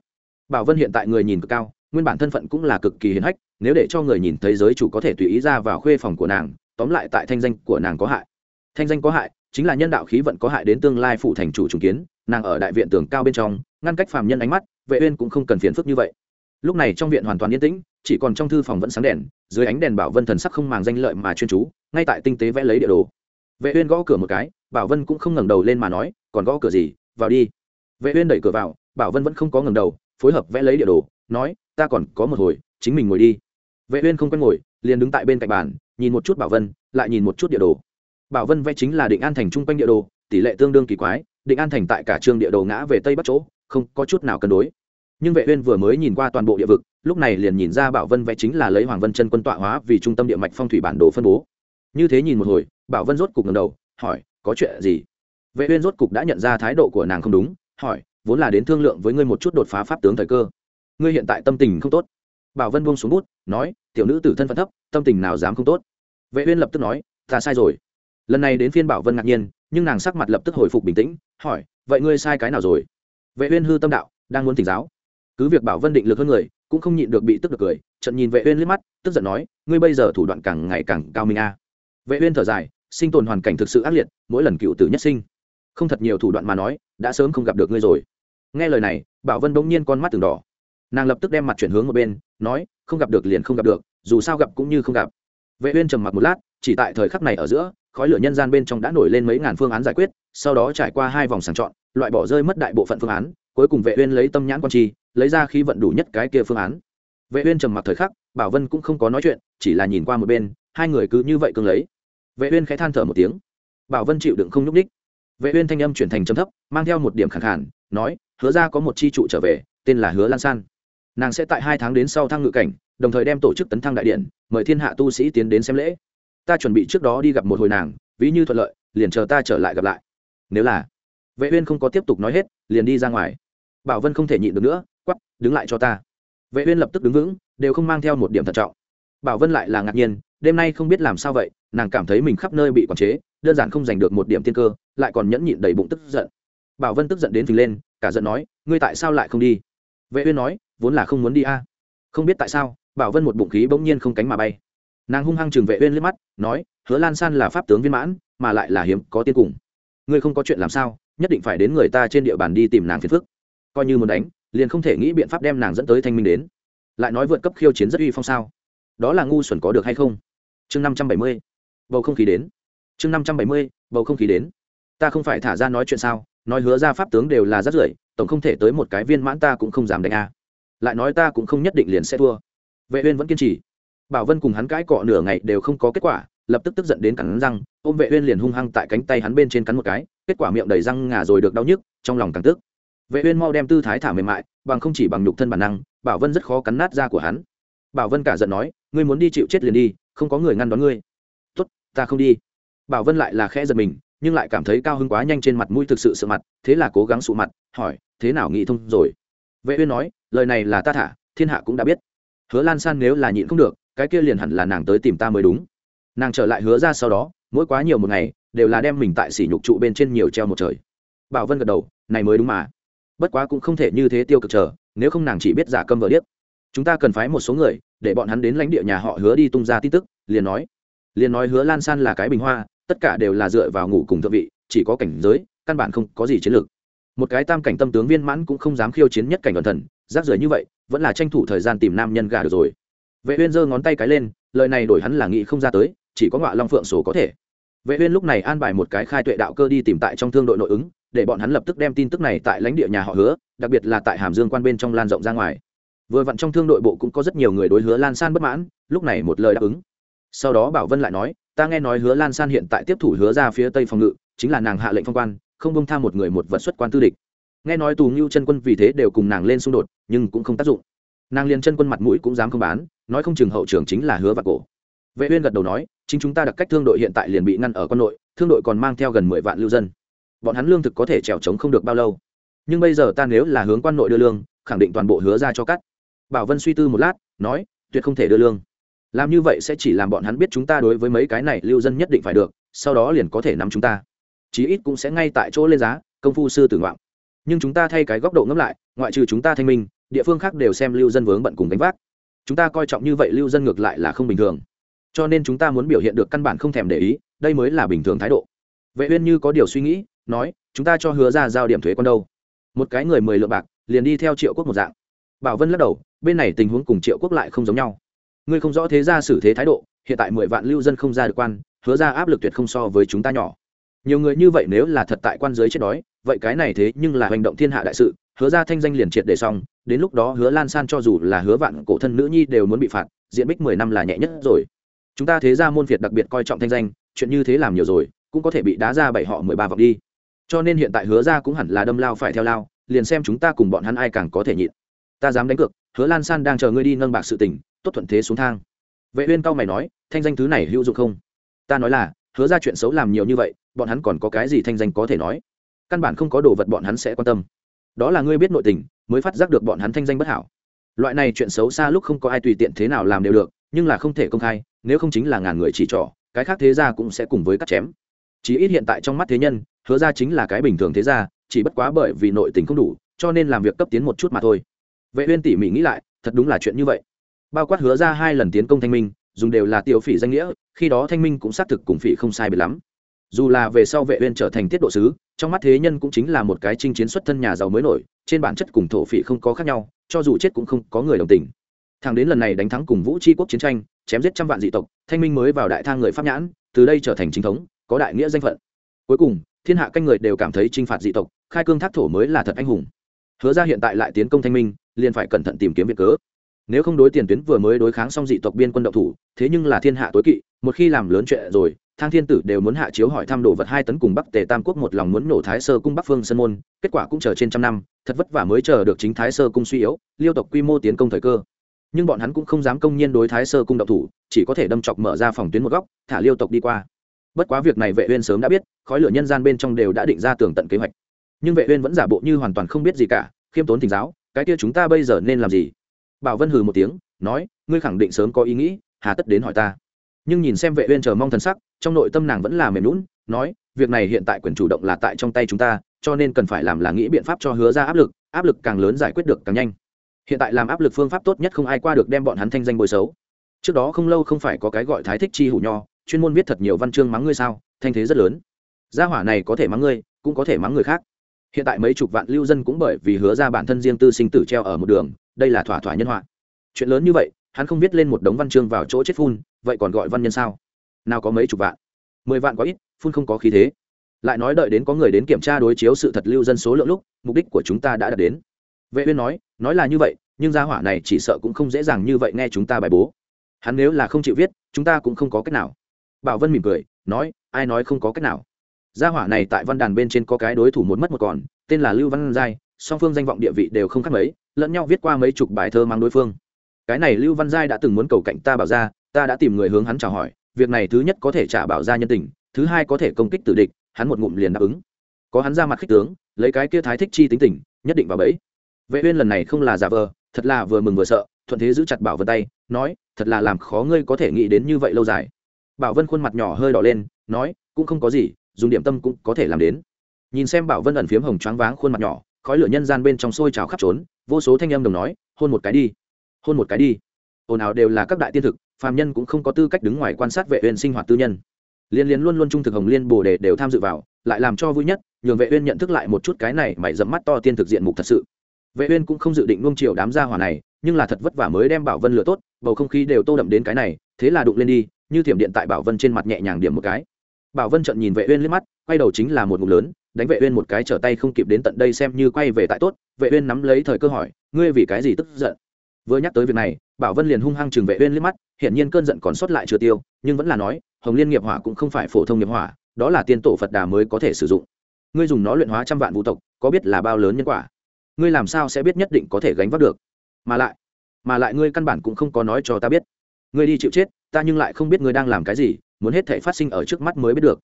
Bảo vân hiện tại người nhìn cực cao, nguyên bản thân phận cũng là cực kỳ hiển hách, nếu để cho người nhìn thấy giới chủ có thể tùy ý ra vào khuê phòng của nàng, tóm lại tại thanh danh của nàng có hại. Thanh danh có hại, chính là nhân đạo khí vận có hại đến tương lai phụ thành chủ trùng kiến, nàng ở đại viện tường cao bên trong, ngăn cách phàm nhân ánh mắt, vệ uyên cũng không cần phiền phức như vậy. Lúc này trong viện hoàn toàn yên tĩnh, chỉ còn trong thư phòng vẫn sáng đèn, dưới ánh đèn bảo vân thần sắc không màng danh lợi mà chuyên chú, ngay tại tinh tế vẽ lấy địa đồ vệ uyên gõ cửa một cái, bảo vân cũng không ngẩng đầu lên mà nói, còn gõ cửa gì? Vào đi. Vệ uyên đẩy cửa vào, bảo vân vẫn không có ngẩng đầu, phối hợp vẽ lấy địa đồ, nói, ta còn có một hồi, chính mình ngồi đi. Vệ uyên không quen ngồi, liền đứng tại bên cạnh bàn, nhìn một chút bảo vân, lại nhìn một chút địa đồ. Bảo vân vẽ chính là định an thành trung quanh địa đồ, tỷ lệ tương đương kỳ quái, định an thành tại cả trường địa đồ ngã về tây bắc chỗ, không có chút nào cân đối. Nhưng vệ uyên vừa mới nhìn qua toàn bộ địa vực, lúc này liền nhìn ra bảo vân vẽ chính là lấy hoàng vân chân quân tọa hóa vì trung tâm địa mạch phong thủy bản đồ phân bố. Như thế nhìn một hồi bảo vân rốt cục ngẩng đầu, hỏi, có chuyện gì? Vệ uyên rốt cục đã nhận ra thái độ của nàng không đúng, hỏi, vốn là đến thương lượng với ngươi một chút đột phá pháp tướng thời cơ. Ngươi hiện tại tâm tình không tốt. Bảo vân buông xuống bút, nói, tiểu nữ tử thân phận thấp, tâm tình nào dám không tốt? Vệ uyên lập tức nói, ta sai rồi. Lần này đến phiên bảo vân ngạc nhiên, nhưng nàng sắc mặt lập tức hồi phục bình tĩnh, hỏi, vậy ngươi sai cái nào rồi? Vệ uyên hư tâm đạo, đang muốn thỉnh giáo. Cứ việc bảo vân định lực hơn người, cũng không nhịn được bị tức được cười, trận nhìn vệ uyên liếc mắt, tức giận nói, ngươi bây giờ thủ đoạn càng ngày càng cao minh a vệ uyên thở dài, sinh tồn hoàn cảnh thực sự ác liệt, mỗi lần cựu tử nhất sinh. Không thật nhiều thủ đoạn mà nói, đã sớm không gặp được ngươi rồi. Nghe lời này, bảo vân bỗng nhiên con mắt từng đỏ. Nàng lập tức đem mặt chuyển hướng một bên, nói, không gặp được liền không gặp được, dù sao gặp cũng như không gặp. Vệ uyên trầm mặc một lát, chỉ tại thời khắc này ở giữa, khói lửa nhân gian bên trong đã nổi lên mấy ngàn phương án giải quyết, sau đó trải qua hai vòng sàng chọn, loại bỏ rơi mất đại bộ phận phương án, cuối cùng vệ uyên lấy tâm nhãn quan trì, lấy ra khí vận đủ nhất cái kia phương án. Vệ uyên trầm mặc thời khắc, bảo vân cũng không có nói chuyện, chỉ là nhìn qua một bên, hai người cứ như vậy cương lấy vệ uyên khẽ than thở một tiếng. Bảo vân chịu đựng không nhúc đích vệ uyên thanh âm chuyển thành trầm thấp, mang theo một điểm khẳng khàn, nói, hứa ra có một chi trụ trở về, tên là hứa lan san. Nàng sẽ tại hai tháng đến sau thăng ngự cảnh, đồng thời đem tổ chức tấn thăng đại điện, mời thiên hạ tu sĩ tiến đến xem lễ. Ta chuẩn bị trước đó đi gặp một hồi nàng, ví như thuận lợi, liền chờ ta trở lại gặp lại. Nếu là vệ uyên không có tiếp tục nói hết, liền đi ra ngoài. Bảo vân không thể nhịn được nữa quát: đứng lại cho ta. Vệ uyên lập tức đứng vững, đều không mang theo một điểm thận trọng. Bảo vân lại là ngạc nhiên đêm nay không biết làm sao vậy, nàng cảm thấy mình khắp nơi bị quản chế, đơn giản không giành được một điểm tiên cơ, lại còn nhẫn nhịn đầy bụng tức giận. Bảo vân tức giận đến phình lên, cả giận nói, ngươi tại sao lại không đi? Vệ uyên nói, vốn là không muốn đi a. Không biết tại sao, bảo vân một bụng khí bỗng nhiên không cánh mà bay. Nàng hung hăng chừng vệ uyên lướt mắt, nói, hứa lan san là pháp tướng viên mãn, mà lại là hiếm, có tiên cùng. Ngươi không có chuyện làm sao, nhất định phải đến người ta trên địa bàn đi tìm nàng phiền phức. Coi như muốn đánh, liền không thể nghĩ biện pháp đem nàng dẫn tới thanh minh đến. Lại nói vượt cấp khiêu chiến rất uy phong sao? Đó là ngu xuẩn có được hay không? Chương năm trăm bảy mươi, bầu không khí đến. Chương năm trăm bảy mươi, bầu không khí đến. Ta không phải thả ra nói chuyện sao, nói hứa ra pháp tướng đều là rất rưởi, tổng không thể tới một cái viên mãn ta cũng không dám đánh a. Lại nói ta cũng không nhất định liền sẽ thua. Vệ uyên vẫn kiên trì. Bảo vân cùng hắn cãi cọ nửa ngày đều không có kết quả, lập tức tức giận đến cắn răng, ôm vệ uyên liền hung hăng tại cánh tay hắn bên trên cắn một cái, kết quả miệng đầy răng ngà rồi được đau nhức, trong lòng càng tức. Vệ uyên mau đem tư thái thả mềm mại, bằng không chỉ bằng nhục thân bản năng, bảo vân rất khó cắn nát da của hắn. Bảo vân cả giận nói, ngươi muốn đi chịu chết liền đi không có người ngăn đón ngươi. Tốt, ta không đi. Bảo vân lại là khẽ giật mình, nhưng lại cảm thấy cao hứng quá nhanh trên mặt mũi thực sự sợ mặt, thế là cố gắng sụ mặt, hỏi, thế nào nghĩ thông rồi? Vệ uyên nói, lời này là ta thả, thiên hạ cũng đã biết. Hứa lan san nếu là nhịn không được, cái kia liền hẳn là nàng tới tìm ta mới đúng. Nàng trở lại hứa ra sau đó, mỗi quá nhiều một ngày, đều là đem mình tại sỉ nhục trụ bên trên nhiều treo một trời. Bảo vân gật đầu, này mới đúng mà. Bất quá cũng không thể như thế tiêu cực chờ, nếu không nàng chỉ biết giả câm vờ điếc. Chúng ta cần phái một số người để bọn hắn đến lãnh địa nhà họ hứa đi tung ra tin tức, liền nói. Liền nói hứa lan san là cái bình hoa, tất cả đều là dựa vào ngủ cùng thượng vị, chỉ có cảnh giới, căn bản không có gì chiến lược. Một cái tam cảnh tâm tướng viên mãn cũng không dám khiêu chiến nhất cảnh cẩn thần, rác rưởi như vậy, vẫn là tranh thủ thời gian tìm nam nhân gà được rồi. Vệ uyên giơ ngón tay cái lên, lời này đổi hắn là nghĩ không ra tới, chỉ có ngọa long phượng sổ có thể. Vệ uyên lúc này an bài một cái khai tuệ đạo cơ đi tìm tại trong thương đội nội ứng, để bọn hắn lập tức đem tin tức này tại lãnh địa nhà họ hứa, đặc biệt là tại hàm dương quan bên trong lan rộng ra ngoài vừa vặn trong thương đội bộ cũng có rất nhiều người đối hứa lan san bất mãn, lúc này một lời đáp ứng. Sau đó bảo vân lại nói, ta nghe nói hứa lan san hiện tại tiếp thủ hứa ra phía tây phòng ngự, chính là nàng hạ lệnh phong quan, không bông tha một người một vật xuất quan tư địch. Nghe nói tù ngưu chân quân vì thế đều cùng nàng lên xung đột, nhưng cũng không tác dụng. Nàng liền chân quân mặt mũi cũng dám không bán, nói không chừng hậu trường chính là hứa và cổ. Vệ uyên gật đầu nói, chính chúng ta đặc cách thương đội hiện tại liền bị ngăn ở quân nội, thương đội còn mang theo gần mười vạn lưu dân. Bọn hắn lương thực có thể trèo trống không được bao lâu. Nhưng bây giờ ta nếu là hướng quan nội đưa lương, khẳng định toàn bộ hứa ra cho cắt bảo vân suy tư một lát, nói, tuyệt không thể đưa lương. Làm như vậy sẽ chỉ làm bọn hắn biết chúng ta đối với mấy cái này lưu dân nhất định phải được, sau đó liền có thể nắm chúng ta. Chí ít cũng sẽ ngay tại chỗ lên giá, công phu sư tử ngoạn. Nhưng chúng ta thay cái góc độ ngẫm lại, ngoại trừ chúng ta thanh minh, địa phương khác đều xem lưu dân vướng bận cùng gánh vác. Chúng ta coi trọng như vậy lưu dân ngược lại là không bình thường. Cho nên chúng ta muốn biểu hiện được căn bản không thèm để ý, đây mới là bình thường thái độ. Vệ uyên như có điều suy nghĩ, nói, chúng ta cho hứa ra giao điểm thuế con đâu? Một cái người mười lượng bạc, liền đi theo triệu quốc một dạng bảo vân lắc đầu, bên này tình huống cùng triệu quốc lại không giống nhau. Ngươi không rõ thế gia xử thế thái độ, hiện tại mười vạn lưu dân không ra được quan, hứa ra áp lực tuyệt không so với chúng ta nhỏ. Nhiều người như vậy nếu là thật tại quan giới chết đói, vậy cái này thế nhưng là hành động thiên hạ đại sự, hứa ra thanh danh liền triệt để xong, đến lúc đó hứa lan san cho dù là hứa vạn cổ thân nữ nhi đều muốn bị phạt, diện bích mười năm là nhẹ nhất rồi. Chúng ta thế ra môn việt đặc biệt coi trọng thanh danh, chuyện như thế làm nhiều rồi, cũng có thể bị đá ra bảy họ mười ba vọng đi. Cho nên hiện tại hứa ra cũng hẳn là đâm lao phải theo lao, liền xem chúng ta cùng bọn hắn ai càng có thể nhịn ta dám đánh cược, hứa lan san đang chờ ngươi đi nâng bạc sự tình, tốt thuận thế xuống thang. Vệ uyên cao mày nói, thanh danh thứ này hữu dụng không? Ta nói là, hứa ra chuyện xấu làm nhiều như vậy, bọn hắn còn có cái gì thanh danh có thể nói? Căn bản không có đồ vật bọn hắn sẽ quan tâm. Đó là ngươi biết nội tình, mới phát giác được bọn hắn thanh danh bất hảo. Loại này chuyện xấu xa lúc không có ai tùy tiện thế nào làm đều được, nhưng là không thể công khai, nếu không chính là ngàn người chỉ trỏ, cái khác thế gia cũng sẽ cùng với cắt chém. Chỉ ít hiện tại trong mắt thế nhân, hứa ra chính là cái bình thường thế gia, chỉ bất quá bởi vì nội tình không đủ, cho nên làm việc cấp tiến một chút mà thôi vệ uyên tỉ mỉ nghĩ lại, thật đúng là chuyện như vậy. Bao quát hứa ra hai lần tiến công thanh minh, dùng đều là tiểu phỉ danh nghĩa, khi đó thanh minh cũng xác thực cùng phỉ không sai biệt lắm. Dù là về sau vệ uyên trở thành tiết độ sứ, trong mắt thế nhân cũng chính là một cái chinh chiến xuất thân nhà giàu mới nổi, trên bản chất cùng thổ phỉ không có khác nhau, cho dù chết cũng không có người đồng tình. Thằng đến lần này đánh thắng cùng vũ tri quốc chiến tranh, chém giết trăm vạn dị tộc, thanh minh mới vào đại thang người pháp nhãn, từ đây trở thành chính thống, có đại nghĩa danh phận. Cuối cùng, thiên hạ canh người đều cảm thấy chinh phạt dị tộc, khai cương thác thổ mới là thật anh hùng hứa ra hiện tại lại tiến công thanh minh, liền phải cẩn thận tìm kiếm việc cớ. Nếu không đối tiền tuyến vừa mới đối kháng xong dị tộc biên quân độc thủ, thế nhưng là thiên hạ tối kỵ, một khi làm lớn chuyện rồi, thang thiên tử đều muốn hạ chiếu hỏi thăm đồ vật hai tấn cùng bắc tề tam quốc một lòng muốn nổ thái sơ cung bắc phương sân môn, kết quả cũng chờ trên trăm năm, thật vất vả mới chờ được chính thái sơ cung suy yếu, liêu tộc quy mô tiến công thời cơ. Nhưng bọn hắn cũng không dám công nhiên đối thái sơ cung độc thủ, chỉ có thể đâm chọc mở ra phòng tuyến một góc, thả liêu tộc đi qua. Bất quá việc này vệ uyên sớm đã biết, khói lửa nhân gian bên trong đều đã định ra tường tận kế hoạch nhưng vệ uyên vẫn giả bộ như hoàn toàn không biết gì cả, khiêm tốn thỉnh giáo, cái kia chúng ta bây giờ nên làm gì? Bảo vân hừ một tiếng, nói, ngươi khẳng định sớm có ý nghĩ, hà tất đến hỏi ta. Nhưng nhìn xem vệ uyên chờ mong thần sắc, trong nội tâm nàng vẫn là mềm lún nói, việc này hiện tại quyền chủ động là tại trong tay chúng ta, cho nên cần phải làm là nghĩ biện pháp cho hứa ra áp lực áp lực càng lớn giải quyết được càng nhanh. Hiện tại làm áp lực phương pháp tốt nhất không ai qua được đem bọn hắn thanh danh bồi xấu. Trước đó không lâu không phải có cái gọi thái thích chi hủ nho, chuyên môn viết thật nhiều văn chương mắng ngươi sao, thanh thế rất lớn. Gia hỏa này có thể mắng ngươi, cũng có thể mắng người khác hiện tại mấy chục vạn lưu dân cũng bởi vì hứa ra bản thân riêng tư sinh tử treo ở một đường, đây là thỏa thỏa nhân họa. Chuyện lớn như vậy, hắn không viết lên một đống văn chương vào chỗ chết phun, vậy còn gọi văn nhân sao? Nào có mấy chục vạn? Mười vạn có ít, phun không có khí thế. Lại nói đợi đến có người đến kiểm tra đối chiếu sự thật lưu dân số lượng lúc, mục đích của chúng ta đã đạt đến. Vệ uyên nói nói là như vậy, nhưng gia hỏa này chỉ sợ cũng không dễ dàng như vậy nghe chúng ta bài bố. Hắn nếu là không chịu viết, chúng ta cũng không có cách nào. Bảo vân mỉm cười, nói, ai nói không có cách nào? Gia hỏa này tại văn đàn bên trên có cái đối thủ một mất một còn, tên là lưu văn giai, song phương danh vọng địa vị đều không khác mấy, lẫn nhau viết qua mấy chục bài thơ mang đối phương. Cái này lưu văn giai đã từng muốn cầu cạnh ta bảo ra ta đã tìm người hướng hắn chào hỏi, việc này thứ nhất có thể trả bảo ra nhân tình, thứ hai có thể công kích tử địch, hắn một ngụm liền đáp ứng. Có hắn ra mặt khích tướng, lấy cái kia thái thích chi tính tình, nhất định vào bẫy. Vệ uyên lần này không là giả vờ, thật là vừa mừng vừa sợ, thuận thế giữ chặt bảo vân tay, nói, thật là làm khó ngươi có thể nghĩ đến như vậy lâu dài. Bảo vân khuôn mặt nhỏ hơi đỏ lên, nói, cũng không có gì dùng điểm tâm cũng có thể làm đến. Nhìn xem bảo vân ẩn phiếm hồng choáng váng khuôn mặt nhỏ, khói lửa nhân gian bên trong sôi trào khắp trốn, vô số thanh âm đồng nói, hôn một cái đi, hôn một cái đi. Ồn ào đều là các đại tiên thực, phàm nhân cũng không có tư cách đứng ngoài quan sát vệ uyên sinh hoạt tư nhân. Liên liên luôn luôn trung thực hồng liên bồ đề đều tham dự vào, lại làm cho vui nhất, nhường vệ uyên nhận thức lại một chút cái này mày dẫm mắt to tiên thực diện mục thật sự. Vệ uyên cũng không dự định nuông chiều đám gia hỏa này, nhưng là thật vất vả mới đem bảo vân lửa tốt, bầu không khí đều tô đậm đến cái này, thế là đụng lên đi, như thiểm điện tại bảo vân trên mặt nhẹ nhàng điểm một cái bảo vân trận nhìn vệ uyên liếc mắt, quay đầu chính là một ngụm lớn, đánh vệ uyên một cái trở tay không kịp đến tận đây xem như quay về tại tốt. Vệ uyên nắm lấy thời cơ hỏi, ngươi vì cái gì tức giận? Vừa nhắc tới việc này, bảo vân liền hung hăng chừng vệ uyên liếc mắt hiện nhiên cơn giận còn sót lại chưa tiêu, nhưng vẫn là nói, hồng liên nghiệp hỏa cũng không phải phổ thông nghiệp hỏa, đó là tiên tổ phật đà mới có thể sử dụng. Ngươi dùng nó luyện hóa trăm vạn vũ tộc, có biết là bao lớn nhân quả? Ngươi làm sao sẽ biết nhất định có thể gánh vác được? Mà lại mà lại ngươi căn bản cũng không có nói cho ta biết. Ngươi đi chịu chết, ta nhưng lại không biết ngươi đang làm cái gì muốn hết thể phát sinh ở trước mắt mới biết được.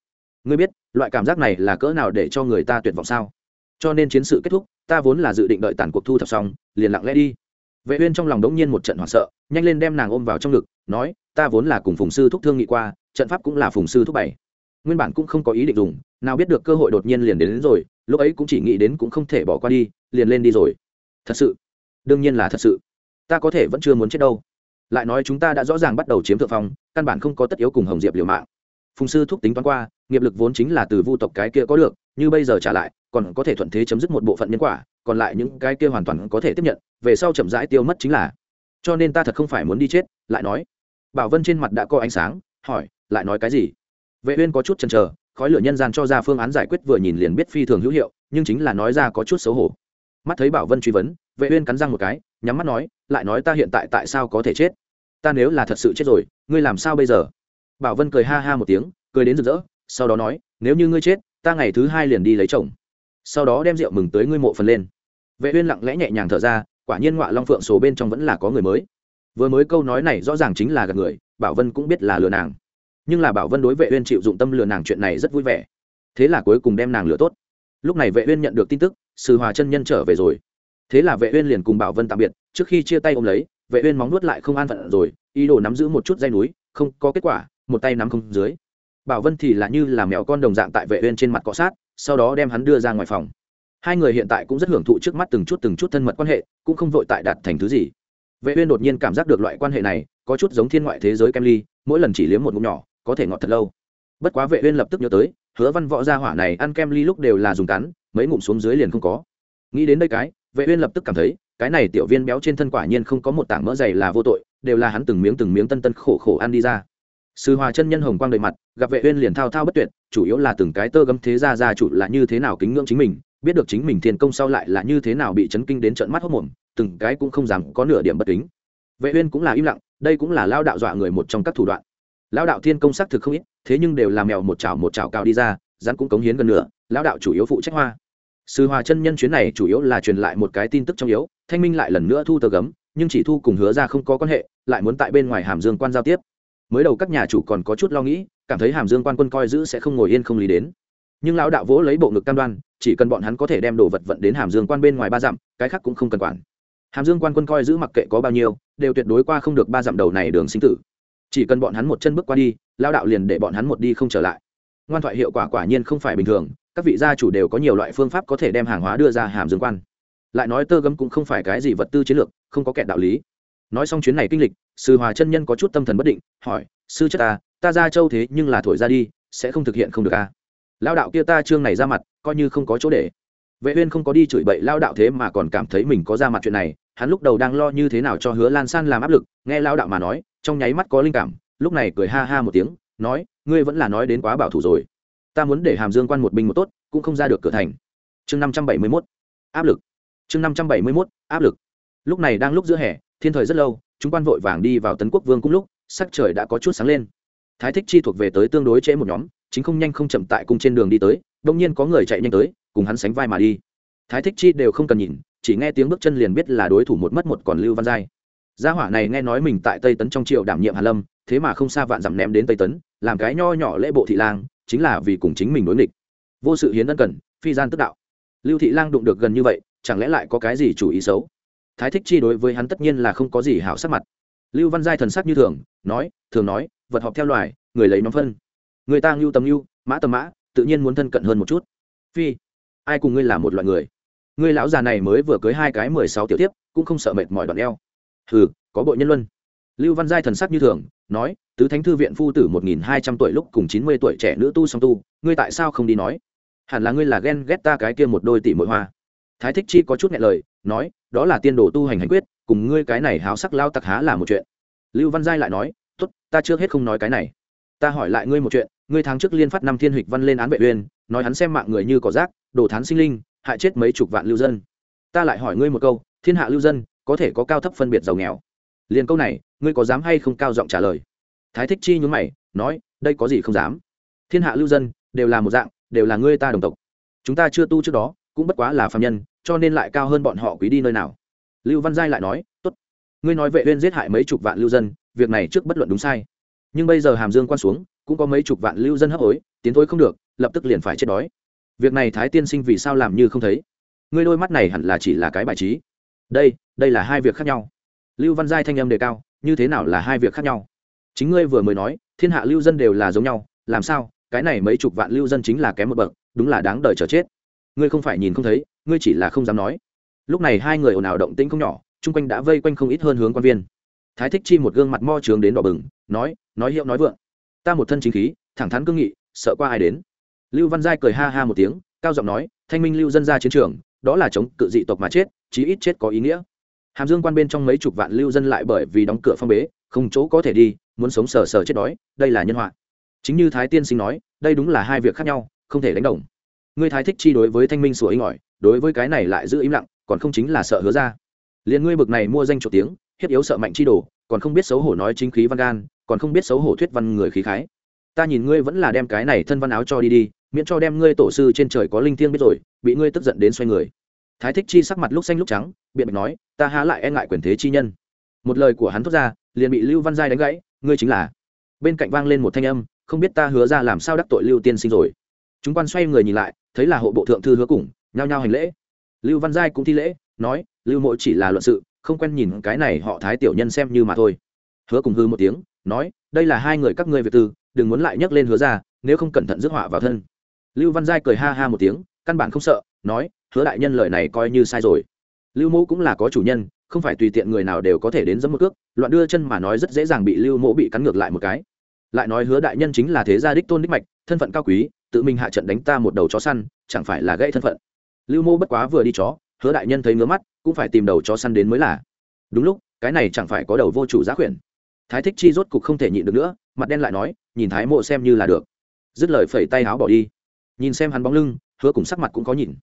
Ngươi biết loại cảm giác này là cỡ nào để cho người ta tuyệt vọng sao? Cho nên chiến sự kết thúc ta vốn là dự định đợi tàn cuộc thu thập xong liền lặng lẽ đi. Vệ uyên trong lòng đống nhiên một trận hoảng sợ nhanh lên đem nàng ôm vào trong ngực nói ta vốn là cùng phùng sư thúc thương nghị qua trận pháp cũng là phùng sư thúc bảy nguyên bản cũng không có ý định dùng nào biết được cơ hội đột nhiên liền đến, đến rồi lúc ấy cũng chỉ nghĩ đến cũng không thể bỏ qua đi liền lên đi rồi. Thật sự? Đương nhiên là thật sự. Ta có thể vẫn chưa muốn chết đâu lại nói chúng ta đã rõ ràng bắt đầu chiếm thượng phong, căn bản không có tất yếu cùng hồng diệp liều mạng. Phùng sư thúc tính toán qua, nghiệp lực vốn chính là từ vu tộc cái kia có được, như bây giờ trả lại, còn có thể thuận thế chấm dứt một bộ phận nhân quả, còn lại những cái kia hoàn toàn có thể tiếp nhận, về sau chậm rãi tiêu mất chính là. Cho nên ta thật không phải muốn đi chết, lại nói. Bảo vân trên mặt đã có ánh sáng, hỏi, lại nói cái gì? Vệ uyên có chút chần chờ, khói lửa nhân gian cho ra phương án giải quyết vừa nhìn liền biết phi thường hữu hiệu, nhưng chính là nói ra có chút xấu hổ. Mắt thấy bảo vân truy vấn, vệ uyên cắn răng một cái, nhắm mắt nói lại nói ta hiện tại tại sao có thể chết? Ta nếu là thật sự chết rồi, ngươi làm sao bây giờ? Bảo vân cười ha ha một tiếng, cười đến rực rỡ, sau đó nói, nếu như ngươi chết, ta ngày thứ hai liền đi lấy chồng. Sau đó đem rượu mừng tới ngươi mộ phần lên. Vệ uyên lặng lẽ nhẹ nhàng thở ra, quả nhiên ngọa long phượng số bên trong vẫn là có người mới. Vừa mới câu nói này rõ ràng chính là gạt người, bảo vân cũng biết là lừa nàng. Nhưng là bảo vân đối vệ uyên chịu dụng tâm lừa nàng chuyện này rất vui vẻ. Thế là cuối cùng đem nàng lừa tốt. Lúc này vệ uyên nhận được tin tức, sư hòa chân nhân trở về rồi. Thế là vệ uyên liền cùng bảo vân tạm biệt trước khi chia tay ôm lấy, vệ uyên móng nuốt lại không an phận rồi, ý đồ nắm giữ một chút dây núi, không có kết quả, một tay nắm không dưới. Bảo vân thì là như là mèo con đồng dạng tại vệ uyên trên mặt cọ sát, sau đó đem hắn đưa ra ngoài phòng. Hai người hiện tại cũng rất hưởng thụ trước mắt từng chút từng chút thân mật quan hệ, cũng không vội tại đạt thành thứ gì. Vệ uyên đột nhiên cảm giác được loại quan hệ này, có chút giống thiên ngoại thế giới kem ly, mỗi lần chỉ liếm một ngụm nhỏ, có thể ngọt thật lâu. Bất quá vệ uyên lập tức nhớ tới, hứa văn võ gia hỏa này ăn kem ly lúc đều là dùng cắn, mấy ngụm xuống dưới liền không có. Nghĩ đến đây cái, vệ uyên lập tức cảm thấy cái này tiểu viên béo trên thân quả nhiên không có một tảng mỡ dày là vô tội, đều là hắn từng miếng từng miếng tân tân khổ khổ ăn đi ra. Sư hòa chân nhân hồng quang đầy mặt, gặp vệ uyên liền thao thao bất tuyệt, chủ yếu là từng cái tơ gấm thế gia gia chủ là như thế nào kính ngưỡng chính mình, biết được chính mình thiên công sau lại là như thế nào bị chấn kinh đến trợn mắt hốt mồm, từng cái cũng không dám có nửa điểm bất kính. Vệ uyên cũng là im lặng, đây cũng là lao đạo dọa người một trong các thủ đoạn. Lao đạo thiên công sắc thực không ít, thế nhưng đều là mèo một chảo một chảo cao đi ra, rắn cũng cống hiến gần nửa, lao đạo chủ yếu phụ trách hoa. Sư hòa chân nhân chuyến này chủ yếu là truyền lại một cái tin tức trong yếu thanh minh lại lần nữa thu tờ gấm, nhưng chỉ thu cùng hứa ra không có quan hệ, lại muốn tại bên ngoài hàm dương quan giao tiếp. Mới đầu các nhà chủ còn có chút lo nghĩ, cảm thấy hàm dương quan quân coi giữ sẽ không ngồi yên không lý đến. Nhưng lão đạo vỗ lấy bộ ngực cam đoan, chỉ cần bọn hắn có thể đem đồ vật vận đến hàm dương quan bên ngoài ba dặm, cái khác cũng không cần quản. Hàm dương quan quân coi giữ mặc kệ có bao nhiêu, đều tuyệt đối qua không được ba dặm đầu này đường sinh tử. Chỉ cần bọn hắn một chân bước qua đi lao đạo liền để bọn hắn một đi không trở lại. Ngoan thoại hiệu quả quả nhiên không phải bình thường, các vị gia chủ đều có nhiều loại phương pháp có thể đem hàng hóa đưa ra hàm dương quan lại nói tơ gấm cũng không phải cái gì vật tư chiến lược, không có kẹt đạo lý. Nói xong chuyến này kinh lịch, sư hòa chân nhân có chút tâm thần bất định, hỏi, sư chất ta ta ra châu thế nhưng là thổi ra đi, sẽ không thực hiện không được a à? lao đạo kia ta trương này ra mặt, coi như không có chỗ để. Vệ uyên không có đi chửi bậy lao đạo thế mà còn cảm thấy mình có ra mặt chuyện này, hắn lúc đầu đang lo như thế nào cho hứa lan san làm áp lực, nghe lao đạo mà nói, trong nháy mắt có linh cảm, lúc này cười ha ha một tiếng, nói, ngươi vẫn là nói đến quá bảo thủ rồi. Ta muốn để hàm dương quan một binh một tốt, cũng không ra được cửa thành. Chương năm trăm bảy mươi 571 áp lực chương năm trăm bảy mươi 571 áp lực. Lúc này đang lúc giữa hè, thiên thời rất lâu, chúng quan vội vàng đi vào tấn quốc vương cung lúc, sắc trời đã có chút sáng lên. Thái thích chi thuộc về tới tương đối trễ một nhóm, chính không nhanh không chậm tại cung trên đường đi tới đông nhiên có người chạy nhanh tới, cùng hắn sánh vai mà đi. Thái thích chi đều không cần nhìn, chỉ nghe tiếng bước chân liền biết là đối thủ một mất một còn lưu văn giai. Gia hỏa này nghe nói mình tại tây tấn trong triều đảm nhiệm hàn lâm, thế mà không xa vạn dặm ném đến tây tấn, làm cái nho nhỏ lễ bộ thị lang, chính là vì cùng chính mình đối nghịch. Vô sự hiến ân cần, phi gian tức đạo. Lưu thị lang đụng được gần như vậy chẳng lẽ lại có cái gì chủ ý xấu? Thái thích chi đối với hắn tất nhiên là không có gì hảo sắc mặt. Lưu văn giai thần sắc như thường, nói thường nói, vật họp theo loài, người lấy nhóm phân. Người ta ngưu tầm ngưu, mã tầm mã, tự nhiên muốn thân cận hơn một chút. Phi, ai cùng ngươi là một loại người? Ngươi lão già này mới vừa cưới hai cái mười sáu tiểu tiếp cũng không sợ mệt mỏi đoạn eo. Hừ, có bội nhân luân. Lưu văn giai thần sắc như thường, nói, tứ thánh thư viện phu tử một nghìn hai trăm tuổi lúc cùng chín mươi tuổi trẻ nữ tu song tu, ngươi tại sao không đi nói? Hẳn là ngươi là ghen ghét ta cái kia một đôi tỷ mội hoa thái thích chi có chút nghe lời, nói, đó là tiên đồ tu hành hành quyết, cùng ngươi cái này háo sắc lao tặc há là một chuyện. Lưu văn giai lại nói t ố t ta trước hết không nói cái này. Ta hỏi lại ngươi một chuyện, ngươi tháng trước liên phát năm thiên hịch văn lên án vệ uyên, nói hắn xem mạng người như cỏ rác, đồ thán sinh linh, hại chết mấy chục vạn lưu dân. Ta lại hỏi ngươi một câu, thiên hạ lưu dân, có thể có cao thấp phân biệt giàu nghèo? Liền câu này, ngươi có dám hay không cao giọng trả lời? Thái thích chi nhún mày, nói, đây có gì không dám? Thiên hạ lưu dân, đều là một dạng, đều là ngươi ta đồng tộc. Chúng ta chưa tu trước đó cũng bất quá là phạm nhân, cho nên lại cao hơn bọn họ quý đi nơi nào. Lưu văn giai lại nói, tốt, ngươi nói vệ uyên giết hại mấy chục vạn lưu dân, việc này trước bất luận đúng sai. Nhưng bây giờ hàm dương quan xuống, cũng có mấy chục vạn lưu dân hấp hối, tiến thối không được, lập tức liền phải chết đói. Việc này thái tiên sinh vì sao làm như không thấy? Ngươi đôi mắt này hẳn là chỉ là cái bài trí. Đây đây là hai việc khác nhau. Lưu văn giai thanh âm đề cao, như thế nào là hai việc khác nhau? Chính ngươi vừa mới nói, thiên hạ lưu dân đều là giống nhau, làm sao, cái này mấy chục vạn lưu dân chính là kém một bậc, đúng là đáng đời chờ chết ngươi không phải nhìn không thấy, ngươi chỉ là không dám nói. Lúc này hai người ồn ào động tĩnh không nhỏ, chung quanh đã vây quanh không ít hơn hướng quan viên. Thái thích chi một gương mặt mo trướng đến đỏ bừng, nói nói hiệu nói vượng. Ta một thân chính khí, thẳng thắn cương nghị, sợ qua ai đến. Lưu văn giai cười ha ha một tiếng, cao giọng nói, thanh minh lưu dân ra chiến trường, đó là chống cự dị tộc mà chết, chí ít chết có ý nghĩa. Hàm dương quan bên trong mấy chục vạn lưu dân lại bởi vì đóng cửa phong bế, không chỗ có thể đi, muốn sống sờ sờ chết đói, đây là nhân họa. Chính như thái tiên sinh nói, đây đúng là hai việc khác nhau, không thể đánh đồng ngươi thái thích chi đối với thanh minh sủa inh ỏi, đối với cái này lại giữ im lặng, còn không chính là sợ hứa ra. Liền ngươi bực này mua danh chỗ tiếng, hiếp yếu sợ mạnh chi đồ, còn không biết xấu hổ nói chính khí văn gan, còn không biết xấu hổ thuyết văn người khí khái. Ta nhìn ngươi vẫn là đem cái này thân văn áo cho đi đi, miễn cho đem ngươi tổ sư trên trời có linh thiêng biết rồi, bị ngươi tức giận đến xoay người. Thái thích chi sắc mặt lúc xanh lúc trắng, biện bạch nói, ta há lại e ngại quyền thế chi nhân. Một lời của hắn thốt ra, liền bị lưu văn giai đánh gãy, ngươi chính là. Bên cạnh vang lên một thanh âm, không biết ta hứa ra làm sao đắc tội lưu tiên sinh rồi. Chúng quan xoay người nhìn lại thấy là hộ bộ thượng thư hứa cùng, nhao nhao hành lễ. Lưu văn giai cũng thi lễ, nói, lưu mộ chỉ là luận sự, không quen nhìn cái này họ thái tiểu nhân xem như mà thôi. Hứa cùng hư một tiếng, nói, đây là hai người các ngươi việt tư, đừng muốn lại nhắc lên hứa ra, nếu không cẩn thận rước họa vào thân. Lưu văn giai cười ha ha một tiếng, căn bản không sợ, nói, hứa đại nhân lời này coi như sai rồi. Lưu mẫu cũng là có chủ nhân, không phải tùy tiện người nào đều có thể đến dẫm một cước, loạn đưa chân mà nói rất dễ dàng bị lưu mẫu bị cắn ngược lại một cái lại nói hứa đại nhân chính là thế gia đích tôn đích mạch, thân phận cao quý, tự mình hạ trận đánh ta một đầu chó săn, chẳng phải là gãy thân phận. Lưu mô bất quá vừa đi chó, hứa đại nhân thấy ngứa mắt, cũng phải tìm đầu chó săn đến mới là. Đúng lúc, cái này chẳng phải có đầu vô chủ giá khuyển. Thái thích chi rốt cục không thể nhịn được nữa, mặt đen lại nói, nhìn thái mộ xem như là được. Dứt lời phẩy tay áo bỏ đi. Nhìn xem hắn bóng lưng, hứa cùng sắc mặt cũng có nhìn.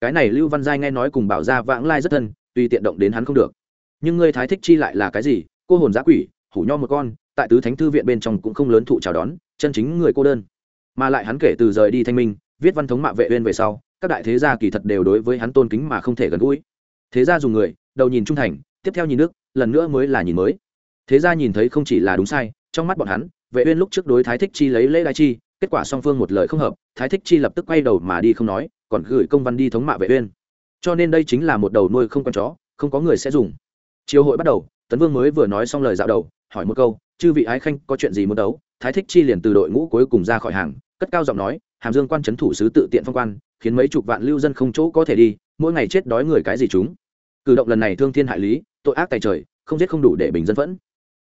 Cái này lưu văn giai nghe nói cùng bảo ra vãng lai rất thân, tùy tiện động đến hắn không được. Nhưng ngươi thái thích chi lại là cái gì? Cô hồn giá quỷ, hủ nho một con tại tứ thánh thư viện bên trong cũng không lớn thụ chào đón, chân chính người cô đơn. Mà lại hắn kể từ rời đi thanh minh, viết văn thống mạ vệ uyên về sau, các đại thế gia kỳ thật đều đối với hắn tôn kính mà không thể gần gũi. Thế gia dùng người, đầu nhìn trung thành, tiếp theo nhìn nước lần nữa mới là nhìn mới. Thế gia nhìn thấy không chỉ là đúng sai, trong mắt bọn hắn, vệ uyên lúc trước đối thái thích chi lấy lễ đại chi, kết quả song phương một lời không hợp, thái thích chi lập tức quay đầu mà đi không nói, còn gửi công văn đi thống mạ vệ uyên. Cho nên đây chính là một đầu nuôi không con chó, không có người sẽ dùng. Chiều hội bắt đầu, tấn vương mới vừa nói xong lời dạo đầu, hỏi một câu chư vị ái khanh, có chuyện gì muốn đấu? Thái thích chi liền từ đội ngũ cuối cùng ra khỏi hàng, cất cao giọng nói, hàm dương quan trấn thủ sứ tự tiện phong quan, khiến mấy chục vạn lưu dân không chỗ có thể đi, mỗi ngày chết đói người cái gì chúng? Cử động lần này thương thiên hại lý, tội ác tài trời, không giết không đủ để bình dân vẫn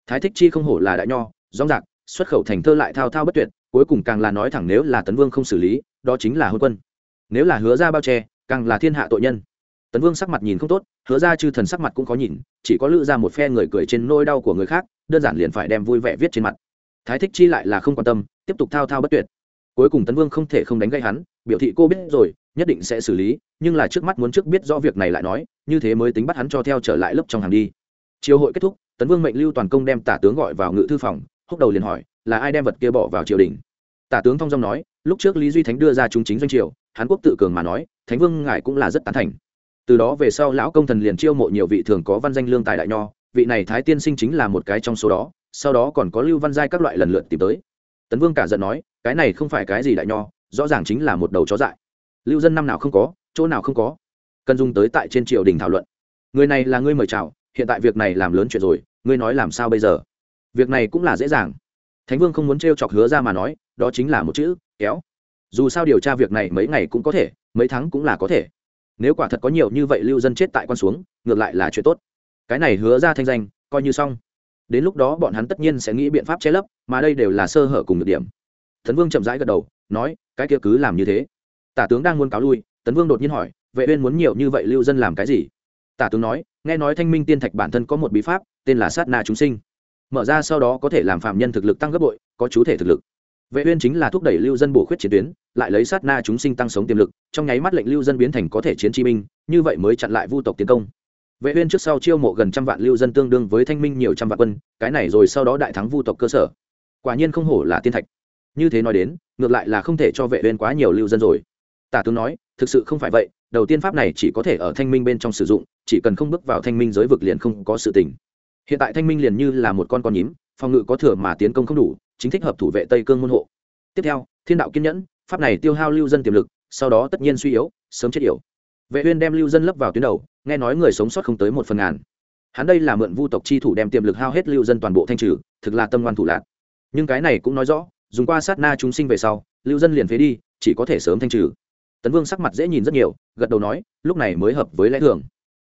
thái thích chi không hổ là đại nho rõ giặc xuất khẩu thành thơ lại thao thao bất tuyệt, cuối cùng càng là nói thẳng nếu là tấn vương không xử lý, đó chính là hôn quân. Nếu là hứa ra bao che, càng là thiên hạ tội nhân tấn vương sắc mặt nhìn không tốt, hứa ra chư thần sắc mặt cũng có nhìn, chỉ có lự ra một phe người cười trên nôi đau của người khác, đơn giản liền phải đem vui vẻ viết trên mặt. Thái thích chi lại là không quan tâm, tiếp tục thao thao bất tuyệt. Cuối cùng tấn vương không thể không đánh gây hắn, biểu thị cô biết rồi, nhất định sẽ xử lý, nhưng là trước mắt muốn trước biết rõ việc này lại nói, như thế mới tính bắt hắn cho theo trở lại lớp trong hàng đi. Chiều hội kết thúc, tấn vương mệnh lưu toàn công đem tả tướng gọi vào ngự thư phòng, húc đầu liền hỏi, là ai đem vật kia bỏ vào triều đình? Tả tướng thong dong nói, lúc trước lý duy thánh đưa ra chúng chính doanh triều, hán quốc tự cường mà nói, thánh vương ngài cũng là rất tán thành từ đó về sau lão công thần liền chiêu mộ nhiều vị thường có văn danh lương tài đại nho, vị này thái tiên sinh chính là một cái trong số đó, sau đó còn có lưu văn giai các loại lần lượt tìm tới. Tấn vương cả giận nói, cái này không phải cái gì đại nho, rõ ràng chính là một đầu chó dại. Lưu dân năm nào không có, chỗ nào không có. Cần dùng tới tại trên triều đình thảo luận. Người này là ngươi mời chào, hiện tại việc này làm lớn chuyện rồi, ngươi nói làm sao bây giờ? Việc này cũng là dễ dàng. Thánh vương không muốn t chọc hứa ra mà nói, đó chính là một chữ, kéo. Dù sao điều tra việc này mấy ngày cũng có thể, mấy tháng cũng là có thể nếu quả thật có nhiều như vậy lưu dân chết tại quan xuống, ngược lại là chuyện tốt. Cái này hứa ra thanh danh, coi như xong. Đến lúc đó bọn hắn tất nhiên sẽ nghĩ biện pháp che lấp, mà đây đều là sơ hở cùng được điểm. Tấn vương chậm rãi gật đầu, nói, cái kia cứ làm như thế. Tả tướng đang muốn cáo lui, tấn vương đột nhiên hỏi, vệ uyên muốn nhiều như vậy lưu dân làm cái gì? Tả tướng nói, nghe nói thanh minh tiên thạch bản thân có một bí pháp, tên là sát na chúng sinh. Mở ra sau đó có thể làm phạm nhân thực lực tăng gấp bội, có chú thể thực lực vệ uyên chính là thúc đẩy lưu dân bổ khuyết chiến tuyến, lại lấy sát na chúng sinh tăng sống tiềm lực, trong nháy mắt lệnh lưu dân biến thành có thể chiến chi minh như vậy mới chặn lại vu tộc tiến công. Vệ uyên trước sau chiêu mộ gần trăm vạn lưu dân tương đương với thanh minh nhiều trăm vạn quân, cái này rồi sau đó đại thắng vu tộc cơ sở. Quả nhiên không hổ là tiên thạch. Như thế nói đến, ngược lại là không thể cho vệ uyên quá nhiều lưu dân rồi. Tả tướng nói, thực sự không phải vậy, đầu tiên pháp này chỉ có thể ở thanh minh bên trong sử dụng, chỉ cần không bước vào thanh minh giới vực liền không có sự tình. Hiện tại thanh minh liền như là một con con nhím, phòng ngự có thừa mà tiến công không đủ chính thích hợp thủ vệ tây cương môn hộ. Tiếp theo, thiên đạo kiên nhẫn, pháp này tiêu hao lưu dân tiềm lực, sau đó tất nhiên suy yếu, sớm chết yểu. Vệ uyên đem lưu dân lấp vào tuyến đầu, nghe nói người sống sót không tới một phần ngàn. Hắn đây là mượn vu tộc chi thủ đem tiềm lực hao hết lưu dân toàn bộ thanh trừ, thực là tâm ngoan thủ lạc. Nhưng cái này cũng nói rõ, dùng qua sát na chúng sinh về sau, lưu dân liền phế đi, chỉ có thể sớm thanh trừ. Tấn vương sắc mặt dễ nhìn rất nhiều, gật đầu nói, lúc này mới hợp với lẽ thường.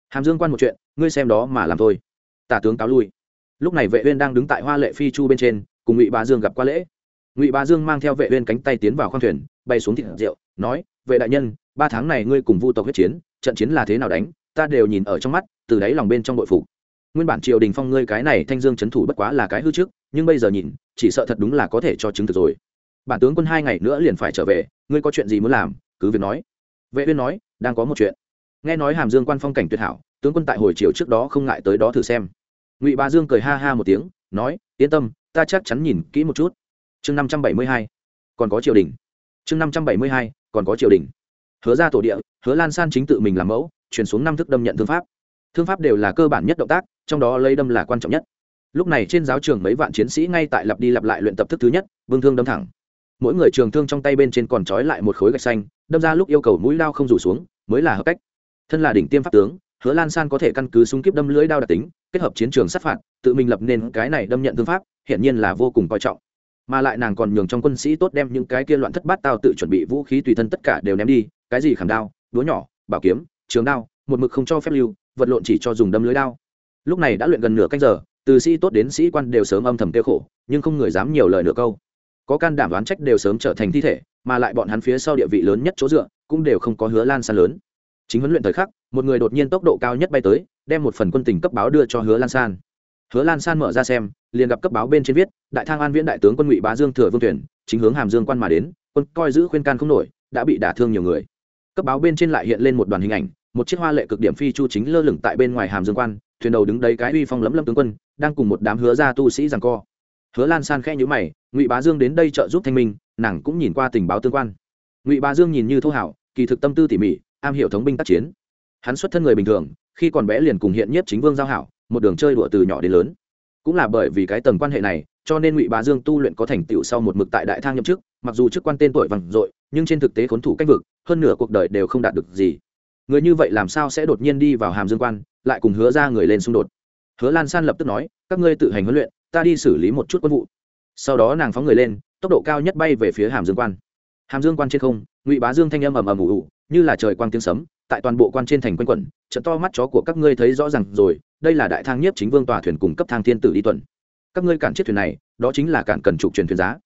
Hàm dương quan một chuyện, ngươi xem đó mà làm thôi. Tả tướng cáo lui. Lúc này vệ uyên đang đứng tại hoa lệ phi chu bên trên cùng ngụy bá dương gặp qua lễ ngụy bá dương mang theo vệ uyên cánh tay tiến vào khoang thuyền bay xuống thịt rượu nói vệ đại nhân ba tháng này ngươi cùng vu tộc huyết chiến trận chiến là thế nào đánh ta đều nhìn ở trong mắt từ đáy lòng bên trong nội phục nguyên bản triều đình phong ngươi cái này thanh dương chấn thủ bất quá là cái hư trước nhưng bây giờ nhìn chỉ sợ thật đúng là có thể cho chứng thực rồi bản tướng quân hai ngày nữa liền phải trở về ngươi có chuyện gì muốn làm cứ việc nói vệ uyên nói đang có một chuyện nghe nói hàm dương quan phong cảnh tuyệt hảo tướng quân tại hồi triều trước đó không ngại tới đó thử xem ngụy bá dương cười ha ha một tiếng nói yên tâm ta chắc chắn nhìn kỹ một chút. Chương năm trăm bảy mươi hai, còn có triều đình. Chương năm trăm bảy mươi hai, còn có triều đình. Hứa ra tổ địa, hứa lan san chính tự mình làm mẫu chuyển xuống năm thức đâm nhận thương pháp. Thương pháp đều là cơ bản nhất động tác, trong đó lấy đâm là quan trọng nhất. Lúc này trên giáo trường mấy vạn chiến sĩ ngay tại lặp đi lặp lại luyện tập thức thứ nhất, vương thương đâm thẳng. Mỗi người trường thương trong tay bên trên còn trói lại một khối gạch xanh, đâm ra lúc yêu cầu mũi lao không rủ xuống, mới là hợp cách. Thân là đỉnh tiêm pháp tướng, hứa lan san có thể căn cứ súng kíp đâm lưỡi đao đặc tính, kết hợp chiến trường sát phạt, tự mình lập nên cái này đâm nhận thương pháp hiện nhiên là vô cùng coi trọng. Mà lại nàng còn nhường trong quân sĩ tốt đem những cái kia loạn thất bát tao tự chuẩn bị vũ khí tùy thân tất cả đều ném đi, cái gì khảm đao, đũa nhỏ, bảo kiếm, trường đao, một mực không cho phép lưu, vật lộn chỉ cho dùng đâm lưới đao. Lúc này đã luyện gần nửa canh giờ, từ sĩ tốt đến sĩ quan đều sớm âm thầm tiêu khổ, nhưng không người dám nhiều lời nửa câu. Có can đảm đoán trách đều sớm trở thành thi thể, mà lại bọn hắn phía sau địa vị lớn nhất chỗ dựa, cũng đều không có hứa lan san lớn. Chính huấn luyện thời khắc, một người đột nhiên tốc độ cao nhất bay tới, đem một phần quân tình cấp báo đưa cho hứa lan san hứa lan san mở ra xem, liền gặp cấp báo bên trên viết, đại thang an viễn đại tướng quân ngụy bá dương thừa vương tuyển chính hướng hàm dương quan mà đến, quân coi giữ khuyên can không nổi, đã bị đả thương nhiều người. Cấp báo bên trên lại hiện lên một đoàn hình ảnh, một chiếc hoa lệ cực điểm phi chu chính lơ lửng tại bên ngoài hàm dương quan, thuyền đầu đứng đấy cái uy phong lấm lâm tướng quân, đang cùng một đám hứa gia tu sĩ rằng co. Hứa lan san khẽ nhữ mày, ngụy bá dương đến đây trợ giúp thanh minh, nàng cũng nhìn qua tình báo tương quan. Ngụy bá dương nhìn như thô hảo, kỳ thực tâm tư tỉ mỉ, am hiểu thống binh tác chiến. Hắn xuất thân người bình thường, khi còn bé liền cùng hiện nhất chính vương giao hảo một đường chơi đùa từ nhỏ đến lớn. Cũng là bởi vì cái tầng quan hệ này, cho nên ngụy bá dương tu luyện có thành tựu sau một mực tại đại thang nhậm chức, mặc dù chức quan tên tuổi vằn dội, nhưng trên thực tế khốn thủ cách vực, hơn nửa cuộc đời đều không đạt được gì. Người như vậy làm sao sẽ đột nhiên đi vào hàm dương quan, lại cùng hứa ra người lên xung đột? Hứa lan san lập tức nói, các ngươi tự hành huấn luyện, ta đi xử lý một chút quân vụ. Sau đó nàng phóng người lên, tốc độ cao nhất bay về phía hàm dương quan. Hàm dương quan trên không, ngụy bá dương thanh âm ầm ầm ủ ủ như là trời quang tiếng sấm, tại toàn bộ quan trên thành quanh quẩn, trận to mắt chó của các ngươi thấy rõ ràng rồi đây là đại thang nhiếp chính vương tòa thuyền cùng cấp thang thiên tử đi tuần. Các ngươi cản chiếc thuyền này, đó chính là cản cần trục truyền thuyền giá.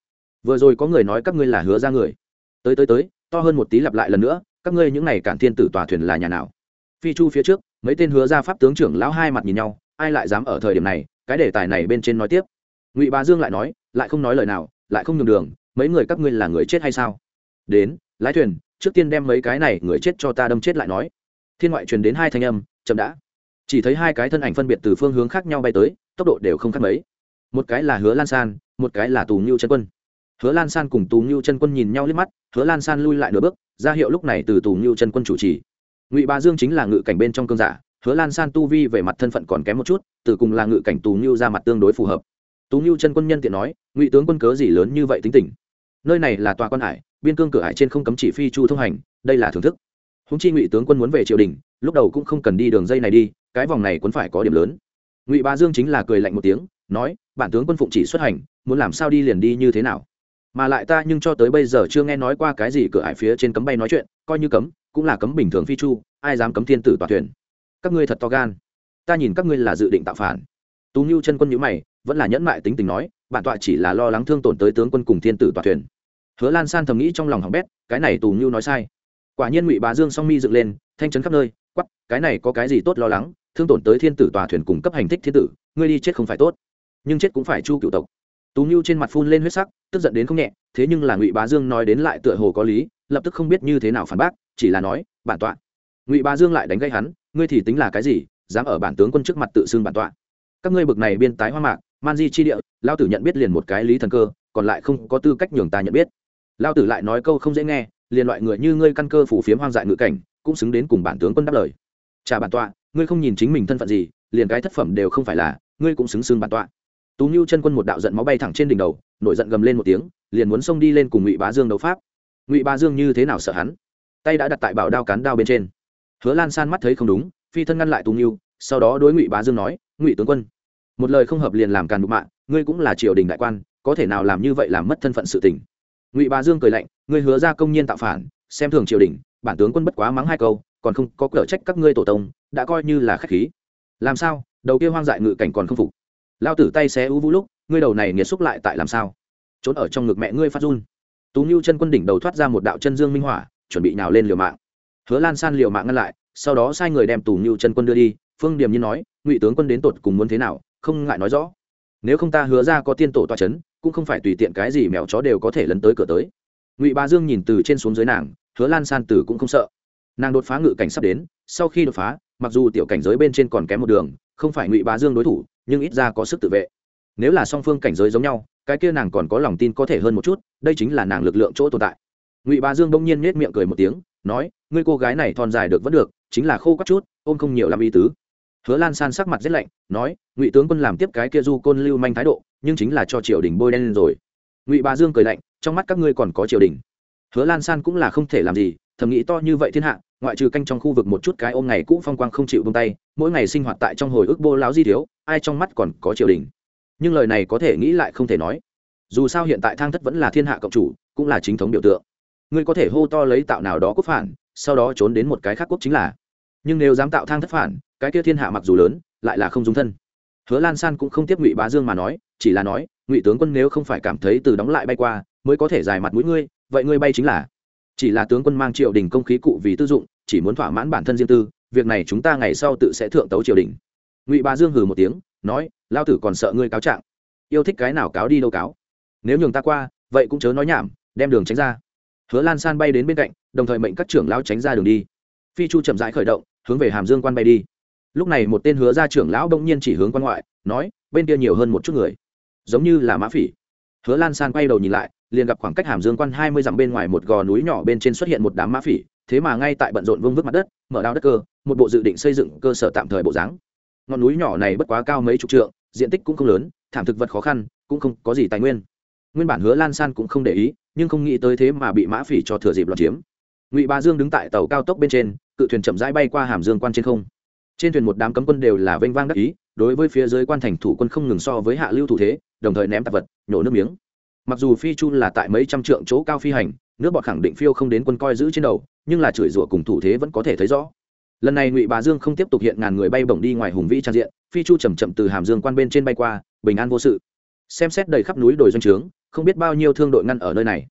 Vừa rồi có người nói các ngươi là hứa ra người. Tới tới tới, to hơn một tí lặp lại lần nữa, các ngươi những này cản thiên tử tòa thuyền là nhà nào? Phi chu phía trước, mấy tên hứa ra pháp tướng trưởng lão hai mặt nhìn nhau, ai lại dám ở thời điểm này, cái đề tài này bên trên nói tiếp. Ngụy bá dương lại nói, lại không nói lời nào, lại không nhường đường, mấy người các ngươi là người chết hay sao? Đến, lái thuyền, trước tiên đem mấy cái này người chết cho ta đâm chết lại nói. Thiên ngoại truyền đến hai thanh âm, chậm đã chỉ thấy hai cái thân ảnh phân biệt từ phương hướng khác nhau bay tới, tốc độ đều không khác mấy. Một cái là hứa lan san, một cái là tù ngưu chân quân. Hứa lan san cùng tù ngưu chân quân nhìn nhau liếc mắt, hứa lan san lui lại nửa bước, ra hiệu lúc này từ tù ngưu chân quân chủ trì. Ngụy ba dương chính là ngự cảnh bên trong cơn giả, hứa lan san tu vi về mặt thân phận còn kém một chút, từ cùng là ngự cảnh tù ngưu ra mặt tương đối phù hợp. Tú ngưu chân quân nhân tiện nói, ngụy tướng quân cớ gì lớn như vậy tính tình? Nơi này là tòa quan hải, biên cương cửa hải trên không cấm chỉ phi chu thông hành, đây là thưởng thức. Húng chi ngụy tướng quân muốn về triều đình, lúc đầu cũng không cần đi đường dây này đi cái vòng này cũng phải có điểm lớn. Ngụy Bá dương chính là cười lạnh một tiếng, nói, bản tướng quân phụng chỉ xuất hành, muốn làm sao đi liền đi như thế nào? Mà lại ta nhưng cho tới bây giờ chưa nghe nói qua cái gì cửa hải phía trên cấm bay nói chuyện, coi như cấm, cũng là cấm bình thường phi chu, ai dám cấm thiên tử tòa thuyền? Các ngươi thật to gan. Ta nhìn các ngươi là dự định tạo phản. Tú ngưu chân quân nhữ mày, vẫn là nhẫn mại tính tình nói, bản tọa chỉ là lo lắng thương tổn tới tướng quân cùng thiên tử tòa thuyền. Hứa lan san thầm nghĩ trong lòng hỏng bét, cái này tù ngưu nói sai. Quả nhiên ngụy bá dương song mi dựng lên, thanh chấn khắp nơi quắp cái này có cái gì tốt lo lắng? Thương tổn tới thiên tử tòa thuyền cùng cấp hành thích thiên tử, ngươi đi chết không phải tốt. Nhưng chết cũng phải chu cựu tộc. Tú ngưu trên mặt phun lên huyết sắc, tức giận đến không nhẹ, thế nhưng là ngụy bá dương nói đến lại tựa hồ có lý, lập tức không biết như thế nào phản bác, chỉ là nói, bản tọa. Ngụy bá dương lại đánh gây hắn, ngươi thì tính là cái gì, dám ở bản tướng quân trước mặt tự xưng bản tọa? Các ngươi bực này biên tái hoa mạc, man di chi địa, lao tử nhận biết liền một cái lý thần cơ, còn lại không có tư cách nhường ta nhận biết. Lao tử lại nói câu không dễ nghe, liền loại người như ngươi căn cơ phủ phiếm hoang dại ngự cảnh, cũng xứng đến cùng bản tướng quân đáp lời. Trả bản tọa ngươi không nhìn chính mình thân phận gì, liền cái thất phẩm đều không phải là, ngươi cũng xứng xương bản tọa. Tú nhu chân quân một đạo giận máu bay thẳng trên đỉnh đầu, nổi giận gầm lên một tiếng, liền muốn xông đi lên cùng ngụy bá dương đấu pháp. Ngụy bá dương như thế nào sợ hắn? Tay đã đặt tại bảo đao cán đao bên trên. Hứa lan san mắt thấy không đúng, phi thân ngăn lại tú nhu, sau đó đối ngụy bá dương nói, ngụy tướng quân, một lời không hợp liền làm càn đụng mạng, ngươi cũng là triều đình đại quan, có thể nào làm như vậy làm mất thân phận sự tình? Ngụy bá dương cười lạnh, ngươi hứa ra công nhiên tạo phản, xem thường triều đình, bản tướng quân bất quá mắng hai câu còn không có cửa trách các ngươi tổ tông, đã coi như là khách khí. Làm sao? Đầu kia hoang dại ngự cảnh còn không phục. Lao tử tay xé ú vũ lúc, ngươi đầu này nghiệt xúc lại tại làm sao? Trốn ở trong ngực mẹ ngươi phát run. Tú nhu chân quân đỉnh đầu thoát ra một đạo chân dương minh hỏa, chuẩn bị nào lên liều mạng. Hứa lan san liều mạng ngăn lại, sau đó sai người đem tù nhu chân quân đưa đi, phương điềm như nói, ngụy tướng quân đến tột cùng muốn thế nào, không ngại nói rõ. Nếu không ta hứa ra có tiên tổ toa c h ấ n cũng không phải tùy tiện cái gì mèo chó đều có thể lấn tới cửa tới. Ngụy ba dương nhìn từ trên xuống dưới nàng, hứa lan san tử cũng không sợ nàng đột phá ngự cảnh sắp đến, sau khi đột phá, mặc dù tiểu cảnh giới bên trên còn kém một đường, không phải ngụy bá dương đối thủ, nhưng ít ra có sức tự vệ. Nếu là song phương cảnh giới giống nhau, cái kia nàng còn có lòng tin có thể hơn một chút, đây chính là nàng lực lượng chỗ tồn tại. Ngụy bá dương đông nhiên nết miệng cười một tiếng, nói, ngươi cô gái này thon dài được vẫn được, chính là khô các chút, ôm không nhiều làm ý tứ. Hứa lan san sắc mặt rét lạnh, nói, ngụy tướng quân làm tiếp cái kia du côn lưu manh thái độ, nhưng chính là cho triều đình bôi đen lên rồi. Ngụy bá dương cười lạnh, trong mắt các ngươi còn có triều đình. Hứa lan san cũng là không thể làm gì thầm nghĩ to như vậy thiên hạ, ngoại trừ canh trong khu vực một chút cái ôm ngày cũ phong quang không chịu bông tay, mỗi ngày sinh hoạt tại trong hồi ức bô láo di thiếu, ai trong mắt còn có triều đình? Nhưng lời này có thể nghĩ lại không thể nói. Dù sao hiện tại thang thất vẫn là thiên hạ cộng chủ, cũng là chính thống biểu tượng. Ngươi có thể hô to lấy tạo nào đó quốc phản, sau đó trốn đến một cái khác quốc chính là. Nhưng nếu dám tạo thang thất phản, cái kia thiên hạ mặc dù lớn, lại là không dung thân. Hứa lan san cũng không tiếp ngụy bá dương mà nói, chỉ là nói, ngụy tướng quân nếu không phải cảm thấy từ đóng lại bay qua, mới có thể dài mặt mũi ngươi, vậy ngươi bay chính là chỉ là tướng quân mang triều đình công khí cụ vì tư dụng, chỉ muốn thỏa mãn bản thân riêng tư, việc này chúng ta ngày sau tự sẽ thượng tấu triều đình. Ngụy ba dương hừ một tiếng, nói, lao tử còn sợ ngươi cáo trạng. Yêu thích cái nào cáo đi đâu cáo. Nếu nhường ta qua, vậy cũng chớ nói nhảm, đem đường tránh ra. Hứa lan san bay đến bên cạnh, đồng thời mệnh các trưởng lão tránh ra đường đi. Phi chu chậm rãi khởi động, hướng về hàm dương quan bay đi. Lúc này một tên hứa ra trưởng lão bỗng nhiên chỉ hướng quan ngoại, nói, bên kia nhiều hơn một chút người. Giống như là mã phỉ. Hứa lan san quay đầu nhìn lại liền gặp khoảng cách hàm dương quan hai mươi dặm bên ngoài một gò núi nhỏ bên trên xuất hiện một đám mã phỉ, thế mà ngay tại bận rộn vương vức mặt đất, mở đao đất cơ, một bộ dự định xây dựng cơ sở tạm thời bộ dáng. Ngọn núi nhỏ này bất quá cao mấy chục trượng, diện tích cũng không lớn, thảm thực vật khó khăn, cũng không có gì tài nguyên. Nguyên bản hứa lan san cũng không để ý, nhưng không nghĩ tới thế mà bị mã phỉ cho thừa dịp loạt chiếm. Ngụy ba dương đứng tại tàu cao tốc bên trên, cự thuyền chậm rãi bay qua hàm dương quan trên không. Trên thuyền một đám cấm quân đều là vênh vang đắc ý, đối với phía dưới quan thành thủ quân không ngừng so với hạ lưu thủ thế, đồng thời ném tạp vật, nhổ nước miếng mặc dù phi chu là tại mấy trăm trượng chỗ cao phi hành, nước bọt khẳng định phiêu không đến quân coi giữ trên đầu, nhưng là chửi rủa cùng thủ thế vẫn có thể thấy rõ. Lần này ngụy bà dương không tiếp tục hiện ngàn người bay bổng đi ngoài hùng vĩ trang diện, phi chu chầm chậm từ hàm dương quan bên trên bay qua, bình an vô sự. Xem xét đầy khắp núi đồi doanh trướng, không biết bao nhiêu thương đội ngăn ở nơi này.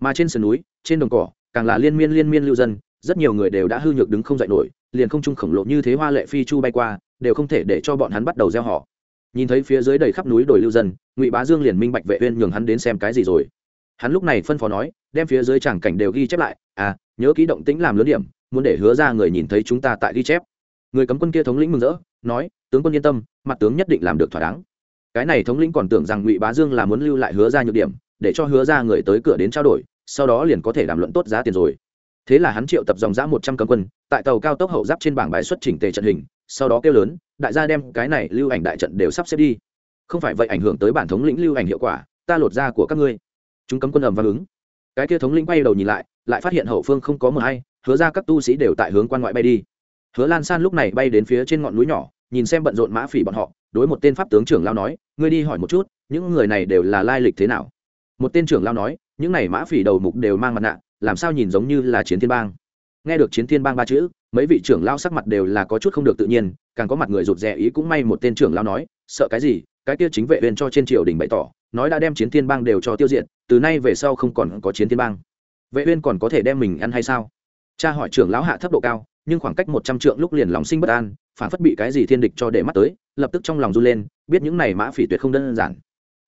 Mà trên sườn núi, trên đồng cỏ, càng là liên miên liên miên lưu dân, rất nhiều người đều đã hư nhược đứng không dậy nổi, liền không trung khổng lồ như thế hoa lệ phi chu bay qua, đều không thể để cho bọn hắn bắt đầu gieo họ nhìn thấy phía dưới đầy khắp núi đồi lưu dân, ngụy bá dương liền minh bạch vệ uyên nhường hắn đến xem cái gì rồi. Hắn lúc này phân phó nói, đem phía dưới tràng cảnh đều ghi chép lại à nhớ ký động tĩnh làm lớn điểm, muốn để hứa ra người nhìn thấy chúng ta tại ghi chép. Người cấm quân kia thống lĩnh mừng rỡ, nói, tướng quân yên tâm, mặt tướng nhất định làm được thỏa đáng. Cái này thống lĩnh còn tưởng rằng ngụy bá dương là muốn lưu lại hứa ra nhược điểm, để cho hứa ra người tới cửa đến trao đổi, sau đó liền có thể đàm luận tốt giá tiền rồi. Thế là hắn triệu tập dòng giã một trăm cấm quân, tại tàu cao tốc hậu giáp trên bảng bài xuất chỉnh tề trận hình sau đó kêu lớn, đại gia đem cái này lưu ảnh đại trận đều sắp xếp đi. Không phải vậy ảnh hưởng tới bản thống lĩnh lưu ảnh hiệu quả, ta lột ra của các ngươi. Chúng cấm quân ầm vang ứng. Cái kia thống lĩnh bay đầu nhìn lại lại phát hiện hậu phương không có mờ hay, hứa ra các tu sĩ đều tại hướng quan ngoại bay đi. Hứa lan san lúc này bay đến phía trên ngọn núi nhỏ, nhìn xem bận rộn mã phỉ bọn họ, đối một tên pháp tướng trưởng lao nói, ngươi đi hỏi một chút, những người này đều là lai lịch thế nào? Một tên trưởng lao nói, những này mã phỉ đầu mục đều mang mặt nạ, làm sao nhìn giống như là chiến thiên bang? Nghe được chiến thiên bang ba chữ, mấy vị trưởng lao sắc mặt đều là có chút không được tự nhiên, càng có mặt người rụt rè ý cũng may một tên trưởng lao nói, sợ cái gì? Cái kia chính vệ viên cho trên triều đình bày tỏ, nói đã đem chiến thiên bang đều cho tiêu diệt, từ nay về sau không còn có chiến thiên bang. Vệ uyên còn có thể đem mình ăn hay sao? Cha hỏi trưởng lão hạ thấp độ cao, nhưng khoảng cách một trăm trượng lúc liền lòng sinh bất an, phản phất bị cái gì thiên địch cho để mắt tới, lập tức trong lòng run lên, biết những này mã phỉ tuyệt không đơn giản.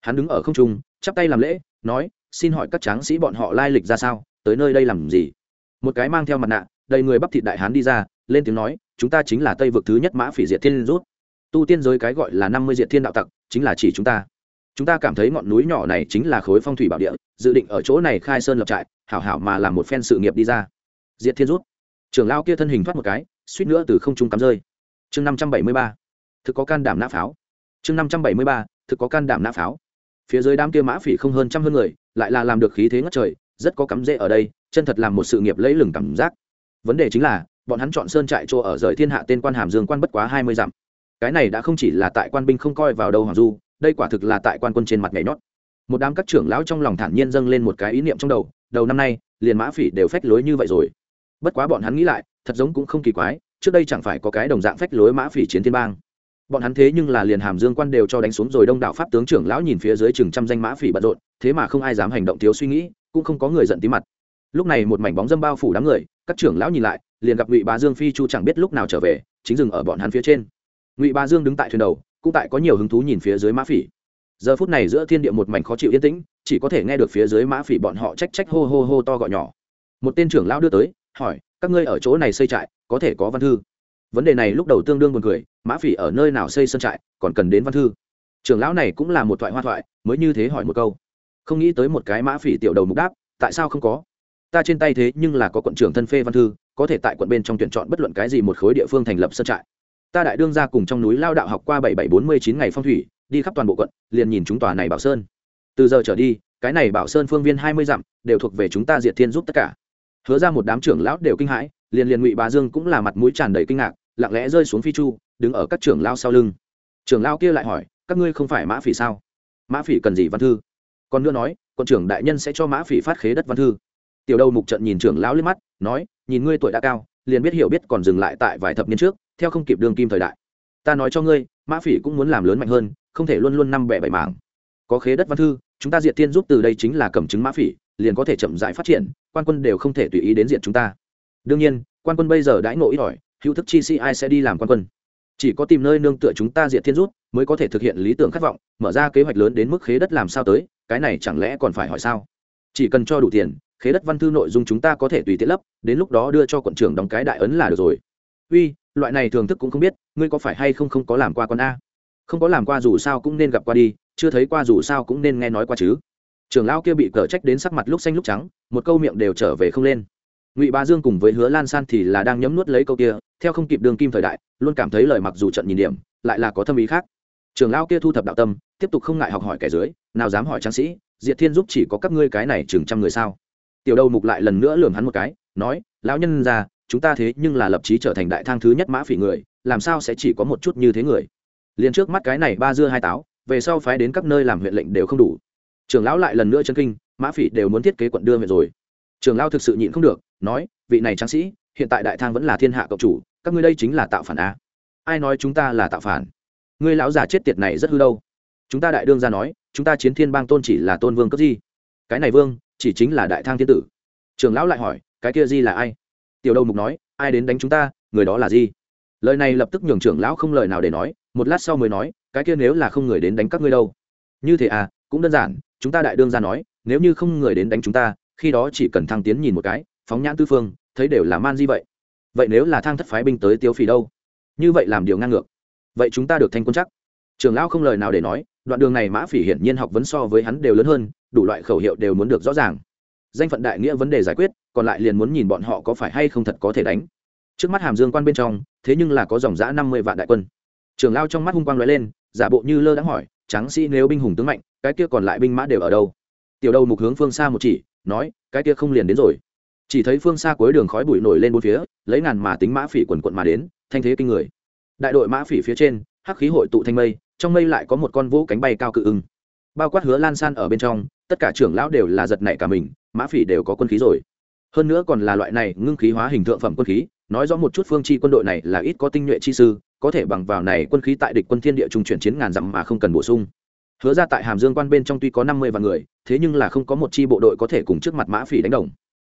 Hắn đứng ở không trung, chắp tay làm lễ, nói, xin hỏi các tráng sĩ bọn họ lai lịch ra sao? Tới nơi đây làm gì? Một cái mang theo mặt nạ, đầy người bắp thịt đại hán đi ra, lên tiếng nói, chúng ta chính là tây vực thứ nhất mã phỉ diệt thiên rút. Tu tiên giới cái gọi là năm mươi diệt thiên đạo tặc, chính là chỉ chúng ta. Chúng ta cảm thấy ngọn núi nhỏ này chính là khối phong thủy bảo địa, dự định ở chỗ này khai sơn lập trại, hảo hảo mà làm một phen sự nghiệp đi ra. Diệt thiên rút. Trưởng lao kia thân hình thoát một cái, suýt nữa từ không trung cắm rơi. Chương năm trăm bảy mươi ba. Thực có can đảm nã pháo. Chương năm trăm bảy mươi ba. Thực có can đảm nã pháo. Phía dưới đám kia mã phỉ không hơn trăm hơn người, lại là làm được khí thế ngất trời rất có cắm rễ ở đây, chân thật làm một sự nghiệp lấy lừng cảm giác. Vấn đề chính là, bọn hắn chọn sơn trại chỗ ở rời thiên hạ tên quan hàm dương quan bất quá hai mươi dặm. Cái này đã không chỉ là tại quan binh không coi vào đâu hoàng du, đây quả thực là tại quan quân trên mặt nhảy nhót. Một đám các trưởng lão trong lòng thản nhiên dâng lên một cái ý niệm trong đầu đầu năm nay, liền mã phỉ đều phách lối như vậy rồi. Bất quá bọn hắn nghĩ lại, thật giống cũng không kỳ quái, trước đây chẳng phải có cái đồng dạng phách lối mã phỉ chiến thiên bang. Bọn hắn thế nhưng là liền hàm dương quan đều cho đánh xuống rồi đông đạo pháp tướng trưởng lão nhìn phía dưới chừng trăm danh mã phỉ bận rộn, thế mà không ai dám hành động thiếu suy nghĩ cũng không có người giận tí mặt. Lúc này một mảnh bóng dâm bao phủ đám người, các trưởng lão nhìn lại, liền gặp ngụy bá dương phi chu chẳng biết lúc nào trở về, chính dừng ở bọn hắn phía trên. Ngụy bá dương đứng tại thuyền đầu, cũng tại có nhiều hứng thú nhìn phía dưới mã phỉ. Giờ phút này giữa thiên địa một mảnh khó chịu yên tĩnh, chỉ có thể nghe được phía dưới mã phỉ bọn họ trách trách hô hô hô to gọi nhỏ. Một tên trưởng lão đưa tới, hỏi, các ngươi ở chỗ này xây trại, có thể có văn thư? Vấn đề này lúc đầu tương đương buồn cười, mã phỉ ở nơi nào xây sân trại, còn cần đến văn thư. Trưởng lão này cũng là một thoại hoa thoại, mới như thế hỏi một câu không nghĩ tới một cái mã phỉ tiểu đầu mục đáp, tại sao không có? Ta trên tay thế nhưng là có quận trưởng thân phê văn thư, có thể tại quận bên trong tuyển chọn bất luận cái gì một khối địa phương thành lập sân trại. Ta đại đương ra cùng trong núi lao đạo học qua bảy bảy bốn mươi chín ngày phong thủy, đi khắp toàn bộ quận, liền nhìn chúng tòa này bảo sơn. Từ giờ trở đi, cái này bảo sơn phương viên hai mươi dặm, đều thuộc về chúng ta diệt thiên giúp tất cả. Hứa ra một đám trưởng lão đều kinh hãi, liền liền ngụy bá dương cũng là mặt mũi tràn đầy kinh ngạc, lặng lẽ rơi xuống phi chu, đứng ở các trưởng lao sau lưng. Trưởng lao kia lại hỏi, các ngươi không phải mã phỉ sao? Mã phỉ cần gì văn thư? Còn nữa nói quận trưởng đại nhân sẽ cho mã phỉ phát khế đất văn thư. Tiểu đầu mục trận nhìn trưởng lão liếc mắt, nói, nhìn ngươi tuổi đã cao, liền biết hiểu biết còn dừng lại tại vài thập niên trước, theo không kịp đường kim thời đại. Ta nói cho ngươi, mã phỉ cũng muốn làm lớn mạnh hơn, không thể luôn luôn năm bẻ bảy mảng. Có khế đất văn thư, chúng ta diệt tiên giúp từ đây chính là cầm chứng mã phỉ, liền có thể chậm rãi phát triển, quan quân đều không thể tùy ý đến diện chúng ta. Đương nhiên, quan quân bây giờ đãi ngộ ít ỏi, hữu thức chi sĩ ai sẽ đi làm quan quân? Chỉ có tìm nơi nương tựa chúng ta diệt thiên rút mới có thể thực hiện lý tưởng khát vọng, mở ra kế hoạch lớn đến mức khế đất làm sao tới, cái này chẳng lẽ còn phải hỏi sao? Chỉ cần cho đủ tiền, khế đất văn thư nội dung chúng ta có thể tùy tiện lấp, đến lúc đó đưa cho quận trưởng đóng cái đại ấn là được rồi. Uy, loại này thường thức cũng không biết, ngươi có phải hay không không có làm qua con a? Không có làm qua dù sao cũng nên gặp qua đi, chưa thấy qua dù sao cũng nên nghe nói qua chứ. Trưởng lão kia bị cở trách đến sắc mặt lúc xanh lúc trắng, một câu miệng đều trở về không lên ngụy ba dương cùng với hứa lan san thì là đang nhấm nuốt lấy câu kia, theo không kịp đường kim thời đại, luôn cảm thấy lời mặc dù trận nhìn điểm, lại là có thâm ý khác. Trường lão kia thu thập đạo tâm, tiếp tục không ngại học hỏi kẻ dưới, nào dám hỏi tráng sĩ, diệt thiên giúp chỉ có các ngươi cái này chừng trăm người sao? Tiểu đầu mục lại lần nữa lường hắn một cái, nói, lão nhân ra chúng ta thế nhưng là lập trí trở thành đại thang thứ nhất mã phỉ người, làm sao sẽ chỉ có một chút như thế người? Liền trước mắt cái này ba dưa hai táo, về sau phái đến các nơi làm huyện lệnh đều không đủ. Trưởng lão lại lần nữa chân kinh, mã phỉ đều muốn thiết kế quận đưa huyện rồi. Trường lão thực sự nhịn không được, nói, vị này tráng sĩ, hiện tại đại thang vẫn là thiên hạ cộng chủ, các ngươi đây chính là tạo phản a. Ai nói chúng ta là tạo phản? Ngươi lão già chết tiệt này rất hư đâu. Chúng ta đại đương ra nói, chúng ta chiến thiên bang tôn chỉ là tôn vương cấp gì cái này vương, chỉ chính là đại thang thiên tử. Trường lão lại hỏi, cái kia di là ai? Tiểu đầu mục nói, ai đến đánh chúng ta, người đó là di. Lời này lập tức nhường trưởng lão không lời nào để nói, một lát sau mới nói, cái kia nếu là không người đến đánh các ngươi đâu. Như thế à cũng đơn giản, chúng ta đại đương ra nói, nếu như không người đến đánh chúng ta khi đó chỉ cần thăng tiến nhìn một cái, phóng nhãn tư phương, thấy đều là man di vậy. Vậy nếu là thang thất phái binh tới tiêu phì đâu? Như vậy làm điều ngang ngược. Vậy chúng ta được thanh quân chắc. Trường lão không lời nào để nói, đoạn đường này mã phỉ hiển nhiên học vấn so với hắn đều lớn hơn, đủ loại khẩu hiệu đều muốn được rõ ràng. Danh phận đại nghĩa vấn đề giải quyết, còn lại liền muốn nhìn bọn họ có phải hay không thật có thể đánh. Trước mắt hàm dương quan bên trong, thế nhưng là có dòng giã năm mươi vạn đại quân. Trường lao trong mắt hung quang nói lên, giả bộ như lơ đã hỏi, tráng sĩ nếu binh hùng tướng mạnh, cái kia còn lại binh mã đều ở đâu? Tiểu đầu mục hướng phương xa một chỉ nói, cái kia không liền đến rồi. Chỉ thấy phương xa cuối đường khói bụi nổi lên bốn phía, lấy ngàn mà tính mã phỉ quần quận mà đến, thanh thế kinh người. Đại đội mã phỉ phía trên, hắc khí hội tụ thanh mây, trong mây lại có một con vũ cánh bay cao cự ưng. Bao quát hứa lan san ở bên trong, tất cả trưởng lão đều là giật nảy cả mình, mã phỉ đều có quân khí rồi. Hơn nữa còn là loại này ngưng khí hóa hình thượng phẩm quân khí, nói rõ một chút phương chi quân đội này là ít có tinh nhuệ chi sư, có thể bằng vào này quân khí tại địch quân thiên địa trung chuyển chiến ngàn dặm mà không cần bổ sung hứa ra tại hàm dương quan bên trong tuy có năm mươi vạn người, thế nhưng là không có một chi bộ đội có thể cùng trước mặt mã phỉ đánh đồng.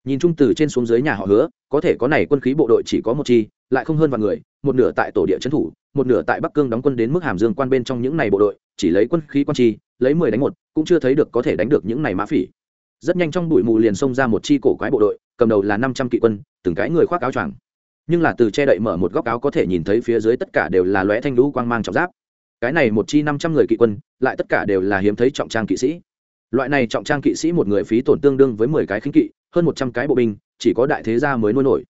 Nhìn chung từ trên xuống dưới nhà họ hứa, có thể có này quân khí bộ đội chỉ có một chi, lại không hơn vạn người, một nửa tại tổ địa trấn thủ, một nửa tại bắc cương đóng quân đến mức hàm dương quan bên trong những này bộ đội, chỉ lấy quân khí quan chi, lấy mười đánh một, cũng chưa thấy được có thể đánh được những này mã phỉ. Rất nhanh trong bụi mù liền xông ra một chi cổ quái bộ đội, cầm đầu là năm trăm kỵ quân, từng cái người khoác áo choàng. Nhưng là từ che đậy mở một góc áo có thể nhìn thấy phía dưới tất cả đều là lóe thanh lũ quang mang trọng giáp cái này một chi năm trăm người kỵ quân, lại tất cả đều là hiếm thấy trọng trang kỵ sĩ. Loại này trọng trang kỵ sĩ một người phí tổn tương đương với mười cái khinh kỵ, hơn một trăm cái bộ binh, chỉ có đại thế gia mới nuôi nổi.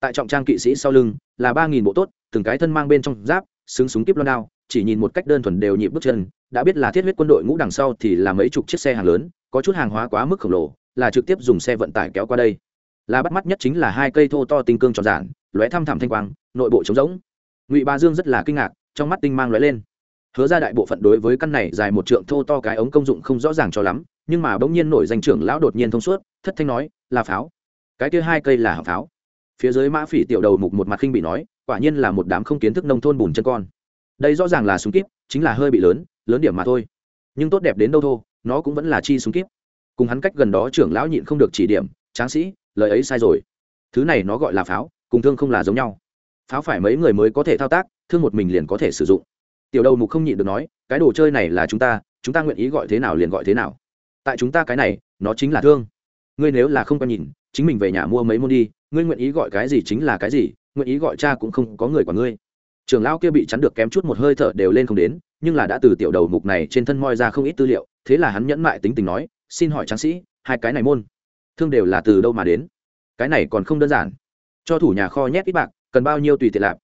Tại trọng trang kỵ sĩ sau lưng, là ba nghìn bộ tốt, từng cái thân mang bên trong giáp, xứng súng kíp loan đao, chỉ nhìn một cách đơn thuần đều nhịp bước chân, đã biết là thiết huyết quân đội ngũ đằng sau thì là mấy chục chiếc xe hàng lớn, có chút hàng hóa quá mức khổng lồ, là trực tiếp dùng xe vận tải kéo qua đây. Là bắt mắt nhất chính là hai cây thô to tinh cương tròn giản, lóe thăm thẳm thanh quang, nội bộ trống rỗng. Ngụy ba dương rất là kinh ngạc, trong mắt tinh mang lóe lên hứa ra đại bộ phận đối với căn này dài một trượng thô to cái ống công dụng không rõ ràng cho lắm, nhưng mà bỗng nhiên nổi danh trưởng lão đột nhiên thông suốt, thất thanh nói, là pháo. Cái kia hai cây là hỏa pháo. Phía dưới mã phỉ tiểu đầu mục một mặt khinh bị nói, quả nhiên là một đám không kiến thức nông thôn bùn chân con. Đây rõ ràng là súng kíp, chính là hơi bị lớn lớn điểm mà thôi. Nhưng tốt đẹp đến đâu thô, nó cũng vẫn là chi súng kíp. Cùng hắn cách gần đó trưởng lão nhịn không được chỉ điểm, tráng sĩ, lời ấy sai rồi. Thứ này nó gọi là pháo, cùng thương không là giống nhau. Pháo phải mấy người mới có thể thao tác, thương một mình liền có thể sử dụng tiểu đầu mục không nhịn được nói, cái đồ chơi này là chúng ta chúng ta nguyện ý gọi thế nào liền gọi thế nào. Tại chúng ta cái này, nó chính là thương. Ngươi nếu là không có nhìn, chính mình về nhà mua mấy môn đi, ngươi nguyện ý gọi cái gì chính là cái gì, nguyện ý gọi cha cũng không có người của ngươi. Trưởng lão kia bị chắn được kém chút một hơi thở đều lên không đến, nhưng là đã từ tiểu đầu mục này trên thân moi ra không ít tư liệu, thế là hắn nhẫn mại tính tình nói, xin hỏi tráng sĩ, hai cái này môn, thương đều là từ đâu mà đến? Cái này còn không đơn giản. Cho thủ nhà kho nhét ít bạc, cần bao nhiêu tùy tiện lạp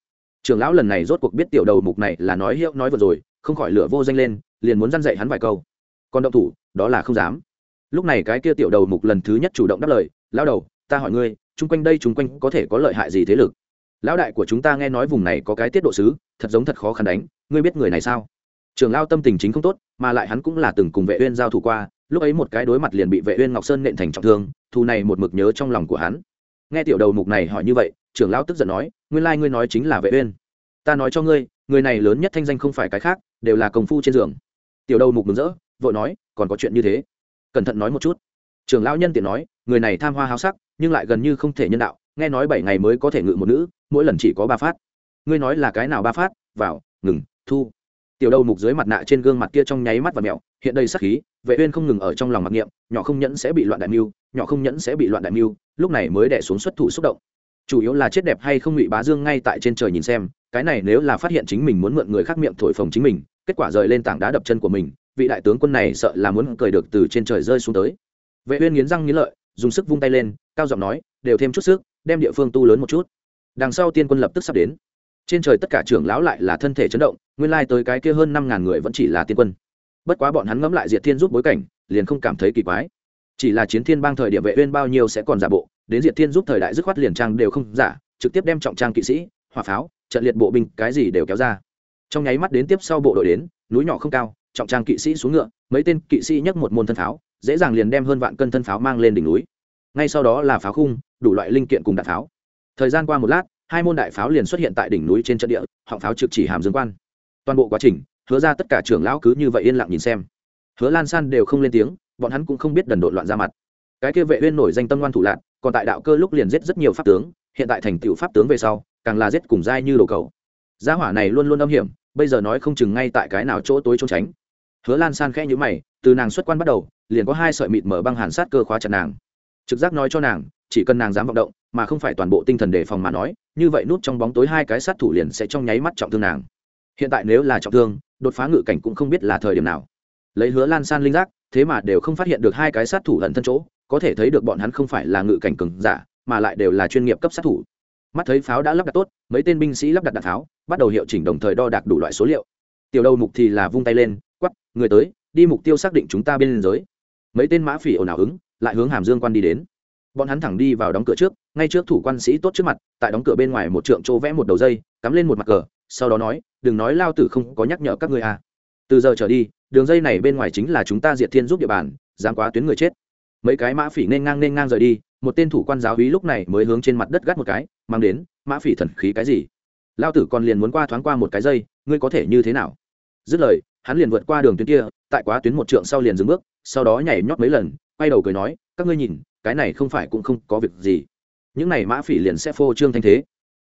trưởng lão lần này rốt cuộc biết tiểu đầu mục này là nói hiệu nói vừa rồi, không khỏi lửa vô danh lên, liền muốn dăn dạy hắn vài câu. Còn động thủ, đó là không dám. Lúc này cái kia tiểu đầu mục lần thứ nhất chủ động đáp lời, lão đầu, ta hỏi ngươi, chung quanh đây chung quanh có thể có lợi hại gì thế lực? Lão đại của chúng ta nghe nói vùng này có cái tiết độ sứ, thật giống thật khó khăn đánh, ngươi biết người này sao? Trường lao tâm tình chính không tốt, mà lại hắn cũng là từng cùng vệ uyên giao thủ qua, lúc ấy một cái đối mặt liền bị vệ uyên ngọc sơn nện thành trọng thương, thù này một mực nhớ trong lòng của hắn. Nghe tiểu đầu mục này hỏi như vậy trưởng lão tức giận nói, nguyên lai like ngươi nói chính là vệ uyên. Ta nói cho ngươi, người này lớn nhất thanh danh không phải cái khác, đều là công phu trên giường. Tiểu đầu mục mừng rỡ, vội nói, còn có chuyện như thế. Cẩn thận nói một chút. Trưởng lão nhân tiện nói, người này tham hoa háo sắc, nhưng lại gần như không thể nhân đạo, nghe nói bảy ngày mới có thể ngự một nữ, mỗi lần chỉ có ba phát. Ngươi nói là cái nào ba phát? Vào, ngừng, thu. Tiểu đầu mục dưới mặt nạ trên gương mặt kia trong nháy mắt và mẹo hiện đây sắc khí, vệ uyên không ngừng ở trong lòng mặc niệm, nhỏ không nhẫn sẽ bị loạn đại mưu, nhỏ không nhẫn sẽ bị loạn đại mưu, lúc này mới đè xuống xuất thủ xúc động chủ yếu là chết đẹp hay không ngụy bá dương ngay tại trên trời nhìn xem, cái này nếu là phát hiện chính mình muốn mượn người khác miệng thổi phồng chính mình, kết quả rời lên tảng đá đập chân của mình, vị đại tướng quân này sợ là muốn cười được từ trên trời rơi xuống tới. Vệ uyên nghiến răng nghiến lợi, dùng sức vung tay lên, cao giọng nói, đều thêm chút sức, đem địa phương tu lớn một chút. Đằng sau tiên quân lập tức sắp đến. Trên trời tất cả trưởng lão lại là thân thể chấn động, nguyên lai tới cái kia hơn năm ngàn người vẫn chỉ là tiên quân. Bất quá bọn hắn ngẫm lại diệt thiên giúp bối cảnh, liền không cảm thấy kỳ quái. Chỉ là chiến thiên bang thời điểm vệ uyên bao nhiêu sẽ còn giả bộ đến diệt thiên giúp thời đại dứt khoát liền trang đều không giả, trực tiếp đem trọng trang kỵ sĩ, hỏa pháo, trận liệt bộ binh, cái gì đều kéo ra. Trong nháy mắt đến tiếp sau bộ đội đến, núi nhỏ không cao, trọng trang kỵ sĩ xuống ngựa, mấy tên kỵ sĩ nhấc một môn thân pháo, dễ dàng liền đem hơn vạn cân thân pháo mang lên đỉnh núi. Ngay sau đó là pháo khung, đủ loại linh kiện cùng đạn pháo. Thời gian qua một lát, hai môn đại pháo liền xuất hiện tại đỉnh núi trên trận địa, họng pháo trực chỉ hàm dương quan. Toàn bộ quá trình, hứa ra tất cả trưởng lão cứ như vậy yên lặng nhìn xem. Hứa lan san đều không lên tiếng, bọn hắn cũng không biết đần độn loạn ra mặt. Cái kia vệ uyên nổi danh tâm ngoan thủ lạc còn tại đạo cơ lúc liền giết rất nhiều pháp tướng, hiện tại thành tựu pháp tướng về sau, càng là giết cùng dai như đồ cầu. Gia hỏa này luôn luôn âm hiểm, bây giờ nói không chừng ngay tại cái nào chỗ tối trốn tránh. Hứa lan san khẽ nhữ mày, từ nàng xuất quan bắt đầu, liền có hai sợi mịt mở băng hàn sát cơ khóa chặt nàng. Trực giác nói cho nàng, chỉ cần nàng dám vọng động, mà không phải toàn bộ tinh thần đề phòng mà nói, như vậy nút trong bóng tối hai cái sát thủ liền sẽ trong nháy mắt trọng thương nàng. Hiện tại nếu là trọng thương, đột phá ngự cảnh cũng không biết là thời điểm nào. Lấy hứa lan san linh giác, thế mà đều không phát hiện được hai cái sát thủ ẩn thân chỗ có thể thấy được bọn hắn không phải là ngự cảnh cường giả, mà lại đều là chuyên nghiệp cấp sát thủ. Mắt thấy pháo đã lắp đặt tốt, mấy tên binh sĩ lắp đặt đạn pháo, bắt đầu hiệu chỉnh đồng thời đo đạc đủ loại số liệu. Tiểu đầu mục thì là vung tay lên quắp người tới, đi mục tiêu xác định chúng ta bên liên giới. Mấy tên mã phỉ ồn ào ứng, lại hướng hàm dương quan đi đến. Bọn hắn thẳng đi vào đóng cửa trước, ngay trước thủ quan sĩ tốt trước mặt, tại đóng cửa bên ngoài một trượng chỗ vẽ một đầu dây, cắm lên một mặt cờ, sau đó nói, đừng nói lao tử không có nhắc nhở các ngươi à. từ giờ trở đi, đường dây này bên ngoài chính là chúng ta diệt thiên giúp địa bàn, dám quá tuyến người chết mấy cái mã phỉ nên ngang nên ngang rời đi, một tên thủ quan giáo hí lúc này mới hướng trên mặt đất gắt một cái, mang đến, mã phỉ thần khí cái gì? Lao tử còn liền muốn qua thoáng qua một cái dây, ngươi có thể như thế nào? Dứt lời, hắn liền vượt qua đường tuyến kia, tại quá tuyến một trượng sau liền dừng bước, sau đó nhảy nhót mấy lần, quay đầu cười nói, các ngươi nhìn, cái này không phải cũng không có việc gì. Những này mã phỉ liền sẽ phô trương thanh thế.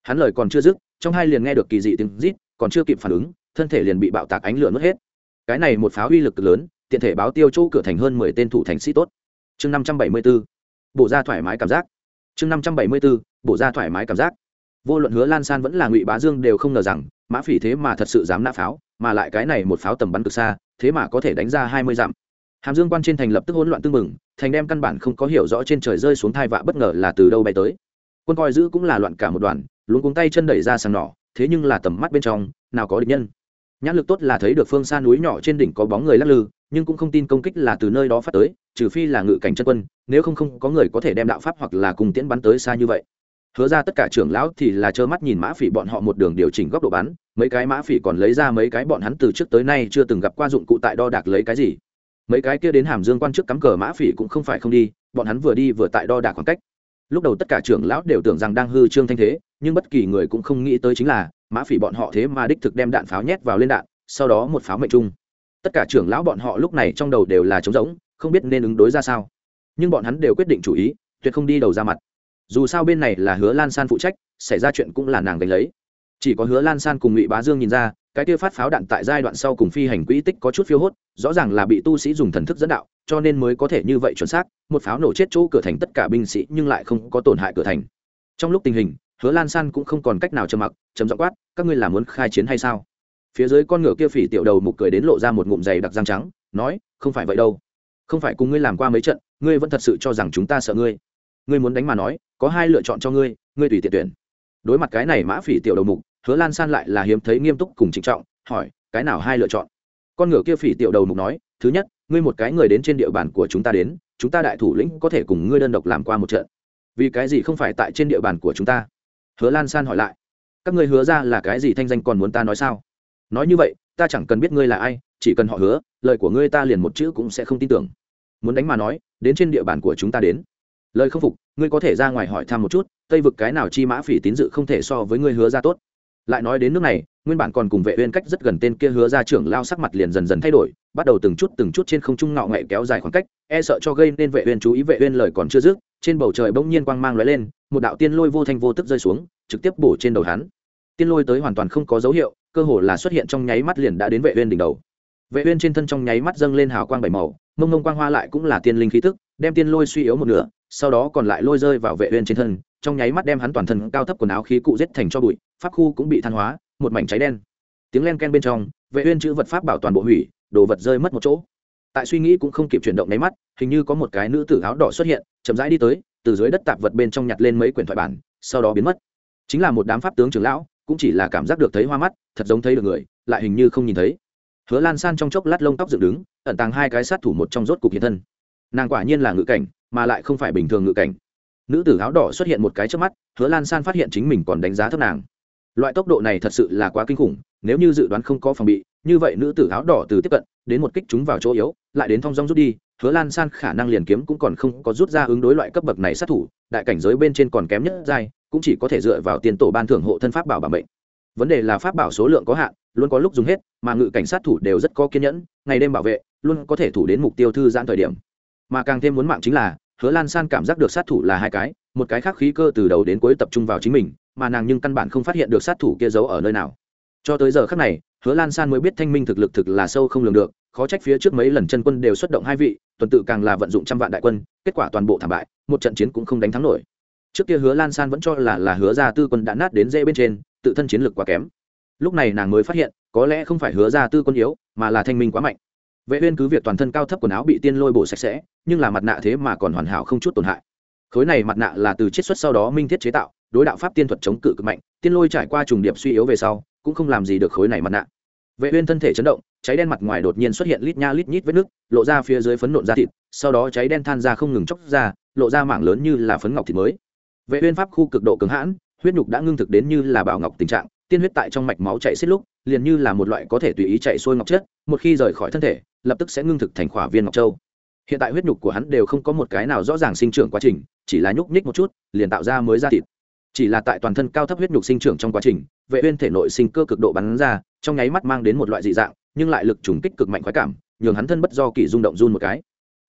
Hắn lời còn chưa dứt, trong hai liền nghe được kỳ dị tiếng rít, còn chưa kịp phản ứng, thân thể liền bị bạo tạc ánh lửa nuốt hết. Cái này một pháo uy lực lớn, tiện thể báo tiêu chỗ cửa thành hơn mười tên thủ thành sĩ tốt chương năm trăm bảy mươi b ố bộ ra thoải mái cảm giác. Chương năm trăm bảy mươi b ố bộ ra thoải mái cảm giác. Vô luận hứa lan san vẫn là ngụy bá dương đều không ngờ rằng, mã phỉ thế mà thật sự dám nã pháo, mà lại cái này một pháo tầm bắn cực xa, thế mà có thể đánh ra hai mươi dặm. Hàm dương quan trên thành lập tức hỗn loạn tưng mừng thành đem căn bản không có hiểu rõ trên trời rơi xuống thai vạ bất ngờ là từ đâu bay tới. Quân coi giữ cũng là loạn cả một đoàn, luống cuống tay chân đẩy ra sàng nỏ, thế nhưng là tầm mắt bên trong, nào có địch nhân nhãn lực tốt là thấy được phương xa núi nhỏ trên đỉnh có bóng người lắc lư, nhưng cũng không tin công kích là từ nơi đó phát tới, trừ phi là ngự cảnh chân quân, nếu không không có người có thể đem đạo pháp hoặc là cùng tiễn bắn tới xa như vậy. Hứa ra tất cả trưởng lão thì là trơ mắt nhìn mã phỉ bọn họ một đường điều chỉnh góc độ bắn, mấy cái mã phỉ còn lấy ra mấy cái bọn hắn từ trước tới nay chưa từng gặp qua dụng cụ tại đo đạc lấy cái gì. Mấy cái kia đến hàm dương quan trước cắm cờ mã phỉ cũng không phải không đi, bọn hắn vừa đi vừa tại đo đạc khoảng cách lúc đầu tất cả trưởng lão đều tưởng rằng đang hư trương thanh thế, nhưng bất kỳ người cũng không nghĩ tới chính là, mã phỉ bọn họ thế mà đích thực đem đạn pháo nhét vào lên đạn, sau đó một pháo mệnh trung tất cả trưởng lão bọn họ lúc này trong đầu đều là trống rỗng, không biết nên ứng đối ra sao. Nhưng bọn hắn đều quyết định chủ ý, tuyệt không đi đầu ra mặt. Dù sao bên này là hứa lan san phụ trách, xảy ra chuyện cũng là nàng đánh lấy chỉ có hứa lan san cùng ngụy bá dương nhìn ra, cái kia phát pháo đạn tại giai đoạn sau cùng phi hành quỹ tích có chút phiêu hốt, rõ ràng là bị tu sĩ dùng thần thức dẫn đạo, cho nên mới có thể như vậy chuẩn xác, một pháo nổ chết chỗ cửa thành tất cả binh sĩ nhưng lại không có tổn hại cửa thành. Trong lúc tình hình, hứa lan san cũng không còn cách nào trầm mặc chấm dọ quát, các ngươi là muốn khai chiến hay sao? Phía dưới con ngựa kia phỉ tiểu đầu mục cười đến lộ ra một ngụm dày đặc răng trắng, nói, không phải vậy đâu. Không phải cùng ngươi làm qua mấy trận, ngươi vẫn thật sự cho rằng chúng ta sợ ngươi. Ngươi muốn đánh mà nói, có hai lựa chọn cho ngươi ngươi tùy tiện tuyển đối mặt cái này mã phỉ tiểu đầu mục, hứa lan san lại là hiếm thấy nghiêm túc cùng trịnh trọng, hỏi, cái nào hai lựa chọn? Con ngựa kia phỉ tiểu đầu mục nói, thứ nhất, ngươi một cái người đến trên địa bàn của chúng ta đến, chúng ta đại thủ lĩnh có thể cùng ngươi đơn độc làm qua một trận. Vì cái gì không phải tại trên địa bàn của chúng ta? Hứa lan san hỏi lại, các ngươi hứa ra là cái gì thanh danh còn muốn ta nói sao? Nói như vậy, ta chẳng cần biết ngươi là ai, chỉ cần họ hứa, lời của ngươi ta liền một chữ cũng sẽ không tin tưởng. Muốn đánh mà nói, đến trên địa bàn của chúng ta đến. Lời không phục ngươi có thể ra ngoài hỏi thăm một chút, tây vực cái nào chi mã phỉ tín dự không thể so với ngươi hứa ra tốt. Lại nói đến nước này, nguyên bản còn cùng vệ uyên cách rất gần tên kia hứa ra trưởng lao sắc mặt liền dần dần thay đổi, bắt đầu từng chút từng chút trên không trung ngạo nghệ kéo dài khoảng cách e sợ cho gây nên vệ uyên chú ý, vệ uyên lời còn chưa dứt, trên bầu trời bỗng nhiên quang mang lóe lên, một đạo tiên lôi vô thanh vô tức rơi xuống, trực tiếp bổ trên đầu hắn. Tiên lôi tới hoàn toàn không có dấu hiệu, cơ hồ là xuất hiện trong nháy mắt liền đã đến vệ uyên đỉnh đầu. Vệ uyên trên thân trong nháy mắt dâng lên hào quang bảy màu, mông mông quang hoa lại cũng là tiên linh khí tức, đem tiên lôi suy yếu một nửa sau đó còn lại lôi rơi vào vệ uyên trên thân, trong nháy mắt đem hắn toàn thân cao thấp quần áo khí cụ giết thành cho bụi, pháp khu cũng bị than hóa, một mảnh cháy đen. Tiếng len ken bên trong, vệ uyên chữ vật pháp bảo toàn bộ hủy, đồ vật rơi mất một chỗ. Tại suy nghĩ cũng không kịp chuyển động mấy mắt, hình như có một cái nữ tử áo đỏ xuất hiện, chậm rãi đi tới, từ dưới đất tạp vật bên trong nhặt lên mấy quyển thoại bản, sau đó biến mất. Chính là một đám pháp tướng trưởng lão, cũng chỉ là cảm giác được thấy hoa mắt, thật giống thấy được người, lại hình như không nhìn thấy. Hứa lan san trong chốc lát lông tóc dựng đứng, ẩn tàng hai cái sát thủ một trong rốt cục hiện thân. Nàng quả nhiên là ngự cảnh mà lại không phải bình thường ngự cảnh. Nữ tử áo đỏ xuất hiện một cái trước mắt, hứa lan san phát hiện chính mình còn đánh giá thấp nàng. Loại tốc độ này thật sự là quá kinh khủng, nếu như dự đoán không có phòng bị, như vậy nữ tử áo đỏ từ tiếp cận, đến một kích chúng vào chỗ yếu, lại đến thong dong rút đi, hứa lan san khả năng liền kiếm cũng còn không có rút ra ứng đối loại cấp bậc này sát thủ, đại cảnh giới bên trên còn kém nhất giai, cũng chỉ có thể dựa vào tiền tổ ban thưởng hộ thân pháp bảo bảo mệnh. Vấn đề là pháp bảo số lượng có hạn, luôn có lúc dùng hết, mà ngự cảnh sát thủ đều rất có kiên nhẫn, ngày đêm bảo vệ, luôn có thể thủ đến mục tiêu thư giãn thời điểm mà càng thêm muốn mạng chính là, hứa lan san cảm giác được sát thủ là hai cái, một cái khác khí cơ từ đầu đến cuối tập trung vào chính mình, mà nàng nhưng căn bản không phát hiện được sát thủ kia giấu ở nơi nào. Cho tới giờ khác này, hứa lan san mới biết thanh minh thực lực thực là sâu không lường được, khó trách phía trước mấy lần chân quân đều xuất động hai vị, tuần tự càng là vận dụng trăm vạn đại quân, kết quả toàn bộ thảm bại, một trận chiến cũng không đánh thắng nổi. Trước kia hứa lan san vẫn cho là là hứa gia tư quân đã nát đến dễ bên trên, tự thân chiến lực quá kém. Lúc này nàng mới phát hiện, có lẽ không phải hứa gia tư quân yếu, mà là thanh minh quá mạnh vệ uyên cứ việc toàn thân cao thấp quần áo bị tiên lôi bổ sạch sẽ, nhưng là mặt nạ thế mà còn hoàn hảo không chút tổn hại. Khối này mặt nạ là từ chiết xuất sau đó minh thiết chế tạo, đối đạo pháp tiên thuật chống cự cực mạnh, tiên lôi trải qua trùng điệp suy yếu về sau, cũng không làm gì được khối này mặt nạ. Vệ uyên thân thể chấn động, cháy đen mặt ngoài đột nhiên xuất hiện lít nha lít nhít vết nước, lộ ra phía dưới phấn nộn da thịt, sau đó cháy đen than ra không ngừng chốc ra, lộ ra mảng lớn như là phấn ngọc thịt mới. Vệ uyên pháp khu cực độ cứng hãn, huyết nhục đã ngưng thực đến như là bảo ngọc tình trạng tiên huyết tại trong mạch máu chạy xiết lúc, liền như là một loại có thể tùy ý chạy xuôi ngọc chất, một khi rời khỏi thân thể, lập tức sẽ ngưng thực thành khỏa viên ngọc châu. Hiện tại huyết nhục của hắn đều không có một cái nào rõ ràng sinh trưởng quá trình, chỉ là nhúc nhích một chút, liền tạo ra mới ra thịt. Chỉ là tại toàn thân cao thấp huyết nhục sinh trưởng trong quá trình, vệ uyên thể nội sinh cơ cực độ bắn ra, trong nháy mắt mang đến một loại dị dạng, nhưng lại lực trùng kích cực mạnh khoái cảm, nhường hắn thân bất do kỳ rung động run một cái.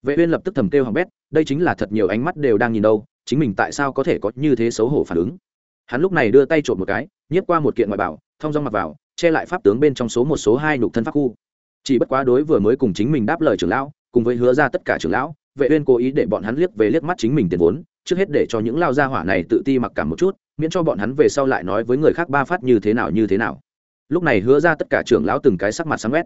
Vệ uyên lập tức thầm kêu hằng bét, đây chính là thật nhiều ánh mắt đều đang nhìn đâu, chính mình tại sao có thể có như thế xấu hổ phản ứng? Hắn lúc này đưa tay trộm một cái, nhiếp qua một kiện ngoại bảo thông dong mặc vào, che lại pháp tướng bên trong số một số hai nhục thân pháp khu. Chỉ bất quá đối vừa mới cùng chính mình đáp lời trưởng lão, cùng với hứa ra tất cả trưởng lão, vệ uyên cố ý để bọn hắn liếc về liếc mắt chính mình tiền vốn, trước hết để cho những lao gia hỏa này tự ti mặc cảm một chút, miễn cho bọn hắn về sau lại nói với người khác ba phát như thế nào như thế nào. Lúc này hứa ra tất cả trưởng lão từng cái sắc mặt sáng quét.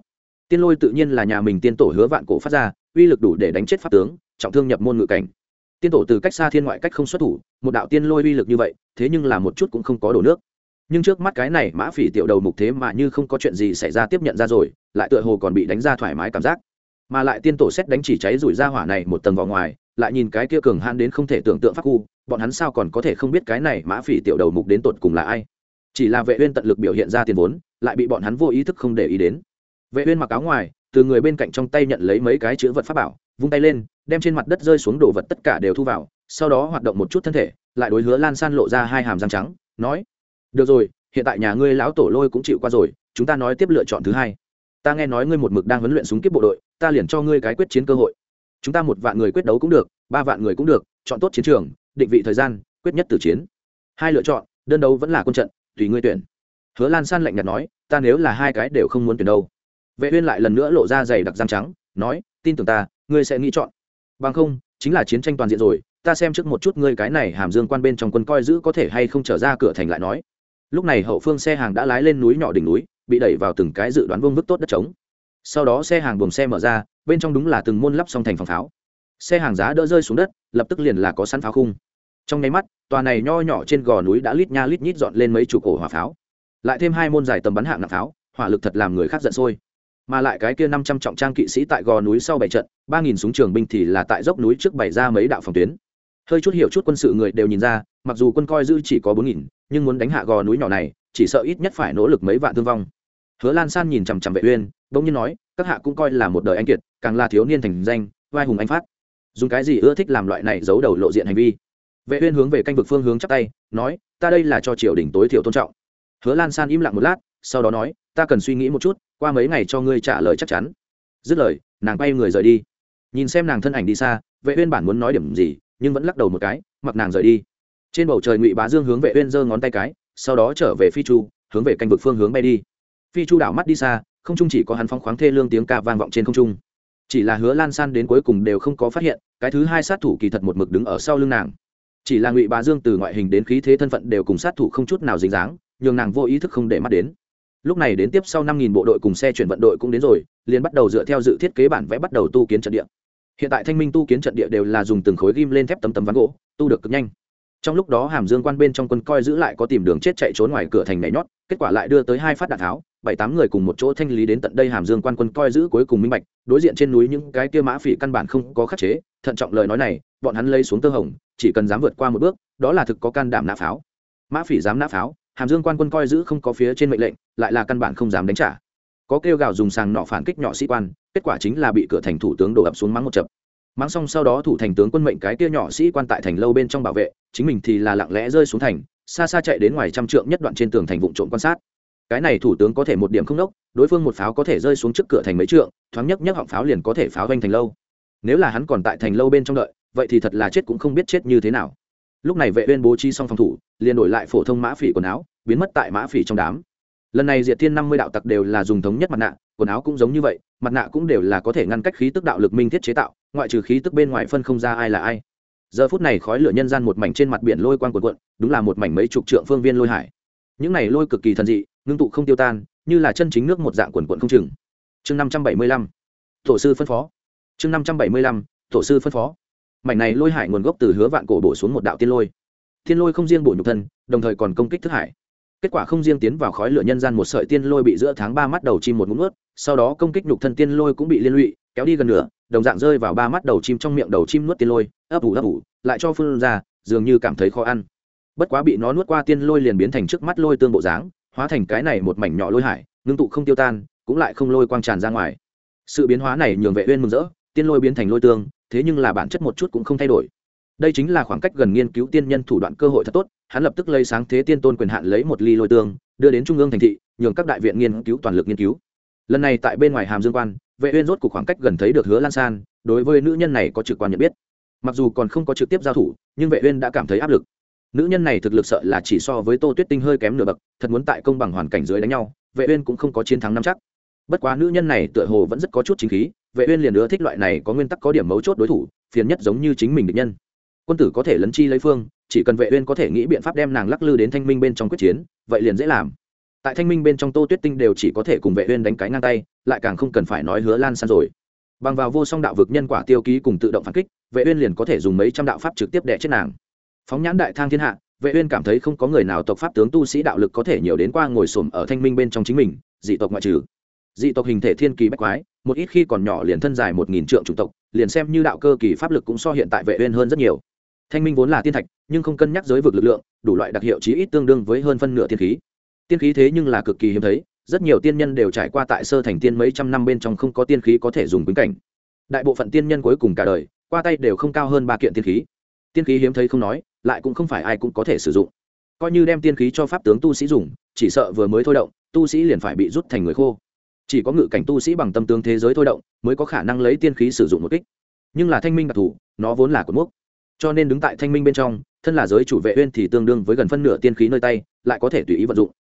Tiên lôi tự nhiên là nhà mình tiên tổ hứa vạn cổ phát ra, uy lực đủ để đánh chết pháp tướng, trọng thương nhập môn ngự cảnh tiên tổ từ cách xa thiên ngoại cách không xuất thủ, một đạo tiên lôi uy lực như vậy, thế nhưng là một chút cũng không có đổ nước. Nhưng trước mắt cái này mã phỉ tiểu đầu mục thế mà như không có chuyện gì xảy ra tiếp nhận ra rồi, lại tựa hồ còn bị đánh ra thoải mái cảm giác. Mà lại tiên tổ xét đánh chỉ cháy rủi ra hỏa này một tầng vào ngoài, lại nhìn cái kia cường han đến không thể tưởng tượng pháp khu, bọn hắn sao còn có thể không biết cái này mã phỉ tiểu đầu mục đến tột cùng là ai? Chỉ là vệ uyên tận lực biểu hiện ra tiền vốn, lại bị bọn hắn vô ý thức không để ý đến. Vệ uyên mặc áo ngoài, từ người bên cạnh trong tay nhận lấy mấy cái chữ vật pháp bảo, vung tay lên đem trên mặt đất rơi xuống đồ vật tất cả đều thu vào, sau đó hoạt động một chút thân thể, lại đối hứa lan san lộ ra hai hàm răng trắng, nói, được rồi, hiện tại nhà ngươi lão tổ lôi cũng chịu qua rồi, chúng ta nói tiếp lựa chọn thứ hai. Ta nghe nói ngươi một mực đang huấn luyện súng kiếp bộ đội, ta liền cho ngươi cái quyết chiến cơ hội. Chúng ta một vạn người quyết đấu cũng được, ba vạn người cũng được, chọn tốt chiến trường, định vị thời gian, quyết nhất từ chiến. Hai lựa chọn, đơn đấu vẫn là quân trận, tùy ngươi tuyển. Hứa lan san lạnh nhạt nói, ta nếu là hai cái đều không muốn tuyển đâu. Vệ uyên lại lần nữa lộ ra giày đặc răng trắng, nói, tin tưởng ta, ngươi sẽ nghĩ chọn bằng không, chính là chiến tranh toàn diện rồi, ta xem trước một chút ngươi cái này hàm dương quan bên trong quân coi giữ có thể hay không trở ra cửa thành lại nói. Lúc này hậu phương xe hàng đã lái lên núi nhỏ đỉnh núi, bị đẩy vào từng cái dự đoán vương vức tốt đất trống. Sau đó xe hàng buồng xe mở ra, bên trong đúng là từng môn lắp xong thành phòng pháo. Xe hàng giá đỡ rơi xuống đất, lập tức liền là có sẵn pháo khung. Trong nháy mắt, tòa này nho nhỏ trên gò núi đã lít nha lít nhít dọn lên mấy chục ổ hỏa pháo. Lại thêm hai môn dài tầm bắn hạng nặng pháo, hỏa lực thật làm người khác giận sôi mà lại cái kia năm trăm trọng trang kỵ sĩ tại gò núi sau bảy trận, ba nghìn súng trường binh thì là tại dốc núi trước bày ra mấy đạo phòng tuyến. Hơi chút hiểu chút quân sự người đều nhìn ra, mặc dù quân coi dư chỉ có bốn nghìn, nhưng muốn đánh hạ gò núi nhỏ này, chỉ sợ ít nhất phải nỗ lực mấy vạn thương vong. Hứa lan san nhìn chằm chằm vệ uyên, bỗng nhiên nói, các hạ cũng coi là một đời anh kiệt, càng là thiếu niên thành danh, vai hùng anh phát. Dùng cái gì ưa thích làm loại này giấu đầu lộ diện hành vi? Vệ uyên hướng về canh vực phương hướng chắp tay, nói, ta đây là cho triều đình tối thiểu tôn trọng. Hứa lan san im lặng một lát sau đó nói, ta cần suy nghĩ một chút, qua mấy ngày cho ngươi trả lời chắc chắn. Dứt lời, nàng quay người rời đi. Nhìn xem nàng thân ảnh đi xa, vệ uyên bản muốn nói điểm gì, nhưng vẫn lắc đầu một cái, mặc nàng rời đi. Trên bầu trời ngụy bá dương hướng vệ uyên giơ ngón tay cái, sau đó trở về phi chu, hướng về canh vực phương hướng bay đi. Phi chu đảo mắt đi xa, không trung chỉ có hắn phong khoáng thê lương tiếng ca vang vọng trên không trung. Chỉ là hứa lan san đến cuối cùng đều không có phát hiện, cái thứ hai sát thủ kỳ thật một mực đứng ở sau lưng nàng. Chỉ là ngụy bá dương từ ngoại hình đến khí thế thân phận đều cùng sát thủ không chút nào dính dáng, nhường nàng vô ý thức không để mắt đến lúc này đến tiếp sau năm nghìn bộ đội cùng xe chuyển vận đội cũng đến rồi, liền bắt đầu dựa theo dự thiết kế bản vẽ bắt đầu tu kiến trận địa. Hiện tại thanh minh tu kiến trận địa đều là dùng từng khối ghim lên thép tấm tấm ván gỗ, tu được cực nhanh. Trong lúc đó hàm dương quan bên trong quân coi giữ lại có tìm đường chết chạy trốn ngoài cửa thành nhảy nhót, kết quả lại đưa tới hai phát đạn tháo, bảy tám người cùng một chỗ thanh lý đến tận đây hàm dương quan quân coi giữ cuối cùng minh bạch, đối diện trên núi những cái kia mã phỉ căn bản không có khắc chế, thận trọng lời nói này, bọn hắn lấy xuống tơ hồng, chỉ cần dám vượt qua một bước, đó là thực có can đảm nã pháo. Mã phỉ dám nã pháo hàm dương quan quân coi giữ không có phía trên mệnh lệnh, lại là căn bản không dám đánh trả. Có kêu gào dùng sàng nọ phản kích nhỏ sĩ quan, kết quả chính là bị cửa thành thủ tướng đổ ập xuống mắng một chập. Mắng xong sau đó thủ thành tướng quân mệnh cái kia nhỏ sĩ quan tại thành lâu bên trong bảo vệ, chính mình thì là lặng lẽ rơi xuống thành, xa xa chạy đến ngoài trăm trượng nhất đoạn trên tường thành vụ trộm quan sát. Cái này thủ tướng có thể một điểm không đốc, đối phương một pháo có thể rơi xuống trước cửa thành mấy trượng, thoáng nhất nhất họng pháo liền có thể pháo vanh thành lâu. Nếu là hắn còn tại thành lâu bên trong đợi, vậy thì thật là chết cũng không biết chết như thế nào lúc này vệ uyên bố trí xong phòng thủ, liền đổi lại phổ thông mã phỉ quần áo, biến mất tại mã phỉ trong đám. Lần này diệt thiên năm mươi đạo tặc đều là dùng thống nhất mặt nạ, quần áo cũng giống như vậy, mặt nạ cũng đều là có thể ngăn cách khí tức đạo lực minh thiết chế tạo, ngoại trừ khí tức bên ngoài phân không ra ai là ai. Giờ phút này khói lửa nhân gian một mảnh trên mặt biển lôi quang cuộn cuộn, đúng là một mảnh mấy chục trượng phương viên lôi hải. Những này lôi cực kỳ thần dị, ngưng tụ không tiêu tan, như là chân chính nước một dạng quần quận không chừng. Chương năm trăm bảy mươi lăm, tổ sư phân phó. Chương năm trăm bảy mươi lăm, tổ sư phân phó mảnh này lôi hải nguồn gốc từ hứa vạn cổ bổ xuống một đạo tiên lôi. Thiên lôi không riêng bổ nhục thân, đồng thời còn công kích thức hải. Kết quả không riêng tiến vào khói lửa nhân gian một sợi tiên lôi bị giữa tháng ba mắt đầu chim một ngụm ướt sau đó công kích nhục thân tiên lôi cũng bị liên lụy, kéo đi gần nửa, đồng dạng rơi vào ba mắt đầu chim trong miệng đầu chim nuốt tiên lôi, ấp ủ ấp ủ, lại cho phương ra, dường như cảm thấy khó ăn. Bất quá bị nó nuốt qua tiên lôi liền biến thành trước mắt lôi tương bộ dáng, hóa thành cái này một mảnh nhỏ lôi hải, ngưng tụ không tiêu tan, cũng lại không lôi quang tràn ra ngoài. Sự biến hóa này nhường vệ uyên mừng rỡ, tiên lôi biến thành lôi tương thế nhưng là bản chất một chút cũng không thay đổi. Đây chính là khoảng cách gần nghiên cứu tiên nhân thủ đoạn cơ hội thật tốt, hắn lập tức lấy sáng thế tiên tôn quyền hạn lấy một ly lôi tương, đưa đến trung ương thành thị, nhường các đại viện nghiên cứu toàn lực nghiên cứu. Lần này tại bên ngoài hàm dương quan, vệ uyên rốt cuộc khoảng cách gần thấy được hứa lan san, đối với nữ nhân này có trực quan nhận biết. Mặc dù còn không có trực tiếp giao thủ, nhưng vệ uyên đã cảm thấy áp lực. Nữ nhân này thực lực sợ là chỉ so với tô tuyết tinh hơi kém nửa bậc, thật muốn tại công bằng hoàn cảnh dưới đánh nhau, vệ uyên cũng không có chiến thắng năm chắc. Bất quá nữ nhân này tựa hồ vẫn rất có chút chính khí vệ uyên liền ưa thích loại này có nguyên tắc có điểm mấu chốt đối thủ, phiền nhất giống như chính mình địch nhân. Quân tử có thể lấn chi lấy phương, chỉ cần vệ uyên có thể nghĩ biện pháp đem nàng lắc lư đến thanh minh bên trong quyết chiến, vậy liền dễ làm. Tại thanh minh bên trong tô tuyết tinh đều chỉ có thể cùng vệ uyên đánh cái ngang tay, lại càng không cần phải nói hứa lan san rồi. Bằng vào vô song đạo vực nhân quả tiêu ký cùng tự động phản kích, vệ uyên liền có thể dùng mấy trăm đạo pháp trực tiếp đè chết nàng. Phóng nhãn đại thang thiên hạ, vệ uyên cảm thấy không có người nào tộc pháp tướng tu sĩ đạo lực có thể nhiều đến qua ngồi sồn ở thanh minh bên trong chính mình, dị tộc ngoại trừ dị tộc hình thể thiên kỳ bách quái, một ít khi còn nhỏ liền thân dài một nghìn trượng chủng tộc, liền xem như đạo cơ kỳ pháp lực cũng so hiện tại vệ uyên hơn rất nhiều. Thanh minh vốn là tiên thạch, nhưng không cân nhắc giới vực lực lượng, đủ loại đặc hiệu chí ít tương đương với hơn phân nửa tiên khí. Tiên khí thế nhưng là cực kỳ hiếm thấy, rất nhiều tiên nhân đều trải qua tại sơ thành tiên mấy trăm năm bên trong không có tiên khí có thể dùng quýnh cảnh. Đại bộ phận tiên nhân cuối cùng cả đời, qua tay đều không cao hơn ba kiện tiên khí. Tiên khí hiếm thấy không nói, lại cũng không phải ai cũng có thể sử dụng. Coi như đem tiên khí cho pháp tướng tu sĩ dùng, chỉ sợ vừa mới thôi động, tu sĩ liền phải bị rút thành người khô chỉ có ngự cảnh tu sĩ bằng tâm tướng thế giới thôi động mới có khả năng lấy tiên khí sử dụng một kích. Nhưng là thanh minh đặc thù, nó vốn là cột mốc. Cho nên đứng tại thanh minh bên trong, thân là giới chủ vệ uyên thì tương đương với gần phân nửa tiên khí nơi tay, lại có thể tùy ý vận dụng.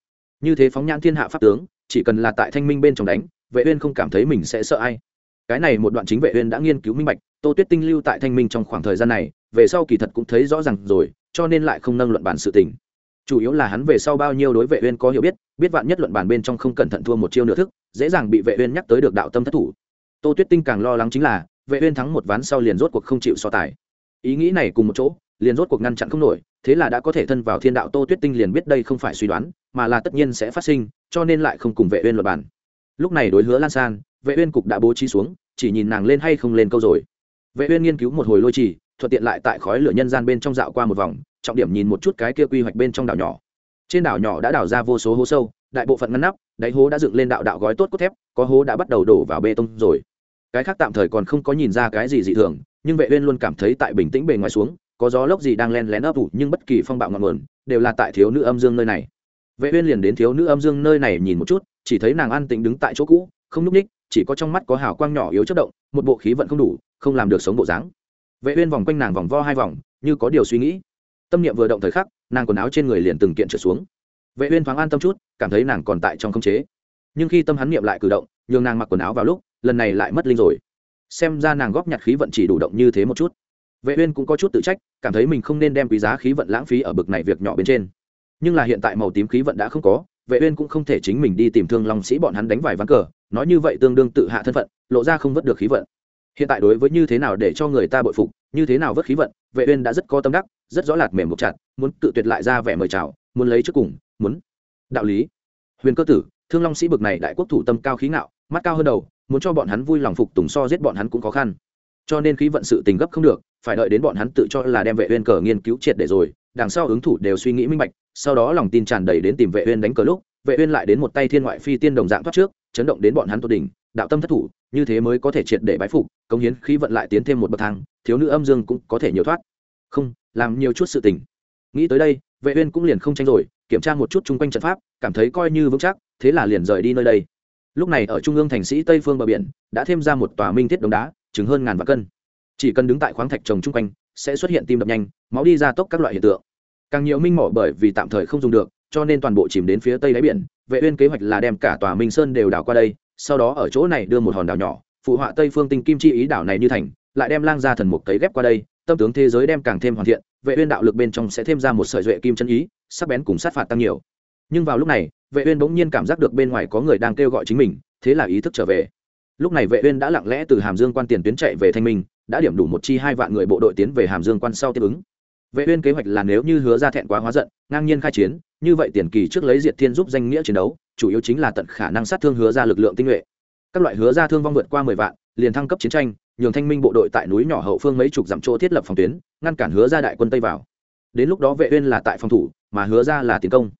Như thế phóng nhãn thiên hạ pháp tướng, chỉ cần là tại thanh minh bên trong đánh, vệ uyên không cảm thấy mình sẽ sợ ai. Cái này một đoạn chính vệ uyên đã nghiên cứu minh bạch, tô tuyết tinh lưu tại thanh minh trong khoảng thời gian này, về sau kỳ thật cũng thấy rõ ràng rồi, cho nên lại không nâng luận bản sự tình chủ yếu là hắn về sau bao nhiêu đối vệ uyên có hiểu biết biết vạn nhất luận bản bên trong không cẩn thận thua một chiêu nửa thức, dễ dàng bị vệ uyên nhắc tới được đạo tâm thất thủ. Tô tuyết tinh càng lo lắng chính là, vệ uyên thắng một ván sau liền rốt cuộc không chịu so tài. Ý nghĩ này cùng một chỗ, liền rốt cuộc ngăn chặn không nổi, thế là đã có thể thân vào thiên đạo tô tuyết tinh liền biết đây không phải suy đoán, mà là tất nhiên sẽ phát sinh, cho nên lại không cùng vệ uyên luận bản lúc này đối hứa lan san, vệ uyên cục đã bố trí xuống, chỉ nhìn nàng lên hay không lên câu rồi. Vệ uyên nghiên cứu một hồi lôi chỉ thuận tiện lại tại khói lửa nhân gian bên trong dạo qua một vòng trọng điểm nhìn một chút cái kia quy hoạch bên trong đảo nhỏ. Trên đảo nhỏ đã đào ra vô số hố sâu, đại bộ phận ngăn nắp, đáy hố đã dựng lên đạo đạo gói tốt cốt thép, có hố đã bắt đầu đổ vào bê tông rồi. Cái khác tạm thời còn không có nhìn ra cái gì dị thường, nhưng vệ uyên luôn cảm thấy tại bình tĩnh bề ngoài xuống, có gió lốc gì đang len lén ấp ủ, nhưng bất kỳ phong bạo ngọn nguồn đều là tại thiếu nữ âm dương nơi này. Vệ uyên liền đến thiếu nữ âm dương nơi này nhìn một chút, chỉ thấy nàng an tĩnh đứng tại chỗ cũ, không núp ních, chỉ có trong mắt có hào quang nhỏ yếu chớp động, một bộ khí vận không đủ, không làm được sống bộ dáng. Vệ uyên vòng quanh nàng vòng vo hai vòng, như có điều suy nghĩ tâm niệm vừa động thời khắc, nàng quần áo trên người liền từng kiện trở xuống. Vệ uyên thoáng an tâm chút, cảm thấy nàng còn tại trong không chế. Nhưng khi tâm hắn niệm lại cử động, nhường nàng mặc quần áo vào lúc, lần này lại mất linh rồi. Xem ra nàng góp nhặt khí vận chỉ đủ động như thế một chút. Vệ uyên cũng có chút tự trách, cảm thấy mình không nên đem quý giá khí vận lãng phí ở bực này việc nhỏ bên trên. Nhưng là hiện tại màu tím khí vận đã không có, vệ uyên cũng không thể chính mình đi tìm thương long sĩ bọn hắn đánh vài ván cờ, nói như vậy tương đương tự hạ thân phận, lộ ra không vớt được khí vận. Hiện tại đối với như thế nào để cho người ta bội phục, như thế nào vớt khí vận, vệ uyên đã rất có tâm đắc rất rõ lạt mềm một chặt, muốn tự tuyệt lại ra vẻ mời chào, muốn lấy trước cùng, muốn. Đạo lý. Huyền cơ tử, thương long sĩ bực này đại quốc thủ tâm cao khí ngạo, mắt cao hơn đầu, muốn cho bọn hắn vui lòng phục tùng so giết bọn hắn cũng khó khăn. Cho nên khí vận sự tình gấp không được, phải đợi đến bọn hắn tự cho là đem vệ uyên cờ nghiên cứu triệt để rồi, đằng sau ứng thủ đều suy nghĩ minh bạch, sau đó lòng tin tràn đầy đến tìm vệ uyên đánh cờ lúc, vệ uyên lại đến một tay thiên ngoại phi tiên đồng dạng thoát trước, chấn động đến bọn hắn tột đỉnh, đạo tâm thất thủ, như thế mới có thể triệt để bái phục công hiến khí vận lại tiến thêm một bậc thang, thiếu nữ âm dương cũng có thể nhiều thoát. Không làm nhiều chút sự tình. Nghĩ tới đây, vệ uyên cũng liền không tranh rồi, kiểm tra một chút chung quanh trận pháp, cảm thấy coi như vững chắc, thế là liền rời đi nơi đây. Lúc này ở trung ương thành sĩ tây phương bờ biển, đã thêm ra một tòa minh thiết đống đá, chừng hơn ngàn vạn cân. Chỉ cần đứng tại khoáng thạch trồng chung quanh, sẽ xuất hiện tim đập nhanh, máu đi ra tốc các loại hiện tượng. Càng nhiều minh mỏ bởi vì tạm thời không dùng được, cho nên toàn bộ chìm đến phía tây đáy biển, vệ uyên kế hoạch là đem cả tòa minh sơn đều đảo qua đây, sau đó ở chỗ này đưa một hòn đảo nhỏ, phụ họa tây phương tinh kim chi ý đảo này như thành, lại đem lang gia thần mục cấy ghép qua đây tâm tướng thế giới đem càng thêm hoàn thiện, vệ uyên đạo lực bên trong sẽ thêm ra một sợi duệ kim chân ý, sắc bén cùng sát phạt tăng nhiều. Nhưng vào lúc này, vệ uyên bỗng nhiên cảm giác được bên ngoài có người đang kêu gọi chính mình, thế là ý thức trở về. Lúc này vệ uyên đã lặng lẽ từ hàm dương quan tiền tuyến chạy về thanh minh, đã điểm đủ một chi hai vạn người bộ đội tiến về hàm dương quan sau tiếp ứng. Vệ uyên kế hoạch là nếu như hứa ra thẹn quá hóa giận, ngang nhiên khai chiến, như vậy tiền kỳ trước lấy diệt thiên giúp danh nghĩa chiến đấu, chủ yếu chính là tận khả năng sát thương hứa ra lực lượng tinh nhuệ. Các loại hứa ra thương vong vượt qua mười vạn, liền thăng cấp chiến tranh nhường thanh minh bộ đội tại núi nhỏ hậu phương mấy chục dặm chỗ thiết lập phòng tuyến, ngăn cản hứa ra đại quân tây vào. Đến lúc đó vệ uyên là tại phòng thủ, mà hứa ra là tiến công.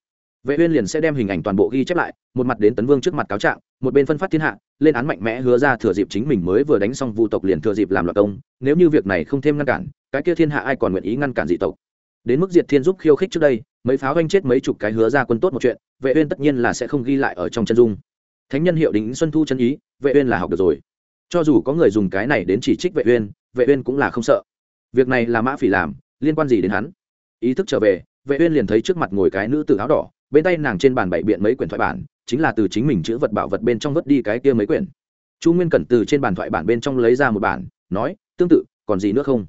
Vệ uyên liền sẽ đem hình ảnh toàn bộ ghi chép lại, một mặt đến tấn vương trước mặt cáo trạng, một bên phân phát thiên hạ, lên án mạnh mẽ hứa ra thừa dịp chính mình mới vừa đánh xong vu tộc liền thừa dịp làm loạn công, nếu như việc này không thêm ngăn cản, cái kia thiên hạ ai còn nguyện ý ngăn cản dị tộc? Đến mức diệt thiên giúp khiêu khích trước đây, mấy pháo anh chết mấy chục cái hứa ra quân tốt một chuyện, vệ uyên tất nhiên là sẽ không ghi lại ở trong chân dung. Thánh nhân hiệu đính xuân thu chân ý, vệ uyên là học được rồi cho dù có người dùng cái này đến chỉ trích vệ uyên vệ uyên cũng là không sợ. Việc này là mã phỉ làm, liên quan gì đến hắn? Ý thức trở về, vệ uyên liền thấy trước mặt ngồi cái nữ tử áo đỏ, bên tay nàng trên bàn bảy biện mấy quyển thoại bản, chính là từ chính mình chữ vật bảo vật bên trong vứt đi cái kia mấy quyển. Chu nguyên cẩn từ trên bàn thoại bản bên trong lấy ra một bản, nói, tương tự, còn gì nữa không?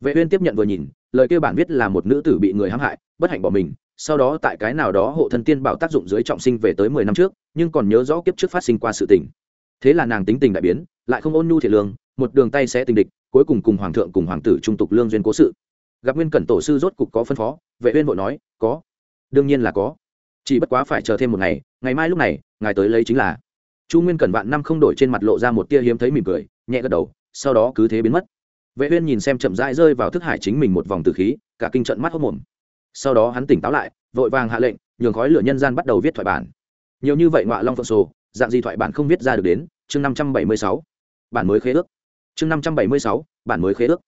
Vệ uyên tiếp nhận vừa nhìn, lời kia bản viết là một nữ tử bị người hãm hại, bất hạnh bỏ mình, sau đó tại cái nào đó hộ thân tiên bảo tác dụng dưới trọng sinh về tới mười năm trước, nhưng còn nhớ rõ kiếp trước phát sinh qua sự tình. Thế là nàng tính tình đại biến lại không ôn nhu thiệt lương, một đường tay sẽ tình địch, cuối cùng cùng hoàng thượng cùng hoàng tử trung tục lương duyên cố sự. Gặp nguyên cẩn tổ sư rốt cục có phân phó, vệ uyên vội nói, có. Đương nhiên là có. Chỉ bất quá phải chờ thêm một ngày ngày mai lúc này, ngài tới lấy chính là. Chu nguyên cẩn vạn năm không đổi trên mặt lộ ra một tia hiếm thấy mỉm cười, nhẹ gật đầu, sau đó cứ thế biến mất. Vệ uyên nhìn xem chậm rãi rơi vào thức hải chính mình một vòng tử khí, cả kinh trận mắt hốt mồm. Sau đó hắn tỉnh táo lại, vội vàng hạ lệnh, nhường khói lửa nhân gian bắt đầu viết thoại bản. Nhiều như vậy ngọa long phượng sổ, dạng gì thoại bản không viết ra được đến, chương 576 bản mới khế ước. Chương 576 bản mới khế ước.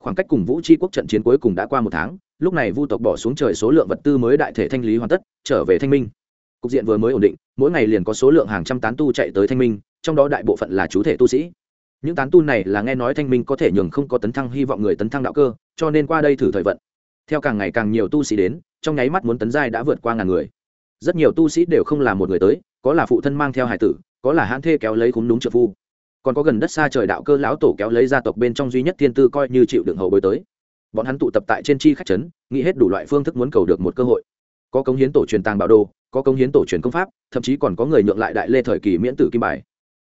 Khoảng cách cùng vũ tri quốc trận chiến cuối cùng đã qua một tháng, lúc này vu tộc bỏ xuống trời số lượng vật tư mới đại thể thanh lý hoàn tất, trở về thanh minh. Cục diện vừa mới ổn định, mỗi ngày liền có số lượng hàng trăm tán tu chạy tới thanh minh, trong đó đại bộ phận là chú thể tu sĩ. Những tán tu này là nghe nói thanh minh có thể nhường không có tấn thăng hy vọng người tấn thăng đạo cơ, cho nên qua đây thử thời vận. Theo càng ngày càng nhiều tu sĩ đến, trong nháy mắt muốn tấn giai đã vượt qua ngàn người. Rất nhiều tu sĩ đều không là một người tới, có là phụ thân mang theo hải tử, có là hãn thê kéo lấy cúng đúng trợ phu còn có gần đất xa trời đạo cơ lão tổ kéo lấy gia tộc bên trong duy nhất thiên tư coi như chịu đựng hậu bối tới. Bọn hắn tụ tập tại trên chi khách trấn, nghĩ hết đủ loại phương thức muốn cầu được một cơ hội. Có công hiến tổ truyền tàng bảo đồ, có công hiến tổ truyền công pháp, thậm chí còn có người nhượng lại đại lê thời kỳ miễn tử kim bài.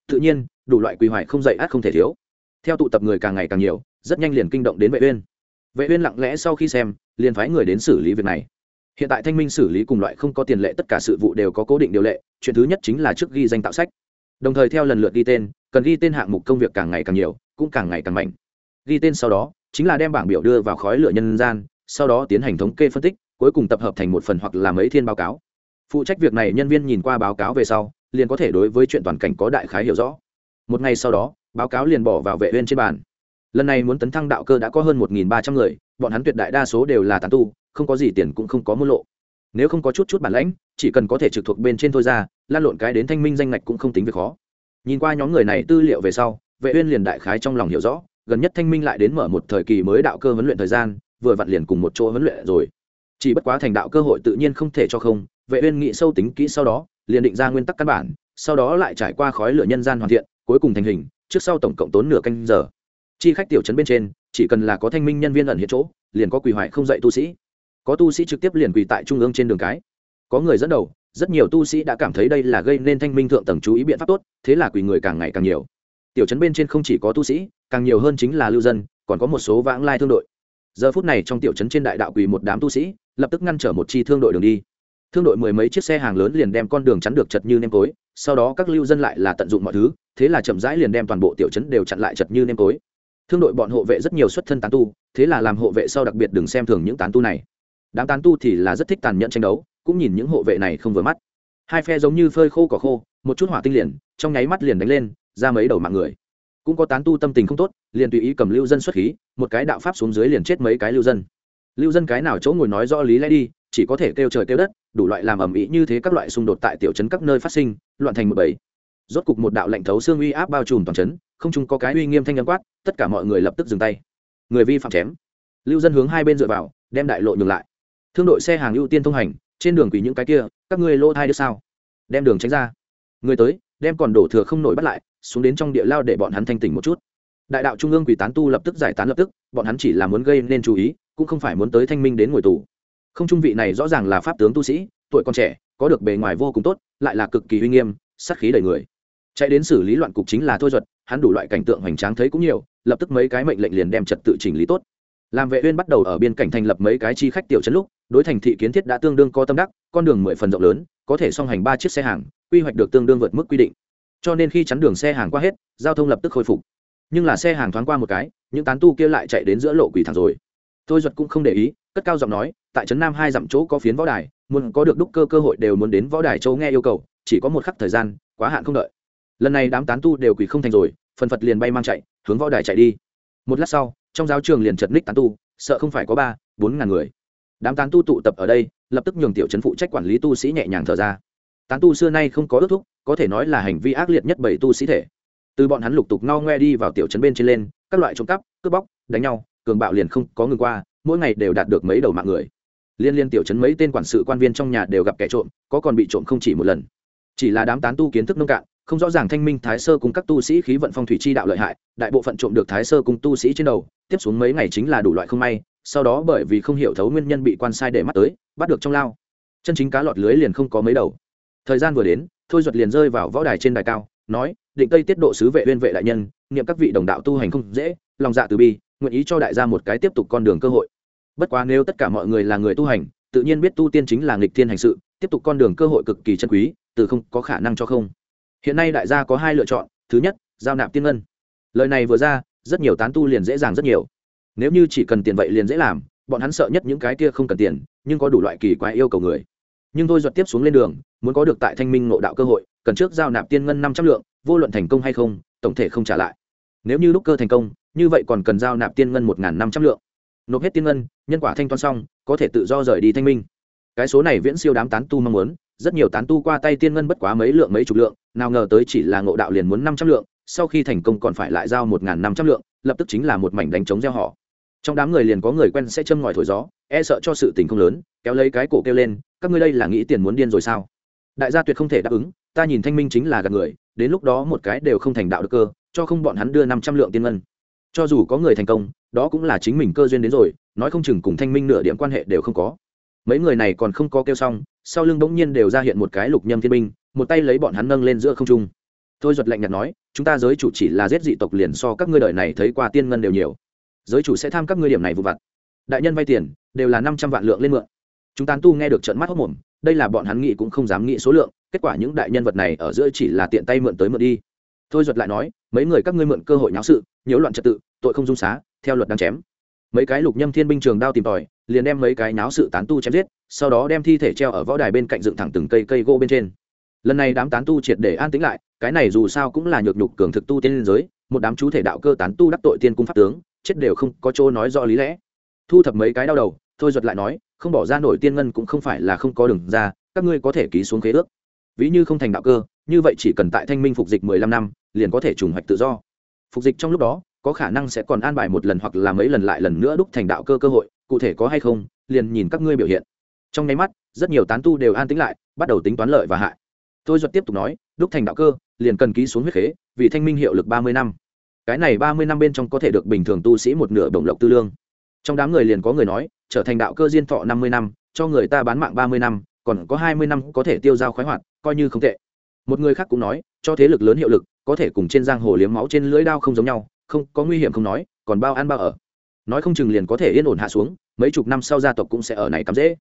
Tự nhiên, đủ loại quy hoại không dạy át không thể thiếu. Theo tụ tập người càng ngày càng nhiều, rất nhanh liền kinh động đến vệ uyên. Vệ uyên lặng lẽ sau khi xem, liền phái người đến xử lý việc này. Hiện tại thanh minh xử lý cùng loại không có tiền lệ tất cả sự vụ đều có cố định điều lệ, chuyện thứ nhất chính là trước ghi danh tạo sách. Đồng thời theo lần lượt ghi tên cần ghi tên hạng mục công việc càng ngày càng nhiều, cũng càng ngày càng mạnh. Ghi tên sau đó, chính là đem bảng biểu đưa vào khói lửa nhân gian, sau đó tiến hành thống kê phân tích, cuối cùng tập hợp thành một phần hoặc là mấy thiên báo cáo. Phụ trách việc này nhân viên nhìn qua báo cáo về sau, liền có thể đối với chuyện toàn cảnh có đại khái hiểu rõ. Một ngày sau đó, báo cáo liền bỏ vào vệ uyên trên bàn. Lần này muốn tấn thăng đạo cơ đã có hơn một ba trăm người, bọn hắn tuyệt đại đa số đều là tán tu, không có gì tiền cũng không có mua lộ. Nếu không có chút chút bản lãnh, chỉ cần có thể trực thuộc bên trên thôi ra, lan lộn cái đến thanh minh danh ngạch cũng không tính việc khó nhìn qua nhóm người này tư liệu về sau, vệ uyên liền đại khái trong lòng hiểu rõ, gần nhất thanh minh lại đến mở một thời kỳ mới đạo cơ huấn luyện thời gian, vừa vặn liền cùng một chỗ huấn luyện rồi. Chỉ bất quá thành đạo cơ hội tự nhiên không thể cho không, vệ uyên nghĩ sâu tính kỹ sau đó, liền định ra nguyên tắc căn bản, sau đó lại trải qua khói lửa nhân gian hoàn thiện, cuối cùng thành hình, trước sau tổng cộng tốn nửa canh giờ. Chi khách tiểu trấn bên trên, chỉ cần là có thanh minh nhân viên ẩn hiện chỗ, liền có quỳ hoại không dạy tu sĩ. Có tu sĩ trực tiếp liền quỳ tại trung ương trên đường cái. Có người dẫn đầu rất nhiều tu sĩ đã cảm thấy đây là gây nên thanh minh thượng tầng chú ý biện pháp tốt, thế là quỳ người càng ngày càng nhiều. Tiểu trấn bên trên không chỉ có tu sĩ, càng nhiều hơn chính là lưu dân, còn có một số vãng lai thương đội. Giờ phút này trong tiểu trấn trên đại đạo quỳ một đám tu sĩ, lập tức ngăn trở một chi thương đội đường đi. Thương đội mười mấy chiếc xe hàng lớn liền đem con đường chắn được chật như nêm tối sau đó các lưu dân lại là tận dụng mọi thứ, thế là chậm rãi liền đem toàn bộ tiểu trấn đều chặn lại chật như nêm tối thương đội bọn hộ vệ rất nhiều xuất thân tán tu, thế là làm hộ vệ sau đặc biệt đừng xem thường những tán tu này. Đám tán tu thì là rất thích tàn nhẫn tranh đấu cũng nhìn những hộ vệ này không vừa mắt. Hai phe giống như phơi khô cỏ khô, một chút hỏa tinh liền, trong nháy mắt liền đánh lên, ra mấy đầu mạng người. Cũng có tán tu tâm tình không tốt, liền tùy ý cầm lưu dân xuất khí, một cái đạo pháp xuống dưới liền chết mấy cái lưu dân. Lưu dân cái nào chỗ ngồi nói rõ lý lẽ đi, chỉ có thể kêu trời kêu đất, đủ loại làm ầm ĩ như thế các loại xung đột tại tiểu trấn các nơi phát sinh, loạn thành một bầy. Rốt cục một đạo lệnh thấu xương uy áp bao trùm toàn trấn, không chung có cái uy nghiêm thanh âm quát, tất cả mọi người lập tức dừng tay. Người vi phạm chém. Lưu dân hướng hai bên dựa vào, đem đại lộ nhường lại. Thương đội xe hàng ưu tiên thông hành trên đường quỳ những cái kia, các ngươi lỗ thai đứa sao? Đem đường tránh ra. Người tới, đem còn đổ thừa không nổi bắt lại, xuống đến trong địa lao để bọn hắn thanh tỉnh một chút. Đại đạo trung ương quỳ tán tu lập tức giải tán lập tức, bọn hắn chỉ là muốn gây nên chú ý, cũng không phải muốn tới thanh minh đến ngồi tù. Không trung vị này rõ ràng là pháp tướng tu sĩ, tuổi còn trẻ, có được bề ngoài vô cùng tốt, lại là cực kỳ uy nghiêm, sát khí đầy người. Chạy đến xử lý loạn cục chính là thôi duật hắn đủ loại cảnh tượng hoành tráng thấy cũng nhiều, lập tức mấy cái mệnh lệnh liền đem trật tự chỉnh lý tốt. Làm vệ uyên bắt đầu ở biên cảnh thành lập mấy cái chi khách tiểu trấn lúc đối thành thị kiến thiết đã tương đương có tâm đắc, con đường mười phần rộng lớn, có thể song hành ba chiếc xe hàng, quy hoạch được tương đương vượt mức quy định. Cho nên khi chắn đường xe hàng qua hết, giao thông lập tức khôi phục. Nhưng là xe hàng thoáng qua một cái, những tán tu kia lại chạy đến giữa lộ quỷ thẳng rồi. Tôi duật cũng không để ý, cất cao giọng nói, tại trấn nam hai dặm chỗ có phiến võ đài, muốn có được đúc cơ cơ hội đều muốn đến võ đài châu nghe yêu cầu, chỉ có một khắc thời gian, quá hạn không đợi. Lần này đám tán tu đều quỷ không thành rồi, phần phật liền bay mang chạy, hướng võ đài chạy đi. Một lát sau, trong giáo trường liền chật ních tán tu, sợ không phải có ba, bốn ngàn người đám tán tu tụ tập ở đây, lập tức nhường tiểu trấn phụ trách quản lý tu sĩ nhẹ nhàng thở ra. Tán tu xưa nay không có ước thúc, có thể nói là hành vi ác liệt nhất bảy tu sĩ thể. Từ bọn hắn lục tục no ngoe đi vào tiểu trấn bên trên lên, các loại trộm cắp, cướp bóc, đánh nhau, cường bạo liền không có ngừng qua, mỗi ngày đều đạt được mấy đầu mạng người. Liên liên tiểu trấn mấy tên quản sự quan viên trong nhà đều gặp kẻ trộm, có còn bị trộm không chỉ một lần. Chỉ là đám tán tu kiến thức nông cạn, không rõ ràng thanh minh thái sơ cùng các tu sĩ khí vận phong thủy chi đạo lợi hại, đại bộ phận trộm được thái sơ cùng tu sĩ trên đầu, tiếp xuống mấy ngày chính là đủ loại không may sau đó bởi vì không hiểu thấu nguyên nhân bị quan sai để mắt tới, bắt được trong lao. Chân chính cá lọt lưới liền không có mấy đầu. Thời gian vừa đến, thôi duật liền rơi vào võ đài trên đài cao, nói, định tây tiết độ sứ vệ uyên vệ đại nhân, niệm các vị đồng đạo tu hành không dễ, lòng dạ từ bi, nguyện ý cho đại gia một cái tiếp tục con đường cơ hội. Bất quá nếu tất cả mọi người là người tu hành, tự nhiên biết tu tiên chính là nghịch thiên hành sự, tiếp tục con đường cơ hội cực kỳ chân quý, từ không có khả năng cho không. Hiện nay đại gia có hai lựa chọn, thứ nhất, giao nạp tiên ngân. Lời này vừa ra, rất nhiều tán tu liền dễ dàng rất nhiều nếu như chỉ cần tiền vậy liền dễ làm, bọn hắn sợ nhất những cái kia không cần tiền, nhưng có đủ loại kỳ quái yêu cầu người. Nhưng thôi duật tiếp xuống lên đường, muốn có được tại thanh minh ngộ đạo cơ hội, cần trước giao nạp tiên ngân năm trăm lượng, vô luận thành công hay không, tổng thể không trả lại. Nếu như lúc cơ thành công, như vậy còn cần giao nạp tiên ngân một năm trăm lượng. Nộp hết tiên ngân, nhân quả thanh toán xong, có thể tự do rời đi thanh minh. Cái số này viễn siêu đám tán tu mong muốn, rất nhiều tán tu qua tay tiên ngân bất quá mấy lượng mấy chục lượng, nào ngờ tới chỉ là ngộ đạo liền muốn năm trăm lượng, sau khi thành công còn phải lại giao một năm trăm lượng, lập tức chính là một mảnh đánh trống gieo họ trong đám người liền có người quen sẽ châm ngòi thổi gió e sợ cho sự tình không lớn, kéo lấy cái cổ kêu lên, các ngươi đây là nghĩ tiền muốn điên rồi sao? Đại gia tuyệt không thể đáp ứng, ta nhìn thanh minh chính là gạt người, đến lúc đó một cái đều không thành đạo được cơ, cho không bọn hắn đưa năm trăm lượng tiên ngân. Cho dù có người thành công, đó cũng là chính mình cơ duyên đến rồi, nói không chừng cùng thanh minh nửa điểm quan hệ đều không có. Mấy người này còn không có kêu xong, sau lưng bỗng nhiên đều ra hiện một cái lục nhâm thiên binh, một tay lấy bọn hắn nâng lên giữa không trung. Thôi duật lạnh nhạt nói, chúng ta giới chủ chỉ là giết dị tộc liền so các ngươi đời này thấy qua tiên ngân đều nhiều giới chủ sẽ tham các ngươi điểm này vụ vặt. Đại nhân vay tiền, đều là năm trăm vạn lượng lên mượn. Chúng tán tu nghe được trận mắt hốc mồm, đây là bọn hắn nghĩ cũng không dám nghĩ số lượng, kết quả những đại nhân vật này ở giữa chỉ là tiện tay mượn tới mượn đi. Thôi duật lại nói, mấy người các ngươi mượn cơ hội nháo sự, nhiễu loạn trật tự, tội không dung xá, theo luật đang chém. Mấy cái lục nhâm thiên binh trường đao tìm tòi, liền đem mấy cái náo sự tán tu chém giết, sau đó đem thi thể treo ở võ đài bên cạnh dựng thẳng từng cây cây gỗ bên trên. Lần này đám tán tu triệt để an tĩnh lại, cái này dù sao cũng là nhược nhục cường thực tu tiên liên giới, một đám chú thể đạo cơ tán tu đắc tội tiên cung pháp tướng chết đều không có chỗ nói rõ lý lẽ. Thu thập mấy cái đau đầu, thôi giật lại nói, không bỏ ra nổi tiên ngân cũng không phải là không có đường ra, các ngươi có thể ký xuống khế ước. Ví như không thành đạo cơ, như vậy chỉ cần tại thanh minh phục dịch mười lăm năm, liền có thể trùng hoạch tự do. Phục dịch trong lúc đó, có khả năng sẽ còn an bài một lần hoặc là mấy lần lại lần nữa đúc thành đạo cơ cơ hội, cụ thể có hay không, liền nhìn các ngươi biểu hiện. Trong nháy mắt, rất nhiều tán tu đều an tính lại, bắt đầu tính toán lợi và hại. Tôi duật tiếp tục nói, đúc thành đạo cơ, liền cần ký xuống huyết khế, vì thanh minh hiệu lực ba mươi năm cái này ba mươi năm bên trong có thể được bình thường tu sĩ một nửa đồng lộc tư lương. Trong đám người liền có người nói, trở thành đạo cơ diên thọ năm mươi năm, cho người ta bán mạng ba mươi năm, còn có hai mươi năm có thể tiêu dao khoái hoạt, coi như không tệ. Một người khác cũng nói, cho thế lực lớn hiệu lực, có thể cùng trên giang hồ liếm máu trên lưỡi đao không giống nhau, không, có nguy hiểm không nói, còn bao ăn bao ở. Nói không chừng liền có thể yên ổn hạ xuống, mấy chục năm sau gia tộc cũng sẽ ở này cắm dễ.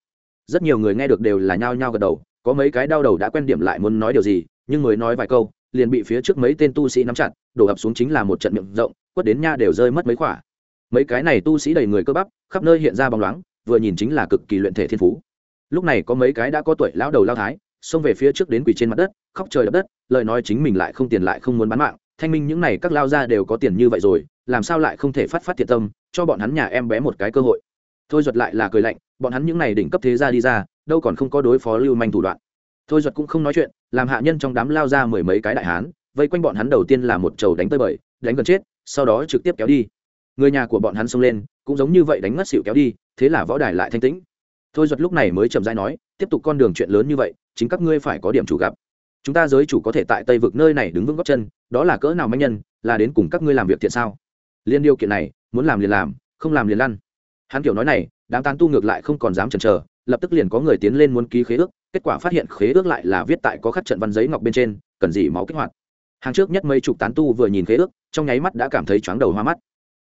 Rất nhiều người nghe được đều là nhao nhao gật đầu, có mấy cái đau đầu đã quen điểm lại muốn nói điều gì, nhưng mới nói vài câu liền bị phía trước mấy tên tu sĩ nắm chặt, đổ ập xuống chính là một trận miệng rộng, quất đến nha đều rơi mất mấy khỏa. Mấy cái này tu sĩ đầy người cơ bắp, khắp nơi hiện ra bóng loáng, vừa nhìn chính là cực kỳ luyện thể thiên phú. Lúc này có mấy cái đã có tuổi lão đầu lao thái, xông về phía trước đến quỳ trên mặt đất, khóc trời đập đất, lời nói chính mình lại không tiền lại không muốn bán mạng. Thanh minh những này các lao ra đều có tiền như vậy rồi, làm sao lại không thể phát phát thiệt tâm, cho bọn hắn nhà em bé một cái cơ hội. Thôi giật lại là cười lạnh, bọn hắn những này đỉnh cấp thế ra đi ra, đâu còn không có đối phó lưu manh thủ đoạn thôi duật cũng không nói chuyện, làm hạ nhân trong đám lao ra mười mấy cái đại hán, vây quanh bọn hắn đầu tiên là một trầu đánh tơi bời, đánh gần chết, sau đó trực tiếp kéo đi. Người nhà của bọn hắn xông lên, cũng giống như vậy đánh ngất xịu kéo đi, thế là võ đài lại thanh tĩnh. Thôi duật lúc này mới chậm rãi nói, tiếp tục con đường chuyện lớn như vậy, chính các ngươi phải có điểm chủ gặp. Chúng ta giới chủ có thể tại tây vực nơi này đứng vững góc chân, đó là cỡ nào manh nhân, là đến cùng các ngươi làm việc thiện sao? Liên điều kiện này, muốn làm liền làm, không làm liền lăn. Hắn kiểu nói này, đám tán tu ngược lại không còn dám chần chờ, lập tức liền có người tiến lên muốn ký khế ước kết quả phát hiện khế ước lại là viết tại có khắc trận văn giấy ngọc bên trên, cần gì máu kích hoạt. Hàng trước nhất mấy chục tán tu vừa nhìn khế ước, trong nháy mắt đã cảm thấy chóng đầu hoa mắt.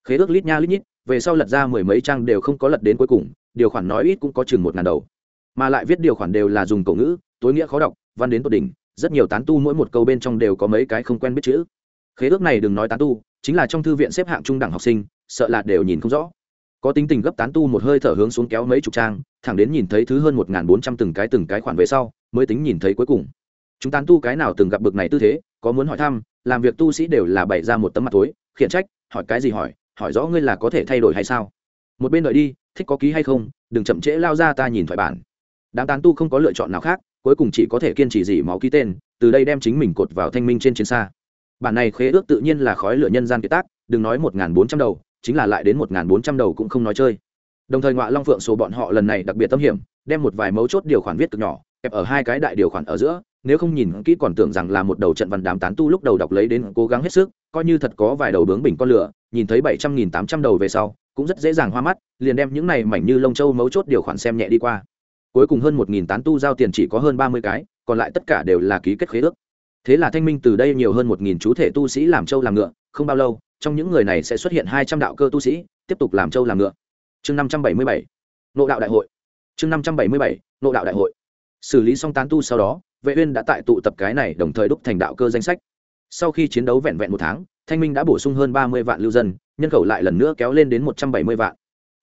Khế ước lít nha lít nhít, về sau lật ra mười mấy trang đều không có lật đến cuối cùng, điều khoản nói ít cũng có chừng một ngàn đầu. Mà lại viết điều khoản đều là dùng cổ ngữ, tối nghĩa khó đọc, văn đến tột đỉnh, rất nhiều tán tu mỗi một câu bên trong đều có mấy cái không quen biết chữ. Khế ước này đừng nói tán tu, chính là trong thư viện xếp hạng trung đẳng học sinh, sợ là đều nhìn không rõ có tính tình gấp tán tu một hơi thở hướng xuống kéo mấy chục trang, thẳng đến nhìn thấy thứ hơn một bốn trăm từng cái từng cái khoản về sau, mới tính nhìn thấy cuối cùng. Chúng tán tu cái nào từng gặp bực này tư thế, có muốn hỏi thăm, làm việc tu sĩ đều là bày ra một tấm mặt tối, khiển trách, hỏi cái gì hỏi hỏi rõ ngươi là có thể thay đổi hay sao? Một bên đợi đi, thích có ký hay không, đừng chậm trễ lao ra ta nhìn thoại bản. Đám tán tu không có lựa chọn nào khác, cuối cùng chỉ có thể kiên trì dỉ máu ký tên, từ đây đem chính mình cột vào thanh minh trên chiến xa. Bản này khế ước tự nhiên là khói lửa nhân gian kiệt tác, đừng nói một bốn trăm đầu chính là lại đến một bốn trăm đầu cũng không nói chơi. Đồng thời ngoại long phượng số bọn họ lần này đặc biệt tâm hiểm, đem một vài mấu chốt điều khoản viết cực nhỏ, kẹp ở hai cái đại điều khoản ở giữa, nếu không nhìn kỹ còn tưởng rằng là một đầu trận văn đám tán tu lúc đầu đọc lấy đến cố gắng hết sức, coi như thật có vài đầu bướng bình con lửa, nhìn thấy bảy trăm nghìn tám trăm đầu về sau, cũng rất dễ dàng hoa mắt, liền đem những này mảnh như lông châu mấu chốt điều khoản xem nhẹ đi qua. Cuối cùng hơn một nghìn tán tu giao tiền chỉ có hơn ba mươi cái, còn lại tất cả đều là ký kết khế ước. Thế là thanh minh từ đây nhiều hơn một nghìn chú thể tu sĩ làm châu làm ngựa, không bao lâu trong những người này sẽ xuất hiện hai trăm đạo cơ tu sĩ, tiếp tục làm châu làm ngựa. Chương năm trăm bảy mươi bảy, nộ đạo đại hội. Chương năm trăm bảy mươi bảy, nộ đạo đại hội. Xử lý xong tán tu sau đó, vệ uyên đã tại tụ tập cái này đồng thời đúc thành đạo cơ danh sách. Sau khi chiến đấu vẹn vẹn một tháng, thanh minh đã bổ sung hơn ba mươi vạn lưu dân, nhân khẩu lại lần nữa kéo lên đến một trăm bảy mươi vạn.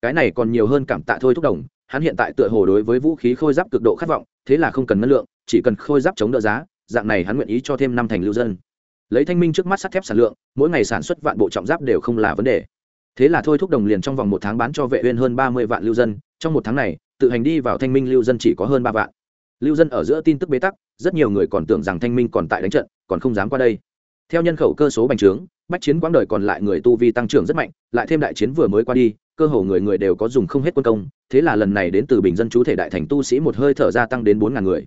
Cái này còn nhiều hơn cảm tạ thôi thúc đồng, hắn hiện tại tựa hồ đối với vũ khí khôi giáp cực độ khát vọng, thế là không cần ngân lượng, chỉ cần khôi giáp chống đỡ giá, dạng này hắn nguyện ý cho thêm năm thành lưu dân lấy thanh minh trước mắt sắt thép sản lượng, mỗi ngày sản xuất vạn bộ trọng giáp đều không là vấn đề. Thế là thôi thúc đồng liền trong vòng một tháng bán cho vệ uyên hơn ba mươi vạn lưu dân, trong một tháng này, tự hành đi vào thanh minh lưu dân chỉ có hơn ba vạn. Lưu dân ở giữa tin tức bế tắc, rất nhiều người còn tưởng rằng thanh minh còn tại đánh trận, còn không dám qua đây. Theo nhân khẩu cơ số bành trướng, bách chiến quãng đời còn lại người tu vi tăng trưởng rất mạnh, lại thêm đại chiến vừa mới qua đi, cơ hồ người người đều có dùng không hết quân công, thế là lần này đến từ bình dân chú thể đại thành tu sĩ một hơi thở ra tăng đến bốn ngàn người.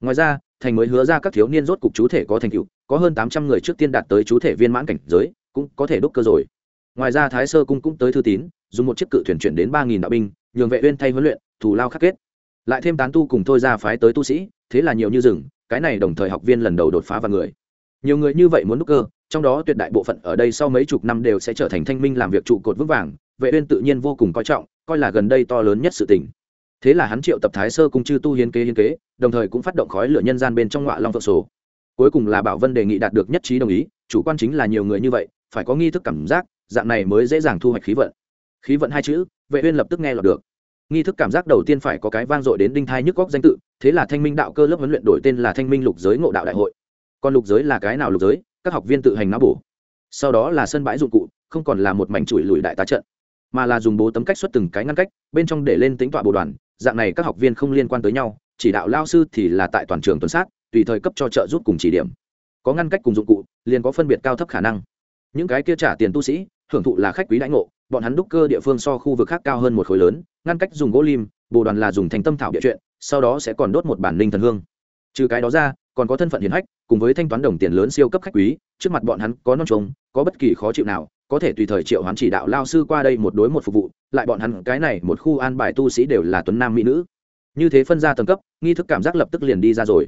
Ngoài ra thành mới hứa ra các thiếu niên rốt cục chú thể có thành tựu, có hơn tám trăm người trước tiên đạt tới chú thể viên mãn cảnh giới, cũng có thể đúc cơ rồi. Ngoài ra thái sơ cung cũng tới thư tín, dùng một chiếc cự thuyền chuyển đến ba nghìn đạo binh, nhường vệ uyên thay huấn luyện, thủ lao khắc kết. Lại thêm tán tu cùng thôi ra phái tới tu sĩ, thế là nhiều như rừng, cái này đồng thời học viên lần đầu đột phá vào người. Nhiều người như vậy muốn đúc cơ, trong đó tuyệt đại bộ phận ở đây sau mấy chục năm đều sẽ trở thành thanh minh làm việc trụ cột vững vàng, vệ uyên tự nhiên vô cùng coi trọng, coi là gần đây to lớn nhất sự tình thế là hắn triệu tập thái sơ cung chư tu hiến kế hiến kế, đồng thời cũng phát động khói lửa nhân gian bên trong ngọa long phượng sổ. Cuối cùng là bảo vân đề nghị đạt được nhất trí đồng ý, chủ quan chính là nhiều người như vậy, phải có nghi thức cảm giác, dạng này mới dễ dàng thu hoạch khí vận. Khí vận hai chữ, vệ uyên lập tức nghe lọt được. Nghi thức cảm giác đầu tiên phải có cái vang dội đến đinh thai nhức góc danh tự, thế là thanh minh đạo cơ lớp huấn luyện đổi tên là thanh minh lục giới ngộ đạo đại hội. Còn lục giới là cái nào lục giới? Các học viên tự hành não bổ. Sau đó là sân bãi dụng cụ, không còn là một mảnh chuỗi lùi đại tá trận, mà là dùng bố tấm cách xuất từng cái ngăn cách, bên trong để lên tính tọa bồ đoàn dạng này các học viên không liên quan tới nhau, chỉ đạo lao sư thì là tại toàn trường tuần sát, tùy thời cấp cho trợ giúp cùng chỉ điểm. Có ngăn cách cùng dụng cụ, liền có phân biệt cao thấp khả năng. Những cái kia trả tiền tu sĩ, hưởng thụ là khách quý đãi ngộ, bọn hắn đúc cơ địa phương so khu vực khác cao hơn một khối lớn, ngăn cách dùng gỗ lim, bồ đoàn là dùng thành tâm thảo địa chuyện, sau đó sẽ còn đốt một bản linh thần hương. Trừ cái đó ra, còn có thân phận hiền hách, cùng với thanh toán đồng tiền lớn siêu cấp khách quý, trước mặt bọn hắn có non trống có bất kỳ khó chịu nào có thể tùy thời triệu hoán chỉ đạo lao sư qua đây một đối một phục vụ, lại bọn hắn cái này một khu an bài tu sĩ đều là tuấn nam mỹ nữ. Như thế phân ra tầng cấp, nghi thức cảm giác lập tức liền đi ra rồi.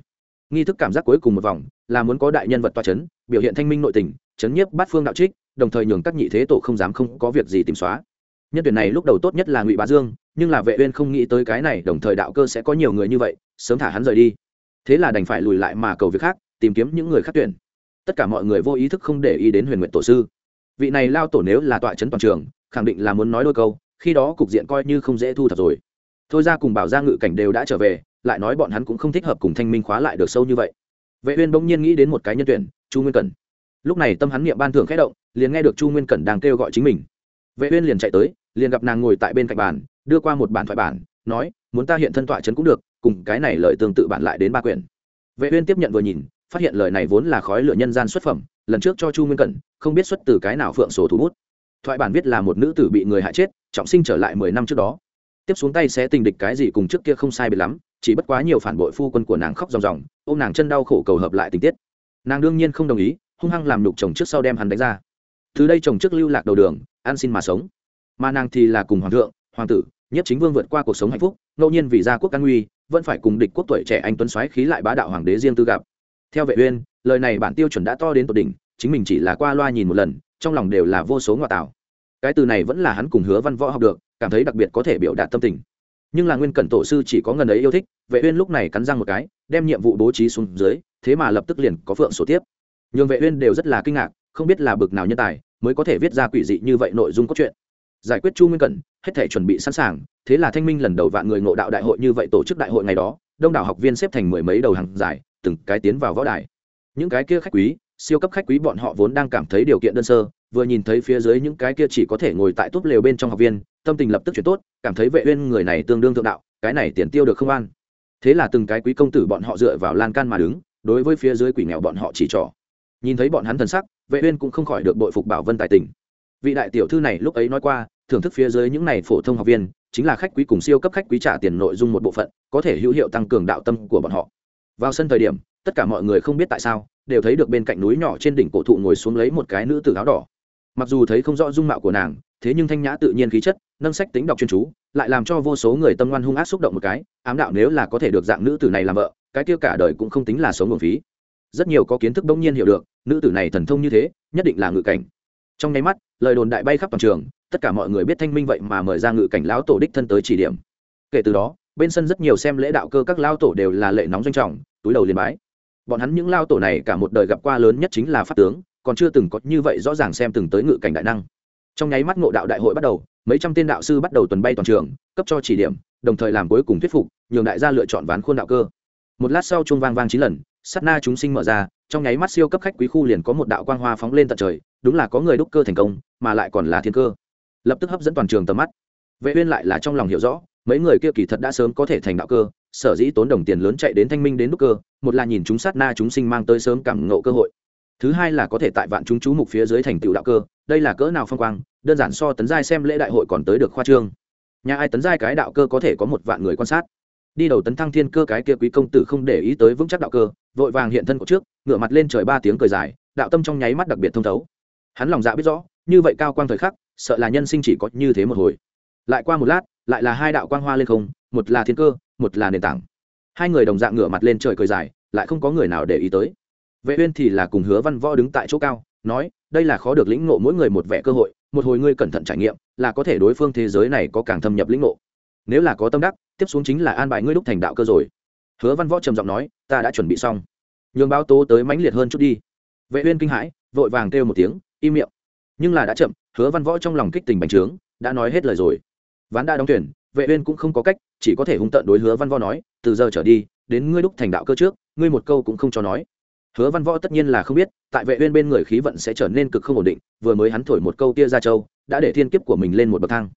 Nghi thức cảm giác cuối cùng một vòng, là muốn có đại nhân vật toa chấn, biểu hiện thanh minh nội tình, chấn nhiếp bát phương đạo trích, đồng thời nhường các nhị thế tổ không dám không có việc gì tìm xóa. Nhân tuyển này lúc đầu tốt nhất là ngụy bá dương, nhưng là vệ uyên không nghĩ tới cái này, đồng thời đạo cơ sẽ có nhiều người như vậy, sớm thả hắn rời đi. Thế là đành phải lùi lại mà cầu việc khác, tìm kiếm những người khác tuyển. Tất cả mọi người vô ý thức không để ý đến huyền nguyện tổ sư vị này lao tổ nếu là tọa chấn toàn trường, khẳng định là muốn nói đôi câu, khi đó cục diện coi như không dễ thu thập rồi. Thôi ra cùng bảo ra ngự cảnh đều đã trở về, lại nói bọn hắn cũng không thích hợp cùng thanh minh khóa lại được sâu như vậy. Vệ uyên bỗng nhiên nghĩ đến một cái nhân tuyển, chu nguyên cẩn. Lúc này tâm hắn niệm ban thưởng khẽ động, liền nghe được chu nguyên cẩn đang kêu gọi chính mình. Vệ uyên liền chạy tới, liền gặp nàng ngồi tại bên cạnh bàn, đưa qua một bản thoại bản, nói, muốn ta hiện thân tọa chấn cũng được, cùng cái này lợi tương tự bản lại đến ba quyển. Vệ uyên tiếp nhận vừa nhìn phát hiện lời này vốn là khói lửa nhân gian xuất phẩm, lần trước cho chu nguyên cẩn, không biết xuất từ cái nào phượng sổ thủ bút. Thoại bản viết là một nữ tử bị người hại chết, trọng sinh trở lại mười năm trước đó. Tiếp xuống tay sẽ tình địch cái gì cùng trước kia không sai biệt lắm, chỉ bất quá nhiều phản bội phu quân của nàng khóc ròng ròng, ôm nàng chân đau khổ cầu hợp lại tình tiết. Nàng đương nhiên không đồng ý, hung hăng làm nhục chồng trước sau đem hắn đánh ra. Từ đây chồng trước lưu lạc đầu đường, ăn xin mà sống. Mà nàng thì là cùng hoàng thượng, hoàng tử, nhất chính vương vượt qua cuộc sống hạnh phúc, ngẫu nhiên vì gia quốc căn nguy, vẫn phải cùng địch quốc tuổi trẻ anh tuấn xoáy khí lại bá đạo hoàng đế riêng tư gặp theo vệ uyên, lời này bản tiêu chuẩn đã to đến tột đỉnh, chính mình chỉ là qua loa nhìn một lần, trong lòng đều là vô số ngoại tạo. Cái từ này vẫn là hắn cùng hứa văn võ học được, cảm thấy đặc biệt có thể biểu đạt tâm tình. Nhưng là nguyên cẩn tổ sư chỉ có ngần ấy yêu thích, vệ uyên lúc này cắn răng một cái, đem nhiệm vụ bố trí xuống dưới, thế mà lập tức liền có phượng sổ tiếp. Nhưng vệ uyên đều rất là kinh ngạc, không biết là bực nào nhân tài, mới có thể viết ra quỷ dị như vậy nội dung cốt truyện. Giải quyết chu nguyên cẩn, hết thể chuẩn bị sẵn sàng, thế là thanh minh lần đầu vạn người ngộ đạo đại hội như vậy tổ chức đại hội ngày đó đông đảo học viên xếp thành mười mấy đầu hàng giải từng cái tiến vào võ đài. Những cái kia khách quý, siêu cấp khách quý bọn họ vốn đang cảm thấy điều kiện đơn sơ, vừa nhìn thấy phía dưới những cái kia chỉ có thể ngồi tại tốt lều bên trong học viên, tâm tình lập tức chuyển tốt, cảm thấy vệ uyên người này tương đương thượng đạo, cái này tiền tiêu được không an. Thế là từng cái quý công tử bọn họ dựa vào lan can mà đứng, đối với phía dưới quỷ nghèo bọn họ chỉ trỏ. Nhìn thấy bọn hắn thần sắc, vệ uyên cũng không khỏi được bội phục bảo vân tài tình. Vị đại tiểu thư này lúc ấy nói qua, thưởng thức phía dưới những này phổ thông học viên chính là khách quý cùng siêu cấp khách quý trả tiền nội dung một bộ phận, có thể hữu hiệu tăng cường đạo tâm của bọn họ. Vào sân thời điểm, tất cả mọi người không biết tại sao, đều thấy được bên cạnh núi nhỏ trên đỉnh cổ thụ ngồi xuống lấy một cái nữ tử áo đỏ. Mặc dù thấy không rõ dung mạo của nàng, thế nhưng thanh nhã tự nhiên khí chất, nâng sách tính đọc chuyên chú, lại làm cho vô số người tâm ngoan hung ác xúc động một cái, ám đạo nếu là có thể được dạng nữ tử này làm vợ, cái kia cả đời cũng không tính là sống nguồn phí. Rất nhiều có kiến thức bỗng nhiên hiểu được, nữ tử này thần thông như thế, nhất định là ngự cảnh. Trong nháy mắt, lời đồn đại bay khắp toàn trường tất cả mọi người biết thanh minh vậy mà mời ra ngự cảnh lão tổ đích thân tới chỉ điểm. Kể từ đó, bên sân rất nhiều xem lễ đạo cơ các lao tổ đều là lệ nóng doanh trọng, túi đầu liền bái. Bọn hắn những lao tổ này cả một đời gặp qua lớn nhất chính là pháp tướng, còn chưa từng có như vậy rõ ràng xem từng tới ngự cảnh đại năng. Trong nháy mắt ngộ đạo đại hội bắt đầu, mấy trăm tên đạo sư bắt đầu tuần bay toàn trường, cấp cho chỉ điểm, đồng thời làm cuối cùng thuyết phục, nhường đại gia lựa chọn ván khuôn đạo cơ. Một lát sau chuông vang vang chín lần, sát na chúng sinh mở ra, trong nháy mắt siêu cấp khách quý khu liền có một đạo quang hoa phóng lên tận trời, đúng là có người đúc cơ thành công, mà lại còn là thiên cơ lập tức hấp dẫn toàn trường tầm mắt. Vệ uyên lại là trong lòng hiểu rõ, mấy người kia kỳ thật đã sớm có thể thành đạo cơ, sở dĩ tốn đồng tiền lớn chạy đến thanh minh đến đúc cơ, một là nhìn chúng sát na chúng sinh mang tới sớm cảm ngộ cơ hội, thứ hai là có thể tại vạn chúng chú mục phía dưới thành tựu đạo cơ, đây là cỡ nào phong quang, đơn giản so tấn giai xem lễ đại hội còn tới được khoa trương. Nhà ai tấn giai cái đạo cơ có thể có một vạn người quan sát. Đi đầu tấn thăng thiên cơ cái kia quý công tử không để ý tới vững chắc đạo cơ, vội vàng hiện thân của trước, ngửa mặt lên trời ba tiếng cười dài, đạo tâm trong nháy mắt đặc biệt thông thấu. Hắn lòng dạ biết rõ, như vậy cao quang thời khắc sợ là nhân sinh chỉ có như thế một hồi. Lại qua một lát, lại là hai đạo quang hoa lên không, một là thiên cơ, một là nền tảng. Hai người đồng dạng ngửa mặt lên trời cười dài, lại không có người nào để ý tới. Vệ uyên thì là cùng hứa văn võ đứng tại chỗ cao, nói, đây là khó được lĩnh ngộ mỗi người một vẻ cơ hội, một hồi ngươi cẩn thận trải nghiệm, là có thể đối phương thế giới này có càng thâm nhập lĩnh ngộ. Nếu là có tâm đắc, tiếp xuống chính là an bài ngươi đúc thành đạo cơ rồi. Hứa văn võ trầm giọng nói, ta đã chuẩn bị xong. Nhường báo tố tới mãnh liệt hơn chút đi. Vệ uyên kinh hãi, vội vàng kêu một tiếng, im miệng. Nhưng là đã chậm hứa văn võ trong lòng kích tình bành trướng, đã nói hết lời rồi. Ván đã đóng tuyển vệ uyên cũng không có cách, chỉ có thể hung tận đối hứa văn võ nói, từ giờ trở đi, đến ngươi đúc thành đạo cơ trước, ngươi một câu cũng không cho nói. Hứa văn võ tất nhiên là không biết, tại vệ uyên bên người khí vận sẽ trở nên cực không ổn định, vừa mới hắn thổi một câu tia ra châu, đã để thiên kiếp của mình lên một bậc thang.